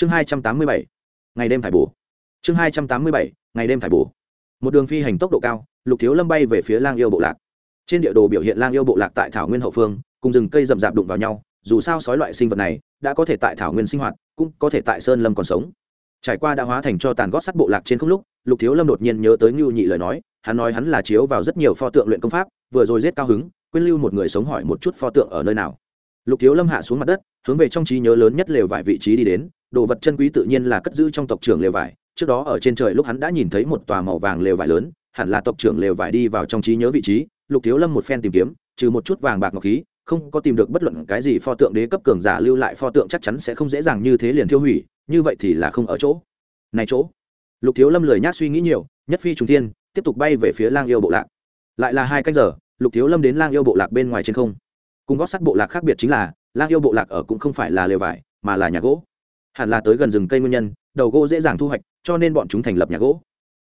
chương hai trăm tám mươi bảy, ngày đêm thải bổ. Chương hai trăm tám mươi bảy, ngày đêm thải bổ. Một đường phi hành tốc độ cao, lục thiếu lâm bay về phía lang yêu bộ lạc. Trên địa đồ biểu hiện lang yêu bộ lạc tại thảo nguyên hậu phương, cùng rừng cây rậm rạp đụng vào nhau, dù sao sói loại sinh vật này đã có thể tại thảo nguyên sinh hoạt, cũng có thể tại sơn lâm còn sống. Trải qua đã hóa thành cho tàn gót sắt bộ lạc trên không lúc, lục thiếu lâm đột nhiên nhớ tới ngưu nhị lời nói, hắn nói hắn là chiếu vào rất nhiều pho tượng luyện công pháp, vừa rồi giết cao hứng, quên lưu một người sống hỏi một chút pho tượng ở nơi nào lục thiếu lâm hạ xuống mặt đất, hướng về trong trí nhớ lớn nhất lều vải vị trí đi đến. Đồ vật chân quý tự nhiên là cất giữ trong tộc trưởng lều vải. Trước đó ở trên trời lúc hắn đã nhìn thấy một tòa màu vàng lều vải lớn, hẳn là tộc trưởng lều vải đi vào trong trí nhớ vị trí. Lục thiếu lâm một phen tìm kiếm, trừ một chút vàng bạc ngọc khí, không có tìm được bất luận cái gì pho tượng đế cấp cường giả lưu lại pho tượng chắc chắn sẽ không dễ dàng như thế liền tiêu hủy, như vậy thì là không ở chỗ. Này chỗ. Lục thiếu lâm lười nhác suy nghĩ nhiều, nhất phi trung thiên, tiếp tục bay về phía lang yêu bộ lạc. Lại là hai cách giờ, lục thiếu lâm đến lang yêu bộ lạc bên ngoài trên không cùng gót sắt bộ lạc khác biệt chính là, lang yêu bộ lạc ở cũng không phải là lều vải, mà là nhà gỗ. Hẳn là tới gần rừng cây nguyên nhân, đầu gỗ dễ dàng thu hoạch, cho nên bọn chúng thành lập nhà gỗ.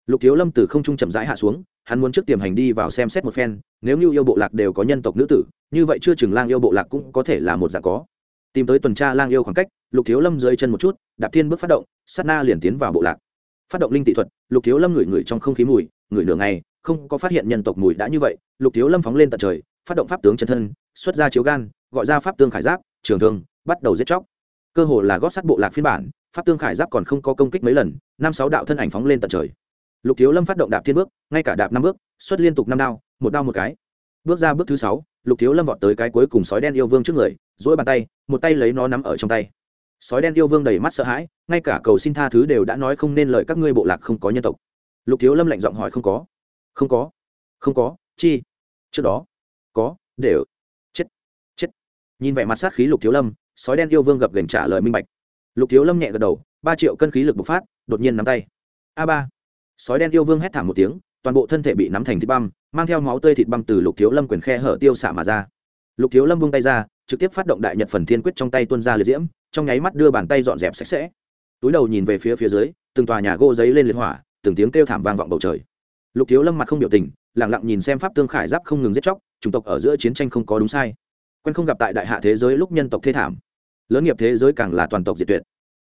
Lục thiếu lâm từ không trung chậm rãi hạ xuống, hắn muốn trước tiềm hành đi vào xem xét một phen, nếu như yêu bộ lạc đều có nhân tộc nữ tử, như vậy chưa chừng lang yêu bộ lạc cũng có thể là một dạng có. Tìm tới tuần tra lang yêu khoảng cách, lục thiếu lâm dưới chân một chút, đạp thiên bước phát động, sát na liền tiến vào bộ lạc. Phát động linh tị thuật, lục thiếu lâm ngửi ngửi trong không khí mùi, ngửi nửa ngày, không có phát hiện nhân tộc mùi đã như vậy, lục thiếu lâm phóng lên tận trời, phát động pháp tướng chân thân xuất ra chiếu gan, gọi ra pháp tương khải giáp, trường thương, bắt đầu giết chóc. Cơ hồ là gót sắt bộ lạc phiên bản, pháp tương khải giáp còn không có công kích mấy lần, năm sáu đạo thân ảnh phóng lên tận trời. Lục thiếu lâm phát động đạp thiên bước, ngay cả đạp năm bước, xuất liên tục năm đao, một đao một cái. Bước ra bước thứ sáu, lục thiếu lâm vọt tới cái cuối cùng sói đen yêu vương trước người dỗi bàn tay, một tay lấy nó nắm ở trong tay. Sói đen yêu vương đầy mắt sợ hãi, ngay cả cầu xin tha thứ đều đã nói không nên lời các ngươi bộ lạc không có nhân tộc. Lục thiếu lâm lạnh giọng hỏi không có. Không có. Không có. Chi? Trước đó. Có. Đều nhìn vẻ mặt sát khí lục thiếu lâm, sói đen yêu vương gập gành trả lời minh bạch. Lục thiếu lâm nhẹ gật đầu, ba triệu cân khí lực bộc phát, đột nhiên nắm tay. A ba. Sói đen yêu vương hét thảm một tiếng, toàn bộ thân thể bị nắm thành thịt băm, mang theo máu tươi thịt băm từ lục thiếu lâm quyền khe hở tiêu xả mà ra. Lục thiếu lâm vung tay ra, trực tiếp phát động đại nhật phần thiên quyết trong tay tuân ra liệt diễm, trong nháy mắt đưa bàn tay dọn dẹp sạch sẽ. Túi đầu nhìn về phía phía dưới, từng tòa nhà gỗ giấy lên liệt hỏa, từng tiếng kêu thảm vang vọng bầu trời. Lục thiếu lâm mặt không biểu tình lẳng lặng nhìn xem pháp tương khải giáp không ngừng giết chóc, chủng tộc ở giữa chiến tranh không có đúng sai quen không gặp tại đại hạ thế giới lúc nhân tộc thê thảm. Lớn nghiệp thế giới càng là toàn tộc diệt tuyệt.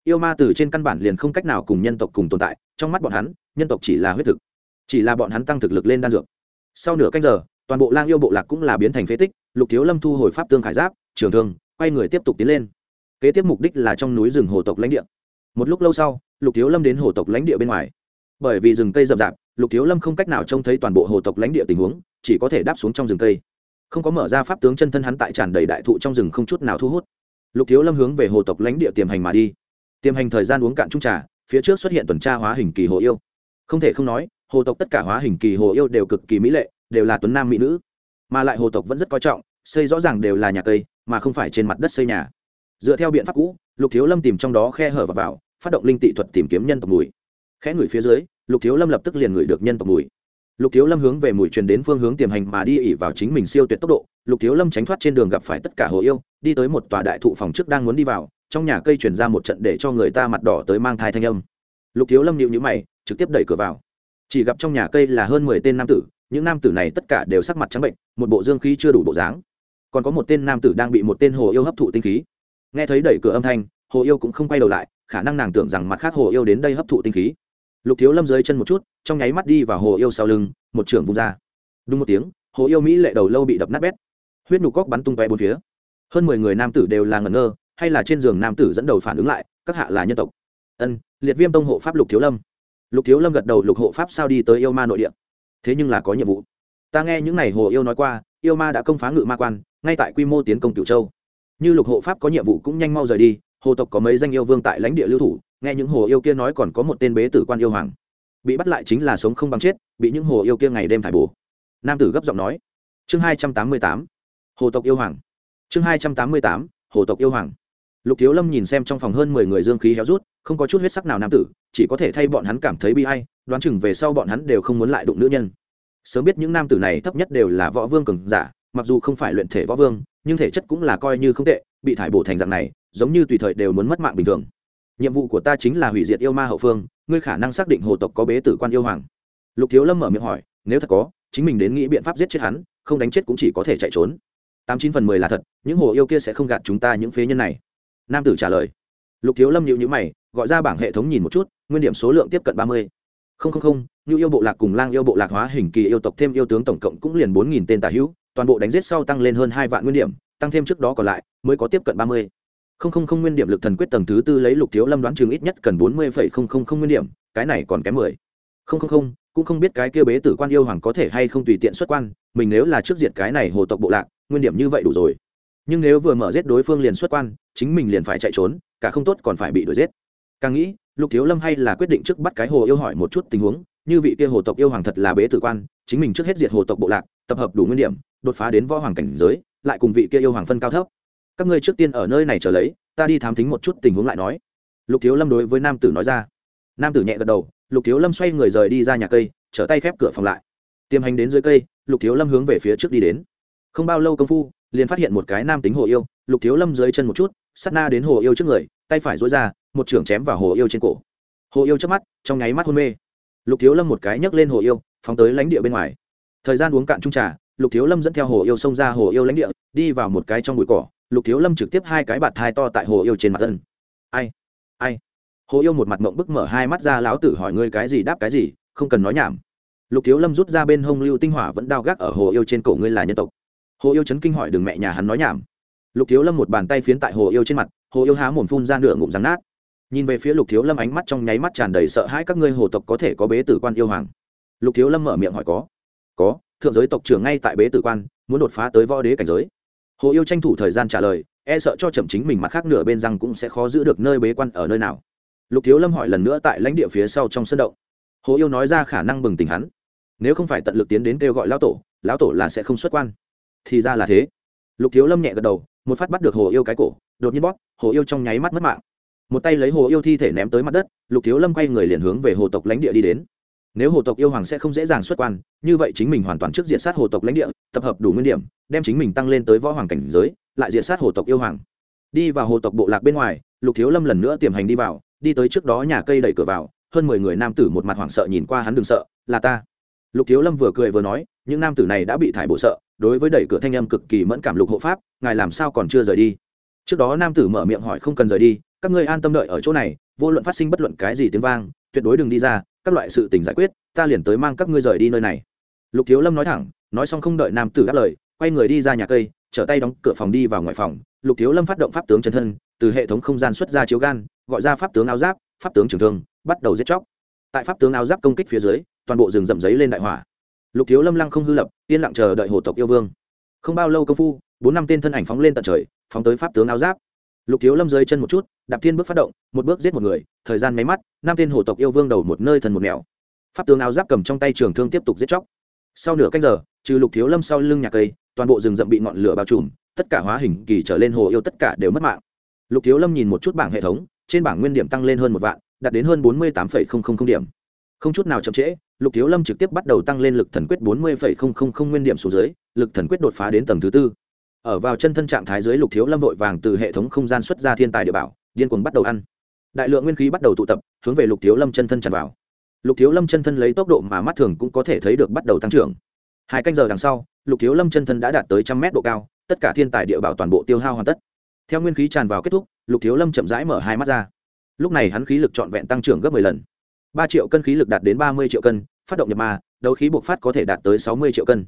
Yêu ma từ trên căn bản liền không cách nào cùng nhân tộc cùng tồn tại, trong mắt bọn hắn, nhân tộc chỉ là huyết thực, chỉ là bọn hắn tăng thực lực lên đan dược. Sau nửa canh giờ, toàn bộ lang yêu bộ lạc cũng là biến thành phế tích, lục thiếu lâm thu hồi pháp tương khải giáp, trường thương, quay người tiếp tục tiến lên. Kế tiếp mục đích là trong núi rừng hồ tộc lãnh địa. Một lúc lâu sau, lục thiếu lâm đến hồ tộc lãnh địa bên ngoài. Bởi vì rừng cây rậm rạp, lục thiếu lâm không cách nào trông thấy toàn bộ hồ tộc lãnh địa tình huống, chỉ có thể đáp xuống trong rừng cây không có mở ra pháp tướng chân thân hắn tại tràn đầy đại thụ trong rừng không chút nào thu hút. Lục thiếu lâm hướng về hồ tộc lãnh địa tiềm hành mà đi. Tiềm hành thời gian uống cạn trung trà, phía trước xuất hiện tuần tra hóa hình kỳ hồ yêu. Không thể không nói, hồ tộc tất cả hóa hình kỳ hồ yêu đều cực kỳ mỹ lệ, đều là tuấn nam mỹ nữ. Mà lại hồ tộc vẫn rất coi trọng, xây rõ ràng đều là nhà cây, mà không phải trên mặt đất xây nhà. Dựa theo biện pháp cũ, lục thiếu lâm tìm trong đó khe hở và vào, phát động linh tị thuật tìm kiếm nhân tộc mùi. Khẽ ngửi phía dưới, lục thiếu lâm lập tức liền ngửi được nhân tộc mùi lục thiếu lâm hướng về mùi truyền đến phương hướng tiềm hành mà đi ỉ vào chính mình siêu tuyệt tốc độ. Lục thiếu lâm tránh thoát trên đường gặp phải tất cả hồ yêu, đi tới một tòa đại thụ phòng trước đang muốn đi vào, trong nhà cây chuyển ra một trận để cho người ta mặt đỏ tới mang thai thanh âm. Lục thiếu lâm nhịu nhữ mày, trực tiếp đẩy cửa vào. Chỉ gặp trong nhà cây là hơn mười tên nam tử, những nam tử này tất cả đều sắc mặt trắng bệnh, một bộ dương khí chưa đủ bộ dáng. Còn có một tên nam tử đang bị một tên hồ yêu hấp thụ tinh khí. Nghe thấy đẩy cửa âm thanh, hồ yêu cũng không quay đầu lại, khả năng nàng tưởng rằng mặt khác hồ yêu đến đây hấp thụ tinh khí lục thiếu lâm dưới chân một chút, trong nháy mắt đi vào hồ yêu sau lưng, một trưởng vung ra. Đúng một tiếng, hồ yêu mỹ lệ đầu lâu bị đập nát bét. Huyết nhục cóc bắn tung tóe bốn phía. Hơn mười người nam tử đều là ngẩn ngơ, hay là trên giường nam tử dẫn đầu phản ứng lại, các hạ là nhân tộc. Ân, liệt viêm tông hộ pháp lục thiếu lâm. Lục thiếu lâm gật đầu lục hộ pháp sao đi tới yêu ma nội địa. Thế nhưng là có nhiệm vụ. Ta nghe những n à y hồ yêu nói qua, yêu ma đã công phá ngự ma quan, ngay tại quy mô tiến công cửu châu. Như lục hộ pháp có nhiệm vụ cũng nhanh mau rời đi, hồ tộc có mấy danh yêu vương tại lãnh địa lưu thủ nghe những hồ yêu kia nói còn có một tên bế tử quan yêu hoàng. Bị bắt lại chính là sống không bằng chết, bị những hồ yêu kia ngày đêm thải bổ. Nam tử gấp giọng nói. Chương hai trăm tám mươi tám. Hồ tộc yêu hoàng. Chương hai trăm tám mươi tám, hồ tộc yêu hoàng. Lục thiếu lâm nhìn xem trong phòng hơn mười người dương khí héo rút, không có chút huyết sắc nào nam tử, chỉ có thể thay bọn hắn cảm thấy bi hay đoán chừng về sau bọn hắn đều không muốn lại đụng nữ nhân. Sớm biết những nam tử này thấp nhất đều là võ vương cường giả, mặc dù không phải luyện thể võ vương, nhưng thể chất cũng là coi như không tệ, bị thải bổ thành dạng này, giống như tùy thời đều muốn mất mạng bình thường nhiệm vụ của ta chính là hủy diệt yêu ma hậu phương, ngươi khả năng xác định hồ tộc có bế tử quan yêu hoàng. Lục thiếu lâm mở miệng hỏi, nếu thật có, chính mình đến nghĩ biện pháp giết chết hắn, không đánh chết cũng chỉ có thể chạy trốn. Tám chín phần mười là thật, những hồ yêu kia sẽ không gạt chúng ta những phế nhân này. Nam tử trả lời. Lục thiếu lâm nhịu nhữ mày, gọi ra bảng hệ thống nhìn một chút, nguyên điểm số lượng tiếp cận ba mươi. Không không không như yêu bộ lạc cùng lang yêu bộ lạc hóa hình kỳ yêu tộc thêm yêu tướng tổng cộng cũng liền bốn nghìn tên tà hữu, toàn bộ đánh giết sau tăng lên hơn hai vạn nguyên điểm, tăng thêm trước đó còn lại, mới có tiếp cận ba mươi không không không nguyên điểm lực thần quyết tầng thứ tư lấy lục thiếu lâm đoán chừng ít nhất cần bốn mươi phẩy không không không nguyên điểm, cái này còn kém mười. Không không không, cũng không biết cái kia bế tử quan yêu hoàng có thể hay không tùy tiện xuất quan, mình nếu là trước diệt cái này hồ tộc bộ lạc, nguyên điểm như vậy đủ rồi. Nhưng nếu vừa mở giết đối phương liền xuất quan, chính mình liền phải chạy trốn, cả không tốt còn phải bị đuổi giết. Càng nghĩ, lục thiếu lâm hay là quyết định trước bắt cái hồ yêu hỏi một chút tình huống, như vị kia hồ tộc yêu hoàng thật là bế tử quan, chính mình trước hết diệt hồ tộc bộ lạc, tập hợp đủ nguyên điểm, đột phá đến võ hoàng cảnh giới, lại cùng vị kia yêu hoàng phân cao thấp các ngươi trước tiên ở nơi này trở lấy, ta đi thám thính một chút tình huống lại nói. Lục thiếu lâm đối với nam tử nói ra. Nam tử nhẹ gật đầu, lục thiếu lâm xoay người rời đi ra nhà cây, trở tay khép cửa phòng lại. Tiềm hành đến dưới cây, lục thiếu lâm hướng về phía trước đi đến. Không bao lâu công phu, liền phát hiện một cái nam tính hồ yêu, lục thiếu lâm dưới chân một chút, sát na đến hồ yêu trước người, tay phải dối ra, một trưởng chém vào hồ yêu trên cổ. Hồ yêu chớp mắt, trong nháy mắt hôn mê. Lục thiếu lâm một cái nhấc lên hồ yêu, phóng tới lãnh địa bên ngoài. Thời gian uống cạn trung trà, lục thiếu lâm dẫn theo hồ yêu xông ra hồ yêu lãnh địa, đi vào một cái trong bụi cỏ lục thiếu lâm trực tiếp hai cái bạt thai to tại hồ yêu trên mặt dân ai? Ai? Hồ yêu một mặt mộng bức mở hai mắt ra lão tử hỏi ngươi cái gì đáp cái gì, không cần nói nhảm. Lục thiếu lâm rút ra bên hông lưu tinh hỏa vẫn đao gác ở hồ yêu trên cổ ngươi là nhân tộc. Hồ yêu chấn kinh hỏi đừng mẹ nhà hắn nói nhảm. Lục thiếu lâm một bàn tay phiến tại hồ yêu trên mặt, hồ yêu há mồm phun ra nửa ngụm rắn nát. Nhìn về phía lục thiếu lâm ánh mắt trong nháy mắt tràn đầy sợ hãi các ngươi hồ tộc có thể có bế tử quan yêu hoàng. Lục thiếu lâm mở miệng hỏi có. Có, thượng giới tộc trưởng ngay tại bế tử quan, muốn đột phá tới võ đế cảnh giới hồ yêu tranh thủ thời gian trả lời e sợ cho chậm chính mình mặt khác nửa bên răng cũng sẽ khó giữ được nơi bế quan ở nơi nào. Lục thiếu lâm hỏi lần nữa tại lãnh địa phía sau trong sân động. Hồ yêu nói ra khả năng bừng tỉnh hắn. Nếu không phải tận lực tiến đến kêu gọi lão tổ lão tổ là sẽ không xuất quan. Thì ra là thế. Lục thiếu lâm nhẹ gật đầu, một phát bắt được hồ yêu cái cổ, đột nhiên bóp, hồ yêu trong nháy mắt mất mạng. Một tay lấy hồ yêu thi thể ném tới mặt đất, lục thiếu lâm quay người liền hướng về hồ tộc lãnh địa đi đến nếu hồ tộc yêu hoàng sẽ không dễ dàng xuất quan, như vậy chính mình hoàn toàn trước diện sát hồ tộc lãnh địa, tập hợp đủ nguyên điểm, đem chính mình tăng lên tới võ hoàng cảnh giới, lại diện sát hồ tộc yêu hoàng. Đi vào hồ tộc bộ lạc bên ngoài, lục thiếu lâm lần nữa tiềm hành đi vào, đi tới trước đó nhà cây đẩy cửa vào, hơn mười người nam tử một mặt hoảng sợ nhìn qua hắn đừng sợ, là ta. Lục thiếu lâm vừa cười vừa nói, những nam tử này đã bị thải bộ sợ, đối với đẩy cửa thanh âm cực kỳ mẫn cảm lục hộ pháp, ngài làm sao còn chưa rời đi? Trước đó nam tử mở miệng hỏi không cần rời đi, các ngươi an tâm đợi ở chỗ này, vô luận phát sinh bất luận cái gì tiếng vang, tuyệt đối đừng đi ra các loại sự tình giải quyết, ta liền tới mang các ngươi rời đi nơi này. Lục thiếu lâm nói thẳng, nói xong không đợi nam tử đáp lời, quay người đi ra nhà cây, trở tay đóng cửa phòng đi vào ngoài phòng. Lục thiếu lâm phát động pháp tướng chân thân, từ hệ thống không gian xuất ra chiếu gan, gọi ra pháp tướng áo giáp, pháp tướng trường thương, bắt đầu giết chóc. Tại pháp tướng áo giáp công kích phía dưới, toàn bộ rừng rậm giấy lên đại hỏa. Lục thiếu lâm lăng không hư lập, yên lặng chờ đợi hồ tộc yêu vương. Không bao lâu công phu, bốn năm tên thân ảnh phóng lên tận trời, phóng tới pháp tướng áo giáp lục thiếu lâm rơi chân một chút, đạp thiên bước phát động, một bước giết một người, thời gian máy mắt năm tên hồ tộc yêu vương đầu một nơi thần một mèo pháp tướng áo giáp cầm trong tay trường thương tiếp tục giết chóc. Sau nửa canh giờ, trừ lục thiếu lâm sau lưng nhà cây, toàn bộ rừng rậm bị ngọn lửa bao trùm, tất cả hóa hình kỳ trở lên hồ yêu tất cả đều mất mạng. Lục thiếu lâm nhìn một chút bảng hệ thống, trên bảng nguyên điểm tăng lên hơn một vạn, đạt đến hơn bốn mươi tám điểm. Không chút nào chậm trễ, lục thiếu lâm trực tiếp bắt đầu tăng lên lực thần quyết bốn mươi nguyên điểm số dưới, lực thần quyết đột phá đến tầng thứ tư ở vào chân thân trạng thái dưới lục thiếu lâm vội vàng từ hệ thống không gian xuất ra thiên tài địa bảo, điên cuồng bắt đầu ăn. Đại lượng nguyên khí bắt đầu tụ tập, hướng về lục thiếu lâm chân thân tràn vào. Lục thiếu lâm chân thân lấy tốc độ mà mắt thường cũng có thể thấy được bắt đầu tăng trưởng. Hai canh giờ đằng sau, lục thiếu lâm chân thân đã đạt tới trăm mét độ cao, tất cả thiên tài địa bảo toàn bộ tiêu hao hoàn tất. Theo nguyên khí tràn vào kết thúc, lục thiếu lâm chậm rãi mở hai mắt ra. Lúc này hắn khí lực trọn vẹn tăng trưởng gấp m ộ ư ơ i lần. Ba triệu cân khí lực đạt đến ba mươi triệu cân, phát động nhập ma, đấu khí buộc phát có thể đạt tới sáu mươi triệu cân.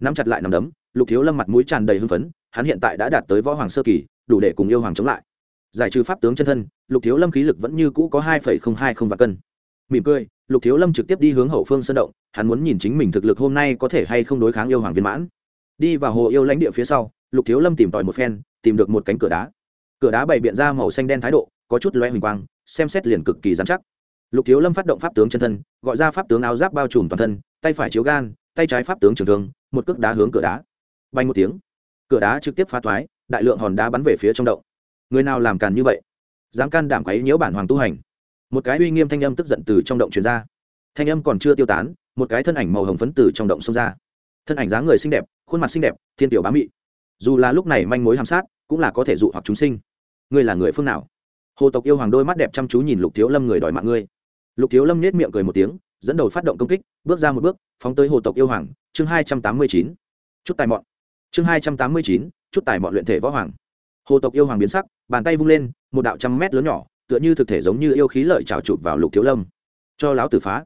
Nắm chặt lại nằm đấm, lục thiếu lâm mặt mũi tràn đầy hưng phấn hắn hiện tại đã đạt tới võ hoàng sơ kỳ, đủ để cùng yêu hoàng chống lại. Giải trừ pháp tướng chân thân, lục thiếu lâm khí lực vẫn như cũ có hai hai không vạn cân. Mỉm cười, lục thiếu lâm trực tiếp đi hướng hậu phương sơn động, hắn muốn nhìn chính mình thực lực hôm nay có thể hay không đối kháng yêu hoàng viên mãn. Đi vào hồ yêu lãnh địa phía sau, lục thiếu lâm tìm tòi một phen, tìm được một cánh cửa đá. Cửa đá bày biện ra màu xanh đen thái độ, có chút loe huỳnh quang, xem xét liền cực kỳ dán chắc. Lục thiếu lâm phát động pháp tướng chân thân, gọi ra pháp tướng áo giáp bao trùm toàn thân, tay phải chiếu gan, tay trái pháp tướng trường thương, một cước đá hướng cửa đá. Bay một tiếng cửa đá trực tiếp phá thoái đại lượng hòn đá bắn về phía trong động. Người nào làm càn như vậy? Dám can đảm quấy nhiễu bản hoàng tu hành. Một cái uy nghiêm thanh âm tức giận từ trong động truyền ra. Thanh âm còn chưa tiêu tán, một cái thân ảnh màu hồng phấn từ trong động xông ra. Thân ảnh dáng người xinh đẹp, khuôn mặt xinh đẹp, thiên tiểu bá mị. Dù là lúc này manh mối hàm sát, cũng là có thể dụ hoặc chúng sinh. Ngươi là người phương nào? Hồ tộc yêu hoàng đôi mắt đẹp chăm chú nhìn lục thiếu lâm người đòi mạng ngươi. Lục thiếu lâm nết miệng cười một tiếng, dẫn đầu phát động công kích, bước ra một bước, phóng tới hồ tộc yêu hoàng, chương hai trăm tám mươi chín. Chút tài mọn chương hai trăm tám mươi chín, chút tài mọi luyện thể võ hoàng. Hồ tộc yêu hoàng biến sắc, bàn tay vung lên, một đạo trăm mét lớn nhỏ, tựa như thực thể giống như yêu khí lợi trào chụp vào lục thiếu lâm. Cho láo tử phá.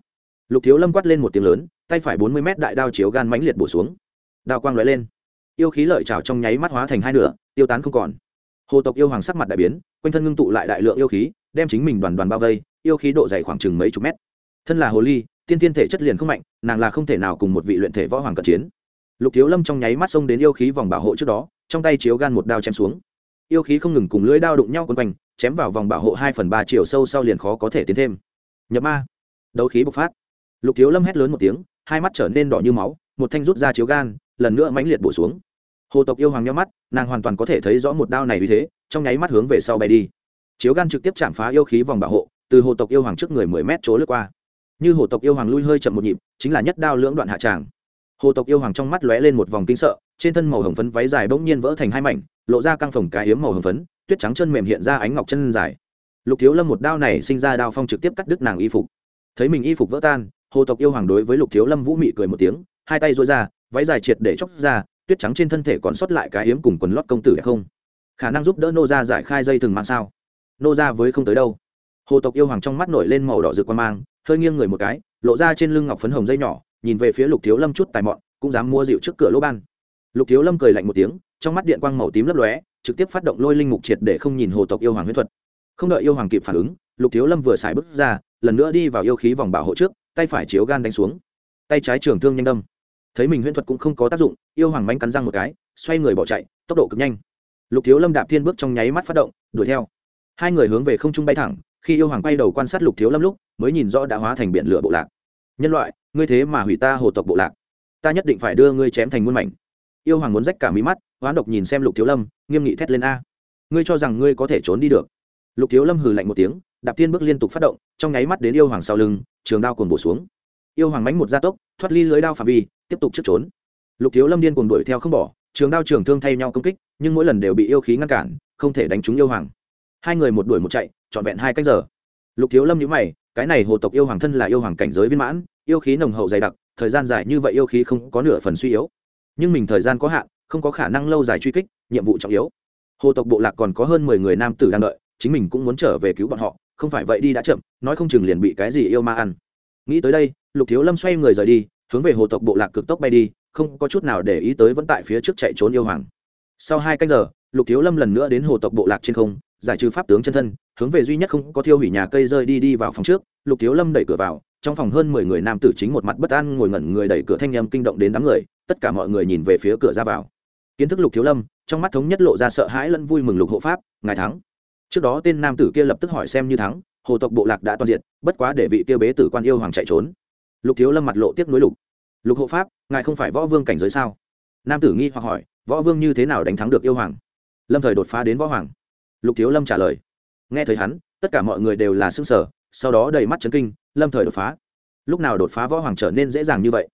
Lục thiếu lâm quát lên một tiếng lớn, tay phải bốn mươi mét đại đao chiếu gan mãnh liệt bổ xuống. Đao quang lóe lên. Yêu khí lợi trào trong nháy mắt hóa thành hai nửa, tiêu tán không còn. Hồ tộc yêu hoàng sắc mặt đại biến, quanh thân ngưng tụ lại đại lượng yêu khí, đem chính mình đoàn đoàn bao vây, yêu khí độ dày khoảng chừng mấy chục mét. Thân là hồ ly, tiên tiên thể chất liền không mạnh, nàng là không thể nào cùng một vị luyện thể võ hoàng cận chiến lục thiếu lâm trong nháy mắt xông đến yêu khí vòng bảo hộ trước đó, trong tay chiếu gan một đao chém xuống. Yêu khí không ngừng cùng lưỡi đao đụng nhau quấn quanh, chém vào vòng bảo hộ hai phần ba chiều sâu sau liền khó có thể tiến thêm. Nhập ma. Đấu khí bộc phát. Lục thiếu lâm hét lớn một tiếng, hai mắt trở nên đỏ như máu, một thanh rút ra chiếu gan, lần nữa mãnh liệt bổ xuống. Hồ tộc yêu hoàng nhau mắt, nàng hoàn toàn có thể thấy rõ một đao này vì thế, trong nháy mắt hướng về sau bay đi. Chiếu gan trực tiếp chạm phá yêu khí vòng bảo hộ, từ hồ tộc yêu hoàng trước người mười mét chỗ lướt qua. Như hồ tộc yêu hoàng lui hơi chậm một nhịp, chính là nhất đao lưỡng đoạn hạ tràng hồ tộc yêu hoàng trong mắt lóe lên một vòng kinh sợ, trên thân màu hồng phấn váy dài bỗng nhiên vỡ thành hai mảnh, lộ ra căng phồng cái hiếm màu hồng phấn, tuyết trắng chân mềm hiện ra ánh ngọc chân dài. Lục thiếu lâm một đao này sinh ra đao phong trực tiếp cắt đứt nàng y phục. Thấy mình y phục vỡ tan, hồ tộc yêu hoàng đối với lục thiếu lâm vũ mị cười một tiếng, hai tay dối ra, váy dài triệt để chóc ra, tuyết trắng trên thân thể còn sót lại cái hiếm cùng quần lót công tử đẹp không? Khả năng giúp đỡ nô ra giải khai dây thừng mang sao? Nô ra với không tới đâu. Hồ tộc yêu hoàng trong mắt nổi lên màu đỏ rực quan mang, hơi nghiêng người một cái, lộ ra trên lưng ngọc phấn hồng dây nhỏ nhìn về phía lục thiếu lâm chút tài mọn, cũng dám mua rượu trước cửa lỗ ban. Lục thiếu lâm cười lạnh một tiếng, trong mắt điện quang màu tím lấp lóe, trực tiếp phát động lôi linh mục triệt để không nhìn hồ tộc yêu hoàng huyết thuật. Không đợi yêu hoàng kịp phản ứng, lục thiếu lâm vừa xài bước ra, lần nữa đi vào yêu khí vòng bảo hộ trước, tay phải chiếu gan đánh xuống. Tay trái trường thương nhanh đâm. Thấy mình huyễn thuật cũng không có tác dụng, yêu hoàng manh cắn răng một cái, xoay người bỏ chạy, tốc độ cực nhanh. Lục thiếu lâm đạp thiên bước trong nháy mắt phát động, đuổi theo. Hai người hướng về không trung bay thẳng, khi yêu hoàng quay đầu quan sát lục thiếu lâm lúc, mới nhìn rõ đã hóa thành biển lửa bộ lạc nhân loại, ngươi thế mà hủy ta hồ tộc bộ lạc. Ta nhất định phải đưa ngươi chém thành muôn mảnh. Yêu hoàng muốn rách cả mí mắt, hoán độc nhìn xem lục thiếu lâm, nghiêm nghị thét lên a. Ngươi cho rằng ngươi có thể trốn đi được? Lục thiếu lâm hừ lạnh một tiếng, đạp tiên bước liên tục phát động, trong nháy mắt đến yêu hoàng sau lưng, trường đao cồn bổ xuống. Yêu hoàng mánh một gia tốc, thoát ly lưới đao phạm vi, tiếp tục trước trốn. Lục thiếu lâm điên cuồng đuổi theo không bỏ, trường đao trường thương thay nhau công kích, nhưng mỗi lần đều bị yêu khí ngăn cản, không thể đánh trúng yêu hoàng. Hai người một đuổi một chạy, trọn vẹn hai cách giờ. Lục thiếu lâm nhữ mày, cái này hồ tộc yêu hoàng thân là yêu hoàng cảnh giới viên mãn yêu khí nồng hậu dày đặc, thời gian dài như vậy yêu khí không có nửa phần suy yếu. Nhưng mình thời gian có hạn, không có khả năng lâu dài truy kích, nhiệm vụ trọng yếu. Hồ tộc bộ lạc còn có hơn mười người nam tử đang đợi, chính mình cũng muốn trở về cứu bọn họ, không phải vậy đi đã chậm, nói không chừng liền bị cái gì yêu ma ăn. Nghĩ tới đây, lục thiếu lâm xoay người rời đi, hướng về hồ tộc bộ lạc cực tốc bay đi, không có chút nào để ý tới vẫn tại phía trước chạy trốn yêu hoàng. Sau hai cách giờ, lục thiếu lâm lần nữa đến hồ tộc bộ lạc trên không, giải trừ pháp tướng chân thân, hướng về duy nhất không có thiêu hủy nhà cây rơi đi đi vào phòng trước, lục thiếu lâm đẩy cửa vào trong phòng hơn mười người nam tử chính một mặt bất an ngồi ngẩn người đẩy cửa thanh âm kinh động đến đám người tất cả mọi người nhìn về phía cửa ra vào. Kiến thức lục thiếu lâm trong mắt thống nhất lộ ra sợ hãi lẫn vui mừng lục hộ pháp ngài thắng. Trước đó tên nam tử kia lập tức hỏi xem như thắng hồ tộc bộ lạc đã toàn diện bất quá để vị kia bế tử quan yêu hoàng chạy trốn. Lục thiếu lâm mặt lộ tiếc nuối lục. Lục hộ pháp ngài không phải võ vương cảnh giới sao? Nam tử nghi hoặc hỏi võ vương như thế nào đánh thắng được yêu hoàng? Lâm thời đột phá đến võ hoàng. Lục thiếu lâm trả lời. Nghe thấy hắn tất cả mọi người đều là sững sờ, sau đó đầy mắt chấn kinh, lâm thời đột phá. Lúc nào đột phá võ hoàng trở nên dễ dàng như vậy?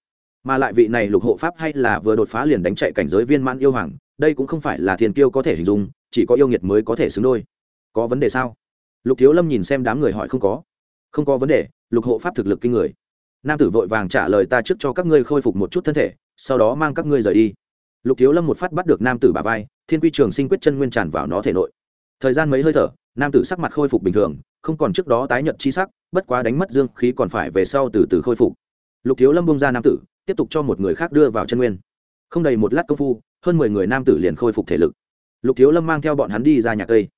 Mà lại vị này lục hộ pháp hay là vừa đột phá liền đánh chạy cảnh giới viên mãn yêu hoàng, đây cũng không phải là thiên kiêu có thể hình dung, chỉ có yêu nghiệt mới có thể xứng đôi. Có vấn đề sao? Lục thiếu lâm nhìn xem đám người hỏi không có. Không có vấn đề, lục hộ pháp thực lực kinh người. Nam tử vội vàng trả lời ta trước cho các ngươi khôi phục một chút thân thể, sau đó mang các ngươi rời đi. Lục thiếu lâm một phát bắt được nam tử bà vai, thiên quy trường sinh quyết chân nguyên tràn vào nó thể nội. Thời gian mấy hơi thở, nam tử sắc mặt khôi phục bình thường không còn trước đó tái nhợt chi sắc, bất quá đánh mất dương khí còn phải về sau từ từ khôi phục. Lục thiếu lâm bông ra nam tử, tiếp tục cho một người khác đưa vào chân nguyên. Không đầy một lát công phu, hơn mười người nam tử liền khôi phục thể lực. Lục thiếu lâm mang theo bọn hắn đi ra nhà cây.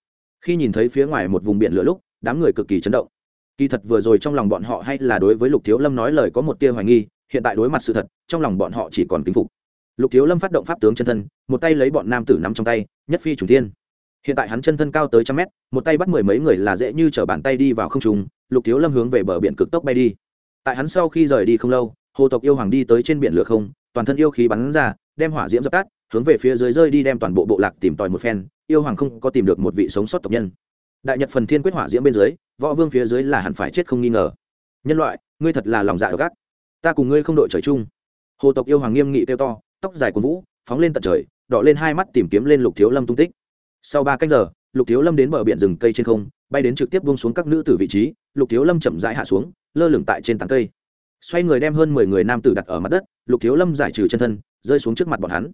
Khi nhìn thấy phía ngoài một vùng biển lửa lúc, đám người cực kỳ chấn động. Kỳ thật vừa rồi trong lòng bọn họ hay là đối với lục thiếu lâm nói lời có một tia hoài nghi, hiện tại đối mặt sự thật, trong lòng bọn họ chỉ còn kính phục. Lục thiếu lâm phát động pháp tướng chân thân, một tay lấy bọn nam tử nắm trong tay, nhất phi chủ thiên hiện tại hắn chân thân cao tới trăm mét, một tay bắt mười mấy người là dễ như t r ở bàn tay đi vào không trùng lục thiếu lâm hướng về bờ biển cực tốc bay đi. Tại hắn sau khi rời đi không lâu, hồ tộc yêu hoàng đi tới trên biển lửa không, toàn thân yêu khí bắn ra, đem hỏa diễm dập tắt, hướng về phía dưới rơi đi đem toàn bộ bộ lạc tìm tòi một phen, yêu hoàng không có tìm được một vị sống sót tộc nhân. Đại nhật phần thiên quyết hỏa diễm bên dưới, võ vương phía dưới là hẳn phải chết không nghi ngờ. Nhân loại, ngươi thật là lòng dạ gắt ta cùng ngươi không đội trời chung. Hồ tộc yêu hoàng nghiêm nghị kêu to, tóc dài của vũ, phóng lên tận trời, đỏ lên hai mắt tìm kiếm lên lục thiếu lâm tung tích sau ba cách giờ, lục thiếu lâm đến bờ biển rừng cây trên không, bay đến trực tiếp bông xuống các nữ tử vị trí, lục thiếu lâm chậm rãi hạ xuống, lơ lửng tại trên tán cây. Xoay người đem hơn mười người nam tử đặt ở mặt đất, lục thiếu lâm giải trừ chân thân, rơi xuống trước mặt bọn hắn.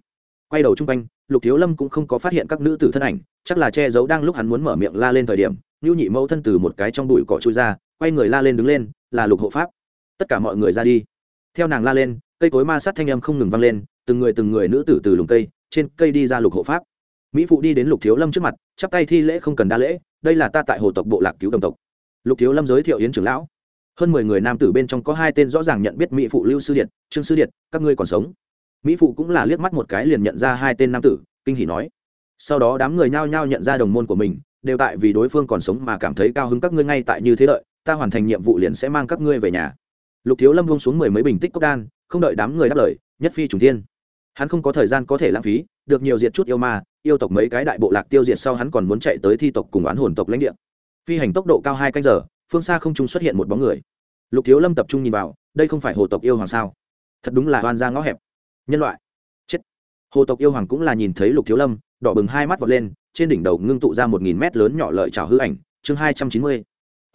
Quay đầu chung quanh, lục thiếu lâm cũng không có phát hiện các nữ tử thân ảnh, chắc là che giấu đang lúc hắn muốn mở miệng la lên thời điểm ngưu nhị mẫu thân từ một cái trong bụi cỏ chui ra, quay người la lên đứng lên, là lục hộ pháp. Tất cả mọi người ra đi. Theo nàng la lên, cây cối ma sát thanh âm không ngừng vang lên, từng người từng người nữ tử từ lùng cây, trên cây đi ra lục hộ pháp mỹ phụ đi đến lục thiếu lâm trước mặt, chắp tay thi lễ không cần đa lễ, đây là ta tại hồ tộc bộ lạc cứu đồng tộc. Lục thiếu lâm giới thiệu yến trưởng lão. Hơn mười người nam tử bên trong có hai tên rõ ràng nhận biết mỹ phụ lưu sư điện trương sư điện các ngươi còn sống. Mỹ phụ cũng là liếc mắt một cái liền nhận ra hai tên nam tử, kinh hỉ nói. Sau đó đám người nhao nhao nhận ra đồng môn của mình, đều tại vì đối phương còn sống mà cảm thấy cao hứng các ngươi ngay tại như thế đợi. ta hoàn thành nhiệm vụ liền sẽ mang các ngươi về nhà. Lục thiếu lâm vung xuống mười mấy bình tích cốc đan, không đợi đám người đáp lời, nhất phi trùng thiên hắn không có thời gian có thể lãng phí, được nhiều diệt chút yêu ma, yêu tộc mấy cái đại bộ lạc tiêu diệt sau hắn còn muốn chạy tới thi tộc cùng oán hồn tộc lãnh địa. Phi hành tốc độ cao hai canh giờ, phương xa không trung xuất hiện một bóng người. Lục thiếu lâm tập trung nhìn vào, đây không phải hồ tộc yêu hoàng sao? Thật đúng là oan ra ngõ hẹp. Nhân loại. Chết. Hồ tộc yêu hoàng cũng là nhìn thấy lục thiếu lâm, đỏ bừng hai mắt vọt lên, trên đỉnh đầu ngưng tụ ra một nghìn mét lớn nhỏ lợi trào hư ảnh, chương hai trăm chín mươi.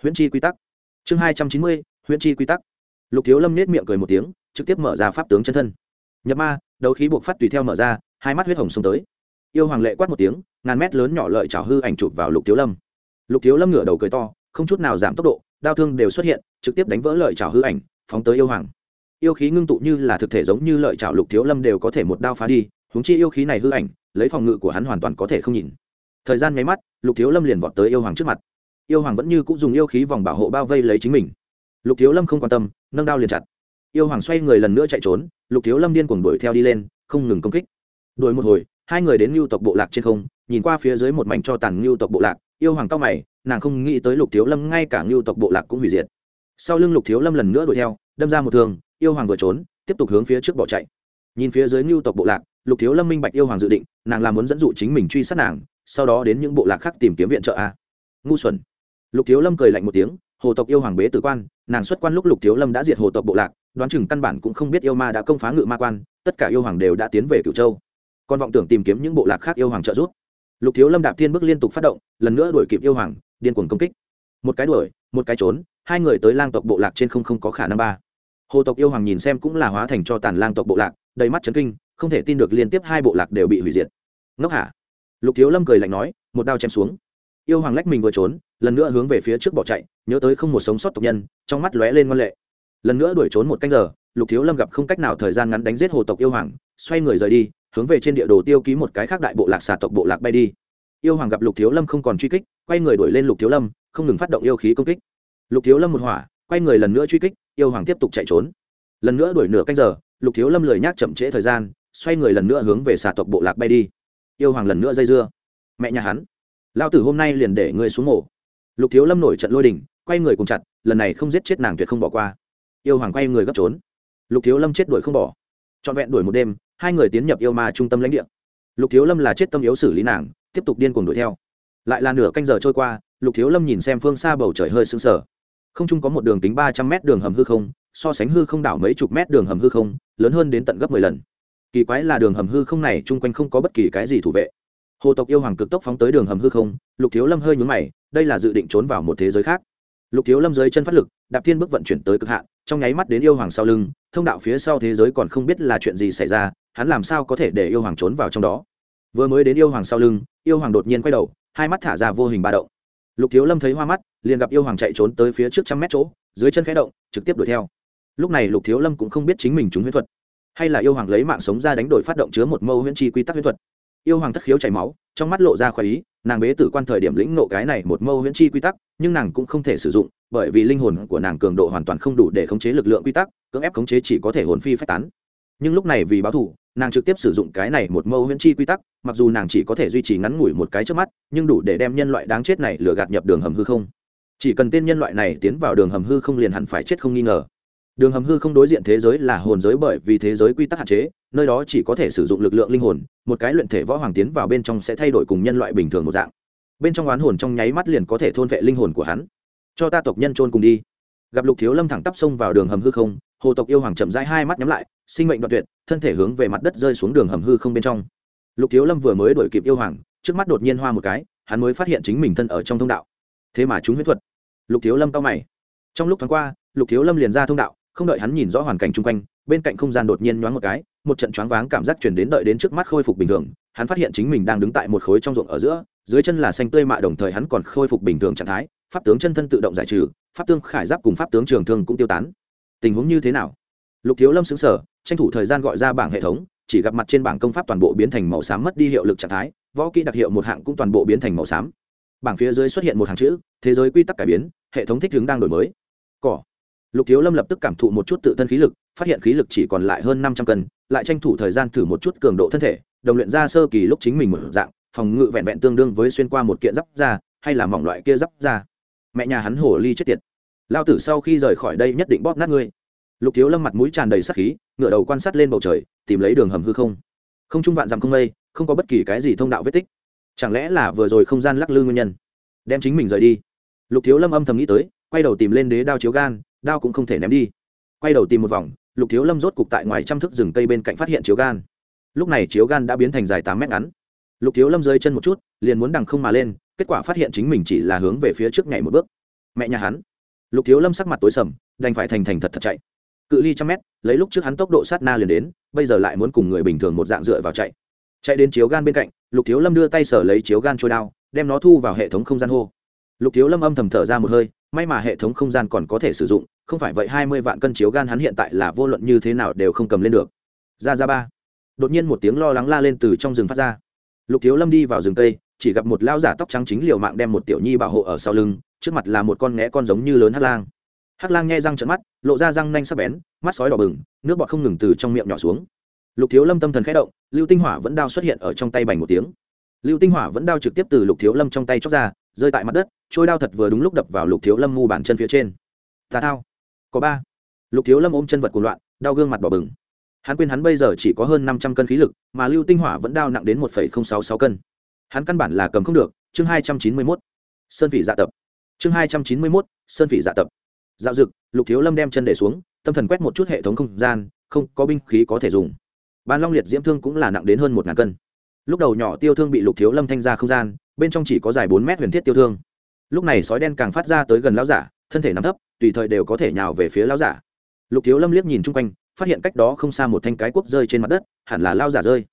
Huyễn chi quy tắc. Chương hai trăm chín mươi, huyễn chi quy tắc. Lục thiếu lâm nết miệng cười một tiếng, trực tiếp mở ra pháp tướng chân thân. Nhập ma đầu khí buộc phát tùy theo mở ra, hai mắt huyết hồng xông tới. Yêu hoàng lệ quát một tiếng, ngàn mét lớn nhỏ lợi trào hư ảnh chụp vào lục thiếu lâm. Lục thiếu lâm ngửa đầu cười to, không chút nào giảm tốc độ, đao thương đều xuất hiện, trực tiếp đánh vỡ lợi trào hư ảnh, phóng tới yêu hoàng. Yêu khí ngưng tụ như là thực thể giống như lợi trào lục thiếu lâm đều có thể một đao phá đi húng chi yêu khí này hư ảnh, lấy phòng ngự của hắn hoàn toàn có thể không nhìn. Thời gian nháy mắt, lục thiếu lâm liền vọt tới yêu hoàng trước mặt. Yêu hoàng vẫn như cũng dùng yêu khí vòng bảo hộ bao vây lấy chính mình. Lục thiếu lâm không quan tâm, nâng đao liền chặt yêu hoàng xoay người lần nữa chạy trốn, lục thiếu lâm điên cuồng đuổi theo đi lên, không ngừng công kích. Đuổi một hồi, hai người đến ngưu tộc bộ lạc trên không, nhìn qua phía dưới một mảnh cho tàn ngưu tộc bộ lạc, yêu hoàng cao mày, nàng không nghĩ tới lục thiếu lâm ngay cả ngưu tộc bộ lạc cũng hủy diệt. Sau lưng lục thiếu lâm lần nữa đuổi theo, đâm ra một thường yêu hoàng vừa trốn, tiếp tục hướng phía trước bỏ chạy. Nhìn phía dưới ngưu tộc bộ lạc, lục thiếu lâm minh bạch yêu hoàng dự định, nàng là muốn dẫn dụ chính mình truy sát nàng, sau đó đến những bộ lạc khác tìm kiếm viện trợ a. Ngu xuẩn. Lục thiếu lâm cười lạnh một tiếng, hồ tộc yêu hoàng bế tử quan, nàng xuất quan lúc lục thiếu lâm đã diệt hồ tộc bộ lạc đoán chừng căn bản cũng không biết yêu ma đã công phá ngự ma quan, tất cả yêu hoàng đều đã tiến về cửu châu. Còn vọng tưởng tìm kiếm những bộ lạc khác yêu hoàng trợ giúp. Lục thiếu lâm đạp thiên bước liên tục phát động, lần nữa đuổi kịp yêu hoàng, điên cuồng công kích. Một cái đuổi, một cái trốn, hai người tới lang tộc bộ lạc trên không không có khả năng ba. Hồ tộc yêu hoàng nhìn xem cũng là hóa thành cho tàn lang tộc bộ lạc, đầy mắt chấn kinh, không thể tin được liên tiếp hai bộ lạc đều bị hủy diệt. Ngốc hả? Lục thiếu lâm cười lạnh nói, một đao chém xuống. Yêu hoàng lách mình vừa trốn, lần nữa hướng về phía trước bỏ chạy, nhớ tới không một sống sót tộc nhân, trong mắt lóe lên ngoan lệ lần nữa đuổi trốn một canh giờ, lục thiếu lâm gặp không cách nào thời gian ngắn đánh giết hồ tộc yêu hoàng, xoay người rời đi, hướng về trên địa đồ tiêu ký một cái khác đại bộ lạc xà tộc bộ lạc bay đi. Yêu hoàng gặp lục thiếu lâm không còn truy kích, quay người đuổi lên lục thiếu lâm, không ngừng phát động yêu khí công kích. Lục thiếu lâm một hỏa, quay người lần nữa truy kích, yêu hoàng tiếp tục chạy trốn. Lần nữa đuổi nửa canh giờ, lục thiếu lâm lười nhác chậm trễ thời gian, xoay người lần nữa hướng về xà tộc bộ lạc bay đi. Yêu hoàng lần nữa dây dưa. Mẹ nhà hắn lao tử hôm nay liền để ngươi xuống mổ. Lục thiếu lâm nổi trận lôi đình, quay người cùng chặt, lần này không giết chết nàng tuyệt không bỏ qua yêu hoàng quay người gấp trốn. Lục thiếu lâm chết đuổi không bỏ. Trọn vẹn đuổi một đêm, hai người tiến nhập yêu ma trung tâm lãnh địa. Lục thiếu lâm là chết tâm yếu xử lý nàng, tiếp tục điên cuồng đuổi theo. Lại là nửa canh giờ trôi qua, lục thiếu lâm nhìn xem phương xa bầu trời hơi sững sờ. Không trung có một đường kính ba trăm mét đường hầm hư không, so sánh hư không đảo mấy chục mét đường hầm hư không, lớn hơn đến tận gấp mười lần. Kỳ quái là đường hầm hư không này chung quanh không có bất kỳ cái gì thủ vệ. Hồ tộc yêu hoàng cực tốc phóng tới đường hầm hư không, lục thiếu lâm hơi nhún mày, đây là dự định trốn vào một thế giới khác lục thiếu lâm dưới chân phát lực, đạp thiên bước vận chuyển tới cực hạn, trong nháy mắt đến yêu hoàng sau lưng, thông đạo phía sau thế giới còn không biết là chuyện gì xảy ra, hắn làm sao có thể để yêu hoàng trốn vào trong đó? Vừa mới đến yêu hoàng sau lưng, yêu hoàng đột nhiên quay đầu, hai mắt thả ra vô hình ba động. Lục thiếu lâm thấy hoa mắt, liền gặp yêu hoàng chạy trốn tới phía trước trăm mét chỗ, dưới chân khẽ động, trực tiếp đuổi theo. Lúc này lục thiếu lâm cũng không biết chính mình trúng huyễn thuật, hay là yêu hoàng lấy mạng sống ra đánh đổi phát động chứa một mâu huyễn chi quy tắc huyễn thuật. Yêu hoàng thất khiếu chảy máu, trong mắt lộ ra khoái ý nàng bế tử quan thời điểm lĩnh nộ cái này một mâu huyễn chi quy tắc, nhưng nàng cũng không thể sử dụng, bởi vì linh hồn của nàng cường độ hoàn toàn không đủ để khống chế lực lượng quy tắc, cưỡng ép khống chế chỉ có thể hồn phi phách tán. Nhưng lúc này vì báo thù, nàng trực tiếp sử dụng cái này một mâu huyễn chi quy tắc, mặc dù nàng chỉ có thể duy trì ngắn ngủi một cái trước mắt, nhưng đủ để đem nhân loại đáng chết này lừa gạt nhập đường hầm hư không. Chỉ cần tên nhân loại này tiến vào đường hầm hư không liền hẳn phải chết không nghi ngờ đường hầm hư không đối diện thế giới là hồn giới bởi vì thế giới quy tắc hạn chế, nơi đó chỉ có thể sử dụng lực lượng linh hồn, một cái luyện thể võ hoàng tiến vào bên trong sẽ thay đổi cùng nhân loại bình thường một dạng. Bên trong oán hồn trong nháy mắt liền có thể thôn vệ linh hồn của hắn. Cho ta tộc nhân trôn cùng đi. Gặp lục thiếu lâm thẳng tắp xông vào đường hầm hư không, hồ tộc yêu hoàng chậm rãi hai mắt nhắm lại, sinh mệnh đoạn tuyệt, thân thể hướng về mặt đất rơi xuống đường hầm hư không bên trong. Lục thiếu lâm vừa mới đổi kịp yêu hoàng, trước mắt đột nhiên hoa một cái, hắn mới phát hiện chính mình thân ở trong thông đạo. Thế mà chúng huyết thuật. Lục thiếu lâm cao mày. Trong lúc thoáng qua, lục thiếu lâm liền ra thông đạo không đợi hắn nhìn rõ hoàn cảnh chung quanh, bên cạnh không gian đột nhiên nhoáng một cái, một trận choáng váng cảm giác chuyển đến đợi đến trước mắt khôi phục bình thường, hắn phát hiện chính mình đang đứng tại một khối trong ruộng ở giữa, dưới chân là xanh tươi mạ đồng thời hắn còn khôi phục bình thường trạng thái, pháp tướng chân thân tự động giải trừ, pháp tướng khải giáp cùng pháp tướng trường thương cũng tiêu tán. Tình huống như thế nào? Lục thiếu lâm xứng sở tranh thủ thời gian gọi ra bảng hệ thống, chỉ gặp mặt trên bảng công pháp toàn bộ biến thành màu xám mất đi hiệu lực trạng thái, võ kỹ đặc hiệu một hạng cũng toàn bộ biến thành màu xám. Bảng phía dưới xuất hiện một hàng chữ, thế giới quy tắc cải biến, hệ thống thích hướng đang đổi mới. Cỏ lục thiếu lâm lập tức cảm thụ một chút tự thân khí lực, phát hiện khí lực chỉ còn lại hơn năm trăm cân, lại tranh thủ thời gian thử một chút cường độ thân thể, đồng luyện ra sơ kỳ lúc chính mình mở dạng, phòng ngự vẹn vẹn tương đương với xuyên qua một kiện giáp da, hay là mỏng loại kia giáp da. Mẹ nhà hắn hổ ly chết tiệt. Lao tử sau khi rời khỏi đây nhất định bóp nát ngươi. Lục thiếu lâm mặt mũi tràn đầy sắc khí ngựa đầu quan sát lên bầu trời, tìm lấy đường hầm hư không. Không trung vạn dặm không mây, không có bất kỳ cái gì thông đạo vết tích. Chẳng lẽ là vừa rồi không gian lắc lư nguyên nhân? Đem chính mình rời đi. Lục thiếu lâm âm thầm nghĩ tới, quay đầu tìm lên đế đao chiếu gan đao cũng không thể ném đi. Quay đầu tìm một vòng, lục thiếu lâm rốt cục tại ngoài trăm thước rừng cây bên cạnh phát hiện chiếu gan. Lúc này chiếu gan đã biến thành dài tám mét ngắn. Lục thiếu lâm rơi chân một chút, liền muốn đằng không mà lên, kết quả phát hiện chính mình chỉ là hướng về phía trước nhảy một bước. Mẹ nhà hắn. Lục thiếu lâm sắc mặt tối sầm, đành phải thành thành thật thật chạy. Cự ly trăm mét, lấy lúc trước hắn tốc độ sát na liền đến, bây giờ lại muốn cùng người bình thường một dạng dựa vào chạy. Chạy đến chiếu gan bên cạnh, lục thiếu lâm đưa tay sở lấy chiếu gan trôi đao, đem nó thu vào hệ thống không gian hô lục thiếu lâm âm thầm thở ra một hơi, may mà hệ thống không gian còn có thể sử dụng, không phải vậy hai mươi vạn cân chiếu gan hắn hiện tại là vô luận như thế nào đều không cầm lên được. Ra ra ba. Đột nhiên một tiếng lo lắng la lên từ trong rừng phát ra. Lục thiếu lâm đi vào rừng cây, chỉ gặp một lao giả tóc trắng chính liều mạng đem một tiểu nhi bảo hộ ở sau lưng, trước mặt là một con nghé con giống như lớn hắc lang. Hắc lang nghe răng trận mắt, lộ ra răng nanh sắc bén, mắt sói đỏ bừng, nước bọt không ngừng từ trong miệng nhỏ xuống. Lục thiếu lâm tâm thần khẽ động, lưu tinh hỏa vẫn đao xuất hiện ở trong tay bành một tiếng. Lưu tinh hỏa vẫn đao trực tiếp từ lục thiếu lâm trong tay chóc ra rơi tại mặt đất, trôi đao thật vừa đúng lúc đập vào lục thiếu lâm mu bàn chân phía trên. Tà thao. Có ba. Lục thiếu lâm ôm chân vật của loạn, đau gương mặt bỏ bừng. Hắn quên hắn bây giờ chỉ có hơn năm trăm cân khí lực, mà lưu tinh hỏa vẫn đao nặng đến một sáu sáu cân. Hắn căn bản là cầm không được. Chương hai trăm chín mươi mốt. Sơn vị dạ tập. Chương hai trăm chín mươi mốt. Sơn vị dạ tập. Dạo dực, lục thiếu lâm đem chân để xuống, tâm thần quét một chút hệ thống không gian, không có binh khí có thể dùng. Ban long liệt diễm thương cũng là nặng đến hơn một ngàn cân lúc đầu nhỏ tiêu thương bị lục thiếu lâm thanh ra không gian, bên trong chỉ có dài bốn mét huyền thiết tiêu thương. Lúc này sói đen càng phát ra tới gần lão giả, thân thể nằm thấp, tùy thời đều có thể nhào về phía lão giả. Lục thiếu lâm liếc nhìn chung quanh, phát hiện cách đó không xa một thanh cái quốc rơi trên mặt đất, hẳn là lao giả rơi.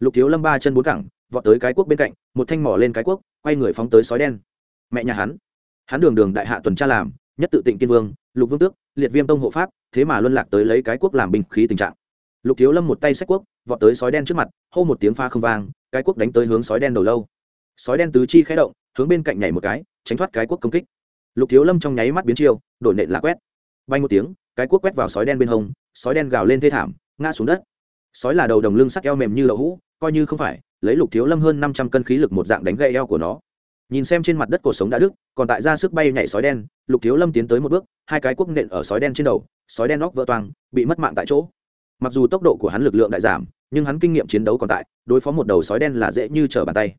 Lục thiếu lâm ba chân bốn cẳng, vọt tới cái quốc bên cạnh, một thanh mỏ lên cái quốc quay người phóng tới sói đen. Mẹ nhà hắn. Hắn đường đường đại hạ tuần tra làm, nhất tự tịnh kiên vương, lục vương tước, liệt viêm tông hộ pháp, thế mà luân lạc tới lấy cái quốc làm binh khí tình trạng lục thiếu lâm một tay xách quốc, vọt tới sói đen trước mặt, hô một tiếng pha không vang, cái quốc đánh tới hướng sói đen đầu lâu. Sói đen tứ chi khẽ động, hướng bên cạnh nhảy một cái, tránh thoát cái quốc công kích. Lục thiếu lâm trong nháy mắt biến chiêu, đổi nện là quét. Bay một tiếng, cái quốc quét vào sói đen bên hông, sói đen gào lên thê thảm, ngã xuống đất. Sói là đầu đồng lưng sắc eo mềm như đậu hũ, coi như không phải, lấy lục thiếu lâm hơn năm trăm cân khí lực một dạng đánh gậy eo của nó. Nhìn xem trên mặt đất cuộc sống đã đứt, còn tại ra sức bay nhảy sói đen, lục thiếu lâm tiến tới một bước, hai cái quốc nện ở sói đen trên đầu, sói đen nóc vỡ toang, bị mất mạng tại chỗ mặc dù tốc độ của hắn lực lượng đại giảm nhưng hắn kinh nghiệm chiến đấu còn tại đối phó một đầu sói đen là dễ như trở bàn tay.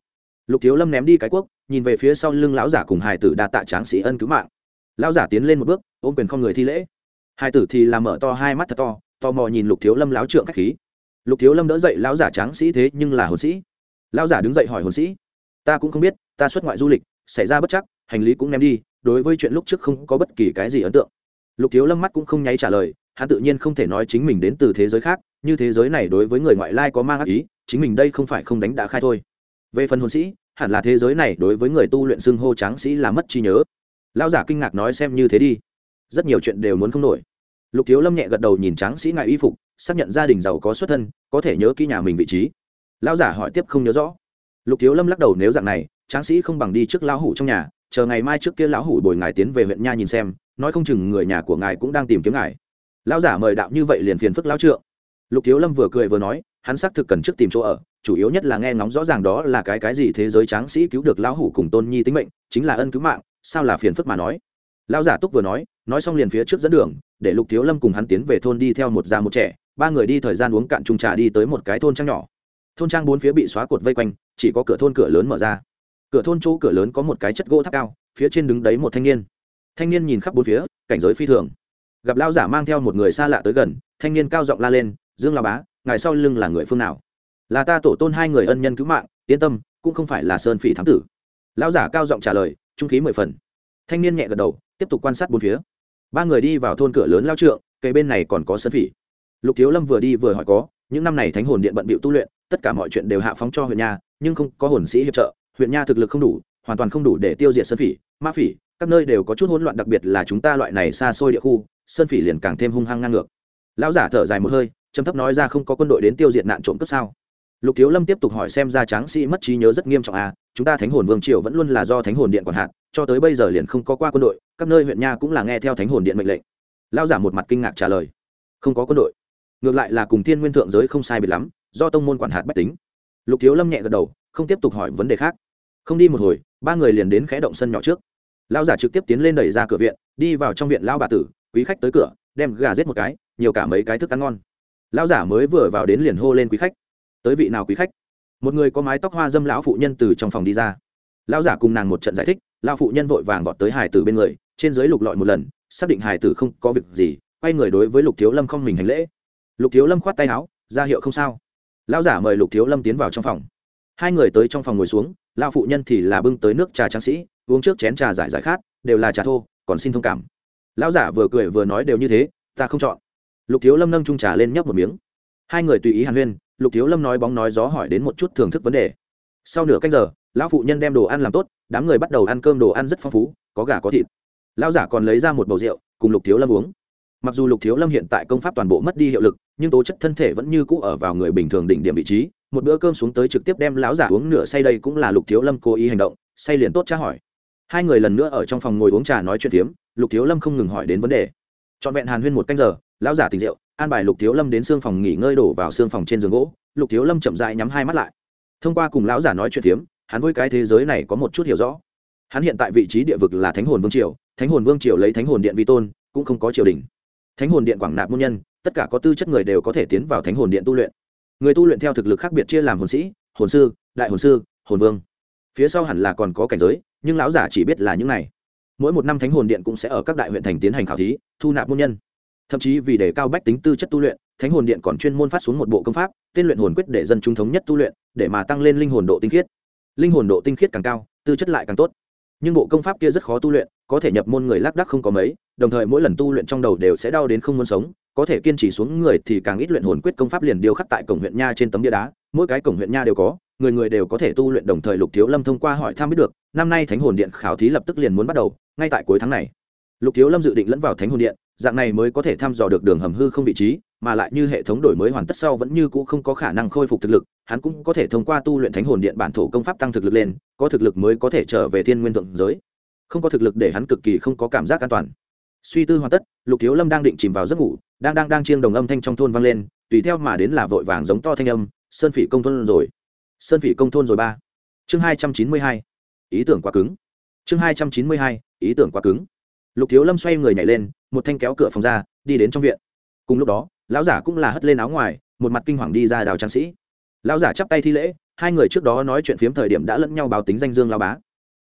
Lục thiếu lâm ném đi cái cuốc, nhìn về phía sau lưng lão giả cùng hài tử đa tạ tráng sĩ ân cứu mạng. Lão giả tiến lên một bước ôm quyền không người thi lễ. Hài tử thì làm mở to hai mắt thật to tò mò nhìn lục thiếu lâm láo trượng k h á c h khí. Lục thiếu lâm đỡ dậy lão giả tráng sĩ thế nhưng là hồn sĩ. Lão giả đứng dậy hỏi hồn sĩ ta cũng không biết ta xuất ngoại du lịch xảy ra bất chắc hành lý cũng ném đi đối với chuyện lúc trước không có bất kỳ cái gì ấn tượng. Lục thiếu lâm mắt cũng không nháy trả lời hắn tự nhiên không thể nói chính mình đến từ thế giới khác, như thế giới này đối với người ngoại lai có mang ác ý, chính mình đây không phải không đánh đã khai thôi. Về phần hồn sĩ, hẳn là thế giới này đối với người tu luyện xưng hô tráng sĩ là mất trí nhớ. Lão giả kinh ngạc nói xem như thế đi. Rất nhiều chuyện đều muốn không nổi. Lục thiếu lâm nhẹ gật đầu nhìn tráng sĩ ngại y phục, xác nhận gia đình giàu có xuất thân, có thể nhớ kỹ nhà mình vị trí. Lão giả hỏi tiếp không nhớ rõ. Lục thiếu lâm lắc đầu nếu dạng này, tráng sĩ không bằng đi trước lão hủ trong nhà, chờ ngày mai trước kia lão hủ bồi ngài tiến về huyện nha nhìn xem, nói không chừng người nhà của ngài cũng đang tìm kiếm ngài lão giả mời đạo như vậy liền phiền phức lão trượng. Lục thiếu lâm vừa cười vừa nói, hắn xác thực cần trước tìm chỗ ở, chủ yếu nhất là nghe ngóng rõ ràng đó là cái cái gì thế giới tráng sĩ cứu được lão hủ cùng tôn nhi tính mệnh, chính là ân cứu mạng, sao là phiền phức mà nói. Lão giả túc vừa nói nói xong liền phía trước dẫn đường, để lục thiếu lâm cùng hắn tiến về thôn đi theo một già một trẻ, ba người đi thời gian uống cạn trung trà đi tới một cái thôn trang nhỏ. Thôn trang bốn phía bị xóa cột vây quanh, chỉ có cửa thôn cửa lớn mở ra. Cửa thôn chỗ cửa lớn có một cái chất gỗ tháp cao, phía trên đứng đấy một thanh niên. Thanh niên nhìn khắp bốn phía, cảnh giới phi thường gặp lão giả mang theo một người xa lạ tới gần, thanh niên cao giọng la lên, dương lao bá, ngài sau lưng là người phương nào? Là ta tổ tôn hai người ân nhân cứu mạng, yên tâm, cũng không phải là sơn phỉ thám tử. Lão giả cao giọng trả lời, trung khí mười phần. Thanh niên nhẹ gật đầu, tiếp tục quan sát bốn phía. Ba người đi vào thôn cửa lớn lao trượng cây bên này còn có sơn phỉ. Lục thiếu lâm vừa đi vừa hỏi có, những năm này thánh hồn điện bận bịu tu luyện, tất cả mọi chuyện đều hạ phóng cho huyện nha, nhưng không có hồn sĩ hiệp trợ, huyện nha thực lực không đủ, hoàn toàn không đủ để tiêu diệt sơn phỉ, ma phỉ, các nơi đều có chút hỗn loạn, đặc biệt là chúng ta loại này xa xôi địa khu sơn phỉ liền càng thêm hung hăng ngang ngược. Lão giả thở dài một hơi, trầm thấp nói ra không có quân đội đến tiêu diệt nạn trộm cướp sao? Lục thiếu lâm tiếp tục hỏi xem ra tráng sĩ mất trí nhớ rất nghiêm trọng à chúng ta thánh hồn vương triều vẫn luôn là do thánh hồn điện quản hạt, cho tới bây giờ liền không có qua quân đội, các nơi huyện nha cũng là nghe theo thánh hồn điện mệnh lệnh. Lão giả một mặt kinh ngạc trả lời. Không có quân đội. Ngược lại là cùng thiên nguyên thượng giới không sai biệt lắm, do tông môn quản hạt bách tính. Lục thiếu lâm nhẹ gật đầu, không tiếp tục hỏi vấn đề khác. Không đi một hồi, ba người liền đến khẽ động sân nhỏ trước. Lão giả trực tiếp tiến lên đẩy ra cửa viện, đi vào trong viện lão bà tử quý khách tới cửa, đem gà giết một cái, nhiều cả mấy cái thức ăn ngon. Lão giả mới vừa vào đến liền hô lên quý khách. Tới vị nào quý khách? Một người có mái tóc hoa dâm lão phụ nhân từ trong phòng đi ra. Lão giả cùng nàng một trận giải thích, lão phụ nhân vội vàng vọt tới hải tử bên người, trên dưới lục lọi một lần, xác định hải tử không có việc gì, quay người đối với lục thiếu lâm không mình hành lễ. Lục thiếu lâm khoát tay áo, ra hiệu không sao. Lão giả mời lục thiếu lâm tiến vào trong phòng. Hai người tới trong phòng ngồi xuống, lão phụ nhân thì là bưng tới nước trà tráng sĩ, uống trước chén trà giải giải khát, đều là trà thô, còn xin thông cảm lão giả vừa cười vừa nói đều như thế, ta không chọn. Lục thiếu lâm nâng trung trà lên nhấp một miếng. Hai người tùy ý hàn huyên, lục thiếu lâm nói bóng nói gió hỏi đến một chút thưởng thức vấn đề. Sau nửa canh giờ, lão phụ nhân đem đồ ăn làm tốt, đám người bắt đầu ăn cơm đồ ăn rất phong phú, có gà có thịt. Lão giả còn lấy ra một bầu rượu, cùng lục thiếu lâm uống. Mặc dù lục thiếu lâm hiện tại công pháp toàn bộ mất đi hiệu lực, nhưng tố chất thân thể vẫn như cũ ở vào người bình thường đỉnh điểm vị trí. Một bữa cơm xuống tới trực tiếp đem lão giả uống nửa say đây cũng là lục thiếu lâm cố ý hành động, say liền tốt tra hỏi. Hai người lần nữa ở trong phòng ngồi uống trà nói chuyện tiếm lục thiếu lâm không ngừng hỏi đến vấn đề. Trọn vẹn hàn huyên một canh giờ, lão giả tỉnh rượu, an bài lục thiếu lâm đến xương phòng nghỉ ngơi đổ vào xương phòng trên giường gỗ. Lục thiếu lâm chậm dại nhắm hai mắt lại. Thông qua cùng lão giả nói chuyện phiếm, hắn với cái thế giới này có một chút hiểu rõ. Hắn hiện tại vị trí địa vực là thánh hồn vương triều, thánh hồn vương triều lấy thánh hồn điện vi tôn, cũng không có triều đình. Thánh hồn điện quảng nạp môn nhân, tất cả có tư chất người đều có thể tiến vào thánh hồn điện tu luyện. Người tu luyện theo thực lực khác biệt chia làm hồn sĩ, hồn sư, đại hồn sư, hồn vương. Phía sau hẳn là còn có cảnh giới, nhưng lão giả chỉ biết là những này mỗi một năm thánh hồn điện cũng sẽ ở các đại huyện thành tiến hành khảo thí, thu nạp môn nhân. Thậm chí vì để cao bách tính tư chất tu luyện, thánh hồn điện còn chuyên môn phát xuống một bộ công pháp, tên luyện hồn quyết để dân chúng thống nhất tu luyện, để mà tăng lên linh hồn độ tinh khiết. Linh hồn độ tinh khiết càng cao, tư chất lại càng tốt. Nhưng bộ công pháp kia rất khó tu luyện, có thể nhập môn người lác đắc không có mấy, đồng thời mỗi lần tu luyện trong đầu đều sẽ đau đến không muốn sống, có thể kiên trì xuống người thì càng ít luyện hồn quyết công pháp liền điêu khắc tại cổng huyện nha trên tấm bia đá, mỗi cái cổng huyện nha đều có người người đều có thể tu luyện đồng thời lục thiếu lâm thông qua hỏi tham biết được, năm nay thánh hồn điện khảo thí lập tức liền muốn bắt đầu, ngay tại cuối tháng này. Lục thiếu lâm dự định lẫn vào thánh hồn điện, dạng này mới có thể thăm dò được đường hầm hư không vị trí, mà lại như hệ thống đổi mới hoàn tất sau vẫn như cũ không có khả năng khôi phục thực lực, hắn cũng có thể thông qua tu luyện thánh hồn điện bản thổ công pháp tăng thực lực lên, có thực lực mới có thể trở về thiên nguyên thượng giới. Không có thực lực để hắn cực kỳ không có cảm giác an toàn. Suy tư hoàn tất, lục thiếu lâm đang định chìm vào giấc ngủ, đang đang đang chiêng đồng âm thanh trong thôn vang lên, tùy theo mà đến là vội vàng giống to thanh âm, sơn phỉ công thôn rồi sơn phỉ công thôn rồi ba. Chương hai trăm chín mươi hai. Ý tưởng quá cứng. Chương hai trăm chín mươi hai, ý tưởng quá cứng. Lục thiếu lâm xoay người nhảy lên, một thanh kéo cửa phòng ra, đi đến trong viện. Cùng lúc đó, lão giả cũng là hất lên áo ngoài, một mặt kinh hoàng đi ra đào tráng sĩ. Lão giả chắp tay thi lễ, hai người trước đó nói chuyện phiếm thời điểm đã lẫn nhau báo tính danh dương lao bá.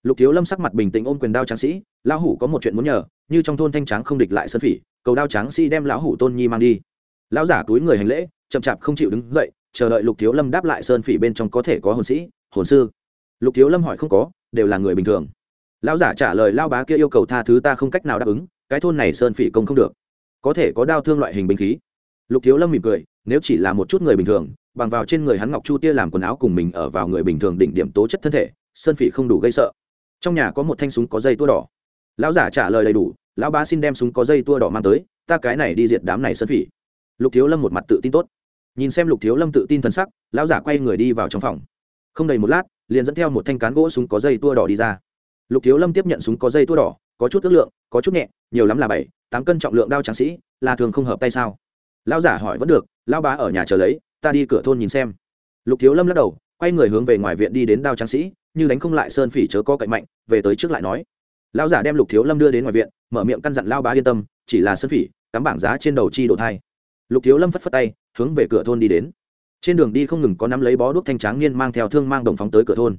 Lục thiếu lâm sắc mặt bình tĩnh ôm quyền đao tráng sĩ, lão hủ có một chuyện muốn nhờ, như trong thôn thanh tráng không địch lại sơn phỉ, cầu đao tráng sĩ đem lão hủ tôn nhi mang đi. Lão giả túi người hành lễ, chậm chạp không chịu đứng dậy chờ đợi lục thiếu lâm đáp lại sơn phỉ bên trong có thể có hồn sĩ, hồn sư. Lục thiếu lâm hỏi không có, đều là người bình thường. Lão giả trả lời lao bá kia yêu cầu tha thứ ta không cách nào đáp ứng, cái thôn này sơn phỉ công không được. Có thể có đao thương loại hình binh khí. Lục thiếu lâm mỉm cười, nếu chỉ là một chút người bình thường, bằng vào trên người hắn ngọc chu tia làm quần áo cùng mình ở vào người bình thường đỉnh điểm tố chất thân thể, sơn phỉ không đủ gây sợ. Trong nhà có một thanh súng có dây tua đỏ. Lão giả trả lời đầy đủ, lão bá xin đem súng có dây tua đỏ mang tới, ta cái này đi diệt đám này sơn phỉ. Lục thiếu lâm một mặt tự tin tốt nhìn xem lục thiếu lâm tự tin thân sắc, lão giả quay người đi vào trong phòng. Không đầy một lát, liền dẫn theo một thanh cán gỗ súng có dây tua đỏ đi ra. Lục thiếu lâm tiếp nhận súng có dây tua đỏ, có chút ước lượng, có chút nhẹ, nhiều lắm là bảy, tám cân trọng lượng đao tráng sĩ, là thường không hợp tay sao? Lão giả hỏi vẫn được, lão bá ở nhà chờ lấy, ta đi cửa thôn nhìn xem. Lục thiếu lâm lắc đầu, quay người hướng về ngoài viện đi đến đao tráng sĩ, như đánh không lại sơn phỉ chớ có cạnh mạnh, về tới trước lại nói. Lão giả đem lục thiếu lâm đưa đến ngoài viện, mở miệng căn dặn lao bá yên tâm, chỉ là sơn phỉ, cắm bảng giá trên đầu chi độ thai lục thiếu lâm phất phất tay, hướng về cửa thôn đi đến. Trên đường đi không ngừng có nắm lấy bó đuốc thanh tráng niên mang theo thương mang đồng phóng tới cửa thôn.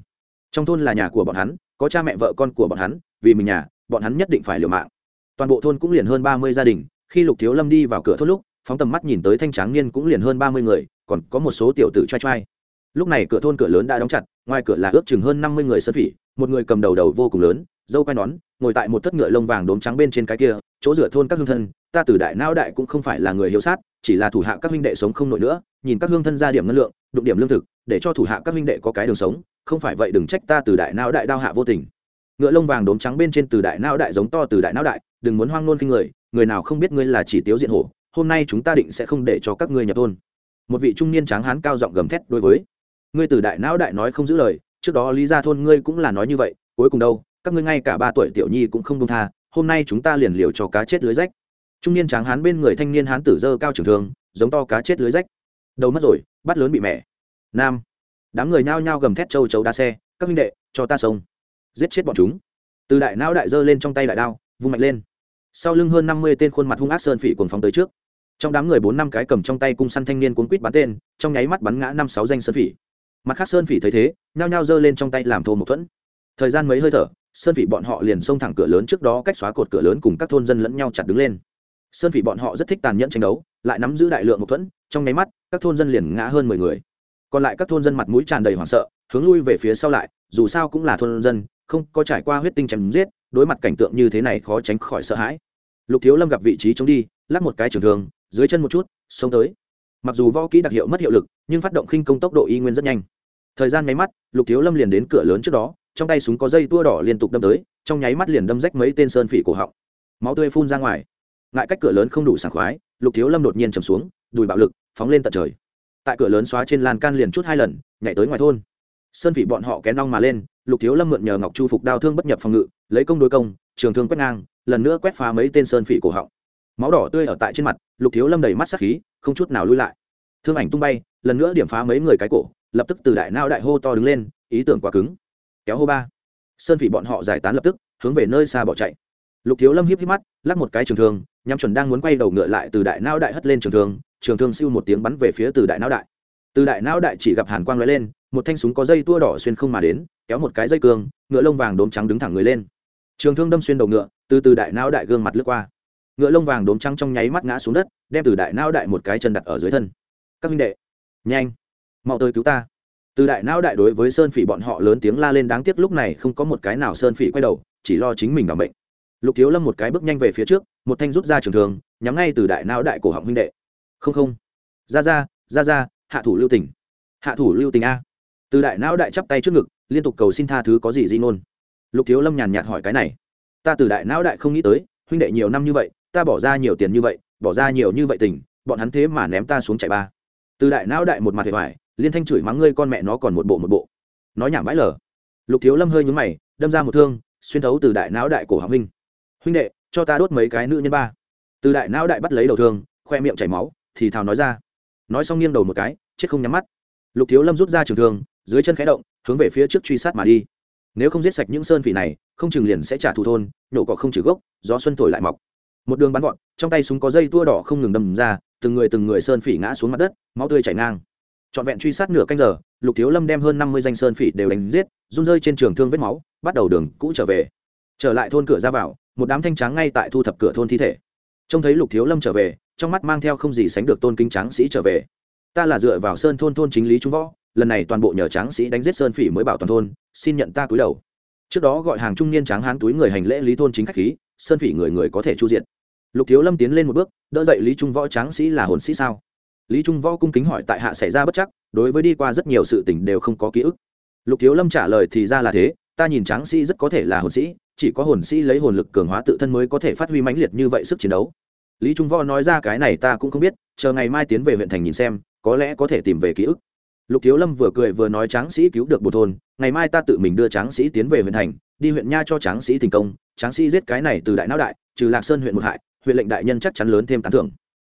Trong thôn là nhà của bọn hắn, có cha mẹ vợ con của bọn hắn, vì mình nhà, bọn hắn nhất định phải liều mạng. Toàn bộ thôn cũng liền hơn ba mươi gia đình, khi lục thiếu lâm đi vào cửa thôn lúc, phóng tầm mắt nhìn tới thanh tráng niên cũng liền hơn ba mươi người, còn có một số tiểu tử trai trai. Lúc này cửa thôn cửa lớn đã đóng chặt, ngoài cửa là ước chừng hơn năm mươi người sơn phỉ, một người cầm đầu đầu vô cùng lớn, dâu quai nón, ngồi tại một thất ngựa lông vàng đốm trắng bên trên cái kia, chỗ rửa thôn các hương thân ta từ đại nao đại cũng không phải là người hiếu sát, chỉ là thủ hạ các huynh đệ sống không nổi nữa, nhìn các hương thân ra điểm ngân lượng, đụng điểm lương thực, để cho thủ hạ các huynh đệ có cái đường sống, không phải vậy đừng trách ta từ đại não đại đao hạ vô tình. Ngựa lông vàng đốm trắng bên trên từ đại não đại giống to từ đại não đại, đừng muốn hoang nôn kinh người người nào không biết ngươi là chỉ tiếu diện hổ, hôm nay chúng ta định sẽ không để cho các ngươi nhập thôn. Một vị trung niên tráng hán cao giọng gầm thét đối với, ngươi từ đại não đại nói không giữ lời, trước đó lý ra thôn ngươi cũng là nói như vậy, cuối cùng đâu, các ngươi ngay cả ba tuổi tiểu nhi cũng không đông tha, hôm nay chúng ta liền liều cho cá chết lưới rách trung niên tráng hán bên người thanh niên hán tử dơ cao trường thường giống to cá chết lưới rách. Đầu mất rồi, bắt lớn bị mẹ. Nam. Đám người nhao nhao gầm thét châu chấu đa xe, các huynh đệ, cho ta sông. Giết chết bọn chúng. Từ đại não đại dơ lên trong tay đại đao, vung mạnh lên. Sau lưng hơn năm mươi tên khuôn mặt hung ác sơn phỉ cuồng phóng tới trước. Trong đám người bốn năm cái cầm trong tay cung săn thanh niên cuốn quýt bắn tên, trong nháy mắt bắn ngã năm sáu danh sơn phỉ. Mặt khác sơn phỉ thấy thế, nhao nhao giơ lên trong tay làm thô một thuẫn. Thời gian mấy hơi thở, sơn phỉ bọn họ liền xông thẳng cửa lớn trước đó cách xóa cột cửa lớn cùng các thôn dân lẫn nhau chặt đứng lên sơn phỉ bọn họ rất thích tàn nhẫn tranh đấu, lại nắm giữ đại lượng một thuẫn, trong nháy mắt, các thôn dân liền ngã hơn mười người. Còn lại các thôn dân mặt mũi tràn đầy hoảng sợ, hướng lui về phía sau lại, dù sao cũng là thôn dân, không có trải qua huyết tinh chém giết, đối mặt cảnh tượng như thế này khó tránh khỏi sợ hãi. Lục thiếu lâm gặp vị trí chống đi, lắc một cái trường thường dưới chân một chút, xông tới. Mặc dù võ kỹ đặc hiệu mất hiệu lực, nhưng phát động khinh công tốc độ y nguyên rất nhanh. Thời gian nháy mắt, lục thiếu lâm liền đến cửa lớn trước đó, trong tay súng có dây tua đỏ liên tục đâm tới, trong nháy mắt liền đâm rách mấy tên sơn phỉ cổ họng. Máu tươi phun ra ngoài ngại cách cửa lớn không đủ sảng khoái, lục thiếu lâm đột nhiên trầm xuống, đùi bạo lực, phóng lên tận trời. Tại cửa lớn xóa trên lan can liền chút hai lần, nhảy tới ngoài thôn. Sơn vị bọn họ kén nong mà lên, lục thiếu lâm mượn nhờ ngọc chu phục đao thương bất nhập phòng ngự, lấy công đối công, trường thương quét ngang, lần nữa quét phá mấy tên sơn phỉ cổ họng. Máu đỏ tươi ở tại trên mặt, lục thiếu lâm đầy mắt sắc khí, không chút nào lui lại. Thương ảnh tung bay, lần nữa điểm phá mấy người cái cổ, lập tức từ đại nao đại hô to đứng lên, ý tưởng quá cứng. Kéo hô ba. Sơn phỉ bọn họ giải tán lập tức, hướng về nơi xa bỏ chạy. Lục thiếu lâm hiếp hiếp mắt, lắc một cái trường thương nhắm chuẩn đang muốn quay đầu ngựa lại từ đại não đại hất lên trường thương trường thương siêu một tiếng bắn về phía từ đại não đại. Từ đại não đại chỉ gặp hàn quang lóe lên, một thanh súng có dây tua đỏ xuyên không mà đến, kéo một cái dây cương, ngựa lông vàng đốm trắng đứng thẳng người lên. Trường thương đâm xuyên đầu ngựa, từ từ đại não đại gương mặt lướt qua. Ngựa lông vàng đốm trắng trong nháy mắt ngã xuống đất, đem từ đại não đại một cái chân đặt ở dưới thân. Các minh đệ, nhanh, mau tới cứu ta. Từ đại não đại đối với sơn phỉ bọn họ lớn tiếng la lên, đáng tiếc lúc này không có một cái nào sơn phỉ quay đầu, chỉ lo chính mình bằng bệnh lục thiếu lâm một cái bước nhanh về phía trước, một thanh rút ra trường thường nhắm ngay từ đại não đại cổ họng huynh đệ. Không không. Ra ra ra ra, hạ thủ lưu tình. Hạ thủ lưu tình a. Từ đại não đại chắp tay trước ngực, liên tục cầu xin tha thứ có gì di ngôn. Lục thiếu lâm nhàn nhạt hỏi cái này. Ta từ đại não đại không nghĩ tới, huynh đệ nhiều năm như vậy, ta bỏ ra nhiều tiền như vậy, bỏ ra nhiều như vậy tình, bọn hắn thế mà ném ta xuống chạy ba. Từ đại não đại một mặt hề hoài, liên thanh chửi mắng ngươi con mẹ nó còn một bộ một bộ. Nói nhảm vãi lở lục thiếu lâm hơi nhúng mày, đâm ra một thương, xuyên thấu từ đại não đại cổ hạng huynh huynh đệ, cho ta đốt mấy cái nữ nhân ba. Từ đại não đại bắt lấy đầu thương, khoe miệng chảy máu, thì thào nói ra. Nói xong nghiêng đầu một cái, chết không nhắm mắt. Lục thiếu lâm rút ra trường thương, dưới chân khẽ động, hướng về phía trước truy sát mà đi. Nếu không giết sạch những sơn phỉ này, không chừng liền sẽ trả thù thôn, nhổ cỏ không trừ gốc, gió xuân thổi lại mọc. Một đường bắn gọn trong tay súng có dây tua đỏ không ngừng đâm ra, từng người từng người sơn phỉ ngã xuống mặt đất, máu tươi chảy ngang. Trọn vẹn truy sát nửa canh giờ, lục thiếu lâm đem hơn năm mươi danh sơn phỉ đều đánh giết, run rơi trên trường thương vết máu, bắt đầu đường cũ trở về. Trở lại thôn cửa ra vào một đám thanh tráng ngay tại thu thập cửa thôn thi thể. Trông thấy lục thiếu lâm trở về, trong mắt mang theo không gì sánh được tôn kính tráng sĩ trở về. Ta là dựa vào sơn thôn thôn chính lý trung võ, lần này toàn bộ nhờ tráng sĩ đánh giết sơn phỉ mới bảo toàn thôn, xin nhận ta cúi đầu. Trước đó gọi hàng trung niên tráng hán túi người hành lễ lý thôn chính khách khí, sơn phỉ người người có thể chu diện. Lục thiếu lâm tiến lên một bước, đỡ dậy lý trung võ tráng sĩ là hồn sĩ sao? Lý trung võ cung kính hỏi tại hạ xảy ra bất chắc, đối với đi qua rất nhiều sự tình đều không có ký ức. Lục thiếu lâm trả lời thì ra là thế, ta nhìn tráng sĩ rất có thể là hồn sĩ chỉ có hồn sĩ lấy hồn lực cường hóa tự thân mới có thể phát huy mãnh liệt như vậy sức chiến đấu. Lý trung võ nói ra cái này ta cũng không biết, chờ ngày mai tiến về huyện thành nhìn xem, có lẽ có thể tìm về ký ức. Lục thiếu lâm vừa cười vừa nói tráng sĩ cứu được một thôn, ngày mai ta tự mình đưa tráng sĩ tiến về huyện thành, đi huyện nha cho tráng sĩ thành công, tráng sĩ giết cái này từ đại não đại, trừ lạc sơn huyện một hại, huyện lệnh đại nhân chắc chắn lớn thêm tán thưởng.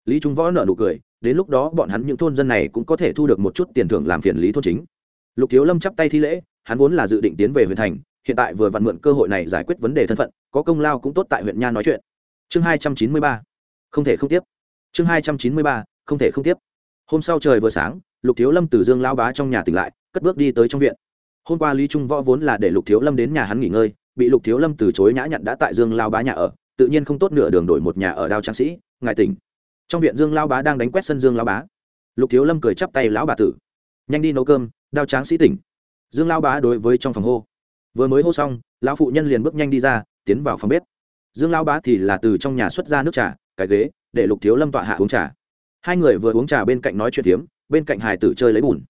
Lý trung võ nợ nụ cười, đến lúc đó bọn hắn những thôn dân này cũng có thể thu được một chút tiền thưởng làm phiền lý thôn chính. Lục thiếu lâm chắp tay thi lễ, hắn vốn là dự định tiến về huyện thành hiện tại vừa vặn mượn cơ hội này giải quyết vấn đề thân phận, có công lao cũng tốt tại huyện nha nói chuyện. Chương hai trăm chín mươi ba. Không thể không tiếp. Chương hai trăm chín mươi ba, không thể không tiếp. Hôm sau trời vừa sáng, lục thiếu lâm từ dương lao bá trong nhà tỉnh lại, cất bước đi tới trong viện. Hôm qua lý trung võ vốn là để lục thiếu lâm đến nhà hắn nghỉ ngơi, bị lục thiếu lâm từ chối nhã nhặn đã tại dương lao bá nhà ở, tự nhiên không tốt nửa đường đổi một nhà ở đao tráng sĩ, ngài tỉnh. Trong viện dương lao bá đang đánh quét sân dương lao bá. Lục thiếu lâm cười chắp tay lão bà tử. Nhanh đi nấu cơm, đao tráng sĩ tỉnh. Dương lao bá đối với trong phòng hô vừa mới hô xong, lão phụ nhân liền bước nhanh đi ra, tiến vào phòng bếp. Dương lao bá thì là từ trong nhà xuất ra nước trà, cái ghế, để lục thiếu lâm tọa hạ uống trà. Hai người vừa uống trà bên cạnh nói chuyện tiếm bên cạnh hải tử chơi lấy bùn.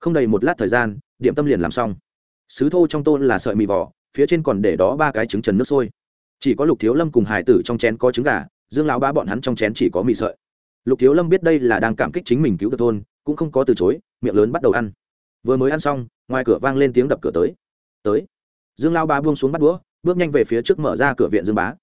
Không đầy một lát thời gian, điểm tâm liền làm xong. Sứ thô trong tô là sợi mì vỏ, phía trên còn để đó ba cái trứng trần nước sôi. Chỉ có lục thiếu lâm cùng hải tử trong chén có trứng gà, dương lão Bá bọn hắn trong chén chỉ có mì sợi. Lục thiếu lâm biết đây là đang cảm kích chính mình cứu được thôn, cũng không có từ chối, miệng lớn bắt đầu ăn. Vừa mới ăn xong, ngoài cửa vang lên tiếng đập cửa tới. Tới dương lao Bá buông xuống bắt đũa, bước nhanh về phía trước mở ra cửa viện dương bá.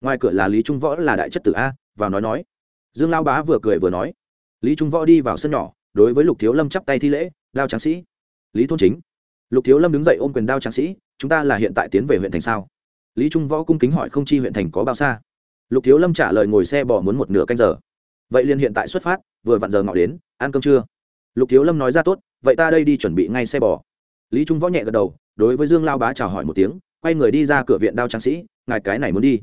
Ngoài cửa là lý trung võ là đại chất tử a, vào nói nói. Dương lao bá vừa cười vừa nói. Lý trung võ đi vào sân nhỏ, đối với lục thiếu lâm chắp tay thi lễ, đao tráng sĩ. Lý thôn chính. Lục thiếu lâm đứng dậy ôm quyền đao tráng sĩ, chúng ta là hiện tại tiến về huyện thành sao? Lý trung võ cung kính hỏi không chi huyện thành có bao xa. Lục thiếu lâm trả lời ngồi xe bỏ muốn một nửa canh giờ. Vậy liền hiện tại xuất phát, vừa vặn giờ ngọ đến, ăn cơm trưa. Lục thiếu lâm nói ra, tốt, vậy ta đây đi chuẩn bị ngay xe bò. Lý trung võ nhẹ gật đầu đối với dương lao bá chào hỏi một tiếng, quay người đi ra cửa viện đao tráng sĩ, ngài cái này muốn đi.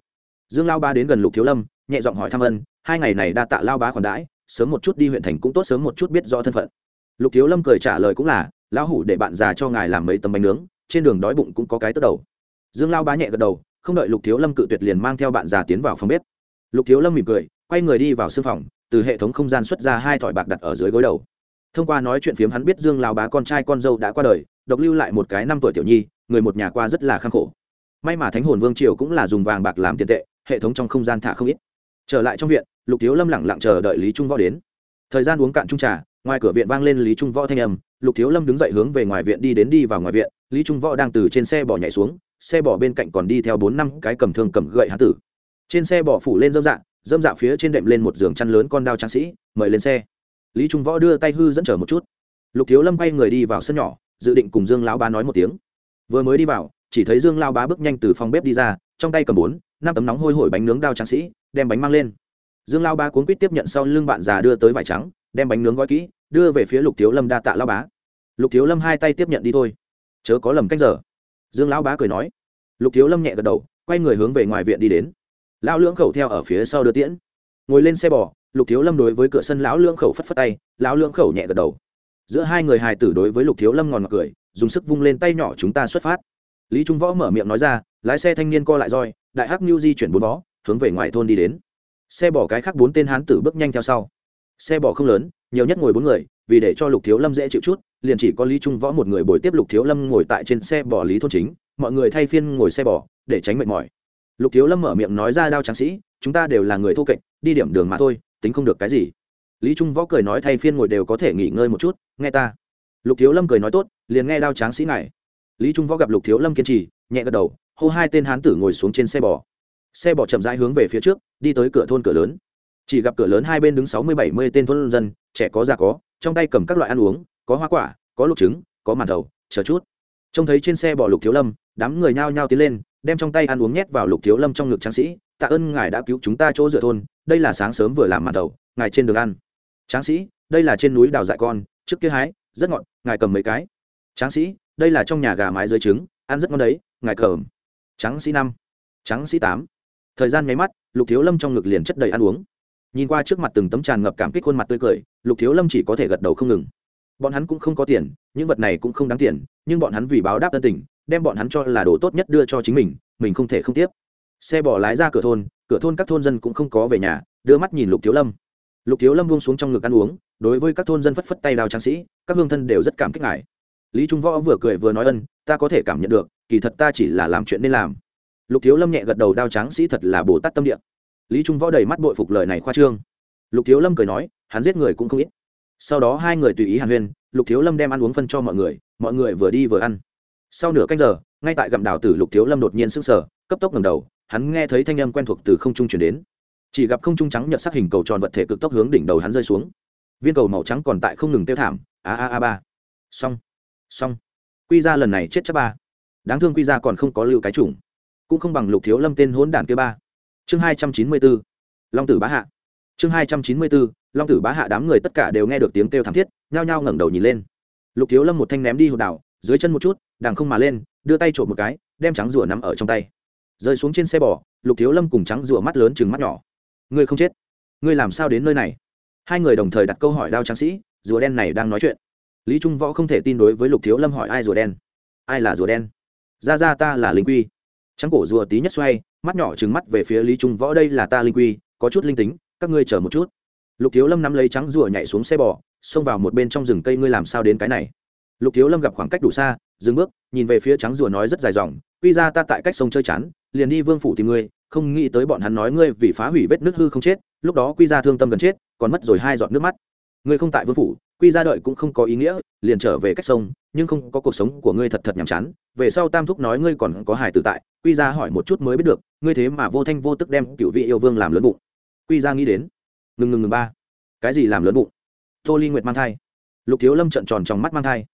Dương lao bá đến gần lục thiếu lâm, nhẹ giọng hỏi thăm ân, hai ngày này đa tạ lao bá còn đãi, sớm một chút đi huyện thành cũng tốt sớm một chút biết rõ thân phận. Lục thiếu lâm cười trả lời cũng là, lão hủ để bạn già cho ngài làm mấy tấm bánh nướng, trên đường đói bụng cũng có cái tức đầu. Dương lao bá nhẹ gật đầu, không đợi lục thiếu lâm cự tuyệt liền mang theo bạn già tiến vào phòng bếp. Lục thiếu lâm mỉm cười, quay người đi vào sư phòng, từ hệ thống không gian xuất ra hai thỏi bạc đặt ở dưới gối đầu. Thông qua nói chuyện phiếm hắn biết dương lao bá con trai con dâu đã qua đời độc lưu lại một cái năm tuổi tiểu nhi, người một nhà qua rất là khăng khổ. May mà thánh hồn vương triều cũng là dùng vàng bạc làm tiền tệ, hệ thống trong không gian thả không ít. Trở lại trong viện, lục thiếu lâm lẳng lặng chờ đợi lý trung võ đến. Thời gian uống cạn trung trà, ngoài cửa viện vang lên lý trung võ thanh âm, lục thiếu lâm đứng dậy hướng về ngoài viện đi đến đi vào ngoài viện, lý trung võ đang từ trên xe bỏ nhảy xuống, xe bỏ bên cạnh còn đi theo bốn năm cái cầm thương cầm gậy hán tử. Trên xe bỏ phủ lên dâm dạ dâm dạ phía trên đệm lên một giường chăn lớn con đao tráng sĩ, mời lên xe. Lý trung võ đưa tay hư dẫn trở một chút. Lục thiếu lâm quay người đi vào sân nhỏ dự định cùng dương lão bá nói một tiếng. Vừa mới đi vào, chỉ thấy dương lao bá bước nhanh từ phòng bếp đi ra, trong tay cầm bốn, năm tấm nóng hôi hổi bánh nướng đao tráng sĩ, đem bánh mang lên. Dương lao bá cuốn quýt tiếp nhận sau lưng bạn già đưa tới vải trắng, đem bánh nướng gói kỹ, đưa về phía lục thiếu lâm đa tạ lao bá. Lục thiếu lâm hai tay tiếp nhận đi thôi. Chớ có lầm cách giờ. Dương lão bá cười nói. Lục thiếu lâm nhẹ gật đầu, quay người hướng về ngoài viện đi đến. Lão lưỡng khẩu theo ở phía sau đưa tiễn. Ngồi lên xe bò, lục thiếu lâm đối với cửa sân lão lưỡng khẩu phất phất tay, lão lưỡng khẩu nhẹ gật đầu giữa hai người hài tử đối với lục thiếu lâm ngòn ngọt cười, dùng sức vung lên tay nhỏ chúng ta xuất phát. Lý trung võ mở miệng nói ra, lái xe thanh niên co lại roi, đại hắc new di chuyển bốn vó, hướng về ngoài thôn đi đến. Xe bỏ cái khác bốn tên hán tử bước nhanh theo sau. Xe bỏ không lớn, nhiều nhất ngồi bốn người, vì để cho lục thiếu lâm dễ chịu chút, liền chỉ có lý trung võ một người bồi tiếp lục thiếu lâm ngồi tại trên xe bỏ lý thôn chính, mọi người thay phiên ngồi xe bỏ, để tránh mệt mỏi. Lục thiếu lâm mở miệng nói ra, đao tráng sĩ, chúng ta đều là người thô kệch, đi điểm đường mà thôi, tính không được cái gì lý trung võ cười nói thay phiên ngồi đều có thể nghỉ ngơi một chút, nghe ta. Lục thiếu lâm cười nói tốt, liền nghe đao tráng sĩ này lý trung võ gặp lục thiếu lâm kiên trì, nhẹ gật đầu, hô hai tên hán tử ngồi xuống trên xe bò. Xe bò chậm rãi hướng về phía trước, đi tới cửa thôn cửa lớn. Chỉ gặp cửa lớn hai bên đứng sáu mươi bảy mươi tên thôn dân, trẻ có già có, trong tay cầm các loại ăn uống, có hoa quả, có lục trứng, có màn thầu, chờ chút. Trông thấy trên xe bò lục thiếu lâm, đám người nhao nhao tiến lên, đem trong tay ăn uống nhét vào lục thiếu lâm trong ngực tráng sĩ, tạ ơn ngài đã cứu chúng ta chỗ dựa thôn, đây là sáng sớm vừa làm màn thầu, ngài trên đường ăn tráng sĩ, đây là trên núi đào dại con, trước kia hái, rất ngọt, ngài cầm mấy cái. Tráng sĩ, đây là trong nhà gà mái dưới trứng, ăn rất ngon đấy, ngài cầm. Tráng sĩ năm, tráng sĩ tám. Thời gian nháy mắt, lục thiếu lâm trong ngực liền chất đầy ăn uống. Nhìn qua trước mặt từng tấm tràn ngập cảm kích khuôn mặt tươi cười, lục thiếu lâm chỉ có thể gật đầu không ngừng. Bọn hắn cũng không có tiền, những vật này cũng không đáng tiền, nhưng bọn hắn vì báo đáp tân tình, đem bọn hắn cho là đồ tốt nhất đưa cho chính mình mình không thể không tiếp. Xe bỏ lái ra cửa thôn cửa thôn các thôn dân cũng không có về nhà, đưa mắt nhìn lục thiếu lâm lục thiếu lâm buông xuống trong ngực ăn uống, đối với các thôn dân phất phất tay đào tráng sĩ, các hương thân đều rất cảm kích ngài. Lý trung võ vừa cười vừa nói ân, ta có thể cảm nhận được, kỳ thật ta chỉ là làm chuyện nên làm. Lục thiếu lâm nhẹ gật đầu đao tráng sĩ thật là bồ tát tâm địa. Lý trung võ đầy mắt bội phục lời này khoa trương. Lục thiếu lâm cười nói, hắn giết người cũng không ít. Sau đó hai người tùy ý hàn huyên, lục thiếu lâm đem ăn uống phân cho mọi người mọi người vừa đi vừa ăn. Sau nửa canh giờ, ngay tại gặm đào tử lục thiếu lâm đột nhiên sững sờ, cấp tốc ngầm đầu, hắn nghe thấy thanh âm quen thuộc từ không trung chuyển đến chỉ gặp không trung trắng nhợt sắc hình cầu tròn vật thể cực tốc hướng đỉnh đầu hắn rơi xuống. Viên cầu màu trắng còn tại không ngừng tiêu thảm. A a a ba. Xong. Xong. Quy ra lần này chết chắc ba. Đáng thương quy ra còn không có lưu cái chủng. Cũng không bằng lục thiếu lâm tên hỗn đản kia ba. Chương hai trăm chín mươi bốn long tử bá hạ. Chương hai trăm chín mươi bốn long tử bá hạ đám người tất cả đều nghe được tiếng kêu thảm thiết, nhao nhao ngẩng đầu nhìn lên. Lục thiếu lâm một thanh ném đi hột đảo, dưới chân một chút, đằng không mà lên, đưa tay trộm một cái, đem trắng rùa nắm ở trong tay. Rơi xuống trên xe bò, lục thiếu lâm cùng trắng rùa mắt lớn chừng mắt nhỏ ngươi không chết. Ngươi làm sao đến nơi này? Hai người đồng thời đặt câu hỏi đao tráng sĩ, rùa đen này đang nói chuyện. Lý trung võ không thể tin đối với lục thiếu lâm hỏi ai rùa đen. Ai là rùa đen? Ra ra ta là linh quy. Trắng cổ rùa tí nhất xoay, mắt nhỏ trừng mắt về phía lý trung võ, đây là ta linh quy, có chút linh tính, các ngươi chờ một chút. Lục thiếu lâm nắm lấy trắng rùa nhảy xuống xe bò, xông vào một bên trong rừng cây, ngươi làm sao đến cái này? Lục thiếu lâm gặp khoảng cách đủ xa, dừng bước, nhìn về phía trắng rùa nói rất dài dòng, quy ra ta tại cách sông chơi chán liền đi vương phủ tìm ngươi không nghĩ tới bọn hắn nói ngươi vì phá hủy vết nước hư không chết, lúc đó quy ra thương tâm gần chết, còn mất rồi hai giọt nước mắt. Ngươi không tại vương phủ, quy ra đợi cũng không có ý nghĩa, liền trở về cách sông, nhưng không có cuộc sống của ngươi thật thật nhàm chán. Về sau tam thúc nói ngươi còn có hài tử tại, quy ra hỏi một chút mới biết được, ngươi thế mà vô thanh vô tức đem cựu vị yêu vương làm lớn bụng. Quy ra nghĩ đến, ngừng ngừng ngừng ba. Cái gì làm lớn bụng? Tô ly nguyệt mang thai. Lục thiếu lâm trận tròn trong mắt mang thai.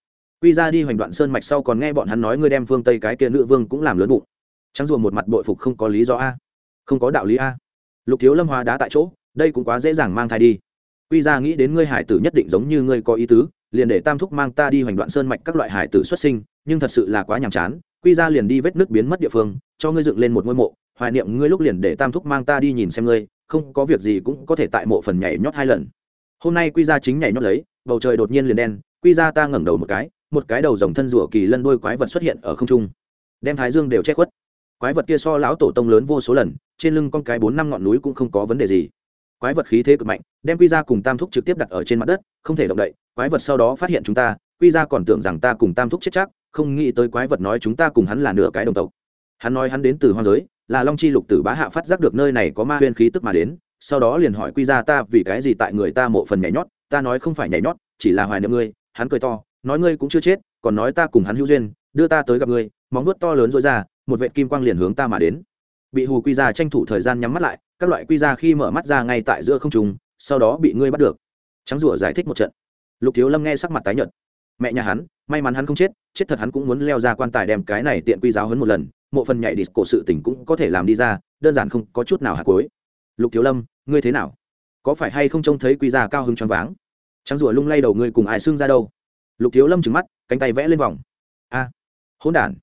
Quy ra đi hoành đoạn sơn mạch sau còn nghe bọn hắn nói ngươi đem phương tây cái kia nữ vương cũng làm lớn bụng. Trắng rùa một mặt bội phục không có lý do a không có đạo lý a. Lục thiếu lâm hóa đá tại chỗ, đây cũng quá dễ dàng mang thai đi. Quy ra nghĩ đến ngươi hải tử nhất định giống như ngươi có ý tứ, liền để tam thúc mang ta đi hoành đoạn sơn mạch các loại hải tử xuất sinh, nhưng thật sự là quá nhàm chán. Quy ra liền đi vết nước biến mất địa phương, cho ngươi dựng lên một ngôi mộ, hoài niệm ngươi lúc liền để tam thúc mang ta đi nhìn xem ngươi, không có việc gì cũng có thể tại mộ phần nhảy nhót hai lần. Hôm nay quy ra chính nhảy nhót lấy, bầu trời đột nhiên liền đen, quy ra ta ngẩng đầu một cái một cái đầu rồng thân rủa kỳ lân đôi quái vật xuất hiện ở không trung. Đem thái dương đều che khuất. Quái vật kia so lão tổ tông lớn vô số lần trên lưng con cái bốn năm ngọn núi cũng không có vấn đề gì. Quái vật khí thế cực mạnh, đem quy ra cùng tam thúc trực tiếp đặt ở trên mặt đất, không thể động đậy, quái vật sau đó phát hiện chúng ta, quy ra còn tưởng rằng ta cùng tam thúc chết chắc, không nghĩ tới quái vật nói chúng ta cùng hắn là nửa cái đồng tộc. Hắn nói hắn đến từ hoang giới, là long chi lục tử bá hạ phát giác được nơi này có ma huyên khí tức mà đến, sau đó liền hỏi quy ra ta vì cái gì tại người ta mộ phần nhảy nhót, ta nói không phải nhảy nhót, chỉ là hoài niệm ngươi, hắn cười to, nói ngươi cũng chưa chết, còn nói ta cùng hắn hữu duyên, đưa ta tới gặp ngươi, móng nuốt to lớn rối ra, một vệ kim quang liền hướng ta mà đến bị hù quy ra tranh thủ thời gian nhắm mắt lại, các loại quy ra khi mở mắt ra ngay tại giữa không trùng sau đó bị ngươi bắt được. Trắng rủa giải thích một trận. Lục thiếu lâm nghe sắc mặt tái nhợt. Mẹ nhà hắn, may mắn hắn không chết chết thật hắn cũng muốn leo ra quan tài đem cái này tiện quy giáo hấn một lần mộ phần nhảy đi cổ sự tỉnh cũng có thể làm đi ra, đơn giản không có chút nào hạt cối lục thiếu lâm, ngươi thế nào? Có phải hay không trông thấy quy ra cao hứng choáng váng? Trắng rủa lung lay đầu ngươi cùng ai xương ra đâu? Lục thiếu lâm trừng mắt, cánh tay vẽ lên vòng. A, hỗn đản.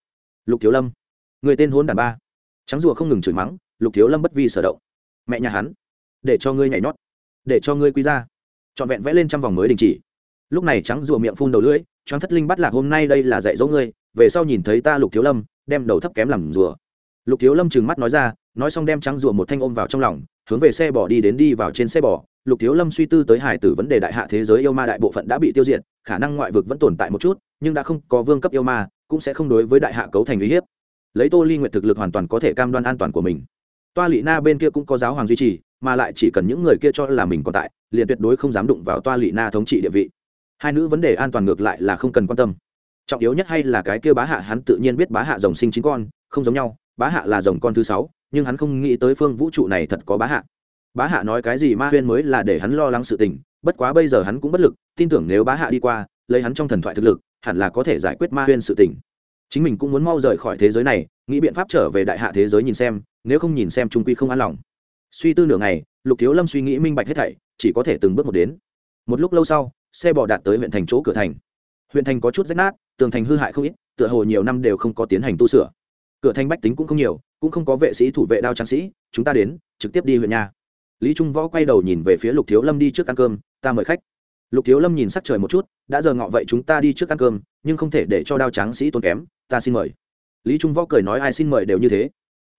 Lục thiếu lâm, người tên hỗn đản ba trắng rùa không ngừng chửi mắng, lục thiếu lâm bất vi sở động. Mẹ nhà hắn, để cho ngươi nhảy nhót, để cho ngươi quy ra. Trọn vẹn vẽ lên trăm vòng mới đình chỉ. Lúc này trắng rùa miệng phun đầu lưỡi, choáng thất linh bắt lạc hôm nay đây là dạy dỗ ngươi, về sau nhìn thấy ta lục thiếu lâm, đem đầu thấp kém làm rùa. Lục thiếu lâm trừng mắt nói ra, nói xong đem trắng rùa một thanh ôm vào trong lòng, hướng về xe bỏ đi đến đi vào trên xe bỏ lục thiếu lâm suy tư tới hải tử vấn đề đại hạ thế giới yêu ma đại bộ phận đã bị tiêu diệt, khả năng ngoại vực vẫn tồn tại một chút, nhưng đã không có vương cấp yêu ma, cũng sẽ không đối với đại hạ cấu thành uy hiếp lấy tô ly nguyện thực lực hoàn toàn có thể cam đoan an toàn của mình. Toa lị na bên kia cũng có giáo hoàng duy trì, mà lại chỉ cần những người kia cho là mình còn tại, liền tuyệt đối không dám đụng vào toa lị na thống trị địa vị. Hai nữ vấn đề an toàn ngược lại là không cần quan tâm. Trọng yếu nhất hay là cái kia bá hạ hắn tự nhiên biết bá hạ rồng sinh chín con, không giống nhau, bá hạ là rồng con thứ sáu, nhưng hắn không nghĩ tới phương vũ trụ này thật có bá hạ. Bá hạ nói cái gì ma huyên mới là để hắn lo lắng sự tình, bất quá bây giờ hắn cũng bất lực, tin tưởng nếu bá hạ đi qua, lấy hắn trong thần thoại thực lực, hẳn là có thể giải quyết ma huyên sự tình chính mình cũng muốn mau rời khỏi thế giới này, nghĩ biện pháp trở về đại hạ thế giới nhìn xem, nếu không nhìn xem trung quy không an lòng. Suy tư nửa ngày, lục thiếu lâm suy nghĩ minh bạch hết thảy, chỉ có thể từng bước một đến. Một lúc lâu sau, xe bò đạt tới huyện thành chỗ cửa thành. Huyện thành có chút rách nát, tường thành hư hại không ít, tựa hồ nhiều năm đều không có tiến hành tu sửa. Cửa thành bách tính cũng không nhiều, cũng không có vệ sĩ thủ vệ đao tráng sĩ, chúng ta đến, trực tiếp đi huyện nhà. Lý trung võ quay đầu nhìn về phía lục thiếu lâm đi trước ăn cơm, ta mời khách. Lục thiếu lâm nhìn sắc trời một chút, đã giờ ngọ vậy chúng ta đi trước ăn cơm, nhưng không thể để cho đao tráng sĩ tốn kém ta xin mời. Lý trung võ cười nói, ai xin mời đều như thế.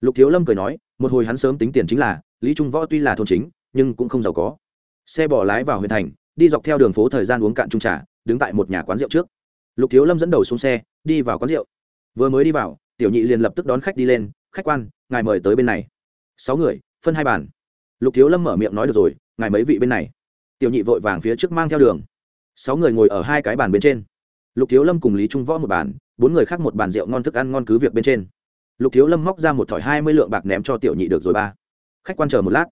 Lục thiếu lâm cười nói, một hồi hắn sớm tính tiền chính là, lý trung võ tuy là thôn chính, nhưng cũng không giàu có. Xe bỏ lái vào huyện thành, đi dọc theo đường phố thời gian uống cạn trung trà, đứng tại một nhà quán rượu trước. Lục thiếu lâm dẫn đầu xuống xe, đi vào quán rượu. Vừa mới đi vào, tiểu nhị liền lập tức đón khách đi lên, khách quan, ngài mời tới bên này. Sáu người, phân hai bàn. Lục thiếu lâm mở miệng nói, được rồi, ngài mấy vị bên này. Tiểu nhị vội vàng phía trước mang theo đường. Sáu người ngồi ở hai cái bàn bên trên. Lục thiếu lâm cùng lý trung võ một bàn bốn người khác một bàn rượu ngon thức ăn ngon cứ việc bên trên. Lục thiếu lâm móc ra một thỏi hai mươi lượng bạc ném cho tiểu nhị được rồi ba. Khách quan chờ một lát.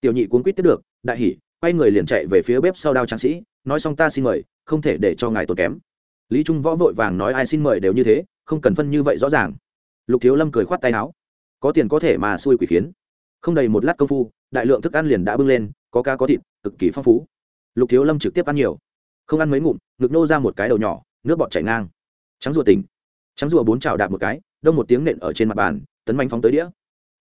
Tiểu nhị cuốn quýt tiếp được, đại hỉ, quay người liền chạy về phía bếp sau đao tráng sĩ, nói xong ta xin mời, không thể để cho ngài tốn kém. Lý trung võ vội vàng nói, ai xin mời đều như thế, không cần phân như vậy rõ ràng. Lục thiếu lâm cười khoát tay áo. Có tiền có thể mà xui quỷ khiến. Không đầy một lát công phu, đại lượng thức ăn liền đã bưng lên, có cá có thịt, cực kỳ phong phú. Lục thiếu lâm trực tiếp ăn nhiều. Không ăn mấy ngụm, ngực nô ra một cái đầu nhỏ, nước bọt chảy ngang trắng rùa tỉnh. Trắng rùa bốn chảo đạp một cái, đông một tiếng nện ở trên mặt bàn, tấn manh phóng tới đĩa.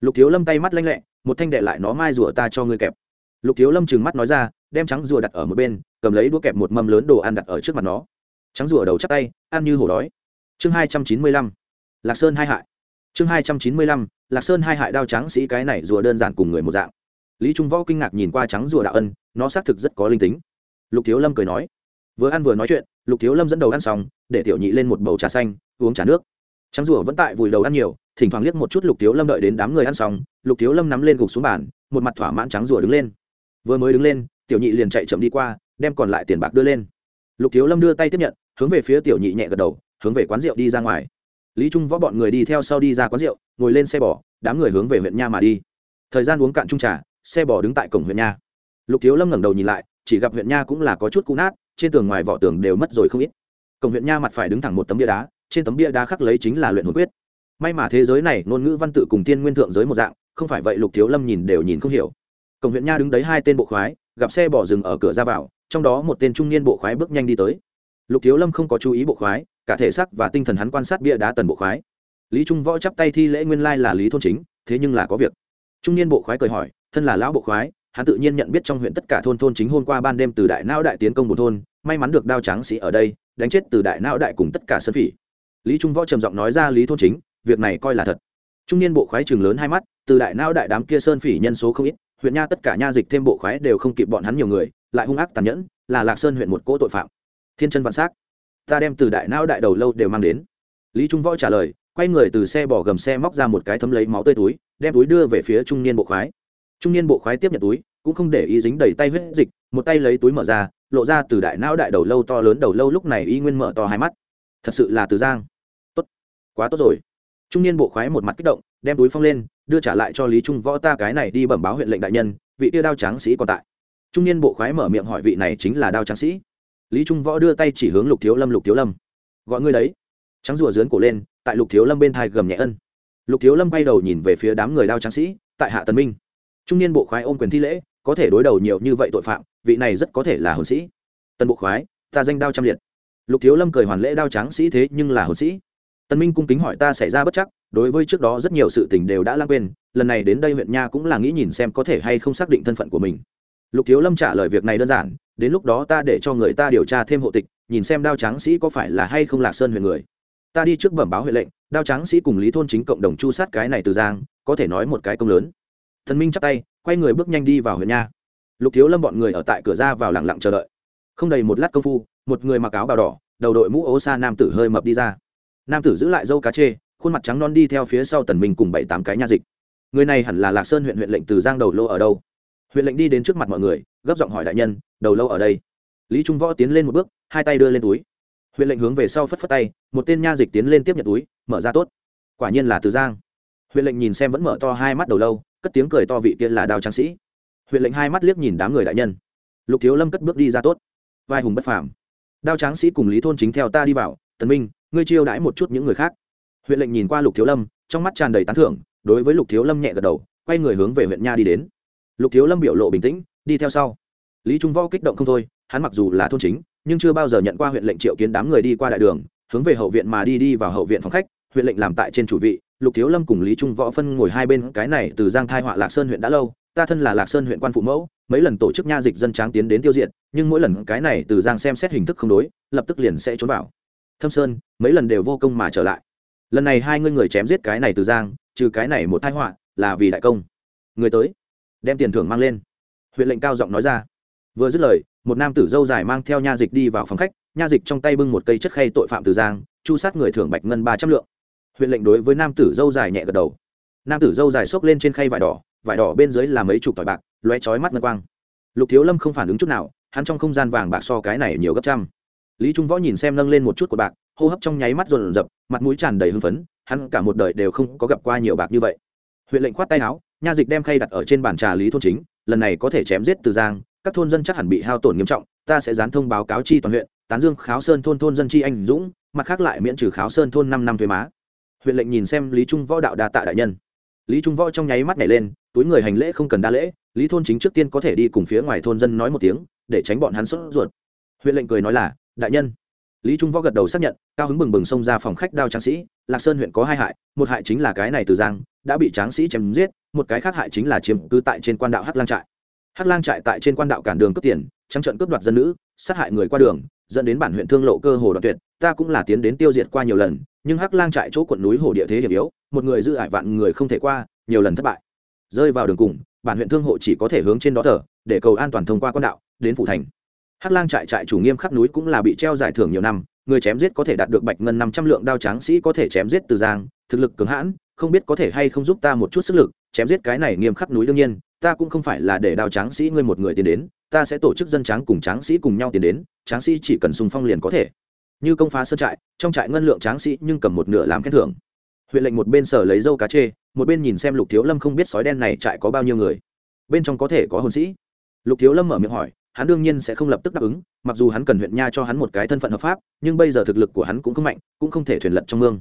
Lục thiếu lâm tay mắt lanh lẹ, một thanh đệ lại nó mai rùa ta cho ngươi kẹp. Lục thiếu lâm trừng mắt nói ra, đem trắng rùa đặt ở một bên, cầm lấy đũa kẹp một mâm lớn đồ ăn đặt ở trước mặt nó. Trắng rùa đầu chắc tay, ăn như hổ đói. Chương hai trăm chín mươi lăm, lạc sơn hai hại. Chương hai trăm chín mươi lăm, lạc sơn hai hại đao trắng sĩ cái này rùa đơn giản cùng người một dạng. Lý trung võ kinh ngạc nhìn qua trắng rùa đạo ân, nó xác thực rất có linh tính. Lục thiếu lâm cười nói. Vừa ăn vừa nói chuyện, lục thiếu lâm dẫn đầu ăn xong để tiểu nhị lên một bầu trà xanh, uống trà nước. Trắng rùa vẫn tại vùi đầu ăn nhiều, thỉnh thoảng liếc một chút lục thiếu lâm đợi đến đám người ăn xong, lục thiếu lâm nắm lên gục xuống bàn, một mặt thỏa mãn trắng rùa đứng lên. Vừa mới đứng lên, tiểu nhị liền chạy chậm đi qua, đem còn lại tiền bạc đưa lên. Lục thiếu lâm đưa tay tiếp nhận, hướng về phía tiểu nhị nhẹ gật đầu, hướng về quán rượu đi ra ngoài. Lý trung võ bọn người đi theo sau đi ra quán rượu, ngồi lên xe bò, đám người hướng về huyện nha mà đi. Thời gian uống cạn trung trà, xe bò đứng tại cổng huyện nha. Lục thiếu lâm ngẩng đầu nhìn lại, chỉ gặp huyện nha cũng là có chút cũ nát, trên tường ngoài vỏ tường đều mất rồi không ít cổng huyện nha mặt phải đứng thẳng một tấm bia đá, trên tấm bia đá khắc lấy chính là luyện hồn quyết. May mà thế giới này ngôn ngữ văn tự cùng tiên nguyên thượng giới một dạng, không phải vậy lục thiếu lâm nhìn đều nhìn không hiểu. Cổng huyện nha đứng đấy hai tên bộ khoái, gặp xe bỏ dừng ở cửa ra vào, trong đó một tên trung niên bộ khoái bước nhanh đi tới. Lục thiếu lâm không có chú ý bộ khoái, cả thể xác và tinh thần hắn quan sát bia đá tần bộ khoái. Lý trung võ chắp tay thi lễ nguyên lai là lý thôn chính, thế nhưng là có việc. Trung niên bộ khoái cười hỏi, thân là lão bộ khoái, hắn tự nhiên nhận biết trong huyện tất cả thôn thôn chính hôm qua ban đêm từ đại não đại tiến công một thôn may mắn được đao tráng sĩ ở đây, đánh chết từ đại não đại cùng tất cả sơn phỉ. Lý trung võ trầm giọng nói ra lý thôn chính, việc này coi là thật. Trung niên bộ khoái trường lớn hai mắt, từ đại não đại đám kia sơn phỉ nhân số không ít, huyện nha tất cả nha dịch thêm bộ khoái đều không kịp bọn hắn nhiều người, lại hung ác tàn nhẫn, là lạc sơn huyện một cỗ tội phạm. Thiên chân vạn s á c ta đem từ đại não đại đầu lâu đều mang đến. Lý trung võ trả lời, quay người từ xe bỏ gầm xe móc ra một cái thấm lấy máu tơi túi, đem túi đưa về phía trung niên bộ khoái. Trung niên bộ khoái tiếp nhận túi, cũng không để ý dính đầy tay huyết dịch, một tay lấy túi mở ra lộ ra từ đại não đại đầu lâu to lớn đầu lâu lúc này y nguyên mở to hai mắt. Thật sự là từ giang. Tốt. Quá tốt rồi. Trung niên bộ khoái một mặt kích động, đem túi phong lên, đưa trả lại cho lý trung võ ta cái này đi bẩm báo huyện lệnh đại nhân, vị tiêu đao tráng sĩ còn tại. Trung niên bộ khoái mở miệng hỏi vị này chính là đao tráng sĩ. Lý trung võ đưa tay chỉ hướng lục thiếu lâm, lục thiếu lâm, gọi ngươi đấy. Trắng rùa dướn cổ lên, tại lục thiếu lâm bên thai gầm nhẹ ân. Lục thiếu lâm bay đầu nhìn về phía đám người đao tráng sĩ, tại hạ tần minh. Trung niên bộ khoái ôm quyền thi lễ có thể đối đầu nhiều như vậy tội phạm, vị này rất có thể là hồn sĩ. Tân bộ khoái, ta danh đao trăm liệt. Lục thiếu lâm cười hoàn lễ đao tráng sĩ thế nhưng là hồn sĩ. Tân minh cung kính hỏi ta xảy ra bất chắc, đối với trước đó rất nhiều sự tình đều đã lãng quên, lần này đến đây huyện nha cũng là nghĩ nhìn xem có thể hay không xác định thân phận của mình. Lục thiếu lâm trả lời việc này đơn giản, đến lúc đó ta để cho người ta điều tra thêm hộ tịch, nhìn xem đao tráng sĩ có phải là hay không lạc sơn huyện người. Ta đi trước bẩm báo huyện lệnh, đao tráng sĩ cùng lý thôn chính cộng đồng chu sát cái này từ giang, có thể nói một cái công lớn thần minh chắp tay, quay người bước nhanh đi vào huyện nha. Lục thiếu lâm bọn người ở tại cửa ra vào lặng lặng chờ đợi. Không đầy một lát công phu, một người mặc áo bào đỏ, đầu đội mũ ố xa nam tử hơi mập đi ra. Nam tử giữ lại dâu cá chê, khuôn mặt trắng non đi theo phía sau tần minh cùng bảy tám cái nha dịch. Người này hẳn là lạc sơn huyện huyện lệnh từ giang đầu lô ở đâu? Huyện lệnh đi đến trước mặt mọi người, gấp giọng hỏi đại nhân, đầu lâu ở đây? Lý trung võ tiến lên một bước, hai tay đưa lên túi. Huyện lệnh hướng về sau phất phất tay, một tên nha dịch tiến lên tiếp nhận túi, mở ra tốt. Quả nhiên là từ giang. Huyện lệnh nhìn xem vẫn mở to hai mắt đầu lâu cất tiếng cười to vị kia là đao tráng sĩ. Huyện lệnh hai mắt liếc nhìn đám người đại nhân. Lục thiếu lâm cất bước đi ra tốt. Vai hùng bất phàm. Đao tráng sĩ cùng lý thôn chính theo ta đi vào. Tần minh, ngươi chiêu đãi một chút những người khác. Huyện lệnh nhìn qua lục thiếu lâm, trong mắt tràn đầy tán thưởng, đối với lục thiếu lâm nhẹ gật đầu, quay người hướng về huyện nha đi đến. Lục thiếu lâm biểu lộ bình tĩnh, đi theo sau. Lý trung võ kích động không thôi, hắn mặc dù là thôn chính, nhưng chưa bao giờ nhận qua huyện lệnh triệu kiến đám người đi qua đại đường, hướng về hậu viện mà đi đi vào hậu viện phòng khách, huyện lệnh làm tại trên chủ vị lục thiếu lâm cùng lý trung võ phân ngồi hai bên, cái này từ giang thai họa lạc sơn huyện đã lâu, ta thân là lạc sơn huyện quan phụ mẫu, mấy lần tổ chức nha dịch dân tráng tiến đến tiêu diệt, nhưng mỗi lần cái này từ giang xem xét hình thức không đối, lập tức liền sẽ trốn vào. Thâm sơn, mấy lần đều vô công mà trở lại. Lần này hai ngươi người chém giết cái này từ giang, trừ cái này một thai họa, là vì đại công. Người tới, đem tiền thưởng mang lên. Huyện lệnh cao giọng nói ra. Vừa dứt lời, một nam tử dâu dài mang theo nha dịch đi vào phòng khách, nha dịch trong tay bưng một cây chất khay tội phạm từ giang, chu sát người thưởng bạch ngân ba trăm lượng huyện lệnh đối với nam tử dâu dài nhẹ gật đầu. Nam tử dâu dài xốc lên trên khay vải đỏ vải đỏ bên dưới là mấy chục tỏi bạc loé chói mắt ngân quang. Lục thiếu lâm không phản ứng chút nào, hắn trong không gian vàng bạc so cái này nhiều gấp trăm. Lý trung võ nhìn xem nâng lên một chút của bạc, hô hấp trong nháy mắt rộn rập, mặt mũi tràn đầy hưng phấn, hắn cả một đời đều không có gặp qua nhiều bạc như vậy. Huyện lệnh khoát tay áo, nha dịch đem khay đặt ở trên bàn trà lý thôn chính, lần này có thể chém giết từ giang, các thôn dân chắc hẳn bị hao tổn nghiêm trọng, ta sẽ dán thông báo cáo chi toàn huyện, tán dương, kháo sơn thôn thôn dân chi anh dũng, mặt khác lại miễn trừ kháo sơn thôn năm năm thuế má huyện lệnh nhìn xem lý trung võ đạo đa tạ đại nhân lý trung võ trong nháy mắt nhảy lên túi người hành lễ không cần đa lễ lý thôn chính trước tiên có thể đi cùng phía ngoài thôn dân nói một tiếng để tránh bọn hắn sốt ruột huyện lệnh cười nói là đại nhân lý trung võ gật đầu xác nhận cao hứng bừng bừng xông ra phòng khách đao tráng sĩ lạc sơn huyện có hai hại một hại chính là cái này từ giang đã bị tráng sĩ chém giết một cái khác hại chính là chiếm cư tại trên quan đạo hắc lang trại hắc lang trại tại trên quan đạo cản đường cướp tiền trắng trận cướp đoạt dân nữ sát hại người qua đường dẫn đến bản huyện thương lộ cơ hồ đoạn tuyệt ta cũng là tiến đến tiêu diệt qua nhiều lần nhưng hắc lang trại chỗ quận núi hồ địa thế hiểm yếu, một người giữ ải vạn người không thể qua, nhiều lần thất bại. Rơi vào đường cùng, bản huyện thương hộ chỉ có thể hướng trên đó thở để cầu an toàn thông qua con đạo, đến phủ thành. Hắc lang trại trại chủ nghiêm khắc núi cũng là bị treo giải thưởng nhiều năm, người chém giết có thể đạt được bạch ngân năm trăm lượng, đao tráng sĩ có thể chém giết từ giang, thực lực cứng hãn, không biết có thể hay không giúp ta một chút sức lực, chém giết cái này nghiêm khắc núi đương nhiên, ta cũng không phải là để đao tráng sĩ ngươi một người tiến đến, ta sẽ tổ chức dân tráng cùng tráng sĩ cùng nhau tiến đến, tráng sĩ chỉ cần sùng phong liền có thể như công phá sơn trại, trong trại ngân lượng tráng sĩ nhưng cầm một nửa làm khen thưởng. Huyện lệnh một bên sở lấy dâu cá chê, một bên nhìn xem lục thiếu lâm không biết sói đen này trại có bao nhiêu người. Bên trong có thể có hồn sĩ. Lục thiếu lâm mở miệng hỏi, hắn đương nhiên sẽ không lập tức đáp ứng, mặc dù hắn cần huyện nha cho hắn một cái thân phận hợp pháp, nhưng bây giờ thực lực của hắn cũng không mạnh, cũng không thể thuyền lật trong mương.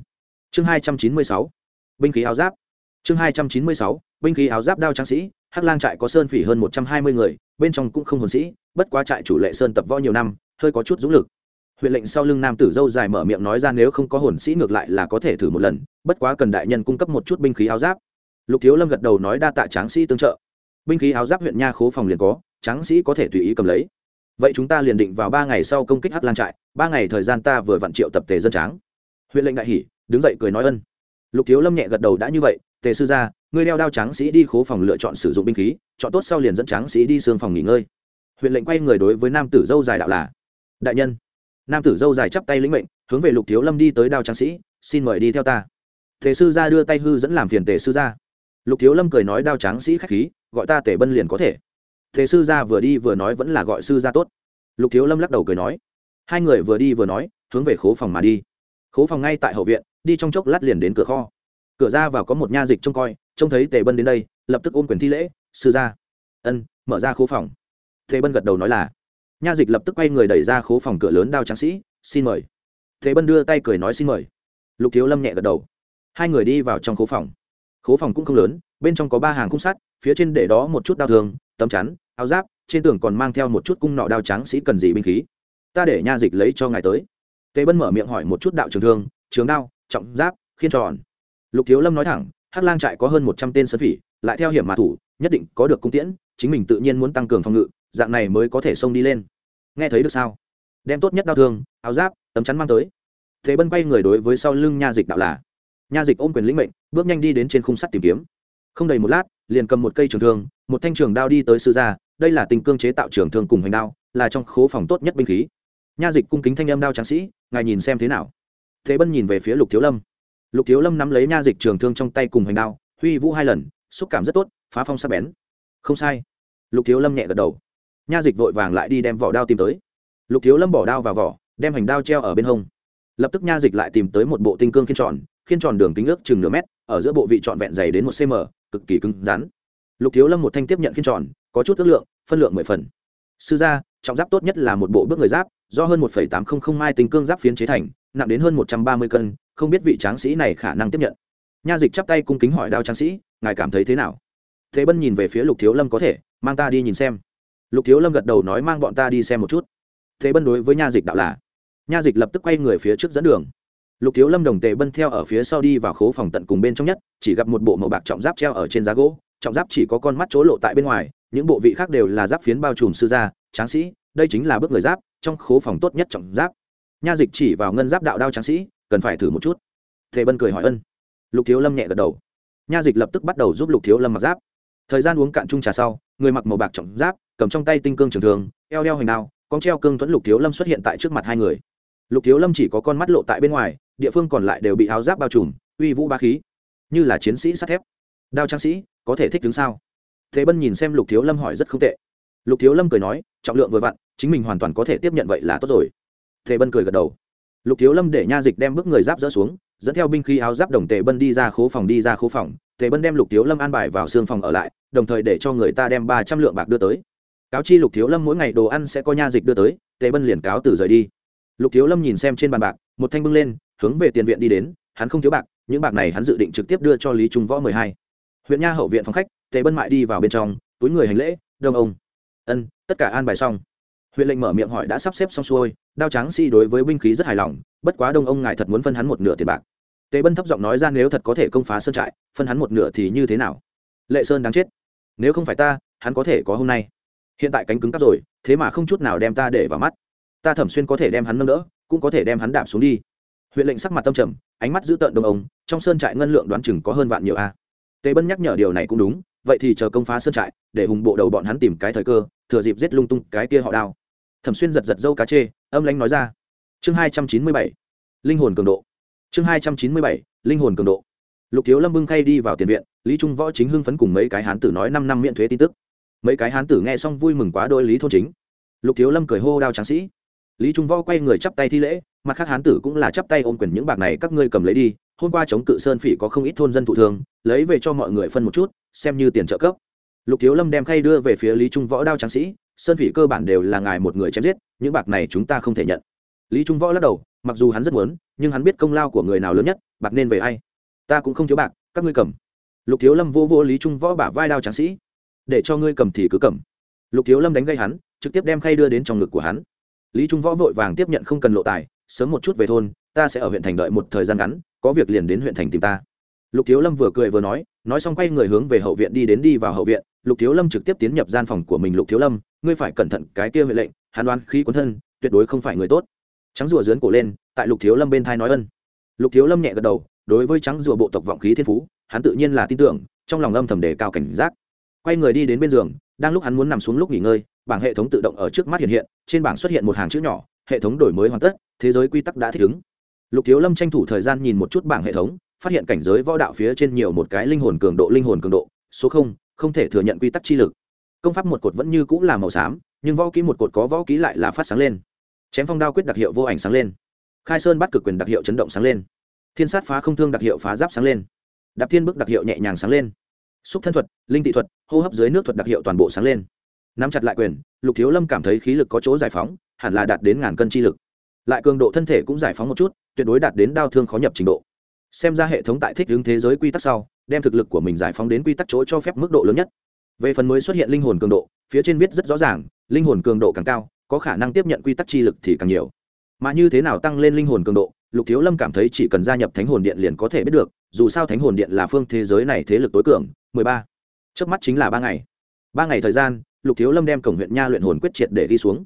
Chương hai trăm chín mươi sáu, binh khí áo giáp. Chương hai trăm chín mươi sáu, binh khí áo giáp đao tráng sĩ, hắc lang trại có sơn phỉ hơn một trăm hai mươi người, bên trong cũng không hồn sĩ, bất quá trại chủ lệ sơn tập võ nhiều năm, hơi có chút dũng lực huyện lệnh sau lưng nam tử dâu dài mở miệng nói ra nếu không có hồn sĩ ngược lại là có thể thử một lần, bất quá cần đại nhân cung cấp một chút binh khí áo giáp. Lục thiếu lâm gật đầu nói đa tạ tráng sĩ tương trợ. Binh khí áo giáp huyện nha khố phòng liền có, tráng sĩ có thể tùy ý cầm lấy. Vậy chúng ta liền định vào ba ngày sau công kích hắc lan trại, ba ngày thời gian ta vừa vặn triệu tập tề dân tráng. Huyện lệnh đại hỉ, đứng dậy cười nói ân. Lục thiếu lâm nhẹ gật đầu đã như vậy, tề sư gia, ngươi đeo đao tráng sĩ đi khố phòng lựa chọn sử dụng binh khí, chọn tốt sau liền dẫn tráng sĩ đi xương phòng nghỉ ngơi. Huyện lệnh quay người đối với nam tử dâu dài đạo là, đại nhân nam tử dâu dài chắp tay lĩnh mệnh, hướng về lục thiếu lâm đi tới đao tráng sĩ, xin mời đi theo ta. Tề sư gia đưa tay hư dẫn làm phiền tề sư gia. Lục thiếu lâm cười nói, đao tráng sĩ khách khí, gọi ta tề bân liền có thể. Tề sư gia vừa đi vừa nói vẫn là gọi sư gia tốt. Lục thiếu lâm lắc đầu cười nói, hai người vừa đi vừa nói, hướng về khố phòng mà đi. Khố phòng ngay tại hậu viện, đi trong chốc lát liền đến cửa kho. Cửa ra vào có một nha dịch trông coi, trông thấy tề bân đến đây, lập tức ôm quyền thi lễ, sư gia. Ân, mở ra khố phòng. Tề bân gật đầu nói là nha dịch lập tức quay người đẩy ra khố phòng cửa lớn đao tráng sĩ, xin mời. Thế bân đưa tay cười nói, xin mời. Lục thiếu lâm nhẹ gật đầu. Hai người đi vào trong khố phòng. Khố phòng cũng không lớn, bên trong có ba hàng khung sắt, phía trên để đó một chút đao thường, tấm chắn, áo giáp, trên tường còn mang theo một chút cung nọ đao tráng sĩ cần gì binh khí. Ta để nha dịch lấy cho ngài tới. Tề bân mở miệng hỏi một chút đạo trường thương, trường đao, trọng giáp, khiên tròn. Lục thiếu lâm nói thẳng, hắc lang trại có hơn một trăm tên sơn phỉ, lại theo hiểm mã thủ, nhất định có được cung tiễn, chính mình tự nhiên muốn tăng cường phòng ngự, dạng này mới có thể xông đi lên nghe thấy được sao? Đem tốt nhất đao thương, áo giáp, tấm chắn mang tới. Thế bân quay người đối với sau lưng nha dịch đạo là, nha dịch ôm quyền lĩnh mệnh, bước nhanh đi đến trên khung sắt tìm kiếm. Không đầy một lát, liền cầm một cây trường thương, một thanh trường đao đi tới sư gia, đây là tình cương chế tạo trường thương cùng hành đao, là trong khố phòng tốt nhất binh khí. Nha dịch cung kính thanh âm đao tráng sĩ, ngài nhìn xem thế nào? Thế bân nhìn về phía lục thiếu lâm. Lục thiếu lâm nắm lấy nha dịch trường thương trong tay cùng hành đao, huy vũ hai lần, xúc cảm rất tốt, phá phong sắc bén. Không sai. Lục thiếu lâm nhẹ gật đầu nha dịch vội vàng lại đi đem vỏ đao tìm tới. Lục thiếu lâm bỏ đao vào vỏ, đem hành đao treo ở bên hông. Lập tức nha dịch lại tìm tới một bộ tinh cương khiên tròn khiên tròn đường kính ước chừng nửa mét, ở giữa bộ vị trọn vẹn dày đến một cm cực kỳ cứng rắn. Lục thiếu lâm một thanh tiếp nhận khiên tròn, có chút ước lượng, phân lượng mười phần. Sư gia, trọng giáp tốt nhất là một bộ bước người giáp, do hơn một tám trăm linh mai tinh cương giáp phiến chế thành, nặng đến hơn một trăm ba mươi cân, không biết vị tráng sĩ này khả năng tiếp nhận. Nha dịch chắp tay cung kính hỏi đao tráng sĩ, ngài cảm thấy thế nào? Thế bân nhìn về phía lục thiếu lâm có thể, mang ta đi nhìn xem lục thiếu lâm gật đầu nói mang bọn ta đi xem một chút. Thế bân đối với nha dịch đạo là, nha dịch lập tức quay người phía trước dẫn đường. Lục thiếu lâm đồng tề bân theo ở phía sau đi vào khố phòng tận cùng bên trong nhất, chỉ gặp một bộ màu bạc trọng giáp treo ở trên giá gỗ, trọng giáp chỉ có con mắt chỗ lộ tại bên ngoài, những bộ vị khác đều là giáp phiến bao trùm sư gia, tráng sĩ, đây chính là bước người giáp, trong khố phòng tốt nhất trọng giáp. Nha dịch chỉ vào ngân giáp đạo đao tráng sĩ, cần phải thử một chút. Thế bân cười hỏi ân. Lục thiếu lâm nhẹ gật đầu. Nha dịch lập tức bắt đầu giúp lục thiếu lâm mặc giáp. Thời gian uống cạn chung trà sau người mặc màu bạc trọng giáp, cầm trong tay tinh cương trường thường eo đeo hình đao, con treo cương thuẫn lục thiếu lâm xuất hiện tại trước mặt hai người. Lục thiếu lâm chỉ có con mắt lộ tại bên ngoài, địa phương còn lại đều bị áo giáp bao trùm, uy vũ ba khí. Như là chiến sĩ sắt thép. Đao trang sĩ, có thể thích đứng sao? Thế bân nhìn xem lục thiếu lâm hỏi rất không tệ. Lục thiếu lâm cười nói, trọng lượng vừa vặn, chính mình hoàn toàn có thể tiếp nhận vậy là tốt rồi. Thế bân cười gật đầu. Lục thiếu lâm để nha dịch đem bước người giáp dỡ xuống, dẫn theo binh khí áo giáp đồng tề bân đi ra khố phòng, đi ra khố phòng. Tề bân đem lục thiếu lâm an bài vào xương phòng ở lại đồng thời để cho người ta đem ba trăm lượng bạc đưa tới. Cáo chi lục thiếu lâm mỗi ngày đồ ăn sẽ có nha dịch đưa tới, tề bân liền cáo từ rời đi. Lục thiếu lâm nhìn xem trên bàn bạc, một thanh bưng lên, hướng về tiền viện đi đến, hắn không thiếu bạc, những bạc này hắn dự định trực tiếp đưa cho lý trung võ mười hai. Huyện nha hậu viện phòng khách, tề bân mại đi vào bên trong, túi người hành lễ, đông ông. Ân, tất cả an bài xong. Huyện lệnh mở miệng hỏi đã sắp xếp xong xuôi, đao tráng si đối với binh khí rất hài lòng, bất quá đông ông ngài thật muốn phân hắn một nửa tiền bạc. Tề bân thấp giọng nói ra nếu thật có thể công phá sơn trại, phân hắn một nửa thì như thế nào? Lệ sơn đáng chết nếu không phải ta, hắn có thể có hôm nay. Hiện tại cánh cứng cắp rồi, thế mà không chút nào đem ta để vào mắt. Ta thẩm xuyên có thể đem hắn nâng đỡ, cũng có thể đem hắn đạp xuống đi. Huyện lệnh sắc mặt tâm trầm, ánh mắt giữ tợn đông ông, trong sơn trại ngân lượng đoán chừng có hơn vạn nhiều a. Tề bân nhắc nhở điều này cũng đúng, vậy thì chờ công phá sơn trại, để hùng bộ đầu bọn hắn tìm cái thời cơ, thừa dịp giết lung tung cái kia họ đao. Thẩm xuyên giật giật dâu cá chê, âm lãnh nói ra. Chương hai trăm chín mươi bảy, linh hồn cường độ. Chương hai trăm chín mươi bảy, linh hồn cường độ. Lục thiếu lâm bưng khay đi vào tiền viện lý trung võ chính hưng phấn cùng mấy cái hán tử nói năm năm miễn thuế tin tức. Mấy cái hán tử nghe xong vui mừng quá đôi lý thôn chính. Lục thiếu lâm cười hô đao tráng sĩ. Lý trung võ quay người chắp tay thi lễ, mặt khác hán tử cũng là chắp tay ôm quyền những bạc này các ngươi cầm lấy đi, hôm qua chống cự sơn phỉ có không ít thôn dân thụ thương lấy về cho mọi người phân một chút, xem như tiền trợ cấp. Lục thiếu lâm đem khay đưa về phía lý trung võ đao tráng sĩ, sơn phỉ cơ bản đều là ngài một người chém giết, những bạc này chúng ta không thể nhận. Lý trung võ lắc đầu, mặc dù hắn rất muốn, nhưng hắn biết công lao của người nào lớn nhất, bạc nên về ai? Ta cũng không thiếu bạc, các ngươi cầm lục thiếu lâm vô vô lý trung võ bả vai đao tráng sĩ. Để cho ngươi cầm thì cứ cầm. Lục thiếu lâm đánh gây hắn, trực tiếp đem khay đưa đến trong ngực của hắn. Lý trung võ vội vàng tiếp nhận không cần lộ tài, sớm một chút về thôn, ta sẽ ở huyện thành đợi một thời gian ngắn, có việc liền đến huyện thành tìm ta. Lục thiếu lâm vừa cười vừa nói nói xong quay người hướng về hậu viện đi đến đi vào hậu viện, lục thiếu lâm trực tiếp tiến nhập gian phòng của mình. Lục thiếu lâm, ngươi phải cẩn thận cái kia huệ lệnh Hàn đoán khí cuốn thân, tuyệt đối không phải người tốt. Trắng rùa dướn cổ lên, tại lục thiếu lâm bên thai nói ân. Lục thiếu lâm nhẹ gật đầu, đối với trắng rùa bộ tộc vọng khí thiên phú hắn tự nhiên là tin tưởng, trong lòng âm thầm đề cao cảnh giác. Quay người đi đến bên giường, đang lúc hắn muốn nằm xuống lúc nghỉ ngơi, bảng hệ thống tự động ở trước mắt hiện hiện, trên bảng xuất hiện một hàng chữ nhỏ, hệ thống đổi mới hoàn tất, thế giới quy tắc đã thích ứng. Lục thiếu lâm tranh thủ thời gian nhìn một chút bảng hệ thống, phát hiện cảnh giới võ đạo phía trên nhiều một cái linh hồn cường độ, linh hồn cường độ, số không không thể thừa nhận quy tắc chi lực. Công pháp một cột vẫn như cũng là màu xám, nhưng võ ký một cột có võ ký lại là phát sáng lên. Chém phong đao quyết đặc hiệu vô ảnh sáng lên. Khai sơn bắt cực quyền đặc hiệu chấn động sáng lên. Thiên sát phá không thương đặc hiệu phá giáp sáng lên đạp thiên bước đặc hiệu nhẹ nhàng sáng lên. Xúc thân thuật, linh thị thuật, hô hấp dưới nước thuật đặc hiệu toàn bộ sáng lên. Nắm chặt lại quyền, lục thiếu lâm cảm thấy khí lực có chỗ giải phóng, hẳn là đạt đến ngàn cân chi lực. Lại cường độ thân thể cũng giải phóng một chút, tuyệt đối đạt đến đau thương khó nhập trình độ. Xem ra hệ thống tại thích hướng thế giới quy tắc sau, đem thực lực của mình giải phóng đến quy tắc chỗ cho phép mức độ lớn nhất. Về phần mới xuất hiện linh hồn cường độ, phía trên viết rất rõ ràng, linh hồn cường độ càng cao, có khả năng tiếp nhận quy tắc chi lực thì càng nhiều mà như thế nào tăng lên linh hồn cường độ, lục thiếu lâm cảm thấy chỉ cần gia nhập thánh hồn điện liền có thể biết được, dù sao thánh hồn điện là phương thế giới này thế lực tối cường, mười ba. Trước mắt chính là ba ngày. Ba ngày thời gian, lục thiếu lâm đem cổng huyện nha luyện hồn quyết triệt để đi xuống.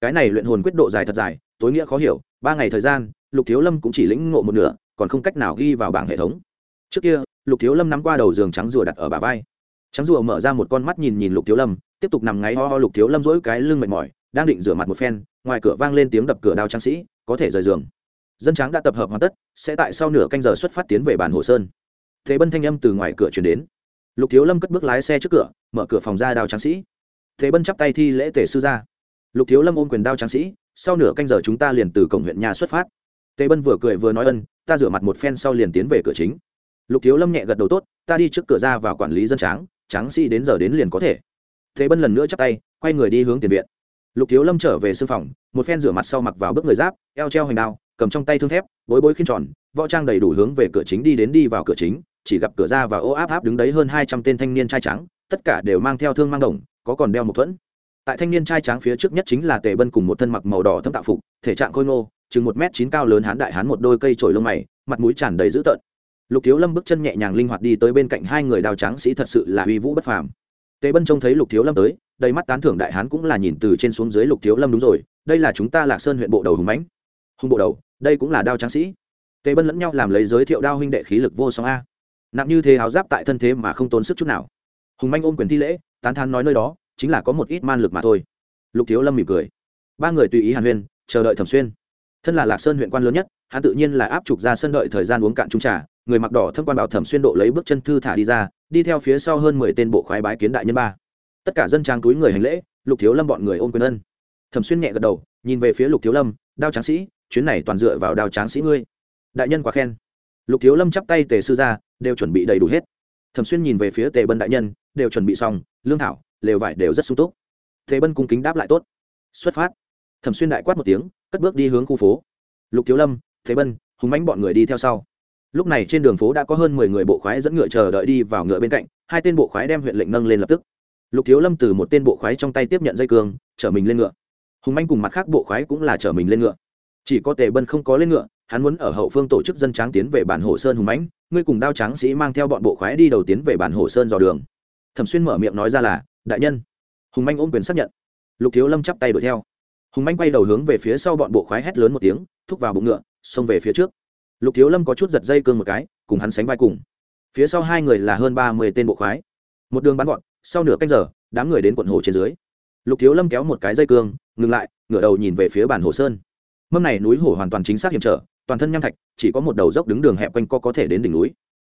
Cái này luyện hồn quyết độ dài thật dài, tối nghĩa khó hiểu, ba ngày thời gian, lục thiếu lâm cũng chỉ lĩnh ngộ một nửa, còn không cách nào ghi vào bảng hệ thống. Trước kia, lục thiếu lâm nắm qua đầu giường trắng rùa đặt ở bả vai. Trắng rùa mở ra một con mắt nhìn nhìn lục thiếu lâm, tiếp tục nằm ngáy ho ho lục thiếu lâm dỗi cái lưng mệt mỏi đang định rửa mặt một phen, ngoài cửa vang lên tiếng đập cửa đao tráng sĩ, có thể rời giường. Dân tráng đã tập hợp hoàn tất, sẽ tại sau nửa canh giờ xuất phát tiến về bản hồ sơn. Thế bân thanh âm từ ngoài cửa chuyển đến. Lục thiếu lâm cất bước lái xe trước cửa, mở cửa phòng ra đao tráng sĩ. Thế bân chắp tay thi lễ tể sư ra lục thiếu lâm ôm quyền đao tráng sĩ, sau nửa canh giờ chúng ta liền từ cổng huyện nhà xuất phát. Tề bân vừa cười vừa nói ân, ta rửa mặt một phen sau liền tiến về cửa chính. Lục thiếu lâm nhẹ gật đầu tốt, ta đi trước cửa ra vào quản lý dân tráng tráng sĩ đến giờ đến liền có thể. Thế bân lần nữa chắp tay, quay người đi hướng tiền viện lục thiếu lâm trở về sư phòng, một phen rửa mặt sau mặc vào bước người giáp, eo treo hành đao, cầm trong tay thương thép, bối bối khiên tròn, võ trang đầy đủ hướng về cửa chính đi đến đi vào cửa chính, chỉ gặp cửa ra và ô áp áp đứng đấy hơn hai trăm tên thanh niên trai trắng, tất cả đều mang theo thương mang đồng, có còn đeo một thuẫn. Tại thanh niên trai trắng phía trước nhất chính là tề bân cùng một thân mặc màu đỏ thâm tạo phục, thể trạng khôi ngô, chừng một m chín cao lớn hán đại hán một đôi cây trổi lông mày, mặt mũi tràn đầy dữ tợn. Lục thiếu lâm bước chân nhẹ nhàng linh hoạt đi tới bên cạnh hai người đào Trắng sĩ thật sự là uy vũ bất phàm. Tề bân trông thấy lục thiếu lâm tới đầy mắt tán thưởng đại hán cũng là nhìn từ trên xuống dưới lục thiếu lâm đúng rồi, đây là chúng ta lạc sơn huyện bộ đầu hùng mãnh. Hùng bộ đầu, đây cũng là đao tráng sĩ. Tề bân lẫn nhau làm lấy giới thiệu đao huynh đệ khí lực vô song a. Nặng như thế háo giáp tại thân thế mà không tốn sức chút nào. Hùng manh ôm quyền thi lễ, tán thán nói nơi đó, chính là có một ít man lực mà thôi. Lục thiếu lâm mỉm cười. Ba người tùy ý hàn huyên, chờ đợi thẩm xuyên. Thân là lạc sơn huyện quan lớn nhất, hắn tự nhiên là áp trục ra sân đợi thời gian uống cạn trung trà, người mặc đỏ thâm quan bảo thẩm xuyên độ lấy bước chân thư thả đi ra, đi theo phía sau hơn mười tên bộ khoái bái kiến đại nhân ba tất cả dân trang túi người hành lễ, lục thiếu lâm bọn người ôm quyền ân. Thẩm xuyên nhẹ gật đầu, nhìn về phía lục thiếu lâm, đao tráng sĩ, chuyến này toàn dựa vào đao tráng sĩ ngươi. Đại nhân quá khen. Lục thiếu lâm chắp tay tề sư ra, đều chuẩn bị đầy đủ hết. Thẩm xuyên nhìn về phía tề bân đại nhân, đều chuẩn bị xong, lương thảo, lều vải đều rất sung túc. Tề bân cung kính đáp lại tốt. Xuất phát. Thẩm xuyên đại quát một tiếng, cất bước đi hướng khu phố. Lục thiếu lâm thế bân, hùng mánh bọn người đi theo sau. Lúc này trên đường phố đã có hơn mười người bộ khoái dẫn ngựa chờ đợi đi vào ngựa bên cạnh, hai tên bộ khoái đem huyện lệnh nâng lên lập tức lục thiếu lâm từ một tên bộ khoái trong tay tiếp nhận dây cương, chở mình lên ngựa. Hùng anh cùng mặt khác bộ khoái cũng là chở mình lên ngựa. Chỉ có tề bân không có lên ngựa, hắn muốn ở hậu phương tổ chức dân tráng tiến về bản hồ sơn hùng mãnh ngươi cùng đao tráng sĩ mang theo bọn bộ khoái đi đầu tiến về bản hồ sơn dò đường. Thẩm xuyên mở miệng nói ra là, đại nhân. Hùng anh ôm quyền xác nhận. Lục thiếu lâm chắp tay đuổi theo. Hùng anh quay đầu hướng về phía sau bọn bộ khoái hét lớn một tiếng, thúc vào bụng ngựa, xông về phía trước. Lục thiếu lâm có chút giật dây cương một cái, cùng hắn sánh vai cùng. Phía sau hai người là hơn ba mươi tên bộ khoái. Một đường bắn gọn sau nửa canh giờ, đám người đến quận hồ trên dưới. Lục thiếu lâm kéo một cái dây cương, ngừng lại, ngửa đầu nhìn về phía bản hồ sơn. Mâm này núi hồ hoàn toàn chính xác hiểm trở, toàn thân nham thạch, chỉ có một đầu dốc đứng đường hẹp quanh co có thể đến đỉnh núi.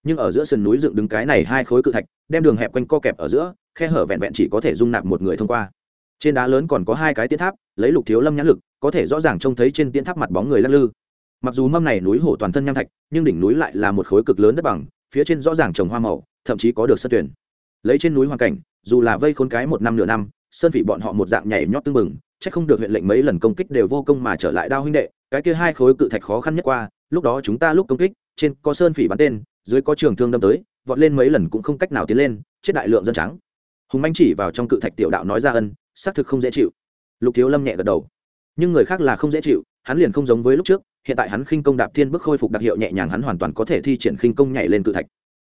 Nhưng ở giữa sườn núi dựng đứng cái này hai khối cự thạch, đem đường hẹp quanh co kẹp ở giữa, khe hở vẹn vẹn chỉ có thể dung nạp một người thông qua. Trên đá lớn còn có hai cái tiến tháp, lấy lục thiếu lâm nhãn lực, có thể rõ ràng trông thấy trên tiến tháp mặt bóng người lắc lư. Mặc dù mâm này núi hổ toàn thân nham thạch, nhưng đỉnh núi lại là một khối cực lớn đất bằng, phía trên rõ ràng trồng hoa màu, thậm chí có được sân tuyển lấy trên núi hoàn cảnh, dù là vây khốn cái một năm nửa năm, sơn vị bọn họ một dạng nhảy nhót tưng bừng, chắc không được huyện lệnh mấy lần công kích đều vô công mà trở lại đao huynh đệ, cái kia hai khối cự thạch khó khăn nhất qua, lúc đó chúng ta lúc công kích, trên có sơn phỉ bắn tên, dưới có trường thương đâm tới, vọt lên mấy lần cũng không cách nào tiến lên, chết đại lượng dân trắng hùng manh chỉ vào trong cự thạch tiểu đạo nói ra ân, xác thực không dễ chịu. Lục thiếu lâm nhẹ gật đầu. Nhưng người khác là không dễ chịu, hắn liền không giống với lúc trước, hiện tại hắn khinh công đạp thiên bước khôi phục đặc hiệu nhẹ nhàng hắn hoàn toàn có thể thi triển khinh công nhảy lên cự thạch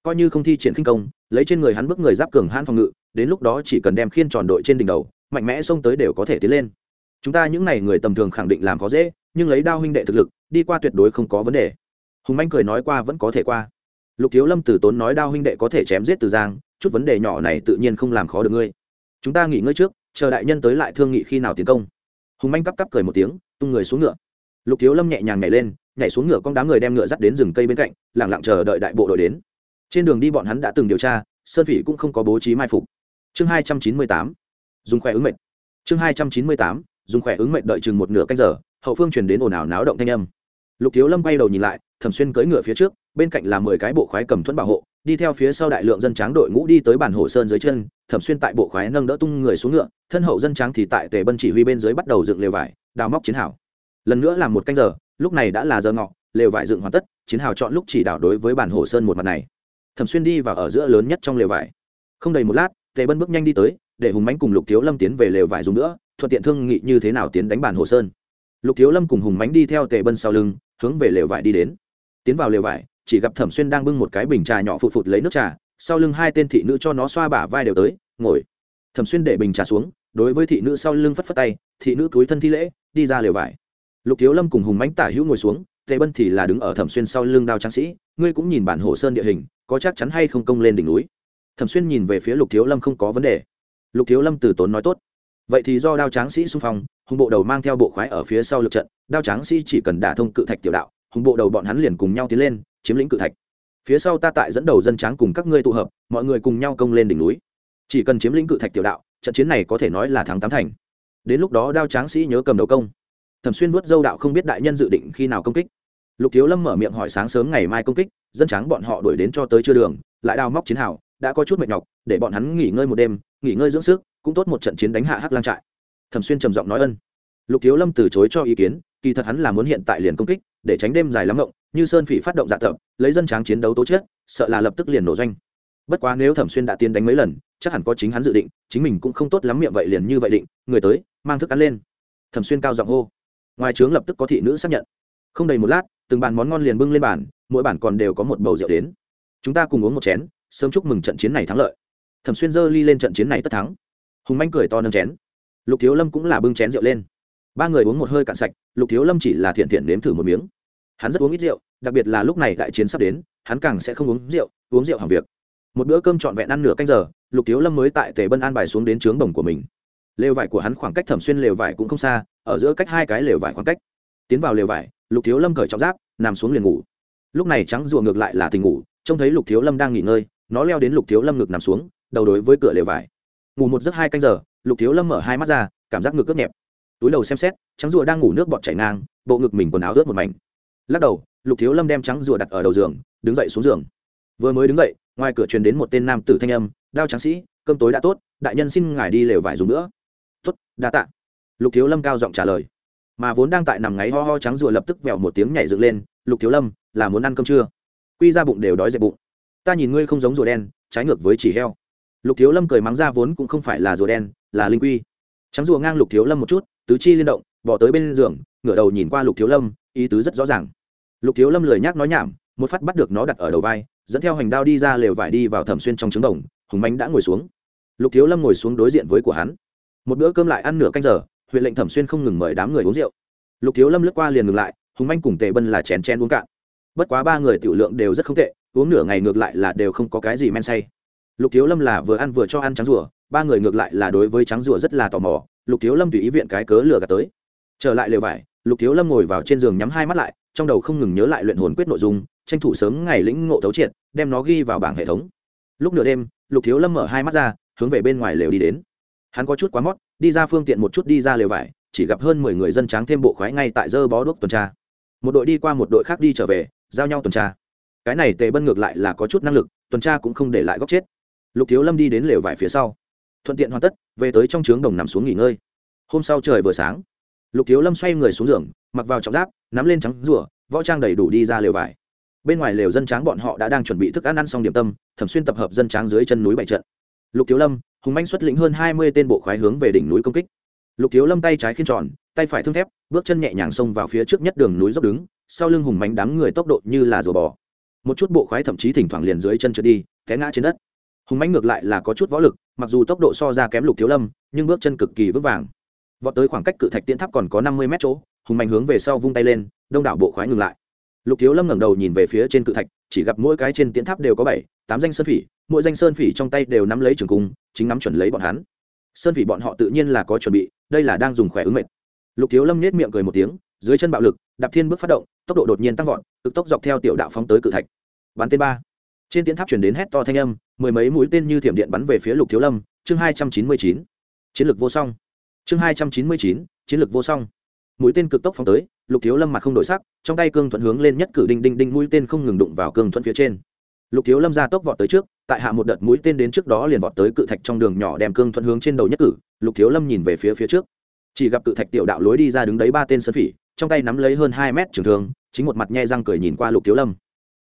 coi như không thi triển khinh công, lấy trên người hắn bước người giáp cường hãn phòng ngự, đến lúc đó chỉ cần đem khiên tròn đội trên đỉnh đầu, mạnh mẽ xông tới đều có thể tiến lên. Chúng ta những n à y người tầm thường khẳng định làm khó dễ, nhưng lấy đao huynh đệ thực lực, đi qua tuyệt đối không có vấn đề. Hùng manh cười nói qua vẫn có thể qua. Lục thiếu lâm từ tốn nói đao huynh đệ có thể chém giết từ giang, chút vấn đề nhỏ này tự nhiên không làm khó được ngươi. Chúng ta nghỉ ngơi trước, chờ đại nhân tới lại thương nghị khi nào tiến công. Hùng manh cắp cắp cười một tiếng, tung người xuống ngựa. Lục thiếu lâm nhẹ nhàng nhảy lên, nhảy xuống ngựa con đám người đem ngựa dắt đến rừng cây bên cạnh lẳng lặng chờ đợi đại bộ đội đến trên đường đi bọn hắn đã từng điều tra, sơn phỉ cũng không có bố trí mai phục. Chương hai trăm chín mươi tám, dùng khỏe ứng mệnh. Chương hai trăm chín mươi tám, dùng khỏe ứng mệnh đợi chừng một nửa canh giờ, hậu phương truyền đến ồn ào náo động thanh âm. Lục thiếu lâm bay đầu nhìn lại, thẩm xuyên cưỡi ngựa phía trước, bên cạnh là mười cái bộ khoái cầm thuẫn bảo hộ, đi theo phía sau đại lượng dân tráng đội ngũ đi tới bản hồ sơn dưới chân, thẩm xuyên tại bộ khoái nâng đỡ tung người xuống ngựa, thân hậu dân tráng thì tại tề bân chỉ huy bên dưới bắt đầu dựng lều vải, đào móc chiến hào. Lần nữa là một canh giờ, lúc này đã là giờ ngọ, lều vải dựng hoàn tất, chiến hào chọn lúc chỉ đảo đối với bản hồ sơn một mặt này thẩm xuyên đi vào ở giữa lớn nhất trong lều vải. Không đầy một lát, tề bân bước nhanh đi tới, để hùng mánh cùng lục thiếu lâm tiến về lều vải dùng nữa, thuận tiện thương nghị như thế nào tiến đánh bản hồ sơn. Lục thiếu lâm cùng hùng mánh đi theo tề bân sau lưng, hướng về lều vải đi đến. Tiến vào lều vải, chỉ gặp thẩm xuyên đang bưng một cái bình trà nhỏ phụt phụt lấy nước trà, sau lưng hai tên thị nữ cho nó xoa bả vai đều tới, ngồi. Thẩm xuyên để bình trà xuống, đối với thị nữ sau lưng phất phất tay, thị nữ túi thân thi lễ, đi ra lều vải. Lục thiếu lâm cùng hùng mánh tả hữu ngồi xuống, tề bân thì là đứng ở thẩm xuyên sau lưng đao tráng sĩ, ngươi cũng nhìn bản hồ sơn địa hình có chắc chắn hay không công lên đỉnh núi? Thẩm xuyên nhìn về phía lục thiếu lâm không có vấn đề. Lục thiếu lâm từ tốn nói tốt. Vậy thì do đao tráng sĩ xung phong, hùng bộ đầu mang theo bộ khoái ở phía sau lực trận, đao tráng sĩ chỉ cần đả thông cự thạch tiểu đạo, hùng bộ đầu bọn hắn liền cùng nhau tiến lên, chiếm lĩnh cự thạch. Phía sau ta tại dẫn đầu dân tráng cùng các ngươi tụ hợp, mọi người cùng nhau công lên đỉnh núi. Chỉ cần chiếm lĩnh cự thạch tiểu đạo, trận chiến này có thể nói là thắng tám thành. Đến lúc đó đao tráng sĩ nhớ cầm đầu công. Thẩm xuyên vuốt dâu đạo không biết đại nhân dự định khi nào công kích. Lục thiếu lâm mở miệng hỏi sáng sớm ngày mai công kích dân tráng bọn họ đuổi đến cho tới chưa đường, lại đào móc chiến hào, đã có chút mệt nhọc, để bọn hắn nghỉ ngơi một đêm, nghỉ ngơi dưỡng sức, cũng tốt một trận chiến đánh hạ hắc lang trại. Thẩm xuyên trầm giọng nói ân. Lục thiếu lâm từ chối cho ý kiến, kỳ thật hắn là muốn hiện tại liền công kích, để tránh đêm dài lắm ngộng như sơn phỉ phát động dạ tập, lấy dân tráng chiến đấu tố chết sợ là lập tức liền nổ doanh. Bất quá nếu thẩm xuyên đã tiến đánh mấy lần, chắc hẳn có chính hắn dự định, chính mình cũng không tốt lắm miệng vậy liền như vậy định, người tới, mang thức ăn lên. Thẩm xuyên cao giọng hô. Ngoài trướng lập tức có thị nữ xác nhận. Không đầy một lát từng bàn món ngon liền bưng lên bàn, mỗi bàn còn đều có một bầu rượu đến. Chúng ta cùng uống một chén, sớm chúc mừng trận chiến này thắng lợi. Thẩm xuyên dơ ly lên trận chiến này tất thắng. Hùng manh cười to nâng chén. Lục thiếu lâm cũng là bưng chén rượu lên. Ba người uống một hơi cạn sạch, lục thiếu lâm chỉ là thiện thiện nếm thử một miếng. Hắn rất uống ít rượu, đặc biệt là lúc này đại chiến sắp đến, hắn càng sẽ không uống rượu uống rượu hàng việc. Một bữa cơm trọn vẹn ăn nửa canh giờ, lục thiếu lâm mới tại tề bân an bài xuống đến trướng đồng của mình. Lều vải của hắn khoảng cách thẩm xuyên lều vải cũng không xa, ở giữa cách hai cái lều vải khoảng cách. Tiến vào lều vải lục thiếu lâm cởi trọng giáp, nằm xuống liền ngủ. Lúc này trắng rùa ngược lại là tình ngủ, trông thấy lục thiếu lâm đang nghỉ ngơi, nó leo đến lục thiếu lâm ngực nằm xuống, đầu đối với cửa lều vải. Ngủ một giấc hai canh giờ, lục thiếu lâm mở hai mắt ra, cảm giác ngực cướp nhẹp. Túi đầu xem xét, trắng rùa đang ngủ nước bọt chảy ngang, bộ ngực mình quần áo ướt một mảnh. Lắc đầu, lục thiếu lâm đem trắng rùa đặt ở đầu giường, đứng dậy xuống giường. Vừa mới đứng dậy, ngoài cửa truyền đến một tên nam tử thanh âm, đao tráng sĩ, cơm tối đã tốt, đại nhân xin ngài đi lều vải dùng nữa. Tốt, đa tạ. Lục thiếu lâm cao giọng trả lời mà vốn đang tại nằm ngáy ho ho trắng rùa lập tức vèo một tiếng nhảy dựng lên, lục thiếu lâm, là muốn ăn cơm trưa quy ra bụng đều đói dẹp bụng. Ta nhìn ngươi không giống rùa đen, trái ngược với chỉ heo. Lục thiếu lâm cười mắng ra vốn cũng không phải là rùa đen, là linh quy. Trắng rùa ngang lục thiếu lâm một chút, tứ chi liên động, bỏ tới bên giường, ngửa đầu nhìn qua lục thiếu lâm, ý tứ rất rõ ràng. Lục thiếu lâm lười nhác nói nhảm, một phát bắt được nó đặt ở đầu vai, dẫn theo hành đao đi ra lều vải đi vào thẩm xuyên trong trứng đồng, hùng mánh đã ngồi xuống. Lục thiếu lâm ngồi xuống đối diện với của hắn. Một bữa cơm lại ăn nửa canh giờ huyện lệnh thẩm xuyên không ngừng mời đám người uống rượu. Lục thiếu lâm lướt qua liền ngừng lại, hùng manh cùng tề bân là chén chén uống cạn. Bất quá ba người tiểu lượng đều rất không tệ, uống nửa ngày ngược lại là đều không có cái gì men say. Lục thiếu lâm là vừa ăn vừa cho ăn trắng rùa, ba người ngược lại là đối với trắng rùa rất là tò mò, lục thiếu lâm tùy ý viện cái cớ lừa gạt tới. Trở lại lều vải, lục thiếu lâm ngồi vào trên giường nhắm hai mắt lại, trong đầu không ngừng nhớ lại luyện hồn quyết nội dung, tranh thủ sớm ngày lĩnh ngộ thấu triệt, đem nó ghi vào bảng hệ thống. Lúc nửa đêm, lục thiếu lâm mở hai mắt ra, hướng về bên ngoài lều đi đến. Hắn có chút quá mót đi ra phương tiện một chút đi ra lều vải, chỉ gặp hơn mười người dân tráng thêm bộ khoái ngay tại dơ bó đuốc tuần tra. Một đội đi qua một đội khác đi trở về, giao nhau tuần tra. Cái này tề bân ngược lại là có chút năng lực, tuần tra cũng không để lại góc chết. Lục thiếu lâm đi đến lều vải phía sau. Thuận tiện hoàn tất, về tới trong trướng đồng nằm xuống nghỉ ngơi. Hôm sau trời vừa sáng, lục thiếu lâm xoay người xuống giường, mặc vào trọng giáp, nắm lên trắng rủa võ trang đầy đủ đi ra lều vải. Bên ngoài lều dân tráng bọn họ đã đang chuẩn bị thức ăn ăn xong điểm tâm, thẩm xuyên tập hợp dân tráng dưới chân núi bảy trận. Lục thiếu lâm hùng manh xuất lĩnh hơn hai mươi tên bộ khoái hướng về đỉnh núi công kích. Lục thiếu lâm tay trái khiên tròn, tay phải thương thép, bước chân nhẹ nhàng xông vào phía trước nhất đường núi dốc đứng, sau lưng hùng mánh đám người tốc độ như là rùa bò. Một chút bộ khoái thậm chí thỉnh thoảng liền dưới chân trượt đi, té ngã trên đất. Hùng mánh ngược lại là có chút võ lực, mặc dù tốc độ so ra kém lục thiếu lâm, nhưng bước chân cực kỳ vững vàng. Vọt tới khoảng cách cự thạch tiễn tháp còn có năm mươi mét chỗ, hùng mạnh hướng về sau vung tay lên, đông đảo bộ khoái ngừng lại. Lục thiếu lâm ngẩng đầu nhìn về phía trên cự thạch chỉ gặp mỗi cái trên tiễn tháp đều có bảy, tám danh sơn phỉ, mỗi danh sơn phỉ trong tay đều nắm lấy trường cung, chính nắm chuẩn lấy bọn hắn. Sơn phỉ bọn họ tự nhiên là có chuẩn bị, đây là đang dùng khỏe ứng mệt lục thiếu lâm nết miệng cười một tiếng, dưới chân bạo lực, đạp thiên bước phát động, tốc độ đột nhiên tăng vọt, cực tốc dọc theo tiểu đạo phóng tới cự thạch. Bắn tên ba. Trên tiễn tháp chuyển đến hét to thanh âm, mười mấy mũi tên như thiểm điện bắn về phía lục thiếu lâm, chương hai trăm chín mươi chín. Chiến lược vô song. Chương hai trăm chín mươi chín, chiến lược vô song mũi tên cực tốc phóng tới, lục thiếu lâm mặt không đổi sắc, trong tay cương thuận hướng lên nhất cử đinh đinh đinh mũi tên không ngừng đụng vào cương thuận phía trên. Lục thiếu lâm ra tốc vọt tới trước, tại hạ một đợt mũi tên đến trước đó liền vọt tới cự thạch trong đường nhỏ đem cương thuận hướng trên đầu nhất cử, lục thiếu lâm nhìn về phía phía trước. Chỉ gặp cự thạch tiểu đạo lối đi ra đứng đấy ba tên sơn phỉ, trong tay nắm lấy hơn hai mét trường thương, chính một mặt nhe răng cười nhìn qua lục thiếu lâm.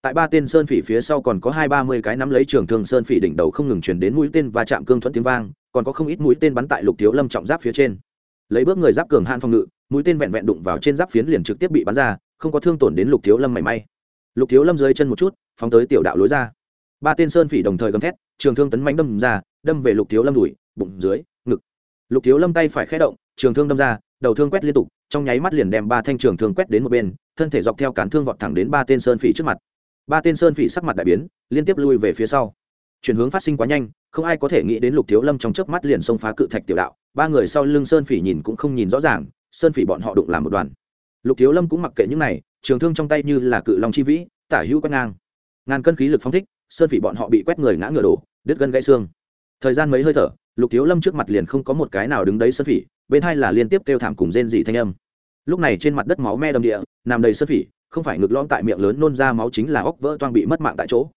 Tại ba tên sơn phỉ phía sau còn có hai ba mươi cái nắm lấy trường thương sơn phỉ đỉnh đầu không ngừng chuyển đến mũi tên và chạm cương thuận tiếng vang, còn có không ít mũi tên bắn tại lục thiếu lâm trọng giáp phía trên. Lấy bước người giáp cường hạn phòng ngự mũi tên vẹn vẹn đụng vào trên giáp phiến liền trực tiếp bị bắn ra, không có thương tổn đến lục thiếu lâm mảy may. Lục thiếu lâm dưới chân một chút, phóng tới tiểu đạo lối ra. Ba tên sơn phỉ đồng thời gầm thét, trường thương tấn mánh đâm ra, đâm về lục thiếu lâm đùi, bụng, dưới, ngực. Lục thiếu lâm tay phải khé động, trường thương đâm ra, đầu thương quét liên tục, trong nháy mắt liền đem ba thanh trường thương quét đến một bên, thân thể dọc theo cán thương vọt thẳng đến ba tên sơn phỉ trước mặt. Ba tên sơn phỉ sắc mặt đại biến, liên tiếp lui về phía sau. Chuyển hướng phát sinh quá nhanh, không ai có thể nghĩ đến lục thiếu lâm trong chớp mắt liền xông phá cự thạch tiểu đạo, ba người sau lưng sơn phỉ nhìn cũng không nhìn rõ ràng sơn phỉ bọn họ đụng làm một đoàn. Lục thiếu lâm cũng mặc kệ những này, trường thương trong tay như là cự long chi vĩ, tả hữu quét ngang. Ngàn cân khí lực phong thích, sơn phỉ bọn họ bị quét người ngã ngựa đổ, đứt gân gãy xương. Thời gian mấy hơi thở, lục thiếu lâm trước mặt liền không có một cái nào đứng đấy sơn phỉ, bên hai là liên tiếp kêu thảm cùng rên dị thanh âm. Lúc này trên mặt đất máu me đầm địa, nằm đầy sơn phỉ, không phải ngực lõm tại miệng lớn nôn ra máu chính là óc vỡ toang bị mất mạng tại chỗ.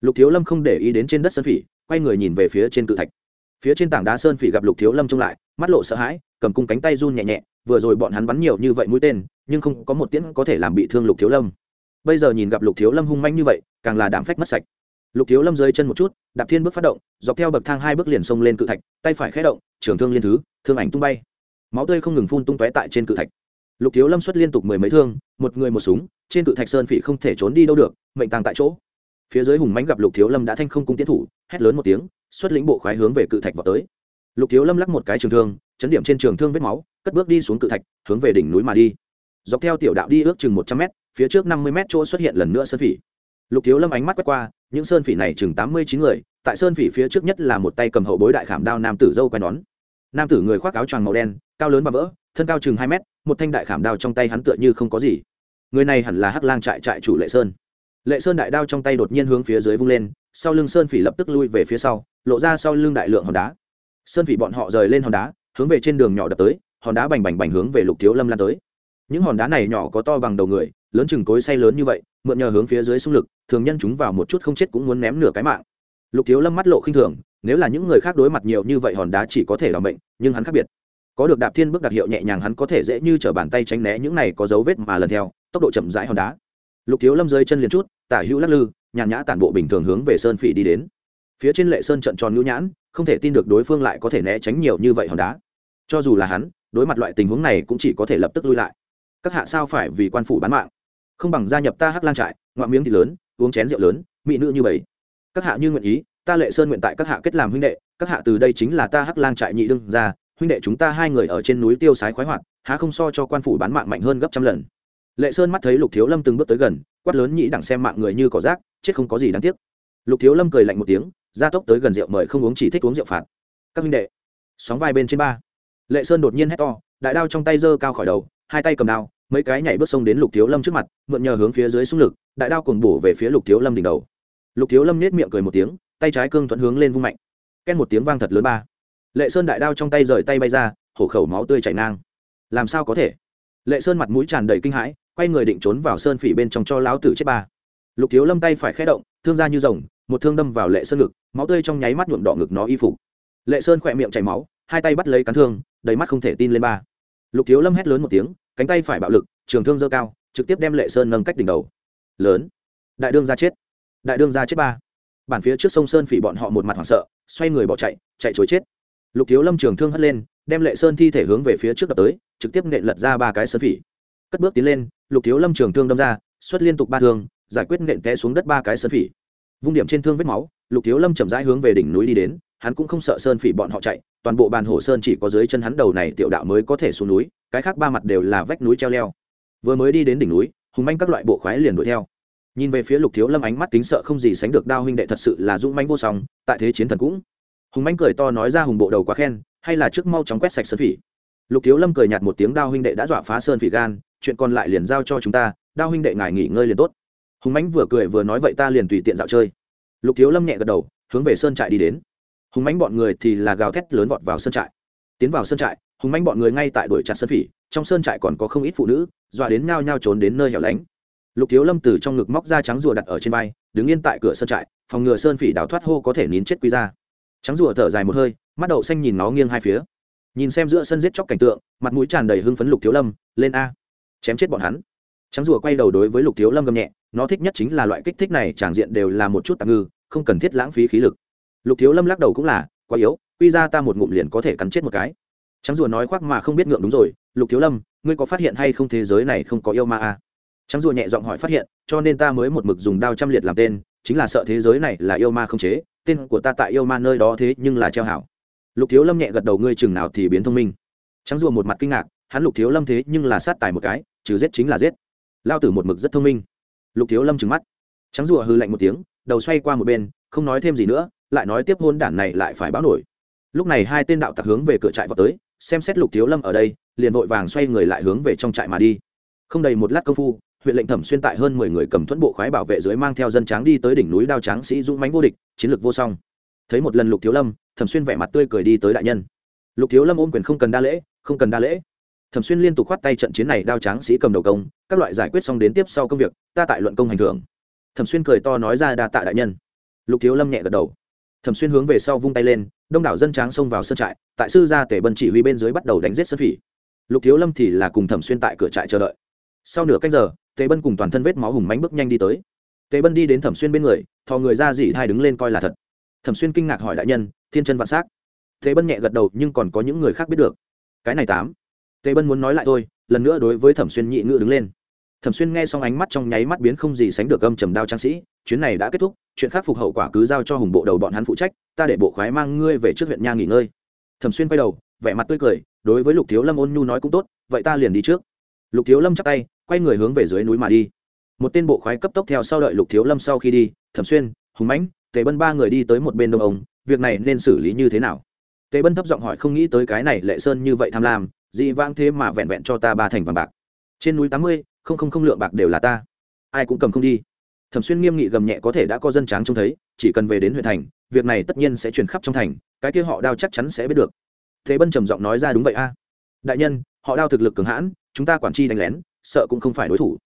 Lục thiếu lâm không để ý đến trên đất sơn phỉ, quay người nhìn về phía trên cự thạch. Phía trên tảng đá sơn phỉ gặp lục thiếu lâm trông lại, mắt lộ sợ hãi cầm cung cánh tay run nhẹ nhẹ, vừa rồi bọn hắn bắn nhiều như vậy mũi tên, nhưng không có một tiễn có thể làm bị thương lục thiếu lâm. Bây giờ nhìn gặp lục thiếu lâm hung manh như vậy, càng là đảm phách mất sạch. Lục thiếu lâm rơi chân một chút, đạp thiên bước phát động, dọc theo bậc thang hai bước liền xông lên cự thạch, tay phải khé động, trường thương liên thứ, thương ảnh tung bay. Máu tươi không ngừng phun tung tóe tại trên cự thạch. Lục thiếu lâm xuất liên tục mười mấy thương, một người một súng, trên cự thạch sơn phỉ không thể trốn đi đâu được, mệnh tàng tại chỗ. Phía dưới hùng mánh gặp lục thiếu lâm đã thanh không cung tiến thủ, hét lớn một tiếng, xuất lĩnh bộ khoái hướng về cự thạch vào tới. Lục thiếu lâm lắc một cái trường thương chấn điểm trên trường thương vết máu, cất bước đi xuống cự thạch, hướng về đỉnh núi mà đi. Dọc theo tiểu đạo đi ước chừng một trăm mét, phía trước năm mươi mét chỗ xuất hiện lần nữa sơn phỉ. Lục thiếu lâm ánh mắt quét qua, những sơn phỉ này chừng tám mươi chín người, tại sơn phỉ phía trước nhất là một tay cầm hậu bối đại khảm đao nam tử dâu quai nón. Nam tử người khoác áo choàng màu đen, cao lớn và vỡ, thân cao chừng hai mét, một thanh đại khảm đao trong tay hắn tựa như không có gì. Người này hẳn là hắc lang trại trại chủ lệ sơn. Lệ sơn đại đao trong tay đột nhiên hướng phía dưới vung lên, sau lưng sơn phỉ lập tức lui về phía sau, lộ ra sau lưng đại lượng hòn đá. Sơn phỉ bọn họ rời lên hòn đá hướng về trên đường nhỏ đập tới, hòn đá bành bành bành hướng về lục thiếu lâm lan tới. Những hòn đá này nhỏ có to bằng đầu người, lớn chừng cối say lớn như vậy, mượn nhờ hướng phía dưới xung lực, thường nhân chúng vào một chút không chết cũng muốn ném nửa cái mạng. Lục thiếu lâm mắt lộ khinh thường, nếu là những người khác đối mặt nhiều như vậy hòn đá chỉ có thể làm bệnh nhưng hắn khác biệt. Có được đạp thiên bước đặc hiệu nhẹ nhàng hắn có thể dễ như t r ở bàn tay tránh né những này có dấu vết mà lần theo, tốc độ chậm rãi hòn đá. Lục thiếu lâm rơi chân liền chút, tả hữu lắc lư, nhàn nhã tản bộ bình thường hướng về sơn phỉ đi đến. Phía trên lệ sơn trận tròn ngữ nhãn, không thể tin được đối phương lại có thể né tránh nhiều như vậy hòn đá cho dù là hắn, đối mặt loại tình huống này cũng chỉ có thể lập tức lui lại. Các hạ sao phải vì quan phủ bán mạng? Không bằng gia nhập ta hắc lang trại, ngoạm miếng thịt lớn, uống chén rượu lớn, mỹ nữ như vậy các hạ như nguyện ý, ta lệ sơn nguyện tại các hạ kết làm huynh đệ, các hạ từ đây chính là ta hắc lang trại nhị đương ra huynh đệ chúng ta hai người ở trên núi tiêu sái khoái hoạt, há không so cho quan phủ bán mạng mạnh hơn gấp trăm lần. Lệ sơn mắt thấy lục thiếu lâm từng bước tới gần, quát lớn nhị đẳng xem mạng người như cỏ rác, chết không có gì đáng tiếc. Lục thiếu lâm cười lạnh một tiếng, gia tốc tới gần rượu mời không uống chỉ thích uống rượu phạt. Các huynh đệ, sóng vai bên trên ba lệ sơn đột nhiên hét to, đại đao trong tay giơ cao khỏi đầu, hai tay cầm đao, mấy cái nhảy bước sông đến lục thiếu lâm trước mặt, mượn nhờ hướng phía dưới xung lực, đại đao cùng bổ về phía lục thiếu lâm đỉnh đầu. Lục thiếu lâm nết miệng cười một tiếng, tay trái cương thuận hướng lên vung mạnh. Ken một tiếng vang thật lớn ba. Lệ sơn đại đao trong tay rời tay bay ra, hổ khẩu máu tươi chảy ngang. Làm sao có thể? Lệ sơn mặt mũi tràn đầy kinh hãi, quay người định trốn vào sơn phỉ bên trong cho láo tử chết ba. Lục thiếu lâm tay phải khé động, thương ra như rồng, một thương đâm vào lệ sơn ngực, máu tươi trong nháy mắt nhuộm đỏ ngực nó y phục. Lệ sơn khỏe miệng chảy máu hai tay bắt lấy cán thương, đầy mắt không thể tin lên ba. Lục thiếu lâm hét lớn một tiếng, cánh tay phải bạo lực, trường thương dơ cao, trực tiếp đem lệ sơn nâng cách đỉnh đầu. Lớn. Đại đương ra chết. Đại đương ra chết ba. Bản phía trước sông sơn phỉ bọn họ một mặt hoảng sợ, xoay người bỏ chạy chạy chối chết. Lục thiếu lâm trường thương hất lên, đem lệ sơn thi thể hướng về phía trước đập tới, trực tiếp nện lật ra ba cái sơn phỉ. Cất bước tiến lên, lục thiếu lâm trường thương đâm ra, xuất liên tục ba thương, giải quyết nện té xuống đất ba cái sơn phỉ. Vung điểm trên thương vết máu, lục thiếu lâm chậm rãi hướng về đỉnh núi đi đến hắn cũng không sợ sơn phỉ bọn họ chạy, toàn bộ bàn hồ sơn chỉ có dưới chân hắn đầu này tiểu đạo mới có thể xuống núi, cái khác ba mặt đều là vách núi treo leo. Vừa mới đi đến đỉnh núi, hùng manh các loại bộ khoái liền đuổi theo. Nhìn về phía lục thiếu lâm ánh mắt kính sợ không gì sánh được đao huynh đệ thật sự là dũng manh vô song, tại thế chiến thần cũng. Hùng manh cười to nói ra hùng bộ đầu quá khen, hay là trước mau chóng quét sạch sơn phỉ. Lục thiếu lâm cười nhạt một tiếng đao huynh đệ đã dọa phá sơn phỉ gan, chuyện còn lại liền giao cho chúng ta, đao huynh đệ ngài nghỉ ngơi liền tốt. Hùng mãnh vừa cười vừa nói vậy ta liền tùy tiện dạo chơi. Lục thiếu lâm nhẹ gật đầu, hướng về sơn trại đi đến hùng mánh bọn người thì là gào thét lớn vọt vào sân trại. Tiến vào sân trại, hùng mánh bọn người ngay tại đuổi chặt sơn phỉ, trong sơn trại còn có không ít phụ nữ, dọa đến nhao nhao trốn đến nơi hẻo lánh. Lục thiếu lâm từ trong ngực móc ra trắng rùa đặt ở trên vai, đứng yên tại cửa sơn trại, phòng ngừa sơn phỉ đào thoát hô có thể nín chết quy ra. Trắng rùa thở dài một hơi, mắt đậu xanh nhìn nó nghiêng hai phía. Nhìn xem giữa sân giết chóc cảnh tượng, mặt mũi tràn đầy hưng phấn lục thiếu lâm, lên a. Chém chết bọn hắn. Trắng rùa quay đầu đối với lục thiếu lâm gầm nhẹ, nó thích nhất chính là loại kích thích này tràng diện đều là một chút tạm ngư, không cần thiết lãng phí khí lực lục thiếu lâm lắc đầu cũng là, quá yếu, quy ra ta một ngụm liền có thể cắn chết một cái. Trắng rùa nói khoác mà không biết ngượng đúng rồi, lục thiếu lâm, ngươi có phát hiện hay không thế giới này không có yêu ma à? trắng rùa nhẹ giọng hỏi phát hiện, cho nên ta mới một mực dùng đao trăm liệt làm tên, chính là sợ thế giới này là yêu ma không chế, tên của ta tại yêu ma nơi đó thế nhưng là treo hảo. Lục thiếu lâm nhẹ gật đầu, ngươi chừng nào thì biến thông minh. Trắng rùa một mặt kinh ngạc, hắn lục thiếu lâm thế nhưng là sát tài một cái, trừ giết chính là giết. Lao tử một mực rất thông minh. Lục thiếu lâm trừng mắt. Trắng rùa hư lạnh một tiếng, đầu xoay qua một bên, không nói thêm gì nữa lại nói tiếp hôn đản này lại phải báo nổi. Lúc này hai tên đạo tặc hướng về cửa trại vào tới, xem xét lục thiếu lâm ở đây, liền vội vàng xoay người lại hướng về trong trại mà đi. Không đầy một lát công phu, huyện lệnh thẩm xuyên tại hơn mười người cầm thuẫn bộ khoái bảo vệ dưới mang theo dân tráng đi tới đỉnh núi đao tráng sĩ dũng mánh vô địch, chiến lược vô song. Thấy một lần lục thiếu lâm, thẩm xuyên vẻ mặt tươi cười đi tới đại nhân. Lục thiếu lâm ôm quyền không cần đa lễ, không cần đa lễ. Thẩm xuyên liên tục khoát tay trận chiến này đao tráng sĩ cầm đầu công, các loại giải quyết xong đến tiếp sau công việc, ta tại luận công hành thưởng. Thẩm xuyên cười to nói ra đa tạ đại nhân. Lục thiếu lâm nhẹ gật đầu thẩm xuyên hướng về sau vung tay lên, đông đảo dân tráng xông vào sân trại, tại sư gia tể bân chỉ huy bên dưới bắt đầu đánh giết sơn phỉ. Lục thiếu lâm thì là cùng thẩm xuyên tại cửa trại chờ đợi. Sau nửa canh giờ tề bân cùng toàn thân vết máu hùng mánh bước nhanh đi tới. Tề bân đi đến thẩm xuyên bên người, thò người ra dỉ hai đứng lên coi là thật. Thẩm xuyên kinh ngạc hỏi đại nhân, thiên chân vạn s á c tề bân nhẹ gật đầu, nhưng còn có những người khác biết được. Cái này tám. Tề bân muốn nói lại thôi, lần nữa đối với thẩm xuyên nhị ngự đứng lên thẩm xuyên nghe xong ánh mắt trong nháy mắt biến không gì sánh được âm trầm đao trang sĩ, chuyến này đã kết thúc, chuyện khắc phục hậu quả cứ giao cho hùng bộ đầu bọn hắn phụ trách, ta để bộ khoái mang ngươi về trước huyện nha nghỉ ngơi. Thẩm xuyên quay đầu, vẻ mặt tươi cười, đối với lục thiếu lâm ôn nhu nói cũng tốt, vậy ta liền đi trước. Lục thiếu lâm chắp tay, quay người hướng về dưới núi mà đi. Một tên bộ khoái cấp tốc theo sau đợi lục thiếu lâm sau khi đi, thẩm xuyên, hùng mãnh, tề bân ba người đi tới một bên đông ông, việc này nên xử lý như thế nào? Tề bân thấp giọng hỏi, không nghĩ tới cái này lệ sơn như vậy tham lam, dị vãng thế mà vẹn vẹn cho ta ba thành vàng bạc. Trên núi tám mươi không không không lượng bạc đều là ta. Ai cũng cầm không đi. Thẩm xuyên nghiêm nghị gầm nhẹ có thể đã có dân tráng trông thấy, chỉ cần về đến huyện thành, việc này tất nhiên sẽ truyền khắp trong thành, cái kia họ đao chắc chắn sẽ biết được. Thế bân trầm giọng nói ra đúng vậy a. Đại nhân, họ đao thực lực cường hãn, chúng ta quản chi đánh lén, sợ cũng không phải đối thủ.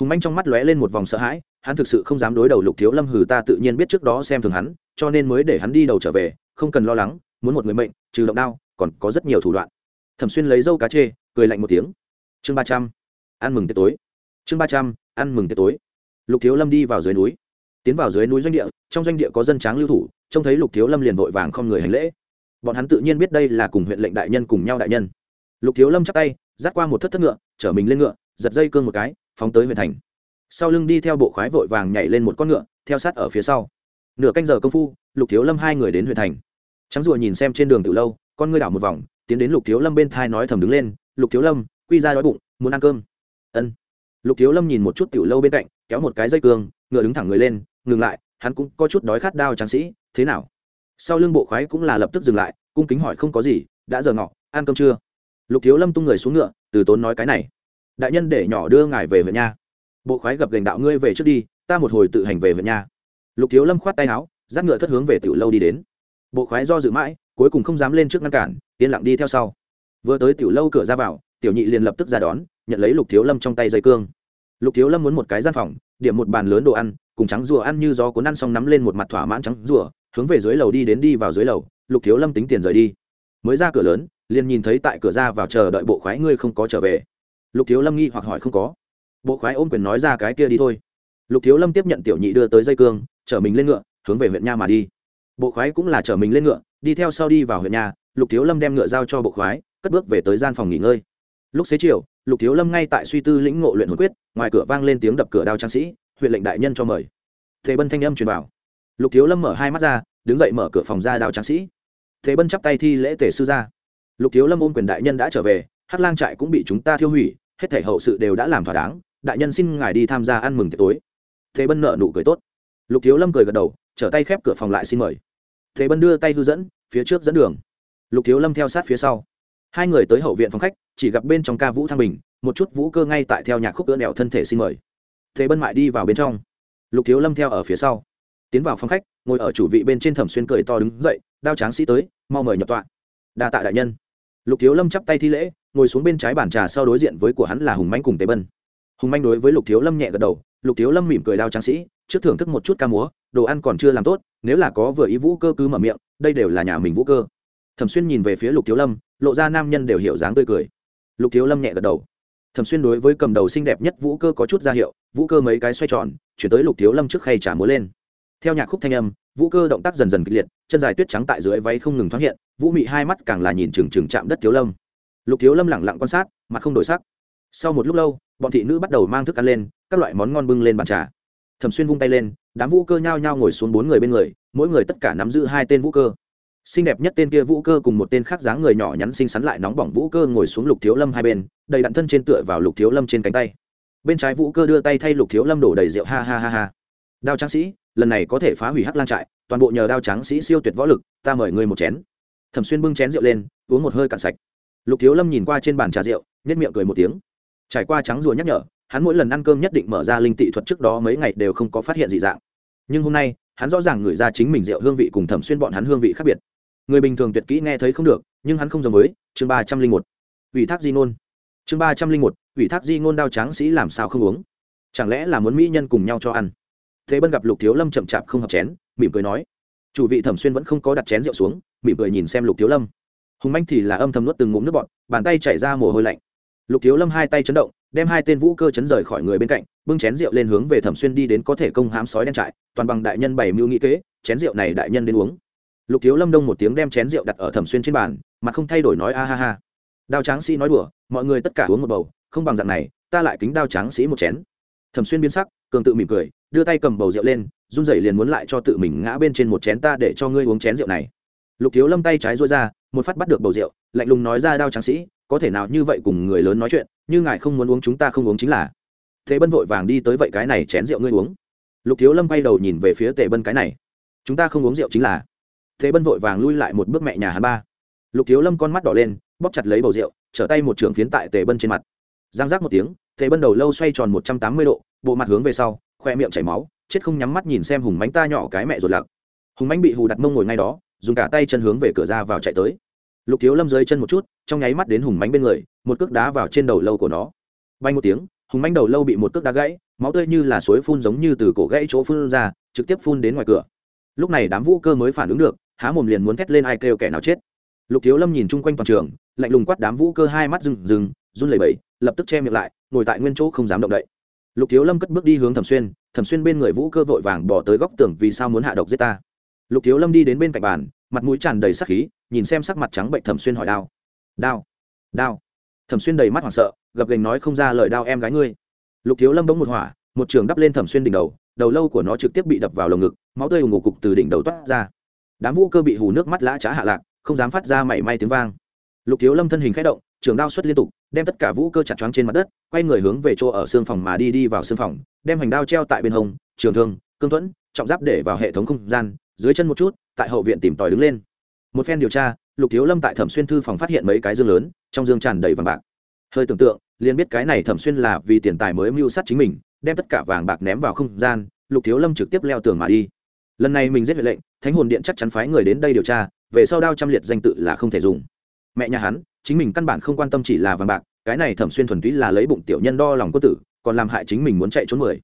Hùng manh trong mắt lóe lên một vòng sợ hãi, hắn thực sự không dám đối đầu lục thiếu lâm hừ ta tự nhiên biết trước đó xem thường hắn, cho nên mới để hắn đi đầu trở về, không cần lo lắng, muốn một người mệnh, trừ động đao, còn có rất nhiều thủ đoạn. Thẩm xuyên lấy dâu cá chê, cười lạnh một tiếng. Chương ba trăm. Ăn mừng tết tối chương ba trăm, ăn mừng tết tối. Lục thiếu lâm đi vào dưới núi. Tiến vào dưới núi doanh địa, trong doanh địa có dân tráng lưu thủ, trông thấy lục thiếu lâm liền vội vàng không người hành lễ. Bọn hắn tự nhiên biết đây là cùng huyện lệnh đại nhân cùng nhau đại nhân. Lục thiếu lâm chắc tay, dắt qua một thất thất ngựa, chở mình lên ngựa, giật dây cương một cái, phóng tới huyện thành. Sau lưng đi theo bộ khoái vội vàng nhảy lên một con ngựa, theo sát ở phía sau. Nửa canh giờ công phu, lục thiếu lâm hai người đến huyện thành. Trắng rùa nhìn xem trên đường từ lâu, con ngươi đảo một vòng, tiến đến lục thiếu lâm bên thai nói thầm đứng lên, lục thiếu lâm, quy ra đói bụng, muốn ăn cơm. Ân lục thiếu lâm nhìn một chút tiểu lâu bên cạnh, kéo một cái dây cương, ngựa đứng thẳng người lên, ngừng lại, hắn cũng có chút đói khát đao tráng sĩ, thế nào? Sau lưng bộ khoái cũng là lập tức dừng lại, cung kính hỏi không có gì, đã giờ ngọ, ăn cơm chưa? Lục thiếu lâm tung người xuống ngựa, từ tốn nói cái này. Đại nhân để nhỏ đưa ngài về huyện nha. Bộ khoái gặp gành đạo ngươi về trước đi, ta một hồi tự hành về huyện nha. Lục thiếu lâm khoát tay áo, dắt ngựa thất hướng về tiểu lâu đi đến. Bộ khoái do dự mãi, cuối cùng không dám lên trước ngăn cản, yên lặng đi theo sau. Vừa tới tiểu lâu cửa ra vào, tiểu nhị liền lập tức ra đón nhận lấy lục thiếu lâm trong tay dây cương. Lục thiếu lâm muốn một cái gian phòng, điểm một bàn lớn đồ ăn, cùng trắng rùa ăn như gió cuốn ăn xong nắm lên một mặt thỏa mãn trắng rùa, hướng về dưới lầu đi đến đi vào dưới lầu, lục thiếu lâm tính tiền rời đi. Mới ra cửa lớn, liền nhìn thấy tại cửa ra vào chờ đợi bộ khoái ngươi không có trở về. Lục thiếu lâm nghi hoặc hỏi không có. Bộ khoái ôm quyền nói ra cái kia đi thôi. Lục thiếu lâm tiếp nhận tiểu nhị đưa tới dây cương, chở mình lên ngựa, hướng về huyện nha mà đi. Bộ khoái cũng là chở mình lên ngựa, đi theo sau đi vào huyện nhà lục thiếu lâm đem ngựa giao cho bộ khoái, cất bước về tới gian phòng nghỉ ngơi. Lúc xế chiều lục thiếu lâm ngay tại suy tư lĩnh ngộ luyện hồn quyết, ngoài cửa vang lên tiếng đập cửa đao trang sĩ, huyện lệnh đại nhân cho mời. Thế bân thanh âm truyền vào. Lục thiếu lâm mở hai mắt ra, đứng dậy mở cửa phòng ra đao tráng sĩ. Thế bân chắp tay thi lễ tể sư ra lục thiếu lâm ôm quyền đại nhân đã trở về, hắc lang trại cũng bị chúng ta thiêu hủy, hết thể hậu sự đều đã làm thỏa đáng, đại nhân xin ngài đi tham gia ăn mừng tiệc tối. Thế bân nợ nụ cười tốt. Lục thiếu lâm cười gật đầu, trở tay khép cửa phòng lại xin mời. Thế bân đưa tay hư dẫn, phía trước dẫn đường. Lục thiếu lâm theo sát phía sau hai người tới hậu viện phòng khách, chỉ gặp bên trong ca vũ thăng bình, một chút vũ cơ ngay tại theo nhạc khúc cỡ đèo thân thể xin mời. Thế bân mại đi vào bên trong. Lục thiếu lâm theo ở phía sau. Tiến vào phòng khách, ngồi ở chủ vị bên trên thẩm xuyên cười to đứng dậy, đao tráng sĩ tới, mau mời nhập tọa. Đa tạ đại nhân. Lục thiếu lâm chắp tay thi lễ, ngồi xuống bên trái bàn trà sau đối diện với của hắn là hùng manh cùng tế bân. Hùng manh đối với lục thiếu lâm nhẹ gật đầu, lục thiếu lâm mỉm cười đao tráng sĩ, trước thưởng thức một chút ca múa, đồ ăn còn chưa làm tốt, nếu là có vừa ý vũ cơ cứ mở miệng, đây đều là nhà mình vũ cơ thẩm xuyên nhìn về phía lục thiếu lâm, lộ ra nam nhân đều hiểu dáng tươi cười. Lục thiếu lâm nhẹ gật đầu. Thẩm xuyên đối với cầm đầu xinh đẹp nhất vũ cơ có chút ra hiệu, vũ cơ mấy cái xoay tròn, chuyển tới lục thiếu lâm trước khay trả múa lên. Theo nhạc khúc thanh âm, vũ cơ động tác dần dần kịch liệt, chân dài tuyết trắng tại dưới váy không ngừng thoáng hiện, vũ mị hai mắt càng là nhìn trừng trừng chạm đất thiếu lâm. Lục thiếu lâm lẳng lặng quan sát, mặt không đổi sắc. Sau một lúc lâu, bọn thị nữ bắt đầu mang thức ăn lên, các loại món ngon bưng lên bàn trà. Thẩm xuyên vung tay lên, đám vũ cơ nhao nhao ngồi xuống bốn người bên người, mỗi người tất cả nắm giữ hai tên vũ cơ xinh đẹp nhất tên kia vũ cơ cùng một tên khác dáng người nhỏ nhắn xinh xắn lại nóng bỏng vũ cơ ngồi xuống lục thiếu lâm hai bên, đầy đặn thân trên tựa vào lục thiếu lâm trên cánh tay. Bên trái vũ cơ đưa tay thay lục thiếu lâm đổ đầy rượu, ha ha ha ha. Đao tráng sĩ, lần này có thể phá hủy hắc lang trại, toàn bộ nhờ đao tráng sĩ siêu tuyệt võ lực, ta mời người một chén. Thẩm xuyên bưng chén rượu lên, uống một hơi cạn sạch. Lục thiếu lâm nhìn qua trên bàn trà rượu nhét miệng cười một tiếng. Trải qua trắng rùa nhắc nhở, hắn mỗi lần ăn cơm nhất định mở ra linh tị thuật trước đó mấy ngày đều không có phát hiện gì dạng. Nhưng hôm nay, hắn rõ ràng ngửi ra chính mình rượu hương vị cùng thẩm xuyên bọn hắn hương vị khác biệt người bình thường tuyệt kỹ nghe thấy không được, nhưng hắn không giống với, chương ba trăm linh một. Ủy thác di ngôn. Chương ba trăm linh một, ủy thác di ngôn đao tráng sĩ làm sao không uống? Chẳng lẽ là muốn mỹ nhân cùng nhau cho ăn? Thế bân gặp lục thiếu lâm chậm chạp không hợp chén, mỉm cười nói, chủ vị thẩm xuyên vẫn không có đặt chén rượu xuống, mỉm cười nhìn xem lục thiếu lâm. Hùng manh thì là âm thầm nuốt từng ngụm nước bọt, bàn tay chảy ra mồ hôi lạnh. Lục thiếu lâm hai tay chấn động, đem hai tên vũ cơ chấn rời khỏi người bên cạnh, bưng chén rượu lên hướng về thẩm xuyên đi đến có thể công hám sói đen trại, toàn bằng đại nhân bảy mưu nghĩ kế, chén rượu này đại nhân đến uống lục thiếu lâm đông một tiếng đem chén rượu đặt ở thẩm xuyên trên bàn, mà không thay đổi nói, a ha ha. Đao tráng sĩ nói đùa, mọi người tất cả uống một bầu, không bằng dạng này, ta lại kính đao tráng sĩ một chén. Thẩm xuyên biến sắc, cường tự mỉm cười, đưa tay cầm bầu rượu lên, run rẩy liền muốn lại cho tự mình ngã bên trên một chén ta để cho ngươi uống chén rượu này. Lục thiếu lâm tay trái rối ra, một phát bắt được bầu rượu, lạnh lùng nói ra, đao tráng sĩ, có thể nào như vậy cùng người lớn nói chuyện, như ngài không muốn uống chúng ta không uống chính là. Thế bân vội vàng đi tới vậy cái này chén rượu ngươi uống. Lục thiếu lâm quay đầu nhìn về phía tề bân cái này, chúng ta không uống rượu chính là thế bân vội vàng lui lại một bước mẹ nhà hắn ba. Lục thiếu lâm con mắt đỏ lên, bóp chặt lấy bầu rượu, trở tay một trường phiến tại tề bân trên mặt. Giang giác một tiếng, tề bân đầu lâu xoay tròn một trăm tám mươi độ, bộ mặt hướng về sau, khoe miệng chảy máu, chết không nhắm mắt nhìn xem hùng mánh ta nhỏ cái mẹ ruột lạc. Hùng mánh bị hù đặt mông ngồi ngay đó, dùng cả tay chân hướng về cửa ra vào chạy tới. Lục thiếu lâm dưới chân một chút, trong nháy mắt đến hùng mánh bên người, một cước đá vào trên đầu lâu của nó. Bay một tiếng, hùng mánh đầu lâu bị một cước đá gãy, máu tươi như là suối phun giống như từ cổ gãy chỗ phun ra, trực tiếp phun đến ngoài cửa. Lúc này đám vũ cơ mới phản ứng được há mồm liền muốn thét lên ai kêu kẻ nào chết. Lục thiếu lâm nhìn chung quanh toàn trường, lạnh lùng quát đám vũ cơ hai mắt rừng rừng run lẩy bẩy, lập tức che miệng lại, ngồi tại nguyên chỗ không dám động đậy. Lục thiếu lâm cất bước đi hướng thẩm xuyên thẩm xuyên bên người vũ cơ vội vàng bỏ tới góc tường vì sao muốn hạ độc giết ta. Lục thiếu lâm đi đến bên cạnh bàn, mặt mũi tràn đầy sắc khí, nhìn xem sắc mặt trắng bệnh thẩm xuyên hỏi đao. Đao đao. Thẩm xuyên đầy mắt hoảng sợ, gập gành nói không ra lời đao em gái ngươi. Lục thiếu lâm bỗng một hỏa, một trường đắp lên thẩm xuyên đỉnh đầu đầu lâu của nó trực tiếp bị đập vào lồng ngực, máu tươi ủng cục từ đỉnh đầu toát ra đám vũ cơ bị hù nước mắt lã trá hạ lạc, không dám phát ra mảy may tiếng vang. Lục thiếu lâm thân hình k h ẽ động, trường đao xuất liên tục, đem tất cả vũ cơ chặt choáng trên mặt đất, quay người hướng về chỗ ở xương phòng mà đi đi vào xương phòng, đem hành đao treo tại bên hông, trường thương, cương thuẫn, trọng giáp để vào hệ thống không gian, dưới chân một chút, tại hậu viện tìm tòi đứng lên. Một phen điều tra, lục thiếu lâm tại thẩm xuyên thư phòng phát hiện mấy cái dương lớn, trong dương tràn đầy vàng bạc. Hơi tưởng tượng, liền biết cái này thẩm xuyên là vì tiền tài mới mưu sát chính mình, đem tất cả vàng bạc ném vào không gian, lục thiếu lâm trực tiếp leo tường mà đi. Lần này mình giết huệ lệnh thánh hồn điện chắc chắn phái người đến đây điều tra, về sau đao trăm liệt danh tự là không thể dùng. Mẹ nhà hắn, chính mình căn bản không quan tâm chỉ là vàng bạc, cái này thẩm xuyên thuần túy là lấy bụng tiểu nhân đo lòng quân tử, còn làm hại chính mình muốn chạy trốn mười.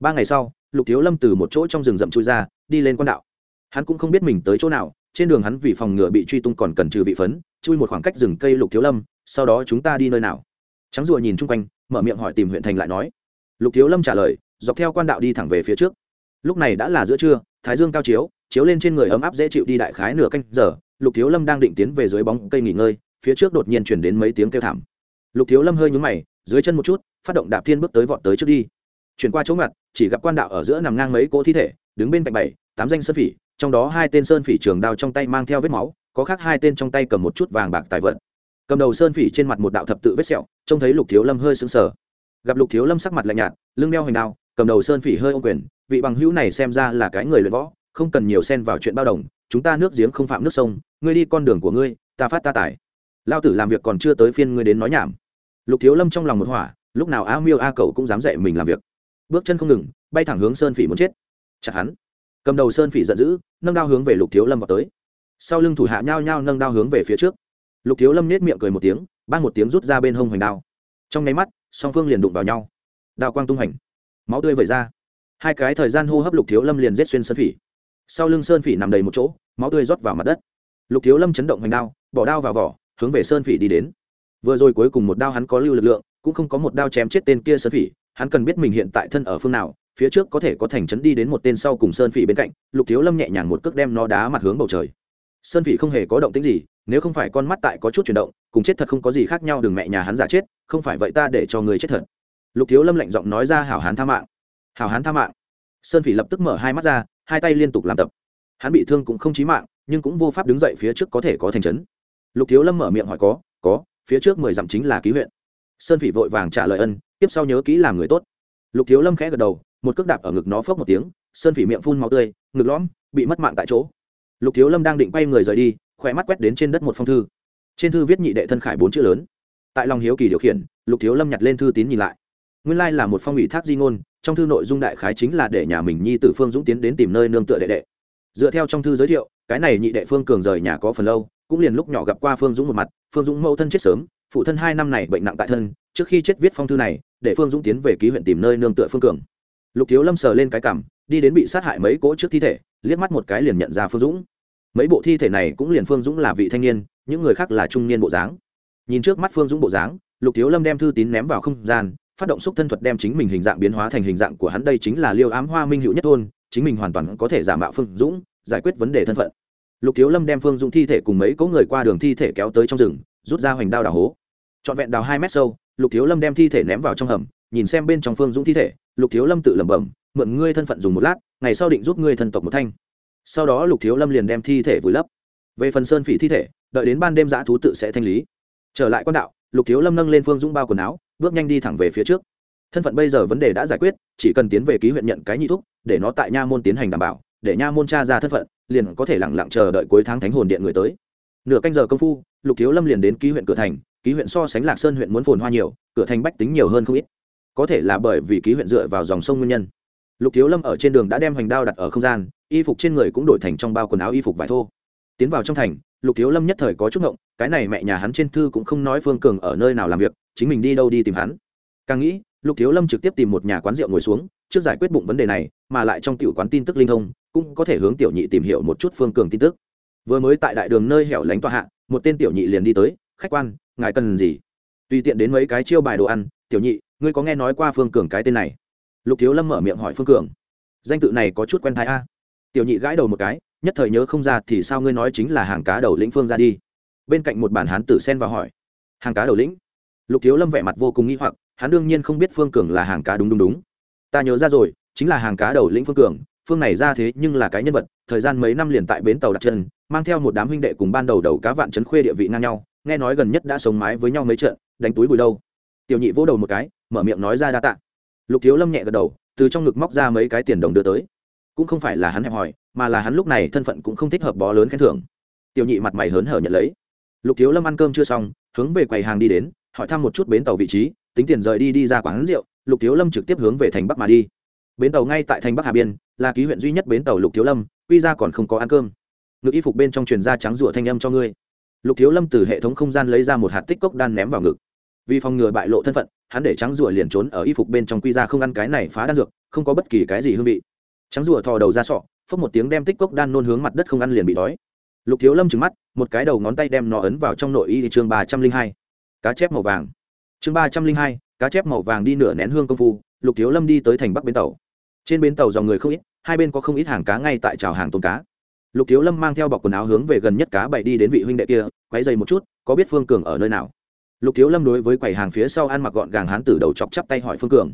Ba ngày sau, lục thiếu lâm từ một chỗ trong rừng rậm chui ra, đi lên quan đạo. Hắn cũng không biết mình tới chỗ nào, trên đường hắn vì phòng ngừa bị truy tung còn cần trừ vị phấn, chui một khoảng cách rừng cây lục thiếu lâm, sau đó chúng ta đi nơi nào? Trắng rùa nhìn chung quanh, mở miệng hỏi tìm huyện thành lại nói. Lục thiếu lâm trả lời, dọc theo quan đạo đi thẳng về phía trước. Lúc này đã là giữa trưa, thái dương cao chiếu chiếu lên trên người ấm áp dễ chịu đi đại khái nửa canh giờ, lục thiếu lâm đang định tiến về dưới bóng cây nghỉ ngơi, phía trước đột nhiên chuyển đến mấy tiếng kêu thảm. Lục thiếu lâm hơi nhúng mày, dưới chân một chút, phát động đạp thiên bước tới vọt tới trước đi. Chuyển qua chỗ ngặt, chỉ gặp quan đạo ở giữa nằm ngang mấy cỗ thi thể, đứng bên cạnh bảy, tám danh sơn phỉ, trong đó hai tên sơn phỉ trường đao trong tay mang theo vết máu, có khác hai tên trong tay cầm một chút vàng bạc tài vật. Cầm đầu sơn phỉ trên mặt một đạo thập tự vết sẹo, trông thấy lục thiếu lâm hơi sững sờ. Gặp lục thiếu lâm sắc mặt lạnh nhạt, lưng đeo hành đao, cầm đầu sơn phỉ hơi ô quyền, vị bằng hữu này xem ra là cái người luyện võ không cần nhiều xen vào chuyện bao đồng, chúng ta nước giếng không phạm nước sông, ngươi đi con đường của ngươi, ta phát ta tải lao tử làm việc còn chưa tới phiên ngươi đến nói nhảm. Lục thiếu lâm trong lòng một hỏa, lúc nào a miêu a cậu cũng dám dạy mình làm việc. Bước chân không ngừng, bay thẳng hướng sơn phỉ muốn chết. Chặt hắn. Cầm đầu sơn phỉ giận dữ, nâng đao hướng về lục thiếu lâm vào tới. Sau lưng thủ hạ nhao nhao nâng đao hướng về phía trước. Lục thiếu lâm nết miệng cười một tiếng ban một tiếng rút ra bên hông hoành đao. Trong nháy mắt, song phương liền đụng vào nhau. Đao quang tung hành máu tươi vẩy ra. Hai cái thời gian hô hấp lục thiếu lâm liền rết xuyên sơn phỉ sau lưng sơn phỉ nằm đầy một chỗ, máu tươi rót vào mặt đất. Lục thiếu lâm chấn động hoành đao, bỏ đao vào vỏ, hướng về sơn phỉ đi đến. Vừa rồi cuối cùng một đao hắn có lưu lực lượng, cũng không có một đao chém chết tên kia sơn phỉ, hắn cần biết mình hiện tại thân ở phương nào, phía trước có thể có thành trấn đi đến một tên sau cùng sơn phỉ bên cạnh, lục thiếu lâm nhẹ nhàng một cước đem nó đá mặt hướng bầu trời. Sơn phỉ không hề có động tính gì, nếu không phải con mắt tại có chút chuyển động, cùng chết thật không có gì khác nhau, đừng mẹ nhà hắn giả chết, không phải vậy ta để cho người chết thật. Lục thiếu lâm lạnh giọng nói ra hảo hán tha mạng. Hảo hán tha mạng. Sơn phỉ lập tức mở hai mắt ra hai tay liên tục làm tập. Hắn bị thương cũng không chí mạng, nhưng cũng vô pháp đứng dậy phía trước có thể có thành trấn. Lục thiếu lâm mở miệng hỏi có có, phía trước mười dặm chính là ký huyện. Sơn phỉ vội vàng trả lời ân, tiếp sau nhớ kỹ làm người tốt. Lục thiếu lâm khẽ gật đầu, một cước đạp ở ngực nó phốc một tiếng, sơn phỉ miệng phun máu tươi, ngực lõm, bị mất mạng tại chỗ. Lục thiếu lâm đang định quay người rời đi khỏe mắt quét đến trên đất một phong thư. Trên thư viết nhị đệ thân khải bốn chữ lớn. Tại lòng hiếu kỳ điều khiển, lục thiếu lâm nhặt lên thư tín nhìn lại. Nguyên lai là một phong ủy thác di ngôn trong thư nội dung đại khái chính là để nhà mình nhi tử phương dũng tiến đến tìm nơi nương tựa đệ đệ. Dựa theo trong thư giới thiệu, cái này nhị đệ phương cường rời nhà có phần lâu, cũng liền lúc nhỏ gặp qua phương dũng một mặt, phương dũng mẫu thân chết sớm, phụ thân hai năm này bệnh nặng tại thân, trước khi chết viết phong thư này, để phương dũng tiến về ký huyện tìm nơi nương tựa phương cường. Lục thiếu lâm sờ lên cái cảm, đi đến bị sát hại mấy cỗ trước thi thể, liếc mắt một cái liền nhận ra phương dũng. Mấy bộ thi thể này cũng liền phương dũng là vị thanh niên, những người khác là trung niên bộ dáng. Nhìn trước mắt phương dũng bộ dáng, lục thiếu lâm đem thư tín ném vào không gian phát động xúc thân thuật đem chính mình hình dạng biến hóa thành hình dạng của hắn đây chính là liêu ám hoa minh hữu nhất thôn, chính mình hoàn toàn có thể giả mạo phương dũng, giải quyết vấn đề thân phận. Lục thiếu lâm đem phương dũng thi thể cùng mấy cỗ người qua đường thi thể kéo tới trong rừng, rút ra hoành đao đào hố. Trọn vẹn đào hai mét sâu, lục thiếu lâm đem thi thể ném vào trong hầm, nhìn xem bên trong phương dũng thi thể, lục thiếu lâm tự lẩm bẩm, mượn ngươi thân phận dùng một lát, ngày sau định giúp ngươi thân tộc một thanh. Sau đó lục thiếu lâm liền đem thi thể vùi lấp. Về phần sơn phỉ thi thể, đợi đến ban đêm giã thú tự sẽ thanh lý. Trở lại quan đạo, lục thiếu lâm nâng lên phương dũng bao quần áo bước nhanh đi thẳng về phía trước. Thân phận bây giờ vấn đề đã giải quyết, chỉ cần tiến về ký huyện nhận cái nhị thúc, để nó tại nha môn tiến hành đảm bảo, để nha môn tra ra thân phận, liền có thể lẳng lặng chờ đợi cuối tháng thánh hồn điện người tới. Nửa canh giờ công phu, lục thiếu lâm liền đến ký huyện cửa thành, ký huyện so sánh lạc sơn huyện muốn phồn hoa nhiều, cửa thành bách tính nhiều hơn không ít. Có thể là bởi vì ký huyện dựa vào dòng sông nguyên nhân. Lục thiếu lâm ở trên đường đã đem hoành đao đặt ở không gian, y phục trên người cũng đổi thành trong bao quần áo y phục vải thô. Tiến vào trong thành lục thiếu lâm nhất thời có chút ngộng, cái này mẹ nhà hắn trên thư cũng không nói phương cường ở nơi nào làm việc, chính mình đi đâu đi tìm hắn. Càng nghĩ, lục thiếu lâm trực tiếp tìm một nhà quán rượu ngồi xuống, trước giải quyết bụng vấn đề này, mà lại trong tiểu quán tin tức linh thông, cũng có thể hướng tiểu nhị tìm hiểu một chút phương cường tin tức. Vừa mới tại đại đường nơi hẻo lánh tòa hạ, một tên tiểu nhị liền đi tới, khách quan, ngài cần gì? Tùy tiện đến mấy cái chiêu bài đồ ăn, tiểu nhị, ngươi có nghe nói qua phương cường cái tên này? Lục thiếu lâm mở miệng hỏi phương cường, danh tự này có chút quen thái a. Tiểu nhị gãi đầu một cái nhất thời nhớ không ra thì sao ngươi nói chính là hàng cá đầu lĩnh phương ra đi. Bên cạnh một bản hán tử sen vào hỏi. Hàng cá đầu lĩnh? Lục thiếu lâm vẻ mặt vô cùng nghi hoặc, hắn đương nhiên không biết phương cường là hàng cá đúng đúng đúng. Ta nhớ ra rồi, chính là hàng cá đầu lĩnh phương cường, phương này ra thế nhưng là cái nhân vật, thời gian mấy năm liền tại bến tàu đặt chân, mang theo một đám huynh đệ cùng ban đầu đầu cá vạn trấn khuê địa vị ngang nhau, nghe nói gần nhất đã sống mái với nhau mấy trận, đánh túi bùi đâu. Tiểu nhị vỗ đầu một cái, mở miệng nói ra đa tạ. Lục thiếu lâm nhẹ gật đầu, từ trong ngực móc ra mấy cái tiền đồng đưa tới cũng không phải là hắn hẹp hòi, mà là hắn lúc này thân phận cũng không thích hợp bó lớn khen thưởng. Tiểu nhị mặt mày hớn hở nhận lấy. Lục thiếu lâm ăn cơm chưa xong, hướng về quầy hàng đi đến, hỏi thăm một chút bến tàu vị trí, tính tiền rời đi đi ra quán rượu, lục thiếu lâm trực tiếp hướng về thành bắc mà đi. Bến tàu ngay tại thành bắc hà biên, là ký huyện duy nhất bến tàu lục thiếu lâm, quy ra còn không có ăn cơm. Ngực y phục bên trong truyền ra trắng rụa thanh âm cho ngươi. Lục thiếu lâm từ hệ thống không gian lấy ra một hạt tích cốc đan ném vào ngực. Vì phòng ngừa bại lộ thân phận, hắn để trắng rụa liền trốn ở y phục bên trong quy ra không ăn cái này phá đan dược, không có bất kỳ cái gì hương vị trắng rùa thò đầu ra sọ, phốc một tiếng đem tích cốc đan nôn hướng mặt đất không ăn liền bị đói. Lục thiếu lâm trứng mắt, một cái đầu ngón tay đem nó ấn vào trong nội y chương ba trăm linh hai. Cá chép màu vàng. Chương ba trăm linh hai, cá chép màu vàng đi nửa nén hương công phu, lục thiếu lâm đi tới thành bắc bến tàu. Trên bến tàu dòng người không ít, hai bên có không ít hàng cá ngay tại trào hàng tôm cá. Lục thiếu lâm mang theo bọc quần áo hướng về gần nhất cá bậy đi đến vị huynh đệ kia quáy dày một chút, có biết phương cường ở nơi nào? Lục thiếu lâm đối với quầy hàng phía sau ăn mặc gọn gàng hán tử đầu chọc chắp tay hỏi phương cường.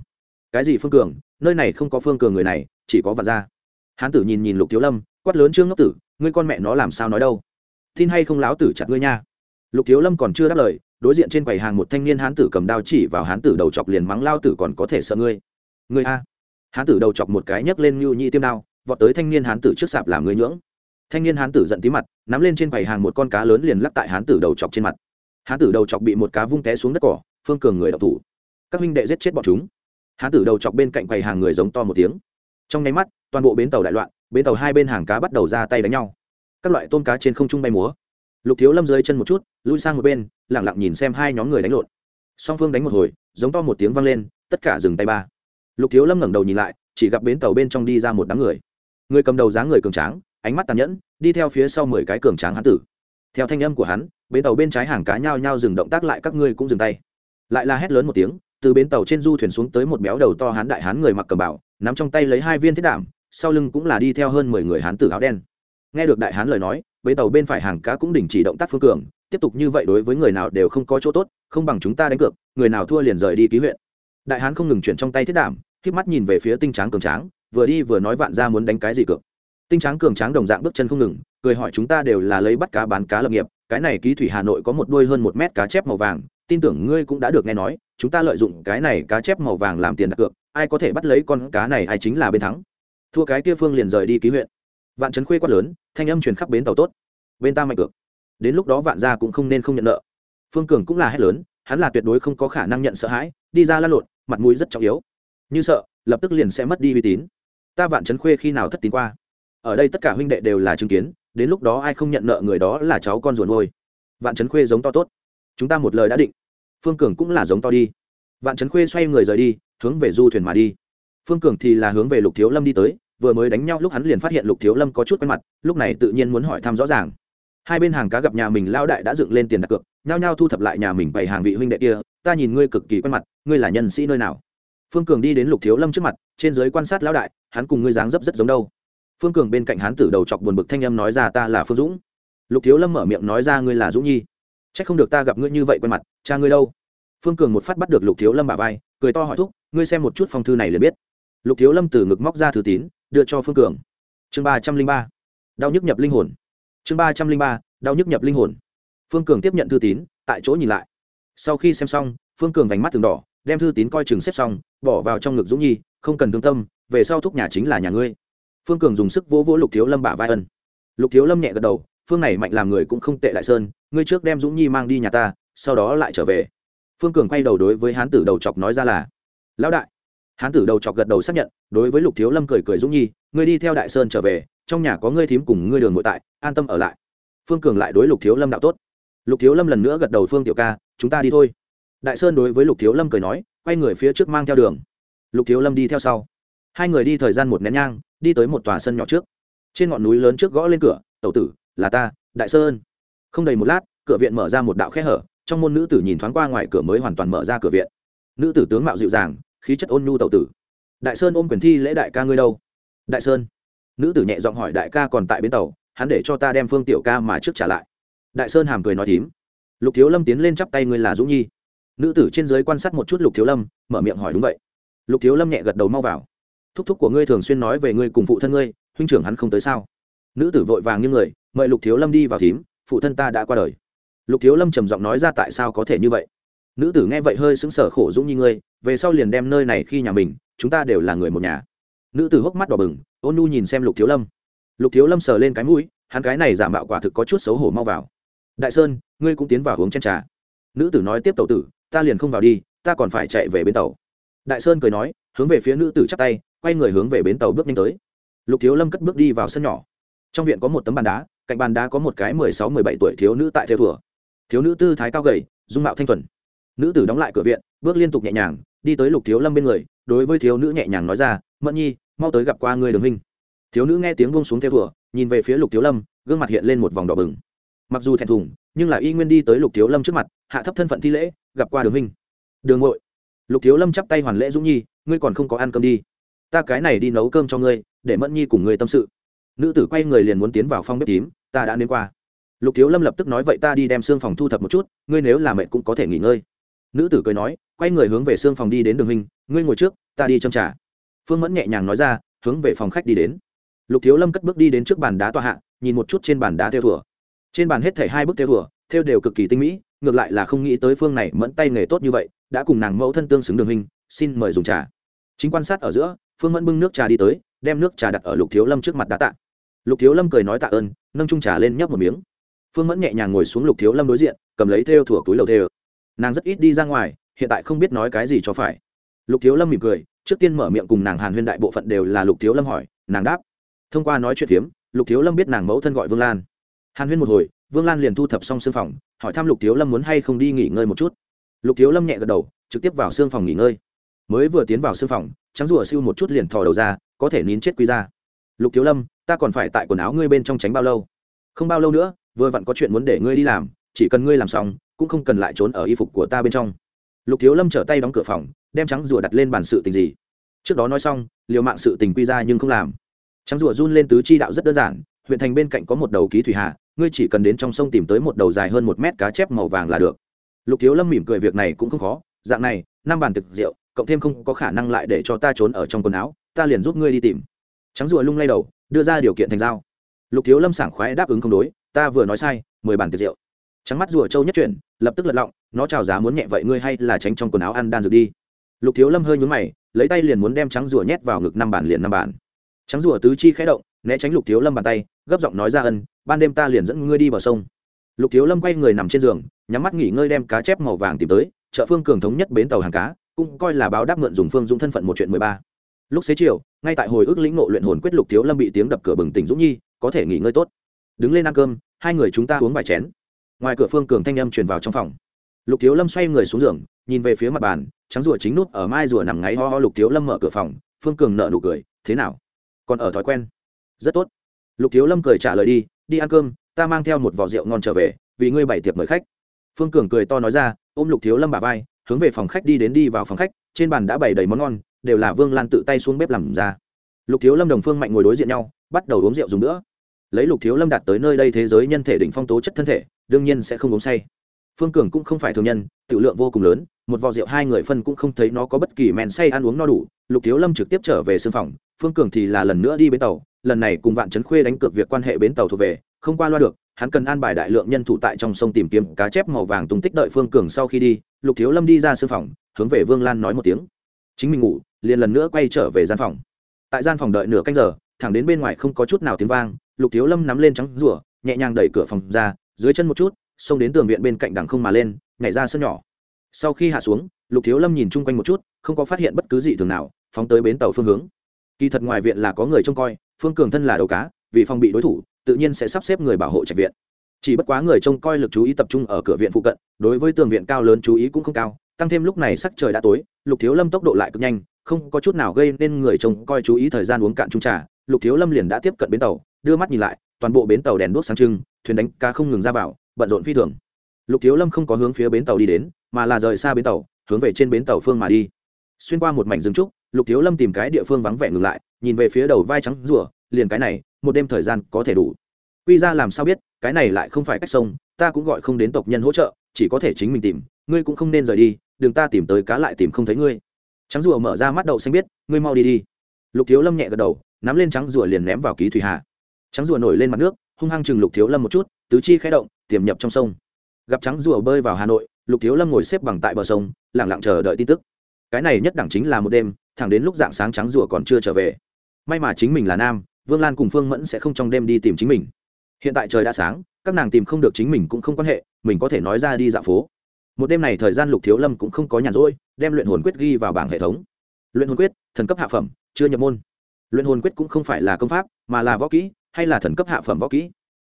Cái gì phương cường? Nơi này không có phương cường người này chỉ có vạn gia. Hán tử nhìn nhìn lục thiếu lâm, quát lớn trương ngốc tử, ngươi con mẹ nó làm sao nói đâu? Tin hay không láo tử chặt ngươi nha? Lục thiếu lâm còn chưa đáp lời, đối diện trên quầy hàng một thanh niên hán tử cầm đao chỉ vào hán tử đầu chọc liền mắng, lao tử còn có thể sợ ngươi? Ngươi a? Hán tử đầu chọc một cái nhấc lên ngưu nhị tiêm đao, vọt tới thanh niên hán tử trước sạp làm người nhưỡng. Thanh niên hán tử giận tí mặt, nắm lên trên quầy hàng một con cá lớn liền lắc tại hán tử đầu chọc trên mặt. Hán tử đầu chọc bị một cá vung té xuống đất cỏ, phương cường người đọc thủ. Các huynh đệ giết chết bọn chúng. Hán tử đầu chọc bên cạnh quầy hàng người giống to một tiếng trong nháy mắt, toàn bộ bến tàu đại loạn, bến tàu hai bên hàng cá bắt đầu ra tay đánh nhau. Các loại tôm cá trên không trung bay múa. Lục thiếu lâm dưới chân một chút, lui sang một bên lẳng lặng nhìn xem hai nhóm người đánh lộn. Song phương đánh một hồi, giống to một tiếng vang lên, tất cả dừng tay ba. Lục thiếu lâm ngẩng đầu nhìn lại, chỉ gặp bến tàu bên trong đi ra một đám người. Người cầm đầu dáng người cường tráng, ánh mắt tàn nhẫn, đi theo phía sau mười cái cường tráng hán tử. Theo thanh âm của hắn, bến tàu bên trái hàng cá nhao nhao dừng động tác lại các ngươi cũng dừng tay. Lại la hét lớn một tiếng, từ bến tàu trên du thuyền xuống tới một béo đầu to hán đại hán người mặc cầm bảo nắm trong tay lấy hai viên thiết đảm, sau lưng cũng là đi theo hơn mười người hán tử áo đen. Nghe được đại hán lời nói bến tàu bên phải hàng cá cũng đình chỉ động tác phương cường tiếp tục như vậy đối với người nào đều không có chỗ tốt không bằng chúng ta đánh cược người nào thua liền rời đi ký huyện. Đại hán không ngừng chuyển trong tay thiết đảm k mắt nhìn về phía tinh tráng cường tráng vừa đi vừa nói vạn ra muốn đánh cái gì cược. Tinh tráng cường tráng đồng dạng bước chân không ngừng cười hỏi chúng ta đều là lấy bắt cá bán cá lập nghiệp cái này ký thủy hà nội có một đuôi hơn một mét cá chép màu vàng tin tưởng ngươi cũng đã được nghe nói, chúng ta lợi dụng cái này cá chép màu vàng làm tiền đặt cược, ai có thể bắt lấy con cá này ai chính là bên thắng. Thua cái kia phương liền rời đi ký huyện. Vạn trấn khuê quát lớn, thanh âm truyền khắp bến tàu tốt. Bên ta mạnh cược. Đến lúc đó vạn gia cũng không nên không nhận nợ. Phương cường cũng là hét lớn, hắn là tuyệt đối không có khả năng nhận sợ hãi, đi ra lăn lộn, mặt mũi rất trọng yếu. Như sợ, lập tức liền sẽ mất đi uy tín. Ta vạn trấn khuê khi nào thất tín qua? Ở đây tất cả huynh đệ đều là chứng kiến, đến lúc đó ai không nhận nợ người đó là cháu con ruột ngôi vạn trấn khuê giống to tốt chúng ta một lời đã định. Phương cường cũng là giống to đi. Vạn trấn khuê xoay người rời đi, hướng về du thuyền mà đi. Phương cường thì là hướng về lục thiếu lâm đi tới, vừa mới đánh nhau lúc hắn liền phát hiện lục thiếu lâm có chút quen mặt, lúc này tự nhiên muốn hỏi thăm rõ ràng. Hai bên hàng cá gặp nhà mình lao đại đã dựng lên tiền đặt cược, nhao nhao thu thập lại nhà mình bày hàng vị huynh đệ kia, ta nhìn ngươi cực kỳ quen mặt, ngươi là nhân sĩ nơi nào? Phương cường đi đến lục thiếu lâm trước mặt, trên giới quan sát lão đại, hắn cùng ngươi dáng dấp rất giống đâu. Phương cường bên cạnh hắn tử đầu chọc buồn bực thanh âm nói ra, ta là phương dũng. Lục thiếu lâm mở miệng nói ra, ngươi là dũng nhi c h ắ c không được ta gặp ngươi như vậy quen mặt, cha ngươi đâu? Phương cường một phát bắt được lục thiếu lâm bà vai, cười to hỏi thúc, ngươi xem một chút phong thư này liền biết. Lục thiếu lâm từ ngực móc ra thư tín, đưa cho phương cường. Chương ba trăm linh ba. Đau nhức nhập linh hồn. Chương ba trăm linh ba, đau nhức nhập linh hồn. Phương cường tiếp nhận thư tín, tại chỗ nhìn lại. Sau khi xem xong, phương cường vành mắt từng đỏ, đem thư tín coi chừng xếp xong, bỏ vào trong ngực dũng nhi, không cần thương tâm, về sau thúc nhà chính là nhà ngươi. Phương cường dùng sức vỗ vỗ lục thiếu lâm bả vai ân. Lục thiếu lâm nhẹ gật đầu phương này mạnh làm người cũng không tệ lại sơn, ngươi trước đem dũng nhi mang đi nhà ta, sau đó lại trở về. Phương cường quay đầu đối với hán tử đầu chọc nói ra là, lão đại. Hán tử đầu chọc gật đầu xác nhận, đối với lục thiếu lâm cười cười dũng nhi, ngươi đi theo đại sơn trở về, trong nhà có ngươi thím cùng ngươi đường ngồi tại, an tâm ở lại. Phương cường lại đối lục thiếu lâm đạo tốt. Lục thiếu lâm lần nữa gật đầu phương tiểu ca, chúng ta đi thôi. Đại sơn đối với lục thiếu lâm cười nói, quay người phía trước mang theo đường. Lục thiếu lâm đi theo sau. Hai người đi thời gian một nén nhang, đi tới một tòa sân nhỏ trước. Trên ngọn núi lớn trước gõ lên cửa, tẩu tử là ta, đại sơn không đầy một lát, cửa viện mở ra một đạo khe hở, trong môn nữ tử nhìn thoáng qua ngoài cửa mới hoàn toàn mở ra cửa viện. Nữ tử tướng mạo dịu dàng, khí chất ôn nhu tàu tử. Đại sơn ôm quyền thi lễ đại ca ngươi đâu? Đại sơn. Nữ tử nhẹ giọng hỏi đại ca còn tại bến tàu, hắn để cho ta đem phương tiểu ca mà trước trả lại. Đại sơn hàm cười nói thím. Lục thiếu lâm tiến lên chắp tay ngươi là dũng nhi. Nữ tử trên giới quan sát một chút lục thiếu lâm, mở miệng hỏi đúng vậy. Lục thiếu lâm nhẹ gật đầu mau vào. Thúc thúc của ngươi thường xuyên nói về ngươi cùng phụ thân ngươi, huynh trưởng hắn không tới sao? Nữ tử vội vàng như người, mời lục thiếu lâm đi vào thím, phụ thân ta đã qua đời. Lục thiếu lâm trầm giọng nói ra, tại sao có thể như vậy? Nữ tử nghe vậy hơi xứng sở khổ dũng như ngươi, về sau liền đem nơi này khi nhà mình, chúng ta đều là người một nhà. Nữ tử hốc mắt đỏ bừng, ôn nu nhìn xem lục thiếu lâm. Lục thiếu lâm sờ lên cái mũi, hắn cái này giả mạo quả thực có chút xấu hổ mau vào. Đại sơn, ngươi cũng tiến vào uống chen trà. Nữ tử nói tiếp tàu tử, ta liền không vào đi, ta còn phải chạy về bến tàu. Đại sơn cười nói, hướng về phía nữ tử chắp tay, quay người hướng về bến tàu bước nhanh tới. Lục thiếu lâm cất bước đi vào sân nhỏ trong viện có một tấm bàn đá, cạnh bàn đá có một cái mười sáu, mười bảy tuổi thiếu nữ tại theo thùa thiếu nữ tư thái cao gầy, dung mạo thanh thuần. Nữ tử đóng lại cửa viện, bước liên tục nhẹ nhàng, đi tới lục thiếu lâm bên người, đối với thiếu nữ nhẹ nhàng nói ra, mẫn nhi, mau tới gặp qua người đường huynh. Thiếu nữ nghe tiếng buông xuống theo thùa nhìn về phía lục thiếu lâm, gương mặt hiện lên một vòng đỏ bừng. Mặc dù thẹn thùng, nhưng là y nguyên đi tới lục thiếu lâm trước mặt, hạ thấp thân phận thi lễ, gặp qua đường huynh. Đường ngội lục thiếu lâm chắp tay hoàn lễ dũng nhi, ngươi còn không có ăn cơm đi. Ta cái này đi nấu cơm cho ngươi, để mẫn nhi cùng ngươi tâm sự nữ tử quay người liền muốn tiến vào phòng bếp tím ta đã đến qua. Lục thiếu lâm lập tức nói vậy ta đi đem xương phòng thu thập một chút ngươi nếu làm mệt cũng có thể nghỉ ngơi. Nữ tử cười nói quay người hướng về xương phòng đi đến đường hình, ngươi ngồi trước ta đi châm trả phương mẫn nhẹ nhàng nói ra hướng về phòng khách đi đến. Lục thiếu lâm cất bước đi đến trước bàn đá tọa hạ nhìn một chút trên bàn đá theo thùa trên bàn hết thảy hai bức theo thùa theo đều cực kỳ tinh mỹ ngược lại là không nghĩ tới phương này mẫn tay nghề tốt như vậy đã cùng nàng mẫu thân tương xứng đường hình, xin mời dùng trà. Chính quan sát ở giữa phương mẫn bưng nước trà đi tới đem nước trà đặt ở lục thiếu lâm trước mặt đá tạ lục thiếu lâm cười nói tạ ơn, nâng trung trà lên nhấp một miếng. Phương mẫn nhẹ nhàng ngồi xuống lục thiếu lâm đối diện, cầm lấy theo thủa túi lầu thê nàng rất ít đi ra ngoài, hiện tại không biết nói cái gì cho phải. Lục thiếu lâm mỉm cười, trước tiên mở miệng cùng nàng hàn huyên đại bộ phận đều là lục thiếu lâm hỏi, nàng đáp. Thông qua nói chuyện phiếm, lục thiếu lâm biết nàng mẫu thân gọi vương lan. Hàn huyên một hồi, vương lan liền thu thập xong xương phòng, hỏi thăm lục thiếu lâm muốn hay không đi nghỉ ngơi một chút. Lục thiếu lâm nhẹ gật đầu, trực tiếp vào xương phòng nghỉ ngơi. Mới vừa tiến vào xương phòng, trắng rùa siêu một chút liền thò đầu ra, có thể nín chết quý ra lục thiếu lâm ta còn phải tại quần áo ngươi bên trong tránh bao lâu? Không bao lâu nữa, vừa vặn có chuyện muốn để ngươi đi làm, chỉ cần ngươi làm xong, cũng không cần lại trốn ở y phục của ta bên trong. Lục thiếu lâm trở tay đóng cửa phòng, đem trắng rùa đặt lên bàn sự tình gì. Trước đó nói xong, liều mạng sự tình quy ra nhưng không làm. Trắng rùa run lên tứ chi đạo rất đơn giản, huyện thành bên cạnh có một đầu ký thủy hạ, ngươi chỉ cần đến trong sông tìm tới một đầu dài hơn một mét cá chép màu vàng là được. Lục thiếu lâm mỉm cười việc này cũng không khó, dạng này, năm bàn thực rượu, cộng thêm không có khả năng lại để cho ta trốn ở trong quần áo, ta liền giúp ngươi đi tìm trắng rùa lung lay đầu, đưa ra điều kiện thành giao. Lục thiếu lâm sảng khoái đáp ứng không đối, ta vừa nói sai, mười bản tiệc rượu. Trắng mắt rùa châu nhất chuyển, lập tức lật lọng, nó chào giá muốn nhẹ vậy ngươi hay là tránh trong quần áo ăn đan dược đi. Lục thiếu lâm hơi nhún mày, lấy tay liền muốn đem trắng rùa nhét vào ngực năm bản liền năm bản. trắng rùa tứ chi khẽ động, né tránh lục thiếu lâm bàn tay, gấp giọng nói ra ân, ban đêm ta liền dẫn ngươi đi bờ sông. Lục thiếu lâm quay người nằm trên giường, nhắm mắt nghỉ ngơi đem cá chép màu vàng tìm tới, chợ phương cường thống nhất bến tàu hàng cá, cũng coi là báo đáp mượn dùng phương dũng thân phận một chuyện mười ba lúc xế chiều, ngay tại hồi ức lĩnh nộ luyện hồn quyết lục thiếu lâm bị tiếng đập cửa bừng tỉnh dũng nhi, có thể nghỉ ngơi tốt. Đứng lên ăn cơm, hai người chúng ta uống vài chén. Ngoài cửa phương cường thanh âm truyền vào trong phòng. Lục thiếu lâm xoay người xuống giường, nhìn về phía mặt bàn, trắng rùa chính nút ở mai rùa nằm ngáy ho ho lục thiếu lâm mở cửa phòng, phương cường nợ nụ cười, thế nào? Còn ở thói quen? Rất tốt. Lục thiếu lâm cười trả lời đi đi ăn cơm, ta mang theo một vỏ rượu ngon trở về, vì ngươi bày tiệc mời khách. Phương cường cười to nói ra, ôm lục thiếu lâm bà vai, hướng về phòng khách đi đến đi vào phòng khách, trên bàn đã bày đầy món ngon đều là vương lan tự tay xuống bếp làm ra. Lục thiếu lâm đồng phương mạnh ngồi đối diện nhau, bắt đầu uống rượu dùng nữa lấy lục thiếu lâm đạt tới nơi đây thế giới nhân thể đỉnh phong tố chất thân thể, đương nhiên sẽ không uống say. Phương cường cũng không phải thường nhân tự lượng vô cùng lớn, một vò rượu hai người phân cũng không thấy nó có bất kỳ men say ăn uống no đủ. Lục thiếu lâm trực tiếp trở về sương phòng, phương cường thì là lần nữa đi bến tàu, lần này cùng vạn trấn khuê đánh cược việc quan hệ bến tàu thuộc về, không qua loa được, hắn cần an bài đại lượng nhân thủ tại trong sông tìm kiếm cá chép màu vàng tung tích đợi phương cường sau khi đi, lục thiếu lâm đi ra sương phòng, hướng về vương lan nói một tiếng. Chính mình ngủ liền lần nữa quay trở về gian phòng. Tại gian phòng đợi nửa canh giờ, thẳng đến bên ngoài không có chút nào tiếng vang, lục thiếu lâm nắm lên trắng rủa nhẹ nhàng đẩy cửa phòng ra, dưới chân một chút, xông đến tường viện bên cạnh đằng không mà lên, nhảy ra sân nhỏ. Sau khi hạ xuống, lục thiếu lâm nhìn chung quanh một chút, không có phát hiện bất cứ gì thường nào, phóng tới bến tàu phương hướng. Kỳ thật ngoài viện là có người trông coi, phương cường thân là đầu cá, vì phòng bị đối thủ, tự nhiên sẽ sắp xếp người bảo hộ trạch viện. Chỉ bất quá người trông coi lực chú ý tập trung ở cửa viện phụ cận, đối với tường viện cao lớn chú ý cũng không cao, tăng thêm lúc này sắc trời đã tối, lục thiếu lâm tốc độ lại cực nhanh không có chút nào gây nên người trông coi chú ý thời gian uống cạn chung trà, lục thiếu lâm liền đã tiếp cận bến tàu, đưa mắt nhìn lại, toàn bộ bến tàu đèn đuốc sáng trưng, thuyền đánh cá không ngừng ra vào, bận rộn phi thường. Lục thiếu lâm không có hướng phía bến tàu đi đến, mà là rời xa bến tàu, hướng về trên bến tàu phương mà đi. Xuyên qua một mảnh rừng trúc, lục thiếu lâm tìm cái địa phương vắng vẻ ngừng lại, nhìn về phía đầu vai trắng rùa, liền cái này, một đêm thời gian có thể đủ. Quy ra làm sao biết, cái này lại không phải cách sông, ta cũng gọi không đến tộc nhân hỗ trợ, chỉ có thể chính mình tìm, ngươi cũng không nên rời đi, đừng ta tìm tới cá lại tìm không thấy ngươi trắng rùa mở ra mắt đậu xanh biết, ngươi mau đi đi. Lục thiếu lâm nhẹ gật đầu, nắm lên trắng rùa liền ném vào ký thủy hà trắng rùa nổi lên mặt nước, hung hăng chừng lục thiếu lâm một chút, tứ chi khé động, tiềm nhập trong sông. Gặp trắng rùa bơi vào hà nội, lục thiếu lâm ngồi xếp bằng tại bờ sông lẳng lặng chờ đợi tin tức. Cái này nhất đẳng chính là một đêm, thẳng đến lúc dạng sáng trắng rùa còn chưa trở về. May mà chính mình là nam, vương lan cùng phương mẫn sẽ không trong đêm đi tìm chính mình. Hiện tại trời đã sáng, các nàng tìm không được chính mình cũng không quan hệ, mình có thể nói ra đi dạo phố một đêm này thời gian lục thiếu lâm cũng không có nhàn rỗi, đem luyện hồn quyết ghi vào bảng hệ thống. Luyện hồn quyết, thần cấp hạ phẩm, chưa nhập môn. Luyện hồn quyết cũng không phải là công pháp, mà là võ kỹ, hay là thần cấp hạ phẩm võ kỹ.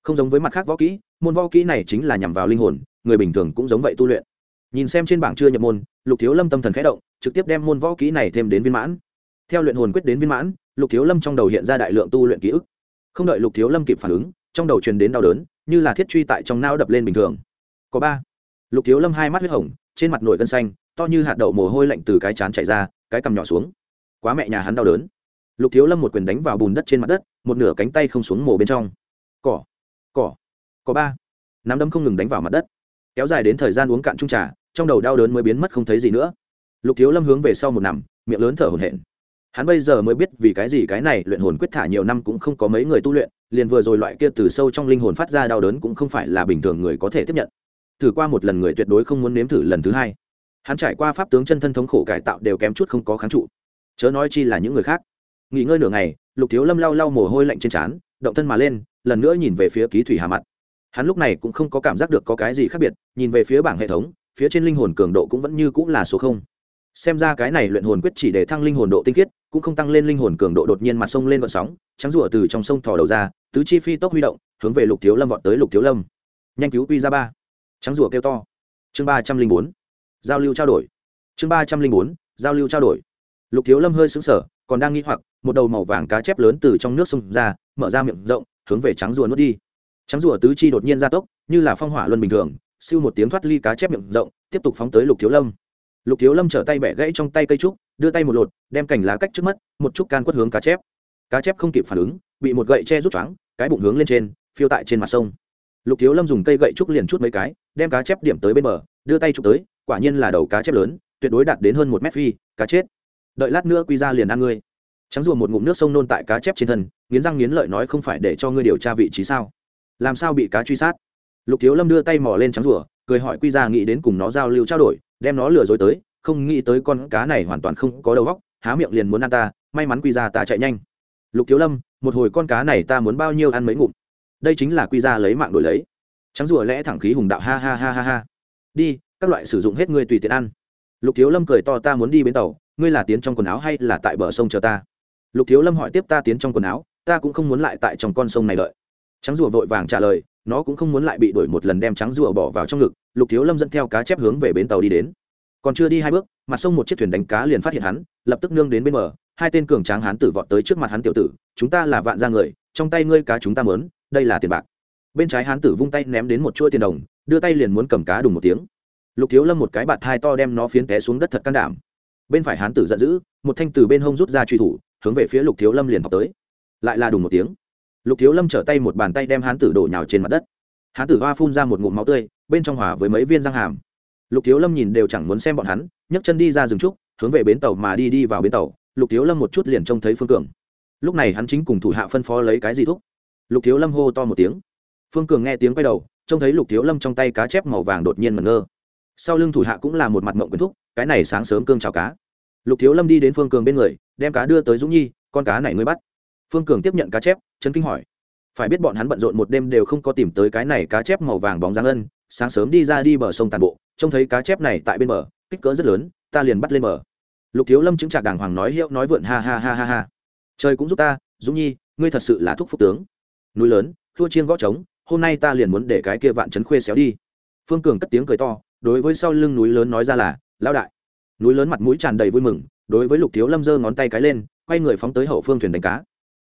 Không giống với mặt khác võ kỹ, môn võ kỹ này chính là nhằm vào linh hồn, người bình thường cũng giống vậy tu luyện. Nhìn xem trên bảng chưa nhập môn, lục thiếu lâm tâm thần khẽ động, trực tiếp đem môn võ kỹ này thêm đến viên mãn. Theo luyện hồn quyết đến viên mãn, lục thiếu lâm trong đầu hiện ra đại lượng tu luyện ký ức. Không đợi lục thiếu lâm kịp phản ứng, trong đầu truyền đến đau đớn, như là thiết truy tại trong não đập lên bình thường. Có ba lục thiếu lâm hai mắt huyết hồng, trên mặt nổi gân xanh, to như hạt đậu mồ hôi lạnh từ cái chán chạy ra, cái cằm nhỏ xuống. Quá mẹ nhà hắn đau đớn. Lục thiếu lâm một quyền đánh vào bùn đất trên mặt đất, một nửa cánh tay không xuống mồ bên trong. Cỏ cỏ có ba. Nắm đấm không ngừng đánh vào mặt đất. Kéo dài đến thời gian uống cạn trung trà, trong đầu đau đớn mới biến mất không thấy gì nữa. Lục thiếu lâm hướng về sau một nằm, miệng lớn thở hổn hển. Hắn bây giờ mới biết vì cái gì cái này luyện hồn quyết thả nhiều năm cũng không có mấy người tu luyện, liền vừa rồi loại kia từ sâu trong linh hồn phát ra đau đớn cũng không phải là bình thường người có thể tiếp nhận thử qua một lần người tuyệt đối không muốn nếm thử lần thứ hai. Hắn trải qua pháp tướng chân thân thống khổ cải tạo đều kém chút không có kháng trụ. Chớ nói chi là những người khác. Nghỉ ngơi nửa ngày, lục thiếu lâm lau lau mồ hôi lạnh trên trán, động thân mà lên, lần nữa nhìn về phía ký thủy hà mặt. Hắn lúc này cũng không có cảm giác được có cái gì khác biệt, nhìn về phía bảng hệ thống, phía trên linh hồn cường độ cũng vẫn như cũng là số không. Xem ra cái này luyện hồn quyết chỉ để thăng linh hồn độ tinh khiết, cũng không tăng lên linh hồn cường độ đột nhiên mặt sông lên vận sóng, trắng rủa từ trong sông thò đầu ra, tứ chi phi tốc huy động, hướng về lục thiếu lâm vọt tới lục thiếu lâm. Nhanh cứu quy ra ba trắng rùa kêu to. Chương ba trăm linh bốn, giao lưu trao đổi. Chương ba trăm linh bốn, giao lưu trao đổi. Lục thiếu lâm hơi xứng sở còn đang nghĩ hoặc, một đầu màu vàng cá chép lớn từ trong nước sông ra, mở ra miệng rộng, hướng về trắng rùa nuốt đi. Trắng rùa tứ chi đột nhiên gia tốc, như là phong hỏa luân bình thường, siêu một tiếng thoát ly cá chép miệng rộng, tiếp tục phóng tới lục thiếu lâm. Lục thiếu lâm trở tay bẻ gãy trong tay cây trúc, đưa tay một lột, đem cành lá cách trước mắt, một chút can quất hướng cá chép. Cá chép không kịp phản ứng, bị một gậy che rút choáng, cái bụng hướng lên trên, phiêu tại trên mặt sông lục thiếu lâm dùng cây gậy trúc liền chút mấy cái, đem cá chép điểm tới bên bờ, đưa tay chụp tới, quả nhiên là đầu cá chép lớn, tuyệt đối đạt đến hơn một mét phi, cá chết. Đợi lát nữa quy ra liền ăn ngươi. Trắng rùa một ngụm nước sông nôn tại cá chép trên thân, nghiến răng nghiến lợi nói không phải để cho ngươi điều tra vị trí sao? Làm sao bị cá truy sát? Lục thiếu lâm đưa tay mò lên trắng rùa, cười hỏi quy ra nghĩ đến cùng nó giao lưu trao đổi, đem nó lừa dối tới, không nghĩ tới con cá này hoàn toàn không có đầu góc há miệng liền muốn ăn ta, may mắn quy ra ta chạy nhanh. Lục thiếu lâm, một hồi con cá này ta muốn bao nhiêu ăn mấy ngụm? Đây chính là quy ra lấy mạng đổi lấy. Trắng rùa lẽ thẳng khí hùng đạo, ha ha ha ha ha. Đi, các loại sử dụng hết ngươi tùy tiện ăn. Lục thiếu lâm cười to, ta muốn đi bến tàu, ngươi là tiến trong quần áo hay là tại bờ sông chờ ta? Lục thiếu lâm hỏi tiếp, ta tiến trong quần áo, ta cũng không muốn lại tại trong con sông này đợi. Trắng rùa vội vàng trả lời, nó cũng không muốn lại bị đuổi một lần đem trắng rùa bỏ vào trong ngực. Lục thiếu lâm dẫn theo cá chép hướng về bến tàu đi đến. Còn chưa đi hai bước, mặt sông một chiếc thuyền đánh cá liền phát hiện hắn, lập tức nương đến bên bờ. Hai tên cường tráng hán tử vọt tới trước mặt hắn, tiểu tử, chúng ta là vạn gia người, trong tay ngươi cá chúng ta mớn đây là tiền bạc. Bên trái hán tử vung tay ném đến một chuỗi tiền đồng, đưa tay liền muốn cầm cá đùng một tiếng. Lục thiếu lâm một cái bạt thai to đem nó phiến té xuống đất thật can đảm. Bên phải hán tử giận dữ, một thanh từ bên hông rút ra truy thủ, hướng về phía lục thiếu lâm liền thọc tới. Lại là đùng một tiếng. Lục thiếu lâm trở tay một bàn tay đem hán tử đổ nhào trên mặt đất. Hán tử hoa phun ra một ngụm máu tươi, bên trong hỏa với mấy viên răng hàm. Lục thiếu lâm nhìn đều chẳng muốn xem bọn hắn, nhấc chân đi ra rừng trúc, hướng về bến tàu mà đi đi vào bến tàu. Lục thiếu lâm một chút liền trông thấy phương cường. Lúc này hắn chính cùng thủ hạ phân phó lấy cái gì thúc lục thiếu lâm hô to một tiếng. Phương cường nghe tiếng quay đầu, trông thấy lục thiếu lâm trong tay cá chép màu vàng đột nhiên mẩn ngơ. Sau lưng thủ hạ cũng là một mặt mộng quyến thúc, cái này sáng sớm cương chào cá. Lục thiếu lâm đi đến phương cường bên người, đem cá đưa tới dũng nhi, con cá này ngươi bắt. Phương cường tiếp nhận cá chép chân kinh hỏi, phải biết bọn hắn bận rộn một đêm đều không có tìm tới cái này cá chép màu vàng bóng dáng ân, sáng sớm đi ra đi bờ sông tàn bộ, trông thấy cá chép này tại bên bờ, kích cỡ rất lớn, ta liền bắt lên bờ. Lục thiếu lâm chứng trạc đàng hoàng nói hiệu nói vượn ha ha ha ha ha. Trời cũng giúp ta, dũng nhi, ngươi thật sự là thúc phúc tướng núi lớn, thua chiên gõ trống, hôm nay ta liền muốn để cái kia vạn trấn khuê xéo đi. Phương cường cất tiếng cười to, đối với sau lưng núi lớn nói ra là, lão đại. Núi lớn mặt mũi tràn đầy vui mừng, đối với lục thiếu lâm giơ ngón tay cái lên, quay người phóng tới hậu phương thuyền đánh cá.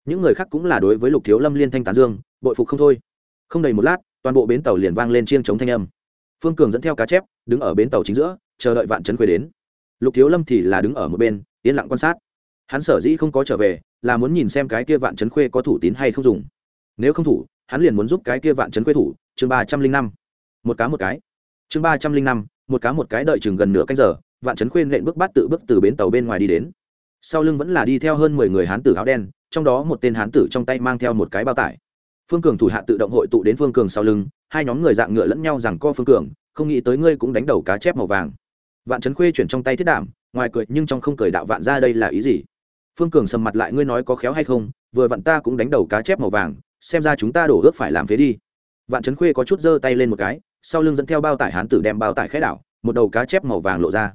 Những người khác cũng là đối với lục thiếu lâm liên thanh tán dương, bội phục không thôi. Không đầy một lát, toàn bộ bến tàu liền vang lên chiêng chống thanh âm. Phương cường dẫn theo cá chép, đứng ở bến tàu chính giữa, chờ đợi vạn trấn khuê đến. Lục thiếu lâm thì là đứng ở một bên, yên lặng quan sát. Hắn sở dĩ không có trở về, là muốn nhìn xem cái kia vạn trấn khuê có thủ tín hay không dùng nếu không thủ, hắn liền muốn giúp cái kia vạn trấn khuê thủ, chương ba trăm linh năm. Một cá một cái. Chương ba trăm linh năm, một cá một cái đợi chừng gần nửa canh giờ, vạn trấn khuyên nện bước bắt tự bước từ bến tàu bên ngoài đi đến. Sau lưng vẫn là đi theo hơn mười người hán tử áo đen, trong đó một tên hán tử trong tay mang theo một cái bao tải. Phương cường thủ hạ tự động hội tụ đến phương cường sau lưng, hai nhóm người dạng ngựa lẫn nhau rằng co phương cường, không nghĩ tới ngươi cũng đánh đầu cá chép màu vàng. Vạn trấn khuê chuyển trong tay thiết đảm, ngoài cười nhưng trong không cười đạo vạn ra đây là ý gì? Phương cường sầm mặt lại, ngươi nói có khéo hay không? Vừa vặn ta cũng đánh đầu cá chép màu vàng xem ra chúng ta đổ ước phải làm phế đi. Vạn trấn khuê có chút giơ tay lên một cái, sau lưng dẫn theo bao tải hán tử đem bao tải khẽ đảo, một đầu cá chép màu vàng lộ ra.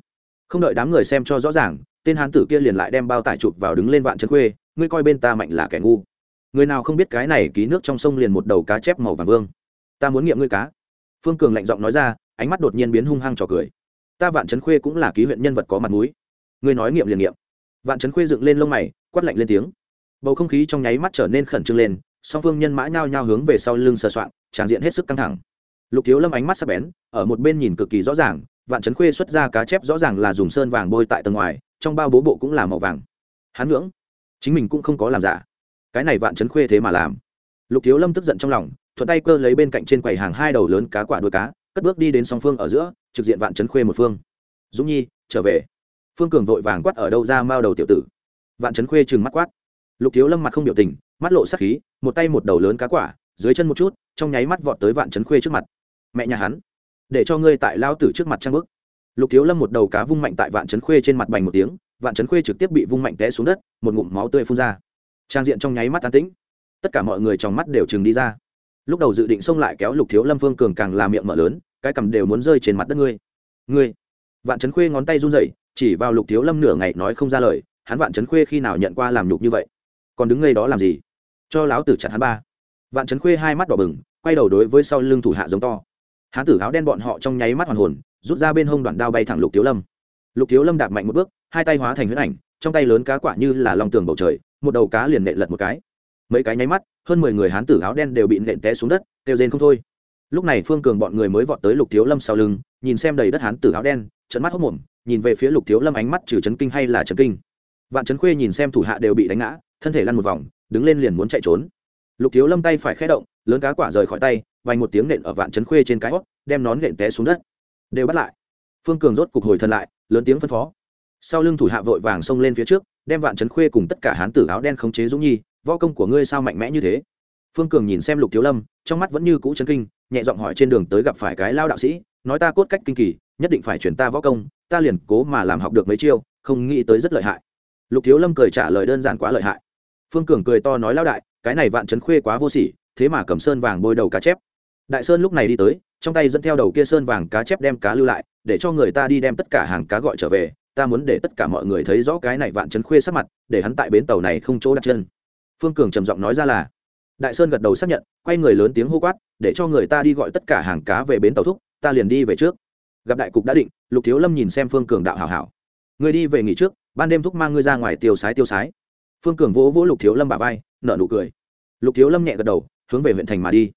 Không đợi đám người xem cho rõ ràng, tên hán tử kia liền lại đem bao tải chụp vào đứng lên vạn trấn khuê, ngươi coi bên ta mạnh là kẻ ngu. Người nào không biết cái này ký nước trong sông liền một đầu cá chép màu vàng vương. Ta muốn nghiệm ngươi cá. Phương cường lạnh giọng nói ra, ánh mắt đột nhiên biến hung hăng trò cười. Ta vạn trấn khuê cũng là ký huyện nhân vật có mặt mũi. Ngươi nói nghiệm liền nghiệm. Vạn trấn khuê dựng lên lông mày, quát lạnh lên tiếng. Bầu không khí trong nháy mắt trở nên khẩn trương lên song phương nhân mã nhao nhao hướng về sau lưng sờ soạn tràn diện hết sức căng thẳng. Lục thiếu lâm ánh mắt sắc bén, ở một bên nhìn cực kỳ rõ ràng, vạn trấn khuê xuất ra cá chép rõ ràng là dùng sơn vàng bôi tại tầng ngoài, trong bao bố bộ cũng là màu vàng. Hắn ngưỡng, chính mình cũng không có làm giả. Cái này vạn trấn khuê thế mà làm. Lục thiếu lâm tức giận trong lòng, thuận tay cơ lấy bên cạnh trên quầy hàng hai đầu lớn cá quả đuôi cá, cất bước đi đến song phương ở giữa, trực diện vạn trấn khuê một phương. Dũng nhi, trở về. Phương cường vội vàng quát ở đâu ra mao đầu tiểu tử. Vạn trấn khuê trừng mắt quát lục thiếu lâm mặt không biểu tình, mắt lộ sắc khí, một tay một đầu lớn cá quả, dưới chân một chút, trong nháy mắt vọt tới vạn trấn khuê trước mặt. Mẹ nhà hắn, để cho ngươi tại lao tử trước mặt trang bức. Lục thiếu lâm một đầu cá vung mạnh tại vạn trấn khuê trên mặt bành một tiếng, vạn trấn khuê trực tiếp bị vung mạnh té xuống đất, một ngụm máu tươi phun ra. Trang diện trong nháy mắt tán tĩnh. Tất cả mọi người trong mắt đều chừng đi ra. Lúc đầu dự định xông lại kéo lục thiếu lâm phương cường càng làm miệng mở lớn, cái cầm đều muốn rơi trên mặt đất ngươi. Ngươi. Vạn trấn khuê ngón tay run rẩy, chỉ vào lục thiếu lâm nửa ngày nói không ra lời, hắn vạn trấn khuê khi nào nhận qua làm nhục như vậy? Còn đứng ngay đó làm gì? Cho láo tử chặt hắn ba. Vạn trấn khuê hai mắt đỏ bừng, quay đầu đối với sau lưng thủ hạ giống to. Hán tử áo đen bọn họ trong nháy mắt hoàn hồn, rút ra bên hông đoạn đao bay thẳng lục thiếu lâm. Lục thiếu lâm đạp mạnh một bước, hai tay hóa thành huyết ảnh, trong tay lớn cá quả như là lòng tường bầu trời, một đầu cá liền nện lật một cái. Mấy cái nháy mắt, hơn mười người hán tử áo đen đều bị nện té xuống đất, kêu rên không thôi. Lúc này phương cường bọn người mới vọt tới lục thiếu lâm sau lưng, nhìn xem đầy đất hán tử áo đen trận mắt hốc mồm, nhìn về phía lục thiếu lâm ánh mắt trừ chấn kinh hay là chấn kinh. Vạn chấn khuê nhìn xem thủ hạ đều bị đánh ngã thân thể lăn một vòng, đứng lên liền muốn chạy trốn. Lục thiếu lâm tay phải khé động, lớn cá quả rời khỏi tay vành một tiếng nện ở vạn trấn khuê trên cái hót, đem nón nện té xuống đất. Đều bắt lại. Phương cường rốt cục hồi thân lại, lớn tiếng phân phó. Sau lưng thủ hạ vội vàng xông lên phía trước, đem vạn trấn khuê cùng tất cả hán tử áo đen khống chế dũng nhi, võ công của ngươi sao mạnh mẽ như thế? Phương cường nhìn xem lục thiếu lâm, trong mắt vẫn như cũ chân kinh, nhẹ giọng hỏi trên đường tới gặp phải cái lao đạo sĩ, nói ta cốt cách kinh kỳ, nhất định phải chuyển ta võ công, ta liền cố mà làm học được mấy chiêu, không nghĩ tới rất lợi hại. Lục thiếu lâm cười trả lời đơn giản quá lợi hại phương cường cười to nói lao đại, cái này vạn trấn khuê quá vô sỉ, thế mà cầm sơn vàng bôi đầu cá chép. Đại sơn lúc này đi tới, trong tay dẫn theo đầu kia sơn vàng cá chép đem cá lưu lại, để cho người ta đi đem tất cả hàng cá gọi trở về, ta muốn để tất cả mọi người thấy rõ cái này vạn trấn khuê sắc mặt, để hắn tại bến tàu này không chỗ đặt chân. Phương cường trầm giọng nói ra là, đại sơn gật đầu xác nhận, quay người lớn tiếng hô quát, để cho người ta đi gọi tất cả hàng cá về bến tàu thúc, ta liền đi về trước. Gặp đại cục đã định, lục thiếu lâm nhìn xem phương cường đạo hảo hảo, người đi về nghỉ trước, ban đêm thúc mang ngươi ra ngoài tiêu sái tiêu sái phương cường vỗ vỗ lục thiếu lâm bà vai, nở nụ cười. Lục thiếu lâm nhẹ gật đầu, hướng về huyện thành mà đi.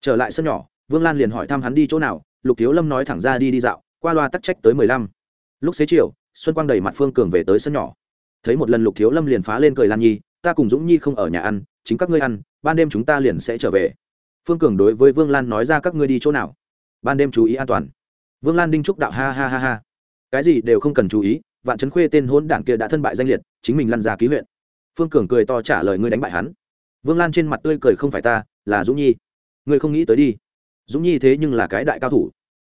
Trở lại sân nhỏ, vương lan liền hỏi thăm hắn đi chỗ nào, lục thiếu lâm nói thẳng ra đi đi dạo, qua loa tắc trách tới mười lăm. Lúc xế chiều, xuân quang đầy mặt phương cường về tới sân nhỏ. Thấy một lần lục thiếu lâm liền phá lên cười lan nhi, ta cùng dũng nhi không ở nhà ăn, chính các ngươi ăn, ban đêm chúng ta liền sẽ trở về. Phương cường đối với vương lan nói ra, các ngươi đi chỗ nào? Ban đêm chú ý an toàn. Vương lan đinh trúc đạo, ha ha ha ha. Cái gì đều không cần chú ý, vạn trấn khuê tên hôn đảng kia đã thân bại danh liệt, chính mình lăn ra ký huyện phương cường cười to trả lời ngươi đánh bại hắn. Vương lan trên mặt tươi cười không phải ta, là dũng nhi. Ngươi không nghĩ tới đi. Dũng nhi thế nhưng là cái đại cao thủ.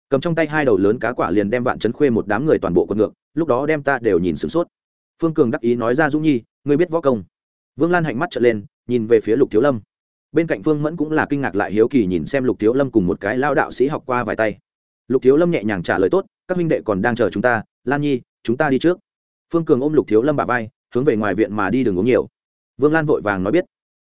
Cầm trong tay hai đầu lớn cá quả liền đem vạn trấn khuê một đám người toàn bộ quật ngược, lúc đó đem ta đều nhìn sửng sốt. Phương cường đắc ý nói ra dũng nhi, ngươi biết võ công. Vương lan hạnh mắt trở lên, nhìn về phía lục thiếu lâm. Bên cạnh phương mẫn cũng là kinh ngạc lại hiếu kỳ nhìn xem lục thiếu lâm cùng một cái lao đạo sĩ học qua vài tay. Lục thiếu lâm nhẹ nhàng trả lời tốt, các minh đệ còn đang chờ chúng ta, lan nhi, chúng ta đi trước. Phương cường ôm lục thiếu lâm bà vai hướng về ngoài viện mà đi đường uống nhiều. Vương lan vội vàng nói biết.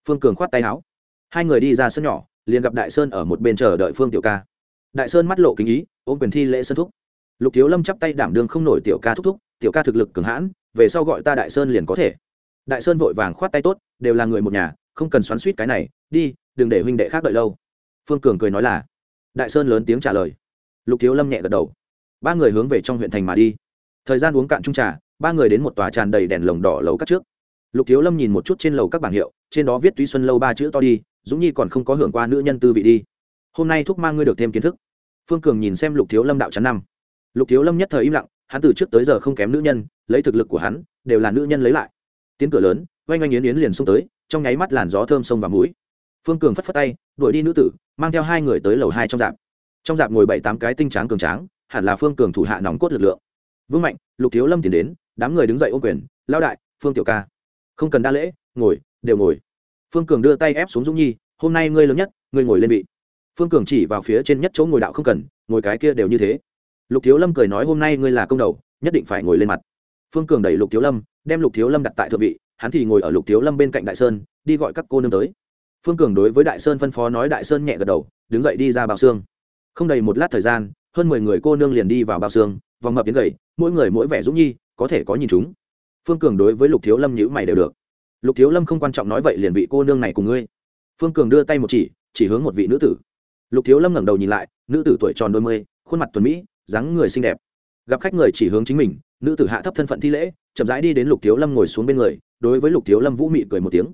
Phương cường khoát tay áo. Hai người đi ra sân nhỏ, liền gặp đại sơn ở một bên chờ đợi phương tiểu ca. Đại sơn mắt lộ kính ý, ôm quyền thi lễ sơn thúc. Lục thiếu lâm chắp tay đảm đương không nổi tiểu ca thúc thúc, tiểu ca thực lực cường hãn, về sau gọi ta đại sơn liền có thể. Đại sơn vội vàng khoát tay tốt, đều là người một nhà, không cần xoắn suýt cái này, đi, đừng để huynh đệ khác đợi lâu. Phương cường cười nói là. Đại sơn lớn tiếng trả lời. Lục thiếu lâm nhẹ gật đầu. Ba người hướng về trong huyện thành mà đi. Thời gian uống cạn trung trà ba người đến một tòa tràn đầy đèn lồng đỏ lầu các trước. Lục thiếu lâm nhìn một chút trên lầu các bảng hiệu, trên đó viết túy xuân lâu ba chữ to đi, dũng nhi còn không có hưởng qua nữ nhân tư vị đi. Hôm nay thúc mang ngươi được thêm kiến thức. Phương cường nhìn xem lục thiếu lâm đạo chắn năm. Lục thiếu lâm nhất thời im lặng, hắn từ trước tới giờ không kém nữ nhân, lấy thực lực của hắn, đều là nữ nhân lấy lại. Tiếng cửa lớn, oanh oanh yến yến liền xông tới, trong nháy mắt làn gió thơm sông và mũi. Phương cường phất phất tay, đuổi đi nữ tử, mang theo hai người tới lầu hai trong dạp. Trong dạp ngồi bảy tám cái tinh tráng cường tráng, hẳn là phương cường thủ hạ nòng cốt lực lượng. Vương mạnh, lục thiếu lâm tiến đến đám người đứng dậy ôm quyền lao đại, phương tiểu ca. Không cần đa lễ, ngồi, đều ngồi. Phương cường đưa tay ép xuống dũng nhi, hôm nay ngươi lớn nhất, ngươi ngồi lên vị. Phương cường chỉ vào phía trên nhất chỗ ngồi đạo không cần, ngồi cái kia đều như thế. Lục thiếu lâm cười nói, hôm nay ngươi là công đầu, nhất định phải ngồi lên mặt. Phương cường đẩy lục thiếu lâm, đem lục thiếu lâm đặt tại thượng vị, hắn thì ngồi ở lục thiếu lâm bên cạnh đại sơn, đi gọi các cô nương tới. Phương cường đối với đại sơn phân phó nói, đại sơn nhẹ gật đầu, đứng dậy đi ra bao xương. Không đầy một lát thời gian, hơn mười người cô nương liền đi vào bao xương, vòng mập đến gầy, mỗi người mỗi vẻ dũng nhi có thể có nhìn chúng. Phương cường đối với lục thiếu lâm nhữ mày đều được. Lục thiếu lâm không quan trọng nói vậy liền vị cô nương này cùng ngươi. Phương cường đưa tay một chỉ chỉ hướng một vị nữ tử. Lục thiếu lâm ngẩng đầu nhìn lại, nữ tử tuổi tròn đôi mươi, khuôn mặt tuần mỹ, dáng người xinh đẹp. Gặp khách người chỉ hướng chính mình, nữ tử hạ thấp thân phận thi lễ, chậm rãi đi đến lục thiếu lâm ngồi xuống bên người, đối với lục thiếu lâm vũ mị cười một tiếng.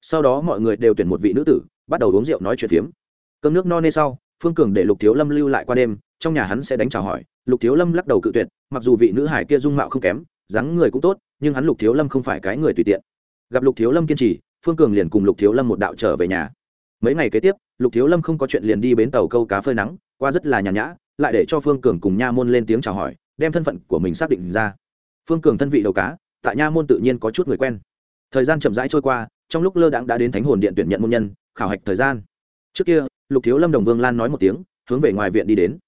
Sau đó mọi người đều tuyển một vị nữ tử, bắt đầu uống rượu nói chuyện phiếm. Cơm nước no nê sau, phương cường để lục thiếu lâm lưu lại qua đêm, trong nhà hắn sẽ đánh trả hỏi, lục thiếu lâm lắc đầu cự tuyệt mặc dù vị nữ hải kia dung mạo không kém, dáng người cũng tốt, nhưng hắn lục thiếu lâm không phải cái người tùy tiện. Gặp lục thiếu lâm kiên trì, phương cường liền cùng lục thiếu lâm một đạo trở về nhà. Mấy ngày kế tiếp, lục thiếu lâm không có chuyện liền đi bến tàu câu cá phơi nắng, qua rất là nhàn nhã, lại để cho phương cường cùng nha môn lên tiếng chào hỏi, đem thân phận của mình xác định ra. Phương cường thân vị đầu cá, tại nha môn tự nhiên có chút người quen. Thời gian chậm rãi trôi qua, trong lúc lơ đãng đã đến thánh hồn điện tuyển nhận môn nhân, khảo hạch thời gian. Trước kia, lục thiếu lâm đồng vương lan nói một tiếng, hướng về ngoài viện đi đến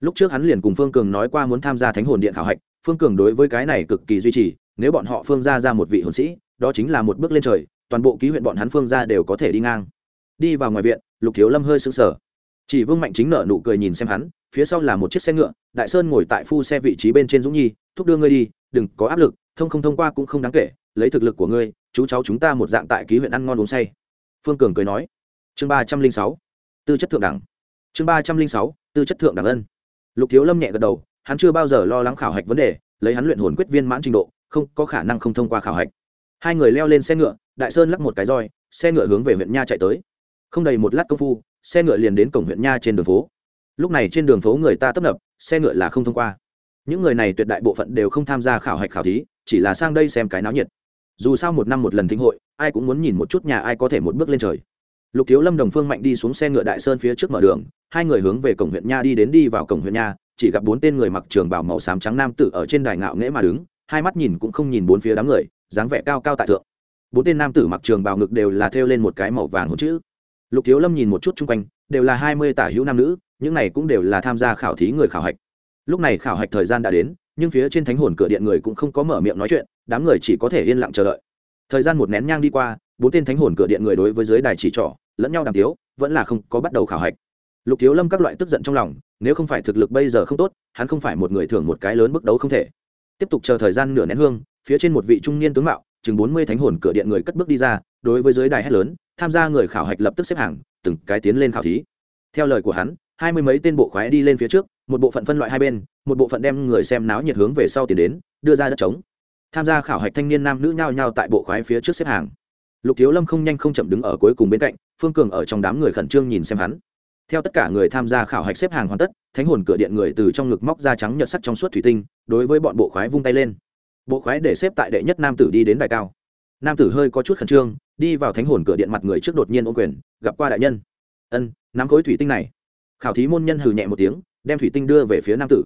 lúc trước hắn liền cùng phương cường nói qua muốn tham gia thánh hồn điện khảo hạch, phương cường đối với cái này cực kỳ duy trì, nếu bọn họ phương ra ra một vị hồn sĩ, đó chính là một bước lên trời, toàn bộ ký huyện bọn hắn phương ra đều có thể đi ngang. Đi vào ngoài viện, lục thiếu lâm hơi sững sờ. Chỉ vương mạnh chính nở nụ cười nhìn xem hắn, phía sau là một chiếc xe ngựa, đại sơn ngồi tại phu xe vị trí bên trên dũng nhi, thúc đưa ngươi đi, đừng có áp lực, thông không thông qua cũng không đáng kể, lấy thực lực của ngươi, chú cháu chúng ta một dạng tại ký huyện ăn ngon uống say. Phương cường cười nói. Chương ba trăm linh sáu, tư chất thượng đẳng. Chương ba trăm linh sáu, tư chất thượng đẳng ân lục thiếu lâm nhẹ gật đầu, hắn chưa bao giờ lo lắng khảo hạch vấn đề, lấy hắn luyện hồn quyết viên mãn trình độ, không có khả năng không thông qua khảo hạch. Hai người leo lên xe ngựa, đại sơn lắc một cái roi, xe ngựa hướng về huyện nha chạy tới. Không đầy một lát công phu, xe ngựa liền đến cổng huyện nha trên đường phố. Lúc này trên đường phố người ta tấp nập, xe ngựa là không thông qua. Những người này tuyệt đại bộ phận đều không tham gia khảo hạch khảo thí, chỉ là sang đây xem cái náo nhiệt. Dù sao một năm một lần thính hội, ai cũng muốn nhìn một chút nhà ai có thể một bước lên trời lục thiếu lâm đồng phương mạnh đi xuống xe ngựa đại sơn phía trước mở đường, hai người hướng về cổng huyện nha đi đến đi vào cổng huyện nha, chỉ gặp bốn tên người mặc trường bảo màu xám trắng nam tử ở trên đài ngạo nghễ mà đứng, hai mắt nhìn cũng không nhìn bốn phía đám người, dáng vẻ cao cao tại thượng. Bốn tên nam tử mặc trường bào ngực đều là thêu lên một cái màu vàng hỗn chữ. Lục thiếu lâm nhìn một chút chung quanh, đều là hai mươi tả hữu nam nữ, những này cũng đều là tham gia khảo thí người khảo hạch. Lúc này khảo hạch thời gian đã đến, nhưng phía trên thánh hồn cửa điện người cũng không có mở miệng nói chuyện, đám người chỉ có thể yên lặng chờ đợi. Thời gian một nén nhang đi qua bốn tên thánh hồn cửa điện người đối với giới đài chỉ trỏ, lẫn nhau đàm tiếu, vẫn là không có bắt đầu khảo hạch. Lục thiếu lâm các loại tức giận trong lòng, nếu không phải thực lực bây giờ không tốt, hắn không phải một người thường một cái lớn bước đấu không thể. Tiếp tục chờ thời gian nửa nén hương, phía trên một vị trung niên tướng mạo, chừng bốn mươi thánh hồn cửa điện người cất bước đi ra, đối với giới đài hét lớn, tham gia người khảo hạch lập tức xếp hàng, từng cái tiến lên khảo thí. Theo lời của hắn, hai mươi mấy tên bộ khoái đi lên phía trước, một bộ phận phân loại hai bên, một bộ phận đem người xem náo nhiệt hướng về sau tiến đến, đưa ra đất trống. Tham gia khảo hạch thanh niên nam nữ nhao nhao tại bộ khoái phía trước xếp hàng lục thiếu lâm không nhanh không chậm đứng ở cuối cùng bên cạnh, phương cường ở trong đám người khẩn trương nhìn xem hắn. Theo tất cả người tham gia khảo hạch xếp hàng hoàn tất, thánh hồn cửa điện người từ trong ngực móc ra trắng nhợt sắc trong suốt thủy tinh, đối với bọn bộ khoái vung tay lên. Bộ khoái để xếp tại đệ nhất nam tử đi đến đài cao. Nam tử hơi có chút khẩn trương, đi vào thánh hồn cửa điện mặt người trước đột nhiên ô quyền, gặp qua đại nhân. Ân, nắm khối thủy tinh này. Khảo thí môn nhân hừ nhẹ một tiếng, đem thủy tinh đưa về phía nam tử.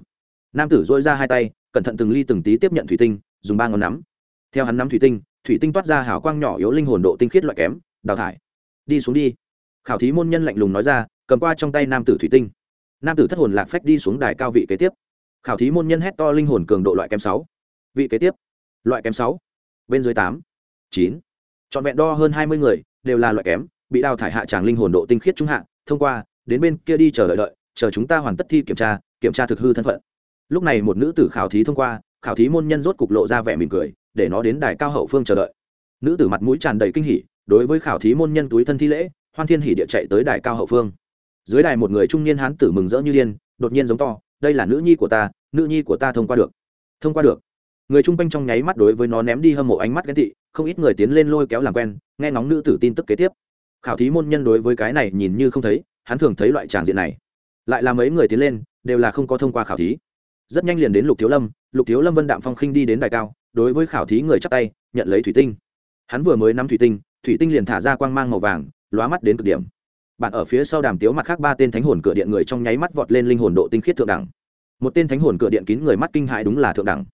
Nam tử dôi ra hai tay, cẩn thận từng ly từng tí tiếp nhận thủy tinh, dùng ba ngón nắm. Theo hắn nắm thủy tinh thủy tinh toát ra hào quang nhỏ yếu linh hồn độ tinh khiết loại kém, đào thải. Đi xuống đi. Khảo thí môn nhân lạnh lùng nói ra, cầm qua trong tay nam tử thủy tinh. Nam tử thất hồn lạc phách đi xuống đài cao vị kế tiếp. Khảo thí môn nhân hét to linh hồn cường độ loại kém sáu. Vị kế tiếp. Loại kém sáu. Bên dưới tám. Chín. Trọn vẹn đo hơn hai mươi người, đều là loại kém, bị đào thải hạ tràng linh hồn độ tinh khiết trung hạ, thông qua, đến bên kia đi chờ đợi đợi, chờ chúng ta hoàn tất thi kiểm tra kiểm tra thực hư thân phận. Lúc này một nữ tử khảo thí thông qua, khảo thí môn nhân rốt cục lộ ra vẻ mỉm cười để nó đến đài cao hậu phương chờ đợi. Nữ tử mặt mũi tràn đầy kinh hỉ, đối với khảo thí môn nhân túi thân thi lễ, hoan thiên hỉ địa chạy tới đài cao hậu phương. Dưới đài một người trung niên hán tử mừng rỡ như điên, đột nhiên giống to, đây là nữ nhi của ta, nữ nhi của ta thông qua được. Thông qua được. Người chung quanh trong nháy mắt đối với nó ném đi hâm mộ ánh mắt ghen tị, không ít người tiến lên lôi kéo làm quen, nghe ngóng nữ tử tin tức kế tiếp. Khảo thí môn nhân đối với cái này nhìn như không thấy, hắn thường thấy loại tràng diện này. Lại là mấy người tiến lên, đều là không có thông qua khảo thí. Rất nhanh liền đến lục thiếu lâm, lục thiếu lâm vân đạm phong khinh đi đến đài cao đối với khảo thí người chắc tay, nhận lấy thủy tinh. Hắn vừa mới nắm thủy tinh thủy tinh liền thả ra quang mang màu vàng, lóa mắt đến cực điểm. Bạn ở phía sau đàm tiếu mặt khác ba tên thánh hồn cửa điện người trong nháy mắt vọt lên linh hồn độ tinh khiết thượng đẳng. Một tên thánh hồn cửa điện kín người mắt kinh hại đúng là thượng đẳng.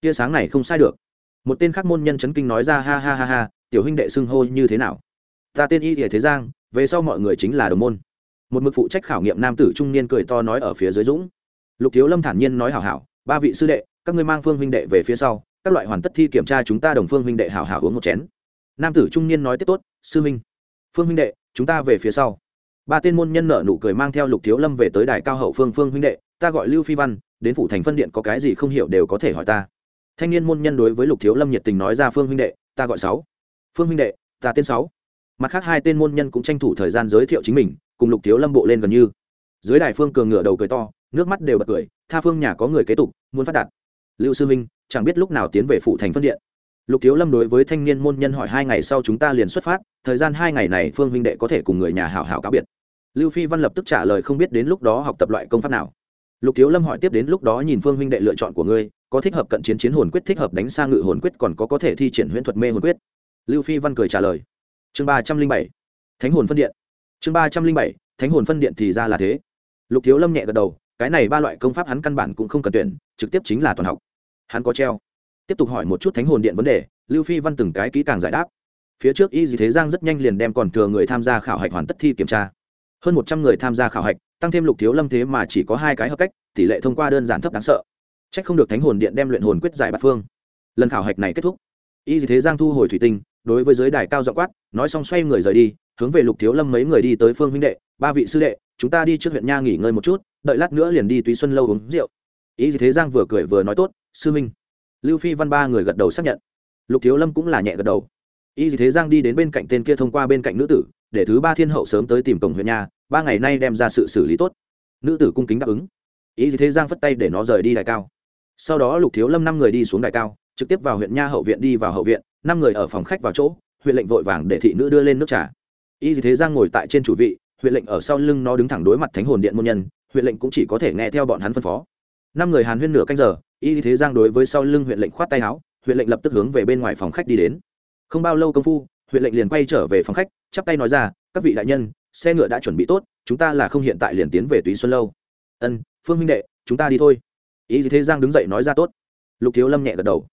Tia sáng này không sai được. Một tên khác môn nhân chấn kinh nói ra ha ha ha ha, tiểu huynh đệ xưng hô như thế nào? Ta tên y thể thế giang, về sau mọi người chính là đồng môn. Một mực phụ trách khảo nghiệm nam tử trung niên cười to nói ở phía dưới dũng. Lục thiếu lâm thản nhiên nói hảo hảo, ba vị sư đệ, các ngươi mang phương huynh đệ về phía sau các loại hoàn tất thi kiểm tra chúng ta đồng phương huynh đệ hảo hảo uống một chén. Nam tử trung niên nói tiếp tốt, sư huynh, phương huynh đệ, chúng ta về phía sau. Ba tên môn nhân nợ nụ cười mang theo lục thiếu lâm về tới đài cao hậu phương phương huynh đệ, ta gọi lưu phi văn, đến phủ thành phân điện có cái gì không hiểu đều có thể hỏi ta. Thanh niên môn nhân đối với lục thiếu lâm nhiệt tình nói ra, phương huynh đệ, ta gọi sáu. Phương huynh đệ, ta tên sáu. Mặt khác hai tên môn nhân cũng tranh thủ thời gian giới thiệu chính mình, cùng lục thiếu lâm bộ lên gần như. Dưới đài phương cường ngựa đầu cười to, nước mắt đều bật cười, tha phương nhà có người kế tục, muốn phát đạt. Lưu sư minh chẳng biết lúc nào tiến về phụ thành phân điện. Lục thiếu lâm đối với thanh niên môn nhân hỏi hai ngày sau chúng ta liền xuất phát, thời gian hai ngày này phương huynh đệ có thể cùng người nhà hảo hảo cáo biệt. Lưu phi văn lập tức trả lời không biết đến lúc đó học tập loại công pháp nào. Lục thiếu lâm hỏi tiếp đến lúc đó nhìn phương huynh đệ lựa chọn của ngươi, có thích hợp cận chiến chiến hồn quyết, thích hợp đánh xa ngự hồn quyết, còn có có thể thi triển huyễn thuật mê hồn quyết. Lưu phi văn cười trả lời. Chương ba trăm linh bảy, thánh hồn phân điện. Chương ba trăm linh bảy, thánh hồn phân điện thì ra là thế. Lục thiếu lâm nhẹ gật đầu, cái này ba loại công pháp hắn căn bản cũng không cần tuyển, trực tiếp chính là toàn học hắn có treo. Tiếp tục hỏi một chút thánh hồn điện vấn đề, lưu phi văn từng cái kỹ càng giải đáp. Phía trước y gì thế giang rất nhanh liền đem còn thừa người tham gia khảo hạch hoàn tất thi kiểm tra. Hơn một trăm người tham gia khảo hạch, tăng thêm lục thiếu lâm thế mà chỉ có hai cái hợp cách, tỷ lệ thông qua đơn giản thấp đáng sợ. C h ắ c không được thánh hồn điện đem luyện hồn quyết giải bạc phương. Lần khảo hạch này kết thúc. Y gì thế giang thu hồi thủy tinh, đối với giới đài cao dọ quát, nói xong xoay người rời đi, hướng về lục thiếu lâm mấy người đi tới phương huynh đệ, ba vị sư đệ, chúng ta đi trước huyện nha nghỉ ngơi một chút, đợi lát nữa liền đi túy xuân lâu uống rượu ý gì thế giang vừa cười vừa nói tốt, sư minh. Lưu phi văn ba người gật đầu xác nhận. Lục thiếu lâm cũng là nhẹ gật đầu. Ý gì thế giang đi đến bên cạnh tên kia thông qua bên cạnh nữ tử, để thứ ba thiên hậu sớm tới tìm cổng huyện nhà, ba ngày nay đem ra sự xử lý tốt. Nữ tử cung kính đáp ứng. Ý gì thế giang phất tay để nó rời đi đại cao. Sau đó lục thiếu lâm năm người đi xuống đại cao, trực tiếp vào huyện nha hậu viện đi vào hậu viện, năm người ở phòng khách vào chỗ, huyện lệnh vội vàng để thị nữ đưa lên nước trà. Y gì thế giang ngồi tại trên chủ vị, huyện lệnh ở sau lưng nó đứng thẳng đối mặt thánh hồn điện môn nhân, huyện lệnh cũng chỉ có thể nghe theo bọn hắn phân phó năm người hàn huyên nửa canh giờ, y thế giang đối với sau lưng huyện lệnh khoát tay áo, huyện lệnh lập tức hướng về bên ngoài phòng khách đi đến. Không bao lâu công phu, huyện lệnh liền quay trở về phòng khách, chắp tay nói ra, các vị đại nhân, xe ngựa đã chuẩn bị tốt, chúng ta là không hiện tại liền tiến về túy xuân lâu. Ân, phương huynh đệ, chúng ta đi thôi. Y thế giang đứng dậy nói ra, tốt. Lục thiếu lâm nhẹ gật đầu.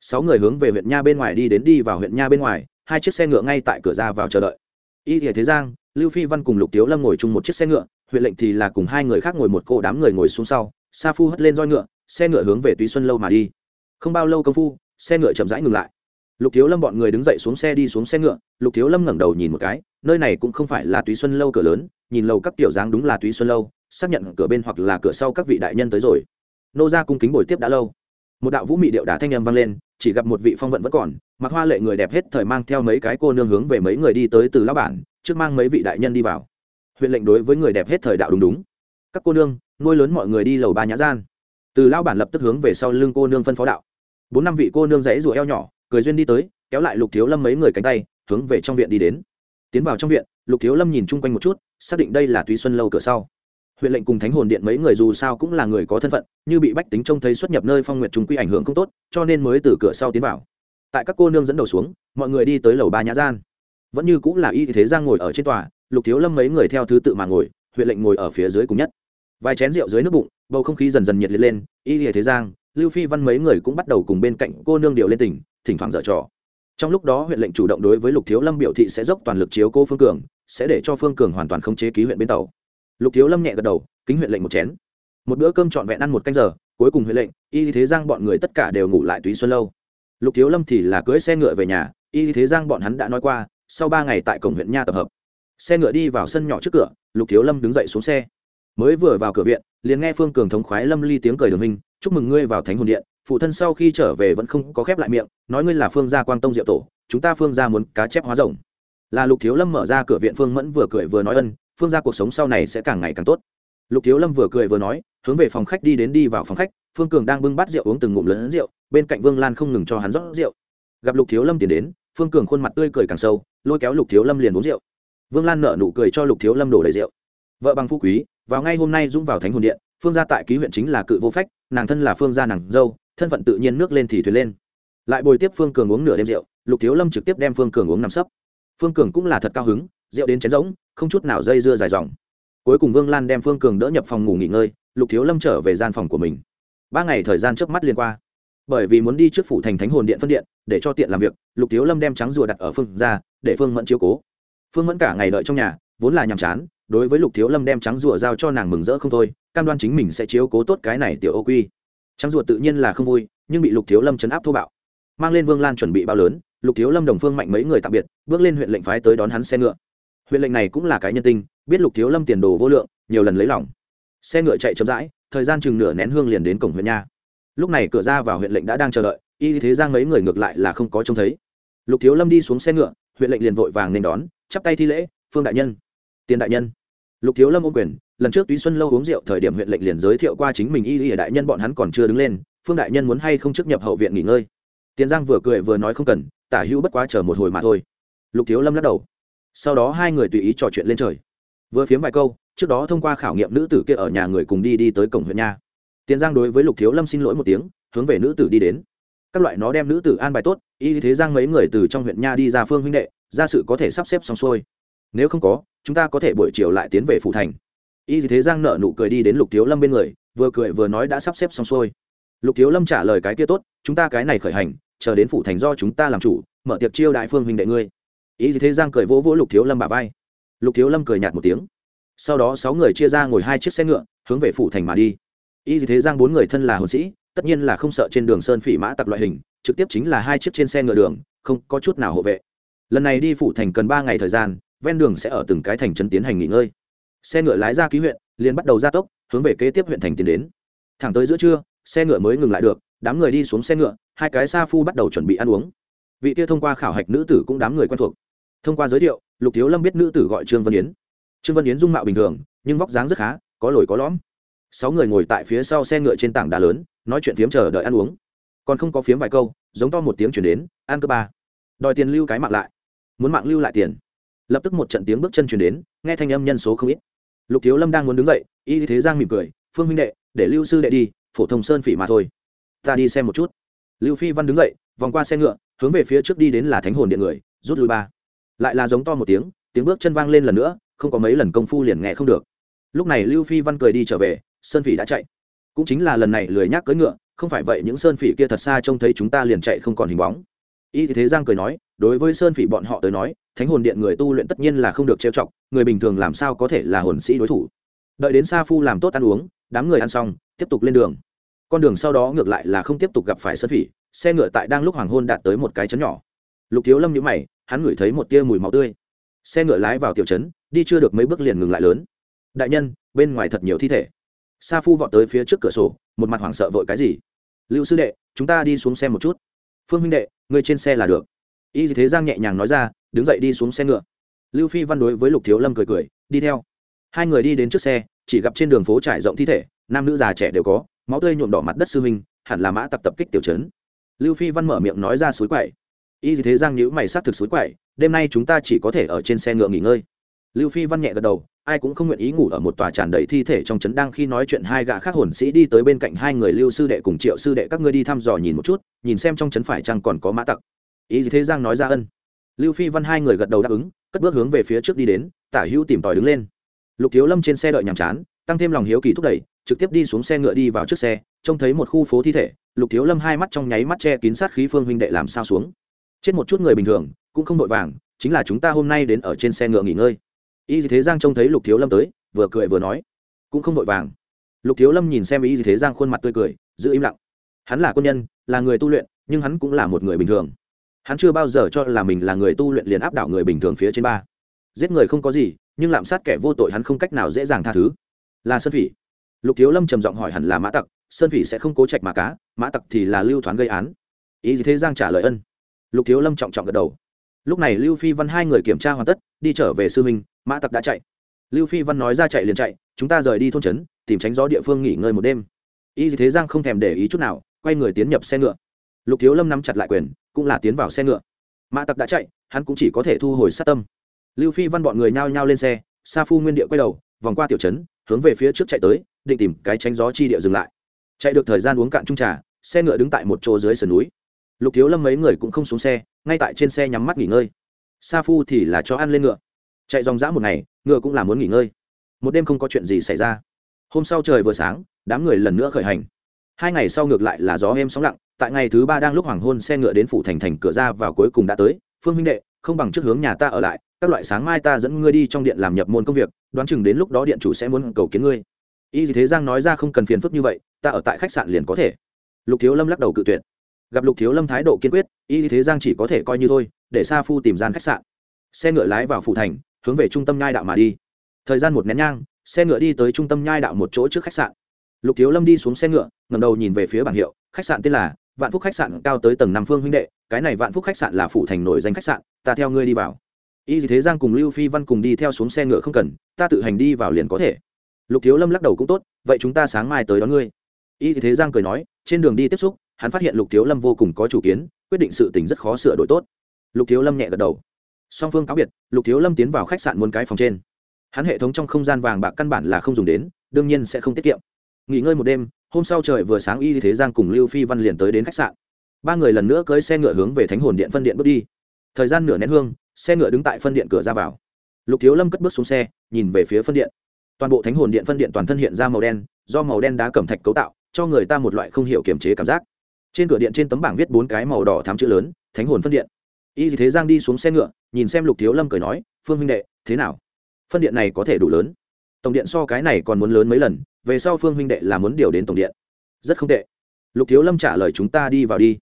Sáu người hướng về huyện nha bên ngoài đi đến đi vào huyện nha bên ngoài, hai chiếc xe ngựa ngay tại cửa ra vào chờ đợi. Y thế giang, lưu phi văn cùng lục thiếu lâm ngồi chung một chiếc xe ngựa, huyện lệnh thì là cùng hai người khác ngồi một cô đám người ngồi xuống sau sa phu hất lên roi ngựa, xe ngựa hướng về túy xuân lâu mà đi. Không bao lâu công phu, xe ngựa chậm rãi ngừng lại. Lục thiếu lâm bọn người đứng dậy xuống xe đi xuống xe ngựa, lục thiếu lâm ngẩng đầu nhìn một cái, nơi này cũng không phải là túy xuân lâu cửa lớn, nhìn lầu các kiểu dáng đúng là túy xuân lâu, xác nhận cửa bên hoặc là cửa sau các vị đại nhân tới rồi. Nô ra cung kính bồi tiếp đã lâu. Một đạo vũ mị điệu đá thanh âm vang lên, chỉ gặp một vị phong vận vẫn còn, mặc hoa lệ người đẹp hết thời mang theo mấy cái cô nương hướng về mấy người đi tới từ lão bản, trước mang mấy vị đại nhân đi vào. Huyện lệnh đối với người đẹp hết thời đạo đúng đúng. Các cô nương nuôi lớn mọi người đi lầu ba nhã gian. Từ lao bản lập tức hướng về sau lưng cô nương phân phó đạo. Bốn năm vị cô nương dãy rủa eo nhỏ, cười duyên đi tới, kéo lại lục thiếu lâm mấy người cánh tay, hướng về trong viện đi đến. Tiến vào trong viện, lục thiếu lâm nhìn chung quanh một chút, xác định đây là túy xuân lâu cửa sau. Huyện lệnh cùng thánh hồn điện mấy người dù sao cũng là người có thân phận, như bị bách tính trông thấy xuất nhập nơi phong nguyện chúng quy ảnh hưởng không tốt, cho nên mới từ cửa sau tiến vào. Tại các cô nương dẫn đầu xuống, mọi người đi tới lầu ba nhã gian. Vẫn như cũng là y thế giang ngồi ở trên tòa, lục thiếu lâm mấy người theo thứ tự mà ngồi, huyện lệnh ngồi ở phía dưới cùng nhất vài chén rượu dưới nước bụng, bầu không khí dần dần nhiệt liệt lên, y lìa thế giang, lưu phi văn mấy người cũng bắt đầu cùng bên cạnh cô nương điệu lên tỉnh thỉnh thoảng dở trò. Trong lúc đó huyện lệnh chủ động đối với lục thiếu lâm biểu thị sẽ dốc toàn lực chiếu cô phương cường, sẽ để cho phương cường hoàn toàn không chế ký huyện bến tàu. Lục thiếu lâm nhẹ gật đầu, kính huyện lệnh một chén. Một bữa cơm trọn vẹn ăn một canh giờ, cuối cùng huyện lệnh, y thế giang bọn người tất cả đều ngủ lại túy xuân lâu. Lục thiếu lâm thì là cưỡi xe ngựa về nhà, y thế giang bọn hắn đã nói qua, sau ba ngày tại cổng huyện nha tập hợp. Xe ngựa đi vào sân nhỏ trước cửa, lục thiếu lâm đứng dậy xuống xe mới vừa vào cửa viện, liền nghe phương cường thống khoái lâm ly tiếng cười đường minh chúc mừng ngươi vào thánh hồn điện, phụ thân sau khi trở về vẫn không có khép lại miệng, nói ngươi là phương gia quang tông diệu tổ, chúng ta phương gia muốn cá chép hóa rồng. Là lục thiếu lâm mở ra cửa viện phương mẫn vừa cười vừa nói ân, phương gia cuộc sống sau này sẽ càng ngày càng tốt. Lục thiếu lâm vừa cười vừa nói, hướng về phòng khách đi đến đi vào phòng khách, phương cường đang bưng bát rượu uống từng ngụm lớn rượu, bên cạnh vương lan không ngừng cho hắn rót rượu. Gặp lục thiếu lâm tiến đến, phương cường khuôn mặt tươi cười càng sâu, lôi kéo lục thiếu lâm liền uống rượu. Vương lan nở nụ cười cho lục thiếu lâm đổ đầy rượu. Vợ bằng phú quý vào ngay hôm nay dũng vào thánh hồn điện, phương gia tại ký huyện chính là cự vô phách, nàng thân là phương gia nàng dâu, thân phận tự nhiên nước lên thì thuyền lên. Lại bồi tiếp phương cường uống nửa đêm rượu, lục thiếu lâm trực tiếp đem phương cường uống nằm sấp. Phương cường cũng là thật cao hứng, rượu đến chén rỗng, không chút nào dây dưa dài dòng. Cuối cùng vương lan đem phương cường đỡ nhập phòng ngủ nghỉ ngơi, lục thiếu lâm trở về gian phòng của mình. Ba ngày thời gian trước mắt liên qua. Bởi vì muốn đi trước phủ thành thánh hồn điện phân điện, để cho tiện làm việc, lục thiếu lâm đem trắng rùa đặt ở phương ra để phương mẫn chiếu cố. Phương mẫn cả ngày đợi trong nhà, vốn là nhàm chán đối với lục thiếu lâm đem trắng rùa giao cho nàng mừng rỡ không thôi, cam đoan chính mình sẽ chiếu cố tốt cái này tiểu ô quy. Trắng rùa tự nhiên là không vui, nhưng bị lục thiếu lâm chấn áp thô bạo. Mang lên vương lan chuẩn bị bao lớn, lục thiếu lâm đồng phương mạnh mấy người tạm biệt, bước lên huyện lệnh phái tới đón hắn xe ngựa. Huyện lệnh này cũng là cái nhân tinh biết lục thiếu lâm tiền đồ vô lượng, nhiều lần lấy lòng. Xe ngựa chạy chậm rãi, thời gian chừng nửa nén hương liền đến cổng huyện nha. Lúc này cửa ra vào huyện lệnh đã đang chờ đợi, y thế giang mấy người ngược lại là không có trông thấy. Lục thiếu lâm đi xuống xe ngựa, huyện lệnh liền vội vàng nên đón, chắp tay thi lễ, phương đại nhân tiền đại nhân. Lục thiếu lâm ô quyền, lần trước túy xuân lâu uống rượu thời điểm huyện lệnh liền giới thiệu qua chính mình y y đại nhân bọn hắn còn chưa đứng lên, phương đại nhân muốn hay không trước nhập hậu viện nghỉ ngơi. Tiền giang vừa cười vừa nói không cần, tả hữu bất quá chờ một hồi mà thôi. Lục thiếu lâm lắc đầu. Sau đó hai người tùy ý trò chuyện lên trời. Vừa phiếm vài câu, trước đó thông qua khảo nghiệm nữ tử kia ở nhà người cùng đi đi tới cổng huyện nha. Tiền giang đối với lục thiếu lâm xin lỗi một tiếng, hướng về nữ tử đi đến. Các loại nó đem nữ tử an bài tốt, y thế giang mấy người từ trong huyện nha đi ra phương huynh đệ, ra sự có thể sắp xếp xong xuôi. Nếu không có chúng ta có thể buổi chiều lại tiến về phủ thành. Y thế giang nợ nụ cười đi đến lục thiếu lâm bên người, vừa cười vừa nói đã sắp xếp xong xuôi. Lục thiếu lâm trả lời cái kia tốt, chúng ta cái này khởi hành, chờ đến phủ thành do chúng ta làm chủ, mở tiệc chiêu đại phương huynh đệ ngươi. Ý thế giang cười vỗ vỗ lục thiếu lâm bà vai. Lục thiếu lâm cười nhạt một tiếng. Sau đó sáu người chia ra ngồi hai chiếc xe ngựa, hướng về phủ thành mà đi. Y thế giang bốn người thân là hồn sĩ, tất nhiên là không sợ trên đường sơn phỉ mã tặc loại hình, trực tiếp chính là hai chiếc trên xe ngựa đường, không có chút nào hộ vệ. Lần này đi phủ thành cần ba ngày thời gian ven đường sẽ ở từng cái thành trấn tiến hành nghỉ ngơi. Xe ngựa lái ra ký huyện, liền bắt đầu ra tốc, hướng về kế tiếp huyện thành tiến đến. Thẳng tới giữa trưa, xe ngựa mới ngừng lại được, đám người đi xuống xe ngựa, hai cái sa phu bắt đầu chuẩn bị ăn uống. Vị kia thông qua khảo hạch nữ tử cũng đám người quen thuộc. Thông qua giới thiệu, lục thiếu lâm biết nữ tử gọi trương văn yến. Trương văn yến dung mạo bình thường, nhưng vóc dáng rất khá, có lồi có lõm. Sáu người ngồi tại phía sau xe ngựa trên tảng đá lớn, nói chuyện phiếm chờ đợi ăn uống. Còn không có phiếm vài câu, giống to một tiếng chuyển đến, ăn cơ ba. Đòi tiền lưu cái mạng lại. Muốn mạng lưu lại tiền lập tức một trận tiếng bước chân chuyển đến, nghe thanh âm nhân số không ít. Lục thiếu lâm đang muốn đứng dậy, y thế giang mỉm cười, phương huynh đệ, để lưu sư đệ đi, phổ thông sơn phỉ mà thôi. Ta đi xem một chút. Lưu phi văn đứng dậy, vòng qua xe ngựa, hướng về phía trước đi đến là thánh hồn điện người, rút lui ba. Lại là giống to một tiếng tiếng bước chân vang lên lần nữa, không có mấy lần công phu liền nghe không được. Lúc này lưu phi văn cười đi trở về, sơn phỉ đã chạy. Cũng chính là lần này lười nhác cưỡi ngựa, không phải vậy những sơn phỉ kia thật xa trông thấy chúng ta liền chạy không còn hình bóng. Y thế giang cười nói đối với sơn phỉ bọn họ tới nói, thánh hồn điện người tu luyện tất nhiên là không được trêu chọc, người bình thường làm sao có thể là hồn sĩ đối thủ? Đợi đến sa phu làm tốt ăn uống, đám người ăn xong, tiếp tục lên đường. Con đường sau đó ngược lại là không tiếp tục gặp phải sơn phỉ, xe ngựa tại đang lúc hoàng hôn đạt tới một cái chấn nhỏ. Lục thiếu lâm nhữ mày, hắn ngửi thấy một tia mùi máu tươi. Xe ngựa lái vào tiểu trấn, đi chưa được mấy bước liền ngừng lại lớn. Đại nhân, bên ngoài thật nhiều thi thể. Sa phu vọt tới phía trước cửa sổ, một mặt hoảng sợ vội cái gì? Lưu sư đệ, chúng ta đi xuống xe một chút. Phương huynh đệ, người trên xe là được y thế giang nhẹ nhàng nói ra, đứng dậy đi xuống xe ngựa. Lưu phi văn đối với lục thiếu lâm cười cười, đi theo. Hai người đi đến trước xe, chỉ gặp trên đường phố trải rộng thi thể, nam nữ già trẻ đều có, máu tươi nhuộm đỏ mặt đất sư huynh, hẳn là mã tập tập kích tiểu trấn. Lưu phi văn mở miệng nói ra suối quậy. Y thế giang nhữ mày sát thực suối quậy, đêm nay chúng ta chỉ có thể ở trên xe ngựa nghỉ ngơi. Lưu phi văn nhẹ gật đầu, ai cũng không nguyện ý ngủ ở một tòa tràn đầy thi thể trong trấn đang khi nói chuyện hai gã khác hồn sĩ đi tới bên cạnh hai người lưu sư đệ cùng triệu sư đệ, các ngươi đi thăm dò nhìn một chút, nhìn xem trong trấn phải chăng còn có mã tặc ý gì thế giang nói ra ân. Lưu phi văn hai người gật đầu đáp ứng, cất bước hướng về phía trước đi đến, tả hữu tìm tòi đứng lên. Lục thiếu lâm trên xe đợi nhàm chán, tăng thêm lòng hiếu kỳ thúc đẩy, trực tiếp đi xuống xe ngựa đi vào trước xe, trông thấy một khu phố thi thể, lục thiếu lâm hai mắt trong nháy mắt che kín sát khí phương huynh đệ làm sao xuống. Trên một chút người bình thường, cũng không vội vàng, chính là chúng ta hôm nay đến ở trên xe ngựa nghỉ ngơi. Y thế giang trông thấy lục thiếu lâm tới, vừa cười vừa nói, cũng không vội vàng. Lục thiếu lâm nhìn xem y thế giang khuôn mặt tươi cười, giữ im lặng. Hắn là quân nhân, là người tu luyện, nhưng hắn cũng là một người bình thường hắn chưa bao giờ cho là mình là người tu luyện liền áp đảo người bình thường phía trên ba. Giết người không có gì, nhưng lạm sát kẻ vô tội hắn không cách nào dễ dàng tha thứ. Là sơn phỉ. Lục thiếu lâm trầm giọng hỏi hẳn là mã tặc, sơn phỉ sẽ không cố trạch mà cá, mã tặc thì là lưu thoáng gây án. Ý thế giang trả lời ân. Lục thiếu lâm trọng trọng gật đầu. Lúc này lưu phi văn hai người kiểm tra hoàn tất, đi trở về sư minh mã tặc đã chạy. Lưu phi văn nói ra chạy liền chạy, chúng ta rời đi thôn trấn, tìm tránh gió địa phương nghỉ ngơi một đêm. Y thế giang không thèm để ý chút nào, quay người tiến nhập xe ngựa. Lục thiếu lâm nắm chặt lại quyền cũng là tiến vào xe ngựa. Mã tặc đã chạy, hắn cũng chỉ có thể thu hồi sát tâm. Lưu phi văn bọn người nhao nhao lên xe, sa phu nguyên địa quay đầu, vòng qua tiểu trấn, hướng về phía trước chạy tới, định tìm cái tránh gió chi địa dừng lại. Chạy được thời gian uống cạn trung trà, xe ngựa đứng tại một chỗ dưới sườn núi. Lục thiếu lâm mấy người cũng không xuống xe, ngay tại trên xe nhắm mắt nghỉ ngơi. Sa phu thì là cho ăn lên ngựa. Chạy dòng dã một ngày, ngựa cũng là muốn nghỉ ngơi. Một đêm không có chuyện gì xảy ra. Hôm sau trời vừa sáng, đám người lần nữa khởi hành. Hai ngày sau ngược lại là gió êm sóng lặng tại ngày thứ ba đang lúc hoàng hôn xe ngựa đến phủ thành thành cửa ra vào cuối cùng đã tới, phương huynh đệ, không bằng trước hướng nhà ta ở lại, các loại sáng mai ta dẫn ngươi đi trong điện làm nhập môn công việc, đoán chừng đến lúc đó điện chủ sẽ muốn cầu kiến ngươi. Y thế giang nói ra không cần phiền phức như vậy, ta ở tại khách sạn liền có thể. Lục thiếu lâm lắc đầu cự tuyệt. Gặp lục thiếu lâm thái độ kiên quyết, y thế giang chỉ có thể coi như thôi, để sa phu tìm gian khách sạn. Xe ngựa lái vào phủ thành, hướng về trung tâm nhai đạo mà đi. Thời gian một nén nhang, xe ngựa đi tới trung tâm nhai đạo một chỗ trước khách sạn. Lục thiếu lâm đi xuống xe ngựa ngầm đầu nhìn về phía bảng hiệu, khách sạn tên là vạn phúc khách sạn cao tới tầng năm phương huynh đệ, cái này vạn phúc khách sạn là phủ thành nổi danh khách sạn, ta theo ngươi đi vào. Y thế giang cùng lưu phi văn cùng đi theo xuống xe ngựa không cần, ta tự hành đi vào liền có thể. Lục thiếu lâm lắc đầu cũng tốt, vậy chúng ta sáng mai tới đón ngươi. Y thế giang cười nói, trên đường đi tiếp xúc, hắn phát hiện lục thiếu lâm vô cùng có chủ kiến, quyết định sự tình rất khó sửa đổi tốt. Lục thiếu lâm nhẹ gật đầu. Song phương cáo biệt, lục thiếu lâm tiến vào khách sạn muôn cái phòng trên. Hắn hệ thống trong không gian vàng bạc căn bản là không dùng đến, đương nhiên sẽ không tiết kiệm. Nghỉ ngơi một đêm hôm sau trời vừa sáng y thế giang cùng lưu phi văn liền tới đến khách sạn. Ba người lần nữa cưới xe ngựa hướng về thánh hồn điện phân điện bước đi. Thời gian nửa nén hương, xe ngựa đứng tại phân điện cửa ra vào. Lục thiếu lâm cất bước xuống xe, nhìn về phía phân điện. Toàn bộ thánh hồn điện phân điện toàn thân hiện ra màu đen, do màu đen đá cẩm thạch cấu tạo, cho người ta một loại không hiểu kiềm chế cảm giác. Trên cửa điện trên tấm bảng viết bốn cái màu đỏ thám chữ lớn, thánh hồn phân điện. Y thế giang đi xuống xe ngựa, nhìn xem lục thiếu lâm cười nói, phương huynh đệ, thế nào? Phân điện này có thể đủ lớn. Tổng điện so cái này còn muốn lớn mấy lần về sau phương huynh đệ là muốn điều đến tổng điện. Rất không tệ. Lục thiếu lâm trả lời chúng ta đi vào đi.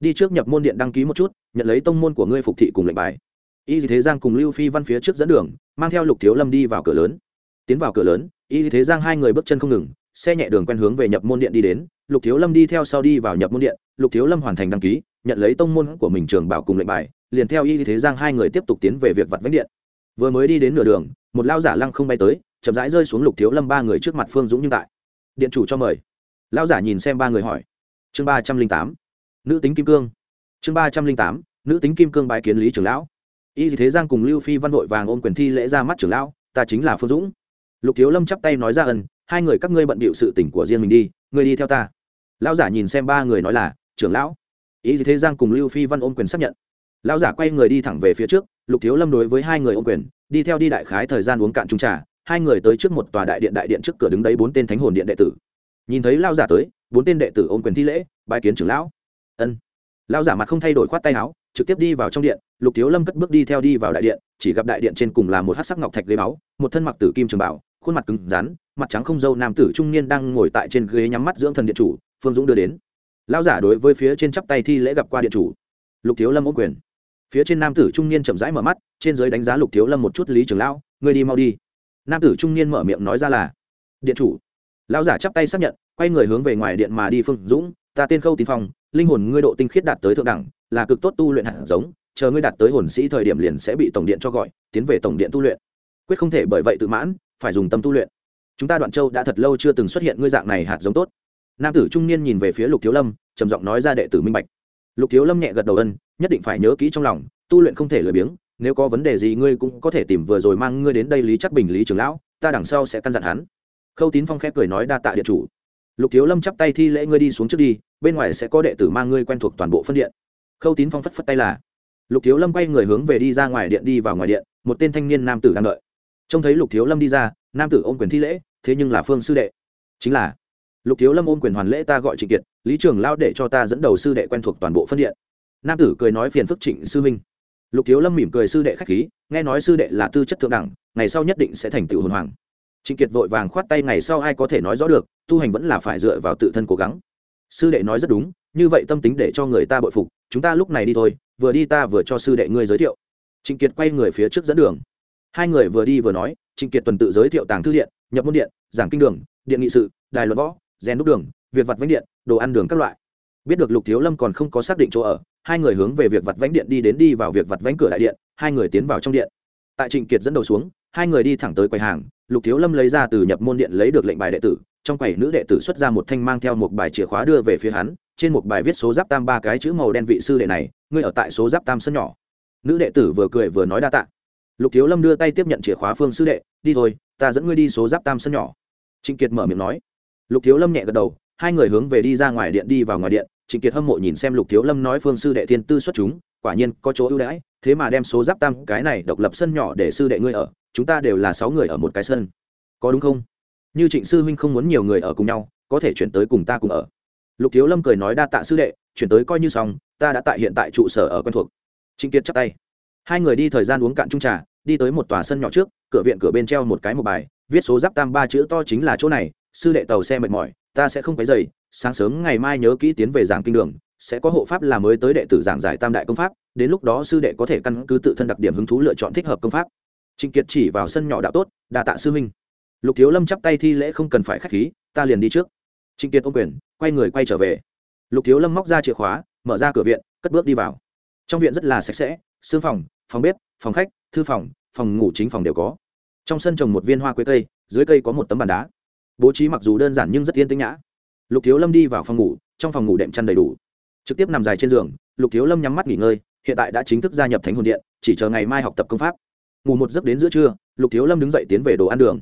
Đi trước nhập môn điện đăng ký một chút, nhận lấy tông môn của ngươi phục thị cùng lệnh bài. Y thế giang cùng lưu phi văn phía trước dẫn đường, mang theo lục thiếu lâm đi vào cửa lớn. Tiến vào cửa lớn, y thế giang hai người bước chân không ngừng, xe nhẹ đường quen hướng về nhập môn điện đi đến. Lục thiếu lâm đi theo sau đi vào nhập môn điện, lục thiếu lâm hoàn thành đăng ký, nhận lấy tông môn của mình trường bảo cùng lệnh bài, liền theo y thế giang hai người tiếp tục tiến về việc vặt vánh điện. Vừa mới đi đến nửa đường, một lao giả lăng không bay tới chậm rãi rơi xuống lục thiếu lâm ba người trước mặt phương dũng nhưng tại điện chủ cho mời lão giả nhìn xem ba người hỏi chương ba trăm linh tám nữ tính kim cương chương ba trăm linh tám nữ tính kim cương bái kiến lý trưởng lão y thế giang cùng lưu phi văn vội vàng ôm quyền thi lễ ra mắt trưởng lão ta chính là phương dũng lục thiếu lâm chắp tay nói ra ân hai người các ngươi bận bịu sự tỉnh của riêng mình đi ngươi đi theo ta lão giả nhìn xem ba người nói là trưởng lão ý thế giang cùng lưu phi văn ôm quyền xác nhận lão giả quay người đi thẳng về phía trước lục thiếu lâm đối với hai người ôm quyền đi theo đi đại khái thời gian uống cạn trung trà hai người tới trước một tòa đại điện đại điện trước cửa đứng đấy bốn tên thánh hồn điện đệ tử. Nhìn thấy lão giả tới, bốn tên đệ tử ôm quyền thi lễ bãi kiến trưởng lão. Ân. Lão giả mặt không thay đổi khoát tay áo, trực tiếp đi vào trong điện, lục thiếu lâm cất bước đi theo đi vào đại điện, chỉ gặp đại điện trên cùng là một hát sắc ngọc thạch ghế máu một thân mặc tử kim trường bảo, khuôn mặt cứng rắn, mặt trắng không dâu nam tử trung niên đang ngồi tại trên ghế nhắm mắt dưỡng thần điện chủ, phương dũng đưa đến. Lão giả đối với phía trên chắp tay thi lễ gặp qua điện chủ. Lục thiếu lâm ôm quyền. Phía trên nam tử trung niên chậm rãi mở mắt, trên giới đánh giá lục thiếu lâm một chút lý trường lão, ngươi đi mau đi nam tử trung niên mở miệng nói ra là, điện chủ. Lão giả chắp tay xác nhận, quay người hướng về ngoài điện mà đi phương dũng, ta tên khâu tín phong, linh hồn ngươi độ tinh khiết đạt tới thượng đẳng, là cực tốt tu luyện hạt giống, chờ ngươi đạt tới hồn sĩ thời điểm liền sẽ bị tổng điện cho gọi, tiến về tổng điện tu luyện. Quyết không thể bởi vậy tự mãn, phải dùng tâm tu luyện. Chúng ta đoạn châu đã thật lâu chưa từng xuất hiện ngươi dạng này hạt giống tốt. Nam tử trung niên nhìn về phía lục thiếu lâm, trầm giọng nói ra đệ tử minh bạch. Lục thiếu lâm nhẹ gật đầu ân, nhất định phải nhớ kỹ trong lòng, tu luyện không thể lười biếng nếu có vấn đề gì ngươi cũng có thể tìm vừa rồi mang ngươi đến đây lý chắc bình, lý trưởng lão, ta đằng sau sẽ căn dặn hắn. Khâu tín phong khẽ cười nói, đa tạ điện chủ. Lục thiếu lâm chắp tay thi lễ, ngươi đi xuống trước đi, bên ngoài sẽ có đệ tử mang ngươi quen thuộc toàn bộ phân điện. Khâu tín phong phất phất tay là. Lục thiếu lâm quay người hướng về đi ra ngoài điện, đi vào ngoài điện, một tên thanh niên nam tử đang đợi. Trông thấy lục thiếu lâm đi ra, nam tử ôm quyền thi lễ, thế nhưng là phương sư đệ. Chính là. Lục thiếu lâm ôm quyền hoàn lễ, ta gọi trịnh kiệt, lý trưởng lao để cho ta dẫn đầu sư đệ quen thuộc toàn bộ phân điện. Nam tử cười nói, phiền phức trịnh sư minh lục thiếu lâm mỉm cười sư đệ k h á c h khí, nghe nói sư đệ là tư chất thượng đẳng, ngày sau nhất định sẽ thành tựu hồn hoàng. Trịnh kiệt vội vàng khoát tay, ngày sau ai có thể nói rõ được, tu hành vẫn là phải dựa vào tự thân cố gắng. Sư đệ nói rất đúng, như vậy tâm tính để cho người ta bội phục, chúng ta lúc này đi thôi, vừa đi ta vừa cho sư đệ ngươi giới thiệu. Trịnh kiệt quay người phía trước dẫn đường. Hai người vừa đi vừa nói, trịnh kiệt tuần tự giới thiệu tàng thư điện, nhập môn điện, giảng kinh đường, điện nghị sự, đài luật võ, rèn đúc đường việc vặt vánh điện, đồ ăn đường các loại biết được lục thiếu lâm còn không có xác định chỗ ở, hai người hướng về việc vặt vánh điện đi đến đi vào việc vặt vánh cửa đại điện, hai người tiến vào trong điện. Tại trịnh kiệt dẫn đầu xuống, hai người đi thẳng tới quầy hàng, lục thiếu lâm lấy ra từ nhập môn điện lấy được lệnh bài đệ tử, trong quầy nữ đệ tử xuất ra một thanh mang theo một bài chìa khóa đưa về phía hắn, trên một bài viết số giáp tam ba cái chữ màu đen vị sư đệ này, ngươi ở tại số giáp tam sân nhỏ. Nữ đệ tử vừa cười vừa nói đa tạ. Lục thiếu lâm đưa tay tiếp nhận chìa khóa phương sư đệ, đi thôi, ta dẫn ngươi đi số giáp tam sân nhỏ. Trịnh kiệt mở miệng nói. Lục thiếu lâm nhẹ gật đầu hai người hướng về đi ra ngoài điện đi vào ngoài điện, trịnh kiệt hâm mộ nhìn xem lục thiếu lâm nói phương sư đệ thiên tư xuất chúng, quả nhiên có chỗ ưu đãi, thế mà đem số giáp tam cái này độc lập sân nhỏ để sư đệ ngươi ở, chúng ta đều là sáu người ở một cái sân. Có đúng không? Như trịnh sư huynh không muốn nhiều người ở cùng nhau, có thể chuyển tới cùng ta cùng ở. Lục thiếu lâm cười nói đa tạ sư đệ, chuyển tới coi như xong, ta đã tại hiện tại trụ sở ở quen thuộc. Trịnh kiệt chắp tay. Hai người đi thời gian uống cạn chung trà, đi tới một tòa sân nhỏ trước, cửa viện cửa bên treo một cái một bài, viết số giáp tam ba chữ to chính là chỗ này, sư đệ tàu xe mệt mỏi ta sẽ không quấy dày sáng sớm ngày mai nhớ kỹ tiến về giảng kinh đường, sẽ có hộ pháp là mới tới đệ tử giảng giải tam đại công pháp, đến lúc đó sư đệ có thể căn cứ tự thân đặc điểm hứng thú lựa chọn thích hợp công pháp. Trịnh kiệt chỉ vào sân nhỏ đạo tốt đà tạ sư huynh. Lục thiếu lâm chắp tay thi lễ không cần phải k h á c h khí, ta liền đi trước. Trịnh kiệt ô quyền, quay người quay trở về. Lục thiếu lâm móc ra chìa khóa, mở ra cửa viện, cất bước đi vào. Trong viện rất là sạch sẽ xương phòng phòng bếp, phòng khách, thư phòng phòng ngủ chính phòng đều có. Trong sân trồng một viên hoa quế cây, dưới cây có một tấm bàn đá bố trí mặc dù đơn giản nhưng rất yên tĩnh nhã. Lục thiếu lâm đi vào phòng ngủ, trong phòng ngủ đệm chăn đầy đủ. Trực tiếp nằm dài trên giường, lục thiếu lâm nhắm mắt nghỉ ngơi, hiện tại đã chính thức gia nhập thánh hồn điện, chỉ chờ ngày mai học tập công pháp. Ngủ một giấc đến giữa trưa, lục thiếu lâm đứng dậy tiến về đồ ăn đường.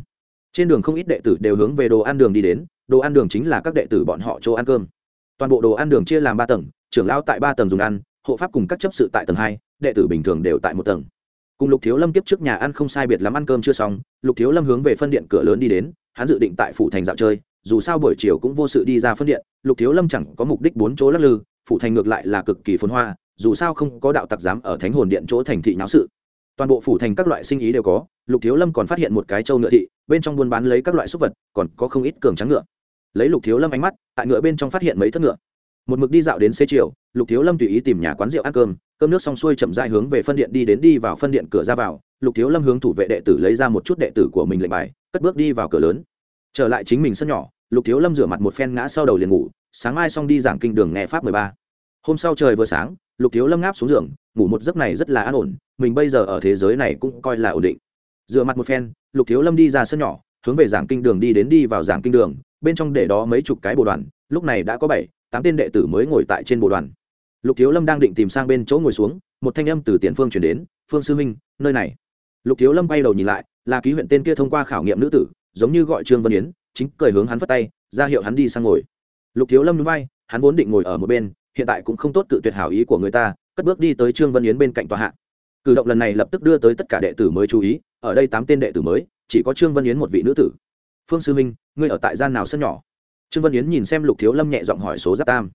Trên đường không ít đệ tử đều hướng về đồ ăn đường đi đến, đồ ăn đường chính là các đệ tử bọn họ chỗ ăn cơm. Toàn bộ đồ ăn đường chia làm ba tầng, trưởng lao tại ba tầng dùng ăn, hộ pháp cùng các chấp sự tại tầng hai, đệ tử bình thường đều tại một tầng. Cùng lục thiếu lâm kiếp trước nhà ăn không sai biệt lắm ăn cơm chưa xong, lục thiếu lâm hướng về phân điện cửa lớn đi đến hắn dự định tại phủ thành dạo chơi, dù sao buổi chiều cũng vô sự đi ra phân điện, lục thiếu lâm chẳng có mục đích bốn chỗ lắc lư, phủ thành ngược lại là cực kỳ phồn hoa, dù sao không có đạo tặc dám ở thánh hồn điện chỗ thành thị nháo sự. Toàn bộ phủ thành các loại sinh ý đều có, lục thiếu lâm còn phát hiện một cái trâu ngựa thị, bên trong buôn bán lấy các loại súc vật, còn có không ít cường trắng ngựa. Lấy lục thiếu lâm ánh mắt, tại ngựa bên trong phát hiện mấy thất ngựa. Một mực đi dạo đến xế chiều, lục thiếu lâm tùy ý tìm nhà quán rượu ăn cơm cơm nước xong xuôi chậm dại hướng về phân điện đi đến đi vào phân điện cửa ra vào, lục thiếu lâm hướng thủ vệ đệ tử lấy ra một chút đệ tử của mình lệnh bài cất bước đi vào cửa lớn. Trở lại chính mình sân nhỏ, lục thiếu lâm rửa mặt một phen ngã sau đầu liền ngủ, sáng mai xong đi giảng kinh đường nghe pháp mười ba. Hôm sau trời vừa sáng, lục thiếu lâm ngáp xuống giường, ngủ một giấc này rất là an ổn, mình bây giờ ở thế giới này cũng coi là ổn định. Rửa mặt một phen, lục thiếu lâm đi ra sân nhỏ, hướng về giảng kinh đường đi đến đi vào giảng kinh đường, bên trong để đó mấy chục cái bồ đoàn, lúc này đã có bảy, tám tên đệ tử mới ngồi tại trên bộ đoàn. Lục thiếu lâm đang định tìm sang bên chỗ ngồi xuống, một thanh âm từ tiền phương chuyển đến, phương sư minh nơi này lục thiếu lâm bay đầu nhìn lại, là ký huyện tên kia thông qua khảo nghiệm nữ tử, giống như gọi trương vân yến, chính cười hướng hắn phất tay, ra hiệu hắn đi sang ngồi. Lục thiếu lâm núi bay hắn vốn định ngồi ở một bên, hiện tại cũng không tốt cự tuyệt hảo ý của người ta, cất bước đi tới trương vân yến bên cạnh tòa hạ. Cử động lần này lập tức đưa tới tất cả đệ tử mới chú ý, ở đây tám tên đệ tử mới, chỉ có trương vân yến một vị nữ tử. Phương sư minh, ngươi ở tại gian nào sân nhỏ? Trương vân yến nhìn xem lục thiếu lâm nhẹ giọng hỏi số giáp tam.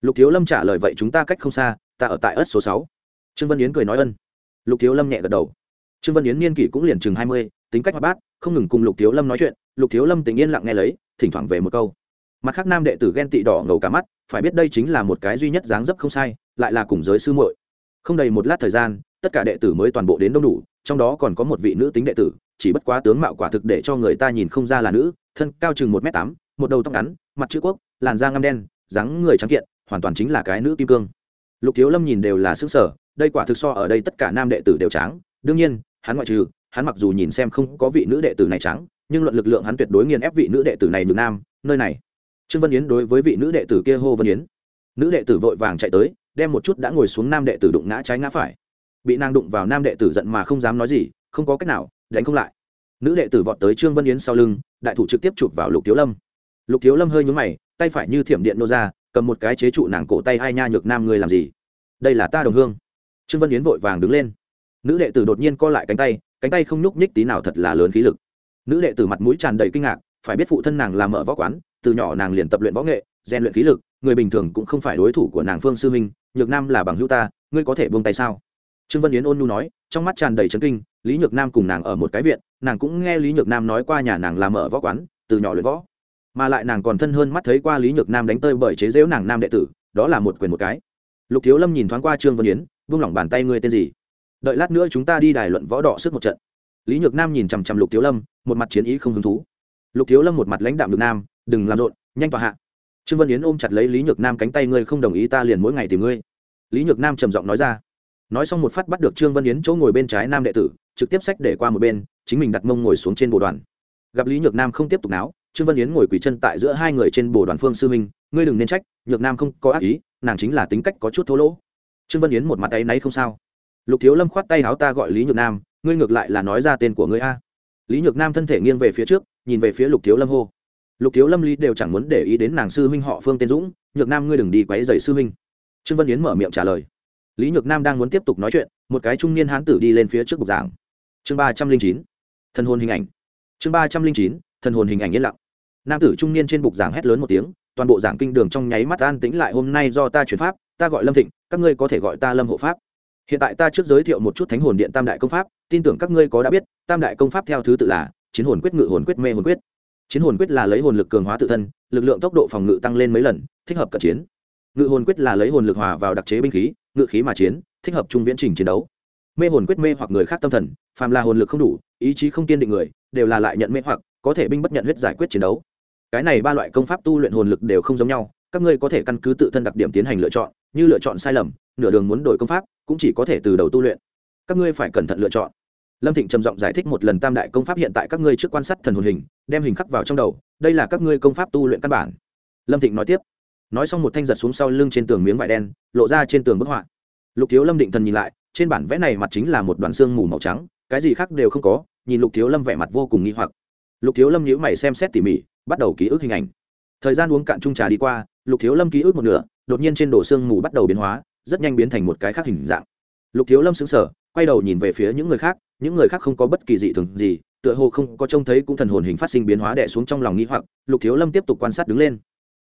Lục thiếu lâm trả lời, vậy chúng ta cách không xa, ta ở tại ất số sáu. Trương vân yến cười nói ân. Lục thiếu lâm nhẹ gật đầu trương vân yến niên kỷ cũng liền chừng hai mươi, tính cách hoạt bát, không ngừng cùng lục thiếu lâm nói chuyện, lục thiếu lâm tình yên lặng nghe lấy, thỉnh thoảng về một câu. Mặt khác nam đệ tử ghen tị đỏ ngầu cả mắt, phải biết đây chính là một cái duy nhất dáng dấp không sai, lại là cùng giới sư muội. Không đầy một lát thời gian, tất cả đệ tử mới toàn bộ đến đông đủ, trong đó còn có một vị nữ tính đệ tử, chỉ bất quá tướng mạo quả thực để cho người ta nhìn không ra là nữ, thân cao chừng một m tám, một đầu tóc ngắn, mặt chữ quốc, làn da ngăm đen, dáng người trắng kiện, hoàn toàn chính là cái nữ kim cương. Lục thiếu lâm nhìn đều là xứng sở đây quả thực so ở đây tất cả nam đệ tử đều trắng đương nhiên hắn ngoại trừ, hắn mặc dù nhìn xem không có vị nữ đệ tử này trắng, nhưng luận lực lượng hắn tuyệt đối nghiền ép vị nữ đệ tử này nhược nam, nơi này. Trương vân yến đối với vị nữ đệ tử kia hô vân yến. Nữ đệ tử vội vàng chạy tới, đem một chút đã ngồi xuống nam đệ tử đụng ngã trái ngã phải. Bị nàng đụng vào nam đệ tử giận mà không dám nói gì, không có cách nào, đánh không lại. Nữ đệ tử vọt tới trương vân yến sau lưng, đại thủ trực tiếp chụp vào lục thiếu lâm. Lục thiếu lâm hơi nhúng mày, tay phải như thiểm điện nô ra, cầm một cái chế trụ nàng cổ tay ai nha nhược nam người làm gì? Đây là ta đồng hương. Trương vân yến vội vàng đứng lên nữ đệ tử đột nhiên co lại cánh tay cánh tay không nhúc nhích tí nào thật là lớn khí lực. Nữ đệ tử mặt mũi tràn đầy kinh ngạc, phải biết phụ thân nàng làm mở võ quán, từ nhỏ nàng liền tập luyện võ nghệ, rèn luyện khí lực, người bình thường cũng không phải đối thủ của nàng phương sư minh, nhược nam là bằng hữu ta, ngươi có thể buông tay sao? Trương vân yến ôn nhu nói, trong mắt tràn đầy chấn kinh, lý nhược nam cùng nàng ở một cái viện, nàng cũng nghe lý nhược nam nói qua nhà nàng làm mở võ quán, từ nhỏ luyện võ. Mà lại nàng còn thân hơn mắt thấy qua lý nhược nam đánh tơi bởi chế dễu nàng nam đệ tử, đó là một quyền một cái. Lục thiếu lâm nhìn thoáng qua trương vân yến, vung lỏng bàn tay, ngươi tên gì? Đợi lát nữa chúng ta đi đài luận võ đỏ sức một trận. Lý nhược nam nhìn chằm chằm lục thiếu lâm, một mặt chiến ý không hứng thú. Lục thiếu lâm một mặt lãnh đạm được nam, đừng làm rộn, nhanh tòa hạ. Trương vân yến ôm chặt lấy lý nhược nam cánh tay, ngươi không đồng ý ta liền mỗi ngày tìm ngươi. Lý nhược nam trầm giọng nói ra. Nói xong một phát bắt được trương vân yến chỗ ngồi bên trái nam đệ tử, trực tiếp sách để qua một bên, chính mình đặt mông ngồi xuống trên bộ đoàn. Gặp lý nhược nam không tiếp tục náo, trương vân yến ngồi quỳ chân tại giữa hai người trên bồ đoàn phương sư minh, ngươi đừng nên trách, nhược nam không có ác ý, nàng chính là tính cách có chút thô lỗ. Trương vân yến một mặt tay náy không sao lục thiếu lâm khoát tay áo ta gọi lý nhược nam, ngươi ngược lại là nói ra tên của ngươi a. Lý nhược nam thân thể nghiêng về phía trước, nhìn về phía lục thiếu lâm hô. Lục thiếu lâm lý đều chẳng muốn để ý đến nàng sư huynh họ phương tên dũng, nhược nam ngươi đừng đi quấy dày sư huynh. Trương vân yến mở miệng trả lời. Lý nhược nam đang muốn tiếp tục nói chuyện, một cái trung niên hán tử đi lên phía trước bục giảng. Chương ba trăm linh chín thân hồn hình ảnh. Chương ba trăm linh chín thân hồn hình ảnh yên lặng. Nam tử trung niên trên bục giảng hét lớn một tiếng, toàn bộ giảng kinh đường trong nháy mắt an tĩnh lại, hôm nay do ta chuyển pháp, ta gọi lâm thịnh, các ngươi có thể gọi ta lâm hộ pháp hiện tại ta trước giới thiệu một chút thánh hồn điện tam đại công pháp, tin tưởng các ngươi có đã biết, tam đại công pháp theo thứ tự là chiến hồn quyết ngự hồn quyết mê hồn quyết. Chiến hồn quyết là lấy hồn lực cường hóa tự thân, lực lượng tốc độ phòng ngự tăng lên mấy lần, thích hợp cận chiến. Ngự hồn quyết là lấy hồn lực hòa vào đặc chế binh khí, ngự khí mà chiến, thích hợp trung viễn trình chiến đấu. Mê hồn quyết mê hoặc người khác tâm thần, phàm là hồn lực không đủ, ý chí không kiên định người, đều là lại nhận mê hoặc, có thể binh bất nhận huyết giải quyết chiến đấu. Cái này ba loại công pháp tu luyện hồn lực đều không giống nhau, các ngươi có thể căn cứ tự thân đặc điểm tiến hành lựa chọn, như lựa chọn sai lầm, nửa đường muốn đổi công pháp cũng chỉ có thể từ đầu tu luyện. Các ngươi phải cẩn thận lựa chọn. Lâm thịnh trầm giọng giải thích một lần tam đại công pháp hiện tại các ngươi trước quan sát thần hồn hình, đem hình khắc vào trong đầu, đây là các ngươi công pháp tu luyện căn bản. Lâm thịnh nói tiếp. Nói xong một thanh giật xuống sau lưng trên tường miếng vải đen, lộ ra trên tường bức họa. Lục thiếu lâm định thần nhìn lại, trên bản vẽ này mặt chính là một đoàn xương mù màu trắng, cái gì khác đều không có, nhìn lục thiếu lâm vẻ mặt vô cùng nghi hoặc. Lục thiếu lâm nhữ mày xem xét tỉ mỉ, bắt đầu ký ức hình ảnh. Thời gian uống cạn chung trà đi qua, lục thiếu lâm ký ức một nửa, đột nhiên trên đổ xương mù bắt đầu biến hóa rất nhanh biến thành một cái khác hình dạng. Lục thiếu lâm xứng sở quay đầu nhìn về phía những người khác, những người khác không có bất kỳ dị thường gì, tựa hồ không có trông thấy cũng thần hồn hình phát sinh biến hóa đẻ xuống trong lòng nghĩ hoặc, lục thiếu lâm tiếp tục quan sát đứng lên.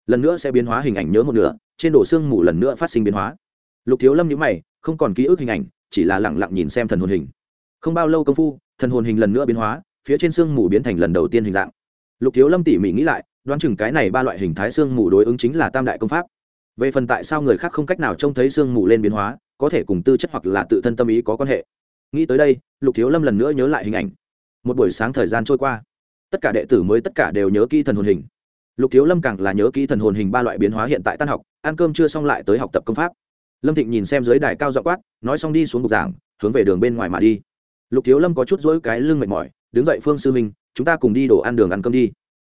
Lần nữa sẽ biến hóa hình ảnh nhớ một nửa, trên đổ xương mù lần nữa phát sinh biến hóa. Lục thiếu lâm nhữ mày, không còn ký ức hình ảnh, chỉ là lẳng lặng nhìn xem thần hồn hình. Không bao lâu công phu, thần hồn hình lần nữa biến hóa, phía trên xương mù biến thành lần đầu tiên hình dạng. Lục thiếu lâm tỉ mỉ nghĩ lại, đoán chừng cái này ba loại hình thái xương mù đối ứng chính là tam đại công pháp về phần tại sao người khác không cách nào trông thấy sương mù lên biến hóa, có thể cùng tư chất hoặc là tự thân tâm ý có quan hệ. Nghĩ tới đây, lục thiếu lâm lần nữa nhớ lại hình ảnh. Một buổi sáng thời gian trôi qua, tất cả đệ tử mới tất cả đều nhớ kỹ thần hồn hình. Lục thiếu lâm càng là nhớ kỹ thần hồn hình ba loại biến hóa hiện tại tan học, ăn cơm chưa xong lại tới học tập công pháp. Lâm thịnh nhìn xem dưới đài cao dọ quát, nói xong đi xuống bục giảng, hướng về đường bên ngoài mà đi. Lục thiếu lâm có chút rỗi cái lưng mệt mỏi, đứng dậy phương sư minh chúng ta cùng đi đổ ăn đường ăn cơm đi.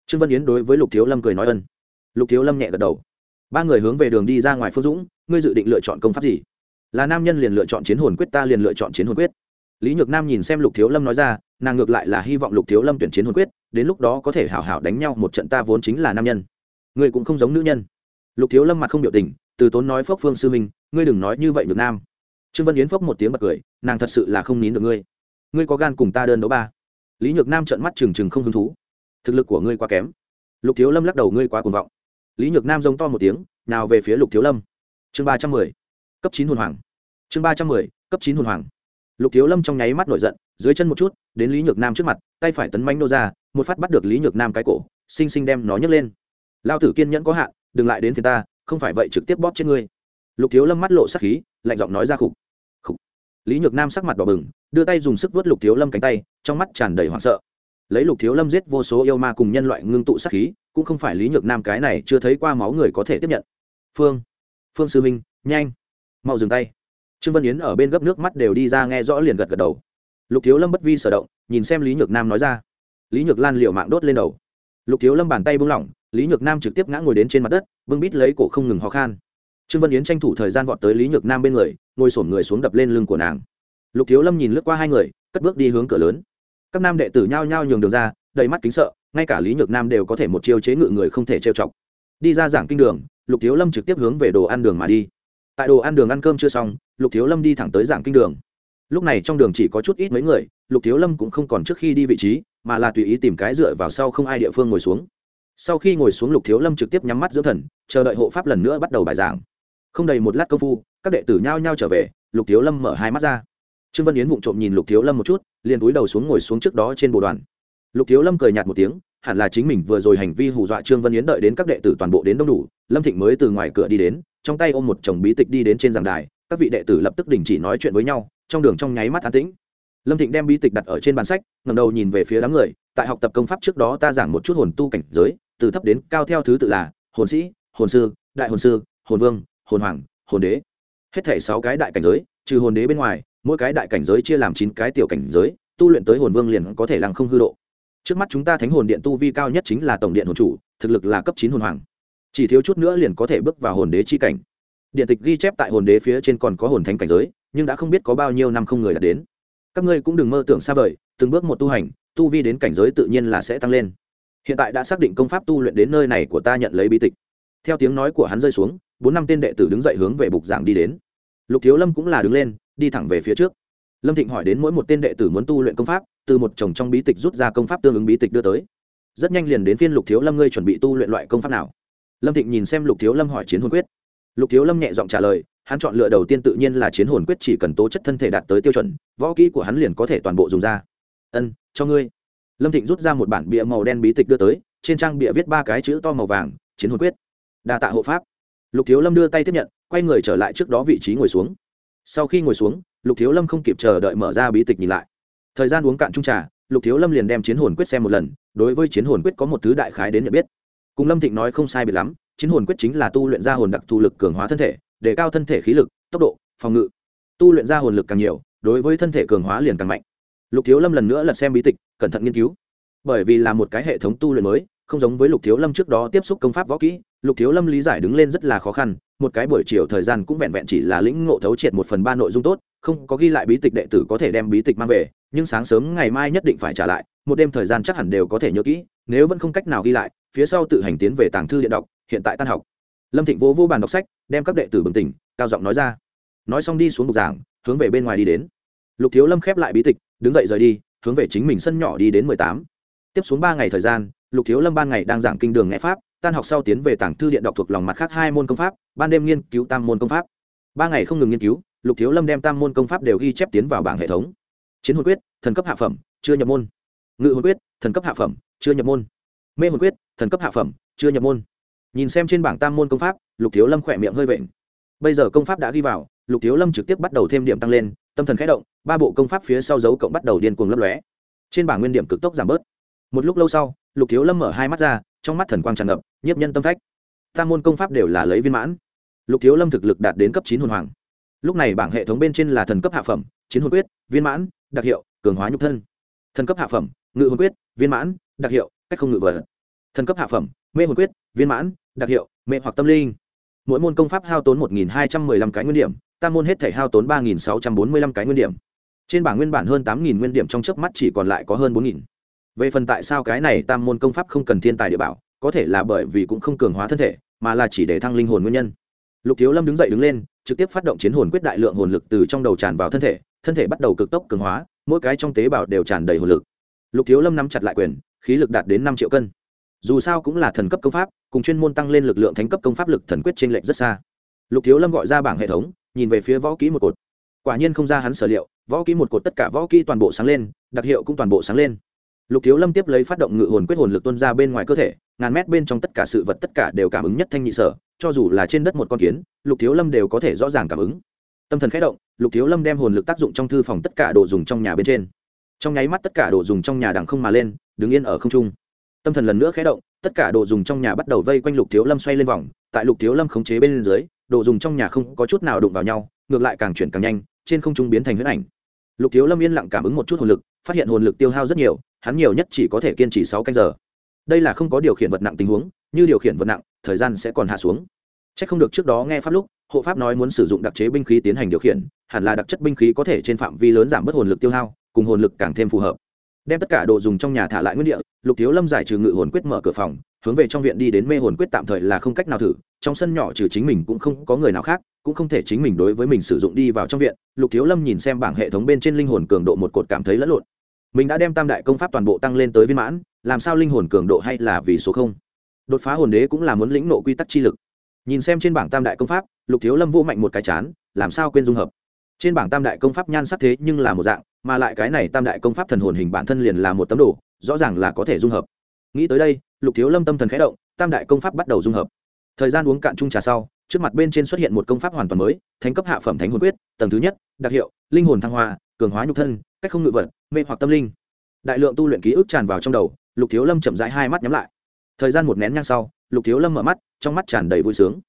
Trương vân yến đối với lục thiếu lâm cười nói ân. Lục thiếu lâm nhẹ gật đầu ba người hướng về đường đi ra ngoài phương dũng, ngươi dự định lựa chọn công pháp gì? Là nam nhân liền lựa chọn chiến hồn quyết, ta liền lựa chọn chiến hồn quyết. Lý nhược nam nhìn xem lục thiếu lâm nói ra, nàng ngược lại là hy vọng lục thiếu lâm tuyển chiến hồn quyết, đến lúc đó có thể hảo hảo đánh nhau một trận ta vốn chính là nam nhân. Ngươi cũng không giống nữ nhân. Lục thiếu lâm mặt không biểu tình, từ tốn nói phốc phương sư minh, ngươi đừng nói như vậy nhược nam. Trương vân yến phốc một tiếng bật cười, nàng thật sự là không nín được ngươi. Ngươi có gan cùng ta đơn đấu ba? Lý nhược nam trợn mắt trừng trừng không hứng thú. Thực lực của ngươi quá kém. Lục thiếu lâm lắc đầu, ngươi quá cuồng vọng lý nhược nam giống to một tiếng, nào về phía lục thiếu lâm. Chương ba trăm mười, cấp chín hồn hoàng chương ba trăm mười, cấp chín hồn hoàng lục thiếu lâm trong nháy mắt nổi giận, dưới chân một chút, đến lý nhược nam trước mặt, tay phải tấn manh nô ra, một phát bắt được lý nhược nam cái cổ, xinh xinh đem nó nhấc lên. Lao tử kiên nhẫn có hạn, đừng lại đến phía ta, không phải vậy trực tiếp bóp chết ngươi. Lục thiếu lâm mắt lộ sắc khí, lạnh giọng nói ra khục. Khục. Lý nhược nam sắc mặt đỏ bừng, đưa tay dùng sức vớt lục thiếu lâm cánh tay, trong mắt tràn đầy hoảng sợ lấy lục thiếu lâm giết vô số yêu ma cùng nhân loại ngưng tụ sát khí, cũng không phải lý nhược nam cái này chưa thấy qua máu người có thể tiếp nhận. Phương phương sư minh, nhanh, mau dừng tay. Trương vân yến ở bên gấp nước mắt đều đi ra nghe rõ liền gật gật đầu. Lục thiếu lâm bất vi sở động, nhìn xem lý nhược nam nói ra. Lý nhược lan liệu mạng đốt lên đầu. Lục thiếu lâm bàn tay bung lỏng, lý nhược nam trực tiếp ngã ngồi đến trên mặt đất vương bít lấy cổ không ngừng ho khan. Trương vân yến tranh thủ thời gian vọt tới lý nhược nam bên người, ngồi sổm người xuống đập lên lưng của nàng. Lục thiếu lâm nhìn lướt qua hai người, cất bước đi hướng cửa lớn các nam đệ tử nhao nhao nhường đường ra, đầy mắt kính sợ, ngay cả lý nhược nam đều có thể một chiêu chế ngự người không thể trêu chọc. Đi ra giảng kinh đường, lục thiếu lâm trực tiếp hướng về đồ ăn đường mà đi. Tại đồ ăn đường ăn cơm chưa xong, lục thiếu lâm đi thẳng tới giảng kinh đường. Lúc này trong đường chỉ có chút ít mấy người, lục thiếu lâm cũng không còn trước khi đi vị trí, mà là tùy ý tìm cái dựa vào sau không ai địa phương ngồi xuống. Sau khi ngồi xuống, lục thiếu lâm trực tiếp nhắm mắt dưỡng thần, chờ đợi hộ pháp lần nữa bắt đầu bài giảng. Không đầy một lát công phu, các đệ tử nhao nhao trở về, lục thiếu lâm mở hai mắt ra trương vân yến vụng trộm nhìn lục thiếu lâm một chút, liền túi đầu xuống ngồi xuống trước đó trên bộ đoàn. Lục thiếu lâm cười nhạt một tiếng, hẳn là chính mình vừa rồi hành vi hù dọa trương vân yến đợi đến các đệ tử toàn bộ đến đông đủ, lâm thịnh mới từ ngoài cửa đi đến, trong tay ôm một chồng bí tịch đi đến trên giảng đài, các vị đệ tử lập tức đình chỉ nói chuyện với nhau, trong đường trong nháy mắt an tĩnh. Lâm thịnh đem bí tịch đặt ở trên bàn sách ngầm đầu nhìn về phía đám người, tại học tập công pháp trước đó ta giảng một chút hồn tu cảnh giới, từ thấp đến cao theo thứ tự là hồn sĩ, hồn sư, đại hồn sư, hồn vương, hồn hoàng, hồn đế. Hết thể sáu cái đại cảnh giới, trừ hồn đế bên ngoài mỗi cái đại cảnh giới chia làm chín cái tiểu cảnh giới, tu luyện tới hồn vương liền có thể lăng không hư độ. Trước mắt chúng ta thánh hồn điện tu vi cao nhất chính là tổng điện hồn chủ, thực lực là cấp chín hồn hoàng. Chỉ thiếu chút nữa liền có thể bước vào hồn đế chi cảnh. Điện tịch ghi chép tại hồn đế phía trên còn có hồn thánh cảnh giới, nhưng đã không biết có bao nhiêu năm không người đã đến. Các ngươi cũng đừng mơ tưởng xa vời, từng bước một tu hành, tu vi đến cảnh giới tự nhiên là sẽ tăng lên. Hiện tại đã xác định công pháp tu luyện đến nơi này của ta nhận lấy bí tịch. Theo tiếng nói của hắn rơi xuống, bốn năm tên đệ tử đứng dậy hướng về bục giảng đi đến. Lục thiếu lâm cũng là đứng lên đi thẳng về phía trước. Lâm thịnh hỏi đến mỗi một tên đệ tử muốn tu luyện công pháp, từ một chồng trong bí tịch rút ra công pháp tương ứng bí tịch đưa tới. Rất nhanh liền đến phiên lục thiếu lâm ngươi chuẩn bị tu luyện loại công pháp nào? Lâm thịnh nhìn xem lục thiếu lâm hỏi chiến hồn quyết. Lục thiếu lâm nhẹ giọng trả lời, hắn chọn lựa đầu tiên tự nhiên là chiến hồn quyết chỉ cần tố chất thân thể đạt tới tiêu chuẩn, võ kỹ của hắn liền có thể toàn bộ dùng ra. Ân, cho ngươi. Lâm thịnh rút ra một bản bìa màu đen bí tịch đưa tới, trên trang bìa viết ba cái chữ to màu vàng, chiến hồn quyết. Đa tạ hộ pháp. Lục thiếu lâm đưa tay tiếp nhận, quay người trở lại trước đó vị trí ngồi xuống sau khi ngồi xuống, lục thiếu lâm không kịp chờ đợi mở ra bí tịch nhìn lại. Thời gian uống cạn trung trà, lục thiếu lâm liền đem chiến hồn quyết xem một lần, đối với chiến hồn quyết có một thứ đại khái đến nhận biết. Cùng lâm thịnh nói không sai biệt lắm, chiến hồn quyết chính là tu luyện ra hồn đặc thù lực cường hóa thân thể, để cao thân thể khí lực, tốc độ, phòng ngự. Tu luyện ra hồn lực càng nhiều, đối với thân thể cường hóa liền càng mạnh. Lục thiếu lâm lần nữa lật xem bí tịch, cẩn thận nghiên cứu. Bởi vì là một cái hệ thống tu luyện mới, không giống với lục thiếu lâm trước đó tiếp xúc công pháp võ kỹ lục thiếu lâm lý giải đứng lên rất là khó khăn, một cái buổi chiều thời gian cũng vẹn vẹn chỉ là lĩnh ngộ thấu triệt một phần ba nội dung tốt, không có ghi lại bí tịch đệ tử có thể đem bí tịch mang về, nhưng sáng sớm ngày mai nhất định phải trả lại, một đêm thời gian chắc hẳn đều có thể nhớ kỹ, nếu vẫn không cách nào ghi lại, phía sau tự hành tiến về tàng thư điện đọc, hiện tại tan học. Lâm thịnh vô vô bàn đọc sách, đem các đệ tử bừng tỉnh, cao giọng nói ra. Nói xong đi xuống bục giảng, hướng về bên ngoài đi đến. Lục thiếu lâm khép lại bí tịch, đứng dậy rời đi, hướng về chính mình sân nhỏ đi đến mười tám. Tiếp xuống ba ngày thời gian, lục thiếu lâm ban ngày đang giảng kinh đường nghe pháp tan học sau tiến về tảng thư điện đọc thuộc lòng mặt khác hai môn công pháp, ban đêm nghiên cứu tam môn công pháp. Ba ngày không ngừng nghiên cứu, lục thiếu lâm đem tam môn công pháp đều ghi chép tiến vào bảng hệ thống. Chiến hồn quyết, thần cấp hạ phẩm, chưa nhập môn. Ngự hồn quyết, thần cấp hạ phẩm, chưa nhập môn. Mê hồn quyết, thần cấp hạ phẩm, chưa nhập môn. Nhìn xem trên bảng tam môn công pháp, lục thiếu lâm khỏe miệng hơi vện. Bây giờ công pháp đã ghi vào, lục thiếu lâm trực tiếp bắt đầu thêm điểm tăng lên, tâm thần khẽ động, ba bộ công pháp phía sau dấu cộng bắt đầu điên cuồng lấp lóe. Trên bảng nguyên điểm cực tốc giảm bớt một lúc lâu sau, lục thiếu lâm mở hai mắt ra, trong mắt thần quang tràn ngập, nhiếp nhân tâm phách. Tam môn công pháp đều là lấy viên mãn. Lục thiếu lâm thực lực đạt đến cấp chín hồn hoàng. Lúc này bảng hệ thống bên trên là thần cấp hạ phẩm, chiến hồn quyết, viên mãn, đặc hiệu, cường hóa nhục thân. Thần cấp hạ phẩm, ngự hồn quyết, viên mãn, đặc hiệu, cách không ngự vật. Thần cấp hạ phẩm, mê hồn quyết, viên mãn, đặc hiệu, mê hoặc tâm linh. Mỗi môn công pháp hao tốn một hai trăm m ư ơ i năm cái nguyên điểm, tam môn hết thể hao tốn ba sáu trăm bốn mươi năm cái nguyên điểm. Trên bảng nguyên bản hơn tám nguyên điểm trong chớp mắt chỉ còn lại có hơn bốn về phần tại sao cái này tam môn công pháp không cần thiên tài địa bảo, có thể là bởi vì cũng không cường hóa thân thể, mà là chỉ để thăng linh hồn nguyên nhân. Lục thiếu lâm đứng dậy đứng lên, trực tiếp phát động chiến hồn quyết đại lượng hồn lực từ trong đầu tràn vào thân thể thân thể bắt đầu cực tốc cường hóa, mỗi cái trong tế bào đều tràn đầy hồn lực. Lục thiếu lâm nắm chặt lại quyền, khí lực đạt đến năm triệu cân. Dù sao cũng là thần cấp công pháp, cùng chuyên môn tăng lên lực lượng thánh cấp công pháp lực thần quyết trên lệch rất xa. Lục thiếu lâm gọi ra bảng hệ thống, nhìn về phía võ kỹ một cột. Quả nhiên không ra hắn sở liệu, võ kỹ một cột tất cả võ kỹ toàn bộ sáng lên, đặc hiệu cũng toàn bộ sáng lên lục thiếu lâm tiếp lấy phát động ngự hồn quyết hồn lực tuân ra bên ngoài cơ thể, ngàn mét bên trong tất cả sự vật tất cả đều cảm ứng nhất thanh nhị sở, cho dù là trên đất một con kiến, lục thiếu lâm đều có thể rõ ràng cảm ứng. Tâm thần khẽ động, lục thiếu lâm đem hồn lực tác dụng trong thư phòng tất cả đồ dùng trong nhà bên trên. Trong nháy mắt tất cả đồ dùng trong nhà đằng không mà lên, đứng yên ở không trung. Tâm thần lần nữa khẽ động, tất cả đồ dùng trong nhà bắt đầu vây quanh lục thiếu lâm xoay lên vòng, tại lục thiếu lâm khống chế bên dưới, đồ dùng trong nhà không có chút nào đụng vào nhau, ngược lại càng chuyển càng nhanh, trên không trung biến thành huyết ảnh. Lục thiếu lâm yên lặng cảm ứng một chút hồn lực, phát hiện hồn lực tiêu hao rất nhiều hắn nhiều nhất chỉ có thể kiên trì sáu canh giờ. Đây là không có điều khiển vật nặng tình huống, như điều khiển vật nặng, thời gian sẽ còn hạ xuống. C h ắ c không được trước đó nghe pháp lúc, hộ pháp nói muốn sử dụng đặc chế binh khí tiến hành điều khiển, hẳn là đặc chất binh khí có thể trên phạm vi lớn giảm bớt hồn lực tiêu hao, cùng hồn lực càng thêm phù hợp. Đem tất cả đồ dùng trong nhà thả lại nguyên địa, lục thiếu lâm giải trừ ngự hồn quyết mở cửa phòng, hướng về trong viện đi đến mê hồn quyết tạm thời là không cách nào thử, trong sân nhỏ trừ chính mình cũng không có người nào khác, cũng không thể chính mình đối với mình sử dụng đi vào trong viện. Lục thiếu lâm nhìn xem bảng hệ thống bên trên linh hồn cường độ một cột cảm thấy lẫn lộn mình đã đem tam đại công pháp toàn bộ tăng lên tới viên mãn, làm sao linh hồn cường độ hay là vì số không? Đột phá hồn đế cũng là muốn lĩnh nộ quy tắc chi lực. Nhìn xem trên bảng tam đại công pháp, lục thiếu lâm vô mạnh một cái chán, làm sao quên dung hợp? Trên bảng tam đại công pháp nhan sắc thế nhưng là một dạng, mà lại cái này tam đại công pháp thần hồn hình bản thân liền là một tấm đồ, rõ ràng là có thể dung hợp. Nghĩ tới đây, lục thiếu lâm tâm thần khẽ động, tam đại công pháp bắt đầu dung hợp. Thời gian uống cạn chung trà sau, trước mặt bên trên xuất hiện một công pháp hoàn toàn mới, thánh cấp hạ phẩm thánh hồn quyết, tầng thứ nhất, đặc hiệu, linh hồn thăng hoa cường hóa nhục thân, cách không ngự vật, mê hoặc tâm linh. Đại lượng tu luyện ký ức tràn vào trong đầu, lục thiếu lâm chậm rãi hai mắt nhắm lại. Thời gian một nén nhang sau, lục thiếu lâm mở mắt, trong mắt tràn đầy vui sướng.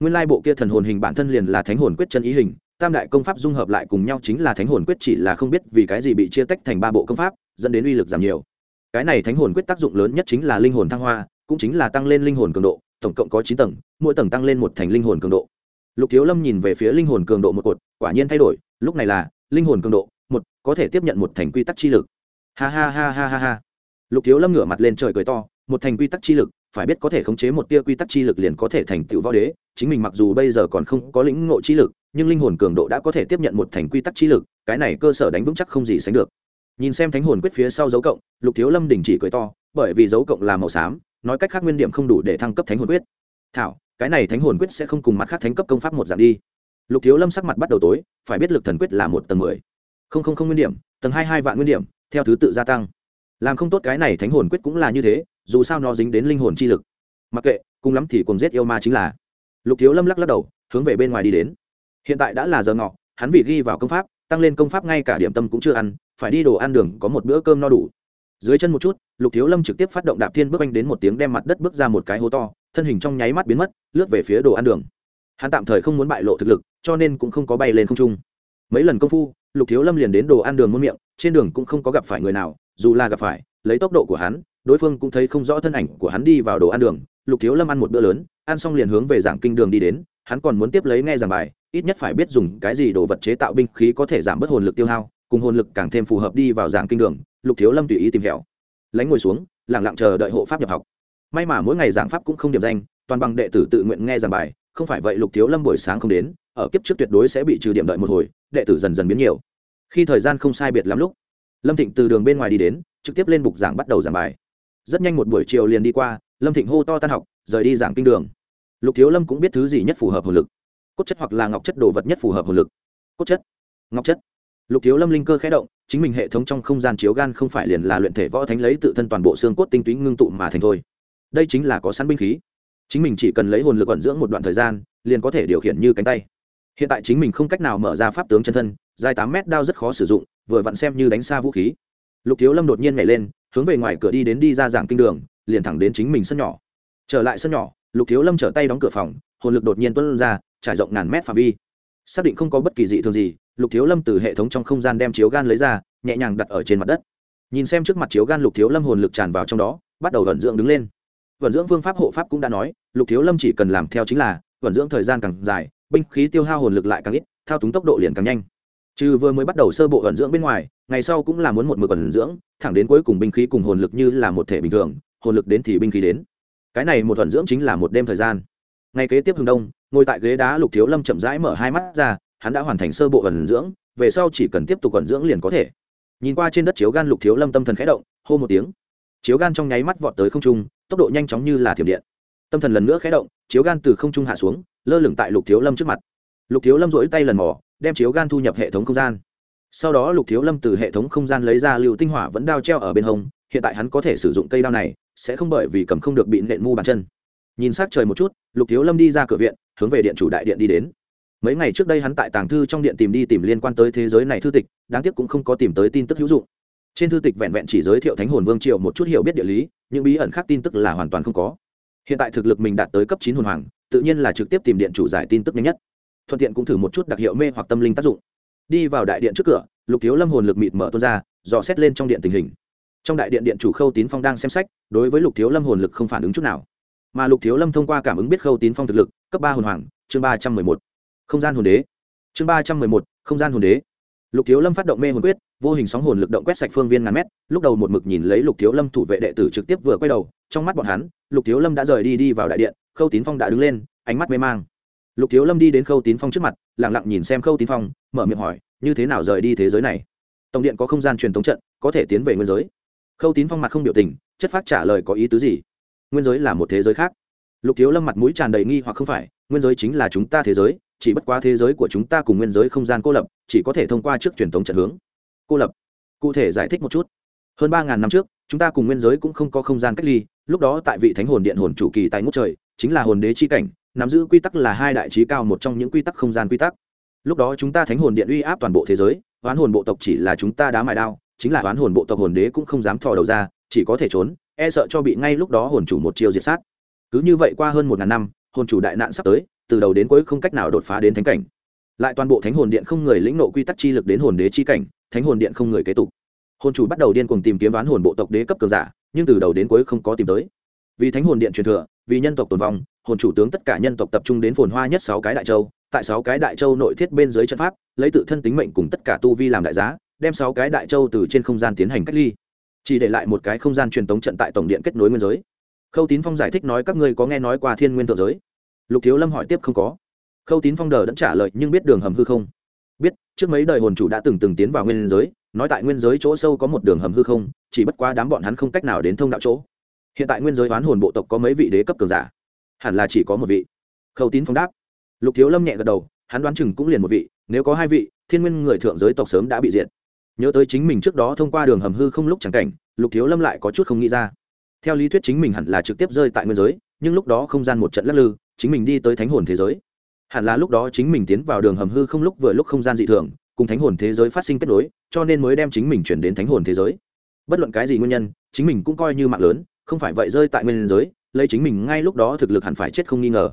Nguyên lai bộ kia thần hồn hình bản thân liền là thánh hồn quyết chân ý hình, tam đại công pháp dung hợp lại cùng nhau chính là thánh hồn quyết chỉ là không biết vì cái gì bị chia tách thành ba bộ công pháp, dẫn đến uy lực giảm nhiều. Cái này thánh hồn quyết tác dụng lớn nhất chính là linh hồn thăng hoa, cũng chính là tăng lên linh hồn cường độ, tổng cộng có chín tầng, mỗi tầng tăng lên một thành linh hồn cường độ. Lục thiếu lâm nhìn về phía linh hồn cường độ một cột, quả nhiên thay đổi, lúc này là linh hồn cường độ một, có thể tiếp nhận một thành quy tắc chi lực. Ha ha ha ha ha ha. Lục thiếu lâm ngửa mặt lên trời cười to, một thành quy tắc chi lực, phải biết có thể khống chế một tia quy tắc chi lực liền có thể thành tựu võ đế, chính mình mặc dù bây giờ còn không có lĩnh ngộ chi lực, nhưng linh hồn cường độ đã có thể tiếp nhận một thành quy tắc chi lực, cái này cơ sở đánh vững chắc không gì sánh được. Nhìn xem thánh hồn quyết phía sau dấu cộng, lục thiếu lâm đình chỉ cười to, bởi vì dấu cộng là màu xám, nói cách khác nguyên điểm không đủ để thăng cấp thánh hồn quyết. Thảo, cái này thánh hồn quyết sẽ không cùng mặt khác thánh cấp công pháp một dạng đi. Lục thiếu lâm sắc mặt bắt đầu tối, phải biết lực thần quyết là một tầng mười không không không nguyên điểm, tầng hai hai vạn nguyên điểm, theo thứ tự gia tăng. Làm không tốt cái này thánh hồn quyết cũng là như thế, dù sao nó dính đến linh hồn chi lực. Mặc kệ, cùng lắm thì cùng giết yêu ma chính là. Lục thiếu lâm lắc lắc đầu, hướng về bên ngoài đi đến. Hiện tại đã là giờ ngọ, hắn vì ghi vào công pháp, tăng lên công pháp ngay cả điểm tâm cũng chưa ăn, phải đi đồ ăn đường có một bữa cơm no đủ. Dưới chân một chút, lục thiếu lâm trực tiếp phát động đạp thiên bước anh đến một tiếng đem mặt đất bước ra một cái hố to, thân hình trong nháy mắt biến mất, lướt về phía đồ ăn đường. Hắn tạm thời không muốn bại lộ thực lực, cho nên cũng không có bay lên không trung. Mấy lần công phu lục thiếu lâm liền đến đồ ăn đường muôn miệng, trên đường cũng không có gặp phải người nào, dù là gặp phải, lấy tốc độ của hắn, đối phương cũng thấy không rõ thân ảnh của hắn đi vào đồ ăn đường. Lục thiếu lâm ăn một bữa lớn, ăn xong liền hướng về giảng kinh đường đi đến, hắn còn muốn tiếp lấy nghe giảng bài, ít nhất phải biết dùng cái gì đồ vật chế tạo binh khí có thể giảm bớt hồn lực tiêu hao, cùng hồn lực càng thêm phù hợp đi vào giảng kinh đường. Lục thiếu lâm tùy ý tìm hiểu lánh ngồi xuống lẳng lặng chờ đợi hộ pháp nhập học. May mà mỗi ngày giảng pháp cũng không điểm danh, toàn bằng đệ tử tự nguyện nghe giảng bài, không phải vậy lục thiếu lâm buổi sáng không đến ở kiếp trước tuyệt đối sẽ bị trừ điểm đợi một hồi, đệ tử dần dần biến nhiều. Khi thời gian không sai biệt lắm lúc, lâm thịnh từ đường bên ngoài đi đến, trực tiếp lên bục giảng bắt đầu giảng bài. Rất nhanh một buổi chiều liền đi qua, lâm thịnh hô to tan học, rời đi giảng kinh đường. Lục thiếu lâm cũng biết thứ gì nhất phù hợp hồn lực. Cốt chất hoặc là ngọc chất đồ vật nhất phù hợp hồn lực. Cốt chất, ngọc chất. Lục thiếu lâm linh cơ khẽ động, chính mình hệ thống trong không gian chiếu gan không phải liền là luyện thể võ thánh lấy tự thân toàn bộ xương cốt tinh túy ngưng tụ mà thành thôi. Đây chính là có sẵn binh khí. Chính mình chỉ cần lấy hồn lực ẩn dưỡng một đoạn thời gian, liền có thể điều khiển như cánh tay hiện tại chính mình không cách nào mở ra pháp tướng chân thân, dài tám mét đao rất khó sử dụng, vừa vặn xem như đánh xa vũ khí. Lục thiếu lâm đột nhiên nhảy lên, hướng về ngoài cửa đi đến đi ra giảng kinh đường, liền thẳng đến chính mình sân nhỏ. Trở lại sân nhỏ, lục thiếu lâm trở tay đóng cửa phòng, hồn lực đột nhiên tuân ra, trải rộng ngàn mét phạm vi. Xác định không có bất kỳ dị thường gì, lục thiếu lâm từ hệ thống trong không gian đem chiếu gan lấy ra, nhẹ nhàng đặt ở trên mặt đất. Nhìn xem trước mặt chiếu gan lục thiếu lâm hồn lực tràn vào trong đó, bắt đầu vận dưỡng đứng lên. Vận dưỡng phương pháp hộ pháp cũng đã nói, lục thiếu lâm chỉ cần làm theo chính là, vận dưỡng thời gian càng dài binh khí tiêu hao hồn lực lại càng ít, thao túng tốc độ liền càng nhanh. Trừ vừa mới bắt đầu sơ bộ ẩn dưỡng bên ngoài, ngày sau cũng là muốn một mực ẩn dưỡng, thẳng đến cuối cùng binh khí cùng hồn lực như là một thể bình thường, hồn lực đến thì binh khí đến. Cái này một ẩn dưỡng chính là một đêm thời gian. Ngày kế tiếp hừng đông, ngồi tại ghế đá lục thiếu lâm chậm rãi mở hai mắt ra, hắn đã hoàn thành sơ bộ ẩn dưỡng, về sau chỉ cần tiếp tục ẩn dưỡng liền có thể. Nhìn qua trên đất chiếu gan lục thiếu lâm tâm thần khẽ động, hô một tiếng. Chiếu gan trong nháy mắt vọt tới không trung, tốc độ nhanh chóng như là thiểm điện. Tâm thần lần nữa khẽ động, chiếu gan từ không trung hạ xuống lơ lửng tại lục thiếu lâm trước mặt. Lục thiếu lâm rỗi tay lần mỏ đem chiếu gan thu nhập hệ thống không gian. Sau đó lục thiếu lâm từ hệ thống không gian lấy ra lưu tinh hỏa vẫn đao treo ở bên hông, hiện tại hắn có thể sử dụng cây đao này, sẽ không bởi vì cầm không được bị nện mu bàn chân. Nhìn s á c trời một chút, lục thiếu lâm đi ra cửa viện, hướng về điện chủ đại điện đi đến. Mấy ngày trước đây hắn tại tàng thư trong điện tìm đi tìm liên quan tới thế giới này thư tịch, đáng tiếc cũng không có tìm tới tin tức hữu dụng. Trên thư tịch vẹn vẹn chỉ giới thiệu thánh hồn vương triều một chút hiểu biết địa lý, những bí ẩn khác tin tức là hoàn toàn không có. Hiện tại thực lực mình đạt tới cấp chín hồn hoàng tự nhiên là trực tiếp tìm điện chủ giải tin tức nhanh nhất. Thuận tiện cũng thử một chút đặc hiệu mê hoặc tâm linh tác dụng. Đi vào đại điện trước cửa, lục thiếu lâm hồn lực mịt mở tuôn ra, dò xét lên trong điện tình hình. Trong đại điện điện chủ khâu tín phong đang xem sách, đối với lục thiếu lâm hồn lực không phản ứng chút nào. Mà lục thiếu lâm thông qua cảm ứng biết khâu tín phong thực lực, cấp ba hồn hoàng, chương ba trăm mười một. Không gian hồn đế. Chương ba trăm mười một, không gian hồn đế. Lục thiếu lâm phát động mê hồn quyết, vô hình sóng hồn lực động quét sạch phương viên ngàn mét, lúc đầu một mực nhìn lấy lục thiếu lâm thủ vệ đệ tử trực tiếp vừa quay đầu, trong mắt bọn hắn lục thiếu lâm đã rời đi đi vào đại điện, khâu tín phong đã đứng lên, ánh mắt mê mang. Lục thiếu lâm đi đến khâu tín phong trước mặt lẳng lặng nhìn xem khâu tín phong, mở miệng hỏi, như thế nào rời đi thế giới này? Tổng điện có không gian truyền thống trận, có thể tiến về nguyên giới? Khâu tín phong mặt không biểu tình, chất phát trả lời có ý tứ gì? Nguyên giới là một thế giới khác. Lục thiếu lâm mặt mũi tràn đầy nghi hoặc không phải, nguyên giới chính là chúng ta thế giới, chỉ bất quá thế giới của chúng ta cùng nguyên giới không gian cô lập, chỉ có thể thông qua trước truyền thống trận hướng cô lập. Cụ thể giải thích một chút. Hơn ba ngàn năm trước, chúng ta cùng nguyên giới cũng không có không gian cách ly lúc đó tại vị thánh hồn điện hồn chủ kỳ tại ngũ trời, chính là hồn đế chi cảnh, nắm giữ quy tắc là hai đại trí cao một trong những quy tắc không gian quy tắc. Lúc đó chúng ta thánh hồn điện uy áp toàn bộ thế giới, oán hồn bộ tộc chỉ là chúng ta đá mài đao, chính là oán hồn bộ tộc hồn đế cũng không dám thò đầu ra, chỉ có thể trốn e sợ cho bị ngay lúc đó hồn chủ một chiêu diệt sát. Cứ như vậy qua hơn một ngàn năm, hồn chủ đại nạn sắp tới, từ đầu đến cuối không cách nào đột phá đến thánh cảnh. Lại toàn bộ thánh hồn điện không người lĩnh nộ quy tắc chi lực đến hồn đế chi cảnh, thánh hồn điện không người kế tục. Hồn chủ bắt đầu điên cuồng tìm kiếm đoán hồn bộ tộc đế cấp cường giả nhưng từ đầu đến cuối không có tìm tới. Vì thánh hồn điện truyền thừa, vì nhân tộc tồn vong, hồn chủ tướng tất cả nhân tộc tập trung đến phồn hoa nhất sáu cái đại châu, tại sáu cái đại châu nội thiết bên dưới trận pháp, lấy tự thân tính mệnh cùng tất cả tu vi làm đại giá, đem sáu cái đại châu từ trên không gian tiến hành cách ly. Chỉ để lại một cái không gian truyền tống trận tại tổng điện kết nối nguyên giới. Khâu tín phong giải thích nói, các ngươi có nghe nói qua thiên nguyên thượng giới? Lục thiếu lâm hỏi tiếp, không có. Khâu tín phong đờ đã trả lời, nhưng biết đường hầm hư không? Biết, trước mấy đời hồn chủ đã từng từng tiến vào nguyên giới nói tại nguyên giới chỗ sâu có một đường hầm hư không, chỉ bất quá đám bọn hắn không cách nào đến thông đạo chỗ. Hiện tại nguyên giới oán hồn bộ tộc có mấy vị đế cấp cường giả? Hẳn là chỉ có một vị. Khâu tín phong đáp. Lục thiếu lâm nhẹ gật đầu, hắn đoán chừng cũng liền một vị, nếu có hai vị, thiên nguyên người thượng giới tộc sớm đã bị diệt. Nhớ tới chính mình trước đó thông qua đường hầm hư không lúc chẳng cảnh, lục thiếu lâm lại có chút không nghĩ ra. Theo lý thuyết chính mình hẳn là trực tiếp rơi tại nguyên giới, nhưng lúc đó không gian một trận lắc lư, chính mình đi tới thánh hồn thế giới. Hẳn là lúc đó chính mình tiến vào đường hầm hư không lúc vừa lúc không gian dị thường cùng thánh hồn thế giới phát sinh kết nối, cho nên mới đem chính mình chuyển đến thánh hồn thế giới. Bất luận cái gì nguyên nhân, chính mình cũng coi như mạng lớn, không phải vậy rơi tại nguyên giới, lấy chính mình ngay lúc đó thực lực hẳn phải chết không nghi ngờ.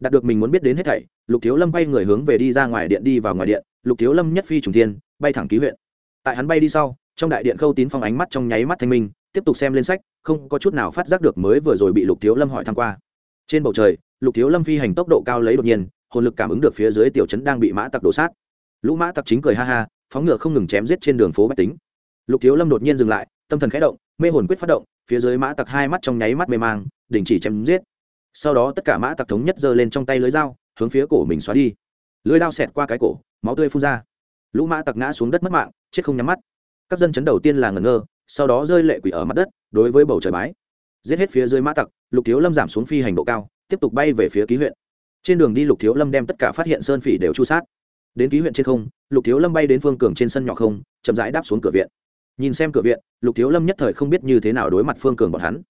Đạt được mình muốn biết đến hết thảy, lục thiếu lâm bay người hướng về đi ra ngoài điện đi vào ngoài điện, lục thiếu lâm nhất phi trùng thiên, bay thẳng ký huyện. Tại hắn bay đi sau, trong đại điện khâu tín phong ánh mắt trong nháy mắt thanh minh, tiếp tục xem lên sách, không có chút nào phát giác được mới vừa rồi bị lục thiếu lâm hỏi tham q u a trên bầu trời, lục thiếu lâm phi hành tốc độ cao lấy đột nhiên, hồn lực cảm ứng được phía dưới tiểu trấn đang bị mã tặc đổ sát lũ mã tặc chính cười ha ha, phóng ngựa không ngừng chém giết trên đường phố bách tính. Lục thiếu lâm đột nhiên dừng lại, tâm thần khẽ động, mê hồn quyết phát động, phía dưới mã tặc hai mắt trong nháy mắt mê mang, đình chỉ chém giết. Sau đó tất cả mã tặc thống nhất giơ lên trong tay lưới dao, hướng phía cổ mình xóa đi. Lưới lao xẹt qua cái cổ, máu tươi phun ra. Lũ mã tặc ngã xuống đất mất mạng, chết không nhắm mắt. Các dân chấn đầu tiên là ngẩn ngơ, sau đó rơi lệ quỷ ở mặt đất, đối với bầu trời bái. Giết hết phía dưới mã tặc, lục thiếu lâm giảm xuống phi hành độ cao, tiếp tục bay về phía ký huyện. Trên đường đi lục thiếu lâm đem tất cả phát hiện sơn phỉ đều chu sát đến ký huyện trên không, lục thiếu lâm bay đến phương cường trên sân nhỏ không, chậm rãi đáp xuống cửa viện. Nhìn xem cửa viện, lục thiếu lâm nhất thời không biết như thế nào đối mặt phương cường bọn hắn.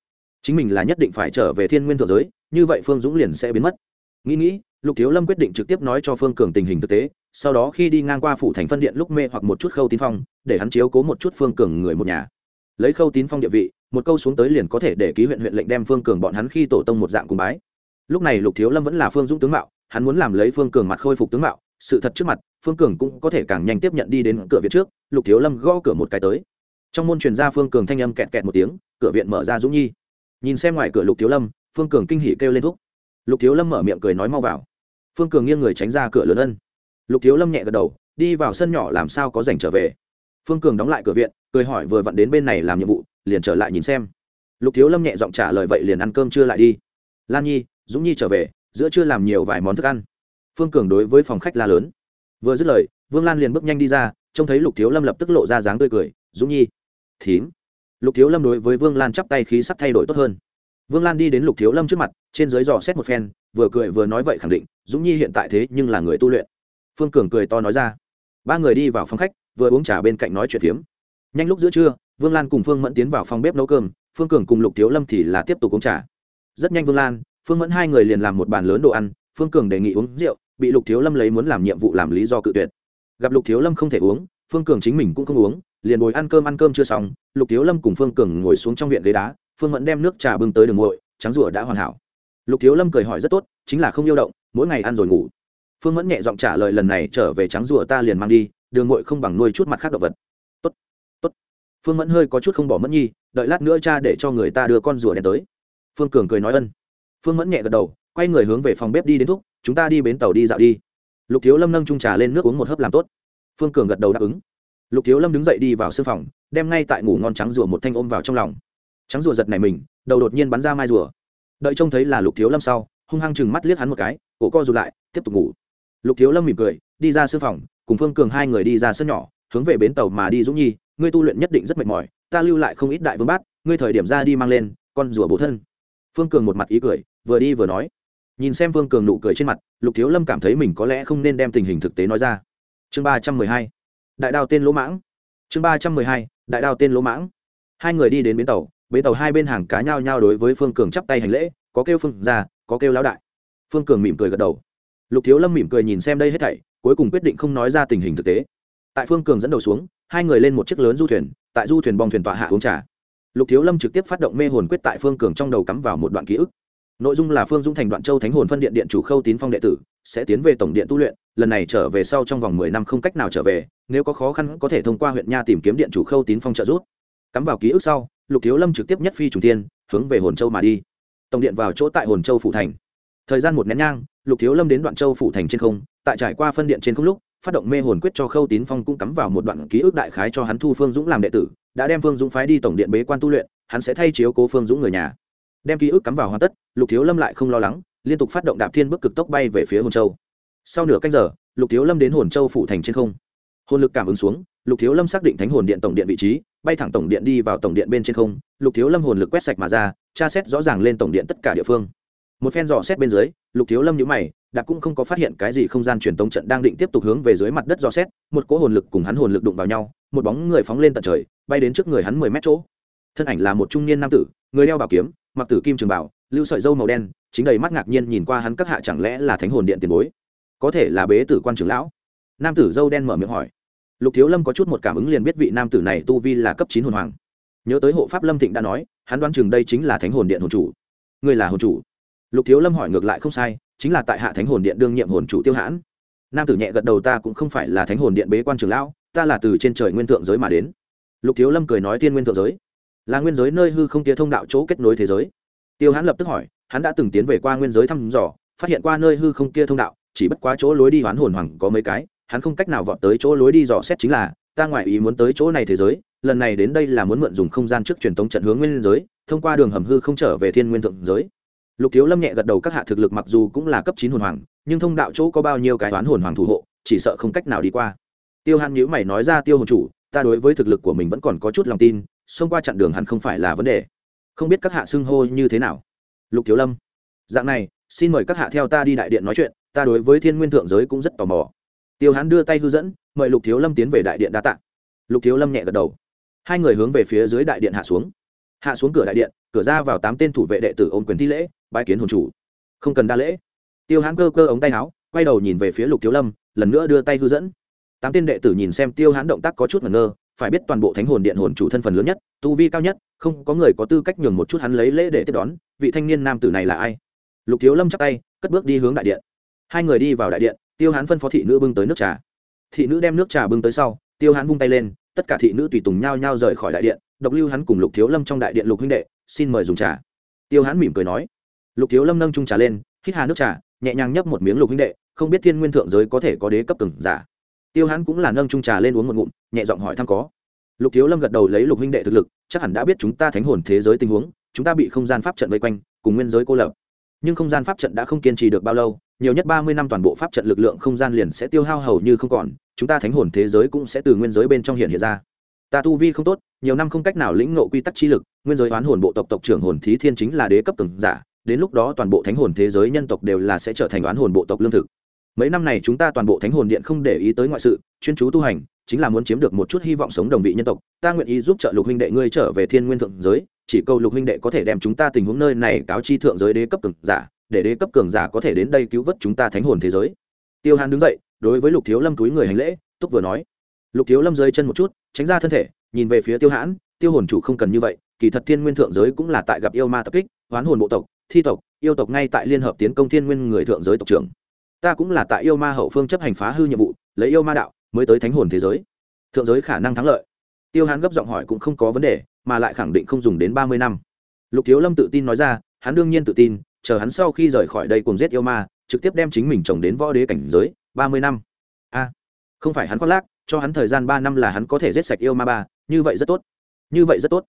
Chính mình là nhất định phải trở về thiên nguyên thượng giới, như vậy phương dũng liền sẽ biến mất. Nghĩ nghĩ, lục thiếu lâm quyết định trực tiếp nói cho phương cường tình hình thực tế, sau đó khi đi ngang qua phủ thành phân điện lúc mê hoặc một chút khâu tín phong, để hắn chiếu cố một chút phương cường người một nhà. Lấy khâu tín phong địa vị, một câu xuống tới liền có thể để ký huyện huyện lệnh đem phương cường bọn hắn khi tổ tông một dạng cùng bái. Lúc này lục thiếu lâm vẫn là phương dũng tướng mạo, hắn muốn làm lấy phương cường mặt khôi phục tướng mạo sự thật trước mặt, phương cường cũng có thể càng nhanh tiếp nhận đi đến cửa viện trước, lục thiếu lâm gõ cửa một cái tới. Trong môn truyền ra phương cường thanh âm kẹt kẹt một tiếng, cửa viện mở ra dũng nhi. Nhìn xem ngoài cửa lục thiếu lâm, phương cường kinh hỉ kêu lên thúc. Lục thiếu lâm mở miệng cười nói mau vào. Phương cường nghiêng người tránh ra cửa lớn ân. Lục thiếu lâm nhẹ gật đầu, đi vào sân nhỏ làm sao có dành trở về. Phương cường đóng lại cửa viện, cười hỏi vừa vặn đến bên này làm nhiệm vụ, liền trở lại nhìn xem. Lục thiếu lâm nhẹ giọng trả lời vậy liền ăn cơm chưa lại đi. Lan nhi, dũng nhi trở về, giữa chưa làm nhiều vài món thức ăn phương cường đối với phòng khách la lớn. Vừa dứt lời, vương lan liền bước nhanh đi ra, trông thấy lục thiếu lâm lập tức lộ ra dáng tươi cười, dũng nhi, thím. Lục thiếu lâm đối với vương lan chắp tay khí sắp thay đổi tốt hơn. Vương lan đi đến lục thiếu lâm trước mặt, trên dưới dò xét một phen, vừa cười vừa nói vậy khẳng định, dũng nhi hiện tại thế nhưng là người tu luyện. Phương cường cười to nói ra. Ba người đi vào phòng khách, vừa uống trà bên cạnh nói chuyện phiếm. Nhanh lúc giữa trưa, vương lan cùng phương mẫn tiến vào phòng bếp nấu cơm, phương cường cùng lục thiếu lâm thì là tiếp tục uống trà. Rất nhanh vương lan, phương mẫn hai người liền làm một bàn lớn đồ ăn, phương cường đề nghị uống rượu bị lục thiếu lâm lấy muốn làm nhiệm vụ làm lý do cự tuyệt. Gặp lục thiếu lâm không thể uống, phương cường chính mình cũng không uống, liền ngồi ăn cơm ăn cơm chưa xong, lục thiếu lâm cùng phương cường ngồi xuống trong viện ghế đá, phương mẫn đem nước trà bưng tới đường nguội trắng rủa đã hoàn hảo. Lục thiếu lâm cười hỏi rất tốt, chính là không yêu động, mỗi ngày ăn rồi ngủ. Phương mẫn nhẹ giọng trả lời lần này trở về trắng rủa ta liền mang đi, đường nguội không bằng nuôi chút mặt khác động vật. Tốt tốt. Phương mẫn hơi có chút không bỏ mất nhi, đợi lát nữa cha để cho người ta đưa con rùa đen tới. Phương cường cười nói ân. Phương mẫn nhẹ gật đầu, quay người hướng về phòng bếp đi đến thúc chúng ta đi bến tàu đi dạo đi. Lục thiếu lâm nâng trung trà lên nước uống một hớp làm tốt. Phương cường gật đầu đáp ứng. Lục thiếu lâm đứng dậy đi vào sư phòng, đem ngay tại ngủ ngon trắng rùa một thanh ôm vào trong lòng. Trắng rùa giật này mình, đầu đột nhiên bắn ra mai rùa. Đợi trông thấy là lục thiếu lâm sau, hung hăng chừng mắt liếc hắn một cái, cổ co rụt lại, tiếp tục ngủ. Lục thiếu lâm mỉm cười, đi ra sư phòng, cùng phương cường hai người đi ra sân nhỏ, hướng về bến tàu mà đi dũng nhi, ngươi tu luyện nhất định rất mệt mỏi, ta lưu lại không ít đại vương bát, ngươi thời điểm ra đi mang lên, con rùa bổ thân. Phương cường một mặt ý cười, vừa đi vừa nói nhìn xem Vương cường nụ cười trên mặt, lục thiếu lâm cảm thấy mình có lẽ không nên đem tình hình thực tế nói ra. Chương ba trăm mười hai, đại đao tên lỗ mãng. Chương ba trăm mười hai, đại đao tên lỗ mãng. Hai người đi đến bến tàu bến tàu hai bên hàng cá nhau nhau đối với phương cường chắp tay hành lễ, có kêu phương ra, có kêu lão đại. Phương cường mỉm cười gật đầu. Lục thiếu lâm mỉm cười nhìn xem đây hết thảy, cuối cùng quyết định không nói ra tình hình thực tế. Tại phương cường dẫn đầu xuống, hai người lên một chiếc lớn du thuyền, tại du thuyền bong thuyền tọa hạ uống trà. Lục thiếu lâm trực tiếp phát động mê hồn quyết tại phương cường trong đầu cắm vào một đoạn ký ức nội dung là phương dung thành đoạn châu thánh hồn phân điện điện chủ khâu tín phong đệ tử, sẽ tiến về tổng điện tu luyện, lần này trở về sau trong vòng mười năm không cách nào trở về, nếu có khó khăn có thể thông qua huyện nha tìm kiếm điện chủ khâu tín phong trợ giúp. Cắm vào ký ức sau, lục thiếu lâm trực tiếp nhất phi trùng tiên hướng về hồn châu mà đi. Tổng điện vào chỗ tại hồn châu phủ thành. Thời gian một nén nhang, lục thiếu lâm đến đoạn châu phủ thành trên không, tại trải qua phân điện trên không lúc, phát động mê hồn quyết cho khâu tín phong cũng cắm vào một đoạn ký ức đại khái cho hắn thu phương dũng làm đệ tử, đã đem phương dũng phái đi tổng điện bế quan tu luyện, hắn sẽ thay chiếu cố phương dũng người nhà đem ký ức cắm vào hoàn tất, lục thiếu lâm lại không lo lắng, liên tục phát động đạp thiên bước cực tốc bay về phía hồn châu. Sau nửa canh giờ, lục thiếu lâm đến hồn châu phủ thành trên không. Hồn lực cảm ứng xuống, lục thiếu lâm xác định thánh hồn điện tổng điện vị trí, bay thẳng tổng điện đi vào tổng điện bên trên không, lục thiếu lâm hồn lực quét sạch mà ra, tra xét rõ ràng lên tổng điện tất cả địa phương. Một phen dò xét bên dưới, lục thiếu lâm nhữ mày, đạp cũng không có phát hiện cái gì không gian truyền tống trận đang định tiếp tục hướng về dưới mặt đất dò xét, một cỗ hồn lực cùng hắn hồn lực đụng vào nhau, một bóng người phóng lên tận trời, bay đến trước người hắn mười mét chỗ. Thân ảnh là một trung niên nam tử, người đeo bảo kiếm mặc tử kim trường bảo, lưu sợi dâu màu đen, chính đầy mắt ngạc nhiên nhìn qua hắn các hạ chẳng lẽ là thánh hồn điện tiền bối? Có thể là bế tử quan trưởng lão. Nam tử dâu đen mở miệng hỏi. Lục thiếu lâm có chút một cảm ứng liền biết vị nam tử này tu vi là cấp chín hồn hoàng. Nhớ tới hộ pháp lâm thịnh đã nói, hắn đoán chừng đây chính là thánh hồn điện hồn chủ. Người là hồn chủ? Lục thiếu lâm hỏi ngược lại không sai, chính là tại hạ thánh hồn điện đương nhiệm hồn chủ tiêu hãn. Nam tử nhẹ gật đầu ta cũng không phải là thánh hồn điện bế quan trưởng lão, ta là từ trên trời nguyên thượng giới mà đến. Lục thiếu lâm cười nói tiên nguyên thượng giới là nguyên giới nơi hư không tia thông đạo chỗ kết nối thế giới. Tiêu hãn lập tức hỏi, hắn đã từng tiến về qua nguyên giới thăm dò, phát hiện qua nơi hư không kia thông đạo, chỉ bất quá chỗ lối đi hoán hồn hoàng có mấy cái, hắn không cách nào vọt tới chỗ lối đi dò xét chính là, ta ngoại ý muốn tới chỗ này thế giới, lần này đến đây là muốn mượn dùng không gian trước truyền tống trận hướng nguyên giới, thông qua đường hầm hư không trở về thiên nguyên thượng giới. Lục thiếu lâm nhẹ gật đầu các hạ thực lực mặc dù cũng là cấp chín hồn hoàng nhưng thông đạo chỗ có bao nhiêu cái toán hồn hoàng thủ hộ, chỉ sợ không cách nào đi qua. Tiêu hãn nhữ mày nói ra, tiêu hồn chủ, ta đối với thực lực của mình vẫn còn có chút lòng tin xông qua chặn đường hẳn không phải là vấn đề. Không biết các hạ xưng hô như thế nào. Lục thiếu lâm. Dạng này, xin mời các hạ theo ta đi đại điện nói chuyện, ta đối với thiên nguyên thượng giới cũng rất tò mò. Tiêu hán đưa tay hư dẫn, mời lục thiếu lâm tiến về đại điện đa t ạ lục thiếu lâm nhẹ gật đầu. Hai người hướng về phía dưới đại điện hạ xuống. Hạ xuống cửa đại điện, cửa ra vào tám tên thủ vệ đệ tử ôm quyền thi lễ bãi kiến hồn chủ. Không cần đa lễ. Tiêu hán cơ cơ ống tay áo, quay đầu nhìn về phía lục thiếu lâm, lần nữa đưa tay hư dẫn. Tám tên đệ tử nhìn xem tiêu hán động tác có chút ngẩn ngơ phải biết toàn bộ thánh hồn điện hồn chủ thân phần lớn nhất, tu vi cao nhất, không có người có tư cách nhường một chút hắn lấy lễ để tiếp đón, vị thanh niên nam tử này là ai? Lục thiếu lâm chắp tay, cất bước đi hướng đại điện. Hai người đi vào đại điện, tiêu hán phân phó thị nữ bưng tới nước trà. Thị nữ đem nước trà bưng tới sau, tiêu hán vung tay lên, tất cả thị nữ tùy tùng nhao nhao rời khỏi đại điện, độc lưu hắn cùng lục thiếu lâm trong đại điện lục huynh đệ, xin mời dùng trà. Tiêu hán mỉm cười nói. Lục thiếu lâm nâng trung trà lên, hít hà nước trà, nhẹ nhàng nhấp một miếng lục huynh đệ, không biết thiên nguyên thượng giới có thể có đế cấp từng giả tiêu hắn cũng là nâng trung trà lên uống một ngụm, nhẹ giọng hỏi thăm có. Lục thiếu lâm gật đầu lấy lục huynh đệ thực lực, chắc hẳn đã biết chúng ta thánh hồn thế giới tình huống, chúng ta bị không gian pháp trận vây quanh, cùng nguyên giới cô lập. Nhưng không gian pháp trận đã không kiên trì được bao lâu, nhiều nhất ba mươi năm toàn bộ pháp trận lực lượng không gian liền sẽ tiêu hao hầu như không còn, chúng ta thánh hồn thế giới cũng sẽ từ nguyên giới bên trong hiện hiện ra. Ta tu vi không tốt, nhiều năm không cách nào lĩnh ngộ quy tắc chi lực, nguyên giới oán hồn bộ tộc tộc trưởng hồn thí thiên chính là đế cấp từng giả, đến lúc đó toàn bộ thánh hồn thế giới nhân tộc đều là sẽ trở thành oán hồn bộ tộc lương thực mấy năm này chúng ta toàn bộ thánh hồn điện không để ý tới ngoại sự, chuyên chú tu hành, chính là muốn chiếm được một chút hy vọng sống đồng vị nhân tộc. Ta nguyện ý giúp trợ lục huynh đệ ngươi trở về thiên nguyên thượng giới, chỉ cầu lục huynh đệ có thể đem chúng ta tình huống nơi này cáo chi thượng giới đế cấp cường giả, để đế cấp cường giả có thể đến đây cứu vớt chúng ta thánh hồn thế giới. Tiêu hàn đứng dậy, đối với lục thiếu lâm túi người hành lễ, túc vừa nói. Lục thiếu lâm rơi chân một chút, tránh ra thân thể, nhìn về phía tiêu hãn, tiêu hồn chủ không cần như vậy, kỳ thật thiên nguyên thượng giới cũng là tại gặp yêu ma tập kích, hoán hồn bộ tộc, thi tộc, yêu tộc ngay tại liên hợp tiến công thiên nguyên người thượng giới tộc trưởng ta cũng là tại yêu ma hậu phương chấp hành phá hư nhiệm vụ, lấy yêu ma đạo mới tới thánh hồn thế giới. Thượng giới khả năng thắng lợi. Tiêu hán gấp giọng hỏi cũng không có vấn đề, mà lại khẳng định không dùng đến ba mươi năm. Lục thiếu lâm tự tin nói ra, hắn đương nhiên tự tin, chờ hắn sau khi rời khỏi đây cùng giết yêu ma, trực tiếp đem chính mình chồng đến võ đế cảnh giới, ba mươi năm. A, không phải hắn khoác lác, cho hắn thời gian ba năm là hắn có thể giết sạch yêu ma ba, như vậy rất tốt. Như vậy rất tốt.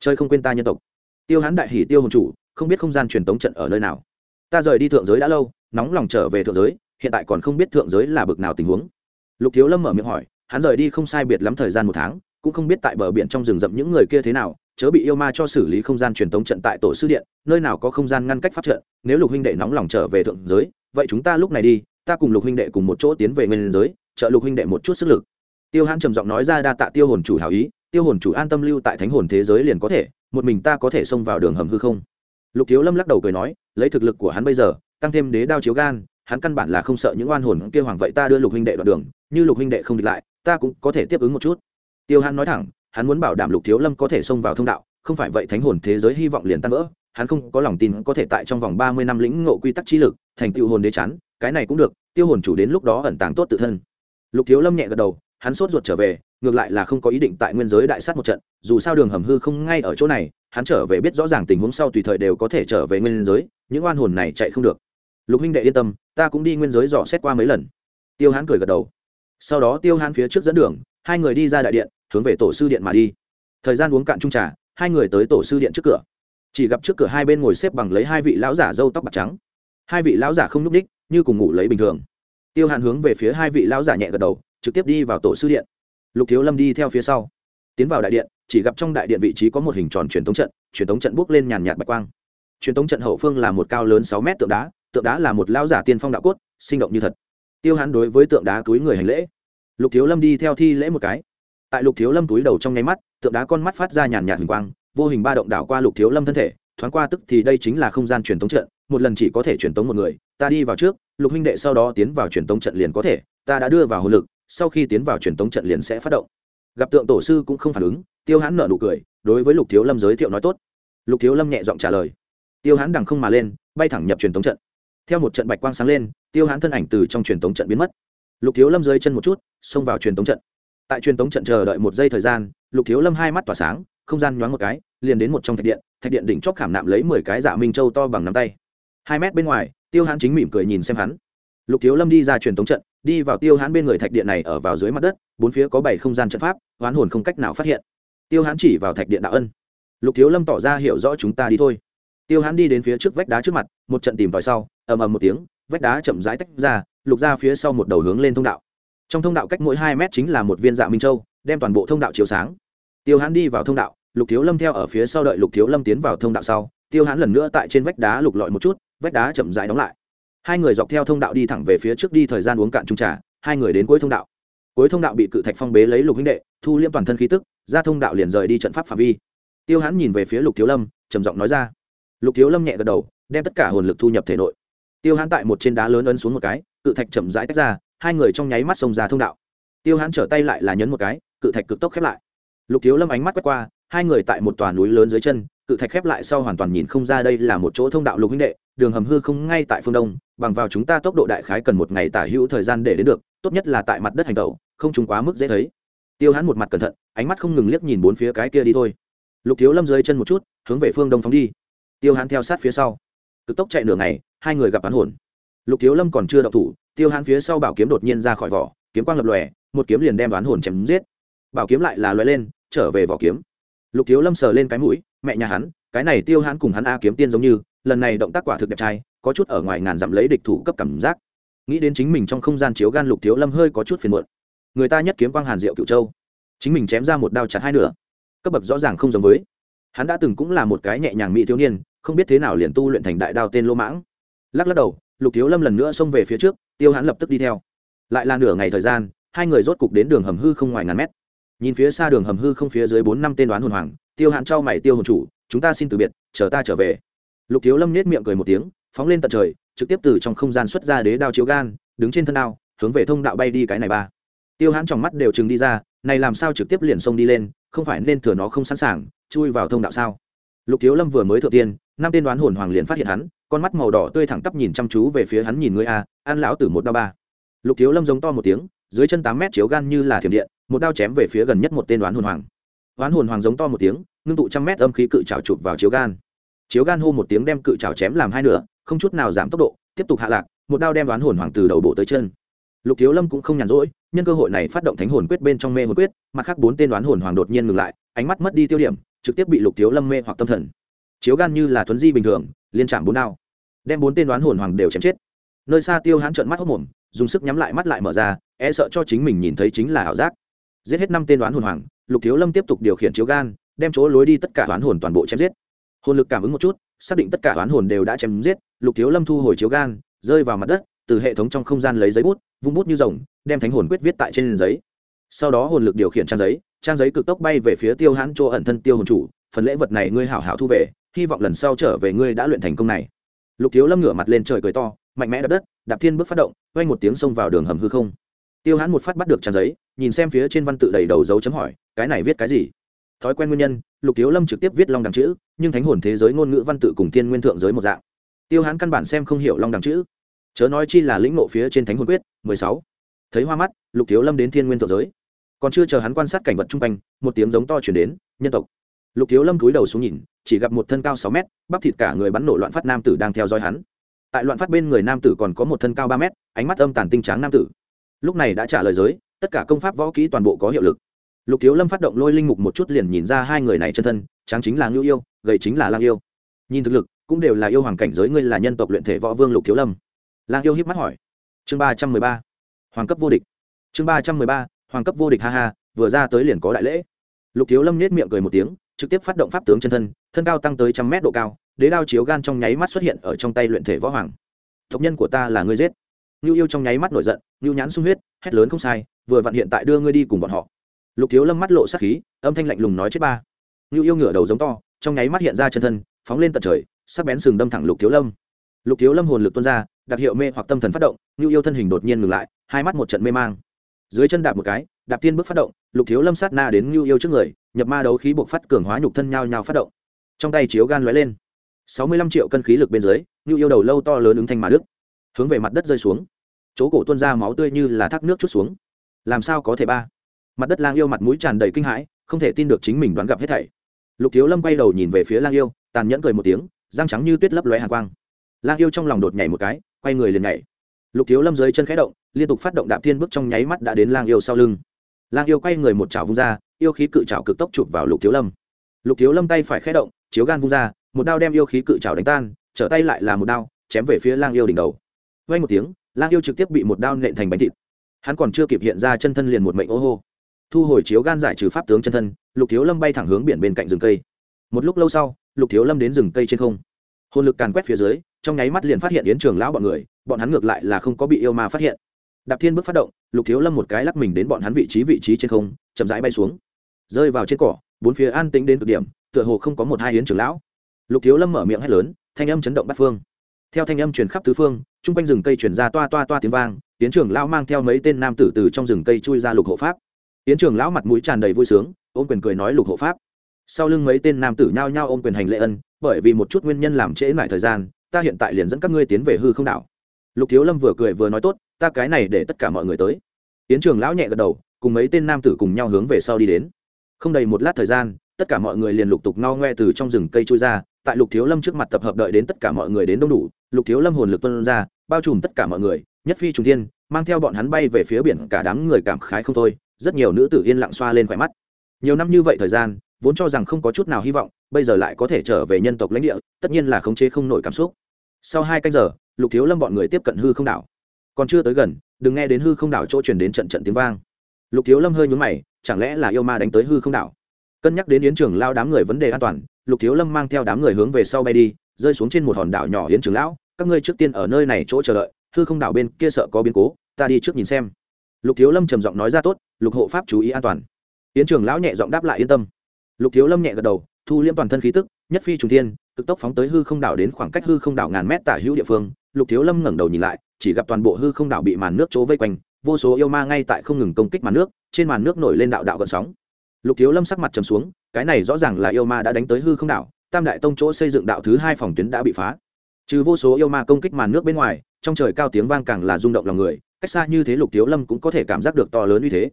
Chơi không quên ta nhân tộc. Tiêu hắn đại hỷ tiêu hồn chủ, không biết không gian truyền tống trận ở nơi nào. Ta rời đi thượng giới đã lâu nóng lòng trở về thượng giới, hiện tại còn không biết thượng giới là bực nào tình huống. Lục thiếu lâm mở miệng hỏi, hắn rời đi không sai biệt lắm thời gian một tháng, cũng không biết tại bờ biển trong rừng rậm những người kia thế nào, chớ bị yêu ma cho xử lý không gian truyền tống trận tại tổ sư điện, nơi nào có không gian ngăn cách pháp trận, nếu lục huynh đệ nóng lòng trở về thượng giới, vậy chúng ta lúc này đi, ta cùng lục huynh đệ cùng một chỗ tiến về nguyên giới, trợ lục huynh đệ một chút sức lực. Tiêu hãn trầm giọng nói ra đa tạ tiêu hồn chủ hảo ý, tiêu hồn chủ an tâm lưu tại thánh hồn thế giới liền có thể, một mình ta có thể xông vào đường hầm hư không? Lục thiếu lâm lắc đầu cười nói, lấy thực lực của hắn bây giờ tăng thêm đế đao chiếu gan, hắn căn bản là không sợ những oan hồn kia hoàng vậy ta đưa lục huynh đệ đoạn đường, như lục huynh đệ không địch lại, ta cũng có thể tiếp ứng một chút. Tiêu hàn nói thẳng, hắn muốn bảo đảm lục thiếu lâm có thể xông vào thông đạo, không phải vậy thánh hồn thế giới hy vọng liền tan vỡ, hắn không có lòng tin có thể tại trong vòng ba mươi năm lĩnh ngộ quy tắc trí lực, thành tựu hồn đế chán, cái này cũng được, tiêu hồn chủ đến lúc đó ẩn tàng tốt tự thân. Lục thiếu lâm nhẹ gật đầu, hắn sốt ruột trở về, ngược lại là không có ý định tại nguyên giới đại sát một trận, dù sao đường hầm hư không ngay ở chỗ này, hắn trở về biết rõ ràng tình huống sau tùy thời đều có thể trở về nguyên giới, những oan hồn này chạy không được lục huynh đệ yên tâm, ta cũng đi nguyên giới dò xét qua mấy lần. Tiêu hán cười gật đầu. Sau đó tiêu hán phía trước dẫn đường, hai người đi ra đại điện, hướng về tổ sư điện mà đi. Thời gian uống cạn trung trà, hai người tới tổ sư điện trước cửa. Chỉ gặp trước cửa hai bên ngồi xếp bằng lấy hai vị lão giả râu tóc bạc trắng. Hai vị lão giả không nhúc ních như cùng ngủ lấy bình thường. Tiêu hàn hướng về phía hai vị lão giả nhẹ gật đầu, trực tiếp đi vào tổ sư điện. Lục thiếu lâm đi theo phía sau. Tiến vào đại điện, chỉ gặp trong đại điện vị trí có một hình tròn truyền thống trận, truyền thống trận bước lên nhàn nhạt bạch quang. Truyền thống trận hậu phương là một cao lớn sáu mét tượng đá tượng đá là một lão giả tiên phong đạo cốt, sinh động như thật. Tiêu hán đối với tượng đá túi người hành lễ. Lục thiếu lâm đi theo thi lễ một cái. Tại lục thiếu lâm túi đầu trong nháy mắt, tượng đá con mắt phát ra nhàn nhạt hình quang, vô hình ba động đảo qua lục thiếu lâm thân thể, thoáng qua tức thì đây chính là không gian truyền tống trận, một lần chỉ có thể truyền tống một người, ta đi vào trước, lục huynh đệ sau đó tiến vào truyền tống trận liền có thể, ta đã đưa vào hồn lực, sau khi tiến vào truyền tống trận liền sẽ phát động. Gặp tượng tổ sư cũng không phản ứng, tiêu hãn nợ nụ cười, đối với lục thiếu lâm giới thiệu nói tốt. Lục thiếu lâm nhẹ giọng trả lời. Tiêu hãn đằng không mà lên, bay thẳng nhập truyền tống trận theo một trận bạch quang sáng lên, tiêu hãn thân ảnh từ trong truyền tống trận biến mất. Lục thiếu lâm rơi chân một chút, xông vào truyền tống trận. Tại truyền tống trận chờ đợi một giây thời gian, lục thiếu lâm hai mắt tỏa sáng, không gian nhoáng một cái, liền đến một trong thạch điện thạch điện đỉnh chóp khảm nạm lấy mười cái dạ minh châu to bằng nắm tay. Hai mét bên ngoài, tiêu hãn chính mỉm cười nhìn xem hắn. Lục thiếu lâm đi ra truyền tống trận, đi vào tiêu hãn bên người thạch điện này ở vào dưới mặt đất, bốn phía có bảy không gian trận pháp oán hồn không cách nào phát hiện. Tiêu hãn chỉ vào thạch điện đạo ân. Lục thiếu lâm tỏ ra hiểu rõ chúng ta đi thôi tiêu hãn đi đến phía trước vách đá trước mặt, một trận tìm tòi sau, ầm ầm một tiếng, vách đá chậm rãi tách ra, lục ra phía sau một đầu hướng lên thông đạo. Trong thông đạo cách mỗi hai mét chính là một viên dạ minh châu, đem toàn bộ thông đạo chiếu sáng. Tiêu hãn đi vào thông đạo, lục thiếu lâm theo ở phía sau đợi lục thiếu lâm tiến vào thông đạo sau, tiêu hãn lần nữa tại trên vách đá lục lọi một chút, vách đá chậm rãi đóng lại. Hai người dọc theo thông đạo đi thẳng về phía trước đi thời gian uống cạn trung trà, hai người đến cuối thông đạo. Cuối thông đạo bị cự thạch phong bế lấy lục huynh đệ, thu liêm toàn thân khí tức, ra thông đạo liền rời đi trận pháp phạm vi. Tiêu hãn nhìn về phía lục thiếu lâm, trầm giọng nói ra lục thiếu lâm nhẹ gật đầu, đem tất cả hồn lực thu nhập thể nội. Tiêu hãn tại một trên đá lớn ấn xuống một cái, cự thạch chậm rãi tách ra, hai người trong nháy mắt xông ra thông đạo. Tiêu hãn trở tay lại là nhấn một cái, cự thạch cực tốc khép lại. Lục thiếu lâm ánh mắt quét qua, hai người tại một tòa núi lớn dưới chân, cự thạch khép lại sau hoàn toàn nhìn không ra đây là một chỗ thông đạo lục huynh đệ, đường hầm hư không ngay tại phương đông, bằng vào chúng ta tốc độ đại khái cần một ngày tả hữu thời gian để đến được, tốt nhất là tại mặt đất hành tẩu, không trùng quá mức dễ thấy. Tiêu hãn một mặt cẩn thận, ánh mắt không ngừng liếc nhìn bốn phía cái kia đi thôi. Lục thiếu lâm dưới chân một chút, hướng về phương đông phóng đi tiêu hãn theo sát phía sau. Cực tốc chạy nửa ngày, hai người gặp hắn hồn. Lục thiếu lâm còn chưa đậu thủ, tiêu hãn phía sau bảo kiếm đột nhiên ra khỏi vỏ, kiếm quang lập lòe, một kiếm liền đem đoán hồn chém giết. Bảo kiếm lại là lóe lên, trở về vỏ kiếm. Lục thiếu lâm sờ lên cái mũi, mẹ nhà hắn, cái này tiêu hãn cùng hắn a kiếm tiên giống như, lần này động tác quả thực đẹp trai, có chút ở ngoài ngàn dặm lấy địch thủ cấp cảm giác. Nghĩ đến chính mình trong không gian chiếu gan lục thiếu lâm hơi có chút phiền muộn. Người ta nhất kiếm quang hàn diệu cựu châu. Chính mình chém ra một đao chặt hai nửa. Cấp bậc rõ ràng không giống với. Hắn đã từng cũng là một cái nhẹ nhàng mỹ thiếu niên không biết thế nào liền tu luyện thành đại đao tên lô mãng. Lắc lắc đầu, lục thiếu lâm lần nữa xông về phía trước, tiêu hãn lập tức đi theo. Lại là nửa ngày thời gian, hai người rốt cục đến đường hầm hư không ngoài ngàn mét. Nhìn phía xa đường hầm hư không phía dưới bốn năm tên đoán hồn hoàng, tiêu hãn trao mày tiêu hồn chủ, chúng ta xin từ biệt, chờ ta trở về. Lục thiếu lâm nết miệng cười một tiếng, phóng lên tận trời, trực tiếp từ trong không gian xuất ra đế đao chiếu gan, đứng trên thân đao, hướng về thông đạo bay đi cái này ba. Tiêu hãn trong mắt đều chừng đi ra, này làm sao trực tiếp liền xông đi lên, không phải nên thừa nó không sẵn sàng, chui vào thông đạo sao? Lục thiếu lâm vừa mới thượng tiên năm tên đoán hồn hoàng liền phát hiện hắn, con mắt màu đỏ tươi thẳng tắp nhìn chăm chú về phía hắn nhìn ngươi a, an lão tử một đao ba. Lục thiếu lâm giống to một tiếng, dưới chân tám mét chiếu gan như là thiểm điện, một đao chém về phía gần nhất một tên đoán hồn hoàng. Đoán hồn hoàng giống to một tiếng, ngưng tụ trăm mét âm khí cự trào chụp vào chiếu gan. Chiếu gan hô một tiếng đem cự trào chém làm hai nửa, không chút nào giảm tốc độ, tiếp tục hạ lạc, một đao đem đoán hồn hoàng từ đầu bộ tới chân. Lục thiếu lâm cũng không nhàn rỗi, nhân cơ hội này phát động thánh hồn quyết bên trong mê hồn quyết, mặt khác bốn tên đoán hồn hoàng đột nhiên ngừng lại, ánh mắt mất đi tiêu điểm, trực tiếp bị lục thiếu lâm mê hoặc tâm thần chiếu gan như là thuấn di bình thường, liên trạm bốn đao. Đem bốn tên đoán hồn hoàng đều chém chết. Nơi xa tiêu hãn trợn mắt hốc mồm, dùng sức nhắm lại mắt lại mở ra e sợ cho chính mình nhìn thấy chính là ảo giác. Giết hết năm tên đoán hồn hoàng, lục thiếu lâm tiếp tục điều khiển chiếu gan, đem chỗ lối đi tất cả đoán hồn toàn bộ chém giết. Hồn lực cảm ứng một chút, xác định tất cả đoán hồn đều đã chém giết, lục thiếu lâm thu hồi chiếu gan, rơi vào mặt đất, từ hệ thống trong không gian lấy giấy bút, vung bút như rồng, đem thánh hồn quyết viết tại trên giấy. Sau đó hồn lực điều khiển trang giấy trang giấy cực tốc bay về phía tiêu hãn chỗ ẩn thân tiêu hồn chủ, phần lễ vật này ngươi hảo hảo thu về hy vọng lần sau trở về ngươi đã luyện thành công này. Lục thiếu lâm ngửa mặt lên trời cười to, mạnh mẽ đập đất, đạp thiên bước phát động quay một tiếng xông vào đường hầm hư không. Tiêu hãn một phát bắt được trang giấy, nhìn xem phía trên văn tự đầy đầu dấu chấm hỏi, cái này viết cái gì? Thói quen nguyên nhân, lục thiếu lâm trực tiếp viết long đằng chữ, nhưng thánh hồn thế giới ngôn ngữ văn tự cùng thiên nguyên thượng giới một dạng. Tiêu hãn căn bản xem không hiểu long đằng chữ. Chớ nói chi là lĩnh nộ phía trên thánh hồn quyết, mười sáu. Thấy hoa mắt, lục thiếu lâm đến thiên nguyên thượng giới. Còn chưa chờ hắn quan sát cảnh vật chung quanh, một tiếng giống to chuyển đến, nhân tộc lục thiếu lâm cúi đầu xuống nhìn, chỉ gặp một thân cao sáu mét, bắp thịt cả người bắn nổ loạn phát nam tử đang theo dõi hắn. Tại loạn phát bên người nam tử còn có một thân cao ba mét, ánh mắt âm tàn tinh tráng nam tử. Lúc này đã trả lời giới, tất cả công pháp võ kỹ toàn bộ có hiệu lực. Lục thiếu lâm phát động lôi linh mục một chút liền nhìn ra hai người này chân thân, tráng chính là ngưu yêu, gầy chính là lang yêu. Nhìn thực lực, cũng đều là yêu hoàng cảnh giới ngươi là nhân tộc luyện thể võ vương lục thiếu lâm. Lang yêu hiếp mắt hỏi. Chương ba trăm mười ba. Hoàng cấp vô địch. Chương ba trăm mười ba, hoàng cấp vô địch, ha ha, vừa ra tới liền có đại lễ. Lục thiếu lâm nết miệng cười một tiếng trực tiếp phát động pháp tướng chân thân thân cao tăng tới trăm mét độ cao, đế đao chiếu gan trong nháy mắt xuất hiện ở trong tay luyện thể võ hoàng. Tộc nhân của ta là ngươi giết. Ngưu yêu trong nháy mắt nổi giận, ngưu nhãn sung huyết, hét lớn không sai, vừa vặn hiện tại đưa ngươi đi cùng bọn họ. Lục thiếu lâm mắt lộ sát khí, âm thanh lạnh lùng nói chết ba. Ngưu yêu ngửa đầu giống to, trong nháy mắt hiện ra chân thân, phóng lên tận trời, sắc bén sừng đâm thẳng lục thiếu lâm. Lục thiếu lâm hồn lực tuôn ra, đặc hiệu mê hoặc tâm thần phát động, ngưu yêu thân hình đột nhiên ngừng lại, hai mắt một trận mê mang. Dưới chân đạp một cái, đạp tiên bước phát động, lục thiếu lâm sát na đến ngưu yêu trước người nhập ma đấu khí buộc phát cường hóa nhục thân nhau nhau phát động. Trong tay chiếu gan lóe lên. Sáu mươi lăm triệu cân khí lực bên dưới như yêu đầu lâu to lớn ứng thanh mà đức hướng về mặt đất rơi xuống. Chỗ cổ tuôn ra máu tươi như là thác nước chút xuống. Làm sao có thể ba? Mặt đất lang yêu mặt mũi tràn đầy kinh hãi, không thể tin được chính mình đoán gặp hết thảy. Lục thiếu lâm quay đầu nhìn về phía lang yêu, tàn nhẫn cười một tiếng, răng trắng như tuyết lấp lóe hàn quang. Lang yêu trong lòng đột nhảy một cái, quay người liền nhảy. Lục thiếu lâm dưới chân khẽ động, liên tục phát động đạp thiên bước trong nháy mắt đã đến lang yêu sau lưng. Lang yêu quay người một chảo vung ra yêu khí cự chảo cực tốc chụp vào lục thiếu lâm. Lục thiếu lâm tay phải khẽ động, chiếu gan vung ra, một đao đem yêu khí cự chảo đánh tan, trở tay lại là một đao, chém về phía lang yêu đỉnh đầu. Vay một tiếng, lang yêu trực tiếp bị một đao nện thành bánh thịt. Hắn còn chưa kịp hiện ra chân thân liền một mệnh ô hô. Thu hồi chiếu gan giải trừ pháp tướng chân thân, lục thiếu lâm bay thẳng hướng biển bên cạnh rừng cây. Một lúc lâu sau, lục thiếu lâm đến rừng cây trên không. Hồn lực càn quét phía dưới, trong nháy mắt liền phát hiện yến trường lão bọn người, bọn hắn ngược lại là không có bị yêu ma phát hiện. Đạp thiên bước phát động, lục thiếu lâm một cái lắc mình đến bọn hắn vị trí vị trí trên không, chậm rãi bay xuống rơi vào trên cỏ, bốn phía an tĩnh đến cực điểm, tựa hồ không có một hai yến trưởng lão. Lục thiếu lâm mở miệng hét lớn, thanh âm chấn động bát phương. Theo thanh âm truyền khắp tứ phương, chung quanh rừng cây truyền ra toa toa toa tiếng vang tiến trưởng lão mang theo mấy tên nam tử từ trong rừng cây chui ra lục hộ pháp. Tiến trưởng lão mặt mũi tràn đầy vui sướng, ôm quyền cười nói lục hộ pháp. Sau lưng mấy tên nam tử nhao nhao ôm quyền hành lễ ân, bởi vì một chút nguyên nhân làm trễ lại thời gian, ta hiện tại liền dẫn các ngươi tiến về hư không đảo. Lục thiếu lâm vừa cười vừa nói tốt, ta cái này để tất cả mọi người tới. Tiến trưởng lão nhẹ gật đầu, cùng mấy tên nam tử cùng nhau hướng về sau đi đến không đầy một lát thời gian, tất cả mọi người liền lục tục no ngoe từ trong rừng cây trôi ra, tại lục thiếu lâm trước mặt tập hợp đợi đến tất cả mọi người đến đông đủ, lục thiếu lâm hồn lực tuân ra, bao trùm tất cả mọi người, nhất phi trùng thiên, mang theo bọn hắn bay về phía biển, cả đám người cảm khái không thôi, rất nhiều nữ tử yên lặng xoa lên khỏe mắt. Nhiều năm như vậy thời gian, vốn cho rằng không có chút nào hy vọng, bây giờ lại có thể trở về nhân tộc lãnh địa, tất nhiên là khống chế không nổi cảm xúc. Sau hai canh giờ, lục thiếu lâm bọn người tiếp cận hư không đảo. Còn chưa tới gần, đừng nghe đến hư không đảo chỗ truyền đến trận trận tiếng vang. Lục thiếu lâm hơi nhún mày chẳng lẽ là yêu ma đánh tới hư không đảo? Cân nhắc đến yến trường lao đám người vấn đề an toàn, lục thiếu lâm mang theo đám người hướng về sau bay đi, rơi xuống trên một hòn đảo nhỏ yến trường lão, các ngươi trước tiên ở nơi này chỗ chờ đợi, hư không đảo bên kia sợ có biến cố, ta đi trước nhìn xem. Lục thiếu lâm trầm giọng nói ra, tốt, lục hộ pháp chú ý an toàn. Yến trường lão nhẹ giọng đáp lại yên tâm. Lục thiếu lâm nhẹ gật đầu, thu liêm toàn thân khí tức, nhất phi trùng thiên, cực tốc phóng tới hư không đảo đến khoảng cách hư không đảo ngàn mét tả hữu địa phương. Lục thiếu lâm ngẩng đầu nhìn lại, chỉ gặp toàn bộ hư không đảo bị màn nước chỗ vây quanh vô số yêu ma ngay tại không ngừng công kích màn nước, trên màn nước nổi lên đạo đạo gợn sóng. Lục thiếu lâm sắc mặt trầm xuống, cái này rõ ràng là yêu ma đã đánh tới hư không đảo, tam đại tông chỗ xây dựng đạo thứ hai phòng tuyến đã bị phá. Trừ vô số yêu ma công kích màn nước bên ngoài, trong trời cao tiếng vang càng là rung động lòng người, cách xa như thế lục thiếu lâm cũng có thể cảm giác được to lớn như thế.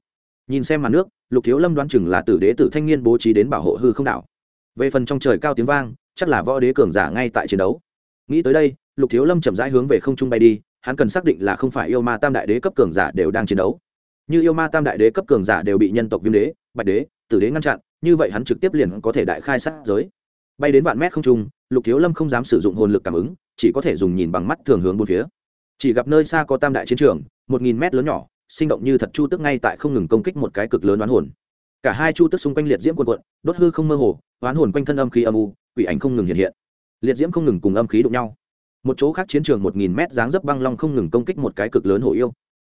Nhìn xem màn nước, lục thiếu lâm đoán chừng là tử đế tử thanh niên bố trí đến bảo hộ hư không đảo. Về phần trong trời cao tiếng vang, chắc là võ đế cường giả ngay tại chiến đấu. Nghĩ tới đây, lục thiếu lâm chậm rãi hướng về không trung bay đi hắn cần xác định là không phải yêu ma tam đại đế cấp cường giả đều đang chiến đấu. Như yêu ma tam đại đế cấp cường giả đều bị nhân tộc viêm đế, bạch đế, tử đế ngăn chặn, như vậy hắn trực tiếp liền có thể đại khai sát giới. Bay đến vạn mét không trung, lục thiếu lâm không dám sử dụng hồn lực cảm ứng, chỉ có thể dùng nhìn bằng mắt thường hướng bốn phía. Chỉ gặp nơi xa có tam đại chiến trường, một nghìn mét lớn nhỏ, sinh động như thật chu tức ngay tại không ngừng công kích một cái cực lớn đoán hồn. Cả hai chu tức xung quanh liệt diễm quần quận đốt hư không mơ hồ, oán hồn quanh thân âm khí âm u, quỷ ảnh không ngừng hiện hiện. Liệt diễm không ngừng cùng âm khí đụng nhau một chỗ khác chiến trường một nghìn mét dáng dấp băng long không ngừng công kích một cái cực lớn hổ yêu.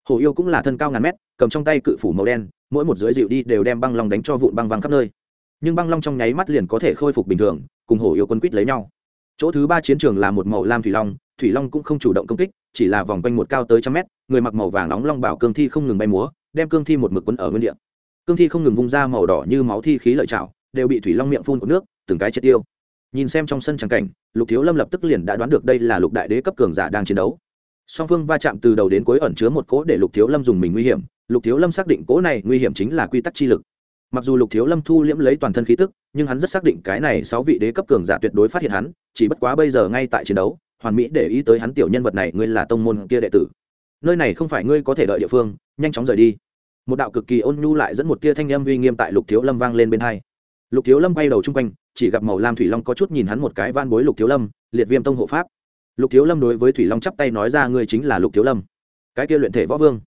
Hổ yêu cũng là thân cao ngàn mét, cầm trong tay cự phủ màu đen, mỗi một dưới dịu đi đều đem băng long đánh cho vụn băng văng khắp nơi. Nhưng băng long trong nháy mắt liền có thể khôi phục bình thường, cùng hổ yêu quân quýt lấy nhau. Chỗ thứ ba chiến trường là một màu lam thủy long thủy long cũng không chủ động công kích, chỉ là vòng quanh một cao tới trăm mét, người mặc màu vàng nóng long bảo cương thi không ngừng bay múa, đem cương thi một mực quấn ở nguyên địa. Cương thi không ngừng vung ra màu đỏ như máu thi khí lợi chảo, đều bị thủy long miệng phun của nước, từng cái chết tiêu. Nhìn xem trong sân tràng cảnh lục thiếu lâm lập tức liền đã đoán được đây là lục đại đế cấp cường giả đang chiến đấu. Song phương va chạm từ đầu đến cuối ẩn chứa một cỗ để lục thiếu lâm dùng mình nguy hiểm. Lục thiếu lâm xác định cỗ này nguy hiểm chính là quy tắc chi lực. Mặc dù lục thiếu lâm thu liễm lấy toàn thân khí tức, nhưng hắn rất xác định cái này sáu vị đế cấp cường giả tuyệt đối phát hiện hắn, chỉ bất quá bây giờ ngay tại chiến đấu, hoàn mỹ để ý tới hắn tiểu nhân vật này, ngươi là tông môn kia đệ tử. Nơi này không phải ngươi có thể đợi địa phương, nhanh chóng rời đi. Một đạo cực kỳ ôn nhu lại dẫn một tia thanh âm uy nghiêm tại lục thiếu lâm vang lên bên hai. Lục thiếu lâm quay đầu chung quanh chỉ gặp màu lam thủy long có chút nhìn hắn một cái van bối lục thiếu lâm, liệt viêm tông hộ pháp. Lục thiếu lâm đối với thủy long chắp tay nói ra ngươi chính là lục thiếu lâm. Cái kia luyện thể võ vương.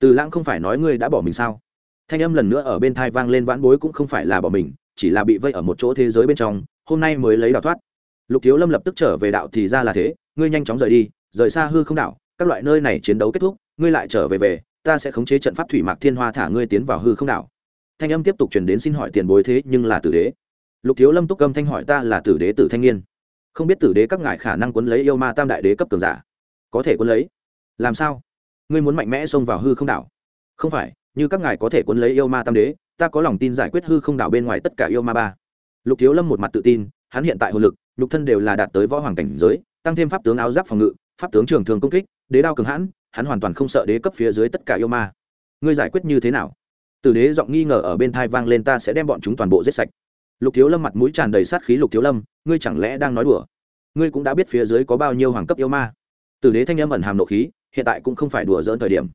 Từ lãng không phải nói ngươi đã bỏ mình sao? Thanh âm lần nữa ở bên thai vang lên vãn bối cũng không phải là bỏ mình, chỉ là bị vây ở một chỗ thế giới bên trong, hôm nay mới lấy đào thoát. Lục thiếu lâm lập tức trở về đạo thì ra là thế, ngươi nhanh chóng rời đi, rời xa hư không đảo, các loại nơi này chiến đấu kết thúc, ngươi lại trở về về, ta sẽ khống chế trận pháp thủy mạc thiên hoa thả ngươi tiến vào hư không đảo. Thanh âm tiếp tục truyền đến xin hỏi tiền bối thế nhưng là tử đế lục thiếu lâm túc âm thanh hỏi ta là tử đế tử thanh niên. Không biết tử đế các ngài khả năng quấn lấy yêu ma tam đại đế cấp cường giả? Có thể quấn lấy. Làm sao? Ngươi muốn mạnh mẽ xông vào hư không đảo? Không phải, như các ngài có thể quấn lấy yêu ma tam đế, ta có lòng tin giải quyết hư không đảo bên ngoài tất cả yêu ma ba. Lục thiếu lâm một mặt tự tin, hắn hiện tại hồn lực lục thân đều là đạt tới võ hoàng cảnh giới, tăng thêm pháp tướng áo giáp phòng ngự, pháp tướng trường thường công kích, đế đao cường hãn, hắn hoàn toàn không sợ đế cấp phía dưới tất cả yêu ma. Ngươi giải quyết như thế nào? Tử đế giọng nghi ngờ ở bên thai vang lên, ta sẽ đem bọn chúng toàn bộ giết sạch lục thiếu lâm mặt mũi tràn đầy sát khí lục thiếu lâm, ngươi chẳng lẽ đang nói đùa? Ngươi cũng đã biết phía dưới có bao nhiêu hoàng cấp yêu ma. Tử đế thanh âm ẩn hàm nộ khí, hiện tại cũng không phải đùa dỡn thời điểm.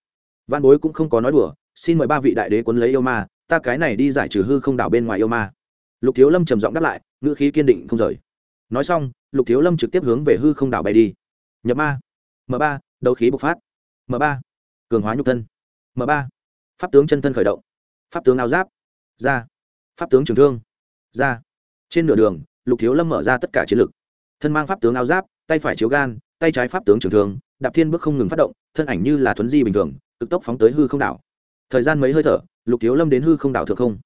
Văn bối cũng không có nói đùa, xin mời ba vị đại đế quấn lấy yêu ma, ta cái này đi giải trừ hư không đảo bên ngoài yêu ma. Lục thiếu lâm trầm giọng đáp lại, ngữ khí kiên định không rời. Nói xong, lục thiếu lâm trực tiếp hướng về hư không đảo bay đi. Nhập ma. M ba, đấu khí bộc phát. M ba, cường hóa nhục thân. M ba, pháp tướng chân thân khởi động. Pháp tướng áo giáp. Ra. Pháp tướng trường thương ra. Trên nửa đường, lục thiếu lâm mở ra tất cả chiến lực. Thân mang pháp tướng áo giáp, tay phải chiếu gan, tay trái pháp tướng trường thương, đạp thiên bước không ngừng phát động, thân ảnh như là thuấn di bình thường, cực tốc phóng tới hư không đảo. Thời gian mấy hơi thở, lục thiếu lâm đến hư không đảo thượng không.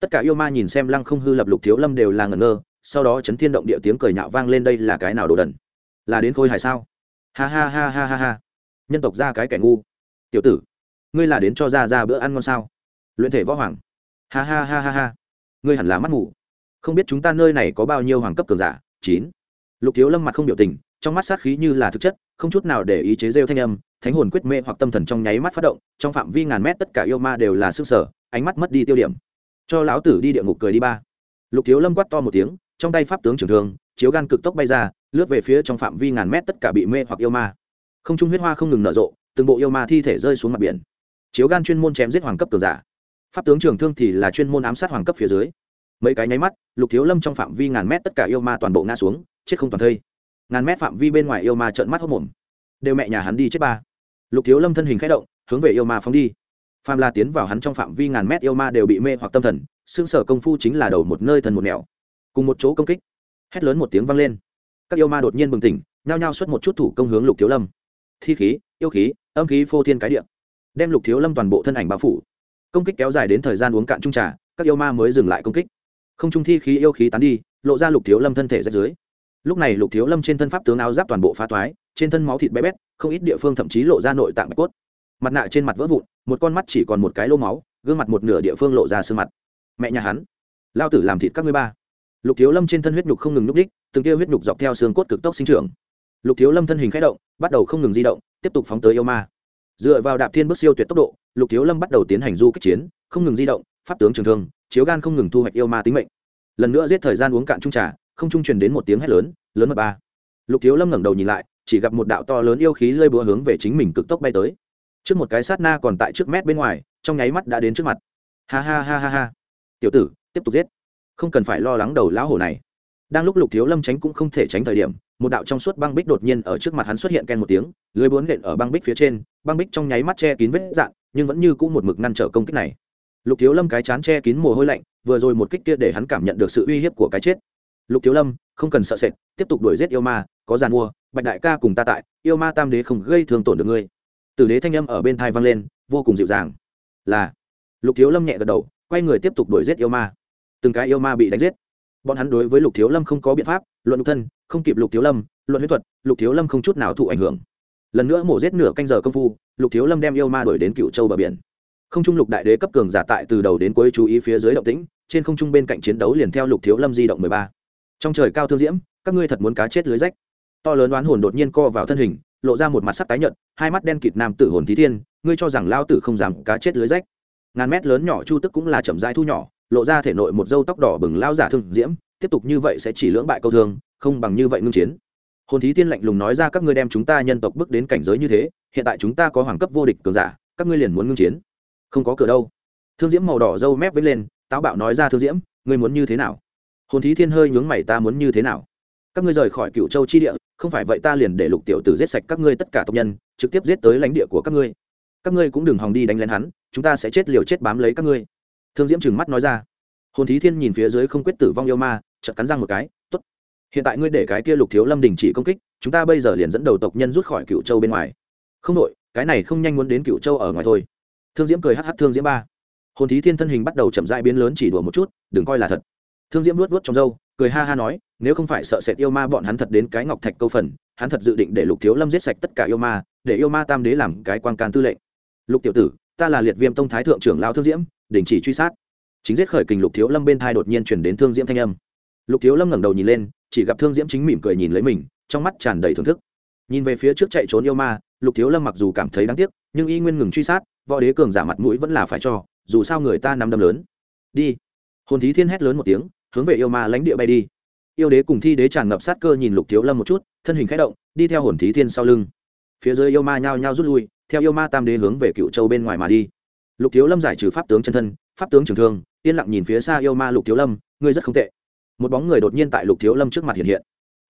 Tất cả yêu ma nhìn xem lăng không hư lập lục thiếu lâm đều là ngẩn ngơ, sau đó chấn thiên động địa tiếng cười nhạo vang lên đây là cái nào đồ đần? Là đến khôi hài sao? Ha ha ha ha ha ha. Nhân tộc ra cái kẻ ngu. Tiểu tử, ngươi là đến cho ra ra bữa ăn ngon sao? Luyện thể võ hoàng. Ha ha ha ha ha. Ngươi hẳn là mắt ngủ không biết chúng ta nơi này có bao nhiêu hoàng cấp cường giả, chín. Lục thiếu lâm mặt không biểu tình, trong mắt sát khí như là thực chất, không chút nào để ý chế rêu thanh âm, thánh hồn quyết mê hoặc tâm thần trong nháy mắt phát động, trong phạm vi ngàn mét tất cả yêu ma đều là sức sở, ánh mắt mất đi tiêu điểm. Cho lão tử đi địa ngục cười đi ba. Lục thiếu lâm quát to một tiếng, trong tay pháp tướng trưởng thường chiếu gan cực tốc bay ra, lướt về phía trong phạm vi ngàn mét tất cả bị mê hoặc yêu ma. Không trung huyết hoa không ngừng nở rộ, từng bộ yêu ma thi thể rơi xuống mặt biển. Chiếu gan chuyên môn chém giết hoàng cấp cường giả. Pháp tướng trường thương thì là chuyên môn ám sát hoàng cấp phía dưới mấy cái nháy mắt, lục thiếu lâm trong phạm vi ngàn mét tất cả yêu ma toàn bộ ngã xuống, chết không toàn thây. Ngàn mét phạm vi bên ngoài yêu ma trợn mắt hốc mồm đều mẹ nhà hắn đi chết ba. Lục thiếu lâm thân hình k h ẽ động, hướng về yêu ma phóng đi. Phàm la tiến vào hắn trong phạm vi ngàn mét yêu ma đều bị mê hoặc tâm thần, xương sở công phu chính là đầu một nơi thần một nẻo. Cùng một chỗ công kích, hét lớn một tiếng vang lên. Các yêu ma đột nhiên bừng tỉnh, nhao nhao xuất một chút thủ công hướng lục thiếu lâm. Thi khí, yêu khí, âm khí phô thiên cái điện đem lục thiếu lâm toàn bộ thân ảnh bao phủ. Công kích kéo dài đến thời gian uống cạn trung trà, các yêu ma mới dừng lại công kích không trung thi khí yêu khí tán đi, lộ ra lục thiếu lâm thân thể rách dưới. Lúc này lục thiếu lâm trên thân pháp tướng áo giáp toàn bộ phá toái, trên thân máu thịt bé bét, không ít địa phương thậm chí lộ ra nội tạng bạch cốt. Mặt nạ trên mặt vỡ vụn, một con mắt chỉ còn một cái lô máu, gương mặt một nửa địa phương lộ ra sương mặt. Mẹ nhà hắn, lao tử làm thịt các ngươi ba. Lục thiếu lâm trên thân huyết nhục không ngừng núp đích, từng tiêu huyết nhục dọc theo xương cốt cực tốc sinh trưởng. Lục thiếu lâm thân hình k h ẽ động, bắt đầu không ngừng di động, tiếp tục phóng tới yêu ma. Dựa vào đạp thiên bước siêu tuyệt tốc độ, lục thiếu lâm bắt đầu tiến hành du kích chiến, không ngừng di động, pháp tướng trường thương chiếu gan không ngừng thu hoạch yêu ma tính mệnh. Lần nữa giết thời gian uống cạn trung trà, không trung truyền đến một tiếng hét lớn lớn mật ba. Lục thiếu lâm ngẩng đầu nhìn lại, chỉ gặp một đạo to lớn yêu khí lơi búa hướng về chính mình cực tốc bay tới. Trước một cái sát na còn tại trước mét bên ngoài, trong nháy mắt đã đến trước mặt. Ha ha ha ha ha. Tiểu tử, tiếp tục giết. Không cần phải lo lắng đầu lão hổ này. Đang lúc lục thiếu lâm tránh cũng không thể tránh thời điểm, một đạo trong suốt băng bích đột nhiên ở trước mặt hắn xuất hiện ken một tiếng, lưới bốn nện ở băng bích phía trên, băng bích trong nháy mắt che kín vết dạn nhưng vẫn như cũ một mực ngăn trở công kích này lục thiếu lâm cái chán che kín mồ hôi lạnh, vừa rồi một kích kia để hắn cảm nhận được sự uy hiếp của cái chết. Lục thiếu lâm, không cần sợ sệt, tiếp tục đuổi giết yêu ma, có giàn mua, bạch đại ca cùng ta tại, yêu ma tam đế không gây thương tổn được ngươi. Tử đế thanh âm ở bên thai vang lên, vô cùng dịu dàng. Là, lục thiếu lâm nhẹ gật đầu, quay người tiếp tục đuổi giết yêu ma. Từng cái yêu ma bị đánh giết. Bọn hắn đối với lục thiếu lâm không có biện pháp, luận thân, không kịp lục thiếu lâm, luận huyết thuật, lục thiếu lâm không chút nào thụ ảnh hưởng. Lần nữa mổ giết nửa canh giờ công phu, lục thiếu lâm đem yêu ma đuổi đến cựu châu bờ biển không trung lục đại đế cấp cường giả tại từ đầu đến cuối chú ý phía dưới động tĩnh, trên không trung bên cạnh chiến đấu liền theo lục thiếu lâm di động mười ba. Trong trời cao thương diễm, các ngươi thật muốn cá chết lưới rách. To lớn oán hồn đột nhiên co vào thân hình, lộ ra một mặt sắc tái nhợt, hai mắt đen kịt nam tử hồn thí thiên, ngươi cho rằng lao tử không dám cá chết lưới rách. Ngàn mét lớn nhỏ chu tức cũng là chậm rãi thu nhỏ, lộ ra thể nội một dâu tóc đỏ bừng lao giả thương diễm, tiếp tục như vậy sẽ chỉ lưỡng bại câu thương, không bằng như vậy ngưng chiến. Hồn thí thiên lạnh lùng nói ra các ngươi đem chúng ta nhân tộc bước đến cảnh giới như thế, hiện tại chúng ta có hoàng cấp vô địch cường giả, các ngươi liền muốn ngưng chiến không có cửa đâu. Thương diễm màu đỏ râu mép vết lên, táo bạo nói ra, thương diễm, ngươi muốn như thế nào? Hồn thí thiên hơi nhướng mày, ta muốn như thế nào? Các ngươi rời khỏi cựu châu chi địa, không phải vậy ta liền để lục tiểu tử giết sạch các ngươi tất cả tộc nhân, trực tiếp giết tới lãnh địa của các ngươi. Các ngươi cũng đừng hòng đi đánh lén hắn, chúng ta sẽ chết liều chết bám lấy các ngươi. Thương diễm trừng mắt nói ra. Hồn thí thiên nhìn phía dưới không quyết tử vong yêu ma, chợt cắn răng một cái, tốt, hiện tại ngươi để cái kia lục thiếu lâm đình chỉ công kích, chúng ta bây giờ liền dẫn đầu tộc nhân rút khỏi cựu châu bên ngoài. Không đội, cái này không nhanh muốn đến cựu châu ở ngoài thôi thương diễm cười hh thương diễm ba. Hồn thí thiên thân hình bắt đầu chậm dại biến lớn, chỉ đùa một chút, đừng coi là thật. Thương diễm luốt luốt trong râu, cười ha ha nói, nếu không phải sợ sệt yêu ma bọn hắn thật đến cái ngọc thạch câu phần, hắn thật dự định để lục thiếu lâm giết sạch tất cả yêu ma, để yêu ma tam đế làm cái quan can tư lệnh. Lục tiểu tử, ta là liệt viêm tông thái thượng trưởng lao thương diễm, đình chỉ truy sát. Chính giết khởi kình lục thiếu lâm bên thai đột nhiên chuyển đến thương diễm thanh âm. Lục thiếu lâm ngẩng đầu nhìn lên, chỉ gặp thương diễm chính mỉm cười nhìn lấy mình, trong mắt tràn đầy thưởng thức nhìn về phía trước chạy trốn yêu ma, lục thiếu lâm mặc dù cảm thấy đáng tiếc, nhưng y nguyên ngừng truy sát, võ đế cường giả mặt mũi vẫn là phải cho, dù sao người ta nắm đâm lớn. Đi. Hồn thí thiên hét lớn một tiếng, hướng về yêu ma lãnh địa bay đi. Yêu đế cùng thi đế tràn ngập sát cơ nhìn lục thiếu lâm một chút, thân hình k h ẽ động, đi theo hồn thí thiên sau lưng. Phía dưới yêu ma nhao nhao rút lui, theo yêu ma tam đế hướng về cựu châu bên ngoài mà đi. Lục thiếu lâm giải trừ pháp tướng chân thân, pháp tướng trường thương, yên lặng nhìn phía xa yêu ma lục thiếu lâm, ngươi rất không tệ. Một bóng người đột nhiên tại lục thiếu lâm trước mặt hiện hiện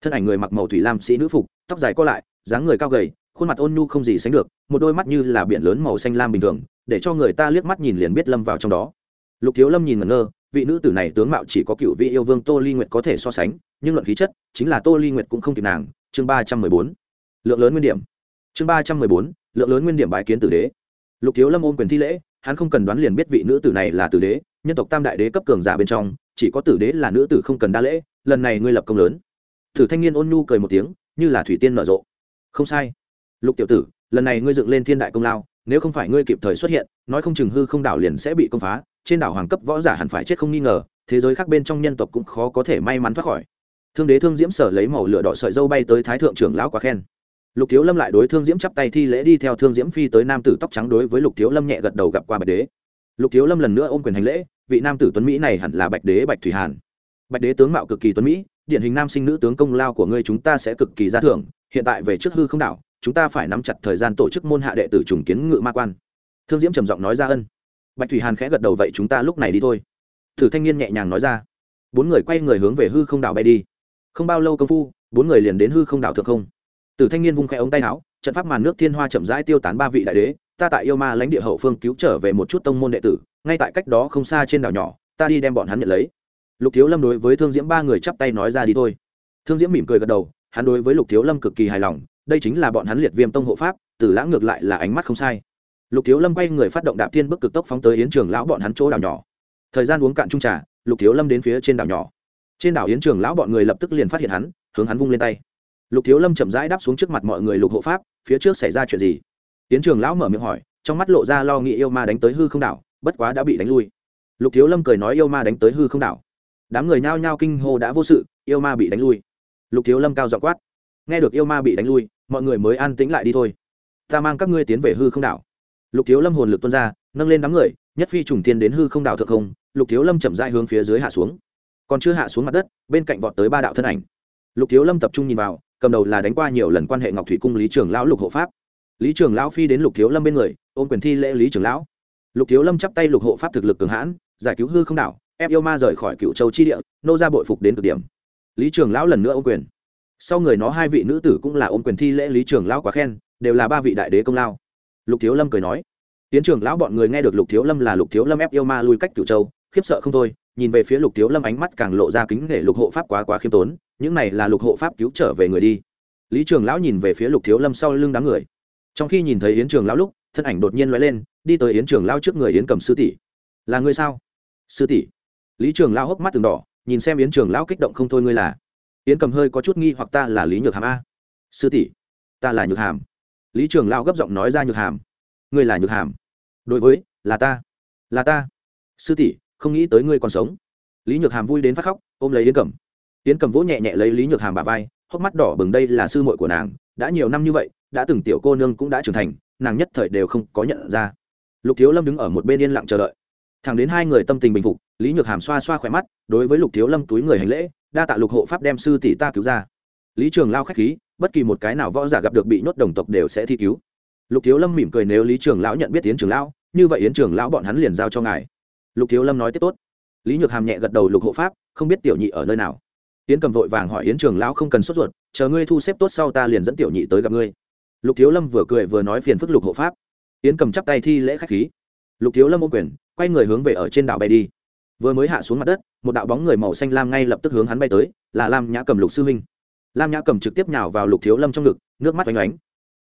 thân ảnh người mặc màu thủy lam sĩ nữ phục, tóc dài co lại, dáng người cao gầy, khuôn mặt ôn nhu không gì sánh được, một đôi mắt như là biển lớn màu xanh lam bình thường, để cho người ta liếc mắt nhìn liền biết lâm vào trong đó. Lục thiếu lâm nhìn ngẩn ngơ, vị nữ tử này tướng mạo chỉ có cựu vị yêu vương tô ly nguyệt có thể so sánh, nhưng luận khí chất, chính là tô ly nguyệt cũng không kịp nàng. Chương ba trăm mười bốn, lượng lớn nguyên điểm. Chương ba trăm mười bốn, lượng lớn nguyên điểm bái kiến tử đế. Lục thiếu lâm ôm quyền thi lễ, hắn không cần đoán liền biết vị nữ tử này là tử đế, nhân tộc tam đại đế cấp cường giả bên trong, chỉ có tử đế là nữ tử không cần đa lễ, lần này ngươi lập công lớn thử thanh niên ôn nhu cười một tiếng, như là thủy tiên nở rộ. Không sai. Lục tiểu tử, lần này ngươi dựng lên thiên đại công lao, nếu không phải ngươi kịp thời xuất hiện, nói không chừng hư không đảo liền sẽ bị công phá, trên đảo hoàng cấp võ giả hẳn phải chết không nghi ngờ, thế giới khác bên trong nhân tộc cũng khó có thể may mắn thoát khỏi. Thương đế thương diễm sở lấy màu lửa đỏ sợi dâu bay tới thái thượng trưởng lão quá khen. Lục thiếu lâm lại đối thương diễm chắp tay thi lễ đi theo thương diễm phi tới nam tử tóc trắng đối với lục thiếu lâm nhẹ gật đầu gặp qua bạch đế. Lục thiếu lâm lần nữa ôm quyền hành lễ, vị nam tử tuấn mỹ này hẳn là bạch đế bạch thủy hàn. Bạch đế tướng mạo cực kỳ tuấn mỹ điển hình nam sinh nữ tướng công lao của ngươi chúng ta sẽ cực kỳ ra thưởng, hiện tại về trước hư không đảo, chúng ta phải nắm chặt thời gian tổ chức môn hạ đệ tử trùng kiến ngự ma quan. Thương diễm trầm giọng nói ra ân. Bạch thủy hàn khẽ gật đầu vậy chúng ta lúc này đi thôi. Thử thanh niên nhẹ nhàng nói ra. Bốn người quay người hướng về hư không đảo bay đi. Không bao lâu công phu, bốn người liền đến hư không đảo thượng không. Tử thanh niên vung khẽ ống tay áo, trận pháp màn nước thiên hoa chậm rãi tiêu tán ba vị đại đế, ta tại yêu ma lãnh địa hậu phương cứu trở về một chút tông môn đệ tử, ngay tại cách đó không xa trên đảo nhỏ, ta đi đem bọn hắn nhận lấy lục thiếu lâm đối với thương diễm ba người chắp tay nói ra đi thôi. Thương diễm mỉm cười gật đầu, hắn đối với lục thiếu lâm cực kỳ hài lòng, đây chính là bọn hắn liệt viêm tông hộ pháp từ lãng ngược lại là ánh mắt không sai. Lục thiếu lâm quay người phát động đạp thiên bức cực tốc phóng tới yến trường lão bọn hắn chỗ đảo nhỏ. Thời gian uống cạn trung trà, lục thiếu lâm đến phía trên đảo nhỏ. Trên đảo yến trường lão bọn người lập tức liền phát hiện hắn, hướng hắn vung lên tay. Lục thiếu lâm chậm rãi đáp xuống trước mặt mọi người lục hộ pháp, phía trước xảy ra chuyện gì? Yến trường lão mở miệng hỏi, trong mắt lộ ra lo nghĩ yêu ma đánh tới hư không đảo, bất quá đã bị đánh lui. Lục thiếu lâm cười nói yêu ma đánh tới hư không đảo đám người nhao nhao kinh hô đã vô sự, yêu ma bị đánh lui. Lục thiếu lâm cao dọ quát. Nghe được yêu ma bị đánh lui, mọi người mới an tĩnh lại đi thôi. Ta mang các ngươi tiến về hư không đảo. Lục thiếu lâm hồn lực tuân ra, nâng lên đám người, nhất phi trùng tiên đến hư không đảo thượng không, lục thiếu lâm chậm dại hướng phía dưới hạ xuống. Còn chưa hạ xuống mặt đất, bên cạnh vọt tới ba đạo thân ảnh. Lục thiếu lâm tập trung nhìn vào, cầm đầu là đánh qua nhiều lần quan hệ ngọc thủy cung lý trường lão lục hộ pháp. Lý trường lão phi đến lục thiếu lâm bên người, ôm quyền thi lễ lý trường lão. Lục thiếu lâm chắp tay lục hộ pháp thực lực cường hãn, giải cứu hư không đảo ép yêu ma rời khỏi cựu châu chi địa, nô ra bội phục đến cực điểm. Lý trường lão lần nữa ôm quyền. Sau người nó hai vị nữ tử cũng là ôm quyền thi lễ lý trường lão quá khen, đều là ba vị đại đế công lao. Lục thiếu lâm cười nói, tiến trường lão bọn người nghe được lục thiếu lâm là lục thiếu lâm ép yêu ma lui cách cựu châu, khiếp sợ không thôi, nhìn về phía lục thiếu lâm ánh mắt càng lộ ra kính để lục hộ pháp quá quá khiêm tốn, những này là lục hộ pháp cứu trở về người đi. Lý trường lão nhìn về phía lục thiếu lâm sau lưng đám người. Trong khi nhìn thấy yến trường lão lúc, thân ảnh đột nhiên loại lên, đi tới yến trường lão trước người yến cầm sư tỷ. Là ngươi sao? Sư tỷ lý trường lão hốc mắt từng đỏ, nhìn xem yến trường lão kích động không thôi ngươi là. Yến cầm hơi có chút nghi hoặc ta là lý nhược hàm a. Sư tỷ, ta là nhược hàm. Lý trường lão gấp giọng nói ra nhược hàm. Ngươi là nhược hàm. Đối với, là ta. Là ta. Sư tỷ, không nghĩ tới ngươi còn sống. Lý nhược hàm vui đến phát khóc, ôm lấy yến cầm. Yến cầm vỗ nhẹ nhẹ lấy lý nhược hàm bà vai, hốc mắt đỏ bừng đây là sư muội của nàng, đã nhiều năm như vậy, đã từng tiểu cô nương cũng đã trưởng thành, nàng nhất thời đều không có nhận ra. Lục thiếu lâm đứng ở một bên yên lặng chờ đợi thẳng đến hai người tâm tình bình phục, lý nhược hàm xoa xoa khỏe mắt, đối với lục thiếu lâm túi người hành lễ, đa tạ lục hộ pháp đem sư tỷ ta cứu ra. Lý trường lao k h á c h khí, bất kỳ một cái nào võ giả gặp được bị nhốt đồng tộc đều sẽ thi cứu. Lục thiếu lâm mỉm cười nếu lý trường lão nhận biết yến trường lão, như vậy yến trường lão bọn hắn liền giao cho ngài. Lục thiếu lâm nói tiếp tốt. Lý nhược hàm nhẹ gật đầu lục hộ pháp, không biết tiểu nhị ở nơi nào. Yến cầm vội vàng hỏi yến trường lão không cần sốt ruột, chờ ngươi thu xếp tốt sau ta liền dẫn tiểu nhị tới gặp ngươi. Lục thiếu lâm vừa cười vừa nói phiền phức lục hộ pháp. Yến cầm chắp tay thi lễ khách khí. Lục thiếu lâm ô quyền quay người hướng về ở trên đảo bay đi. Vừa mới hạ xuống mặt đất, một đạo bóng người màu xanh lam ngay lập tức hướng hắn bay tới, là lam nhã cầm lục sư huynh lam nhã cầm trực tiếp nhào vào lục thiếu lâm trong ngực, nước mắt oanh oánh.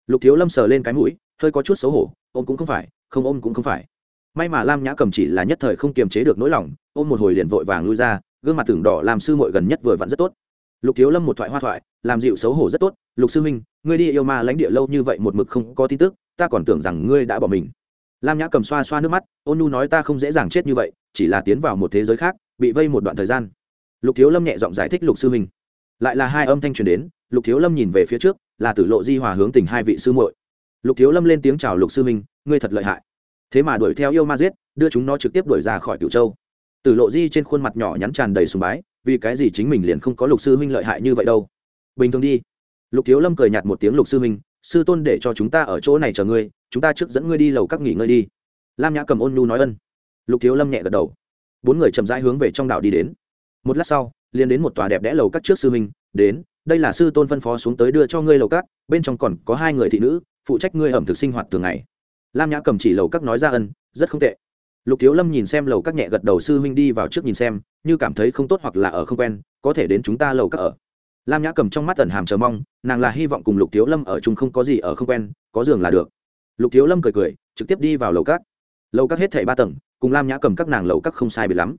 Lục thiếu lâm sờ lên cái mũi, hơi có chút xấu hổ, ôm cũng không phải, không ôm cũng không phải. May mà lam nhã cầm chỉ là nhất thời không kiềm chế được nỗi lòng, ôm một hồi liền vội vàng lui ra, gương mặt tưởng đỏ làm sư mội gần nhất vừa vặn rất tốt. Lục thiếu lâm một thoại hoa thoại, làm dịu xấu hổ rất tốt, lục sư huynh ngươi đi yêu ma lãnh địa lâu như vậy một mực không có tin tức, ta còn tưởng rằng ngươi đã bỏ mình lam nhã cầm xoa xoa nước mắt, ôn nu nói ta không dễ dàng chết như vậy, chỉ là tiến vào một thế giới khác, bị vây một đoạn thời gian. Lục thiếu lâm nhẹ giọng giải thích lục sư huynh lại là hai âm thanh truyền đến, lục thiếu lâm nhìn về phía trước, là tử lộ di hòa hướng tình hai vị sư muội. Lục thiếu lâm lên tiếng chào lục sư huynh ngươi thật lợi hại. Thế mà đuổi theo yêu ma giết, đưa chúng nó trực tiếp đuổi ra khỏi cửu châu. Tử lộ di trên khuôn mặt nhỏ nhắn tràn đầy sùng bái, vì cái gì chính mình liền không có lục sư huynh lợi hại như vậy đâu? Bình thường đi. Lục thiếu lâm cười nhạt một tiếng lục sư huynh sư tôn để cho chúng ta ở chỗ này chờ ngươi, chúng ta trước dẫn ngươi đi lầu các nghỉ ngơi đi. Lam nhã cầm ôn nhu nói ân. Lục thiếu lâm nhẹ gật đầu. Bốn người chậm rãi hướng về trong đảo đi đến. Một lát sau, liền đến một tòa đẹp đẽ lầu các trước sư huynh, đến, đây là sư tôn phân phó xuống tới đưa cho ngươi lầu các, bên trong còn có hai người thị nữ, phụ trách ngươi ẩm thực sinh hoạt thường ngày. Lam nhã cầm chỉ lầu các nói ra ân, rất không tệ. Lục thiếu lâm nhìn xem lầu các nhẹ gật đầu sư huynh đi vào trước nhìn xem, như cảm thấy không tốt hoặc là ở không quen, có thể đến chúng ta lầu các ở lam nhã cầm trong mắt tần hàm chờ mong, nàng là hy vọng cùng lục thiếu lâm ở chung không có gì ở không quen, có giường là được. Lục thiếu lâm cười cười, trực tiếp đi vào lầu các. Lầu các hết thảy ba tầng, cùng lam nhã cầm các nàng lầu các không sai biệt lắm.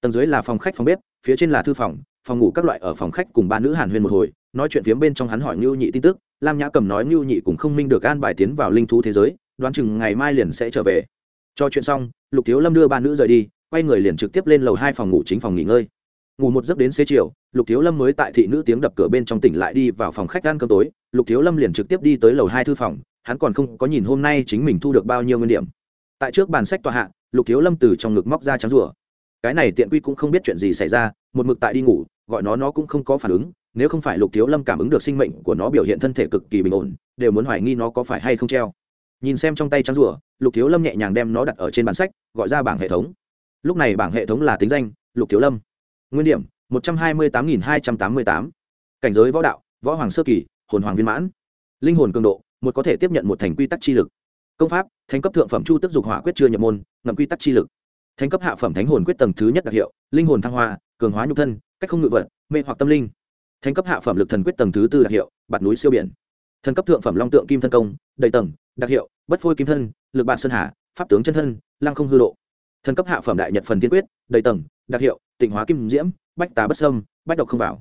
Tầng dưới là phòng khách phòng bếp, phía trên là thư phòng phòng ngủ các loại ở phòng khách cùng ba nữ hàn huyên một hồi, nói chuyện phía bên trong hắn hỏi ngưu nhị tin tức. Lam nhã cầm nói ngưu nhị cũng không minh được an bài tiến vào linh thú thế giới, đoán chừng ngày mai liền sẽ trở về. Cho chuyện xong, lục thiếu lâm đưa ba nữ rời đi, quay người liền trực tiếp lên lầu hai phòng ngủ chính phòng nghỉ ngơi ngủ một giấc đến xế chiều, lục thiếu lâm mới tại thị nữ tiếng đập cửa bên trong tỉnh lại đi vào phòng khách ăn cơm tối. Lục thiếu lâm liền trực tiếp đi tới lầu hai thư phòng, hắn còn không có nhìn hôm nay chính mình thu được bao nhiêu nguyên điểm. Tại trước bàn sách tòa hạ, lục thiếu lâm từ trong ngực móc ra trắng rùa. Cái này tiện quy cũng không biết chuyện gì xảy ra, một mực tại đi ngủ, gọi nó nó cũng không có phản ứng. Nếu không phải lục thiếu lâm cảm ứng được sinh mệnh của nó biểu hiện thân thể cực kỳ bình ổn, đều muốn hoài nghi nó có phải hay không treo. Nhìn xem trong tay trắng rùa, lục thiếu lâm nhẹ nhàng đem nó đặt ở trên bàn sách, gọi ra bảng hệ thống. Lúc này bảng hệ thống là tính danh, lục thiếu lâm nguyên điểm, một trăm hai mươi tám nghìn hai trăm tám mươi tám. Cảnh giới võ đạo, võ hoàng sơ kỳ, hồn hoàng viên mãn. Linh hồn cường độ, một có thể tiếp nhận một thành quy tắc chi lực. Công pháp thành cấp thượng phẩm chu tức dục hỏa quyết chưa nhập môn, ngậm quy tắc chi lực. Thành cấp hạ phẩm thánh hồn quyết tầng thứ nhất đặc hiệu, linh hồn thăng hoa, cường hóa nhục thân, cách không ngự vật, mê hoặc tâm linh. Thành cấp hạ phẩm lực thần quyết tầng thứ tư đặc hiệu, bạt núi siêu biển. Thần cấp thượng phẩm long tượng kim thân công, đầy tầng, đặc hiệu, bất phôi kim thân, lực bạn sơn hà, pháp tướng chân thân, lăng không hư độ. Thần cấp hạ phẩm đại nhật phần tiên quyết, đầy tầng, đặc hiệu tịnh hóa kim diễm, bách tá bất sâm bách độc không vào.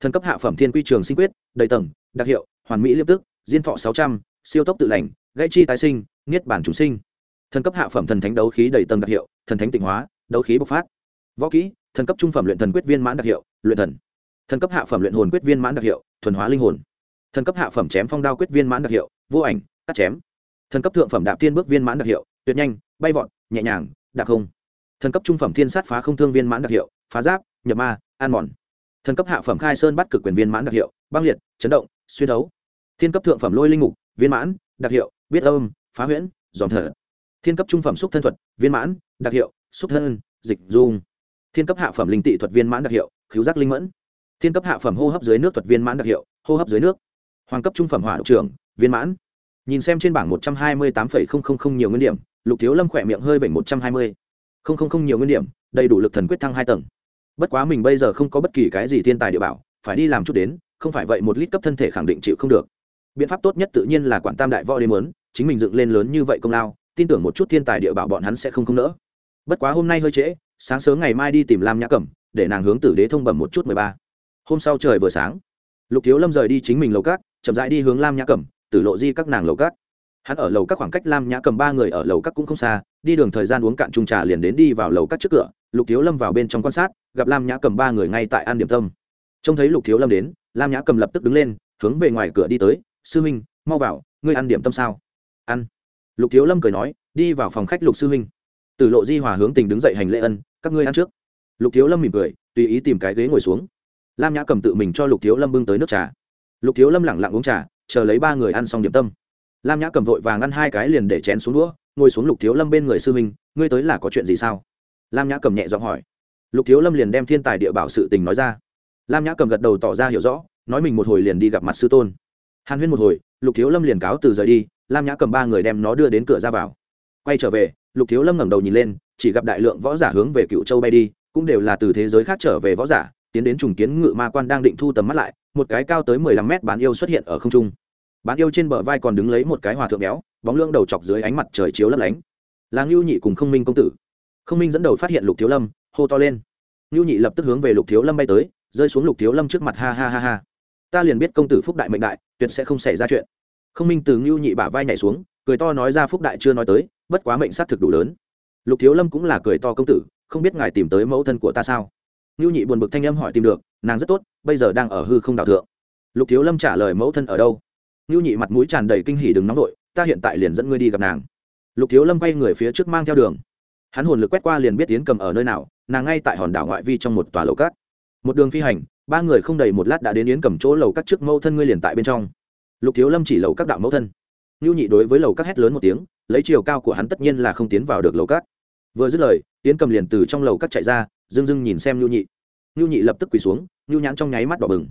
Thần cấp hạ phẩm thiên quy trường sinh quyết, đầy tầng, đặc hiệu, hoàn mỹ liêm tức, diên thọ sáu trăm, siêu tốc tự lành, gãy chi tái sinh, niết bản chủ sinh. Thần cấp hạ phẩm thần thánh đấu khí đầy tầng đặc hiệu, thần thánh tịnh hóa, đấu khí bộc phát. Võ kỹ, thần cấp trung phẩm luyện thần quyết viên mãn đặc hiệu, luyện thần. Thần cấp hạ phẩm luyện hồn quyết viên mãn đặc hiệu, thuần hóa linh hồn. Thần cấp hạ phẩm chém phong đao quyết viên mãn đặc hiệu, vô ảnh, cắt chém. Thần cấp thượng phẩm đạp tiên bước viên mãn đặc hiệu, tuyệt nhanh, bay vọt, nhẹ nhàng, đạp không. Thần cấp trung phẩm thiên sát phá không thương viên mãn đặc hiệu phá giáp, nhập ma an mòn. Thần cấp hạ phẩm khai sơn bắt cực quyền viên mãn đặc hiệu, băng liệt, chấn động, xuyên đấu thiên cấp thượng phẩm lôi linh mục, viên mãn, đặc hiệu, biết âm, phá huyễn dòm thở. Thiên cấp trung phẩm xúc thân thuật, viên mãn, đặc hiệu, xúc thân, dịch dung. Thiên cấp hạ phẩm linh tị thuật viên mãn đặc hiệu cứu giác linh mẫn. Thiên cấp hạ phẩm hô hấp dưới nước thuật viên mãn đặc hiệu, hô hấp dưới nước. Hoàng cấp trung phẩm hỏa độc trưởng, viên mãn. Nhìn xem trên bảng một trăm hai mươi tám nhiều nguyên điểm, lục thiếu lâm khỏe miệng hơi vểnh một trăm hai mươi. Nhiều nguyên điểm, đầy đủ lực thần quyết thăng hai tầng bất quá mình bây giờ không có bất kỳ cái gì thiên tài địa bảo, phải đi làm chút đến, không phải vậy một lít cấp thân thể khẳng định chịu không được. Biện pháp tốt nhất tự nhiên là quản tam đại võ đế mớn chính mình dựng lên lớn như vậy công lao, tin tưởng một chút thiên tài địa bảo bọn hắn sẽ không không nỡ. Bất quá hôm nay hơi trễ, sáng sớm ngày mai đi tìm lam nhã cẩm, để nàng hướng tử đế thông bẩm một chút mười ba. Hôm sau trời vừa sáng, lục thiếu lâm rời đi chính mình lầu cát, chậm rãi đi hướng lam nhã cẩm tử lộ di các nàng lầu cát. Hắn ở lầu các khoảng cách lam nhã cầm ba người ở lầu các cũng không xa, đi đường thời gian uống cạn trung trà liền đến đi vào lầu các trước cửa lục thiếu lâm vào bên trong quan sát, gặp lam nhã cầm ba người ngay tại an điểm tâm. Trông thấy lục thiếu lâm đến, lam nhã cầm lập tức đứng lên, hướng về ngoài cửa đi tới, sư huynh, mau vào, ngươi ăn điểm tâm sao? Ăn. Lục thiếu lâm cười nói, đi vào phòng khách lục sư huynh. Tử lộ di hòa hướng tình đứng dậy hành lễ ân, các ngươi ăn trước. Lục thiếu lâm mỉm cười, tùy ý tìm cái ghế ngồi xuống. Lam nhã cầm tự mình cho lục thiếu lâm bưng tới nước trà. Lục thiếu lâm lẳng lặng uống trà, chờ lấy ba người ăn xong điểm tâm. Lam nhã cầm vội vàng ăn hai cái liền để chén xuống đũa, ngồi xuống lục thiếu lâm bên người sư huynh, ngươi tới là có chuyện gì sao? Lam nhã cầm nhẹ giọng hỏi. Lục thiếu lâm liền đem thiên tài địa bảo sự tình nói ra. Lam nhã cầm gật đầu tỏ ra hiểu rõ, nói mình một hồi liền đi gặp mặt sư tôn. Hàn huyên một hồi, lục thiếu lâm liền cáo từ rời đi, lam nhã cầm ba người đem nó đưa đến cửa ra vào. Quay trở về, lục thiếu lâm ngẩng đầu nhìn lên, chỉ gặp đại lượng võ giả hướng về cựu châu bay đi, cũng đều là từ thế giới khác trở về võ giả, tiến đến trùng kiến ngự ma quan đang định thu tầm mắt lại, một cái cao tới mười lăm mét bán yêu xuất hiện ở không trung. Bán yêu trên bờ vai còn đứng lấy một cái hòa thượng béo, bóng lưỡng đầu chọc dưới ánh mặt trời chiếu lấp lánh. Là ngưu nhị cùng không minh công tử không minh dẫn đầu phát hiện lục thiếu lâm, hô to lên. Ngưu nhị lập tức hướng về lục thiếu lâm bay tới, rơi xuống lục thiếu lâm trước mặt, ha ha ha ha. Ta liền biết công tử phúc đại mệnh đại, tuyệt sẽ không xảy ra chuyện. Không minh từ ngưu nhị bả vai nhảy xuống, cười to nói ra phúc đại chưa nói tới, bất quá mệnh sát thực đủ lớn. Lục thiếu lâm cũng là cười to công tử, không biết ngài tìm tới mẫu thân của ta sao? Ngưu nhị buồn bực thanh âm hỏi tìm được, nàng rất tốt, bây giờ đang ở hư không đào thượng. Lục thiếu lâm trả lời mẫu thân ở đâu? Ngưu nhị mặt mũi tràn đầy kinh hỉ đừng nóng vội, ta hiện tại liền dẫn ngươi đi gặp nàng. Lục thiếu lâm quay người phía trước mang theo đường hắn hồn lực quét qua liền biết tiến cầm ở nơi nào, nàng ngay tại hòn đảo ngoại vi trong một tòa lầu cát. Một đường phi hành, ba người không đầy một lát đã đến yến cầm chỗ lầu các trước mẫu thân ngươi liền tại bên trong. Lục thiếu lâm chỉ lầu các đạo mẫu thân. Ngưu nhị đối với lầu các hét lớn một tiếng, lấy chiều cao của hắn tất nhiên là không tiến vào được lầu các vừa dứt lời, yến cầm liền từ trong lầu các chạy ra dưng dưng nhìn xem ngưu nhị. Ngưu nhị lập tức quỳ xuống ngưu nhãn trong nháy mắt đỏ bừng.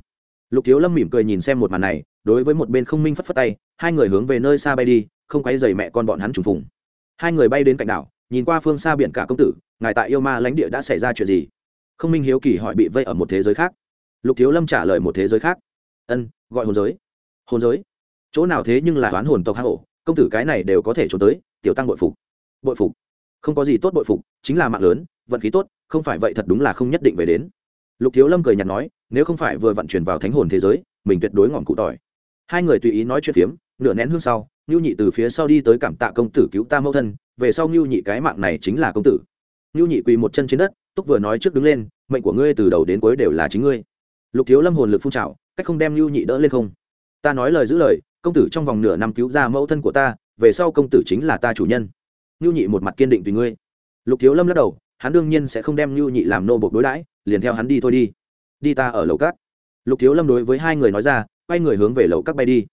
Lục thiếu lâm mỉm cười nhìn xem một màn này, đối với một bên không minh phất phất tay, hai người hướng về nơi xa bay đi, không quay dày mẹ con bọn hắn trùng phùng. Hai người bay đến cạnh đảo nhìn qua phương xa biển cả công tử, ngài tại yêu ma lãnh địa đã xảy ra chuyện gì? Không minh hiếu kỳ hỏi bị vây ở một thế giới khác. Lục thiếu lâm trả lời một thế giới khác. Ân, gọi hồn giới. Hồn giới? Chỗ nào thế nhưng là oán hồn tộc hang ổ, công tử cái này đều có thể trốn tới, tiểu tăng bội phục. Bội phục? Không có gì tốt bội phục, chính là mạng lớn, vận khí tốt, không phải vậy thật đúng là không nhất định về đến. Lục thiếu lâm cười nhạt nói, nếu không phải vừa vận chuyển vào thánh hồn thế giới, mình tuyệt đối ngọn cụ tỏi. Hai người tùy ý nói chuyện phiếm, nửa nén hương sau ngưu nhị từ phía sau đi tới cảm tạ công tử cứu ta mẫu thân về sau ngưu nhị cái mạng này chính là công tử. Ngưu nhị quỳ một chân trên đất, túc vừa nói trước đứng lên, mệnh của ngươi từ đầu đến cuối đều là chính ngươi. Lục thiếu lâm hồn lực phun trào, cách không đem ngưu nhị đỡ lên không? Ta nói lời giữ lời, công tử trong vòng nửa năm cứu ra mẫu thân của ta, về sau công tử chính là ta chủ nhân. Ngưu nhị một mặt kiên định tùy ngươi. Lục thiếu lâm lắc đầu, hắn đương nhiên sẽ không đem ngưu nhị làm nô bộc đối đãi, liền theo hắn đi thôi đi. Đi ta ở lầu cát lục thiếu lâm đối với hai người nói ra, quay người hướng về lầu cát bay đi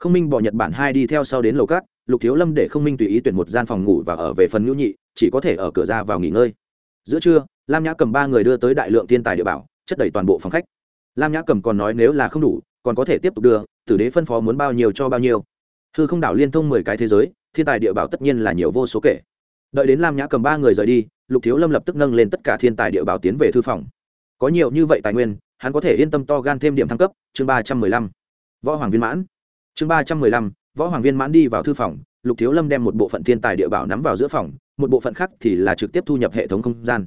không minh bỏ nhật bản hai đi theo sau đến lầu cát lục thiếu lâm để không minh tùy ý tuyển một gian phòng ngủ và ở về phần ngữ nhị, chỉ có thể ở cửa ra vào nghỉ ngơi. Giữa trưa, lam nhã cầm ba người đưa tới đại lượng thiên tài địa bảo, chất đầy toàn bộ phòng khách. Lam nhã cầm còn nói nếu là không đủ, còn có thể tiếp tục đưa, tử đế phân phó muốn bao nhiêu cho bao nhiêu. Hư không đảo liên thông mười cái thế giới, thiên tài địa bảo tất nhiên là nhiều vô số kể. Đợi đến lam nhã cầm ba người rời đi, lục thiếu lâm lập tức nâng lên tất cả thiên tài địa bảo tiến về thư phòng. Có nhiều như vậy tài nguyên, hắn có thể yên tâm to gan thêm điểm thăng cấp, chương ba trăm mười lăm. Võ hoàng viên mãn chương ba trăm mười lăm, võ hoàng viên mãn đi vào thư phòng, lục thiếu lâm đem một bộ phận thiên tài địa bảo nắm vào giữa phòng, một bộ phận khác thì là trực tiếp thu nhập hệ thống không gian.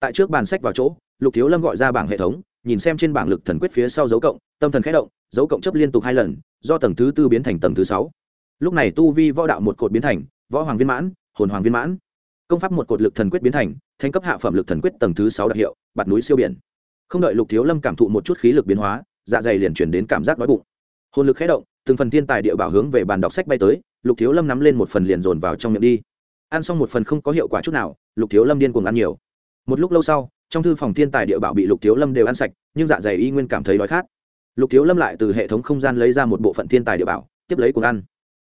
Tại trước bàn sách vào chỗ, lục thiếu lâm gọi ra bảng hệ thống, nhìn xem trên bảng lực thần quyết phía sau dấu cộng, tâm thần khẽ động, dấu cộng chấp liên tục hai lần, do tầng thứ tư biến thành tầng thứ sáu. Lúc này tu vi võ đạo một cột biến thành, võ hoàng viên mãn, hồn hoàng viên mãn. Công pháp một cột lực thần quyết biến thành thành cấp hạ phẩm lực thần quyết tầng thứ sáu đặc hiệu, bạt núi siêu biển. Không đợi lục thiếu lâm cảm thụ một chút khí lực biến hóa dạ dày liền chuyển đến cảm giác đói bụng. Hồn lực khé động từng phần thiên tài địa bảo hướng về bàn đọc sách bay tới, lục thiếu lâm nắm lên một phần liền dồn vào trong miệng đi. Ăn xong một phần không có hiệu quả chút nào, lục thiếu lâm điên cuồng ăn nhiều. Một lúc lâu sau, trong thư phòng thiên tài địa bảo bị lục thiếu lâm đều ăn sạch, nhưng dạ dày y nguyên cảm thấy đói khát. Lục thiếu lâm lại từ hệ thống không gian lấy ra một bộ phận thiên tài địa bảo, tiếp lấy cuồng ăn.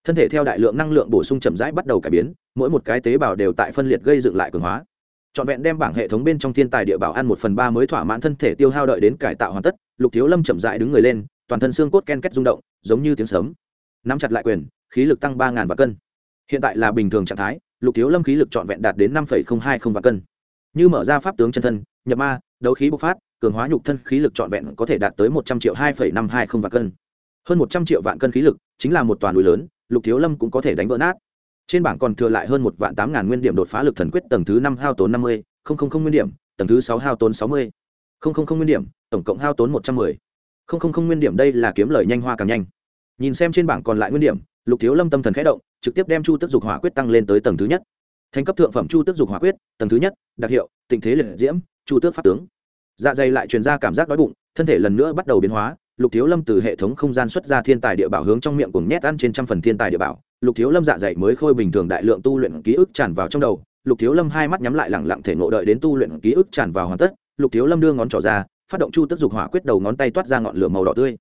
Thân thể theo đại lượng năng lượng bổ sung chậm rãi bắt đầu cải biến, mỗi một cái tế bào đều tại phân liệt gây dựng lại cường hóa. Trọn vẹn đem bảng hệ thống bên trong thiên tài địa bảo ăn một phần ba mới thỏa mãn thân thể tiêu hao đợi đến cải tạo hoàn tất, lục thiếu lâm chậm rãi đứng người lên toàn thân xương cốt ken két rung động, giống như tiếng sớm nắm chặt lại quyền, khí lực tăng ba ngàn và cân. Hiện tại là bình thường trạng thái, lục thiếu lâm khí lực trọn vẹn đạt đến năm hai không và cân. Như mở ra pháp tướng chân thân, nhập ma, đấu khí bộc phát, cường hóa nhục thân khí lực trọn vẹn có thể đạt tới một trăm triệu hai năm hai không và cân. Hơn một trăm triệu vạn cân khí lực chính là một toàn núi lớn, lục thiếu lâm cũng có thể đánh vỡ nát. Trên bảng còn thừa lại hơn một vạn tám ngàn nguyên điểm đột phá lực thần quyết tầng thứ năm hao tốn năm mươi, không không không nguyên điểm, tầng thứ sáu hao tốn sáu mươi. Không không không nguyên điểm, tổng cộng hao tốn một trăm mười không không không nguyên điểm đây là kiếm lời nhanh hoa càng nhanh. Nhìn xem trên bảng còn lại nguyên điểm, lục thiếu lâm tâm thần khẽ động, trực tiếp đem chu tức dục hỏa quyết tăng lên tới tầng thứ nhất. Thành cấp thượng phẩm chu tức dục hỏa quyết, tầng thứ nhất, đặc hiệu tình thế liệt diễm, chu tước pháp tướng. Dạ dày lại truyền ra cảm giác đói bụng, thân thể lần nữa bắt đầu biến hóa, lục thiếu lâm từ hệ thống không gian xuất ra thiên tài địa bảo hướng trong miệng cùng nhét ăn trên trăm phần thiên tài địa bảo, lục thiếu lâm dạ dày mới khôi bình thường đại lượng tu luyện ký ức tràn vào trong đầu, lục thiếu lâm hai mắt nhắm lại lẳng lặng thể nộ đợi đến tu luyện ký ức tràn vào hoàn tất, lục thiếu lâm đưa ngón trỏ ra phát động chu tức dục hỏa quyết đầu ngón tay toát ra ngọn lửa màu đỏ tươi.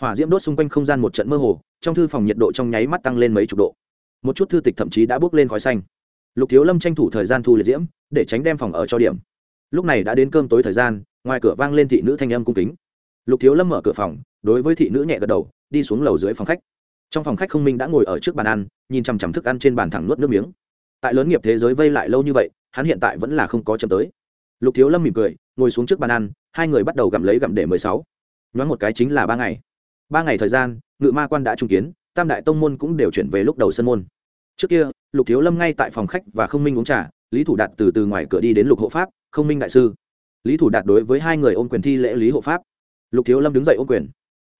Hỏa diễm đốt xung quanh không gian một trận mơ hồ, trong thư phòng nhiệt độ trong nháy mắt tăng lên mấy chục độ. Một chút thư tịch thậm chí đã bốc lên khói xanh. Lục thiếu lâm tranh thủ thời gian thu liệt diễm, để tránh đem phòng ở cho điểm. Lúc này đã đến cơm tối thời gian, ngoài cửa vang lên thị nữ thanh âm cung kính. Lục thiếu lâm mở cửa phòng, đối với thị nữ nhẹ gật đầu, đi xuống lầu dưới phòng khách. Trong phòng khách không minh đã ngồi ở trước bàn ăn, nhìn chằm chằm thức ăn trên bàn thẳng nuốt nước miếng. Tại lớn nghiệp thế giới vây lại lâu như vậy, hắn hiện tại vẫn là không có chậm tới. Lục thiếu lâm mỉm cười ngồi xuống trước bàn ăn, hai người bắt đầu gặm lấy gặm để mười sáu. Nhoáng một cái chính là ba ngày. Ba ngày thời gian, ngự ma quan đã trung kiến, tam đại tông môn cũng đều chuyển về lúc đầu sân môn. Trước kia, lục thiếu lâm ngay tại phòng khách và không minh uống trà, lý thủ đạt từ từ ngoài cửa đi đến lục hộ pháp, không minh đại sư. Lý thủ đạt đối với hai người ôm quyền thi lễ lý hộ pháp. Lục thiếu lâm đứng dậy ôm quyền.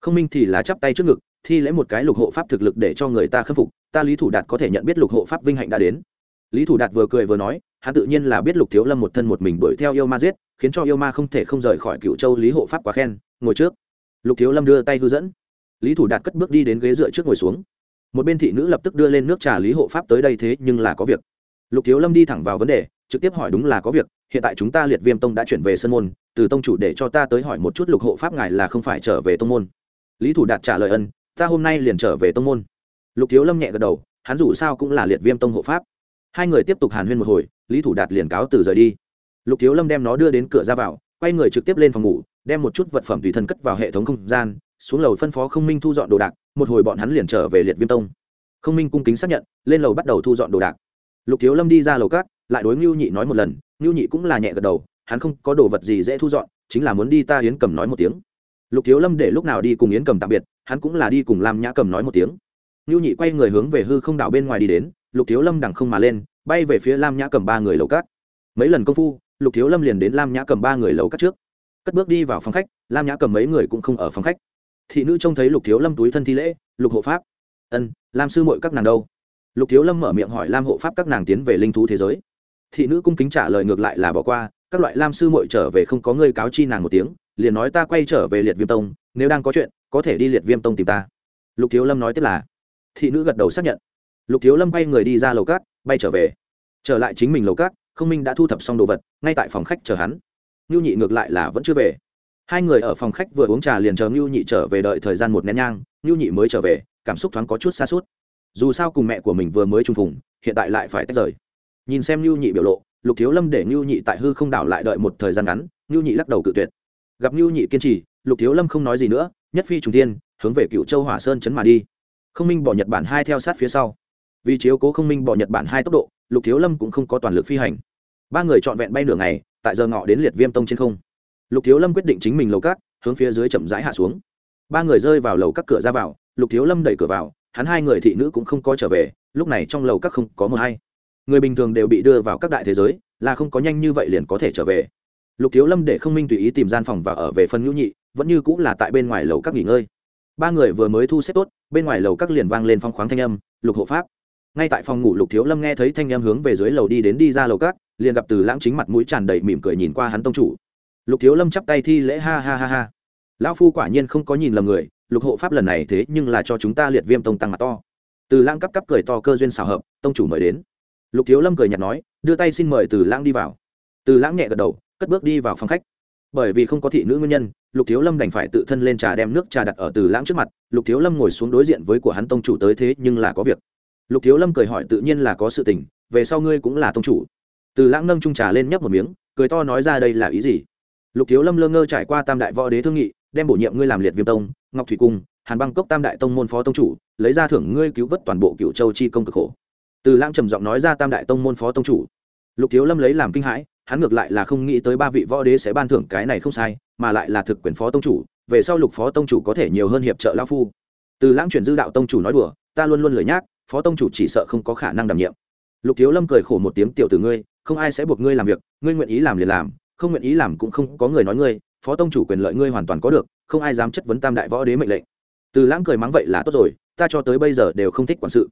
Không minh thì là chắp tay trước ngực, thi lễ một cái lục hộ pháp thực lực để cho người ta khâm phục, ta lý thủ đạt có thể nhận biết lục hộ pháp vinh hạnh đã đến. Lý thủ đạt vừa cười vừa nói, hắn tự nhiên là biết lục thiếu lâm một thân một mình đuổi theo yêu ma giết khiến cho yêu ma không thể không rời khỏi cựu châu lý hộ pháp quá khen, ngồi trước. Lục thiếu lâm đưa tay hư dẫn. Lý thủ đạt cất bước đi đến ghế dựa trước ngồi xuống. Một bên thị nữ lập tức đưa lên nước trà lý hộ pháp tới đây thế nhưng là có việc. Lục thiếu lâm đi thẳng vào vấn đề, trực tiếp hỏi đúng là có việc, hiện tại chúng ta liệt viêm tông đã chuyển về sân môn, từ tông chủ để cho ta tới hỏi một chút lục hộ pháp ngài là không phải trở về tông môn. Lý thủ đạt trả lời ân, ta hôm nay liền trở về tông môn. Lục thiếu lâm nhẹ gật đầu, hắn dù sao cũng là liệt viêm tông hộ pháp. Hai người tiếp tục hàn huyên một hồi, lý thủ đạt liền cáo từ rời đi lục thiếu lâm đem nó đưa đến cửa ra vào, quay người trực tiếp lên phòng ngủ, đem một chút vật phẩm tùy thân cất vào hệ thống không gian, xuống lầu phân phó không minh thu dọn đồ đạc, một hồi bọn hắn liền trở về liệt viêm tông. Không minh cung kính xác nhận, lên lầu bắt đầu thu dọn đồ đạc. Lục thiếu lâm đi ra lầu cát lại đối ngưu nhị nói một lần, ngưu nhị cũng là nhẹ gật đầu, hắn không có đồ vật gì dễ thu dọn, chính là muốn đi ta yến cầm nói một tiếng. Lục thiếu lâm để lúc nào đi cùng yến cầm tạm biệt, hắn cũng là đi cùng lam nhã cầm nói một tiếng. Ngưu nhị quay người hướng về hư không đảo bên ngoài đi đến, lục thiếu lâm đằng không mà lên, bay về phía lam nhã cầm ba người lầu cát mấy lần công phu lục thiếu lâm liền đến lam nhã cầm ba người lầu cắt trước cất bước đi vào phòng khách lam nhã cầm mấy người cũng không ở phòng khách thị nữ trông thấy lục thiếu lâm túi thân thi lễ lục hộ pháp ân lam sư mội các nàng đâu lục thiếu lâm mở miệng hỏi lam hộ pháp các nàng tiến về linh thú thế giới thị nữ cung kính trả lời ngược lại là bỏ qua các loại lam sư mội trở về không có ngươi cáo chi nàng một tiếng liền nói ta quay trở về liệt viêm tông nếu đang có chuyện có thể đi liệt viêm tông tìm ta lục thiếu lâm nói tiếp là thị nữ gật đầu xác nhận lục thiếu lâm quay người đi ra lầu cát bay trở về trở lại chính mình lầu cát không minh đã thu thập xong đồ vật, ngay tại phòng khách chờ hắn. Ngưu nhị ngược lại là vẫn chưa về. Hai người ở phòng khách vừa uống trà liền chờ ngưu nhị trở về đợi thời gian một nén nhang ngưu nhị mới trở về, cảm xúc thoáng có chút xa suốt. Dù sao cùng mẹ của mình vừa mới trung phùng, hiện tại lại phải tách rời. Nhìn xem ngưu nhị biểu lộ, lục thiếu lâm để ngưu nhị tại hư không đảo lại đợi một thời gian ngắn ngưu nhị lắc đầu cự tuyệt. Gặp ngưu nhị kiên trì, lục thiếu lâm không nói gì nữa, nhất phi trùng tiên hướng về cựu châu hỏa sơn chấn mà đi. Không minh bỏ nhật bản hai theo sát phía sau vì chiếu cố không minh bỏ nhật bản hai tốc độ, lục thiếu lâm cũng không có toàn lực phi hành. Ba người trọn vẹn bay nửa ngày, tại giờ ngọ đến liệt viêm tông trên không. Lục thiếu lâm quyết định chính mình lầu cát, hướng phía dưới chậm rãi hạ xuống. Ba người rơi vào lầu các cửa ra vào, lục thiếu lâm đẩy cửa vào, hắn hai người thị nữ cũng không có trở về, lúc này trong lầu các không có mờ hay. Người bình thường đều bị đưa vào các đại thế giới, là không có nhanh như vậy liền có thể trở về. Lục thiếu lâm để không minh tùy ý tìm gian phòng và ở về phân ngữ nhị, vẫn như cũng là tại bên ngoài lầu các nghỉ ngơi. Ba người vừa mới thu xếp tốt, bên ngoài lầu các liền vang lên phong khoáng thanh âm, lục hộ pháp ngay tại phòng ngủ lục thiếu lâm nghe thấy thanh em hướng về dưới lầu đi đến đi ra lầu cát liền gặp từ lãng chính mặt mũi tràn đầy mỉm cười nhìn qua hắn tông chủ. Lục thiếu lâm chắp tay thi lễ ha ha ha ha. Lão phu quả nhiên không có nhìn lầm người, lục hộ pháp lần này thế nhưng là cho chúng ta liệt viêm tông tăng mặt to. Từ lãng cắp cắp cười to cơ duyên xào hợp, tông chủ mời đến. Lục thiếu lâm cười nhạt nói, đưa tay xin mời từ lãng đi vào. Từ lãng nhẹ gật đầu, cất bước đi vào phòng khách. Bởi vì không có thị nữ nguyên nhân, lục thiếu lâm đành phải tự thân lên trà đem nước trà đặt ở từ lãng trước mặt. Lục thiếu lâm ngồi xuống đối diện với của hắn tông chủ tới thế nhưng là có việc lục thiếu lâm cười hỏi tự nhiên là có sự tình, về sau ngươi cũng là tông chủ. Từ lãng nâng trung trà lên nhấp một miếng, cười to nói ra đây là ý gì? Lục thiếu lâm lơ ngơ trải qua tam đại võ đế thương nghị, đem bổ nhiệm ngươi làm liệt viêm tông, ngọc thủy cung, hàn băng cốc tam đại tông môn phó tông chủ, lấy ra thưởng ngươi cứu vớt toàn bộ cựu châu chi công cực khổ. Từ lãng trầm giọng nói ra tam đại tông môn phó tông chủ. Lục thiếu lâm lấy làm kinh hãi, hắn ngược lại là không nghĩ tới ba vị võ đế sẽ ban thưởng cái này không sai, mà lại là thực quyền phó tông chủ, về sau lục phó tông chủ có thể nhiều hơn hiệp trợ lao phu. Từ lãng chuyển dư đạo tông chủ nói đùa, ta luôn luôn lười nhác phó tông chủ chỉ sợ không có khả năng đảm nhiệm. Lục thiếu lâm cười khổ một tiếng, tiểu từ ngươi, không ai sẽ buộc ngươi làm việc, ngươi nguyện ý làm liền làm, không nguyện ý làm cũng không có người nói ngươi, phó tông chủ quyền lợi ngươi hoàn toàn có được, không ai dám chất vấn tam đại võ đế mệnh lệnh. Từ lãng cười mắng, vậy là tốt rồi, ta cho tới bây giờ đều không thích quản sự.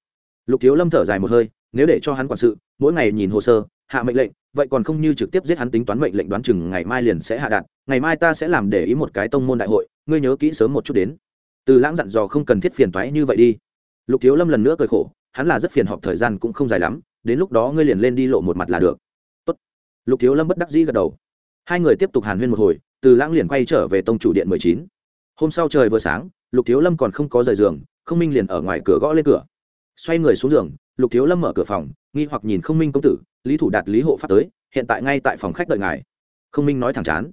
Lục thiếu lâm thở dài một hơi, nếu để cho hắn quản sự, mỗi ngày nhìn hồ sơ, hạ mệnh lệnh, vậy còn không như trực tiếp giết hắn tính toán mệnh lệnh đoán chừng ngày mai liền sẽ hạ đạt, ngày mai ta sẽ làm để ý một cái tông môn đại hội, ngươi nhớ kỹ sớm một chút đến. Từ lãng dặn dò, không cần thiết phiền toái như vậy đi lục thiếu lâm lần nữa cười khổ, hắn là rất phiền họp thời gian cũng không dài lắm, đến lúc đó ngươi liền lên đi lộ một mặt là được. Tốt. lục thiếu lâm bất đắc dĩ gật đầu. Hai người tiếp tục hàn huyên một hồi, từ lãng liền quay trở về tông chủ điện mười chín. Hôm sau trời vừa sáng, lục thiếu lâm còn không có rời giường không minh liền ở ngoài cửa gõ lên cửa. Xoay người xuống giường, lục thiếu lâm mở cửa phòng, nghi hoặc nhìn không minh công tử, lý thủ đạt, lý hộ pháp tới, hiện tại ngay tại phòng khách đợi ngài. Không minh nói thẳng chán.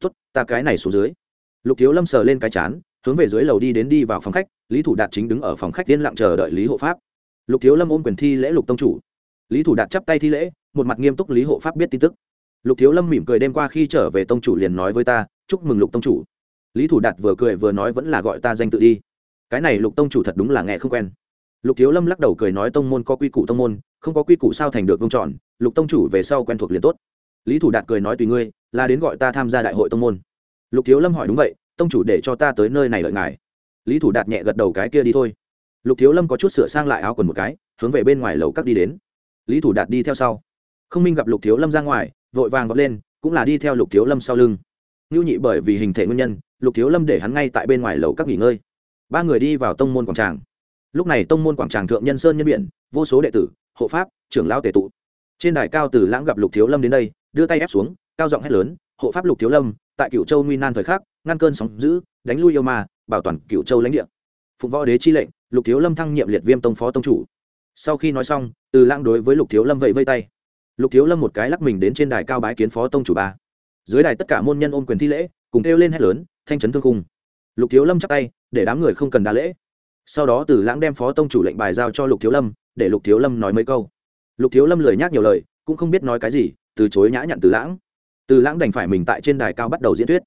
Tốt, ta cái này xuống dưới. Lục thiếu lâm sờ lên cái chán, hướng về dưới lầu đi đến đi vào phòng khách lý thủ đạt chính đứng ở phòng khách yên lặng chờ đợi lý hộ pháp. Lục thiếu lâm ôm quyền thi lễ lục tông chủ. Lý thủ đạt chắp tay thi lễ, một mặt nghiêm túc lý hộ pháp biết tin tức. Lục thiếu lâm mỉm cười đêm qua khi trở về tông chủ liền nói với ta, chúc mừng lục tông chủ. Lý thủ đạt vừa cười vừa nói vẫn là gọi ta danh tự đi. Cái này lục tông chủ thật đúng là nghe không quen. Lục thiếu lâm lắc đầu cười nói tông môn có quy củ tông môn, không có quy củ sao thành được vương tròn lục tông chủ về sau quen thuộc liền tốt. Lý thủ đạt cười nói tùy ngươi, là đến gọi ta tham gia đại hội tông môn. Lục thiếu lâm hỏi đúng vậy, tông chủ để cho ta tới nơi này lợi ngài lý thủ đạt nhẹ gật đầu cái kia đi thôi. Lục thiếu lâm có chút sửa sang lại áo quần một cái, hướng về bên ngoài lầu cắt đi đến. Lý thủ đạt đi theo sau. Không minh gặp lục thiếu lâm ra ngoài, vội vàng vọt lên, cũng là đi theo lục thiếu lâm sau lưng. Ngưu nhị bởi vì hình thể nguyên nhân, lục thiếu lâm để hắn ngay tại bên ngoài lầu các nghỉ ngơi. Ba người đi vào tông môn quảng tràng. Lúc này tông môn quảng tràng thượng nhân sơn nhân biển vô số đệ tử, hộ pháp, trưởng lao tề tụ. Trên đài cao từ lãng gặp lục thiếu lâm đến đây, đưa tay ép xuống, cao giọng hét lớn, hộ pháp lục thiếu lâm, tại cựu châu nguy nan thời khắc, ngăn cơn sóng giữ đánh lui yêu ma bảo toàn cựu châu lãnh địa. Phụng võ đế chi lệnh, lục thiếu lâm thăng nhiệm liệt viêm tông phó tông chủ. Sau khi nói xong, từ lãng đối với lục thiếu lâm vẫy vây tay. Lục thiếu lâm một cái lắc mình đến trên đài cao bái kiến phó tông chủ ba. Dưới đài tất cả môn nhân ôm quyền thi lễ, cùng kêu lên hét lớn, thanh trấn thương cung lục thiếu lâm chắp tay, để đám người không cần đa lễ. Sau đó từ lãng đem phó tông chủ lệnh bài giao cho lục thiếu lâm, để lục thiếu lâm nói mấy câu. Lục thiếu lâm lời nhắc nhiều lời, cũng không biết nói cái gì, từ chối nhã nhặn từ lãng. Từ lãng đành phải mình tại trên đài cao bắt đầu diễn thuyết.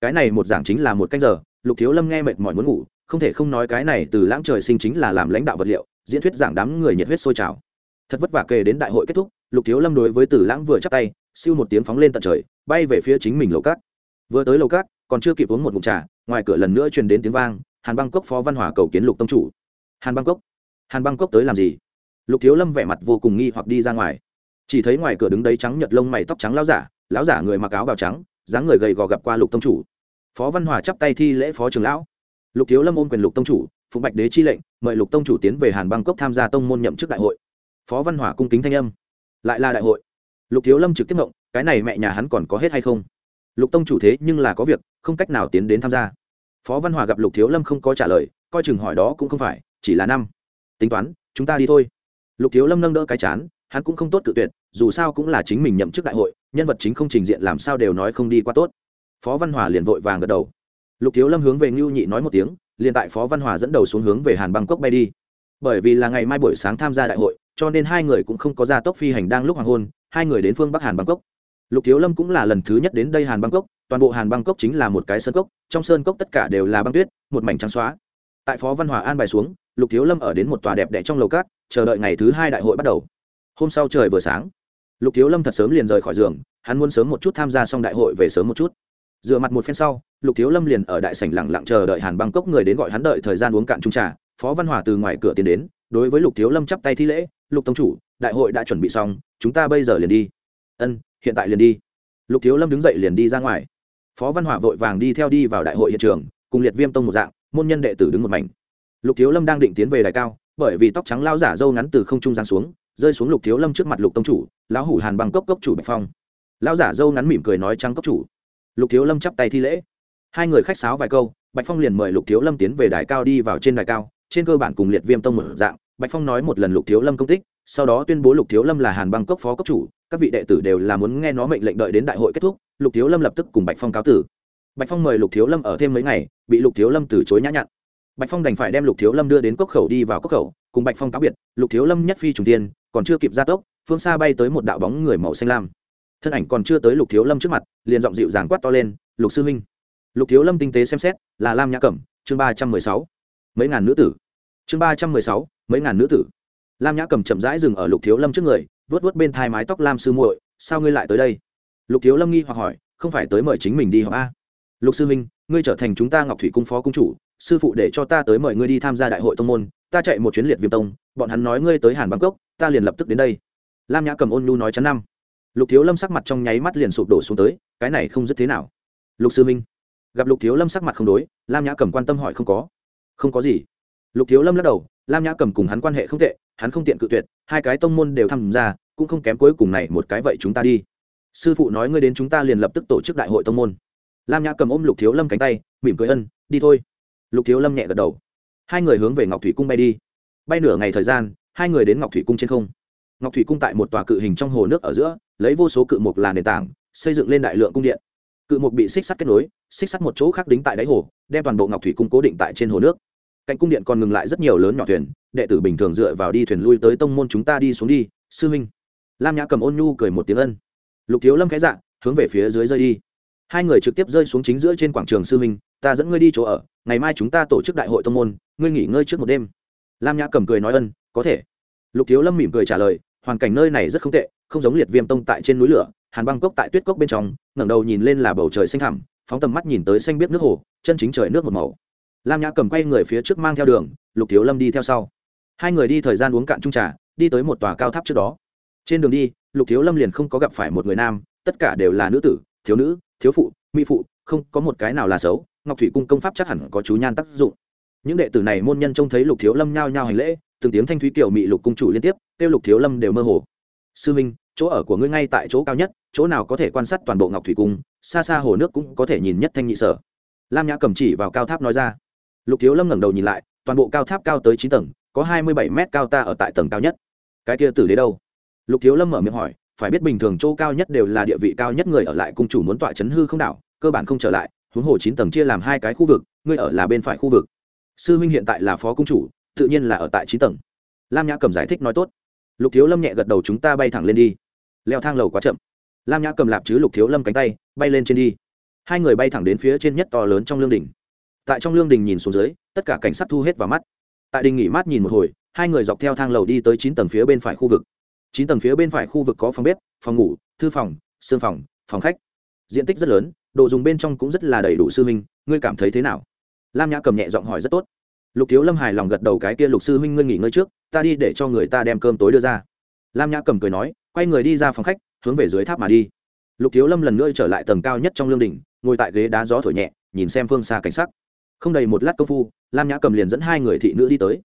Cái này một giảng chính là một canh giờ lục thiếu lâm nghe mệt mỏi muốn ngủ, không thể không nói cái này từ lãng trời sinh chính là làm lãnh đạo vật liệu, diễn thuyết giảng đám người nhiệt huyết sôi trào. Thật vất vả kề đến đại hội kết thúc, lục thiếu lâm đối với từ lãng vừa chắc tay, siêu một tiếng phóng lên tận trời, bay về phía chính mình lầu cát. Vừa tới lầu cát, còn chưa kịp uống một ngụm trà, ngoài cửa lần nữa truyền đến tiếng vang, hàn băng cốc phó văn hòa cầu kiến lục tông chủ. Hàn băng cốc hàn băng cốc tới làm gì? Lục thiếu lâm vẻ mặt vô cùng nghi hoặc đi ra ngoài. Chỉ thấy ngoài cửa đứng đấy trắng nhật lông mày tóc trắng lão giả lão giả người mặc áo bào trắng, dáng người gầy gò gặp qua lục tông chủ phó văn hòa chắp tay thi lễ phó trường lão. Lục thiếu lâm ôm quyền lục tông chủ, phụng bạch đế chi lệnh, mời lục tông chủ tiến về hàn bangkok cốc tham gia tông môn nhậm chức đại hội. Phó văn hòa cung kính thanh âm. Lại là đại hội. Lục thiếu lâm trực tiếp mộng cái này mẹ nhà hắn còn có hết hay không? Lục tông chủ thế nhưng là có việc, không cách nào tiến đến tham gia. Phó văn hòa gặp lục thiếu lâm không có trả lời, coi chừng hỏi đó cũng không phải, chỉ là năm. Tính toán, chúng ta đi thôi. Lục thiếu lâm nâng đỡ cái chán, hắn cũng không tốt cự tuyệt, dù sao cũng là chính mình nhậm chức đại hội, nhân vật chính không trình diện làm sao đều nói không đi qua tốt phó văn hòa liền vội vàng gật đầu. Lục thiếu lâm hướng về ngưu nhị nói một tiếng, liền tại phó văn hòa dẫn đầu xuống hướng về hàn băng cốc bay đi. Bởi vì là ngày mai buổi sáng tham gia đại hội, cho nên hai người cũng không có ra tốc phi hành đang lúc hoàng hôn, hai người đến phương bắc hàn bangkok lục thiếu lâm cũng là lần thứ nhất đến đây hàn bangkok toàn bộ hàn bangkok chính là một cái sơn cốc, trong sơn cốc tất cả đều là băng tuyết, một mảnh trắng xóa. Tại phó văn hòa an bài xuống, lục thiếu lâm ở đến một tòa đẹp đẽ trong lầu cát chờ đợi ngày thứ hai đại hội bắt đầu. Hôm sau trời vừa sáng, lục thiếu lâm thật sớm liền rời khỏi giường, hắn muốn sớm một chút tham gia xong đại hội về sớm một chút dựa mặt một phen sau, lục thiếu lâm liền ở đại sảnh lẳng lặng chờ đợi hàn băng cốc người đến gọi hắn đợi thời gian uống cạn trung trà. Phó văn hòa từ ngoài cửa tiến đến, đối với lục thiếu lâm chắp tay thi lễ, lục tông chủ, đại hội đã chuẩn bị xong, chúng ta bây giờ liền đi. Ân, hiện tại liền đi. Lục thiếu lâm đứng dậy liền đi ra ngoài. Phó văn hòa vội vàng đi theo đi vào đại hội hiện trường, cùng liệt viêm tông một dạng, môn nhân đệ tử đứng một mảnh. Lục thiếu lâm đang định tiến về đài cao, bởi vì tóc trắng lao giả dâu ngắn từ không trung giáng xuống, rơi xuống lục thiếu lâm trước mặt lục tông chủ, lão hủ hàn bằng cốc cốc chủ bạch phong. Lao giả dâu ngắn mỉm cười nói, trắng cốc chủ lục thiếu lâm chắp tay thi lễ. Hai người khách sáo vài câu, bạch phong liền mời lục thiếu lâm tiến về đài cao đi vào trên đài cao, trên cơ bản cùng liệt viêm tông mở dạng. Bạch phong nói một lần lục thiếu lâm công tích, sau đó tuyên bố lục thiếu lâm là hàn băng cốc phó cốc chủ, các vị đệ tử đều là muốn nghe nó mệnh lệnh đợi đến đại hội kết thúc, lục thiếu lâm lập tức cùng bạch phong cáo tử. Bạch phong mời lục thiếu lâm ở thêm mấy ngày, bị lục thiếu lâm từ chối nhã nhặn. Bạch phong đành phải đem lục thiếu lâm đưa đến cốc khẩu đi vào cốc khẩu, cùng bạch phong cáo biệt, lục thiếu lâm nhất phi trùng tiên, còn chưa kịp ra tốc, phương xa bay tới một đạo bóng người màu xanh lam thân ảnh còn chưa tới lục thiếu lâm trước mặt, liền giọng dịu dàng quát to lên, lục sư huynh. Lục thiếu lâm tinh tế xem xét, là lam nhã cẩm, chương ba trăm mười sáu. Mấy ngàn nữ tử. Chương ba trăm mười sáu, mấy ngàn nữ tử. Lam nhã cầm chậm rãi dừng ở lục thiếu lâm trước người vớt vớt bên thai mái tóc lam sư muội, sao ngươi lại tới đây? Lục thiếu lâm nghi hoặc hỏi, không phải tới mời chính mình đi họp a? Lục sư minh ngươi trở thành chúng ta ngọc thủy cung phó cung chủ, sư phụ để cho ta tới mời ngươi đi tham gia đại hội tông môn, ta chạy một chuyến liệt viêm tông, bọn hắn nói ngươi tới hàn bangkok ta liền lập tức đến đây. Lam nhã cầm ôn nhu nói chắn năm lục thiếu lâm sắc mặt trong nháy mắt liền sụp đổ xuống tới, cái này không dứt thế nào. Lục sư minh, gặp lục thiếu lâm sắc mặt không đối, lam nhã cầm quan tâm hỏi không có. Không có gì. Lục thiếu lâm lắc đầu, lam nhã cầm cùng hắn quan hệ không tệ, hắn không tiện cự tuyệt, hai cái tông môn đều tham gia, cũng không kém cuối cùng này một cái vậy chúng ta đi. Sư phụ nói ngươi đến chúng ta liền lập tức tổ chức đại hội tông môn. Lam nhã cầm ôm lục thiếu lâm cánh tay, mỉm cười ân, đi thôi. Lục thiếu lâm nhẹ gật đầu. Hai người hướng về ngọc thủy cung bay đi. Bay nửa ngày thời gian, hai người đến ngọc thủy cung trên không ngọc thủy cung tại một tòa cự hình trong hồ nước ở giữa, lấy vô số cự mục là nền tảng, xây dựng lên đại lượng cung điện. Cự mục bị xích sắt kết nối, xích sắt một chỗ khác đính tại đáy hồ, đem toàn bộ ngọc thủy cung cố định tại trên hồ nước. Cạnh cung điện còn ngừng lại rất nhiều lớn nhỏ thuyền, đệ tử bình thường dựa vào đi thuyền lui tới tông môn chúng ta đi xuống đi, sư huynh. Lam nhã cầm ôn nhu cười một tiếng ân. Lục thiếu lâm khẽ dạ hướng về phía dưới rơi đi. Hai người trực tiếp rơi xuống chính giữa trên quảng trường sư minh ta dẫn ngươi đi chỗ ở, ngày mai chúng ta tổ chức đại hội tông môn, ngươi nghỉ ngơi trước một đêm. Lam nhã cầm cười nói ân, có thể. Lục thiếu lâm mỉm cười trả lời hoàn cảnh nơi này rất không tệ, không giống liệt viêm tông tại trên núi lửa, hàn băng cốc tại tuyết cốc bên trong, ngẩng đầu nhìn lên là bầu trời xanh thẳm, phóng tầm mắt nhìn tới xanh biết nước hồ, chân chính trời nước một màu. Lam nhã cầm quay người phía trước mang theo đường, lục thiếu lâm đi theo sau. Hai người đi thời gian uống cạn trung trà, đi tới một tòa cao tháp trước đó. Trên đường đi, lục thiếu lâm liền không có gặp phải một người nam, tất cả đều là nữ tử, thiếu nữ, thiếu phụ, mỹ phụ, không có một cái nào là xấu, ngọc thủy cung công pháp chắc hẳn có chú nhan tác dụng. Những đệ tử này môn nhân trông thấy lục thiếu lâm nhao nhao hành lễ, từng tiếng thanh thúy kiểu mị lục cung chủ liên tiếp kêu lục thiếu lâm đều mơ hồ. Sư minh, chỗ ở của ngươi ngay tại chỗ cao nhất, chỗ nào có thể quan sát toàn bộ ngọc thủy cung, xa xa hồ nước cũng có thể nhìn nhất thanh nhị sở. Lam nhã cầm chỉ vào cao tháp nói ra. Lục thiếu lâm ngẩng đầu nhìn lại, toàn bộ cao tháp cao tới chín tầng, có hai mươi bảy mét cao ta ở tại tầng cao nhất. Cái kia tử đế đâu? Lục thiếu lâm mở miệng hỏi, phải biết bình thường chỗ cao nhất đều là địa vị cao nhất người ở lại cung chủ muốn tọa chấn hư không đảo, cơ bản không trở lại, huống hồ chín tầng chia làm hai cái khu vực, ngươi ở là bên phải khu vực. Sư huynh hiện tại là phó cung chủ, tự nhiên là ở tại chín tầng. Lam nhã cầm giải thích nói tốt lục thiếu lâm nhẹ gật đầu chúng ta bay thẳng lên đi. Leo thang lầu quá chậm. Lam nhã cầm lạp chứ lục thiếu lâm cánh tay, bay lên trên đi. Hai người bay thẳng đến phía trên nhất to lớn trong lương đình. Tại trong lương đình nhìn xuống dưới, tất cả cảnh sát thu hết vào mắt. Tại đình nghỉ mát nhìn một hồi, hai người dọc theo thang lầu đi tới chín tầng phía bên phải khu vực. Chín tầng phía bên phải khu vực có phòng bếp, phòng ngủ, thư phòng, sương phòng phòng khách. Diện tích rất lớn, đồ dùng bên trong cũng rất là đầy đủ sư minh. ngươi cảm thấy thế nào? Lam nhã cầm nhẹ giọng hỏi rất tốt lục thiếu lâm hài lòng gật đầu cái kia lục sư huynh ngươi nghỉ ngơi trước, ta đi để cho người ta đem cơm tối đưa ra. Lam nhã cầm cười nói, quay người đi ra phòng khách, hướng về dưới tháp mà đi. Lục thiếu lâm lần nữa trở lại tầng cao nhất trong lương đình ngồi tại ghế đá gió thổi nhẹ, nhìn xem phương xa cảnh sắc. Không đầy một lát công phu, lam nhã cầm liền dẫn hai người thị nữ đi tới.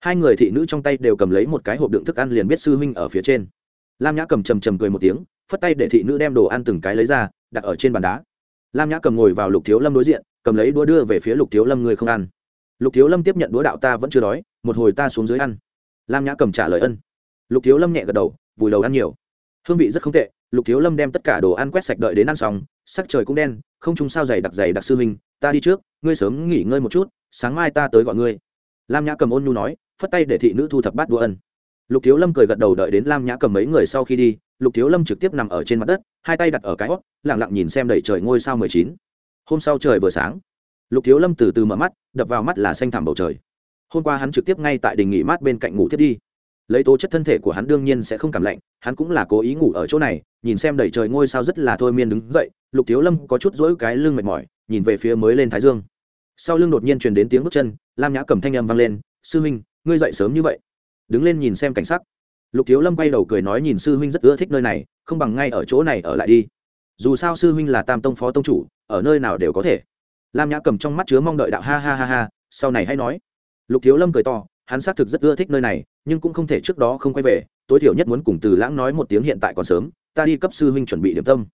Hai người thị nữ trong tay đều cầm lấy một cái hộp đựng thức ăn liền biết sư huynh ở phía trên. Lam nhã cầm trầm trầm cười một tiếng, phất tay để thị nữ đem đồ ăn từng cái lấy ra, đặt ở trên bàn đá. Lam nhã cầm ngồi vào lục thiếu lâm đối diện, cầm lấy đũa đưa về phía lục thiếu lâm người không ăn lục thiếu lâm tiếp nhận đũa đạo ta vẫn chưa đói, một hồi ta xuống dưới ăn. Lam nhã cầm trả lời ân. Lục thiếu lâm nhẹ gật đầu, vùi đầu ăn nhiều. Hương vị rất không tệ, lục thiếu lâm đem tất cả đồ ăn quét sạch đợi đến ăn xong, sắc trời cũng đen, không chung sao dày đặc dày đặc sư huynh, ta đi trước, ngươi sớm nghỉ ngơi một chút, sáng mai ta tới gọi ngươi. Lam nhã cầm ôn nhu nói, phất tay để thị nữ thu thập bát đũa ân. Lục thiếu lâm cười gật đầu đợi đến lam nhã cầm mấy người sau khi đi, lục thiếu lâm trực tiếp nằm ở trên mặt đất, hai tay đặt ở cái hót lẳng lặng nhìn xem đầy trời ngôi sao mười chín. Hôm sau trời vừa sáng lục thiếu lâm từ từ mở mắt, đập vào mắt là xanh thẳm bầu trời. Hôm qua hắn trực tiếp ngay tại đình nghỉ mát bên cạnh ngủ thiết đi. Lấy tố chất thân thể của hắn đương nhiên sẽ không cảm lạnh, hắn cũng là cố ý ngủ ở chỗ này, nhìn xem đầy trời ngôi sao rất là thôi miên đứng dậy, lục thiếu lâm có chút rỗi cái lưng mệt mỏi, nhìn về phía mới lên thái dương. Sau lưng đột nhiên truyền đến tiếng bước chân, lam nhã cầm thanh âm vang lên, sư huynh, ngươi dậy sớm như vậy? Đứng lên nhìn xem cảnh sắc. Lục thiếu lâm quay đầu cười nói nhìn sư huynh rất ưa thích nơi này, không bằng ngay ở chỗ này ở lại đi. Dù sao sư huynh là tam tông phó tông chủ, ở nơi nào đều có thể lam nhã cầm trong mắt chứa mong đợi đạo ha ha ha ha, sau này hãy nói. Lục thiếu lâm cười to, hắn xác thực rất ưa thích nơi này, nhưng cũng không thể trước đó không quay về, tối thiểu nhất muốn cùng từ lãng nói một tiếng hiện tại còn sớm, ta đi cấp sư huynh chuẩn bị điểm tâm.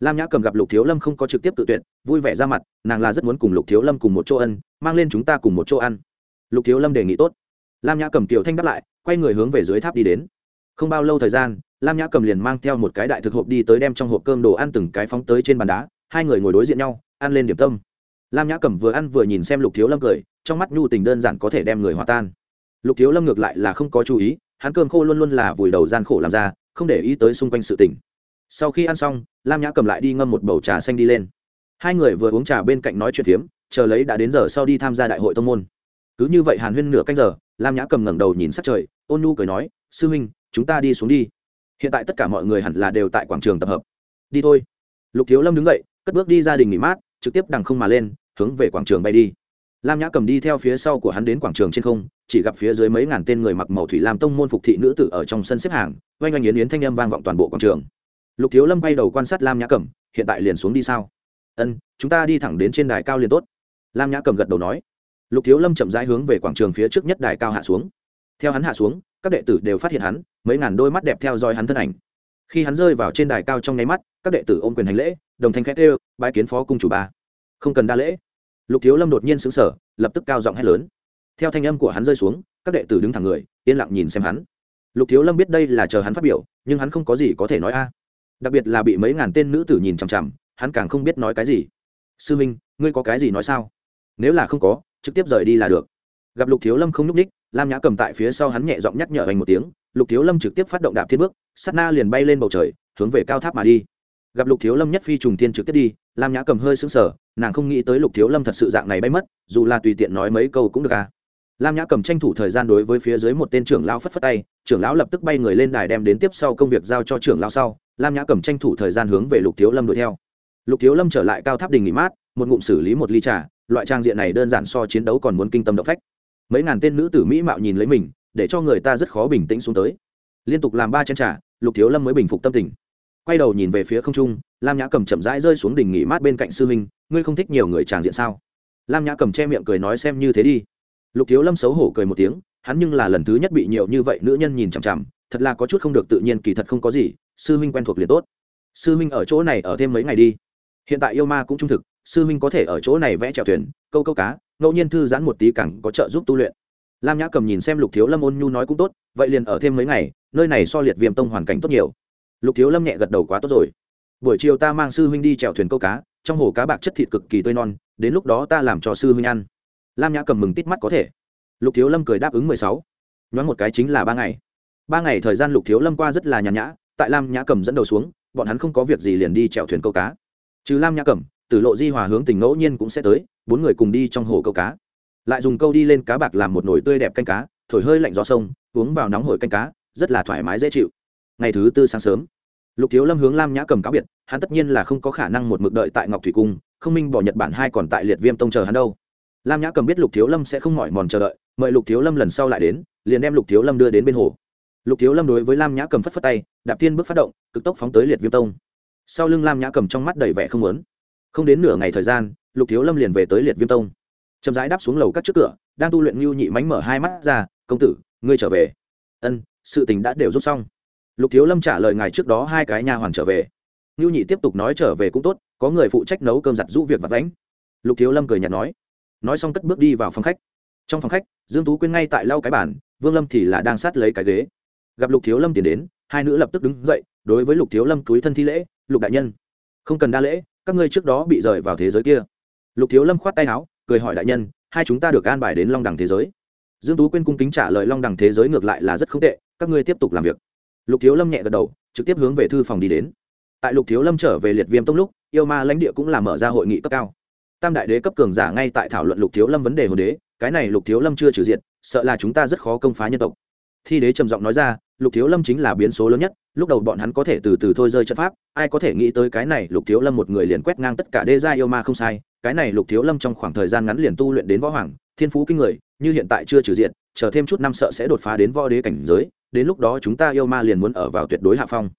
Lam nhã cầm gặp lục thiếu lâm không có trực tiếp tự tuyển vui vẻ ra mặt, nàng là rất muốn cùng lục thiếu lâm cùng một chỗ ân mang lên chúng ta cùng một chỗ ăn. Lục thiếu lâm đề nghị tốt. Lam nhã cầm tiểu thanh đáp lại, quay người hướng về dưới tháp đi đến. Không bao lâu thời gian, lam nhã cầm liền mang theo một cái đại thực hộp đi tới đem trong hộp cơm đồ ăn từng cái phóng tới trên bàn đá, hai người ngồi đối diện nhau, ăn lên điểm tâm lam nhã cầm vừa ăn vừa nhìn xem lục thiếu lâm cười, trong mắt nhu tình đơn giản có thể đem người hòa tan. Lục thiếu lâm ngược lại là không có chú ý, hắn cơm khô luôn luôn là vùi đầu gian khổ làm ra, không để ý tới xung quanh sự tình. Sau khi ăn xong, lam nhã cầm lại đi ngâm một bầu trà xanh đi lên. Hai người vừa uống trà bên cạnh nói chuyện phiếm, chờ lấy đã đến giờ sau đi tham gia đại hội tông môn. Cứ như vậy hàn huyên nửa canh giờ, lam nhã cầm ngẩng đầu nhìn sát trời, ôn nhu cười nói, sư huynh, chúng ta đi xuống đi. Hiện tại tất cả mọi người hẳn là đều tại quảng trường tập hợp. Đi thôi. Lục thiếu lâm đứng dậy, cất bước đi gia đình nghỉ mát, trực tiếp đằng không mà lên hướng về quảng trường bay đi. Lam nhã cầm đi theo phía sau của hắn đến quảng trường trên không, chỉ gặp phía dưới mấy ngàn tên người mặc màu thủy lam tông môn phục thị nữ tử ở trong sân xếp hàng, oanh oanh yến yến thanh âm vang vọng toàn bộ quảng trường. Lục thiếu lâm bay đầu quan sát lam nhã cầm, hiện tại liền xuống đi sao? Ân, chúng ta đi thẳng đến trên đài cao liền tốt. Lam nhã cầm gật đầu nói. Lục thiếu lâm chậm rãi hướng về quảng trường phía trước nhất đài cao hạ xuống. Theo hắn hạ xuống, các đệ tử đều phát hiện hắn, mấy ngàn đôi mắt đẹp theo dõi hắn thân ảnh. Khi hắn rơi vào trên đài cao trong nháy mắt, các đệ tử ôm quyền hành lễ, đồng thanh khét ê bái kiến phó cung chủ ba không cần đa lễ. Lục thiếu lâm đột nhiên xứng sở lập tức cao giọng hét lớn. Theo thanh âm của hắn rơi xuống, các đệ tử đứng thẳng người, yên lặng nhìn xem hắn. Lục thiếu lâm biết đây là chờ hắn phát biểu, nhưng hắn không có gì có thể nói a. Đặc biệt là bị mấy ngàn tên nữ tử nhìn chằm chằm, hắn càng không biết nói cái gì. Sư minh, ngươi có cái gì nói sao? Nếu là không có, trực tiếp rời đi là được. Gặp lục thiếu lâm không nhúc ních lam nhã cầm tại phía sau hắn nhẹ giọng nhắc nhở anh một tiếng, lục thiếu lâm trực tiếp phát động đạp thiên bước sắt na liền bay lên bầu trời, hướng về cao tháp mà đi. Gặp lục thiếu lâm nhất phi trùng tiên trực tiếp đi lam nhã cầm hơi sững sờ, nàng không nghĩ tới lục thiếu lâm thật sự dạng này bay mất, dù là tùy tiện nói mấy câu cũng được à. Lam nhã cầm tranh thủ thời gian đối với phía dưới một tên trưởng lão phất phất tay, trưởng lão lập tức bay người lên đài đem đến tiếp sau công việc giao cho trưởng lão sau. Lam nhã cầm tranh thủ thời gian hướng về lục thiếu lâm đuổi theo. Lục thiếu lâm trở lại cao tháp đình nghỉ mát, một ngụm xử lý một ly trà, loại trang diện này đơn giản so chiến đấu còn muốn kinh tâm động phách. Mấy ngàn tên nữ tử mỹ mạo nhìn lấy mình, để cho người ta rất khó bình tĩnh xuống tới. Liên tục làm ba chén trà, lục thiếu lâm mới bình phục tâm tình quay đầu nhìn về phía không trung, lam nhã cầm chậm rãi rơi xuống đỉnh nghỉ mát bên cạnh sư huynh, ngươi không thích nhiều người tràng diện sao? Lam nhã cầm che miệng cười nói xem như thế đi. Lục thiếu lâm xấu hổ cười một tiếng, hắn nhưng là lần thứ nhất bị nhiều như vậy nữ nhân nhìn chằm chằm, thật là có chút không được tự nhiên, kỳ thật không có gì, sư huynh quen thuộc liền tốt. Sư huynh ở chỗ này ở thêm mấy ngày đi. Hiện tại yêu ma cũng trung thực, sư huynh có thể ở chỗ này vẽ trèo thuyền, câu câu cá, ngẫu nhiên thư giãn một tí cẳng có trợ giúp tu luyện. Lam nhã cầm nhìn xem lục thiếu lâm ôn nhu nói cũng tốt, vậy liền ở thêm mấy ngày, nơi này so liệt viêm tông hoàn cảnh tốt nhiều lục thiếu lâm nhẹ gật đầu quá tốt rồi. Buổi chiều ta mang sư huynh đi chèo thuyền câu cá, trong hồ cá bạc chất thịt cực kỳ tươi non, đến lúc đó ta làm cho sư huynh ăn. Lam nhã cầm mừng tít mắt có thể. Lục thiếu lâm cười đáp ứng mười sáu. Nhoáng một cái chính là ba ngày. Ba ngày thời gian lục thiếu lâm qua rất là nhàn nhã, tại lam nhã cầm dẫn đầu xuống, bọn hắn không có việc gì liền đi chèo thuyền câu cá. Trừ lam nhã cầm từ lộ di hòa hướng tình ngẫu nhiên cũng sẽ tới, bốn người cùng đi trong hồ câu cá. Lại dùng câu đi lên cá bạc làm một nồi tươi đẹp canh cá, thổi hơi lạnh gió sông, uống vào nóng hổi canh cá, rất là thoải mái dễ chịu. Ngày thứ tư sáng sớm lục thiếu lâm hướng lam nhã cầm cáo biệt, hắn tất nhiên là không có khả năng một mực đợi tại ngọc thủy cung, không minh bỏ nhật bản hai còn tại liệt viêm tông chờ hắn đâu. Lam nhã cầm biết lục thiếu lâm sẽ không mỏi mòn chờ đợi, mời lục thiếu lâm lần sau lại đến, liền đem lục thiếu lâm đưa đến bên hồ. Lục thiếu lâm đối với lam nhã cầm phất phất tay, đạp tiên bước phát động, cực tốc phóng tới liệt viêm tông. Sau lưng lam nhã cầm trong mắt đầy vẻ không lớn không đến nửa ngày thời gian, lục thiếu lâm liền về tới liệt viêm tông. Chậm rãi đáp xuống lầu các trước cửa, đang tu luyện ngưu nhị mánh mở hai mắt ra, công tử, ngươi trở về. Ân, sự tình đã đều rút xong lục thiếu lâm trả lời ngài trước đó hai cái nha hoàn trở về. Ngưu nhị tiếp tục nói trở về cũng tốt, có người phụ trách nấu cơm giặt rũ việc vặt vãnh. Lục thiếu lâm cười nhạt nói. Nói xong cất bước đi vào phòng khách. Trong phòng khách, dương tú quyên ngay tại lau cái bàn, vương lâm thì là đang sát lấy cái ghế. Gặp lục thiếu lâm tiến đến, hai nữ lập tức đứng dậy, đối với lục thiếu lâm túi thân thi lễ, lục đại nhân, không cần đa lễ, các ngươi trước đó bị rời vào thế giới kia. Lục thiếu lâm khoát tay áo, cười hỏi đại nhân, hai chúng ta được an bài đến long đẳng thế giới. Dương tú quyên cung kính trả lời, long đẳng thế giới ngược lại là rất không tệ, các ngươi tiếp tục làm việc lục thiếu lâm nhẹ gật đầu, trực tiếp hướng về thư phòng đi đến. Tại lục thiếu lâm trở về liệt viêm tông lúc, yêu ma lãnh địa cũng là mở ra hội nghị cấp cao. Tam đại đế cấp cường giả ngay tại thảo luận lục thiếu lâm vấn đề hồn đế, cái này lục thiếu lâm chưa trừ diện sợ là chúng ta rất khó công phá nhân tộc. Thi đế trầm giọng nói ra, lục thiếu lâm chính là biến số lớn nhất, lúc đầu bọn hắn có thể từ từ thôi rơi trận pháp, ai có thể nghĩ tới cái này lục thiếu lâm một người liền quét ngang tất cả đê gia yêu ma không sai, cái này lục thiếu lâm trong khoảng thời gian ngắn liền tu luyện đến võ hoàng thiên phú kinh người, như hiện tại chưa trừ diện, chờ thêm chút năm sợ sẽ đột phá đến võ đế cảnh giới, đến lúc đó chúng ta yêu ma liền muốn ở vào tuyệt đối hạ phong.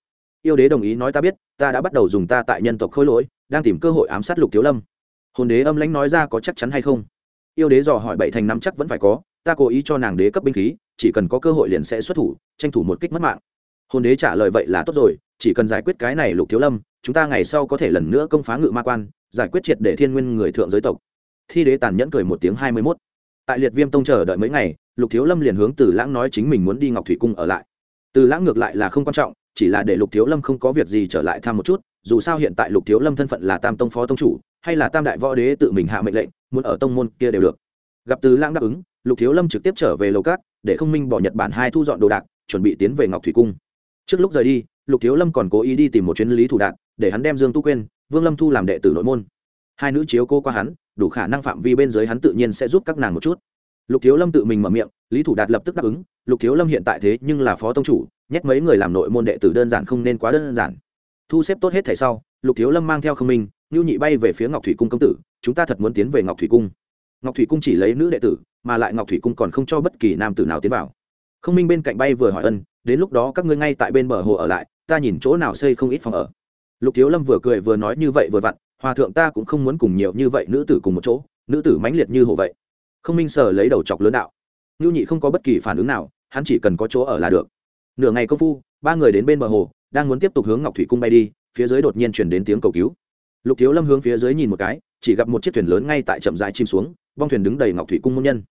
Yêu đế đồng ý nói ta biết, ta đã bắt đầu dùng ta tại nhân tộc khôi lỗi, đang tìm cơ hội ám sát lục thiếu lâm. Hồn đế âm lãnh nói ra có chắc chắn hay không? Yêu đế dò hỏi bảy thành năm chắc vẫn phải có, ta cố ý cho nàng đế cấp binh khí, chỉ cần có cơ hội liền sẽ xuất thủ, tranh thủ một kích mất mạng. Hồn đế trả lời vậy là tốt rồi, chỉ cần giải quyết cái này lục thiếu lâm, chúng ta ngày sau có thể lần nữa công phá ngự ma quan, giải quyết triệt để thiên nguyên người thượng giới tộc thi đế tàn nhẫn cười một tiếng hai mươi mốt. Tại liệt viêm tông chờ đợi mấy ngày, lục thiếu lâm liền hướng từ lãng nói chính mình muốn đi ngọc thủy cung ở lại. Từ lãng ngược lại là không quan trọng, chỉ là để lục thiếu lâm không có việc gì trở lại thăm một chút, dù sao hiện tại lục thiếu lâm thân phận là tam tông phó tông chủ, hay là tam đại võ đế tự mình hạ mệnh lệnh, muốn ở tông môn kia đều được. Gặp từ lãng đáp ứng, lục thiếu lâm trực tiếp trở về lầu cát để không minh bỏ nhật bản hai thu dọn đồ đạc, chuẩn bị tiến về ngọc thủy cung. Trước lúc rời đi, lục thiếu lâm còn cố ý đi tìm một chuyến lý thủ đạn để hắn đem dương tu quên vương lâm thu làm đệ tử nội môn hai nữ chiếu cô qua hắn, đủ khả năng phạm vi bên dưới hắn tự nhiên sẽ giúp các nàng một chút. Lục thiếu lâm tự mình mở miệng, lý thủ đạt lập tức đáp ứng, lục thiếu lâm hiện tại thế nhưng là phó tông chủ, nhét mấy người làm nội môn đệ tử đơn giản không nên quá đơn giản. Thu xếp tốt hết thảy sau, lục thiếu lâm mang theo khâm minh ngưu nhị bay về phía ngọc thủy cung công tử, chúng ta thật muốn tiến về ngọc thủy cung. Ngọc thủy cung chỉ lấy nữ đệ tử, mà lại ngọc thủy cung còn không cho bất kỳ nam tử nào tiến vào. Không minh bên cạnh bay vừa hỏi ân, đến lúc đó các ngươi ngay tại bên bờ hồ ở lại, ta nhìn chỗ nào xây không ít phòng ở. Lục thiếu lâm vừa cười vừa nói như vậy vừa vặn hòa thượng ta cũng không muốn cùng nhiều như vậy nữ tử cùng một chỗ, nữ tử mãnh liệt như hồ vậy. Không minh sờ lấy đầu chọc lớn đạo. Ngưu nhị không có bất kỳ phản ứng nào, hắn chỉ cần có chỗ ở là được. Nửa ngày công phu, ba người đến bên bờ hồ, đang muốn tiếp tục hướng ngọc thủy cung bay đi, phía dưới đột nhiên chuyển đến tiếng cầu cứu. Lục thiếu lâm hướng phía dưới nhìn một cái, chỉ gặp một chiếc thuyền lớn ngay tại chậm dài chìm xuống, bong thuyền đứng đầy ngọc thủy cung môn nhân.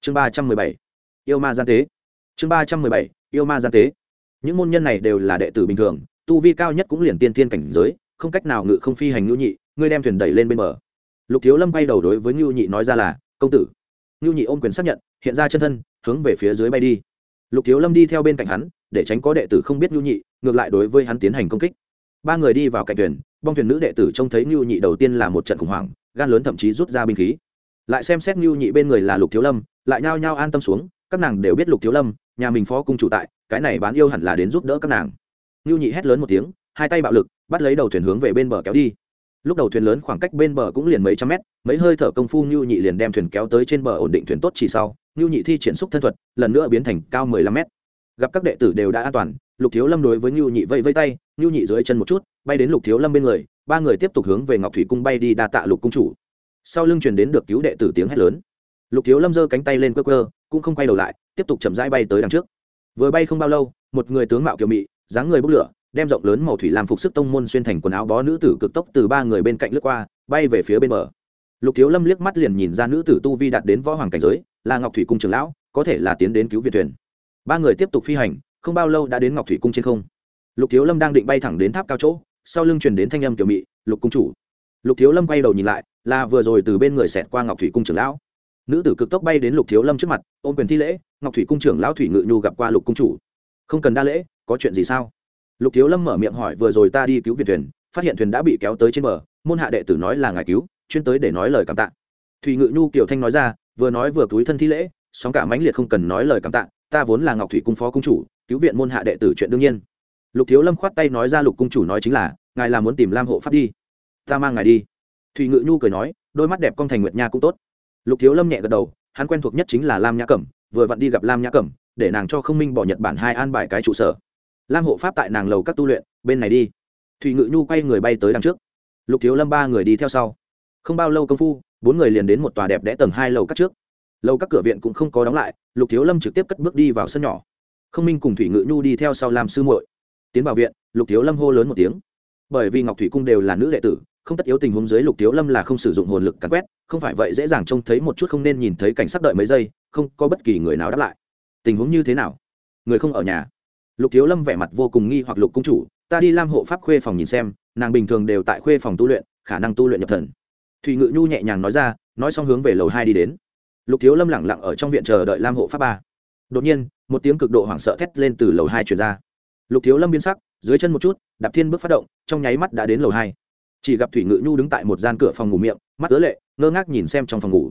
Chương ba trăm mười bảy. Yêu ma gian tế. Chương ba trăm mười bảy. Yêu ma gian tế. Những môn nhân này đều là đệ tử bình thường, tu vi cao nhất cũng liền tiên thiên cảnh giới, không cách nào ngự không phi hành ngưu nhị ngươi đem thuyền đẩy lên bên bờ. Lục thiếu lâm bay đầu đối với ngưu nhị nói ra là, công tử. Ngưu nhị ôm quyền xác nhận, hiện ra chân thân, hướng về phía dưới bay đi. Lục thiếu lâm đi theo bên cạnh hắn, để tránh có đệ tử không biết ngưu nhị, ngược lại đối với hắn tiến hành công kích. Ba người đi vào cạnh thuyền, bong thuyền nữ đệ tử trông thấy ngưu nhị đầu tiên là một trận khủng hoảng, gan lớn thậm chí rút ra binh khí. Lại xem xét ngưu nhị bên người là lục thiếu lâm, lại nhao nhao an tâm xuống, các nàng đều biết lục thiếu lâm, nhà mình phó cung chủ tại, cái này bán yêu hẳn là đến giúp đỡ các nàng. Ngưu nhị hét lớn một tiếng, hai tay bạo lực, bắt lấy đầu thuyền hướng về bên bờ kéo đi lúc đầu thuyền lớn khoảng cách bên bờ cũng liền mấy trăm mét, mấy hơi thở công phu ngưu nhị liền đem thuyền kéo tới trên bờ ổn định thuyền tốt chỉ sau ngưu nhị thi triển xúc thân thuật, lần nữa biến thành cao mười lăm mét. Gặp các đệ tử đều đã an toàn, lục thiếu lâm đối với ngưu nhị vây vây tay ngưu nhị dưới chân một chút, bay đến lục thiếu lâm bên người, ba người tiếp tục hướng về ngọc thủy cung bay đi đa tạ lục cung chủ. Sau lưng truyền đến được cứu đệ tử tiếng hét lớn. Lục thiếu lâm giơ cánh tay lên cơ cơ cũng không quay đầu lại, tiếp tục chậm rãi bay tới đằng trước. Vừa bay không bao lâu, một người tướng mạo kiều mị, dáng người bốc lửa đem rộng lớn màu thủy làm phục sức tông môn xuyên thành quần áo bó nữ tử cực tốc từ ba người bên cạnh lướt qua, bay về phía bên bờ. Lục thiếu lâm liếc mắt liền nhìn ra nữ tử tu vi đạt đến võ hoàng cảnh giới, là ngọc thủy cung trường lão, có thể là tiến đến cứu việt thuyền. Ba người tiếp tục phi hành, không bao lâu đã đến ngọc thủy cung trên không. Lục thiếu lâm đang định bay thẳng đến tháp cao chỗ, sau lưng truyền đến thanh âm kiểu mị, lục cung chủ. Lục thiếu lâm quay đầu nhìn lại, là vừa rồi từ bên người xẹt qua ngọc thủy cung trưởng lão. Nữ tử cực tốc bay đến lục thiếu lâm trước mặt, ôm quyền thi lễ, ngọc thủy cung trưởng lão thủy ngự nhu gặp qua lục cung chủ. Không cần đa lễ, có chuyện gì sao? Lục thiếu lâm mở miệng hỏi, vừa rồi ta đi cứu việt thuyền, phát hiện thuyền đã bị kéo tới trên bờ, môn hạ đệ tử nói là ngài cứu, chuyên tới để nói lời cảm tạ. Thủy ngự nhu kiều thanh nói ra, vừa nói vừa túi thân thi lễ, sóng cả mãnh liệt không cần nói lời cảm tạ, ta vốn là ngọc thủy cung phó cung chủ, cứu viện môn hạ đệ tử chuyện đương nhiên. Lục thiếu lâm khoát tay nói ra, lục cung chủ nói chính là, ngài là muốn tìm lam hộ pháp đi. Ta mang ngài đi. Thủy ngự nhu cười nói, đôi mắt đẹp con thành nguyệt nha cũng tốt. Lục thiếu lâm nhẹ gật đầu, hắn quen thuộc nhất chính là lam nhã cẩm, vừa vặn đi gặp lam nhã cẩm, để nàng cho không minh bỏ nhật bản hai an bài cái trụ sở lam hộ pháp tại nàng lầu các tu luyện, bên này đi. Thủy ngự nhu quay người bay tới đằng trước. Lục thiếu lâm ba người đi theo sau. Không bao lâu công phu, bốn người liền đến một tòa đẹp đẽ tầng hai lầu các trước. Lầu các cửa viện cũng không có đóng lại, lục thiếu lâm trực tiếp cất bước đi vào sân nhỏ. Không minh cùng thủy ngự nhu đi theo sau làm sư muội. Tiến vào viện, lục thiếu lâm hô lớn một tiếng. Bởi vì ngọc thủy cung đều là nữ đệ tử, không tất yếu tình huống dưới lục thiếu lâm là không sử dụng hồn lực cắn quét, không phải vậy dễ dàng trông thấy một chút không nên nhìn thấy cảnh sắc đợi mấy giây, không có bất kỳ người nào đáp lại. Tình huống như thế nào? Người không ở nhà lục thiếu lâm vẻ mặt vô cùng nghi hoặc lục cung chủ, ta đi lam hộ pháp khuê phòng nhìn xem, nàng bình thường đều tại khuê phòng tu luyện, khả năng tu luyện nhập thần. Thùy ngự nhu nhẹ nhàng nói ra, nói xong hướng về lầu hai đi đến. Lục thiếu lâm lẳng lặng ở trong viện chờ đợi lam hộ pháp ba. Đột nhiên, một tiếng cực độ hoảng sợ thét lên từ lầu hai chuyển ra. Lục thiếu lâm biến sắc, dưới chân một chút, đạp thiên bước phát động, trong nháy mắt đã đến lầu hai. Chỉ gặp thủy ngự nhu đứng tại một gian cửa phòng ngủ miệng, mắt ứa lệ, ngơ ngác nhìn xem trong phòng ngủ.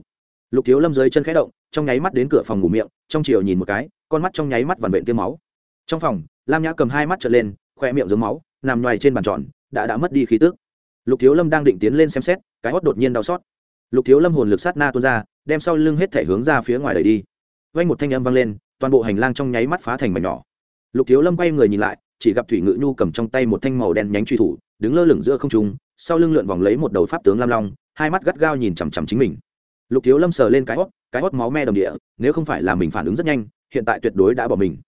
Lục thiếu lâm dưới chân khẽ động, trong nháy mắt đến cửa phòng ngủ miệng, trong chiều nhìn một cái, con mắt trong nháy mắt vằn vện tiêm máu trong phòng, lam nhã cầm hai mắt trở lên khoe miệng giống máu, nằm ngoài trên bàn tròn, đã đã mất đi khí tước lục thiếu lâm đang định tiến lên xem xét, cái hót đột nhiên đau xót. Lục thiếu lâm hồn lực sát na tuôn ra, đem sau lưng hết thể hướng ra phía ngoài đẩy đi. Vay một thanh âm vang lên, toàn bộ hành lang trong nháy mắt phá thành mảnh nhỏ. Lục thiếu lâm quay người nhìn lại, chỉ gặp thủy ngự nhu cầm trong tay một thanh màu đen nhánh truy thủ, đứng lơ lửng giữa không trung, sau lưng lượn vòng lấy một đầu pháp tướng lam long, hai mắt gắt gao nhìn chằm chằm chính mình. Lục thiếu lâm sờ lên cái hót cái hót máu me đồng địa, nếu không phải là mình phản ứng rất nhanh, hiện tại tuyệt đối đã bỏ mình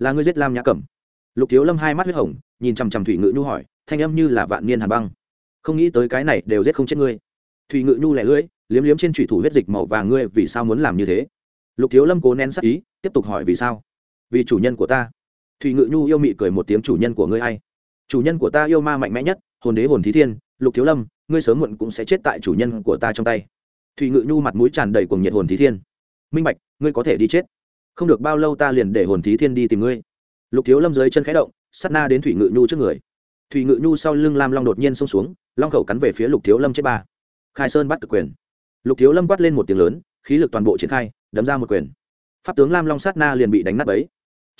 là ngươi giết lam nhã cẩm. Lục thiếu lâm hai mắt huyết hồng, nhìn chằm chằm thủy ngự nhu hỏi, thanh âm như là vạn niên hàn băng. Không nghĩ tới cái này đều giết không chết ngươi. Thủy ngự nhu lẻ lưỡi, liếm liếm trên thủy thủ huyết dịch màu vàng ngươi vì sao muốn làm như thế? Lục thiếu lâm cố nén sắc ý, tiếp tục hỏi vì sao? Vì chủ nhân của ta. Thủy ngự nhu yêu mị cười một tiếng chủ nhân của ngươi hay chủ nhân của ta yêu ma mạnh mẽ nhất, hồn đế hồn thí thiên, lục thiếu lâm, ngươi sớm muộn cũng sẽ chết tại chủ nhân của ta trong tay. Thủy ngự nhu mặt mũi tràn đầy cùng nhiệt hồn thí thiên. Minh bạch, ngươi có thể đi chết không được bao lâu ta liền để hồn thí thiên đi tìm ngươi. Lục thiếu lâm dưới chân khẽ động sắt na đến thủy ngự nhu trước người. Thủy ngự nhu sau lưng lam long đột nhiên xông xuống, long khẩu cắn về phía lục thiếu lâm chết ba. Khai sơn bắt cực quyền. Lục thiếu lâm quát lên một tiếng lớn, khí lực toàn bộ triển khai, đấm ra một quyền. Pháp tướng lam long sát na liền bị đánh nát ấy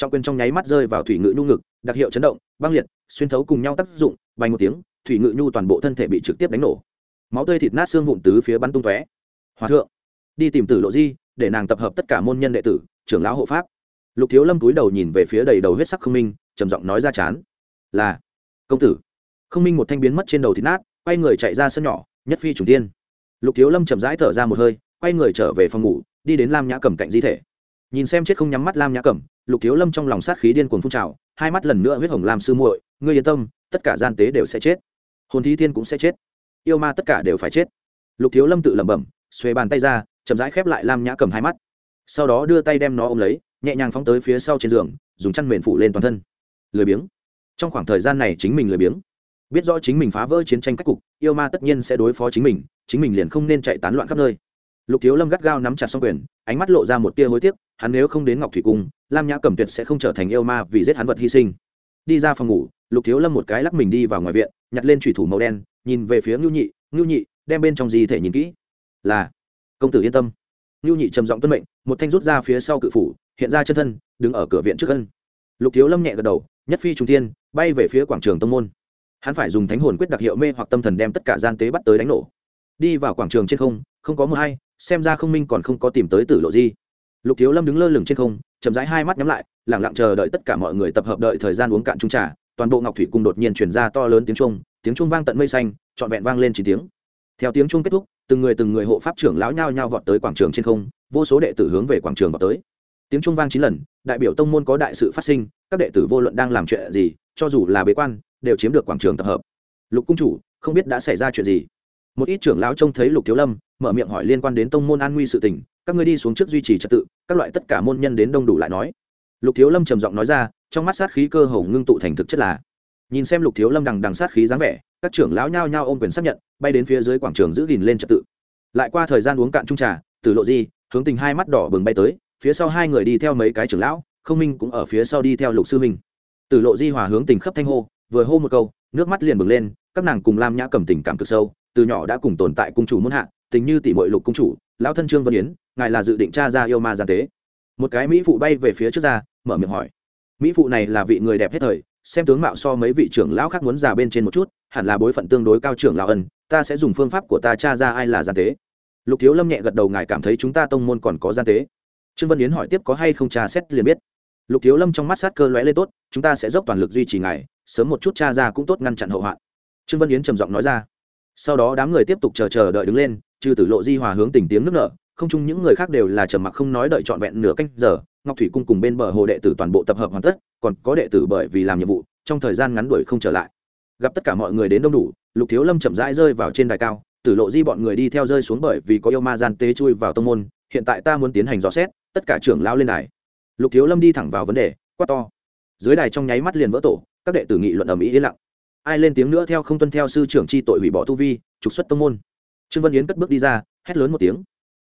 trong quyền trong nháy mắt rơi vào thủy ngự nhu ngực, đặc hiệu chấn động, băng liệt, xuyên thấu cùng nhau tác dụng bay một tiếng, thủy ngự nhu toàn bộ thân thể bị trực tiếp đánh nổ. Máu tươi thịt nát xương vụn tứ phía bắn tung tóe. Hòa thượng, đi tìm tử lộ di, để nàng tập hợp tất cả môn nhân đệ tử trưởng lão hộ pháp. Lục thiếu lâm túi đầu nhìn về phía đầy đầu huyết sắc không minh, trầm giọng nói ra chán. Là, công tử. Không minh một thanh biến mất trên đầu thịt nát, quay người chạy ra sân nhỏ, nhất phi trùng tiên lục thiếu lâm chậm rãi thở ra một hơi, quay người trở về phòng ngủ, đi đến lam nhã cầm cạnh di thể. Nhìn xem chết không nhắm mắt lam nhã cẩm, lục thiếu lâm trong lòng sát khí điên cuồng phun trào, hai mắt lần nữa huyết hồng lam sư muội, ngươi yên tâm, tất cả gian tế đều sẽ chết. Hồn thí thiên cũng sẽ chết. Yêu ma tất cả đều phải chết. Lục thiếu lâm tự lẩm bẩm xuê bàn tay ra, chậm rãi khép lại lam nhã cầm hai mắt sau đó đưa tay đem nó ôm lấy, nhẹ nhàng phóng tới phía sau trên giường, dùng chăn mền phủ lên toàn thân. Lười biếng. Trong khoảng thời gian này chính mình lười biếng. Biết rõ chính mình phá vỡ chiến tranh cách cục, yêu ma tất nhiên sẽ đối phó chính mình chính mình liền không nên chạy tán loạn khắp nơi. Lục thiếu lâm gắt gao nắm chặt xong quyền, ánh mắt lộ ra một tia hối tiếc, hắn nếu không đến ngọc thủy cung, lam nhã cẩm tuyệt sẽ không trở thành yêu ma vì giết hắn vật hy sinh. Đi ra phòng ngủ, lục thiếu lâm một cái lắc mình đi vào ngoài viện, nhặt lên thủy thủ màu đen, nhìn về phía ngưu nhị ngưu nhị, đem bên trong gì thể nhìn kỹ. Là. Công tử yên tâm. Nưu nhị trầm giọng tuân mệnh một thanh rút ra phía sau cự phủ hiện ra chân thân đứng ở cửa viện trước thân lục thiếu lâm nhẹ gật đầu nhất phi trùng thiên bay về phía quảng trường tông môn. Hắn phải dùng thánh hồn quyết đặc hiệu mê hoặc tâm thần đem tất cả gian tế bắt tới đánh nổ. Đi vào quảng trường trên không không có mưa hay xem ra không minh còn không có tìm tới tử lộ di. Lục thiếu lâm đứng lơ lửng trên không chậm rãi hai mắt nhắm lại lặng lặng chờ đợi tất cả mọi người tập hợp đợi thời gian uống cạn chung trà toàn bộ ngọc thủy cung đột nhiên truyền ra to lớn tiếng chuông, tiếng chuông vang tận mây xanh trọn vẹn vang lên chín tiếng theo tiếng chung kết thúc, từng người từng người hộ pháp trưởng lão nhao nhao vọt tới quảng trường trên không, vô số đệ tử hướng về quảng trường vọt tới. Tiếng chung vang chín lần, đại biểu tông môn có đại sự phát sinh, các đệ tử vô luận đang làm chuyện gì, cho dù là bế quan, đều chiếm được quảng trường tập hợp. Lục cung chủ, không biết đã xảy ra chuyện gì? Một ít trưởng lão trông thấy lục thiếu lâm, mở miệng hỏi liên quan đến tông môn an nguy sự tình, các ngươi đi xuống trước duy trì trật tự, các loại tất cả môn nhân đến đông đủ lại nói. Lục thiếu lâm trầm giọng nói ra, trong mắt sát khí cơ hồ ngưng tụ thành thực chất là, nhìn xem lục thiếu lâm đằng đằng sát khí dáng vẻ các trưởng lão nhao nhao ôm quyền xác nhận, bay đến phía dưới quảng trường giữ gìn lên trật tự. Lại qua thời gian uống cạn trung trà từ lộ di, hướng tình hai mắt đỏ bừng bay tới, phía sau hai người đi theo mấy cái trưởng lão không minh cũng ở phía sau đi theo lục sư minh. Từ lộ di hòa hướng tình khắp thanh hô, vừa hô một câu, nước mắt liền bừng lên, các nàng cùng lam nhã cầm tình cảm cực sâu, từ nhỏ đã cùng tồn tại cung chủ muôn hạ, tình như tỷ mội lục cung chủ, lão thân trương vân yến, ngài là dự định cha ra yêu ma gian tế. Một cái mỹ phụ bay về phía trước ra, mở miệng hỏi. Mỹ phụ này là vị người đẹp hết thời, xem tướng mạo so mấy vị trưởng lão khác muốn già bên trên một chút hẳn là bối phận tương đối cao trưởng lão ân, ta sẽ dùng phương pháp của ta tra ra ai là gian tế. Lục thiếu lâm nhẹ gật đầu, ngài cảm thấy chúng ta tông môn còn có gian tế? Trương vân yến hỏi tiếp, có hay không tra xét liền biết. Lục thiếu lâm trong mắt sát cơ lóe lên tốt, chúng ta sẽ dốc toàn lực duy trì ngài, sớm một chút cha ra cũng tốt ngăn chặn hậu hoạn. Trương vân yến trầm giọng nói ra. Sau đó đám người tiếp tục chờ chờ đợi đứng lên, trừ tử lộ di hòa hướng tình tiếng nước nở, không chung những người khác đều là trầm mặc không nói đợi trọn vẹn nửa canh giờ, ngọc thủy cung cùng bên bờ hồ đệ tử toàn bộ tập hợp hoàn tất, còn có đệ tử bởi vì làm nhiệm vụ, trong thời gian ngắn đuổi không trở lại gặp tất cả mọi người đến đông đủ, lục thiếu lâm chậm rãi rơi vào trên đài cao, tử lộ di bọn người đi theo rơi xuống bởi vì có yêu ma gian tế chui vào tông môn, hiện tại ta muốn tiến hành dò xét, tất cả trưởng lao lên đài. Lục thiếu lâm đi thẳng vào vấn đề, quát to. Dưới đài trong nháy mắt liền vỡ tổ, các đệ tử nghị luận ở mỹ yên lặng. Ai lên tiếng nữa theo không tuân theo sư trưởng chi tội hủy bỏ tu vi, trục xuất tông môn. Trương văn yến cất bước đi ra, hét lớn một tiếng.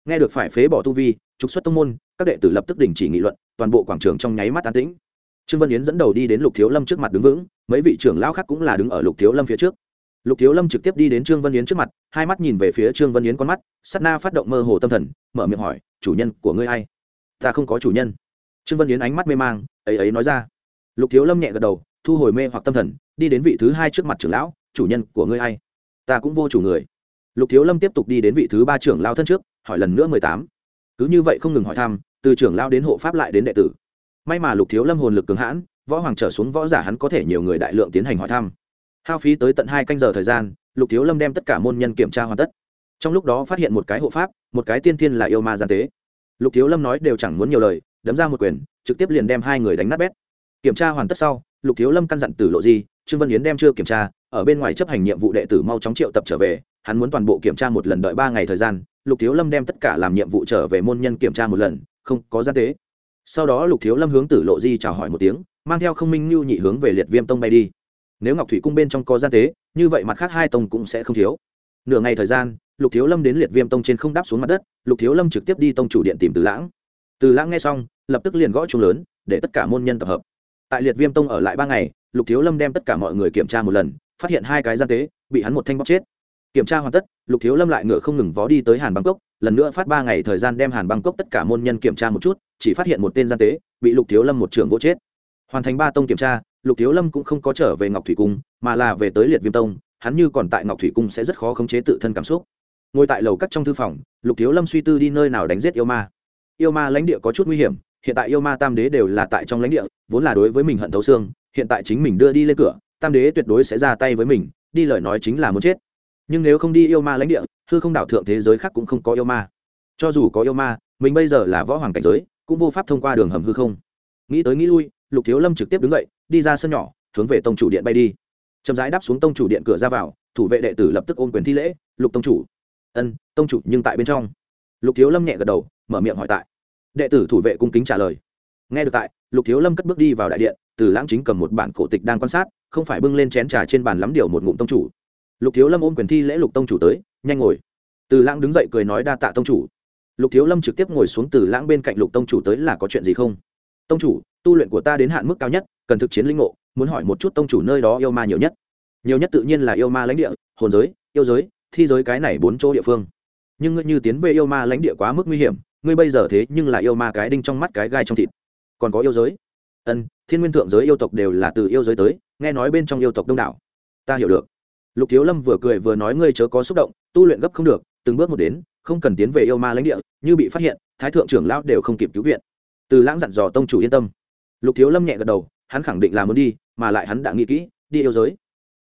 Nghe được phải phế bỏ tu vi, trục xuất tông môn, các đệ tử lập tức đình chỉ nghị luận, toàn bộ quảng trường trong nháy mắt an tĩnh trương vân yến dẫn đầu đi đến lục thiếu lâm trước mặt đứng vững, mấy vị trưởng lão khác cũng là đứng ở lục thiếu lâm phía trước. Lục thiếu lâm trực tiếp đi đến trương vân yến trước mặt, hai mắt nhìn về phía trương vân yến con mắt s á t na phát động mơ hồ tâm thần, mở miệng hỏi, chủ nhân của ngươi a i ta không có chủ nhân. Trương vân yến ánh mắt mê mang, ấy ấy nói ra. Lục thiếu lâm nhẹ gật đầu, thu hồi mê hoặc tâm thần, đi đến vị thứ hai trước mặt trưởng lão, chủ nhân của ngươi a i ta cũng vô chủ người. Lục thiếu lâm tiếp tục đi đến vị thứ ba trưởng lao thân trước, hỏi lần nữa mười tám. Cứ như vậy không ngừng hỏi thăm, từ trưởng lao đến hộ pháp lại đến đệ tử may mà lục thiếu lâm hồn lực cường hãn, võ hoàng trở xuống võ giả hắn có thể nhiều người đại lượng tiến hành hỏi thăm. Hao phí tới tận hai canh giờ thời gian, lục thiếu lâm đem tất cả môn nhân kiểm tra hoàn tất. Trong lúc đó phát hiện một cái hộ pháp, một cái tiên thiên là yêu ma gian tế. Lục thiếu lâm nói đều chẳng muốn nhiều lời, đấm ra một quyền, trực tiếp liền đem hai người đánh nát bét. Kiểm tra hoàn tất sau, lục thiếu lâm căn dặn tử lộ di, trương vân yến đem chưa kiểm tra, ở bên ngoài chấp hành nhiệm vụ đệ tử mau chóng triệu tập trở về, hắn muốn toàn bộ kiểm tra một lần đợi ba ngày thời gian, lục thiếu lâm đem tất cả làm nhiệm vụ trở về môn nhân kiểm tra một lần, không có gian tế sau đó lục thiếu lâm hướng tử lộ di chào hỏi một tiếng, mang theo không minh lưu nhị hướng về liệt viêm tông bay đi. Nếu ngọc thủy cung bên trong có gian tế, như vậy mặt khác hai tông cũng sẽ không thiếu. Nửa ngày thời gian, lục thiếu lâm đến liệt viêm tông trên không đáp xuống mặt đất, lục thiếu lâm trực tiếp đi tông chủ điện tìm từ lãng. Từ lãng nghe xong, lập tức liền gõ chung lớn, để tất cả môn nhân tập hợp. Tại liệt viêm tông ở lại ba ngày, lục thiếu lâm đem tất cả mọi người kiểm tra một lần, phát hiện hai cái gian tế, bị hắn một thanh bóc chết. Kiểm tra hoàn tất, lục thiếu lâm lại ngựa không ngừng vó đi tới hàn bangkok lần nữa phát ba ngày thời gian đem hàn bangkok tất cả môn nhân kiểm tra một chút chỉ phát hiện một tên gian tế, bị lục thiếu lâm một trưởng vô chết. Hoàn thành ba tông kiểm tra, lục thiếu lâm cũng không có trở về ngọc thủy cung, mà là về tới liệt viêm tông, hắn như còn tại ngọc thủy cung sẽ rất khó khống chế tự thân cảm xúc. Ngồi tại lầu cắt trong thư phòng, lục thiếu lâm suy tư đi nơi nào đánh giết yêu ma. Yêu ma lãnh địa có chút nguy hiểm, hiện tại yêu ma tam đế đều là tại trong lãnh địa, vốn là đối với mình hận thấu xương, hiện tại chính mình đưa đi lên cửa, tam đế tuyệt đối sẽ ra tay với mình, đi lời nói chính là muốn chết. Nhưng nếu không đi yêu ma lãnh địa, hư không đảo thượng thế giới khác cũng không có yêu ma. Cho dù có yêu ma, mình bây giờ là võ hoàng cảnh giới cũng vô pháp thông qua đường hầm hư không. Nghĩ tới nghĩ lui, lục thiếu lâm trực tiếp đứng dậy, đi ra sân nhỏ, hướng về tông chủ điện bay đi. Chậm rãi đáp xuống tông chủ điện cửa ra vào, thủ vệ đệ tử lập tức ôm quyền thi lễ, lục tông chủ. Ân, tông chủ nhưng tại bên trong. Lục thiếu lâm nhẹ gật đầu, mở miệng hỏi tại. Đệ tử thủ vệ cung kính trả lời. Nghe được tại, lục thiếu lâm cất bước đi vào đại điện, từ lãng chính cầm một bản cổ tịch đang quan sát, không phải bưng lên chén trà trên bàn lắm điều một ngụm tông chủ. Lục thiếu lâm ôm quyền thi lễ lục tông chủ tới, nhanh ngồi. Từ lãng đứng dậy cười nói đa tạ tông chủ lục thiếu lâm trực tiếp ngồi xuống từ lãng bên cạnh lục tông chủ tới là có chuyện gì không? Tông chủ, tu luyện của ta đến hạn mức cao nhất, cần thực chiến linh ngộ, muốn hỏi một chút tông chủ nơi đó yêu ma nhiều nhất. Nhiều nhất tự nhiên là yêu ma lãnh địa, hồn giới, yêu giới, thi giới cái này bốn chỗ địa phương. Nhưng ngươi như tiến về yêu ma lãnh địa quá mức nguy hiểm, ngươi bây giờ thế nhưng là yêu ma cái đinh trong mắt cái gai trong thịt. Còn có yêu giới? Ân, thiên nguyên thượng giới yêu tộc đều là từ yêu giới tới, nghe nói bên trong yêu tộc đông đảo. Ta hiểu được. Lục thiếu lâm vừa cười vừa nói ngươi chớ có xúc động, tu luyện gấp không được, từng bước một đến không cần tiến về yêu ma lãnh địa, như bị phát hiện, thái thượng trưởng lão đều không kịp cứu viện. Từ lãng dặn dò tông chủ yên tâm. Lục thiếu lâm nhẹ gật đầu, hắn khẳng định là muốn đi, mà lại hắn đã nghĩ kỹ, đi yêu giới.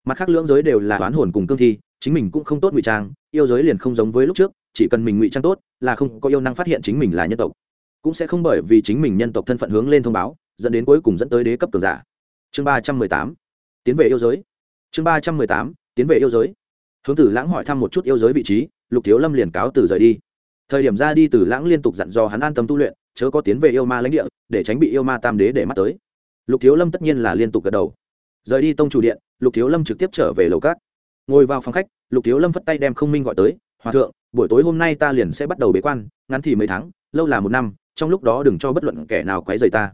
Mặt khác lưỡng giới đều là oán hồn cùng cương thi, chính mình cũng không tốt ngụy trang, yêu giới liền không giống với lúc trước, chỉ cần mình ngụy trang tốt, là không có yêu năng phát hiện chính mình là nhân tộc. Cũng sẽ không bởi vì chính mình nhân tộc thân phận hướng lên thông báo, dẫn đến cuối cùng dẫn tới đế cấp cường giả. Chương ba trăm mười tám. Tiến về yêu giới. Chương ba trăm mười tám. Tiến về yêu giới. Hướng tử lãng hỏi thăm một chút yêu giới vị trí lục thiếu lâm liền cáo từ rời đi. Thời điểm ra đi từ lãng liên tục dặn dò hắn an tâm tu luyện, chớ có tiến về yêu ma lãnh địa, để tránh bị yêu ma tam đế để mắt tới. Lục thiếu lâm tất nhiên là liên tục gật đầu. Rời đi tông chủ điện, lục thiếu lâm trực tiếp trở về lầu cát ngồi vào phòng khách, lục thiếu lâm phất tay đem không minh gọi tới, hòa thượng, buổi tối hôm nay ta liền sẽ bắt đầu bế quan, ngắn thì mấy tháng, lâu là một năm, trong lúc đó đừng cho bất luận kẻ nào quấy rầy ta.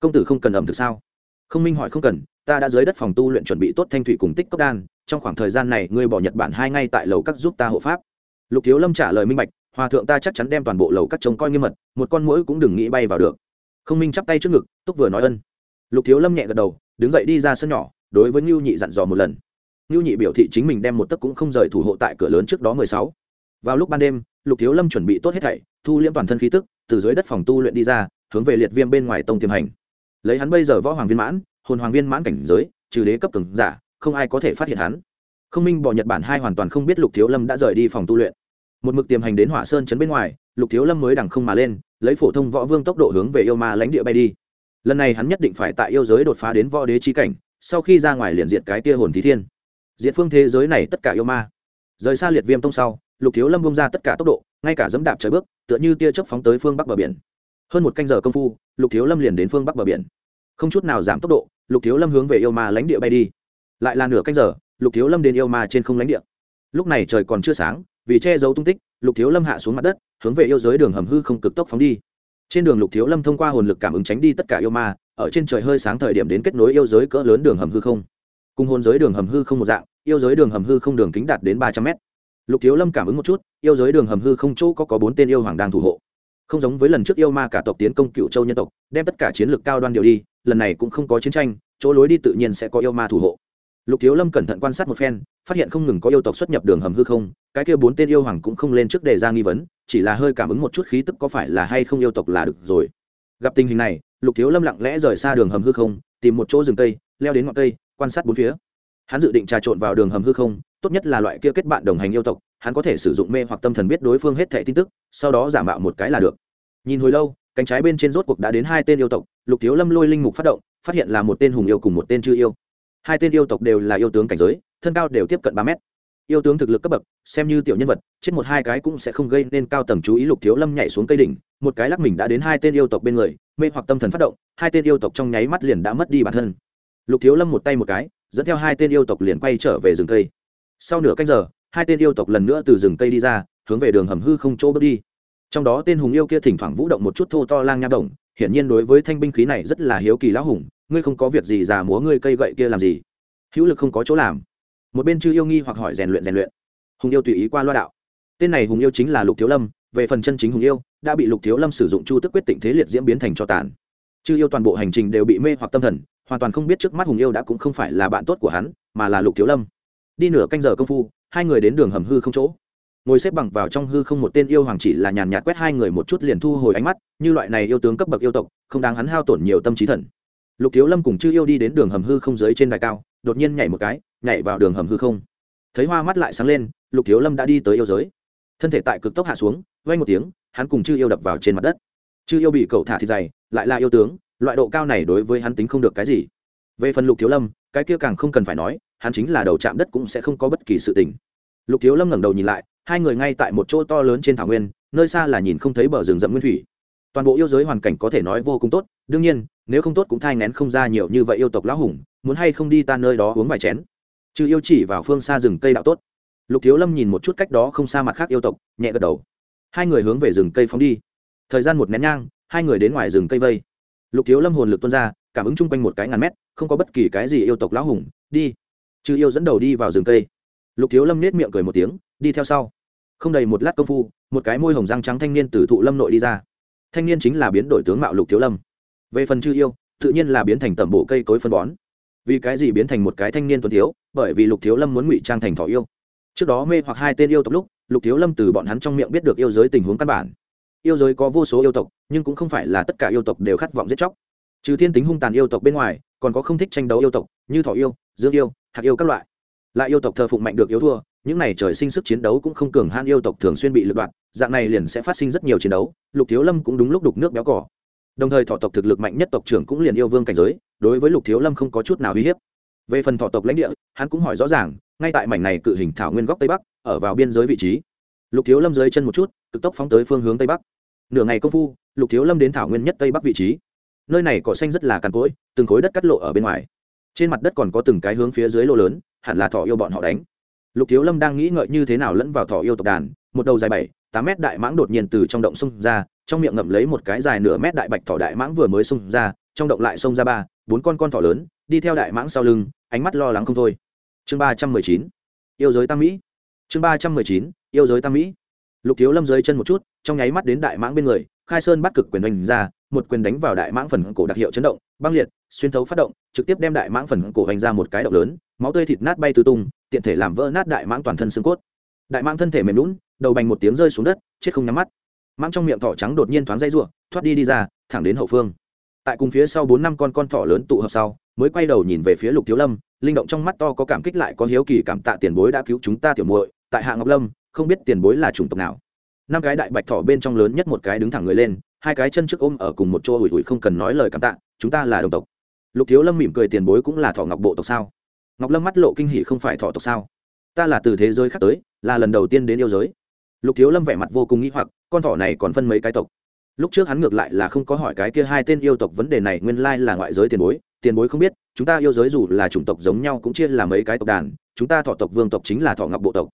Công tử không cần ẩm thực sao? Không minh hỏi, không cần, ta đã dưới đất phòng tu luyện chuẩn bị tốt thanh thủy cùng tích cốc đan, trong khoảng thời gian này ngươi bỏ nhật bản hai ngay tại lầu các giúp ta hộ pháp lục thiếu lâm trả lời minh bạch, hòa thượng ta chắc chắn đem toàn bộ lầu các trông coi nghiêm mật, một con mũi cũng đừng nghĩ bay vào được. Không minh chắp tay trước ngực, túc vừa nói ân. Lục thiếu lâm nhẹ gật đầu, đứng dậy đi ra sân nhỏ, đối với ngưu nhị dặn dò một lần. Ngưu nhị biểu thị chính mình đem một tấc cũng không rời thủ hộ tại cửa lớn trước đó mười sáu. Vào lúc ban đêm, lục thiếu lâm chuẩn bị tốt hết thảy, thu liễm toàn thân khí tức, từ dưới đất phòng tu luyện đi ra, hướng về liệt viêm bên ngoài tông tiềm hành. Lấy hắn bây giờ võ hoàng viên mãn, hồn hoàng viên mãn cảnh giới, trừ đế cấp cường giả, không ai có thể phát hiện hắn. Không minh bỏ nhật bản hai hoàn toàn không biết lục thiếu lâm đã rời đi phòng tu luyện một mực tiềm hành đến hỏa sơn chấn bên ngoài, lục thiếu lâm mới đằng không mà lên, lấy phổ thông võ vương tốc độ hướng về yêu ma lãnh địa bay đi. Lần này hắn nhất định phải tại yêu giới đột phá đến võ đế trí cảnh, sau khi ra ngoài liền diện cái tia hồn thí thiên. Diện phương thế giới này tất cả yêu ma. Rời xa liệt viêm tông sau, lục thiếu lâm bông ra tất cả tốc độ, ngay cả dẫm đạp trời bước, tựa như tia chớp phóng tới phương bắc bờ biển. Hơn một canh giờ công phu, lục thiếu lâm liền đến phương bắc bờ biển. Không chút nào giảm tốc độ, lục thiếu lâm hướng về yêu ma lãnh địa bay đi. Lại là nửa canh giờ, lục thiếu lâm đến yêu ma trên không lãnh địa. Lúc này trời còn chưa sáng vì che giấu tung tích, lục thiếu lâm hạ xuống mặt đất, hướng về yêu giới đường hầm hư không cực tốc phóng đi. Trên đường lục thiếu lâm thông qua hồn lực cảm ứng tránh đi tất cả yêu ma, ở trên trời hơi sáng thời điểm đến kết nối yêu giới cỡ lớn đường hầm hư không. Cùng hồn giới đường hầm hư không một dạng, yêu giới đường hầm hư không đường kính đạt đến ba trăm mét. Lục thiếu lâm cảm ứng một chút, yêu giới đường hầm hư không chỗ có có bốn tên yêu hoàng đang thủ hộ. Không giống với lần trước yêu ma cả tộc tiến công cựu châu nhân tộc, đem tất cả chiến lược cao đoan điều đi, lần này cũng không có chiến tranh, chỗ lối đi tự nhiên sẽ có yêu ma thủ hộ lục thiếu lâm cẩn thận quan sát một phen, phát hiện không ngừng có yêu tộc xuất nhập đường hầm hư không, cái kia bốn tên yêu hoàng cũng không lên trước đề ra nghi vấn, chỉ là hơi cảm ứng một chút khí tức có phải là hay không yêu tộc là được rồi. Gặp tình hình này, lục thiếu lâm lặng lẽ rời xa đường hầm hư không, tìm một chỗ rừng cây, leo đến ngọn cây, quan sát bốn phía. Hắn dự định trà trộn vào đường hầm hư không, tốt nhất là loại kia kết bạn đồng hành yêu tộc, hắn có thể sử dụng mê hoặc tâm thần biết đối phương hết thẻ tin tức, sau đó giả mạo một cái là được. Nhìn hồi lâu, cánh trái bên trên rốt cuộc đã đến hai tên yêu tộc, lục thiếu lâm lôi linh mục phát động, phát hiện là một tên hùng yêu cùng một tên chư yêu hai tên yêu tộc đều là yêu tướng cảnh giới thân cao đều tiếp cận ba mét. Yêu tướng thực lực cấp bậc xem như tiểu nhân vật chết một hai cái cũng sẽ không gây nên cao tầng chú ý lục thiếu lâm nhảy xuống cây đỉnh một cái lắc mình đã đến hai tên yêu tộc bên người mê hoặc tâm thần phát động hai tên yêu tộc trong nháy mắt liền đã mất đi bản thân. Lục thiếu lâm một tay một cái dẫn theo hai tên yêu tộc liền quay trở về rừng cây. Sau nửa canh giờ hai tên yêu tộc lần nữa từ rừng cây đi ra hướng về đường hầm hư không chỗ bước đi. Trong đó tên hùng yêu kia thỉnh thoảng vũ động một chút thô to lang nha động, hiển nhiên đối với thanh binh khí này rất là hiếu kỳ lão hùng ngươi không có việc gì già múa ngươi cây gậy kia làm gì? Hữu lực không có chỗ làm. Một bên chư yêu nghi hoặc hỏi rèn luyện rèn luyện. Hùng yêu tùy ý qua loa đạo. Tên này hùng yêu chính là lục thiếu lâm, về phần chân chính hùng yêu, đã bị lục thiếu lâm sử dụng chu tức quyết tịnh thế liệt diễn biến thành cho tàn. Chư yêu toàn bộ hành trình đều bị mê hoặc tâm thần, hoàn toàn không biết trước mắt hùng yêu đã cũng không phải là bạn tốt của hắn, mà là lục thiếu lâm. Đi nửa canh giờ công phu, hai người đến đường hầm hư không chỗ. Ngồi xếp bằng vào trong hư không một tên yêu hoàng chỉ là nhàn nhạt quét hai người một chút liền thu hồi ánh mắt, như loại này yêu tướng cấp bậc yêu tộc, không đáng hắn hao tổn nhiều tâm trí thần lục thiếu lâm cùng chư yêu đi đến đường hầm hư không dưới trên đài cao, đột nhiên nhảy một cái, nhảy vào đường hầm hư không. Thấy hoa mắt lại sáng lên, lục thiếu lâm đã đi tới yêu giới. Thân thể tại cực tốc hạ xuống vay một tiếng, hắn cùng chư yêu đập vào trên mặt đất. Chư yêu bị cậu thả thịt dày, lại là yêu tướng, loại độ cao này đối với hắn tính không được cái gì. Về phần lục thiếu lâm, cái kia càng không cần phải nói, hắn chính là đầu chạm đất cũng sẽ không có bất kỳ sự tình. Lục thiếu lâm ngẩng đầu nhìn lại, hai người ngay tại một chỗ to lớn trên thảo nguyên, nơi xa là nhìn không thấy bờ rừng rậm nguyên thủy. Toàn bộ yêu giới hoàn cảnh có thể nói vô cùng tốt, đương nhiên nếu không tốt cũng thai ngén không ra nhiều như vậy yêu tộc lão hùng, muốn hay không đi ta nơi đó uống vài chén? Chứ yêu chỉ vào phương xa rừng cây đạo tốt. Lục thiếu lâm nhìn một chút cách đó không xa mặt khác yêu tộc, nhẹ gật đầu. Hai người hướng về rừng cây phóng đi. Thời gian một nén nhang, hai người đến ngoài rừng cây vây. Lục thiếu lâm hồn lực tuôn ra, cảm ứng chung quanh một cái ngàn mét, không có bất kỳ cái gì yêu tộc lão hùng, đi. Trừ yêu dẫn đầu đi vào rừng cây. Lục thiếu lâm nết miệng cười một tiếng, đi theo sau. Không đầy một lát công phu, một cái môi hồng răng trắng thanh niên từ thụ lâm nội đi ra. Thanh niên chính là biến đổi tướng mạo lục thiếu lâm về phần chư yêu, tự nhiên là biến thành tẩm bộ cây cối phân bón. Vì cái gì biến thành một cái thanh niên tuấn thiếu? Bởi vì lục thiếu lâm muốn ngụy trang thành thỏ yêu. Trước đó mê hoặc hai tên yêu tộc lúc, lục thiếu lâm từ bọn hắn trong miệng biết được yêu giới tình huống căn bản. Yêu giới có vô số yêu tộc, nhưng cũng không phải là tất cả yêu tộc đều khát vọng giết chóc. Trừ thiên tính hung tàn yêu tộc bên ngoài, còn có không thích tranh đấu yêu tộc, như thỏ yêu, dương yêu hạt yêu các loại. Lại yêu tộc thờ phụng mạnh được yếu thua, những này trời sinh sức chiến đấu cũng không cường han yêu tộc thường xuyên bị lật đoạn, dạng này liền sẽ phát sinh rất nhiều chiến đấu. Lục thiếu lâm cũng đúng lúc đục nước béo cỏ đồng thời thọ tộc thực lực mạnh nhất tộc trưởng cũng liền yêu vương cảnh giới, đối với lục thiếu lâm không có chút nào uy hiếp. Về phần thọ tộc lãnh địa, hắn cũng hỏi rõ ràng, ngay tại mảnh này cự hình thảo nguyên góc tây bắc, ở vào biên giới vị trí. Lục thiếu lâm dưới chân một chút, cực tốc phóng tới phương hướng tây bắc. Nửa ngày công phu, lục thiếu lâm đến thảo nguyên nhất tây bắc vị trí. Nơi này cỏ xanh rất là cằn cỗi, từng khối đất cắt lộ ở bên ngoài. Trên mặt đất còn có từng cái hướng phía dưới lô lớn, hẳn là thọ yêu bọn họ đánh. Lục thiếu lâm đang nghĩ ngợi như thế nào lẫn vào thọ yêu tộc đàn, một đầu dài bảy, tám mét đại mãng đột nhiên từ trong động xông ra trong miệng ngậm lấy một cái dài nửa mét đại bạch thỏ đại mãng vừa mới xông ra, trong động lại xông ra ba, bốn con con thỏ lớn, đi theo đại mãng sau lưng, ánh mắt lo lắng không thôi. Chương ba trăm mười chín, yêu giới tam mỹ. Chương ba trăm mười chín, yêu giới tam mỹ. Lục thiếu lâm dưới chân một chút, trong nháy mắt đến đại mãng bên người, khai sơn bắt cực quyền đánh ra, một quyền đánh vào đại mãng phần cổ đặc hiệu chấn động, băng liệt, xuyên thấu phát động, trực tiếp đem đại mãng phần cổ hành ra một cái động lớn, máu tươi thịt nát bay tứ tung, tiện thể làm vỡ nát đại mãng toàn thân xương cốt. Đại mãng thân thể mềm lún đầu bành một tiếng rơi xuống đất, chết không nhắm mắt mang trong miệng thỏ trắng đột nhiên thoáng dây ruộng thoát đi đi ra, thẳng đến hậu phương. Tại cùng phía sau bốn năm con con thỏ lớn tụ hợp sau, mới quay đầu nhìn về phía lục thiếu lâm, linh động trong mắt to có cảm kích lại có hiếu kỳ cảm tạ tiền bối đã cứu chúng ta tiểu muội, tại hạ ngọc lâm, không biết tiền bối là chủng tộc nào. Năm cái đại bạch thỏ bên trong lớn nhất một cái đứng thẳng người lên, hai cái chân trước ôm ở cùng một chỗ ủi ủi không cần nói lời cảm tạ, chúng ta là đồng tộc. Lục thiếu lâm mỉm cười, tiền bối cũng là thỏ ngọc bộ tộc sao? Ngọc lâm mắt lộ kinh hỉ, không phải thỏ tộc sao? Ta là từ thế giới khác tới, là lần đầu tiên đến yêu giới lục thiếu lâm vẻ mặt vô cùng nghĩ hoặc, con thỏ này còn phân mấy cái tộc? Lúc trước hắn ngược lại là không có hỏi cái kia hai tên yêu tộc vấn đề này, nguyên lai là ngoại giới tiền bối tiền bối không biết, chúng ta yêu giới dù là chủng tộc giống nhau cũng chia là mấy cái tộc đàn, chúng ta thọ tộc, vương tộc chính là thọ ngọc bộ tộc.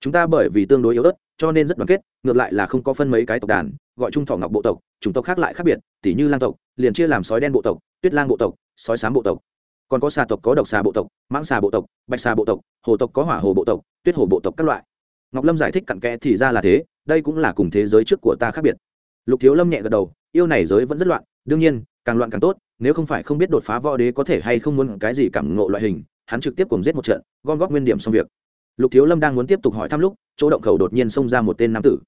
Chúng ta bởi vì tương đối yếu ớt, cho nên rất đoàn kết, ngược lại là không có phân mấy cái tộc đàn, gọi chung thọ ngọc bộ tộc, chủng tộc khác lại khác biệt, tỉ như lang tộc, liền chia làm sói đen bộ tộc, tuyết lang bộ tộc, sói sám bộ tộc. Còn có xà tộc có độc xà bộ tộc, mãng xà bộ tộc, bạch xà bộ tộc, hồ tộc có hỏa hồ bộ tộc, tuyết hồ bộ tộc các loại ngọc lâm giải thích cặn kẽ thì ra là thế, đây cũng là cùng thế giới trước của ta khác biệt. Lục thiếu lâm nhẹ gật đầu, yêu này giới vẫn rất loạn, đương nhiên, càng loạn càng tốt, nếu không phải không biết đột phá võ đế có thể hay không muốn cái gì cảm ngộ loại hình, hắn trực tiếp cùng giết một trận, gom góp nguyên điểm xong việc. Lục thiếu lâm đang muốn tiếp tục hỏi thăm lúc, chỗ động khẩu đột nhiên xông ra một tên nam tử.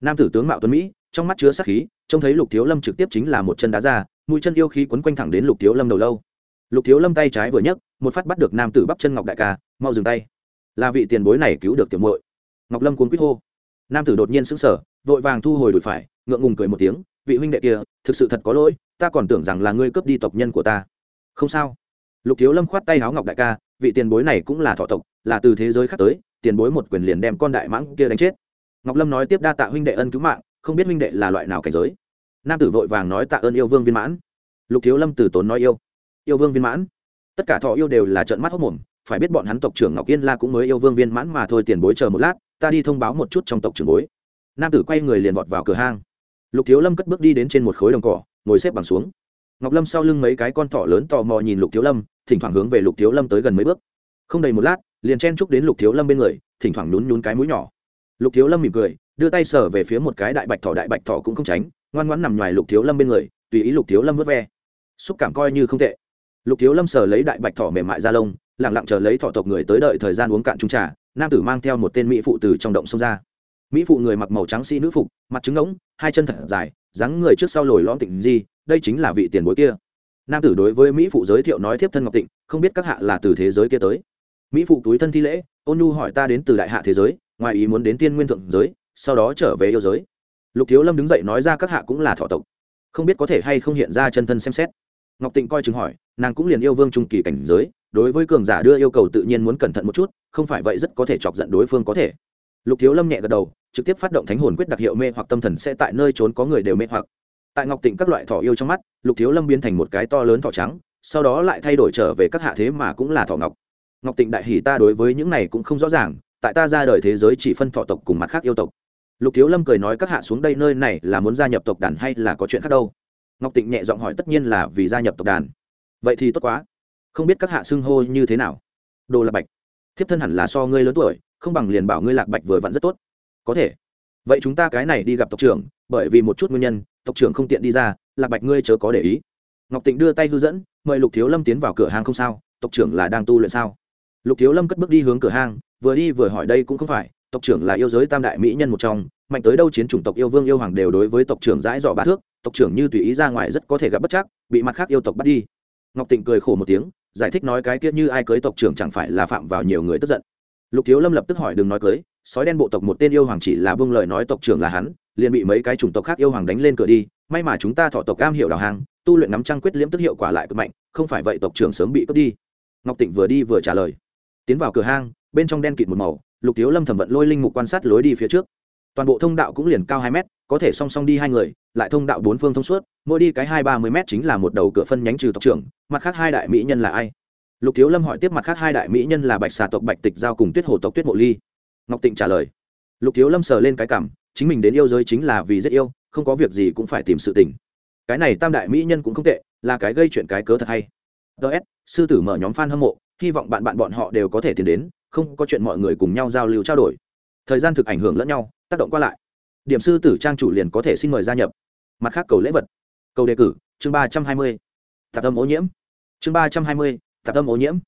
Nam tử tướng mạo tuấn mỹ, trong mắt chứa sắc khí, trông thấy lục thiếu lâm trực tiếp chính là một chân đá ra, mũi chân yêu khí quấn quanh thẳng đến lục thiếu lâm đầu lâu. Lục thiếu lâm ngọc ngọc lâm cuốn quýt hô. Nam tử đột nhiên sững sờ, vội vàng thu hồi đùi phải, ngượng ngùng cười một tiếng, vị huynh đệ kia, thực sự thật có lỗi, ta còn tưởng rằng là ngươi cướp đi tộc nhân của ta. Không sao. Lục thiếu lâm khoát tay háo ngọc đại ca, vị tiền bối này cũng là thọ tộc, là từ thế giới khác tới, tiền bối một quyền liền đem con đại mãng kia đánh chết. Ngọc lâm nói tiếp đa tạ huynh đệ ân cứu mạng, không biết huynh đệ là loại nào cảnh giới. Nam tử vội vàng nói tạ ơn yêu vương viên mãn. Lục thiếu lâm từ tốn nói yêu. Yêu vương viên mãn. Tất cả thọ yêu đều là trợn mắt hốc mồm, phải biết bọn hắn tộc trưởng ngọc yên la cũng mới yêu vương viên mãn mà thôi, tiền bối chờ một lát ta đi thông báo một chút trong tộc trưởng bối. Nam tử quay người liền vọt vào cửa hang. Lục thiếu lâm cất bước đi đến trên một khối đồng cỏ, ngồi xếp bằng xuống. Ngọc lâm sau lưng mấy cái con thỏ lớn tò mò nhìn lục thiếu lâm, thỉnh thoảng hướng về lục thiếu lâm tới gần mấy bước. Không đầy một lát, liền chen chúc đến lục thiếu lâm bên người, thỉnh thoảng nhún nhún cái mũi nhỏ. Lục thiếu lâm mỉm cười, đưa tay sờ về phía một cái đại bạch thỏ, đại bạch thỏ cũng không tránh, ngoan ngoãn nằm ngoài lục thiếu lâm bên người, tùy ý lục thiếu lâm vớt ve. Xúc cảm coi như không tệ. Lục thiếu lâm sờ lấy đại bạch thỏ mềm mại ra lông lẳng lặng chờ lấy thỏ tộc người tới đợi thời gian uống cạn trung trà nam tử mang theo một tên mỹ phụ từ trong động xông ra. Mỹ phụ người mặc màu trắng sĩ nữ phục, mặt trứng ngỗng, hai chân thật dài, dáng người trước sau lồi lõm tịnh di, đây chính là vị tiền bối kia. Nam tử đối với mỹ phụ giới thiệu nói thiếp thân ngọc tịnh, không biết các hạ là từ thế giới kia tới. Mỹ phụ túi thân thi lễ, ôn nhu hỏi ta đến từ đại hạ thế giới, ngoài ý muốn đến tiên nguyên thượng giới, sau đó trở về yêu giới. Lục thiếu lâm đứng dậy nói ra các hạ cũng là thọ tộc, không biết có thể hay không hiện ra chân thân xem xét. Ngọc tịnh coi chừng hỏi, nàng cũng liền yêu vương trung kỳ cảnh giới, đối với cường giả đưa yêu cầu tự nhiên muốn cẩn thận một chút không phải vậy rất có thể chọc giận đối phương có thể. Lục thiếu lâm nhẹ gật đầu, trực tiếp phát động thánh hồn quyết đặc hiệu mê hoặc tâm thần sẽ tại nơi trốn có người đều mê hoặc. Tại ngọc tịnh các loại thỏ yêu trong mắt, lục thiếu lâm biến thành một cái to lớn thỏ trắng, sau đó lại thay đổi trở về các hạ thế mà cũng là thỏ ngọc. Ngọc tịnh đại hỷ ta đối với những này cũng không rõ ràng, tại ta ra đời thế giới chỉ phân thọ tộc cùng mặt khác yêu tộc. Lục thiếu lâm cười nói các hạ xuống đây nơi này là muốn gia nhập tộc đàn hay là có chuyện khác đâu? Ngọc tịnh nhẹ giọng hỏi tất nhiên là vì gia nhập tộc đàn. Vậy thì tốt quá. Không biết các hạ xưng hô như thế nào? Đồ là bạch thiếp thân hẳn là so ngươi lớn tuổi, không bằng liền bảo ngươi lạc bạch vừa vặn rất tốt. Có thể. Vậy chúng ta cái này đi gặp tộc trưởng, bởi vì một chút nguyên nhân, tộc trưởng không tiện đi ra, lạc bạch ngươi chớ có để ý. Ngọc tịnh đưa tay hư dẫn, mời lục thiếu lâm tiến vào cửa hàng không sao, tộc trưởng là đang tu luyện sao? Lục thiếu lâm cất bước đi hướng cửa hàng vừa đi vừa hỏi đây cũng không phải, tộc trưởng là yêu giới tam đại mỹ nhân một trong, mạnh tới đâu chiến chủng tộc yêu vương yêu hoàng đều đối với tộc trưởng dãi dò ba thước, tộc trưởng như tùy ý ra ngoài rất có thể gặp bất chắc, bị mặt khác yêu tộc bắt đi. Ngọc tịnh cười khổ một tiếng giải thích nói cái kia như ai cưới tộc trưởng chẳng phải là phạm vào nhiều người tức giận. Lục thiếu lâm lập tức hỏi đừng nói cưới, sói đen bộ tộc một tên yêu hoàng chỉ là buông lời nói tộc trưởng là hắn, liền bị mấy cái chủng tộc khác yêu hoàng đánh lên cửa đi, may mà chúng ta thọ tộc cam hiểu đào hàng tu luyện nắm trăng quyết liễm tức hiệu quả lại cực mạnh, không phải vậy tộc trưởng sớm bị cướp đi. Ngọc tịnh vừa đi vừa trả lời. Tiến vào cửa hang, bên trong đen kịt một màu, lục thiếu lâm thẩm vận lôi linh mục quan sát lối đi phía trước toàn bộ thông đạo cũng liền cao hai mét, có thể song song đi hai người, lại thông đạo bốn phương thông suốt, mỗi đi cái hai ba mươi mét chính là một đầu cửa phân nhánh trừ tộc trưởng, mặt khác hai đại mỹ nhân là ai? Lục thiếu lâm hỏi tiếp mặt khác hai đại mỹ nhân là bạch xà tộc, bạch tịch giao cùng tuyết hồ tộc tuyết mộ ly. Ngọc tịnh trả lời, lục thiếu lâm sờ lên cái cảm, chính mình đến yêu giới chính là vì rất yêu, không có việc gì cũng phải tìm sự tình. Cái này tam đại mỹ nhân cũng không tệ, là cái gây chuyện cái cớ thật hay. Ts sư tử mở nhóm f a n hâm mộ, hy vọng bạn bạn bọn họ đều có thể tiến đến, không có chuyện mọi người cùng nhau giao lưu trao đổi. Thời gian thực ảnh hưởng lẫn nhau tác động qua lại. Điểm sư tử trang chủ liền có thể xin mời gia nhập. Mặt khác cầu lễ vật. Cầu đề cử, chương ba trăm hai mươi. Tạp âm ô nhiễm. Chương ba trăm hai mươi, tạp âm ô nhiễm.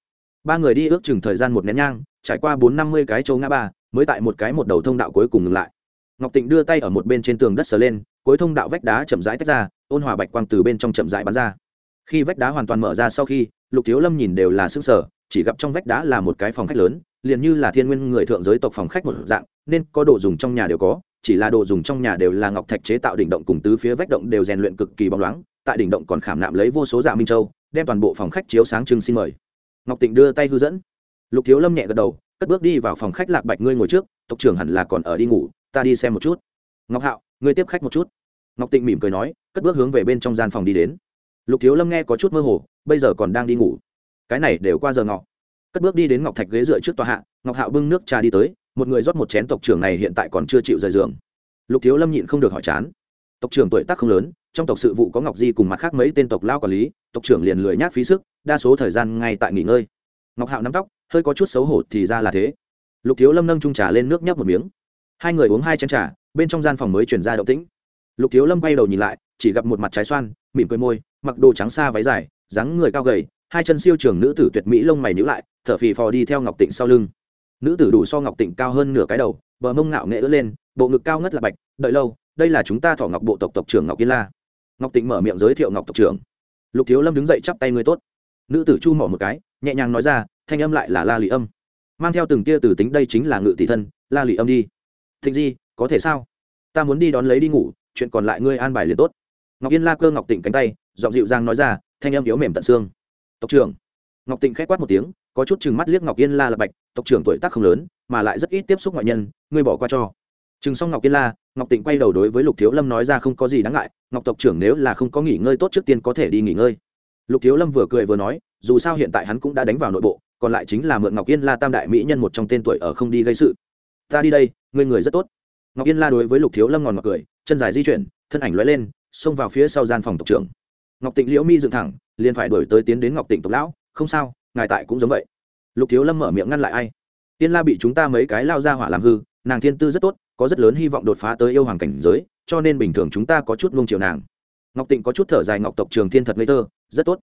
Ba người đi ước chừng thời gian một nén nhang, trải qua bốn năm mươi cái chỗ ngã ba, mới tại một cái một đầu thông đạo cuối cùng ngừng lại. Ngọc tịnh đưa tay ở một bên trên tường đất sờ lên, cuối thông đạo vách đá chậm rãi tách ra, ôn hòa bạch quang từ bên trong chậm rãi bắn ra. Khi vách đá hoàn toàn mở ra sau khi, lục thiếu lâm nhìn đều là xương sở chỉ gặp trong vách đá là một cái phòng khách lớn, liền như là thiên nguyên người thượng giới tộc phòng khách một dạng nên có đồ dùng trong nhà đều có, chỉ là đồ dùng trong nhà đều là ngọc thạch chế tạo đỉnh động cùng tứ phía vách động đều rèn luyện cực kỳ bóng loáng, tại đỉnh động còn khảm nạm lấy vô số dạ minh châu, đem toàn bộ phòng khách chiếu sáng trưng xin mời. Ngọc tịnh đưa tay hư dẫn. Lục thiếu lâm nhẹ gật đầu, cất bước đi vào phòng khách lạc bạch ngươi ngồi trước, tộc trưởng hẳn là còn ở đi ngủ, ta đi xem một chút. Ngọc hạo, ngươi tiếp khách một chút. Ngọc tịnh mỉm cười nói, cất bước hướng về bên trong gian phòng đi đến. Lục thiếu lâm nghe có chút mơ hồ, bây giờ còn đang đi ngủ. Cái này đều qua giờ ngọ. Cất bước đi đến ngọc thạch ghế dựa trước tòa hạ, ngọc hạo bưng nước trà đi tới một người rót một chén tộc trưởng này hiện tại còn chưa chịu rời giường. Lục thiếu lâm nhịn không được hỏi chán. Tộc trưởng tuổi tác không lớn, trong tộc sự vụ có ngọc di cùng mặt khác mấy tên tộc lao quản lý, tộc trưởng liền lười nhác phí sức, đa số thời gian ngay tại nghỉ ngơi. Ngọc hạo nắm tóc, hơi có chút xấu hổ thì ra là thế. Lục thiếu lâm nâng trung trà lên nước nhấp một miếng. Hai người uống hai chén trà, bên trong gian phòng mới chuyển ra động tĩnh. Lục thiếu lâm quay đầu nhìn lại, chỉ gặp một mặt trái xoan, mỉm cười môi, mặc đồ trắng xa váy dài, dáng người cao gầy, hai chân siêu trường nữ tử tuyệt mỹ lông mày nhữ lại, thở phì phò đi theo ngọc tịnh sau lưng nữ tử đủ so ngọc tịnh cao hơn nửa cái đầu, bờ mông ngạo nghệ ứa lên, bộ ngực cao ngất là bạch, đợi lâu, đây là chúng ta thọ ngọc bộ tộc tộc trưởng ngọc yên la. Ngọc tịnh mở miệng giới thiệu ngọc tộc trưởng. Lục thiếu lâm đứng dậy chắp tay người tốt. Nữ tử chu mỏ một cái, nhẹ nhàng nói ra, thanh âm lại là la lị âm. Mang theo từng tia từ tính đây chính là ngự tỷ thân, la lị âm đi. Thịnh di, có thể sao? Ta muốn đi đón lấy đi ngủ, chuyện còn lại ngươi an bài liền tốt. Ngọc yên la cơ ngọc tịnh cánh tay, giọng dịu dàng nói ra, thanh âm yếu mềm tận xương. Tộc trưởng. Ngọc tịnh k h á c quát một tiếng có chút chừng mắt liếc ngọc yên la là bạch, tộc trưởng tuổi tác không lớn, mà lại rất ít tiếp xúc ngoại nhân, ngươi bỏ qua cho. Chừng xong ngọc yên la, ngọc tịnh quay đầu đối với lục thiếu lâm nói ra không có gì đáng ngại, ngọc tộc trưởng nếu là không có nghỉ ngơi tốt trước tiên có thể đi nghỉ ngơi. Lục thiếu lâm vừa cười vừa nói, dù sao hiện tại hắn cũng đã đánh vào nội bộ, còn lại chính là mượn ngọc yên la tam đại mỹ nhân một trong tên tuổi ở không đi gây sự. Ta đi đây, ngươi người rất tốt. Ngọc yên la đối với lục thiếu lâm ngòn mặc cười, chân dài di chuyển, thân ảnh lóe lên, xông vào phía sau gian phòng tộc trưởng. Ngọc tịnh liễu mi dựng thẳng, liền phải đổi tới tiến đến ngọc tịnh tộc lão, không sao ngài tại cũng giống vậy. Lục thiếu lâm mở miệng ngăn lại ai? Tiên la bị chúng ta mấy cái lao ra hỏa làm hư, nàng thiên tư rất tốt, có rất lớn hy vọng đột phá tới yêu hoàng cảnh giới, cho nên bình thường chúng ta có chút nung chiều nàng. Ngọc tịnh có chút thở dài, ngọc tộc trường thiên thật ngây thơ, rất tốt.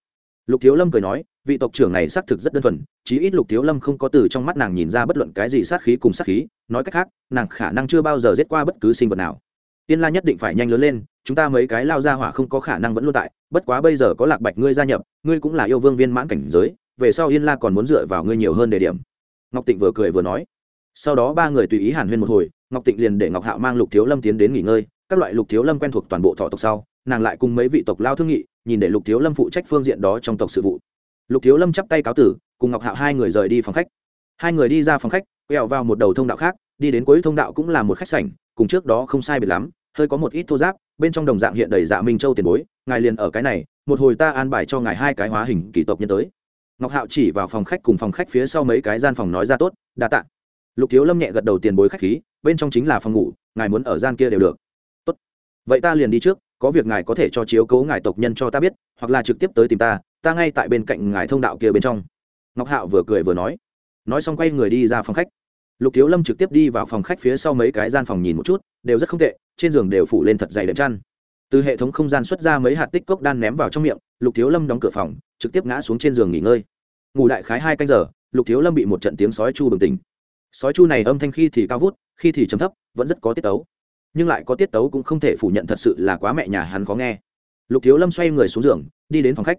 Lục thiếu lâm cười nói, vị tộc trưởng này xác thực rất đơn thuần, chí ít lục thiếu lâm không có từ trong mắt nàng nhìn ra bất luận cái gì sát khí cùng sát khí, nói cách khác, nàng khả năng chưa bao giờ giết qua bất cứ sinh vật nào. Tiên la nhất định phải nhanh lớn lên, chúng ta mấy cái lao ra hỏa không có khả năng vẫn luôn tại, bất quá bây giờ có lạc bạch ngươi gia nhập, ngươi cũng là yêu vương viên mãn cảnh giới về sau yên la còn muốn dựa vào ngươi nhiều hơn đề điểm. Ngọc tịnh vừa cười vừa nói. Sau đó ba người tùy ý hàn huyên một hồi, ngọc tịnh liền để ngọc hạo mang lục thiếu lâm tiến đến nghỉ ngơi. Các loại lục thiếu lâm quen thuộc toàn bộ thọ tộc sau, nàng lại cùng mấy vị tộc lao thương nghị, nhìn để lục thiếu lâm phụ trách phương diện đó trong tộc sự vụ. Lục thiếu lâm chắp tay cáo tử, cùng ngọc hạo hai người rời đi phòng khách. Hai người đi ra phòng khách, quẹo vào một đầu thông đạo khác, đi đến cuối thông đạo cũng là một khách sảnh, cùng trước đó không sai biệt lắm, hơi có một ít thô giáp, bên trong đồng dạng hiện đầy dạ minh châu tiền bối, ngài liền ở cái này, một hồi ta an bài cho ngài hai cái hóa hình kỳ tộc nhân tới ngọc hạo chỉ vào phòng khách cùng phòng khách phía sau mấy cái gian phòng nói ra tốt, đa t ạ lục thiếu lâm nhẹ gật đầu tiền bối khách khí, bên trong chính là phòng ngủ, ngài muốn ở gian kia đều được. Tốt. Vậy ta liền đi trước, có việc ngài có thể cho chiếu cố ngài tộc nhân cho ta biết, hoặc là trực tiếp tới tìm ta ta ngay tại bên cạnh ngài thông đạo kia bên trong. Ngọc hạo vừa cười vừa nói. Nói xong quay người đi ra phòng khách. Lục thiếu lâm trực tiếp đi vào phòng khách phía sau mấy cái gian phòng nhìn một chút, đều rất không tệ, trên giường đều phủ lên thật dày đệm chăn. Từ hệ thống không gian xuất ra mấy hạt tích cốc đan ném vào trong miệng, lục thiếu lâm đóng cửa phòng, trực tiếp ngã xuống trên giường nghỉ ngơi ngủ đại khái hai canh giờ, lục thiếu lâm bị một trận tiếng sói chu bừng tỉnh. Sói chu này âm thanh khi thì cao vút, khi thì trầm thấp, vẫn rất có tiết tấu. Nhưng lại có tiết tấu cũng không thể phủ nhận thật sự là quá mẹ nhà hắn khó nghe. Lục thiếu lâm xoay người xuống giường, đi đến phòng khách.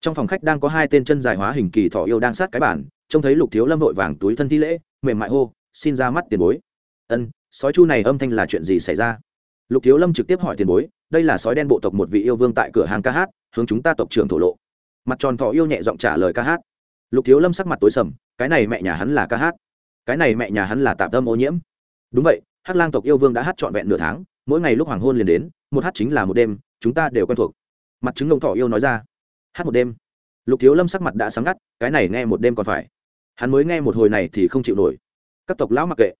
Trong phòng khách đang có hai tên chân dài hóa hình kỳ thọ yêu đang sát cái bản trông thấy lục thiếu lâm vội vàng túi thân thi lễ, mềm mại hô, xin ra mắt tiền bối. Ân, sói chu này âm thanh là chuyện gì xảy ra? Lục thiếu lâm trực tiếp hỏi tiền bối, đây là sói đen bộ tộc một vị yêu vương tại cửa hàng ca hát, hướng chúng ta tộc trưởng thổ lộ. Mặt tròn thọ yêu nhẹ giọng trả lời ca hát lục thiếu lâm sắc mặt tối sầm, cái này mẹ nhà hắn là ca hát. Cái này mẹ nhà hắn là tạm tâm ô nhiễm. Đúng vậy hát lang tộc yêu vương đã hát trọn vẹn nửa tháng, mỗi ngày lúc hoàng hôn liền đến, một hát chính là một đêm, chúng ta đều quen thuộc. Mặt chứng ông thọ yêu nói ra. Hát một đêm. Lục thiếu lâm sắc mặt đã sáng ngắt, cái này nghe một đêm còn phải. Hắn mới nghe một hồi này thì không chịu nổi. Các tộc lão mặc kệ.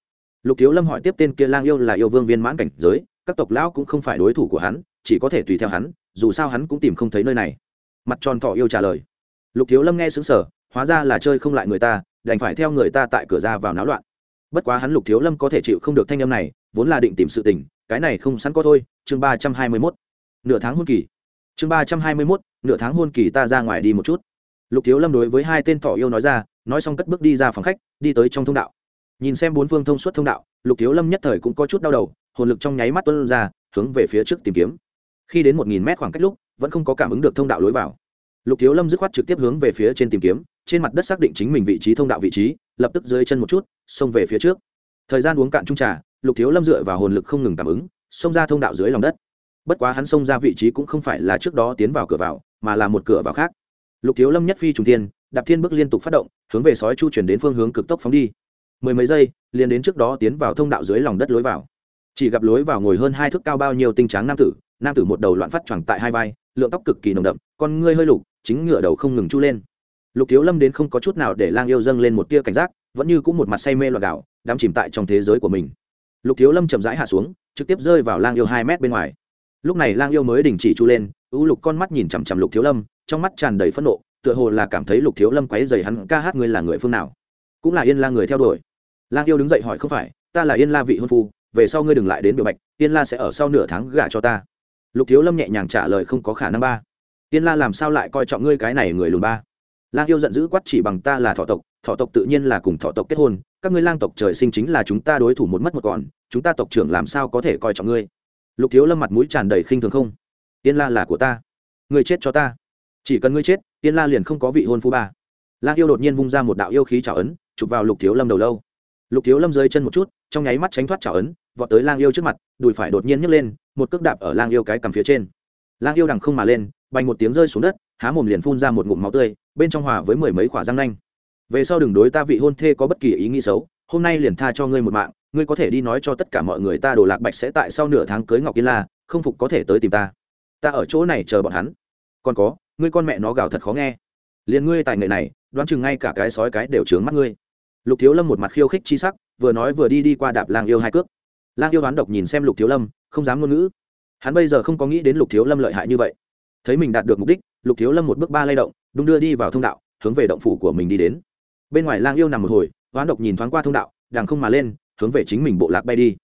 Lục thiếu lâm hỏi tiếp tên kia lang yêu là yêu vương viên mãn cảnh giới, các tộc lão cũng không phải đối thủ của hắn, chỉ có thể tùy theo hắn, dù sao hắn cũng tìm không thấy nơi này. Mặt tròn thọ yêu trả lời. Lục thiếu lâm nghe xứng sở hóa ra là chơi không lại người ta, đành phải theo người ta tại cửa ra vào náo loạn. Bất quá hắn lục thiếu lâm có thể chịu không được thanh âm này, vốn là định tìm sự tình, cái này không sẵn có thôi, chương ba trăm hai mươi mốt. Nửa tháng hôn kỳ. Chương ba trăm hai mươi mốt, nửa tháng hôn kỳ ta ra ngoài đi một chút. Lục thiếu lâm đối với hai tên thỏ yêu nói ra, nói xong cất bước đi ra phòng khách, đi tới trong thông đạo. Nhìn xem bốn phương thông suốt thông đạo, lục thiếu lâm nhất thời cũng có chút đau đầu, hồn lực trong nháy mắt tuân ra, hướng về phía trước tìm kiếm. Khi đến một nghìn mét khoảng cách lúc, vẫn không có cảm ứng được thông đạo lối vào. Lục thiếu lâm dứt khoát trực tiếp hướng về phía trên tìm kiếm trên mặt đất xác định chính mình vị trí thông đạo vị trí, lập tức dưới chân một chút, xông về phía trước. Thời gian uống cạn trung trà, lục thiếu lâm dựa vào hồn lực không ngừng cảm ứng, xông ra thông đạo dưới lòng đất. Bất quá hắn xông ra vị trí cũng không phải là trước đó tiến vào cửa vào, mà là một cửa vào khác. Lục thiếu lâm nhất phi trùng tiên đạp thiên bước liên tục phát động, hướng về sói chu chuyển đến phương hướng cực tốc phóng đi. Mười mấy giây, liền đến trước đó tiến vào thông đạo dưới lòng đất lối vào. Chỉ gặp lối vào ngồi hơn hai thước cao bao nhiêu tinh tráng nam tử nam tử một đầu loạn phát choàng tại hai vai, lượng tóc cực kỳ nồng đậm, con ngươi hơi lục, chính ngựa đầu không ngừng chu lên lục thiếu lâm đến không có chút nào để lang yêu dâng lên một tia cảnh giác, vẫn như cũng một mặt say mê loạt gạo, đắm chìm tại trong thế giới của mình. Lục thiếu lâm chậm rãi hạ xuống, trực tiếp rơi vào lang yêu hai mét bên ngoài. Lúc này lang yêu mới đình chỉ chu lên ưu lục con mắt nhìn chằm chằm lục thiếu lâm, trong mắt tràn đầy phẫn nộ, tựa hồ là cảm thấy lục thiếu lâm quấy dày hắn, ca hát ngươi là người phương nào? Cũng là yên la người theo đuổi. Lang yêu đứng dậy hỏi, không phải, ta là yên la vị hôn phu, về sau ngươi đừng lại đến biểu bạch, yên la sẽ ở sau nửa tháng gả cho ta. Lục thiếu lâm nhẹ nhàng trả lời, không có khả năng ba. Yên la làm sao lại coi trọng ngươi cái này người lùn ba? Lang yêu giận dữ quát chỉ bằng ta là thọ tộc thọ tộc tự nhiên là cùng thọ tộc kết hôn, các ngươi lang tộc trời sinh chính là chúng ta đối thủ một mất một còn, chúng ta tộc trưởng làm sao có thể coi trọng ngươi? Lục thiếu lâm mặt mũi tràn đầy khinh thường không? Yên la là của ta. Ngươi chết cho ta. Chỉ cần ngươi chết yên la liền không có vị hôn phu ba. Lang yêu đột nhiên vung ra một đạo yêu khí trào ấn, chụp vào lục thiếu lâm đầu lâu. Lục thiếu lâm rơi chân một chút, trong nháy mắt tránh thoát trào ấn, vọt tới lang yêu trước mặt, đùi phải đột nhiên nhấc lên, một cước đạp ở lang yêu cái cằm phía trên. Lang yêu đằng không mà lên, bành một tiếng rơi xuống đất, há mồm liền phun ra một ngụm máu tươi bên trong hòa với mười mấy khỏa răng nanh. Về sau đừng đối ta vị hôn thê có bất kỳ ý nghĩ xấu, hôm nay liền tha cho ngươi một mạng, ngươi có thể đi nói cho tất cả mọi người ta đồ lạc bạch sẽ tại sau nửa tháng cưới ngọc yên la, không phục có thể tới tìm ta. Ta ở chỗ này chờ bọn hắn. Còn có, ngươi con mẹ nó gào thật khó nghe. Liền ngươi tài nghệ này, đoán chừng ngay cả cái sói cái đều trướng mắt ngươi. Lục thiếu lâm một mặt khiêu khích chi sắc, vừa nói vừa đi đi qua đạp lang yêu hai cước. Lang yêu đoán độc nhìn xem lục thiếu lâm, không dám ngôn ngữ. Hắn bây giờ không có nghĩ đến lục thiếu lâm lợi hại như vậy. Thấy mình đạt được mục đích lục thiếu lâm một bước ba lay động, đung đưa đi vào thông đạo, hướng về động phủ của mình đi đến. Bên ngoài lang yêu nằm một hồi, hoán độc nhìn thoáng qua thông đạo, đằng không mà lên, hướng về chính mình bộ lạc bay đi.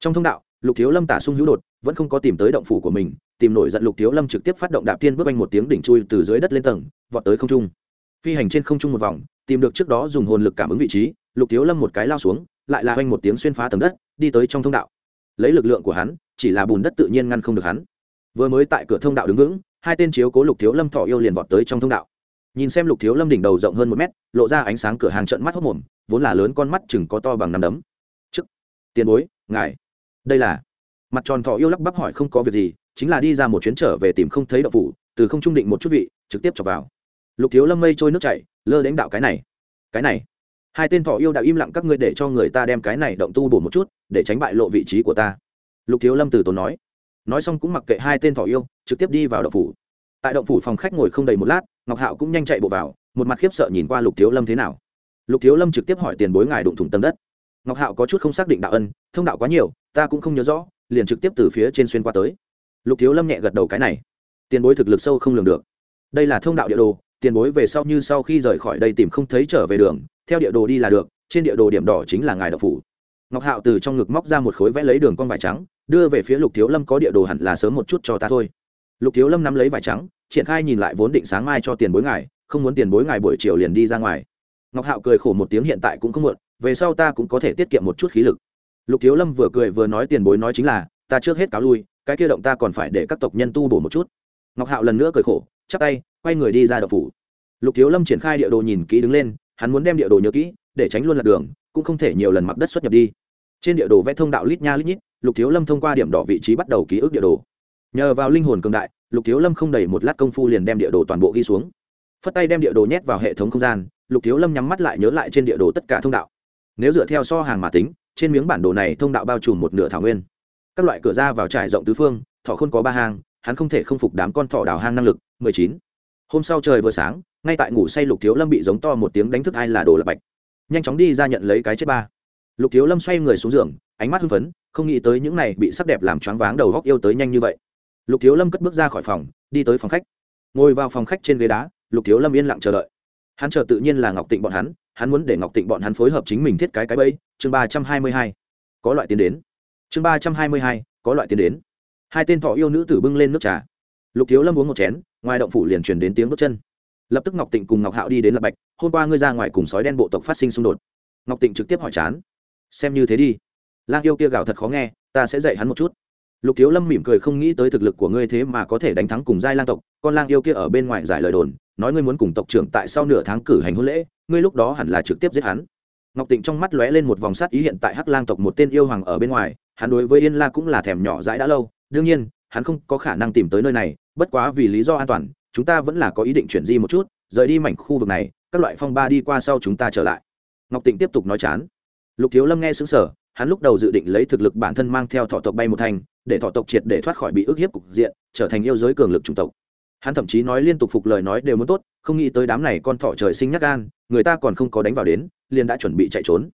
Trong thông đạo, lục thiếu lâm tả sung hữu đột, vẫn không có tìm tới động phủ của mình, tìm nổi giận lục thiếu lâm trực tiếp phát động đạp tiên bước anh một tiếng đỉnh chui từ dưới đất lên tầng, vọt tới không trung. Phi hành trên không trung một vòng, tìm được trước đó dùng hồn lực cảm ứng vị trí, lục thiếu lâm một cái lao xuống, lại là oanh một tiếng xuyên phá tầng đất, đi tới trong thông đạo. Lấy lực lượng của hắn, chỉ là bùn đất tự nhiên ngăn không được hắn. Vừa mới tại cửa thông đạo đứng vững hai tên chiếu cố lục thiếu lâm thọ yêu liền vọt tới trong thông đạo. Nhìn xem lục thiếu lâm đỉnh đầu rộng hơn một mét, lộ ra ánh sáng cửa hàng trận mắt hốc mồm, vốn là lớn con mắt chừng có to bằng năm đấm. Chức, tiền bối, ngài. Đây là. Mặt tròn thọ yêu lắp bắp hỏi không có việc gì, chính là đi ra một chuyến trở về tìm không thấy đậu phủ, từ không trung định một chút vị, trực tiếp chọc vào. Lục thiếu lâm mây trôi nước chảy, lơ đánh đạo cái này cái này. Hai tên thọ yêu đã im lặng, các ngươi để cho người ta đem cái này động tu bổ một chút, để tránh bại lộ vị trí của ta. Lục thiếu lâm từ tốn nói nói xong cũng mặc kệ hai tên thỏ yêu, trực tiếp đi vào động phủ. Tại động phủ phòng khách ngồi không đầy một lát, ngọc hạo cũng nhanh chạy bộ vào, một mặt khiếp sợ nhìn qua lục thiếu lâm thế nào. Lục thiếu lâm trực tiếp hỏi tiền bối ngài đụng thủng tầng đất. Ngọc hạo có chút không xác định đạo ân, thông đạo quá nhiều, ta cũng không nhớ rõ, liền trực tiếp từ phía trên xuyên qua tới. Lục thiếu lâm nhẹ gật đầu cái này. Tiền bối thực lực sâu không lường được. Đây là thông đạo địa đồ, tiền bối về sau như sau khi rời khỏi đây tìm không thấy trở về đường, theo địa đồ đi là được, trên địa đồ điểm đỏ chính là ngài đậu phủ ngọc hạo từ trong ngực móc ra một khối vẽ lấy đường con vải trắng, đưa về phía lục thiếu lâm có địa đồ hẳn là sớm một chút cho ta thôi. Lục thiếu lâm nắm lấy vải trắng, triển khai nhìn lại vốn định sáng mai cho tiền bối ngài, không muốn tiền bối ngài buổi chiều liền đi ra ngoài. Ngọc hạo cười khổ một tiếng hiện tại cũng không muộn, về sau ta cũng có thể tiết kiệm một chút khí lực. Lục thiếu lâm vừa cười vừa nói tiền bối nói chính là, ta trước hết cáo lui, cái kia động ta còn phải để các tộc nhân tu bổ một chút. Ngọc hạo lần nữa cười khổ, chắp tay, quay người đi ra đậu phủ. Lục thiếu lâm triển khai địa đồ nhìn kỹ đứng lên, hắn muốn đem địa đồ nhớ kỹ, để tránh luôn lạc đường cũng không thể nhiều lần mặc đất xuất nhập đi. Trên địa đồ vẽ thông đạo lít nha lít nhít, lục thiếu lâm thông qua điểm đỏ vị trí bắt đầu ký ức địa đồ. Nhờ vào linh hồn cường đại, lục thiếu lâm không đầy một lát công phu liền đem địa đồ toàn bộ ghi xuống. Phất tay đem địa đồ nhét vào hệ thống không gian, lục thiếu lâm nhắm mắt lại nhớ lại trên địa đồ tất cả thông đạo. Nếu dựa theo so hàng mà tính, trên miếng bản đồ này thông đạo bao trùm một nửa thảo nguyên. Các loại cửa ra vào trải rộng tứ phương, thọ không có ba hang, hắn không thể không phục đám con thỏ đào hang năng lực. Mười chín. Hôm sau trời vừa sáng, ngay tại ngủ say lục thiếu lâm bị giống to một tiếng đánh thức ai là đồ lập bạch nhanh chóng đi ra nhận lấy cái chết ba. Lục thiếu lâm xoay người xuống giường, ánh mắt hưng phấn, không nghĩ tới những này bị sắc đẹp làm choáng váng đầu góc yêu tới nhanh như vậy. Lục thiếu lâm cất bước ra khỏi phòng, đi tới phòng khách. Ngồi vào phòng khách trên ghế đá, lục thiếu lâm yên lặng chờ đợi. Hắn chờ tự nhiên là ngọc tịnh bọn hắn hắn muốn để ngọc tịnh bọn hắn phối hợp chính mình thiết cái cái bẫy. Chương ba trăm hai mươi hai. Có loại tiền đến. Chương ba trăm hai mươi hai. Có loại tiền đến. Hai tên thọ yêu nữ tử bưng lên nước trà. Lục thiếu lâm uống một chén, ngoài động phủ liền truyền đến tiếng bước chân. Lập tức ngọc tịnh cùng ngọc hạo đi đến lập bạch hôm qua ngươi ra ngoài cùng sói đen bộ tộc phát sinh xung đột. Ngọc tịnh trực tiếp hỏi chán. Xem như thế đi. Lang yêu kia gào thật khó nghe, ta sẽ dạy hắn một chút. Lục thiếu lâm mỉm cười không nghĩ tới thực lực của ngươi thế mà có thể đánh thắng cùng giai lang tộc, con lang yêu kia ở bên ngoài giải lời đồn, nói ngươi muốn cùng tộc trưởng tại sau nửa tháng cử hành hôn lễ, ngươi lúc đó hẳn là trực tiếp giết hắn. Ngọc tịnh trong mắt lóe lên một vòng sát ý hiện tại hắc lang tộc một tên yêu hoàng ở bên ngoài, hắn đối với yên la cũng là thèm nhỏ dãi đã lâu, đương nhiên, hắn không có khả năng tìm tới nơi này, bất quá vì lý do an toàn, chúng ta vẫn là có ý định chuyển di một chút, rời đi mảnh khu vực này các loại phong ba đi qua sau chúng ta trở lại. Ngọc tịnh tiếp tục nói chán. Lục thiếu lâm nghe xứng sở hắn lúc đầu dự định lấy thực lực bản thân mang theo thọ tộc bay một thành, để thọ tộc triệt để thoát khỏi bị ức hiếp cục diện, trở thành yêu giới cường lực chủng tộc. Hắn thậm chí nói liên tục phục lời nói đều muốn tốt, không nghĩ tới đám này con thọ trời sinh nhắc gan, người ta còn không có đánh vào đến, liền đã chuẩn bị chạy trốn.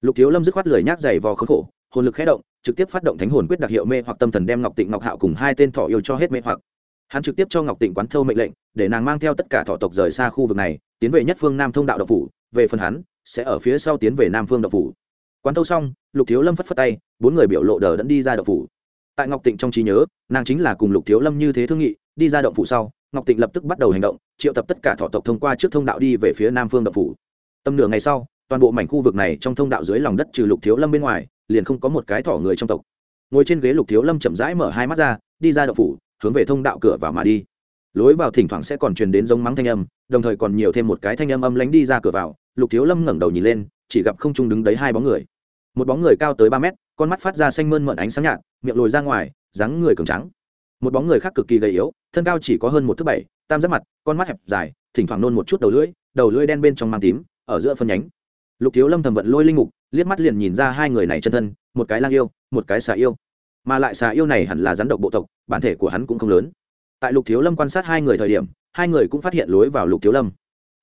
Lục thiếu lâm dứt khoát lời nhác dày vò khốn khổ, hồn lực khé động, trực tiếp phát động thánh hồn quyết đặc hiệu mê hoặc tâm thần đem ngọc tịnh ngọc hạo cùng hai tên thọ yêu cho hết mê hoặc. Hắn trực tiếp cho ngọc tịnh quán thâu mệnh lệnh để nàng mang theo tất cả thọ tộc rời xa khu vực này, tiến về nhất phương nam thông đạo độc phủ, về phần hắn, sẽ ở phía sau tiến về nam phương độc phủ. Quán thâu xong, lục thiếu lâm phất phất tay, bốn người biểu lộ đờ đẫn đi ra độc phủ. Tại ngọc tịnh trong trí nhớ, nàng chính là cùng lục thiếu lâm như thế thương nghị, đi ra động phủ sau, ngọc tịnh lập tức bắt đầu hành động, triệu tập tất cả thọ tộc thông qua trước thông đạo đi về phía nam phương động phủ. Tầm nửa ngày sau, toàn bộ mảnh khu vực này trong thông đạo dưới lòng đất trừ lục thiếu lâm bên ngoài, liền không có một cái thỏ người trong tộc. Ngồi trên ghế lục thiếu lâm chậm rãi mở hai mắt ra, đi ra động phủ, hướng về thông đạo cửa vào mà đi lối vào thỉnh thoảng sẽ còn truyền đến giống mắng thanh âm, đồng thời còn nhiều thêm một cái thanh âm âm lánh đi ra cửa vào, lục thiếu lâm ngẩng đầu nhìn lên, chỉ gặp không trung đứng đấy hai bóng người. Một bóng người cao tới ba mét, con mắt phát ra xanh mơn mượn ánh sáng nhạt, miệng lồi ra ngoài, dáng người cường trắng một bóng người khác cực kỳ gầy yếu, thân cao chỉ có hơn một thước bảy, tam giác mặt, con mắt hẹp dài, thỉnh thoảng nôn một chút đầu lưỡi đầu lưỡi đen bên trong mang tím, ở giữa phân nhánh. Lục thiếu lâm thầm vận lôi linh mục, liếc mắt liền nhìn ra hai người này chân thân, một cái lang yêu, một cái xà yêu. Mà lại xà yêu này hẳn là rắn độc bộ tộc, bản thể của hắn cũng không lớn tại lục thiếu lâm quan sát hai người thời điểm, hai người cũng phát hiện lối vào lục thiếu lâm.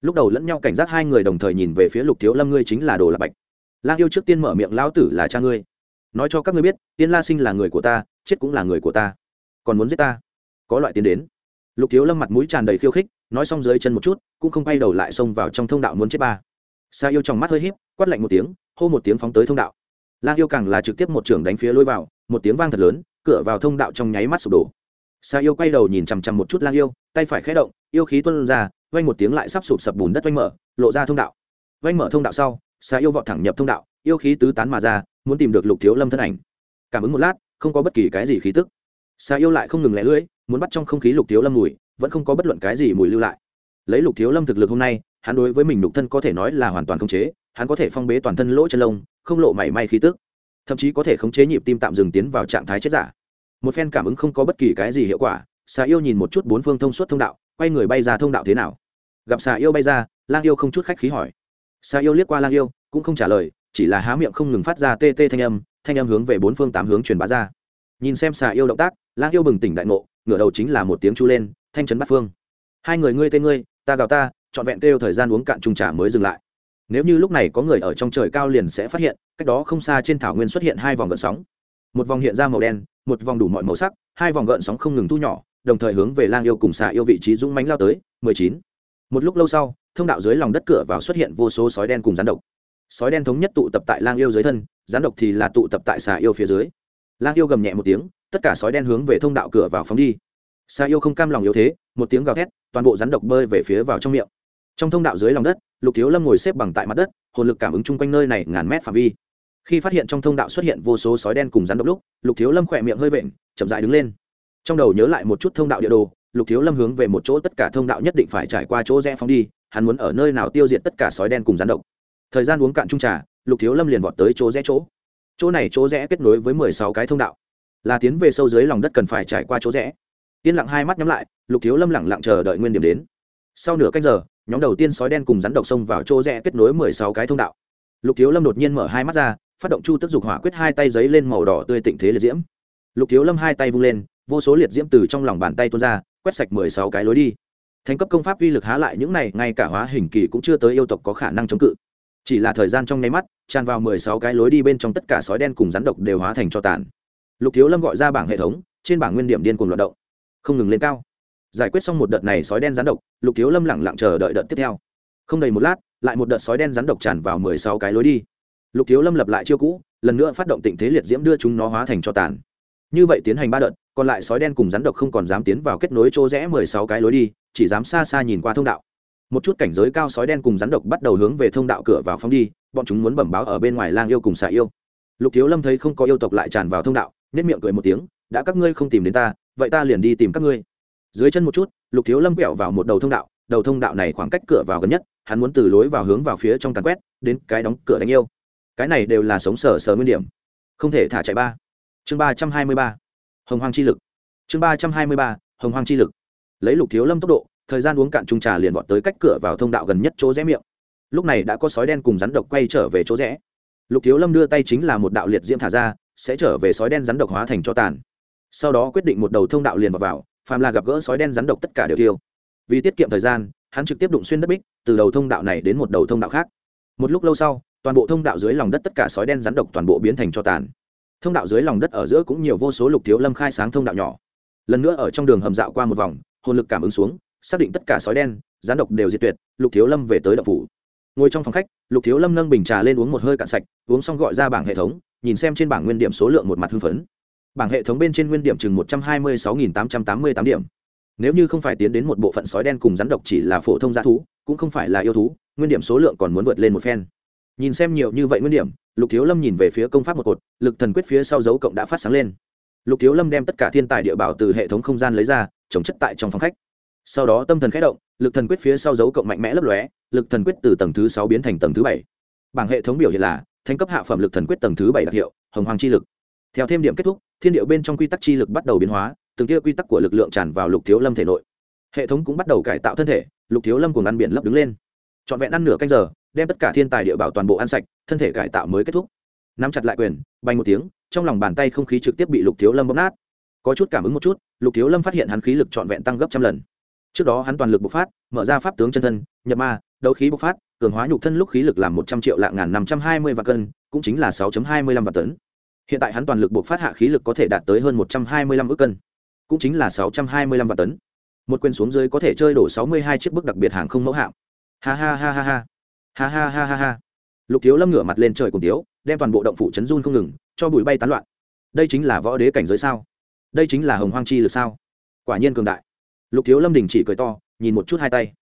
Lúc đầu lẫn nhau cảnh giác hai người đồng thời nhìn về phía lục thiếu lâm, ngươi chính là đồ lạc bạch. Lang yêu trước tiên mở miệng, lão tử là cha ngươi. Nói cho các ngươi biết, tiên la sinh là người của ta, chết cũng là người của ta. Còn muốn giết ta? Có loại tiến đến. Lục thiếu lâm mặt mũi tràn đầy khiêu khích, nói xong dưới chân một chút, cũng không bay đầu lại xông vào trong thông đạo muốn chết ba. Sa yêu trong mắt hơi híp, quát lạnh một tiếng, hô một tiếng phóng tới thông đạo. Lang yêu càng là trực tiếp một trường đánh phía lôi vào, một tiếng vang thật lớn, cửa vào thông đạo trong nháy mắt sụp đổ sa yêu quay đầu nhìn chằm chằm một chút lang yêu, tay phải khé động, yêu khí tuôn ra, vang một tiếng lại sắp sụp sập bùn đất vang mở, lộ ra thông đạo. Vang mở thông đạo sau, sa yêu vọt thẳng nhập thông đạo, yêu khí tứ tán mà ra, muốn tìm được lục thiếu lâm thân ảnh. Cảm ứng một lát, không có bất kỳ cái gì khí tức. Sa yêu lại không ngừng lẻ lưỡi, muốn bắt trong không khí lục thiếu lâm mùi, vẫn không có bất luận cái gì mùi lưu lại. Lấy lục thiếu lâm thực lực hôm nay, hắn đối với mình lục thân có thể nói là hoàn toàn khống chế, hắn có thể phong bế toàn thân lỗ chân lông, không lộ mảy may khí tức. Thậm chí có thể khống chế nhịp tim tạm dừng tiến vào trạng thái chết giả một phen cảm ứng không có bất kỳ cái gì hiệu quả, xà yêu nhìn một chút bốn phương thông suốt thông đạo, quay người bay ra thông đạo thế nào? Gặp xà yêu bay ra, lang yêu không chút khách khí hỏi. Xà yêu liếc qua lang yêu, cũng không trả lời, chỉ là há miệng không ngừng phát ra tê tê thanh âm thanh âm hướng về bốn phương tám hướng truyền bá ra. Nhìn xem xà yêu động tác, lang yêu bừng tỉnh đại ngộ, ngửa đầu chính là một tiếng chu lên, thanh trấn bắt phương. Hai người ngươi tên ngươi, ta gào ta, trọn vẹn kêu thời gian uống cạn trùng trà mới dừng lại. Nếu như lúc này có người ở trong trời cao liền sẽ phát hiện, cách đó không xa trên thảo nguyên xuất hiện hai vòng gợn sóng. Một vòng hiện ra màu đen một vòng đủ mọi màu sắc, hai vòng gợn sóng không ngừng thu nhỏ, đồng thời hướng về lang yêu cùng xà yêu vị trí dũng mánh lao tới, mười chín. Một lúc lâu sau, thông đạo dưới lòng đất cửa vào xuất hiện vô số sói đen cùng rắn độc. Sói đen thống nhất tụ tập tại lang yêu dưới thân, rắn độc thì là tụ tập tại xà yêu phía dưới. Lang yêu gầm nhẹ một tiếng, tất cả sói đen hướng về thông đạo cửa vào phóng đi. Xà yêu không cam lòng yếu thế, một tiếng gào thét, toàn bộ rắn độc bơi về phía vào trong miệng. Trong thông đạo dưới lòng đất, lục thiếu lâm ngồi xếp bằng tại mặt đất, hồn lực cảm ứng chung quanh nơi này ngàn mét phạm vi khi phát hiện trong thông đạo xuất hiện vô số sói đen cùng rắn độc lúc, lục thiếu lâm khỏe miệng hơi vện, chậm dại đứng lên. Trong đầu nhớ lại một chút thông đạo địa đồ, lục thiếu lâm hướng về một chỗ tất cả thông đạo nhất định phải trải qua chỗ rẽ phóng đi, hắn muốn ở nơi nào tiêu diệt tất cả sói đen cùng rắn độc. Thời gian uống cạn trung trà, lục thiếu lâm liền vọt tới chỗ rẽ chỗ. Chỗ này chỗ rẽ kết nối với mười sáu cái thông đạo. Là tiến về sâu dưới lòng đất cần phải trải qua chỗ rẽ. Yên lặng hai mắt nhắm lại, lục thiếu lâm lẳng lặng chờ đợi nguyên điểm đến. Sau nửa cách giờ, nhóm đầu tiên sói đen cùng rắn độc xông vào chỗ rẽ kết nối mười sáu cái thông đạo. Lục thiếu lâm đột nhiên mở hai mắt ra phát động chu tức dục hỏa quyết hai tay giấy lên màu đỏ tươi tịnh thế liệt diễm. Lục thiếu lâm hai tay vung lên, vô số liệt diễm từ trong lòng bàn tay tuôn ra, quét sạch mười sáu cái lối đi. Thành cấp công pháp uy lực há lại những này, ngay cả hóa hình kỳ cũng chưa tới yêu tộc có khả năng chống cự. Chỉ là thời gian trong nháy mắt, tràn vào mười sáu cái lối đi bên trong tất cả sói đen cùng rắn độc đều hóa thành cho tàn. Lục thiếu lâm gọi ra bảng hệ thống, trên bảng nguyên điểm điên cuồng loạt động. Không ngừng lên cao. Giải quyết xong một đợt này sói đen rắn độc, lục thiếu lâm lẳng lặng chờ đợi đợt tiếp theo. Không đầy một lát, lại một đợt sói đen rắn độc tràn vào mười sáu cái lối đi lục thiếu lâm lập lại chiêu cũ, lần nữa phát động tịnh thế liệt diễm đưa chúng nó hóa thành cho tàn. Như vậy tiến hành ba đợt, còn lại sói đen cùng rắn độc không còn dám tiến vào kết nối chỗ rẽ mười sáu cái lối đi, chỉ dám xa xa nhìn qua thông đạo. Một chút cảnh giới cao sói đen cùng rắn độc bắt đầu hướng về thông đạo cửa vào phóng đi, bọn chúng muốn bẩm báo ở bên ngoài lang yêu cùng xạ yêu. Lục thiếu lâm thấy không có yêu tộc lại tràn vào thông đạo nếp miệng cười một tiếng, đã các ngươi không tìm đến ta, vậy ta liền đi tìm các ngươi. Dưới chân một chút, lục thiếu lâm quẹo vào một đầu thông đạo, đầu thông đạo này khoảng cách cửa vào gần nhất, hắn muốn từ lối vào hướng vào phía trong tàn quét, đến cái đóng cửa đánh yêu cái này đều là sống sở sở nguyên điểm. Không thể thả chạy ba. Chương ba trăm hai mươi ba. Hồng hoang chi lực. Chương ba trăm hai mươi ba hồng hoang chi lực. Lấy lục thiếu lâm tốc độ thời gian uống cạn trung trà liền vọt tới cách cửa vào thông đạo gần nhất chỗ rẽ miệng. Lúc này đã có sói đen cùng rắn độc quay trở về chỗ rẽ. Lục thiếu lâm đưa tay chính là một đạo liệt diễm thả ra sẽ trở về sói đen rắn độc hóa thành cho tàn. Sau đó quyết định một đầu thông đạo liền vào, vào phàm là gặp gỡ sói đen rắn độc tất cả đều tiêu. Vì tiết kiệm thời gian hắn trực tiếp đụng xuyên đất bích từ đầu thông đạo này đến một đầu thông đạo khác. Một lúc lâu sau toàn bộ thông đạo dưới lòng đất tất cả sói đen rắn độc toàn bộ biến thành cho tàn. Thông đạo dưới lòng đất ở giữa cũng nhiều vô số lục thiếu lâm khai sáng thông đạo nhỏ. Lần nữa ở trong đường hầm dạo qua một vòng, hồn lực cảm ứng xuống, xác định tất cả sói đen, rắn độc đều diệt tuyệt, lục thiếu lâm về tới đậu phủ. Ngồi trong phòng khách, lục thiếu lâm nâng bình trà lên uống một hơi cạn sạch, uống xong gọi ra bảng hệ thống, nhìn xem trên bảng nguyên điểm số lượng một mặt hưng phấn. Bảng hệ thống bên trên nguyên điểm chừng một trăm hai mươi sáu nghìn tám trăm tám mươi tám điểm. Nếu như không phải tiến đến một bộ phận sói đen cùng rắn độc chỉ là phổ thông g thú, cũng không phải là yêu thú, nguyên điểm số lượng còn muốn vượt lên một phen nhìn xem nhiều như vậy nguyên điểm, lục thiếu lâm nhìn về phía công pháp một cột, lực thần quyết phía sau dấu cộng đã phát sáng lên. Lục thiếu lâm đem tất cả thiên tài địa bảo từ hệ thống không gian lấy ra chống chất tại trong phòng khách. Sau đó tâm thần khẽ động, lực thần quyết phía sau dấu cộng mạnh mẽ lấp lóe, lực thần quyết từ tầng thứ sáu biến thành tầng thứ bảy. Bảng hệ thống biểu hiện là thanh cấp hạ phẩm lực thần quyết tầng thứ bảy đặc hiệu, hồng hoàng chi lực. Theo thêm điểm kết thúc, thiên điệu bên trong quy tắc chi lực bắt đầu biến hóa, từng tia quy tắc của lực lượng tràn vào lục thiếu lâm thể nội. Hệ thống cũng bắt đầu cải tạo thân thể, lục thiếu lâm cùng ăn biển lấp đứng lên. Trọn vẹn ăn nửa canh giờ đem tất cả thiên tài địa bảo toàn bộ ăn sạch, thân thể cải tạo mới kết thúc. Nắm chặt lại quyền bay một tiếng, trong lòng bàn tay không khí trực tiếp bị lục thiếu lâm bóp nát. Có chút cảm ứng một chút, lục thiếu lâm phát hiện hắn khí lực trọn vẹn tăng gấp trăm lần. Trước đó hắn toàn lực bộc phát, mở ra pháp tướng chân thân, nhập ma, đấu khí bộc phát, cường hóa nhục thân lúc khí lực làm một trăm triệu lạng ngàn năm trăm hai mươi vạn cân, cũng chính là sáu hai mươi lăm vạn tấn. Hiện tại hắn toàn lực bộc phát hạ khí lực có thể đạt tới hơn một trăm hai mươi lăm ước cân, cũng chính là sáu trăm hai mươi lăm vạn tấn. Một quyền xuống dưới có thể chơi đổ sáu mươi hai chiếc bức đặc biệt hàng không mẫu hạm. Ha ha ha ha ha ha ha ha ha ha. Lục thiếu lâm ngửa mặt lên trời cùng tiếu đem toàn bộ động phủ chấn run không ngừng, cho bụi bay tán loạn. Đây chính là võ đế cảnh giới sao? Đây chính là hồng hoang chi lực sao? Quả nhiên cường đại. Lục thiếu lâm đình chỉ cười to, nhìn một chút hai tay.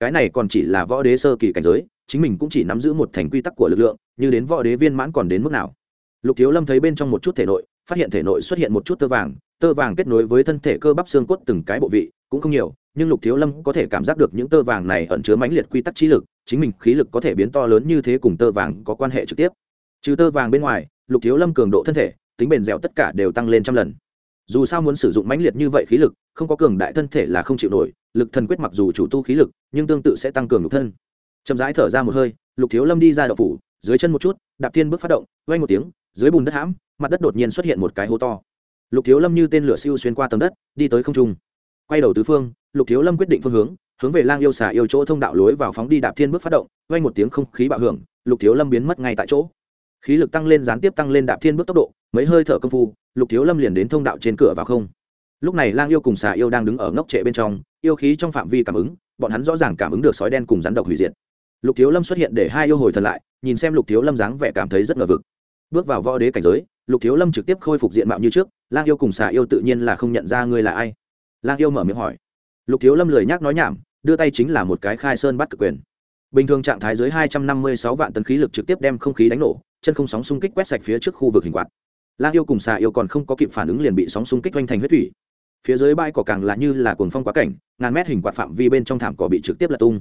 Cái này còn chỉ là võ đế sơ kỳ cảnh giới, chính mình cũng chỉ nắm giữ một thành quy tắc của lực lượng, như đến võ đế viên mãn còn đến mức nào? Lục thiếu lâm thấy bên trong một chút thể nội, phát hiện thể nội xuất hiện một chút tơ vàng tơ vàng kết nối với thân thể cơ bắp xương cốt từng cái bộ vị, cũng không nhiều nhưng lục thiếu lâm có thể cảm giác được những tơ vàng này ẩn chứa mãnh liệt quy tắc trí lực, chính mình khí lực có thể biến to lớn như thế cùng tơ vàng có quan hệ trực tiếp. Trừ tơ vàng bên ngoài, lục thiếu lâm cường độ thân thể, tính bền dẻo tất cả đều tăng lên trăm lần. Dù sao muốn sử dụng mãnh liệt như vậy khí lực, không có cường đại thân thể là không chịu nổi, lực thần quyết mặc dù chủ tu khí lực, nhưng tương tự sẽ tăng cường lục thân. Chậm rãi thở ra một hơi, lục thiếu lâm đi ra đậu phủ, dưới chân một chút, đạp thiên bước phát động vay một tiếng, dưới bùn đất hãm, mặt đất đột nhiên xuất hiện một cái hố to. Lục thiếu lâm như tên lửa siêu xuyên qua tầng đất, đi tới không trung quay đầu tứ phương, lục thiếu lâm quyết định phương hướng hướng về lang yêu xà yêu chỗ thông đạo lối vào phóng đi đạp thiên bước phát động vay một tiếng không khí bạo hưởng, lục thiếu lâm biến mất ngay tại chỗ. Khí lực tăng lên gián tiếp tăng lên đạp thiên bước tốc độ, mấy hơi thở công phu, lục thiếu lâm liền đến thông đạo trên cửa vào không. Lúc này lang yêu cùng xà yêu đang đứng ở ngốc trệ bên trong, yêu khí trong phạm vi cảm ứng, bọn hắn rõ ràng cảm ứng được sói đen cùng rắn độc hủy diệt. Lục thiếu lâm xuất hiện để hai yêu hồi thần lại, nhìn xem lục thiếu lâm dáng vẻ cảm thấy rất ngờ vực. Bước vào võ đế cảnh giới, lục thiếu lâm trực tiếp khôi phục diện mạo như trước, lang yêu cùng xà yêu tự nhiên là không nhận ra ngươi là ai lang yêu mở miệng hỏi. Lục thiếu lâm lười nhác nói nhảm, đưa tay chính là một cái khai sơn bắt cực quyền. Bình thường trạng thái dưới hai trăm năm mươi sáu vạn tấn khí lực trực tiếp đem không khí đánh nổ, chân không sóng xung kích quét sạch phía trước khu vực hình quạt. Lang yêu cùng xà yêu còn không có kịp phản ứng liền bị sóng xung kích oanh thành huyết thủy. Phía dưới bãi cỏ càng là như là cuồng phong quá cảnh, ngàn mét hình quạt phạm vi bên trong thảm cỏ bị trực tiếp lật tung.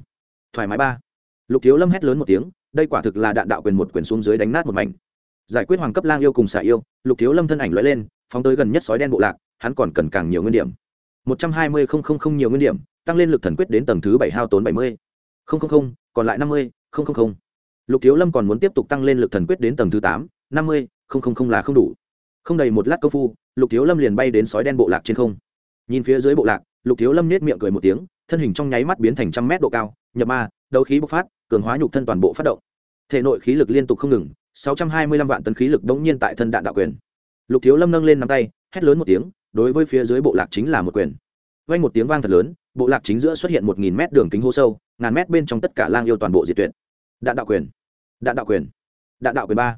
Thoải mái ba. Lục thiếu lâm hét lớn một tiếng, đây quả thực là đạn đạo quyền một quyền xuống dưới đánh nát một mảnh. Giải quyết hoàng cấp lang yêu cùng xả yêu, lục thiếu lâm thân ảnh lóe lên, phóng tới gần nhất sói đen bộ lạc, hắn còn cần càng nhiều nguyên điểm một trăm hai mươi không không không nhiều nguyên điểm, tăng lên lực thần quyết đến tầng thứ bảy hao tốn bảy mươi. Không không không, còn lại năm mươi, không không không. Lục thiếu lâm còn muốn tiếp tục tăng lên lực thần quyết đến tầng thứ tám, năm mươi, không không không là không đủ. Không đầy một lát công phu, lục thiếu lâm liền bay đến sói đen bộ lạc trên không. Nhìn phía dưới bộ lạc, lục thiếu lâm nết miệng cười một tiếng, thân hình trong nháy mắt biến thành trăm mét độ cao, nhập ma, đấu khí bộc phát, cường hóa nhục thân toàn bộ phát động. Thể nội khí lực liên tục không ngừng, sáu trăm hai mươi lăm vạn tấn khí lực đống nhiên tại thân đạn đạo quyền. Lục thiếu lâm nâng lên nắm tay, hét lớn một tiếng đối với phía dưới bộ lạc chính là một quyền. Vang một tiếng vang thật lớn, bộ lạc chính giữa xuất hiện một nghìn mét đường kính hô sâu, ngàn mét bên trong tất cả lang yêu toàn bộ diệt tuyệt. Đạn đạo quyền, đạn đạo quyền, đạn đạo quyền ba.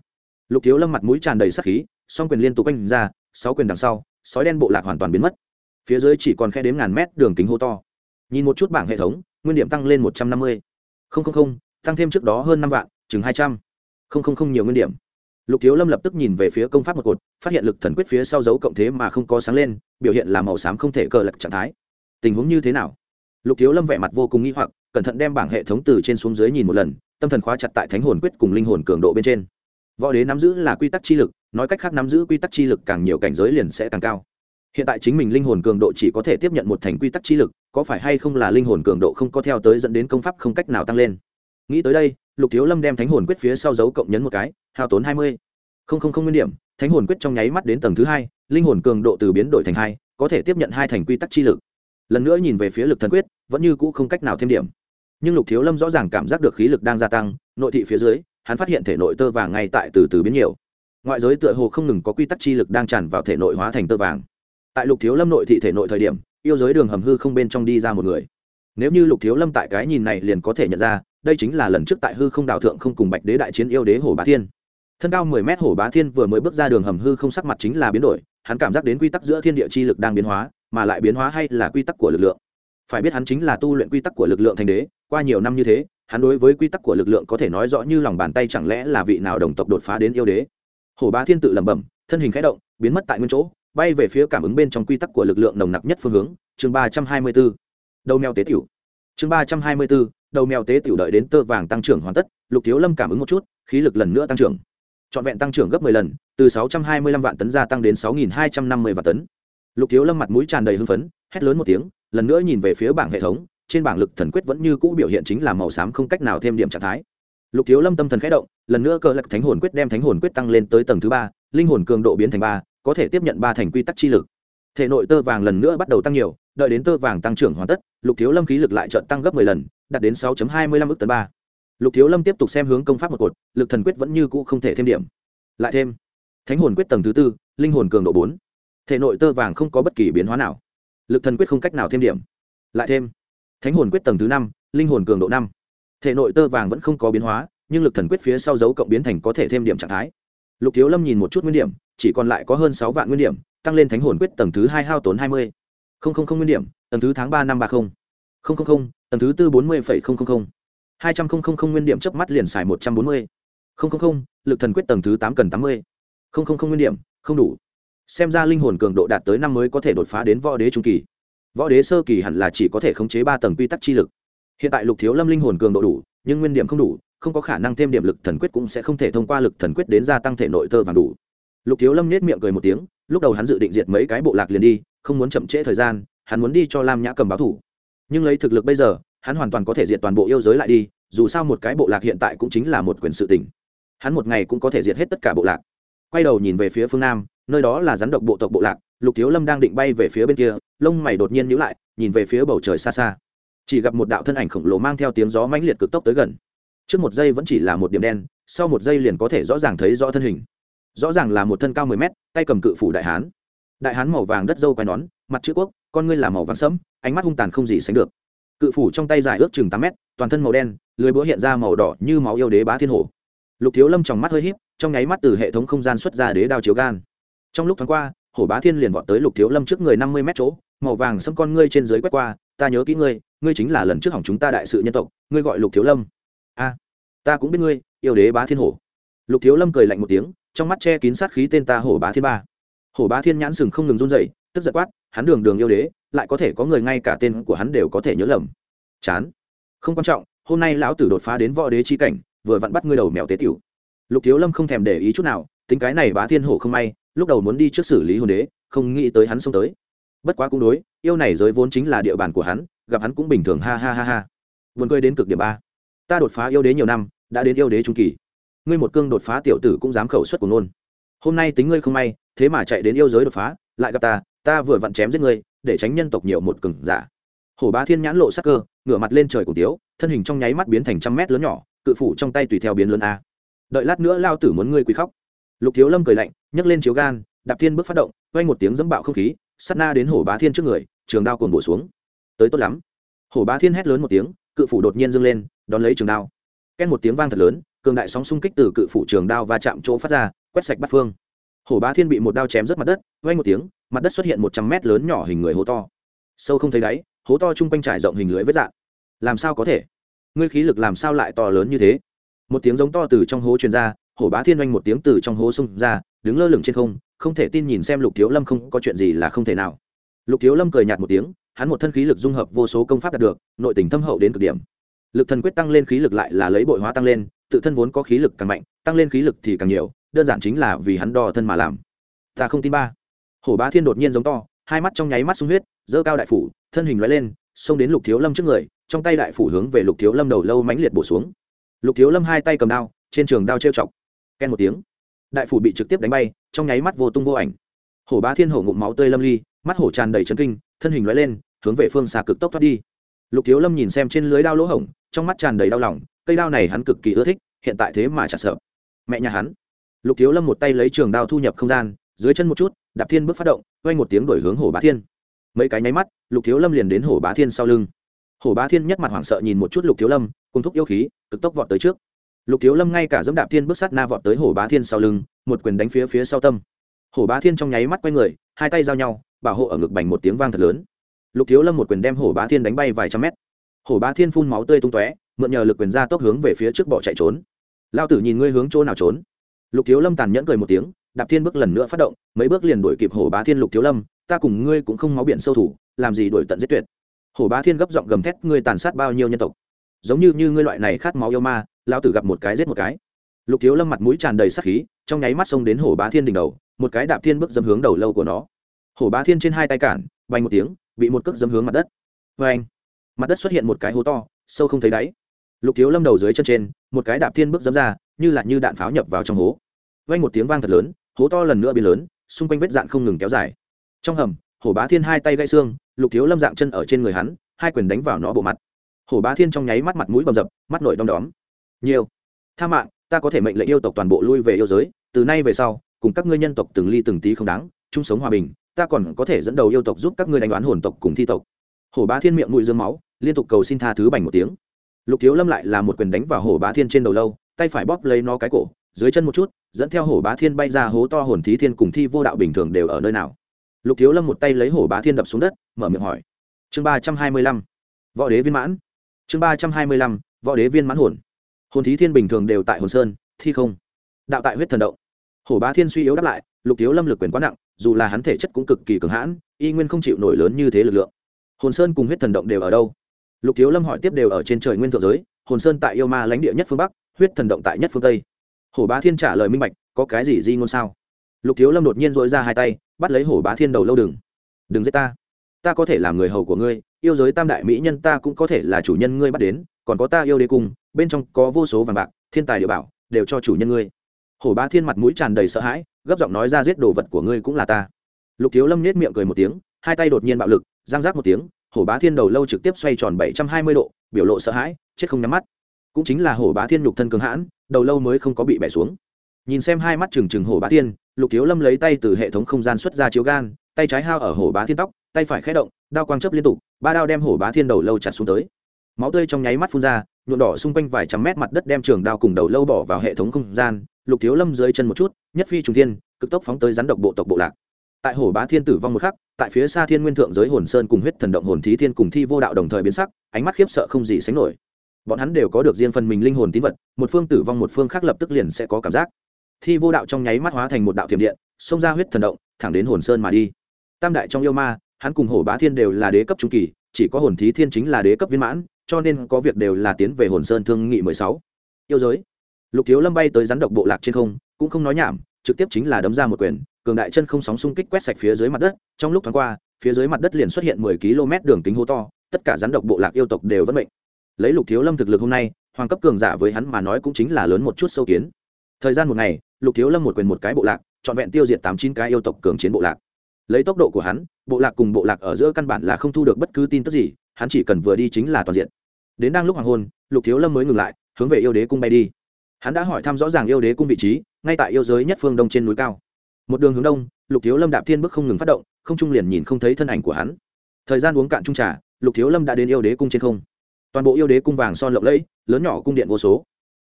Lục thiếu lâm mặt mũi tràn đầy sắc khí, song quyền liên tục quanh ra, sáu quyền đằng sau, sói đen bộ lạc hoàn toàn biến mất. Phía dưới chỉ còn khe đếm ngàn mét đường kính hô to. Nhìn một chút bảng hệ thống, nguyên điểm tăng lên một trăm năm mươi. Tăng thêm trước đó hơn năm vạn, chừng hai trăm. Linh nhiều nguyên điểm lục thiếu lâm lập tức nhìn về phía công pháp một cột, phát hiện lực thần quyết phía sau dấu cộng thế mà không có sáng lên, biểu hiện là màu xám không thể cờ lật trạng thái. Tình huống như thế nào? Lục thiếu lâm vẻ mặt vô cùng nghi hoặc, cẩn thận đem bảng hệ thống từ trên xuống dưới nhìn một lần, tâm thần khóa chặt tại thánh hồn quyết cùng linh hồn cường độ bên trên. Võ đế nắm giữ là quy tắc chi lực, nói cách khác nắm giữ quy tắc chi lực càng nhiều cảnh giới liền sẽ càng cao. Hiện tại chính mình linh hồn cường độ chỉ có thể tiếp nhận một thành quy tắc chi lực, có phải hay không là linh hồn cường độ không có theo tới dẫn đến công pháp không cách nào tăng lên? Nghĩ tới đây, lục thiếu lâm đem thánh hồn quyết phía sau dấu cộng nhấn một cái, hao tốn hai mươi. Không không không nguyên điểm, thánh hồn quyết trong nháy mắt đến tầng thứ hai, linh hồn cường độ từ biến đổi thành hai, có thể tiếp nhận hai thành quy tắc chi lực. Lần nữa nhìn về phía lực thần quyết, vẫn như cũ không cách nào thêm điểm. Nhưng lục thiếu lâm rõ ràng cảm giác được khí lực đang gia tăng, nội thị phía dưới, hắn phát hiện thể nội tơ vàng ngay tại từ từ biến nhiều. Ngoại giới tựa hồ không ngừng có quy tắc chi lực đang tràn vào thể nội hóa thành tơ vàng. Tại lục thiếu lâm nội thị thể nội thời điểm, yêu giới đường hầm hư không bên trong đi ra một người nếu như lục thiếu lâm tại cái nhìn này liền có thể nhận ra, đây chính là lần trước tại hư không đào thượng không cùng bạch đế đại chiến yêu đế hồ bá thiên. Thân cao mười mét hổ bá thiên vừa mới bước ra đường hầm hư không sắc mặt chính là biến đổi, hắn cảm giác đến quy tắc giữa thiên địa chi lực đang biến hóa, mà lại biến hóa hay là quy tắc của lực lượng. Phải biết hắn chính là tu luyện quy tắc của lực lượng thành đế, qua nhiều năm như thế, hắn đối với quy tắc của lực lượng có thể nói rõ như lòng bàn tay chẳng lẽ là vị nào đồng tộc đột phá đến yêu đế. Hổ bá thiên tự lẩm bẩm, thân hình khẽ động, biến mất tại nguyên chỗ, bay về phía cảm ứng bên trong quy tắc của lực lượng nồng nặc nhất phương hướng, chương ba trăm hai mươi bốn đầu mèo tế tiểu. Chương ba trăm hai mươi b ố đầu mèo tế tiểu đợi đến tơ vàng tăng trưởng hoàn tất, lục thiếu lâm cảm ứng một chút, khí lực lần nữa tăng trưởng. Trọn vẹn tăng trưởng gấp 10 lần, từ 625 vạn tấn gia tăng đến 6.250 vạn tấn. Lục thiếu lâm mặt mũi tràn đầy hưng phấn, hét lớn một tiếng, lần nữa nhìn về phía bảng hệ thống, trên bảng lực thần quyết vẫn như cũ biểu hiện chính là màu xám không cách nào thêm điểm trạng thái. Lục thiếu lâm tâm thần khẽ động, lần nữa cơ lạc thánh hồn quyết đem thánh hồn quyết tăng lên tới tầng thứ ba, linh hồn cường độ biến thành ba, có thể tiếp nhận ba thành quy tắc chi lực thể nội tơ vàng lần nữa bắt đầu tăng nhiều, đợi đến tơ vàng tăng trưởng hoàn tất, lục thiếu lâm khí lực lại trợn tăng gấp 10 lần, đạt đến 6.25 ức tấn ba. Lục thiếu lâm tiếp tục xem hướng công pháp một cột, lực thần quyết vẫn như cũ không thể thêm điểm. Lại thêm, thánh hồn quyết tầng thứ tư, linh hồn cường độ bốn. Thể nội tơ vàng không có bất kỳ biến hóa nào. Lực thần quyết không cách nào thêm điểm. Lại thêm, thánh hồn quyết tầng thứ năm, linh hồn cường độ năm. Thể nội tơ vàng vẫn không có biến hóa, nhưng lực thần quyết phía sau dấu cộng biến thành có thể thêm điểm trạng thái. Lục thiếu lâm nhìn một chút nguyên điểm chỉ còn lại có hơn sáu vạn nguyên điểm, tăng lên thánh hồn quyết tầng thứ hai hao tốn hai mươi. Nguyên điểm, tầng thứ tháng ba năm ba mươi tầng thứ tư bốn mươi hai trăm linh nguyên điểm chớp mắt liền xài một trăm bốn mươi. Lực thần quyết tầng thứ tám cần tám mươi. Nguyên điểm, không đủ. Xem ra linh hồn cường độ đạt tới năm mới có thể đột phá đến võ đế trung kỳ. Võ đế sơ kỳ hẳn là chỉ có thể khống chế ba tầng quy tắc chi lực. Hiện tại lục thiếu lâm linh hồn cường độ đủ, nhưng nguyên điểm không đủ, không có khả năng thêm điểm lực thần quyết cũng sẽ không thể thông qua lực thần quyết đến gia tăng thể nội tơ vàng đủ lục thiếu lâm nết miệng cười một tiếng, lúc đầu hắn dự định diệt mấy cái bộ lạc liền đi, không muốn chậm trễ thời gian, hắn muốn đi cho lam nhã cầm báo thủ. Nhưng lấy thực lực bây giờ, hắn hoàn toàn có thể diệt toàn bộ yêu giới lại đi, dù sao một cái bộ lạc hiện tại cũng chính là một quyền sự tình. Hắn một ngày cũng có thể diệt hết tất cả bộ lạc. Quay đầu nhìn về phía phương nam, nơi đó là rắn độc bộ tộc bộ lạc, lục thiếu lâm đang định bay về phía bên kia, lông mày đột nhiên nhíu lại, nhìn về phía bầu trời xa xa. Chỉ gặp một đạo thân ảnh khổng lồ mang theo tiếng gió mãnh liệt cực tốc tới gần. Trước một giây vẫn chỉ là một điểm đen, sau một giây liền có thể rõ ràng thấy rõ thân hình rõ ràng là một thân cao mười mét, tay cầm cự phủ đại hán. Đại hán màu vàng đất dâu quai nón, mặt chữ quốc, con ngươi là màu vàng sẫm, ánh mắt hung tàn không gì sánh được. Cự phủ trong tay dài ước chừng tám mét, toàn thân màu đen, lưới búa hiện ra màu đỏ như máu yêu đế bá thiên hổ lục thiếu lâm trong mắt hơi híp, trong nháy mắt từ hệ thống không gian xuất ra đế đao chiếu gan. Trong lúc thoáng qua, hổ bá thiên liền vọt tới lục thiếu lâm trước người năm mươi mét chỗ, màu vàng xâm con ngươi trên dưới quét qua, ta nhớ kỹ ngươi ngươi chính là lần trước hỏng chúng ta đại sự nhân tộc, ngươi gọi lục thiếu lâm. A, ta cũng biết ngươi, yêu đế bá thiên hổ lục thiếu lâm cười lạnh một tiếng trong mắt che kín sát khí tên ta hổ bá thiên ba. Hổ bá thiên nhãn sừng không ngừng run dậy tức giật quát, hắn đường đường yêu đế, lại có thể có người ngay cả tên của hắn đều có thể nhớ lầm. Chán. Không quan trọng, hôm nay lão tử đột phá đến võ đế chi cảnh, vừa vặn bắt ngươi đầu mèo tế tiểu. Lục thiếu lâm không thèm để ý chút nào, tính cái này bá thiên hổ không may, lúc đầu muốn đi trước xử lý hồn đế, không nghĩ tới hắn xông tới. Bất quá cũng đối, yêu này giới vốn chính là địa bàn của hắn, gặp hắn cũng bình thường, ha ha ha ha. Vườn cười đến cực điểm ba. Ta đột phá yêu đế nhiều năm, đã đến yêu đế trung kỳ ngươi một cương đột phá tiểu tử cũng dám khẩu xuất của nôn hôm nay tính ngươi không may, thế mà chạy đến yêu giới đột phá, lại gặp ta ta vừa vặn chém giết ngươi, để tránh nhân tộc nhiều một cừng giả. Hổ bá thiên nhãn lộ sắc cơ, ngửa mặt lên trời cùng tiếu, thân hình trong nháy mắt biến thành trăm mét lớn nhỏ, cự phủ trong tay tùy theo biến lớn a. Đợi lát nữa lao tử muốn ngươi quỳ khóc. Lục thiếu lâm cười lạnh, nhấc lên chiếu gan, đạp thiên bước phát động quay một tiếng dẫm bạo không khí sắt na đến hổ bá thiên trước người, trường đao cồn bổ xuống. Tới tốt lắm. Hổ bá thiên hét lớn một tiếng, cự phủ đột nhiên dâng lên, đón lấy trường đao. Ken một tiếng vang thật lớn cường đại sóng xung kích từ cự phủ trường đao và chạm chỗ phát ra, quét sạch bắt phương. Hổ bá thiên bị một đao chém rớt mặt đất vay một tiếng, mặt đất xuất hiện một trăm mét lớn nhỏ hình người hố to. Sâu không thấy đáy, hố to chung quanh trải rộng hình lưới vết dạng. Làm sao có thể? Ngươi khí lực làm sao lại to lớn như thế? Một tiếng giống to từ trong hố truyền ra, hổ bá thiên oanh một tiếng từ trong hố xung ra, đứng lơ lửng trên không không thể tin nhìn xem lục thiếu lâm không có chuyện gì là không thể nào. Lục thiếu lâm cười nhạt một tiếng, hắn một thân khí lực dung hợp vô số công pháp đạt được, nội tình thâm hậu đến cực điểm. Lực thần quyết tăng lên khí lực lại là lấy bội hóa tăng lên tự thân vốn có khí lực càng mạnh, tăng lên khí lực thì càng nhiều, đơn giản chính là vì hắn đo thân mà làm. Ta không tin ba. Hổ bá thiên đột nhiên giống to, hai mắt trong nháy mắt sung huyết, giơ cao đại phủ, thân hình loại lên, xông đến lục thiếu lâm trước người, trong tay đại phủ hướng về lục thiếu lâm đầu lâu mãnh liệt bổ xuống. Lục thiếu lâm hai tay cầm đao, trên trường đao trêu chọc. Ken một tiếng. Đại phủ bị trực tiếp đánh bay, trong nháy mắt vô tung vô ảnh. Hổ bá thiên hổ ngụm máu tươi lâm ly, mắt hổ tràn đầy chân kinh, thân hình loại lên, hướng về phương xa cực tốc thoát đi. Lục thiếu lâm nhìn xem trên lưới đao lỗ hổng, trong mắt tràn đầy đau lòng cây đao này hắn cực kỳ ưa thích, hiện tại thế mà chặt sợ. Mẹ nhà hắn. Lục thiếu lâm một tay lấy trường đao thu nhập không gian, dưới chân một chút, đạp thiên bước phát động, quay một tiếng đổi hướng hổ bá thiên. Mấy cái nháy mắt, lục thiếu lâm liền đến hổ bá thiên sau lưng. Hổ bá thiên nhất mặt hoảng sợ nhìn một chút lục thiếu lâm, cùng thúc yêu khí, cực tốc vọt tới trước. Lục thiếu lâm ngay cả dẫm đạp thiên bước sát na vọt tới hổ bá thiên sau lưng, một quyền đánh phía phía sau tâm. Hổ bá thiên trong nháy mắt quay người, hai tay giao nhau, bảo hộ ở ngực bành một tiếng vang thật lớn. Lục thiếu lâm một quyền đem hổ bá thiên đánh bay vài trăm mét. Hổ bá thiên phun máu tươi tung tóe mượn nhờ lực quyền ra tốc hướng về phía trước bỏ chạy trốn. Lao tử nhìn ngươi hướng chỗ nào trốn? Lục thiếu lâm tàn nhẫn cười một tiếng, đạp thiên bước lần nữa phát động, mấy bước liền đuổi kịp hổ bá thiên lục thiếu lâm, ta cùng ngươi cũng không máu biển sâu thủ, làm gì đuổi tận giết tuyệt? Hổ bá thiên gấp giọng gầm thét, ngươi tàn sát bao nhiêu nhân tộc? Giống như như ngươi loại này khát máu yêu ma lao tử gặp một cái giết một cái. Lục thiếu lâm mặt mũi tràn đầy sắc khí, trong nháy mắt xông đến hổ bá thiên đỉnh đầu, một cái đạp thiên bước dâm hướng đầu lâu của nó. Hổ bá thiên trên hai tay cản vành một tiếng, bị một cước dâm hướng mặt đất. Vê anh mặt đất xuất hiện một cái hố to, sâu không thấy đáy lục thiếu lâm đầu dưới chân trên, một cái đạp thiên bước dâm ra, như là như đạn pháo nhập vào trong hố. Vang một tiếng vang thật lớn, hố to lần nữa biến lớn, xung quanh vết dạn không ngừng kéo dài. Trong hầm, hổ bá thiên hai tay gãy xương, lục thiếu lâm dạng chân ở trên người hắn, hai quyền đánh vào nó bộ mặt. Hổ bá thiên trong nháy mắt mặt mũi bầm dập, mắt nổi đom đóm. Nhiều, tha mạng, ta có thể mệnh lệnh yêu tộc toàn bộ lui về yêu giới, từ nay về sau, cùng các ngươi nhân tộc từng ly từng tí không đáng, chung sống hòa bình, ta còn có thể dẫn đầu yêu tộc giúp các ngươi đánh đoán hồn tộc cùng thi tộc. Hổ bá thiên miệng mũi dương máu, liên tục cầu xin tha thứ bành một tiếng lục thiếu lâm lại là một quyền đánh vào hổ bá thiên trên đầu lâu, tay phải bóp lấy nó cái cổ, dưới chân một chút, dẫn theo hổ bá thiên bay ra hố to hồn thí thiên cùng thi vô đạo bình thường đều ở nơi nào. Lục thiếu lâm một tay lấy hổ bá thiên đập xuống đất, mở miệng hỏi. Chương ba trăm hai mươi lăm, võ đế viên mãn. Chương ba trăm hai mươi lăm, võ đế viên mãn hồn. Hồn thí thiên bình thường đều tại hồn sơn, thi không. Đạo tại huyết thần động. Hổ bá thiên suy yếu đáp lại, lục thiếu lâm lực quyền quá nặng, dù là hắn thể chất cũng cực kỳ cường hãn, y nguyên không chịu nổi lớn như thế lực lượng. Hồn sơn cùng huyết thần động đều ở đâu? Lục thiếu lâm hỏi tiếp đều ở trên trời nguyên thượng giới, hồn sơn tại yêu ma lãnh địa nhất phương bắc, huyết thần động tại nhất phương tây. Hổ bá thiên trả lời minh bạch, có cái gì di ngôn sao? Lục thiếu lâm đột nhiên dội ra hai tay, bắt lấy hổ bá thiên đầu lâu đừng. Đừng giết ta. Ta có thể làm người hầu của ngươi, yêu giới tam đại mỹ nhân ta cũng có thể là chủ nhân ngươi bắt đến, còn có ta yêu đế cung bên trong có vô số vàng bạc, thiên tài địa bảo, đều cho chủ nhân ngươi. Hổ bá thiên mặt mũi tràn đầy sợ hãi, gấp giọng nói ra giết đồ vật của ngươi cũng là ta. Lục thiếu lâm nết miệng cười một tiếng, hai tay đột nhiên bạo lực giang giác một tiếng hổ bá thiên đầu lâu trực tiếp xoay tròn bảy trăm hai mươi độ, biểu lộ sợ hãi, chết không nhắm mắt. Cũng chính là hổ bá thiên nhục thân cường hãn, đầu lâu mới không có bị bẻ xuống. Nhìn xem hai mắt trừng trừng hổ bá thiên, lục thiếu lâm lấy tay từ hệ thống không gian xuất ra chiếu gan, tay trái hao ở hổ bá thiên tóc, tay phải khé động, đao quang chấp liên tục, ba đao đem hổ bá thiên đầu lâu chặt xuống tới. Máu tươi trong nháy mắt phun ra, nhuộm đỏ xung quanh vài trăm mét mặt đất đem trường đao cùng đầu lâu bỏ vào hệ thống không gian. Lục thiếu lâm dưới chân một chút, nhất phi trùng thiên, cực tốc phóng tới rắn độc bộ tộc bộ lạc tại hồ bá thiên tử vong một khắc, tại phía xa thiên nguyên thượng giới hồn sơn cùng huyết thần động hồn thí thiên cùng thi vô đạo đồng thời biến sắc, ánh mắt khiếp sợ không gì sánh nổi. Bọn hắn đều có được riêng phần mình linh hồn tín vật, một phương tử vong một phương khác lập tức liền sẽ có cảm giác. Thi vô đạo trong nháy mắt hóa thành một đạo thiểm điện, xông ra huyết thần động, thẳng đến hồn sơn mà đi. Tam đại trong yêu ma, hắn cùng hổ bá thiên đều là đế cấp trung kỳ, chỉ có hồn thí thiên chính là đế cấp viên mãn, cho nên có việc đều là tiến về hồn sơn thương nghị mười sáu. Yêu giới. Lục thiếu lâm bay tới rắn độc bộ lạc trên không, cũng không nói nhảm, trực tiếp chính là đấm ra một quyền cường đại chân không sóng xung kích quét sạch phía dưới mặt đất, trong lúc thoáng qua, phía dưới mặt đất liền xuất hiện mười km đường kính hố to, tất cả rắn độc bộ lạc yêu tộc đều vẫn bệnh lấy lục thiếu lâm thực lực hôm nay, hoàng cấp cường giả với hắn mà nói cũng chính là lớn một chút sâu kiến. Thời gian một ngày, lục thiếu lâm một quyền một cái bộ lạc, trọn vẹn tiêu diệt tám chín cái yêu tộc cường chiến bộ lạc. Lấy tốc độ của hắn, bộ lạc cùng bộ lạc ở giữa căn bản là không thu được bất cứ tin tức gì, hắn chỉ cần vừa đi chính là toàn diện. Đến đang lúc hoàng hôn, lục thiếu lâm mới ngừng lại, hướng về yêu đế cung bay đi. Hắn đã hỏi thăm rõ ràng yêu đế cung vị trí, ngay tại yêu giới nhất phương đông trên núi cao một đường hướng đông, lục thiếu lâm đạp thiên bước không ngừng phát động, không trung liền nhìn không thấy thân ảnh của hắn. Thời gian uống cạn trung trà, lục thiếu lâm đã đến yêu đế cung trên không. Toàn bộ yêu đế cung vàng son lộng lẫy, lớn nhỏ cung điện vô số.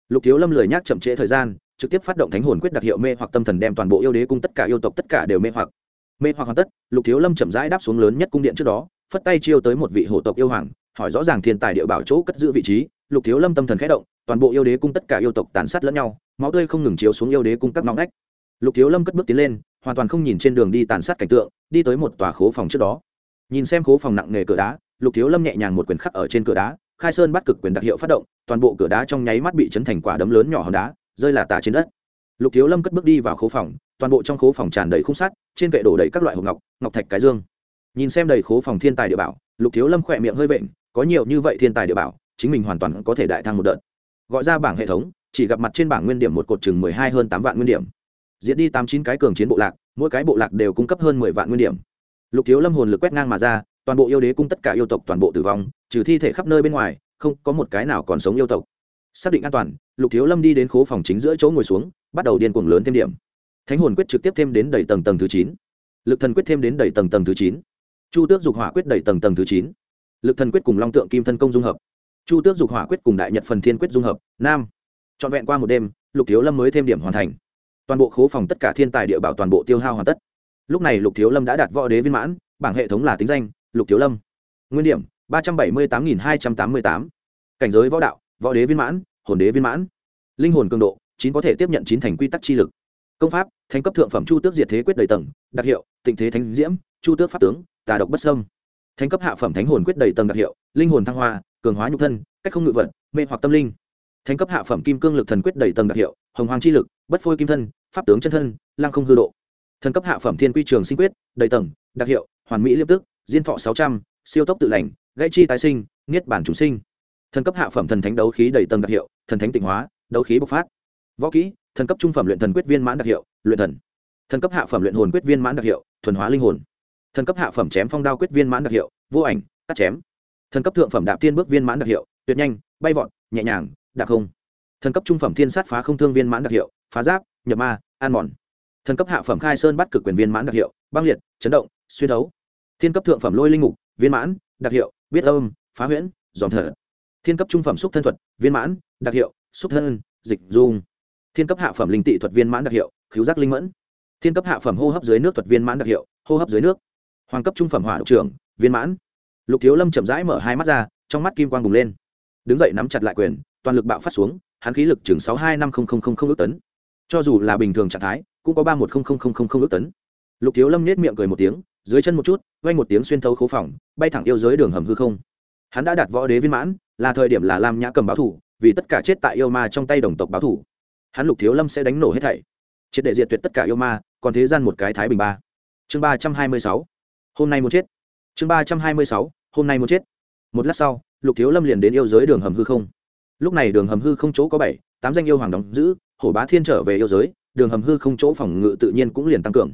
Lục thiếu lâm lười nhác chậm trễ thời gian, trực tiếp phát động thánh hồn quyết đặc hiệu mê hoặc tâm thần đem toàn bộ yêu đế cung tất cả yêu tộc tất cả đều mê hoặc. Mê hoặc hoàn tất, lục thiếu lâm chậm rãi đáp xuống lớn nhất cung điện trước đó, phất tay chiêu tới một vị hổ tộc yêu hoàng, hỏi rõ ràng thiên tài địa bảo chỗ cất giữ vị trí. Lục thiếu lâm tâm thần khẽ động, toàn bộ yêu đế cung tất cả yêu tộc tàn sát lẫn nhau, máu tươi không ngừng chiếu xuống yêu đế cung các ngõ ngách lục thiếu lâm cất bước tiến lên, hoàn toàn không nhìn trên đường đi tàn sát cảnh tượng, đi tới một tòa khố phòng trước đó. Nhìn xem khố phòng nặng nề cửa đá, lục thiếu lâm nhẹ nhàng một quyền khắc ở trên cửa đá, khai sơn bắt cực quyền đặc hiệu phát động, toàn bộ cửa đá trong nháy mắt bị chấn thành quả đấm lớn nhỏ hòn đá, rơi là tả trên đất. Lục thiếu lâm cất bước đi vào khố phòng, toàn bộ trong khố phòng tràn đầy khung sắt, trên kệ đổ đầy các loại hộp ngọc ngọc thạch cái dương. Nhìn xem đầy khố phòng thiên tài địa bảo, lục thiếu lâm khỏe miệng hơi vện, có nhiều như vậy thiên tài địa bảo, chính mình hoàn toàn có thể đại thăng một đợt. Gọi ra bảng hệ thống, chỉ gặp mặt trên bảng nguyên điểm một cột chừng mười hai hơn tám vạn nguyên điểm diễn đi tám chín cái cường chiến bộ lạc, mỗi cái bộ lạc đều cung cấp hơn mười vạn nguyên điểm. Lục thiếu lâm hồn lực quét ngang mà ra, toàn bộ yêu đế cung tất cả yêu tộc toàn bộ tử vong, trừ thi thể khắp nơi bên ngoài, không có một cái nào còn sống yêu tộc. Xác định an toàn, lục thiếu lâm đi đến khố phòng chính giữa chỗ ngồi xuống, bắt đầu điên cuồng lớn thêm điểm. Thánh hồn quyết trực tiếp thêm đến đầy tầng tầng thứ chín. Lực thần quyết thêm đến đầy tầng tầng thứ chín. Chu tước dục hỏa quyết đầy tầng tầng thứ chín. Lực thần quyết cùng long tượng kim thân công dung hợp. Chu tước dục hỏa quyết cùng đại nhật phần thiên quyết dung hợp. Nam. Trọn vẹn qua một đêm, lục thiếu lâm mới thêm điểm hoàn thành toàn bộ khố phòng tất cả thiên tài địa bảo toàn bộ tiêu hao hoàn tất. Lúc này lục thiếu lâm đã đạt võ đế viên mãn, bảng hệ thống là tính danh, lục thiếu lâm. Nguyên điểm, ba trăm bảy mươi tám nghìn hai trăm tám mươi tám. Cảnh giới võ đạo, võ đế viên mãn, hồn đế viên mãn. Linh hồn cường độ, chín có thể tiếp nhận chín thành quy tắc chi lực. Công pháp thành cấp thượng phẩm chu tước diệt thế quyết đầy tầng, đặc hiệu, tịnh thế thánh diễm, chu tước pháp tướng, tà độc bất sâm thành cấp hạ phẩm thánh hồn quyết đầy tầng đặc hiệu, linh hồn thăng hoa, cường hóa nhục thân, cách không ngự vật, mê hoặc tâm linh. Thành cấp hạ phẩm kim cương lực thần quyết đầy tầng đặc hiệu, hồng hoàng chi lực bất phôi kim thân, pháp tướng chân thân, lăng không hư độ. Thần cấp hạ phẩm thiên quy trường sinh quyết, đầy tầng, đặc hiệu, hoàn mỹ liêm tức, diên thọ sáu trăm, siêu tốc tự lành, gãy chi tái sinh, niết bản chủ sinh. Thần cấp hạ phẩm thần thánh đấu khí đầy tầng đặc hiệu, thần thánh tịnh hóa, đấu khí bộc phát. Võ kỹ, thần cấp trung phẩm luyện thần quyết viên mãn đặc hiệu, luyện thần. Thần cấp hạ phẩm luyện hồn quyết viên mãn đặc hiệu, thuần hóa linh hồn. Thần cấp hạ phẩm chém phong đao quyết viên mãn đặc hiệu, vô ảnh, cắt chém. Thần cấp thượng phẩm đạp tiên bước viên mãn đặc hiệu, tuyệt nhanh, bay vọt, nhẹ nhàng, đạp không. Thần cấp trung phẩm thiên sát phá không thương viên mãn đặc hiệu phá giáp, nhập ma an mòn. Thần cấp hạ phẩm khai sơn bắt cực quyền viên mãn đặc hiệu, băng liệt, chấn động, xuyên đấu thiên cấp thượng phẩm lôi linh mục, viên mãn, đặc hiệu, biết âm, phá huyễn dòm thở. Thiên cấp trung phẩm xúc thân thuật, viên mãn, đặc hiệu, xúc thân, dịch dung. Thiên cấp hạ phẩm linh tị thuật viên mãn đặc hiệu cứu giác linh mẫn. Thiên cấp hạ phẩm hô hấp dưới nước thuật viên mãn đặc hiệu, hô hấp dưới nước. Hoàng cấp trung phẩm hỏa độc trưởng, viên mãn. Lục thiếu lâm chậm rãi mở hai mắt ra, trong mắt kim quang bùng lên. Đứng dậy nắm chặt lại quyền, toàn lực bạo phát xuống, hắn khí lực chừng sáu hai năm ước tấn cho dù là bình thường trạng thái, cũng có ba một ước tấn. Lục thiếu lâm nết miệng cười một tiếng, dưới chân một chút vay một tiếng xuyên thấu khố phòng, bay thẳng yêu giới đường hầm hư không. Hắn đã đạt võ đế viên mãn, là thời điểm là lam nhã cầm báo thủ, vì tất cả chết tại yêu ma trong tay đồng tộc báo thủ. Hắn lục thiếu lâm sẽ đánh nổ hết thảy. Triệt để diệt tuyệt tất cả yêu ma, còn thế gian một cái thái bình ba. Chương ba trăm hai mươi sáu. Hôm nay muốn chết. Chương ba trăm hai mươi sáu. Hôm nay muốn chết. Một lát sau, lục thiếu lâm liền đến yêu giới đường hầm hư không. Lúc này đường hầm hư không chỗ có bảy, tám danh yêu hoàng đóng giữ hổ bá thiên trở về yêu giới, đường hầm hư không chỗ phòng ngự tự nhiên cũng liền tăng cường.